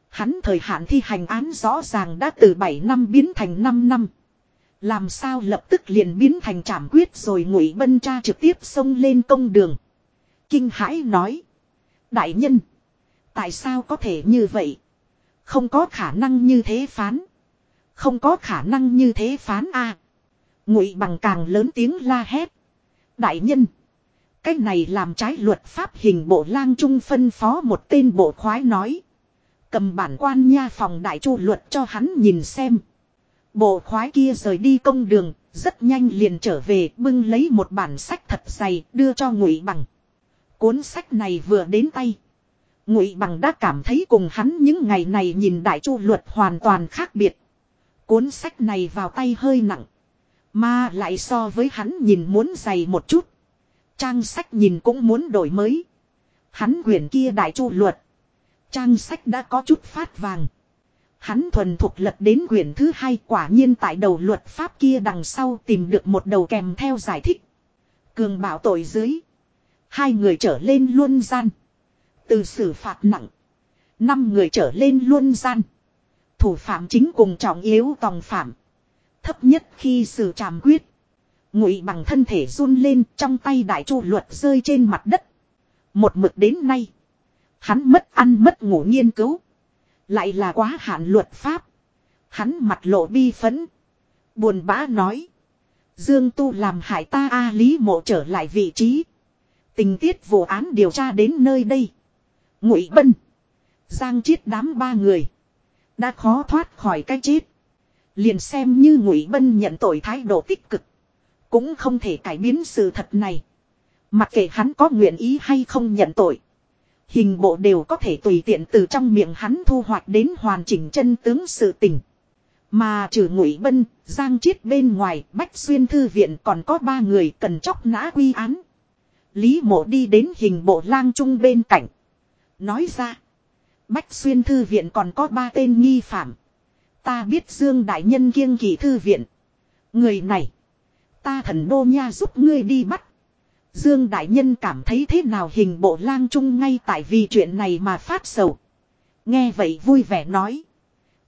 Hắn thời hạn thi hành án rõ ràng đã từ 7 năm biến thành 5 năm. Làm sao lập tức liền biến thành trảm quyết rồi ngụy bân cha trực tiếp xông lên công đường. Kinh hãi nói. Đại nhân. Tại sao có thể như vậy? Không có khả năng như thế phán. Không có khả năng như thế phán a. Ngụy bằng càng lớn tiếng la hét. Đại nhân. Cái này làm trái luật pháp hình bộ lang trung phân phó một tên bộ khoái nói. Cầm bản quan nha phòng đại chu luật cho hắn nhìn xem. Bộ khoái kia rời đi công đường, rất nhanh liền trở về bưng lấy một bản sách thật dày đưa cho ngụy bằng. Cuốn sách này vừa đến tay. Ngụy bằng đã cảm thấy cùng hắn những ngày này nhìn đại chu luật hoàn toàn khác biệt. Cuốn sách này vào tay hơi nặng. Mà lại so với hắn nhìn muốn dày một chút. Trang sách nhìn cũng muốn đổi mới. Hắn quyển kia đại chu luật. Trang sách đã có chút phát vàng. Hắn thuần thuộc lật đến quyển thứ hai quả nhiên tại đầu luật pháp kia đằng sau tìm được một đầu kèm theo giải thích. Cường bảo tội dưới. Hai người trở lên luân gian. Từ xử phạt nặng. Năm người trở lên luân gian. Thủ phạm chính cùng trọng yếu tòng phạm. Thấp nhất khi xử tràm quyết. Ngụy bằng thân thể run lên trong tay đại chu luật rơi trên mặt đất. Một mực đến nay. Hắn mất ăn mất ngủ nghiên cứu. Lại là quá hạn luật pháp. Hắn mặt lộ bi phấn. Buồn bã nói. Dương Tu làm hại ta A Lý Mộ trở lại vị trí. Tình tiết vụ án điều tra đến nơi đây. Ngụy Bân. Giang chiết đám ba người. Đã khó thoát khỏi cái chết. Liền xem như Ngụy Bân nhận tội thái độ tích cực. Cũng không thể cải biến sự thật này. Mặc kệ hắn có nguyện ý hay không nhận tội. Hình bộ đều có thể tùy tiện từ trong miệng hắn thu hoạch đến hoàn chỉnh chân tướng sự tình. Mà trừ ngụy bân, giang chiết bên ngoài, bách xuyên thư viện còn có ba người cần chóc nã quy án. Lý mộ đi đến hình bộ lang trung bên cạnh. Nói ra, bách xuyên thư viện còn có ba tên nghi phạm. Ta biết Dương Đại Nhân kiêng kỳ thư viện. Người này, ta thần đô nha giúp ngươi đi bắt. Dương Đại Nhân cảm thấy thế nào hình bộ lang trung ngay tại vì chuyện này mà phát sầu. Nghe vậy vui vẻ nói.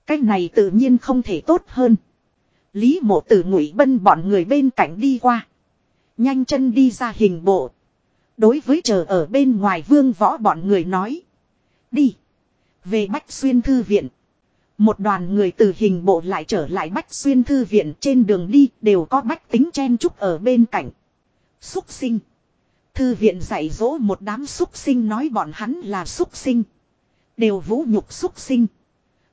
Cái này tự nhiên không thể tốt hơn. Lý mộ tử ngụy bân bọn người bên cạnh đi qua. Nhanh chân đi ra hình bộ. Đối với chờ ở bên ngoài vương võ bọn người nói. Đi. Về Bách Xuyên Thư Viện. Một đoàn người từ hình bộ lại trở lại Bách Xuyên Thư Viện trên đường đi đều có bách tính chen chúc ở bên cạnh. Xúc sinh. Thư viện dạy dỗ một đám xúc sinh nói bọn hắn là xúc sinh. Đều vũ nhục xúc sinh.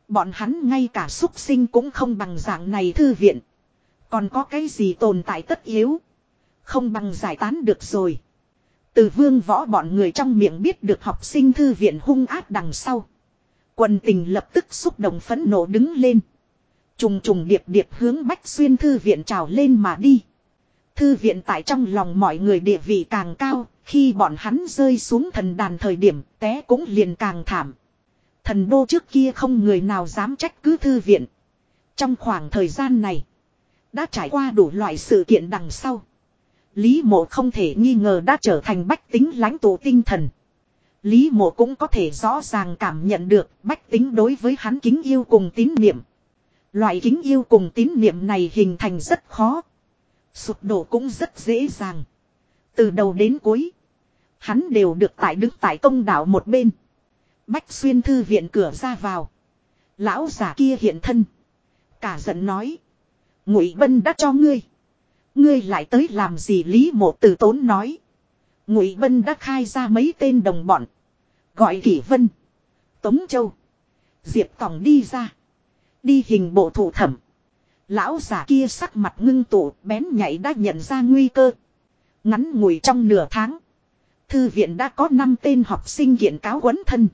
Bọn hắn ngay cả xúc sinh cũng không bằng dạng này thư viện. Còn có cái gì tồn tại tất yếu. Không bằng giải tán được rồi. Từ vương võ bọn người trong miệng biết được học sinh thư viện hung ác đằng sau. Quần tình lập tức xúc động phẫn nộ đứng lên. Trùng trùng điệp điệp hướng Bách Xuyên thư viện trào lên mà đi. Thư viện tại trong lòng mọi người địa vị càng cao, khi bọn hắn rơi xuống thần đàn thời điểm té cũng liền càng thảm. Thần đô trước kia không người nào dám trách cứ thư viện. Trong khoảng thời gian này, đã trải qua đủ loại sự kiện đằng sau. Lý mộ không thể nghi ngờ đã trở thành bách tính lãnh tụ tinh thần. Lý mộ cũng có thể rõ ràng cảm nhận được bách tính đối với hắn kính yêu cùng tín niệm. Loại kính yêu cùng tín niệm này hình thành rất khó. Sụp đổ cũng rất dễ dàng. Từ đầu đến cuối. Hắn đều được tại đứng tại công đảo một bên. Bách xuyên thư viện cửa ra vào. Lão giả kia hiện thân. Cả giận nói. Ngụy Bân đã cho ngươi. Ngươi lại tới làm gì Lý Mộ Tử Tốn nói. Ngụy Bân đã khai ra mấy tên đồng bọn. Gọi Kỷ Vân. Tống Châu. Diệp Tòng đi ra. Đi hình bộ thủ thẩm. Lão giả kia sắc mặt ngưng tụ bén nhảy đã nhận ra nguy cơ. Ngắn ngủi trong nửa tháng. Thư viện đã có 5 tên học sinh kiện cáo quấn thân.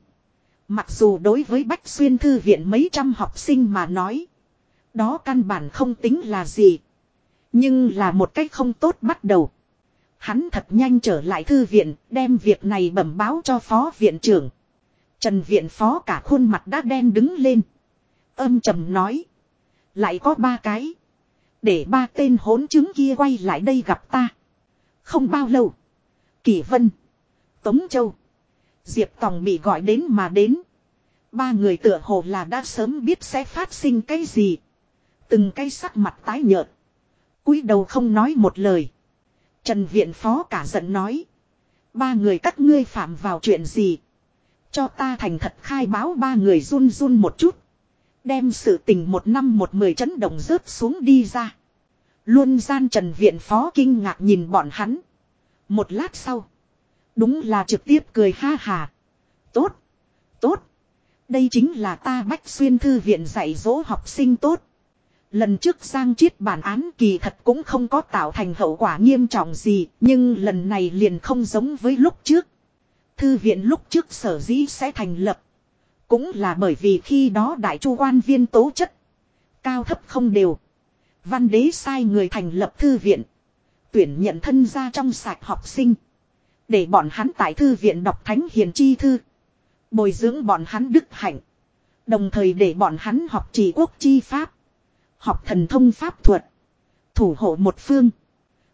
Mặc dù đối với Bách Xuyên Thư viện mấy trăm học sinh mà nói. Đó căn bản không tính là gì. Nhưng là một cách không tốt bắt đầu. Hắn thật nhanh trở lại thư viện, đem việc này bẩm báo cho phó viện trưởng. Trần viện phó cả khuôn mặt đã đen đứng lên. Âm trầm nói. Lại có ba cái. Để ba tên hỗn chứng kia quay lại đây gặp ta. Không bao lâu. Kỳ Vân. Tống Châu. Diệp Tòng bị gọi đến mà đến. Ba người tựa hồ là đã sớm biết sẽ phát sinh cái gì. Từng cái sắc mặt tái nhợt. cúi đầu không nói một lời. Trần Viện Phó cả giận nói. Ba người các ngươi phạm vào chuyện gì. Cho ta thành thật khai báo ba người run run một chút. Đem sự tình một năm một mười chấn động rớt xuống đi ra. Luôn gian trần viện phó kinh ngạc nhìn bọn hắn. Một lát sau. Đúng là trực tiếp cười ha hà. Tốt. Tốt. Đây chính là ta bách xuyên thư viện dạy dỗ học sinh tốt. Lần trước Giang Chiết bản án kỳ thật cũng không có tạo thành hậu quả nghiêm trọng gì, nhưng lần này liền không giống với lúc trước. Thư viện lúc trước sở dĩ sẽ thành lập. Cũng là bởi vì khi đó đại chu quan viên tố chất. Cao thấp không đều. Văn đế sai người thành lập thư viện. Tuyển nhận thân ra trong sạch học sinh. Để bọn hắn tại thư viện đọc thánh hiền chi thư. Bồi dưỡng bọn hắn đức hạnh. Đồng thời để bọn hắn học chỉ quốc chi pháp. Học thần thông pháp thuật. Thủ hộ một phương.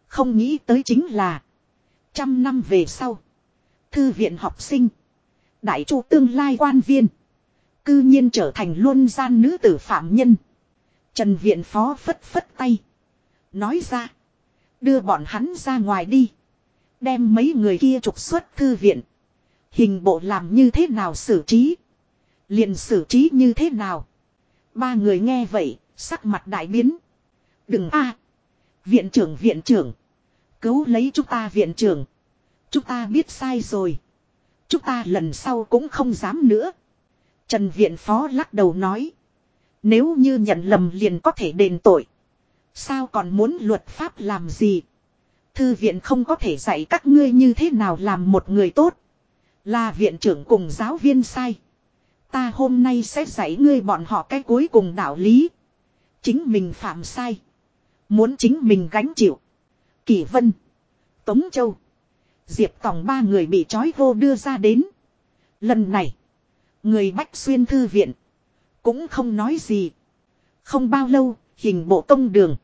Không nghĩ tới chính là. Trăm năm về sau. Thư viện học sinh. Đại chu tương lai quan viên. Cư nhiên trở thành luân gian nữ tử phạm nhân. Trần viện phó phất phất tay. Nói ra. Đưa bọn hắn ra ngoài đi. Đem mấy người kia trục xuất thư viện. Hình bộ làm như thế nào xử trí. liền xử trí như thế nào. Ba người nghe vậy, sắc mặt đại biến. Đừng a Viện trưởng viện trưởng. Cứu lấy chúng ta viện trưởng. Chúng ta biết sai rồi. Chúng ta lần sau cũng không dám nữa. Trần viện phó lắc đầu nói. Nếu như nhận lầm liền có thể đền tội. Sao còn muốn luật pháp làm gì? Thư viện không có thể dạy các ngươi như thế nào làm một người tốt. Là viện trưởng cùng giáo viên sai. Ta hôm nay sẽ dạy ngươi bọn họ cái cuối cùng đạo lý. Chính mình phạm sai. Muốn chính mình gánh chịu. kỷ Vân. Tống Châu. Diệp Tòng ba người bị trói vô đưa ra đến. Lần này. Người Bách Xuyên Thư Viện. Cũng không nói gì. Không bao lâu, hình bộ công đường.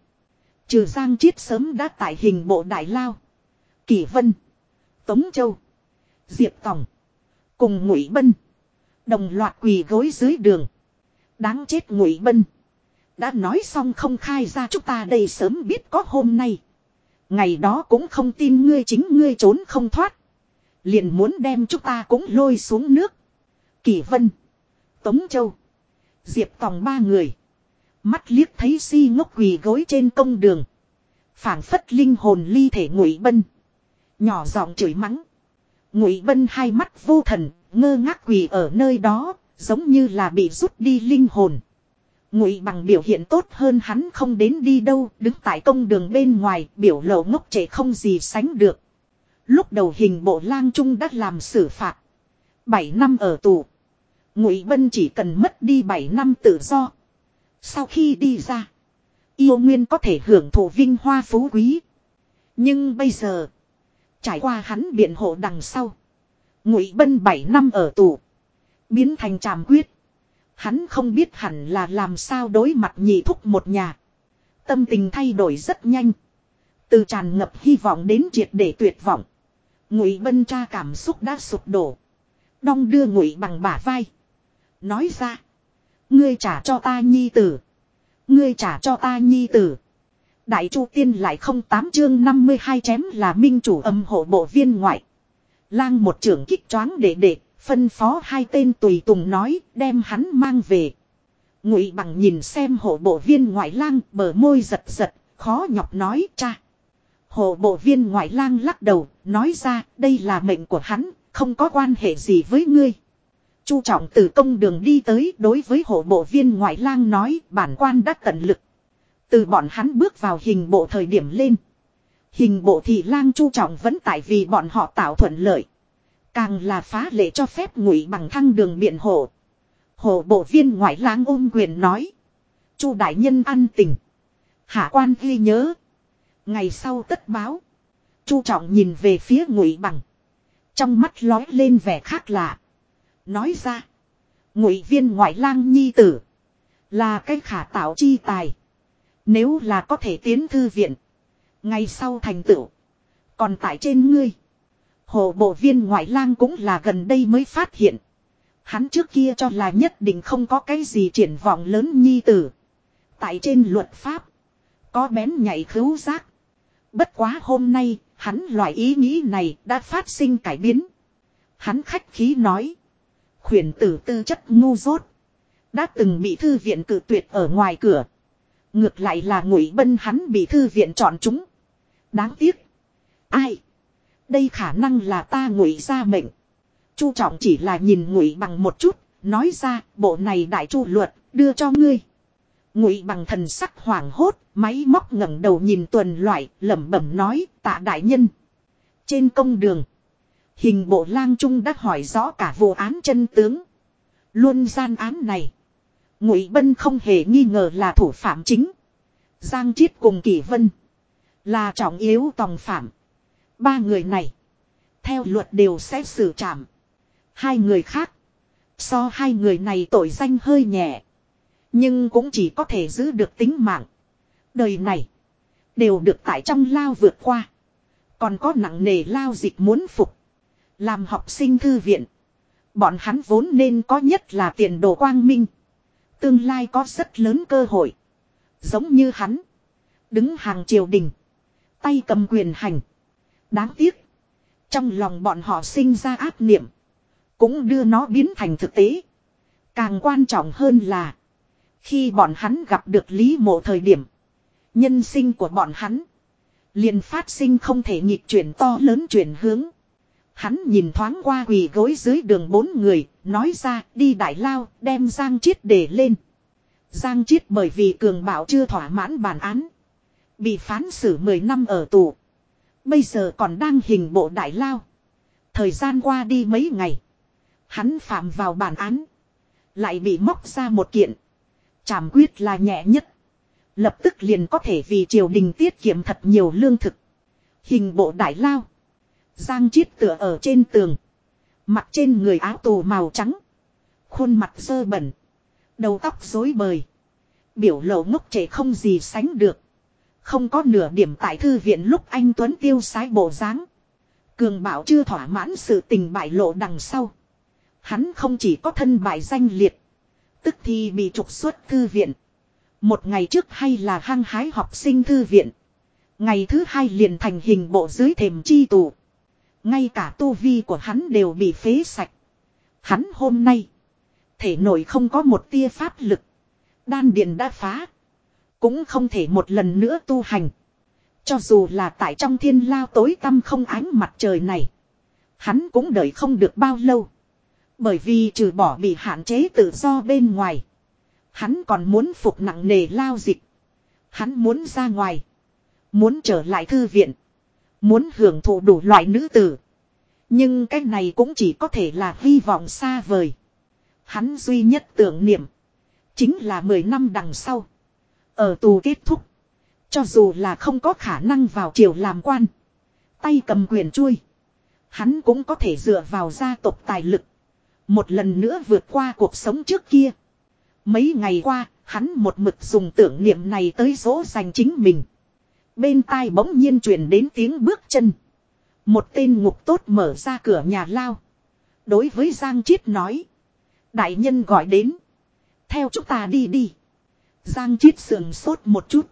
Trừ Giang Chiết sớm đã tại hình bộ Đại Lao. Kỳ Vân. Tống Châu. Diệp Tòng. Cùng Ngụy Bân. Đồng loạt quỳ gối dưới đường. Đáng chết Ngụy Bân. Đã nói xong không khai ra chúng ta đây sớm biết có hôm nay. Ngày đó cũng không tin ngươi chính ngươi trốn không thoát. Liền muốn đem chúng ta cũng lôi xuống nước. Kỳ Vân. Tống Châu. Diệp Tòng ba người. Mắt liếc thấy si ngốc quỳ gối trên công đường. phảng phất linh hồn ly thể ngụy bân. Nhỏ giọng chửi mắng. Ngụy bân hai mắt vô thần, ngơ ngác quỳ ở nơi đó, giống như là bị rút đi linh hồn. Ngụy bằng biểu hiện tốt hơn hắn không đến đi đâu, đứng tại công đường bên ngoài, biểu lộ ngốc trẻ không gì sánh được. Lúc đầu hình bộ lang trung đã làm xử phạt. bảy năm ở tù. Ngụy Bân chỉ cần mất đi 7 năm tự do. Sau khi đi ra, yêu nguyên có thể hưởng thụ vinh hoa phú quý. Nhưng bây giờ, trải qua hắn biện hộ đằng sau, Ngụy Bân 7 năm ở tù, biến thành tràm quyết. Hắn không biết hẳn là làm sao đối mặt nhị thúc một nhà. Tâm tình thay đổi rất nhanh. Từ tràn ngập hy vọng đến triệt để tuyệt vọng. Ngụy Bân cha cảm xúc đã sụp đổ. Đong đưa Ngụy bằng bả vai. Nói ra. Ngươi trả cho ta nhi tử. Ngươi trả cho ta nhi tử. Đại chu tiên lại không tám chương 52 chém là minh chủ âm hộ bộ viên ngoại. Lang một trưởng kích choáng đệ đệ phân phó hai tên tùy tùng nói, đem hắn mang về. Ngụy bằng nhìn xem hộ bộ viên ngoại lang, bờ môi giật giật, khó nhọc nói, cha. Hộ bộ viên ngoại lang lắc đầu, nói ra, đây là mệnh của hắn, không có quan hệ gì với ngươi. Chu trọng từ công đường đi tới đối với hộ bộ viên ngoại lang nói, bản quan đã tận lực. Từ bọn hắn bước vào hình bộ thời điểm lên. Hình bộ thị lang chu trọng vẫn tại vì bọn họ tạo thuận lợi. Càng là phá lệ cho phép ngụy bằng thăng đường biện hộ. Hộ bộ viên ngoại lang ôm quyền nói. chu đại nhân ăn tình. Hạ quan ghi nhớ. Ngày sau tất báo. chu trọng nhìn về phía ngụy bằng. Trong mắt lói lên vẻ khác lạ. Nói ra. Ngụy viên ngoại lang nhi tử. Là cái khả tạo chi tài. Nếu là có thể tiến thư viện. Ngày sau thành tựu. Còn tại trên ngươi. Hồ bộ viên ngoại lang cũng là gần đây mới phát hiện. Hắn trước kia cho là nhất định không có cái gì triển vọng lớn nhi tử. Tại trên luật pháp. Có bén nhảy khứu giác. Bất quá hôm nay, hắn loại ý nghĩ này đã phát sinh cải biến. Hắn khách khí nói. Khuyển tử tư chất ngu dốt. Đã từng bị thư viện cử tuyệt ở ngoài cửa. Ngược lại là ngụy bân hắn bị thư viện chọn chúng. Đáng tiếc. Ai? Đây khả năng là ta ngụy ra mệnh. Chu trọng chỉ là nhìn ngụy bằng một chút, nói ra bộ này đại chu luật, đưa cho ngươi. Ngụy bằng thần sắc hoảng hốt, máy móc ngẩng đầu nhìn tuần loại, lẩm bẩm nói, tạ đại nhân. Trên công đường, hình bộ lang trung đã hỏi rõ cả vụ án chân tướng. Luôn gian án này. Ngụy Bân không hề nghi ngờ là thủ phạm chính. Giang Chiết cùng Kỷ Vân. Là trọng yếu tòng phạm. Ba người này. Theo luật đều sẽ xử trảm. Hai người khác. So hai người này tội danh hơi nhẹ. Nhưng cũng chỉ có thể giữ được tính mạng. Đời này. Đều được tại trong lao vượt qua. Còn có nặng nề lao dịch muốn phục. Làm học sinh thư viện. Bọn hắn vốn nên có nhất là tiền đồ quang minh. Tương lai có rất lớn cơ hội. Giống như hắn. Đứng hàng triều đình. Tay cầm quyền hành. Đáng tiếc. Trong lòng bọn họ sinh ra áp niệm. Cũng đưa nó biến thành thực tế. Càng quan trọng hơn là. Khi bọn hắn gặp được Lý Mộ thời điểm. Nhân sinh của bọn hắn. liền phát sinh không thể nhịp chuyển to lớn chuyển hướng. Hắn nhìn thoáng qua quỳ gối dưới đường bốn người, nói ra đi đại lao, đem Giang Chiết để lên. Giang Chiết bởi vì cường bảo chưa thỏa mãn bản án. Bị phán xử 10 năm ở tù. Bây giờ còn đang hình bộ đại lao. Thời gian qua đi mấy ngày. Hắn phạm vào bản án. Lại bị móc ra một kiện. Trảm quyết là nhẹ nhất. Lập tức liền có thể vì triều đình tiết kiệm thật nhiều lương thực. Hình bộ đại lao. Giang chiết tựa ở trên tường. Mặt trên người áo tù màu trắng. Khuôn mặt sơ bẩn. Đầu tóc rối bời. Biểu lộ ngốc trẻ không gì sánh được. Không có nửa điểm tại thư viện lúc anh Tuấn tiêu sái bộ dáng. Cường bảo chưa thỏa mãn sự tình bại lộ đằng sau. Hắn không chỉ có thân bại danh liệt. Tức thì bị trục xuất thư viện. Một ngày trước hay là hăng hái học sinh thư viện. Ngày thứ hai liền thành hình bộ dưới thềm chi tù. Ngay cả tu vi của hắn đều bị phế sạch. Hắn hôm nay. Thể nội không có một tia pháp lực. Đan điện đã phá. Cũng không thể một lần nữa tu hành. Cho dù là tại trong thiên lao tối tăm không ánh mặt trời này. Hắn cũng đợi không được bao lâu. Bởi vì trừ bỏ bị hạn chế tự do bên ngoài. Hắn còn muốn phục nặng nề lao dịch. Hắn muốn ra ngoài. Muốn trở lại thư viện. Muốn hưởng thụ đủ loại nữ tử. Nhưng cái này cũng chỉ có thể là hy vọng xa vời. Hắn duy nhất tưởng niệm. Chính là 10 năm đằng sau. Ở tù kết thúc. Cho dù là không có khả năng vào triều làm quan. Tay cầm quyền chui. Hắn cũng có thể dựa vào gia tộc tài lực. Một lần nữa vượt qua cuộc sống trước kia. Mấy ngày qua, hắn một mực dùng tưởng niệm này tới dỗ dành chính mình. Bên tai bỗng nhiên truyền đến tiếng bước chân. Một tên ngục tốt mở ra cửa nhà lao. Đối với Giang Chiết nói. Đại nhân gọi đến. Theo chúng ta đi đi. Giang Chiết sườn sốt một chút.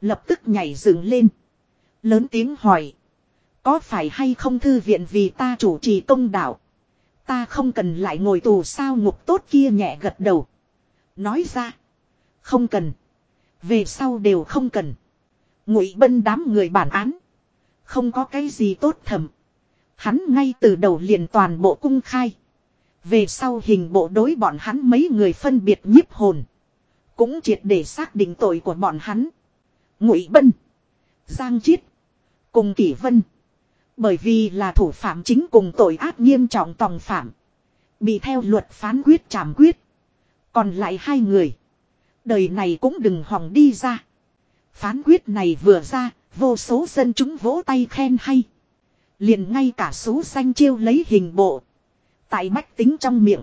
Lập tức nhảy dựng lên. Lớn tiếng hỏi. Có phải hay không thư viện vì ta chủ trì công đạo. Ta không cần lại ngồi tù sao ngục tốt kia nhẹ gật đầu. Nói ra. Không cần. Về sau đều không cần. Ngụy bân đám người bản án. Không có cái gì tốt thầm. Hắn ngay từ đầu liền toàn bộ cung khai. Về sau hình bộ đối bọn hắn mấy người phân biệt nhiếp hồn. Cũng triệt để xác định tội của bọn hắn. Ngụy Bân. Giang Chiết. Cùng Kỷ Vân. Bởi vì là thủ phạm chính cùng tội ác nghiêm trọng tòng phạm. Bị theo luật phán quyết trảm quyết. Còn lại hai người. Đời này cũng đừng hòng đi ra. Phán quyết này vừa ra, vô số dân chúng vỗ tay khen hay. Liền ngay cả số xanh chiêu lấy hình bộ. Tại bách tính trong miệng.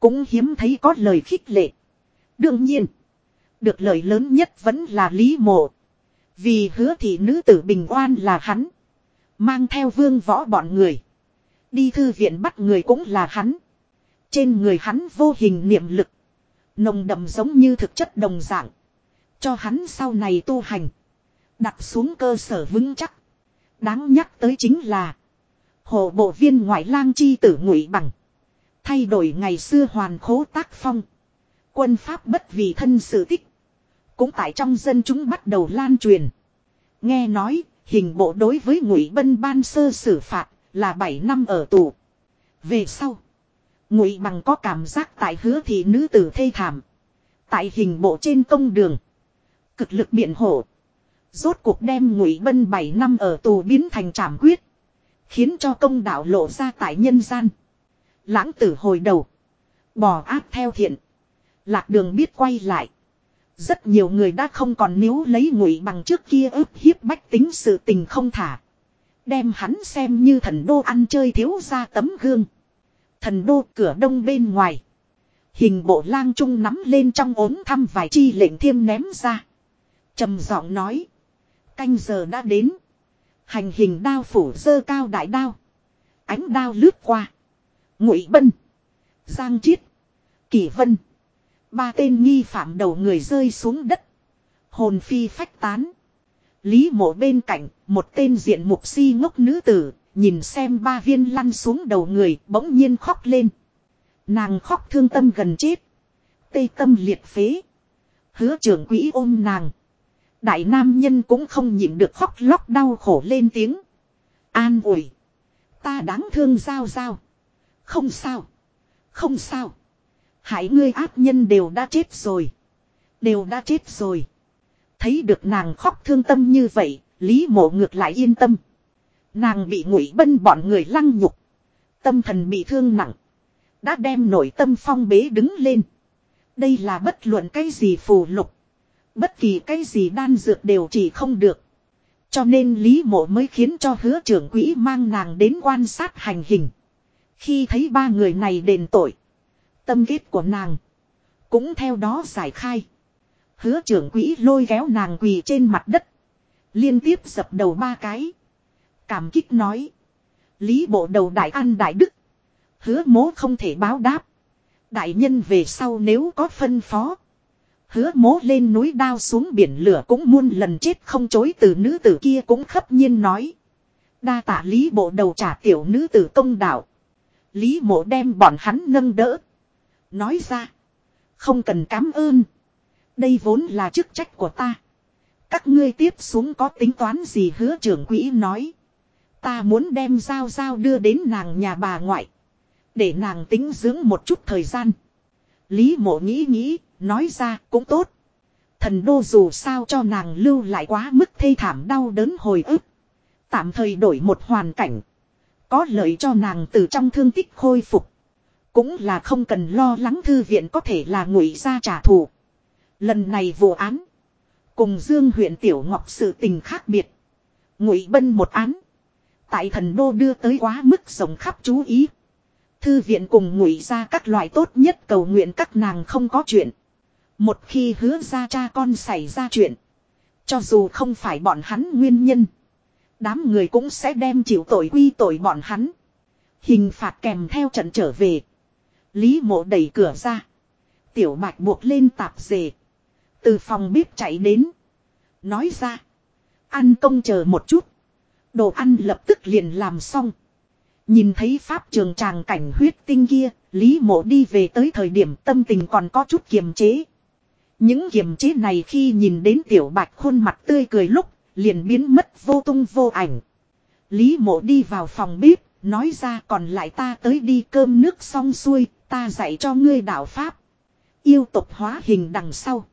Cũng hiếm thấy có lời khích lệ. Đương nhiên. Được lời lớn nhất vẫn là Lý Mộ. Vì hứa thị nữ tử bình oan là hắn. Mang theo vương võ bọn người. Đi thư viện bắt người cũng là hắn. Trên người hắn vô hình niệm lực. Nồng đậm giống như thực chất đồng dạng. Cho hắn sau này tu hành. Đặt xuống cơ sở vững chắc. Đáng nhắc tới chính là. Hồ bộ viên ngoại lang chi tử ngụy bằng. Thay đổi ngày xưa hoàn khố tác phong. Quân pháp bất vì thân sự tích. Cũng tại trong dân chúng bắt đầu lan truyền. Nghe nói, hình bộ đối với ngụy bân ban sơ xử phạt là 7 năm ở tù. Về sau, ngụy bằng có cảm giác tại hứa thị nữ tử thê thảm. Tại hình bộ trên công đường, cực lực biện hộ. Rốt cuộc đem ngụy bân 7 năm ở tù biến thành trảm quyết. Khiến cho công đạo lộ ra tại nhân gian. Lãng tử hồi đầu. Bò áp theo thiện. Lạc đường biết quay lại. Rất nhiều người đã không còn nếu lấy ngụy bằng trước kia ức hiếp bách tính sự tình không thả. Đem hắn xem như thần đô ăn chơi thiếu ra tấm gương. Thần đô cửa đông bên ngoài. Hình bộ lang trung nắm lên trong ốm thăm vài chi lệnh thiêm ném ra trầm giọng nói. Canh giờ đã đến. Hành hình đao phủ dơ cao đại đao. Ánh đao lướt qua. Ngụy Bân. Giang Chiết. Kỳ Vân. Ba tên nghi phạm đầu người rơi xuống đất. Hồn phi phách tán. Lý mộ bên cạnh, một tên diện mục si ngốc nữ tử, nhìn xem ba viên lăn xuống đầu người, bỗng nhiên khóc lên. Nàng khóc thương tâm gần chết. Tây tâm liệt phế. Hứa trưởng quỹ ôm nàng. Đại nam nhân cũng không nhịn được khóc lóc đau khổ lên tiếng. An ủi. Ta đáng thương sao sao? Không sao. Không sao. Hãy ngươi ác nhân đều đã chết rồi. Đều đã chết rồi. Thấy được nàng khóc thương tâm như vậy, Lý mộ ngược lại yên tâm. Nàng bị ngụy bân bọn người lăng nhục. Tâm thần bị thương nặng. Đã đem nội tâm phong bế đứng lên. Đây là bất luận cái gì phù lục. Bất kỳ cái gì đan dược đều chỉ không được. Cho nên Lý Mộ mới khiến cho hứa trưởng quỹ mang nàng đến quan sát hành hình. Khi thấy ba người này đền tội. Tâm kết của nàng. Cũng theo đó giải khai. Hứa trưởng quỹ lôi kéo nàng quỳ trên mặt đất. Liên tiếp dập đầu ba cái. Cảm kích nói. Lý bộ đầu đại an đại đức. Hứa mố không thể báo đáp. Đại nhân về sau nếu có phân phó. Hứa mố lên núi đao xuống biển lửa cũng muôn lần chết không chối từ nữ tử kia cũng khấp nhiên nói. Đa tạ lý bộ đầu trả tiểu nữ tử công đạo. Lý mộ đem bọn hắn nâng đỡ. Nói ra. Không cần cảm ơn. Đây vốn là chức trách của ta. Các ngươi tiếp xuống có tính toán gì hứa trưởng quỹ nói. Ta muốn đem giao giao đưa đến nàng nhà bà ngoại. Để nàng tính dưỡng một chút thời gian. Lý mộ nghĩ nghĩ, nói ra cũng tốt. Thần đô dù sao cho nàng lưu lại quá mức thê thảm đau đớn hồi ức. Tạm thời đổi một hoàn cảnh. Có lợi cho nàng từ trong thương tích khôi phục. Cũng là không cần lo lắng thư viện có thể là ngụy ra trả thù. Lần này vụ án. Cùng Dương huyện Tiểu Ngọc sự tình khác biệt. Ngụy Bân một án. Tại thần đô đưa tới quá mức rộng khắp chú ý. Thư viện cùng ngụy ra các loại tốt nhất cầu nguyện các nàng không có chuyện. Một khi hứa ra cha con xảy ra chuyện. Cho dù không phải bọn hắn nguyên nhân. Đám người cũng sẽ đem chịu tội quy tội bọn hắn. Hình phạt kèm theo trận trở về. Lý mộ đẩy cửa ra. Tiểu bạch buộc lên tạp dề. Từ phòng bếp chạy đến. Nói ra. Ăn công chờ một chút. Đồ ăn lập tức liền làm xong. Nhìn thấy pháp trường tràng cảnh huyết tinh kia, Lý mộ đi về tới thời điểm tâm tình còn có chút kiềm chế. Những kiềm chế này khi nhìn đến tiểu bạch khuôn mặt tươi cười lúc, liền biến mất vô tung vô ảnh. Lý mộ đi vào phòng bếp, nói ra còn lại ta tới đi cơm nước xong xuôi, ta dạy cho ngươi đạo Pháp. Yêu tục hóa hình đằng sau.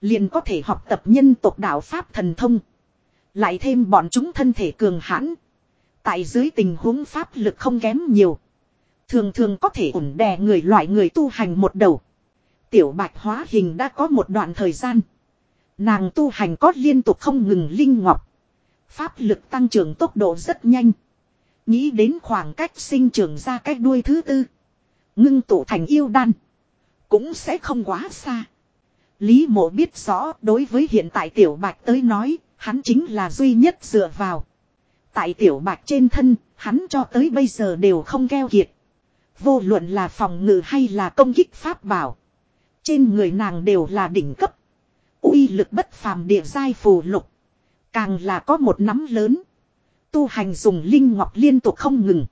Liền có thể học tập nhân tộc đạo Pháp thần thông. Lại thêm bọn chúng thân thể cường hãn. Tại dưới tình huống Pháp lực không kém nhiều. Thường thường có thể ổn đè người loại người tu hành một đầu. Tiểu bạch hóa hình đã có một đoạn thời gian. Nàng tu hành có liên tục không ngừng linh ngọc. Pháp lực tăng trưởng tốc độ rất nhanh. Nghĩ đến khoảng cách sinh trưởng ra cách đuôi thứ tư. Ngưng tụ thành yêu đan. Cũng sẽ không quá xa. Lý mộ biết rõ đối với hiện tại tiểu bạch tới nói, hắn chính là duy nhất dựa vào. Tại tiểu bạch trên thân, hắn cho tới bây giờ đều không keo kiệt. Vô luận là phòng ngự hay là công kích pháp bảo. Trên người nàng đều là đỉnh cấp. uy lực bất phàm địa giai phù lục. Càng là có một nắm lớn. Tu hành dùng linh ngọc liên tục không ngừng.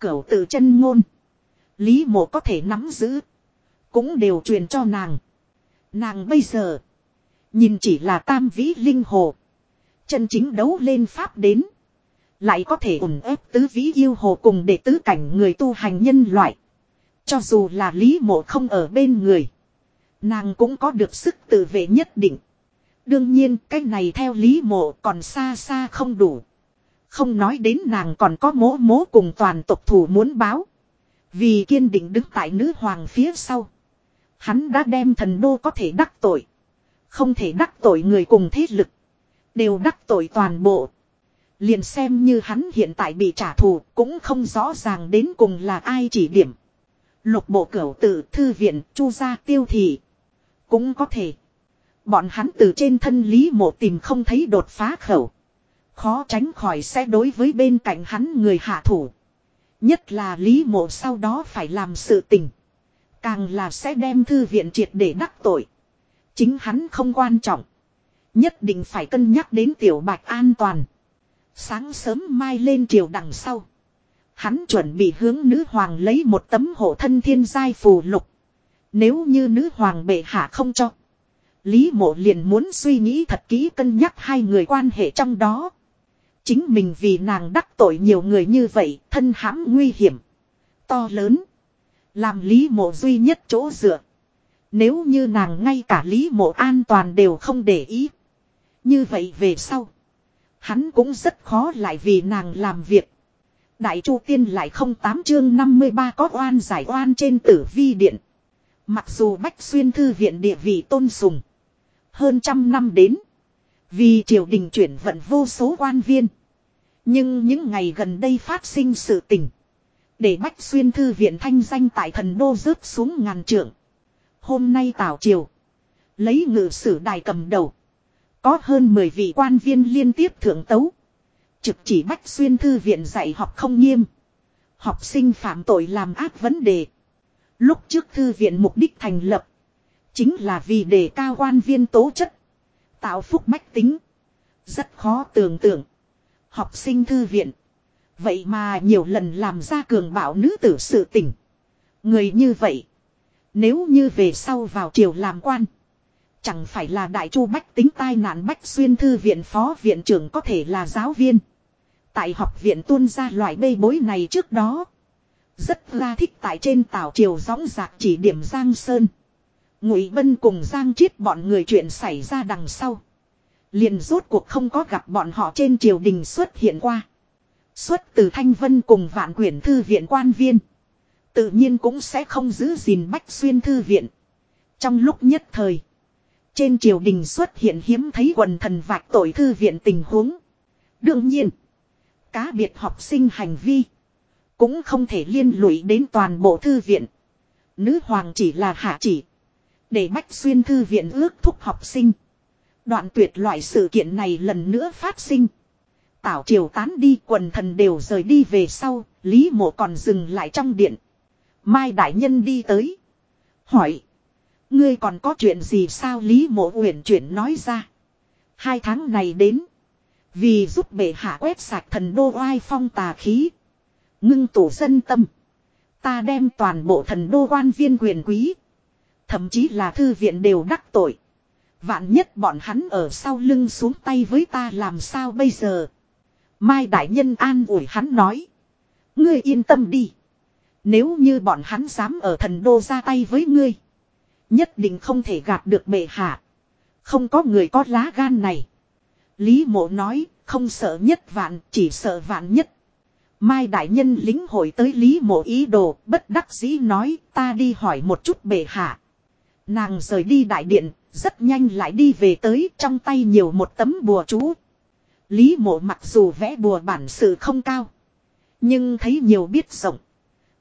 Cửu tự chân ngôn. Lý mộ có thể nắm giữ. Cũng đều truyền cho nàng. Nàng bây giờ. Nhìn chỉ là tam vĩ linh hồ. Chân chính đấu lên pháp đến. Lại có thể ủng ép tứ vĩ yêu hồ cùng để tứ cảnh người tu hành nhân loại. Cho dù là lý mộ không ở bên người. Nàng cũng có được sức tự vệ nhất định. Đương nhiên, cái này theo lý mộ còn xa xa không đủ. Không nói đến nàng còn có mố mố cùng toàn tộc thủ muốn báo. Vì kiên định đứng tại nữ hoàng phía sau. Hắn đã đem thần đô có thể đắc tội. Không thể đắc tội người cùng thế lực. Đều đắc tội toàn bộ. Liền xem như hắn hiện tại bị trả thù cũng không rõ ràng đến cùng là ai chỉ điểm. Lục bộ cửu tự thư viện chu gia tiêu thị. Cũng có thể. Bọn hắn từ trên thân lý mộ tìm không thấy đột phá khẩu. Khó tránh khỏi sẽ đối với bên cạnh hắn người hạ thủ. Nhất là lý mộ sau đó phải làm sự tình. Càng là sẽ đem thư viện triệt để đắc tội. Chính hắn không quan trọng. Nhất định phải cân nhắc đến tiểu bạch an toàn. Sáng sớm mai lên triều đằng sau. Hắn chuẩn bị hướng nữ hoàng lấy một tấm hộ thân thiên giai phù lục. Nếu như nữ hoàng bệ hạ không cho. Lý mộ liền muốn suy nghĩ thật kỹ cân nhắc hai người quan hệ trong đó. Chính mình vì nàng đắc tội nhiều người như vậy, thân hãm nguy hiểm. To lớn. Làm lý mộ duy nhất chỗ dựa. Nếu như nàng ngay cả lý mộ an toàn đều không để ý. Như vậy về sau. Hắn cũng rất khó lại vì nàng làm việc. Đại Chu Tiên lại không tám chương 53 có oan giải oan trên tử vi điện. Mặc dù Bách Xuyên Thư viện địa vị tôn sùng. Hơn trăm năm đến. Vì triều đình chuyển vận vô số quan viên. Nhưng những ngày gần đây phát sinh sự tình. Để Bách Xuyên Thư viện thanh danh tại thần đô rớt xuống ngàn trượng. Hôm nay tảo triều. Lấy ngự sử đài cầm đầu. Có hơn 10 vị quan viên liên tiếp thượng tấu. Trực chỉ Bách Xuyên Thư viện dạy học không nghiêm. Học sinh phạm tội làm ác vấn đề. Lúc trước thư viện mục đích thành lập. Chính là vì đề cao quan viên tố chất. Tạo phúc bách tính. Rất khó tưởng tượng. Học sinh thư viện. Vậy mà nhiều lần làm ra cường bạo nữ tử sự tình. Người như vậy. Nếu như về sau vào triều làm quan. Chẳng phải là đại chu bách tính tai nạn bách xuyên thư viện phó viện trưởng có thể là giáo viên. Tại học viện tuôn ra loại bê bối này trước đó. Rất la thích tại trên tàu triều gióng giạc chỉ điểm Giang Sơn. Ngụy Bân cùng Giang Chiết bọn người chuyện xảy ra đằng sau. liền rốt cuộc không có gặp bọn họ trên triều đình xuất hiện qua. Xuất từ Thanh Vân cùng vạn quyển thư viện quan viên. Tự nhiên cũng sẽ không giữ gìn bách xuyên thư viện. Trong lúc nhất thời. Trên triều đình xuất hiện hiếm thấy quần thần vạch tội thư viện tình huống. Đương nhiên. Cá biệt học sinh hành vi. Cũng không thể liên lụy đến toàn bộ thư viện. Nữ hoàng chỉ là hạ chỉ. Để bách xuyên thư viện ước thúc học sinh. Đoạn tuyệt loại sự kiện này lần nữa phát sinh. Tảo triều tán đi, quần thần đều rời đi về sau. Lý mộ còn dừng lại trong điện. Mai đại nhân đi tới. Hỏi. Ngươi còn có chuyện gì sao Lý mộ uyển chuyển nói ra. Hai tháng này đến. Vì giúp bệ hạ quét sạch thần đô oai phong tà khí. Ngưng tổ dân tâm. Ta đem toàn bộ thần đô quan viên quyền quý. Thậm chí là thư viện đều đắc tội. Vạn nhất bọn hắn ở sau lưng xuống tay với ta làm sao bây giờ. Mai Đại Nhân an ủi hắn nói. Ngươi yên tâm đi. Nếu như bọn hắn dám ở thần đô ra tay với ngươi. Nhất định không thể gạt được bệ hạ. Không có người có lá gan này. Lý mộ nói, không sợ nhất vạn, chỉ sợ vạn nhất. Mai đại nhân lính hội tới Lý mộ ý đồ, bất đắc dĩ nói, ta đi hỏi một chút bệ hạ. Nàng rời đi đại điện, rất nhanh lại đi về tới trong tay nhiều một tấm bùa chú. Lý mộ mặc dù vẽ bùa bản sự không cao. Nhưng thấy nhiều biết rộng.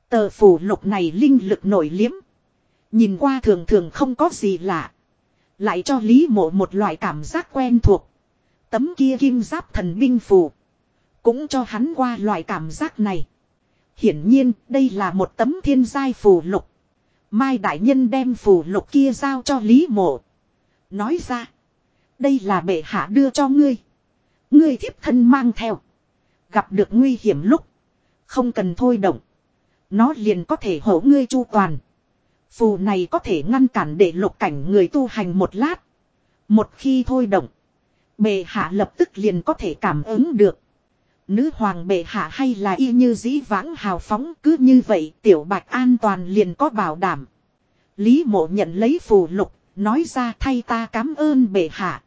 Tờ phủ lục này linh lực nổi liếm. Nhìn qua thường thường không có gì lạ. Lại cho Lý mộ một loại cảm giác quen thuộc. Tấm kia kim giáp thần binh phù. Cũng cho hắn qua loại cảm giác này. Hiển nhiên, đây là một tấm thiên giai phù lục. Mai đại nhân đem phù lục kia giao cho Lý mộ. Nói ra. Đây là bệ hạ đưa cho ngươi. Ngươi thiếp thân mang theo. Gặp được nguy hiểm lúc. Không cần thôi động. Nó liền có thể hổ ngươi chu toàn. Phù này có thể ngăn cản để lục cảnh người tu hành một lát. Một khi thôi động. Bệ hạ lập tức liền có thể cảm ứng được. Nữ hoàng bệ hạ hay là y như dĩ vãng hào phóng cứ như vậy tiểu bạch an toàn liền có bảo đảm. Lý mộ nhận lấy phù lục, nói ra thay ta cảm ơn bệ hạ.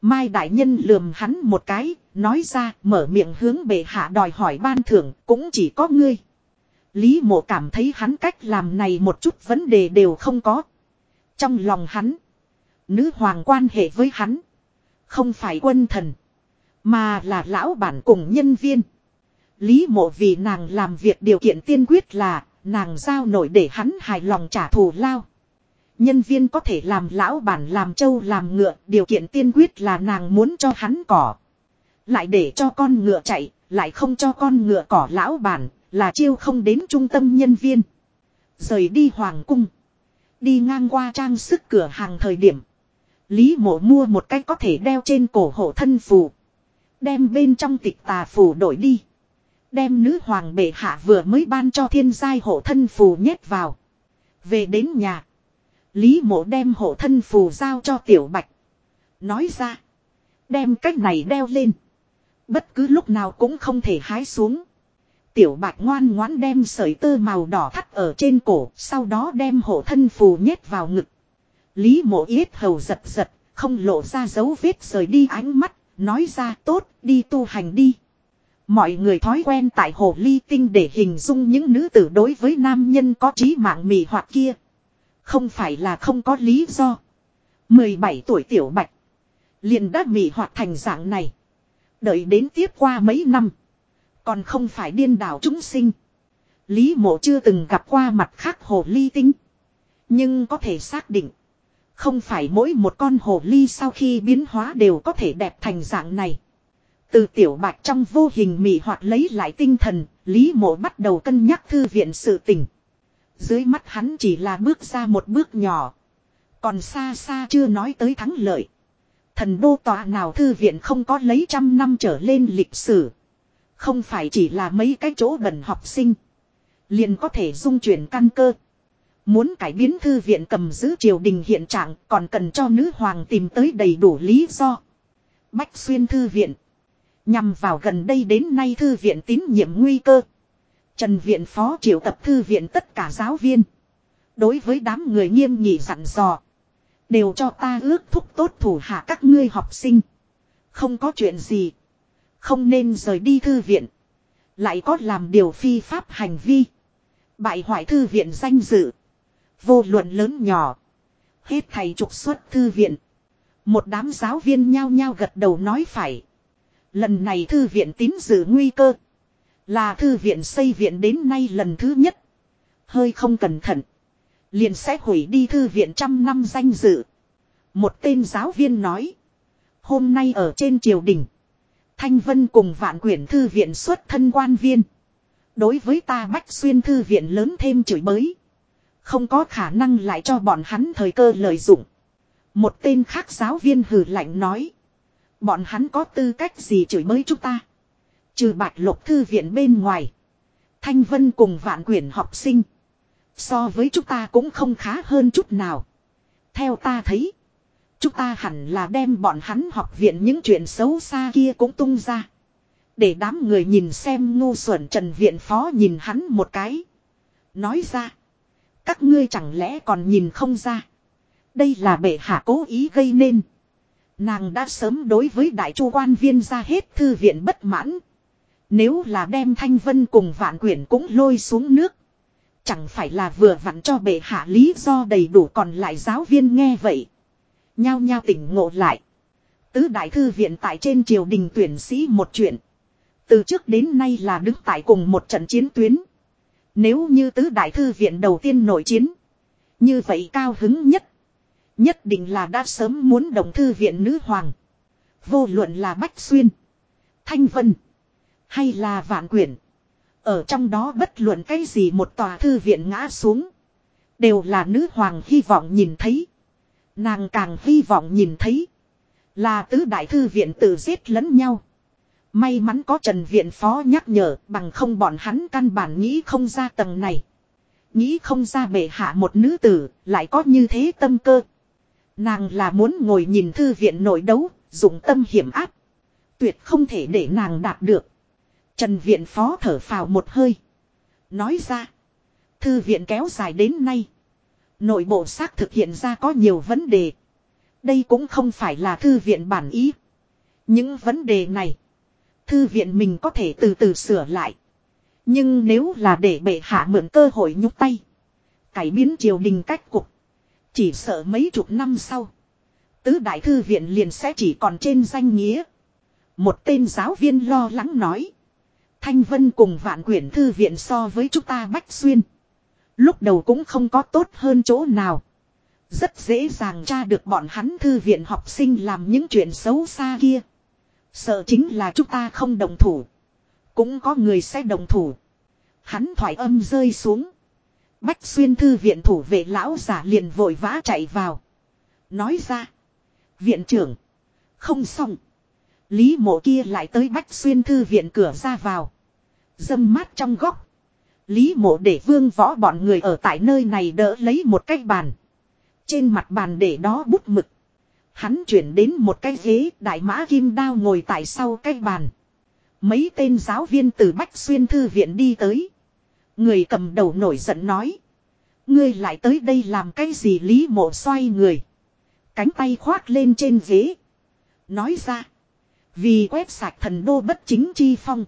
Mai đại nhân lườm hắn một cái, nói ra mở miệng hướng bệ hạ đòi hỏi ban thưởng cũng chỉ có ngươi. Lý mộ cảm thấy hắn cách làm này một chút vấn đề đều không có. Trong lòng hắn, nữ hoàng quan hệ với hắn, không phải quân thần, mà là lão bản cùng nhân viên. Lý mộ vì nàng làm việc điều kiện tiên quyết là nàng giao nổi để hắn hài lòng trả thù lao. Nhân viên có thể làm lão bản làm trâu làm ngựa, điều kiện tiên quyết là nàng muốn cho hắn cỏ. Lại để cho con ngựa chạy, lại không cho con ngựa cỏ lão bản, là chiêu không đến trung tâm nhân viên. Rời đi hoàng cung. Đi ngang qua trang sức cửa hàng thời điểm. Lý mộ mua một cái có thể đeo trên cổ hộ thân phù. Đem bên trong tịch tà phù đổi đi. Đem nữ hoàng bệ hạ vừa mới ban cho thiên giai hộ thân phù nhét vào. Về đến nhà. Lý mộ đem hộ thân phù giao cho tiểu bạch. Nói ra. Đem cách này đeo lên. Bất cứ lúc nào cũng không thể hái xuống. Tiểu bạch ngoan ngoãn đem sợi tơ màu đỏ thắt ở trên cổ. Sau đó đem hộ thân phù nhét vào ngực. Lý mộ yết hầu giật giật. Không lộ ra dấu vết rời đi ánh mắt. Nói ra tốt, đi tu hành đi. Mọi người thói quen tại hồ ly tinh để hình dung những nữ tử đối với nam nhân có trí mạng mị hoặc kia. Không phải là không có lý do. 17 tuổi tiểu bạch. Liền đã mị hoặc thành dạng này. Đợi đến tiếp qua mấy năm. Còn không phải điên đảo chúng sinh. Lý mộ chưa từng gặp qua mặt khác hồ ly tinh. Nhưng có thể xác định. Không phải mỗi một con hồ ly sau khi biến hóa đều có thể đẹp thành dạng này. Từ tiểu bạch trong vô hình mị hoạt lấy lại tinh thần, Lý mộ bắt đầu cân nhắc thư viện sự tình. Dưới mắt hắn chỉ là bước ra một bước nhỏ. Còn xa xa chưa nói tới thắng lợi. Thần đô tòa nào thư viện không có lấy trăm năm trở lên lịch sử. Không phải chỉ là mấy cái chỗ bẩn học sinh. Liền có thể dung chuyển căn cơ. Muốn cải biến thư viện cầm giữ triều đình hiện trạng còn cần cho nữ hoàng tìm tới đầy đủ lý do. Bách xuyên thư viện. Nhằm vào gần đây đến nay thư viện tín nhiệm nguy cơ. Trần viện phó triệu tập thư viện tất cả giáo viên. Đối với đám người nghiêm nghị dặn dò. Đều cho ta ước thúc tốt thủ hạ các ngươi học sinh. Không có chuyện gì. Không nên rời đi thư viện. Lại có làm điều phi pháp hành vi. Bại hoại thư viện danh dự. Vô luận lớn nhỏ. Hết thầy trục xuất thư viện. Một đám giáo viên nhao nhao gật đầu nói phải. Lần này thư viện tín dự nguy cơ. Là thư viện xây viện đến nay lần thứ nhất. Hơi không cẩn thận. Liền sẽ hủy đi thư viện trăm năm danh dự. Một tên giáo viên nói. Hôm nay ở trên triều đình. Thanh Vân cùng vạn quyển thư viện xuất thân quan viên. Đối với ta bách xuyên thư viện lớn thêm chửi bới. Không có khả năng lại cho bọn hắn thời cơ lợi dụng. Một tên khác giáo viên hử lạnh nói. Bọn hắn có tư cách gì chửi bới chúng ta. Trừ bạch lục thư viện bên ngoài. Thanh Vân cùng vạn quyển học sinh. So với chúng ta cũng không khá hơn chút nào. Theo ta thấy. Chúng ta hẳn là đem bọn hắn học viện những chuyện xấu xa kia cũng tung ra. Để đám người nhìn xem ngu xuẩn trần viện phó nhìn hắn một cái. Nói ra. Các ngươi chẳng lẽ còn nhìn không ra. Đây là bệ hạ cố ý gây nên. Nàng đã sớm đối với đại chu quan viên ra hết thư viện bất mãn. Nếu là đem thanh vân cùng vạn quyển cũng lôi xuống nước. Chẳng phải là vừa vặn cho bệ hạ lý do đầy đủ còn lại giáo viên nghe vậy. Nhao nhao tỉnh ngộ lại. Tứ đại thư viện tại trên triều đình tuyển sĩ một chuyện. Từ trước đến nay là đứng tại cùng một trận chiến tuyến. Nếu như tứ đại thư viện đầu tiên nổi chiến. Như vậy cao hứng nhất. Nhất định là đã sớm muốn đồng thư viện nữ hoàng. Vô luận là Bách Xuyên. Thanh Vân. Hay là vạn quyển. Ở trong đó bất luận cái gì một tòa thư viện ngã xuống. Đều là nữ hoàng hy vọng nhìn thấy. Nàng càng hy vọng nhìn thấy. Là tứ đại thư viện tự giết lẫn nhau. May mắn có Trần Viện Phó nhắc nhở bằng không bọn hắn căn bản nghĩ không ra tầng này. Nghĩ không ra bệ hạ một nữ tử lại có như thế tâm cơ. Nàng là muốn ngồi nhìn thư viện nội đấu, dùng tâm hiểm áp. Tuyệt không thể để nàng đạt được. Trần viện phó thở phào một hơi. Nói ra. Thư viện kéo dài đến nay. Nội bộ xác thực hiện ra có nhiều vấn đề. Đây cũng không phải là thư viện bản ý. Những vấn đề này. Thư viện mình có thể từ từ sửa lại. Nhưng nếu là để bệ hạ mượn cơ hội nhúc tay. Cải biến triều đình cách cục. Chỉ sợ mấy chục năm sau. Tứ đại thư viện liền sẽ chỉ còn trên danh nghĩa. Một tên giáo viên lo lắng nói. Thanh Vân cùng vạn quyển thư viện so với chúng ta Bách Xuyên. Lúc đầu cũng không có tốt hơn chỗ nào. Rất dễ dàng tra được bọn hắn thư viện học sinh làm những chuyện xấu xa kia. Sợ chính là chúng ta không đồng thủ. Cũng có người sẽ đồng thủ. Hắn thoải âm rơi xuống. Bách xuyên thư viện thủ vệ lão giả liền vội vã chạy vào. Nói ra. Viện trưởng. Không xong. Lý mộ kia lại tới bách xuyên thư viện cửa ra vào. Dâm mát trong góc. Lý mộ để vương võ bọn người ở tại nơi này đỡ lấy một cái bàn. Trên mặt bàn để đó bút mực. Hắn chuyển đến một cái ghế, đại mã kim đao ngồi tại sau cái bàn. Mấy tên giáo viên từ Bách Xuyên Thư Viện đi tới. Người cầm đầu nổi giận nói. Ngươi lại tới đây làm cái gì lý mộ xoay người. Cánh tay khoác lên trên ghế. Nói ra. Vì quét sạch thần đô bất chính chi phong.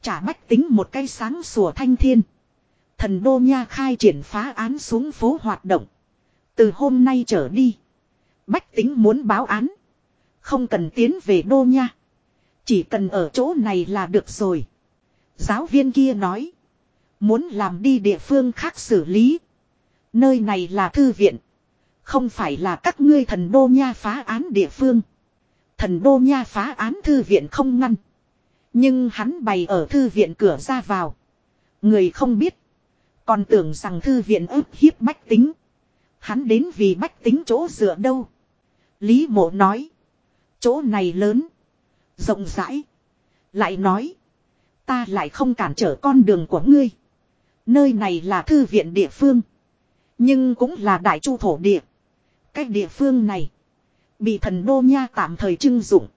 Trả bách tính một cái sáng sủa thanh thiên. Thần đô nha khai triển phá án xuống phố hoạt động. Từ hôm nay trở đi. Bách tính muốn báo án. Không cần tiến về đô nha. Chỉ cần ở chỗ này là được rồi. Giáo viên kia nói. Muốn làm đi địa phương khác xử lý. Nơi này là thư viện. Không phải là các ngươi thần đô nha phá án địa phương. Thần đô nha phá án thư viện không ngăn. Nhưng hắn bày ở thư viện cửa ra vào. Người không biết. Còn tưởng rằng thư viện ức hiếp bách tính. Hắn đến vì bách tính chỗ dựa đâu. Lý mộ nói. Chỗ này lớn. Rộng rãi. Lại nói. Ta lại không cản trở con đường của ngươi. Nơi này là thư viện địa phương. Nhưng cũng là đại chu thổ địa. cách địa phương này. Bị thần đô nha tạm thời trưng dụng.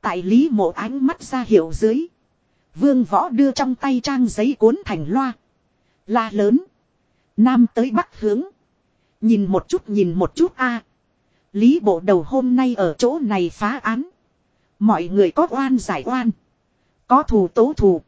Tại lý mộ ánh mắt ra hiệu dưới. Vương võ đưa trong tay trang giấy cuốn thành loa. La lớn. Nam tới bắc hướng. Nhìn một chút, nhìn một chút a. Lý bộ đầu hôm nay ở chỗ này phá án. Mọi người có oan giải oan. Có thù tố thù.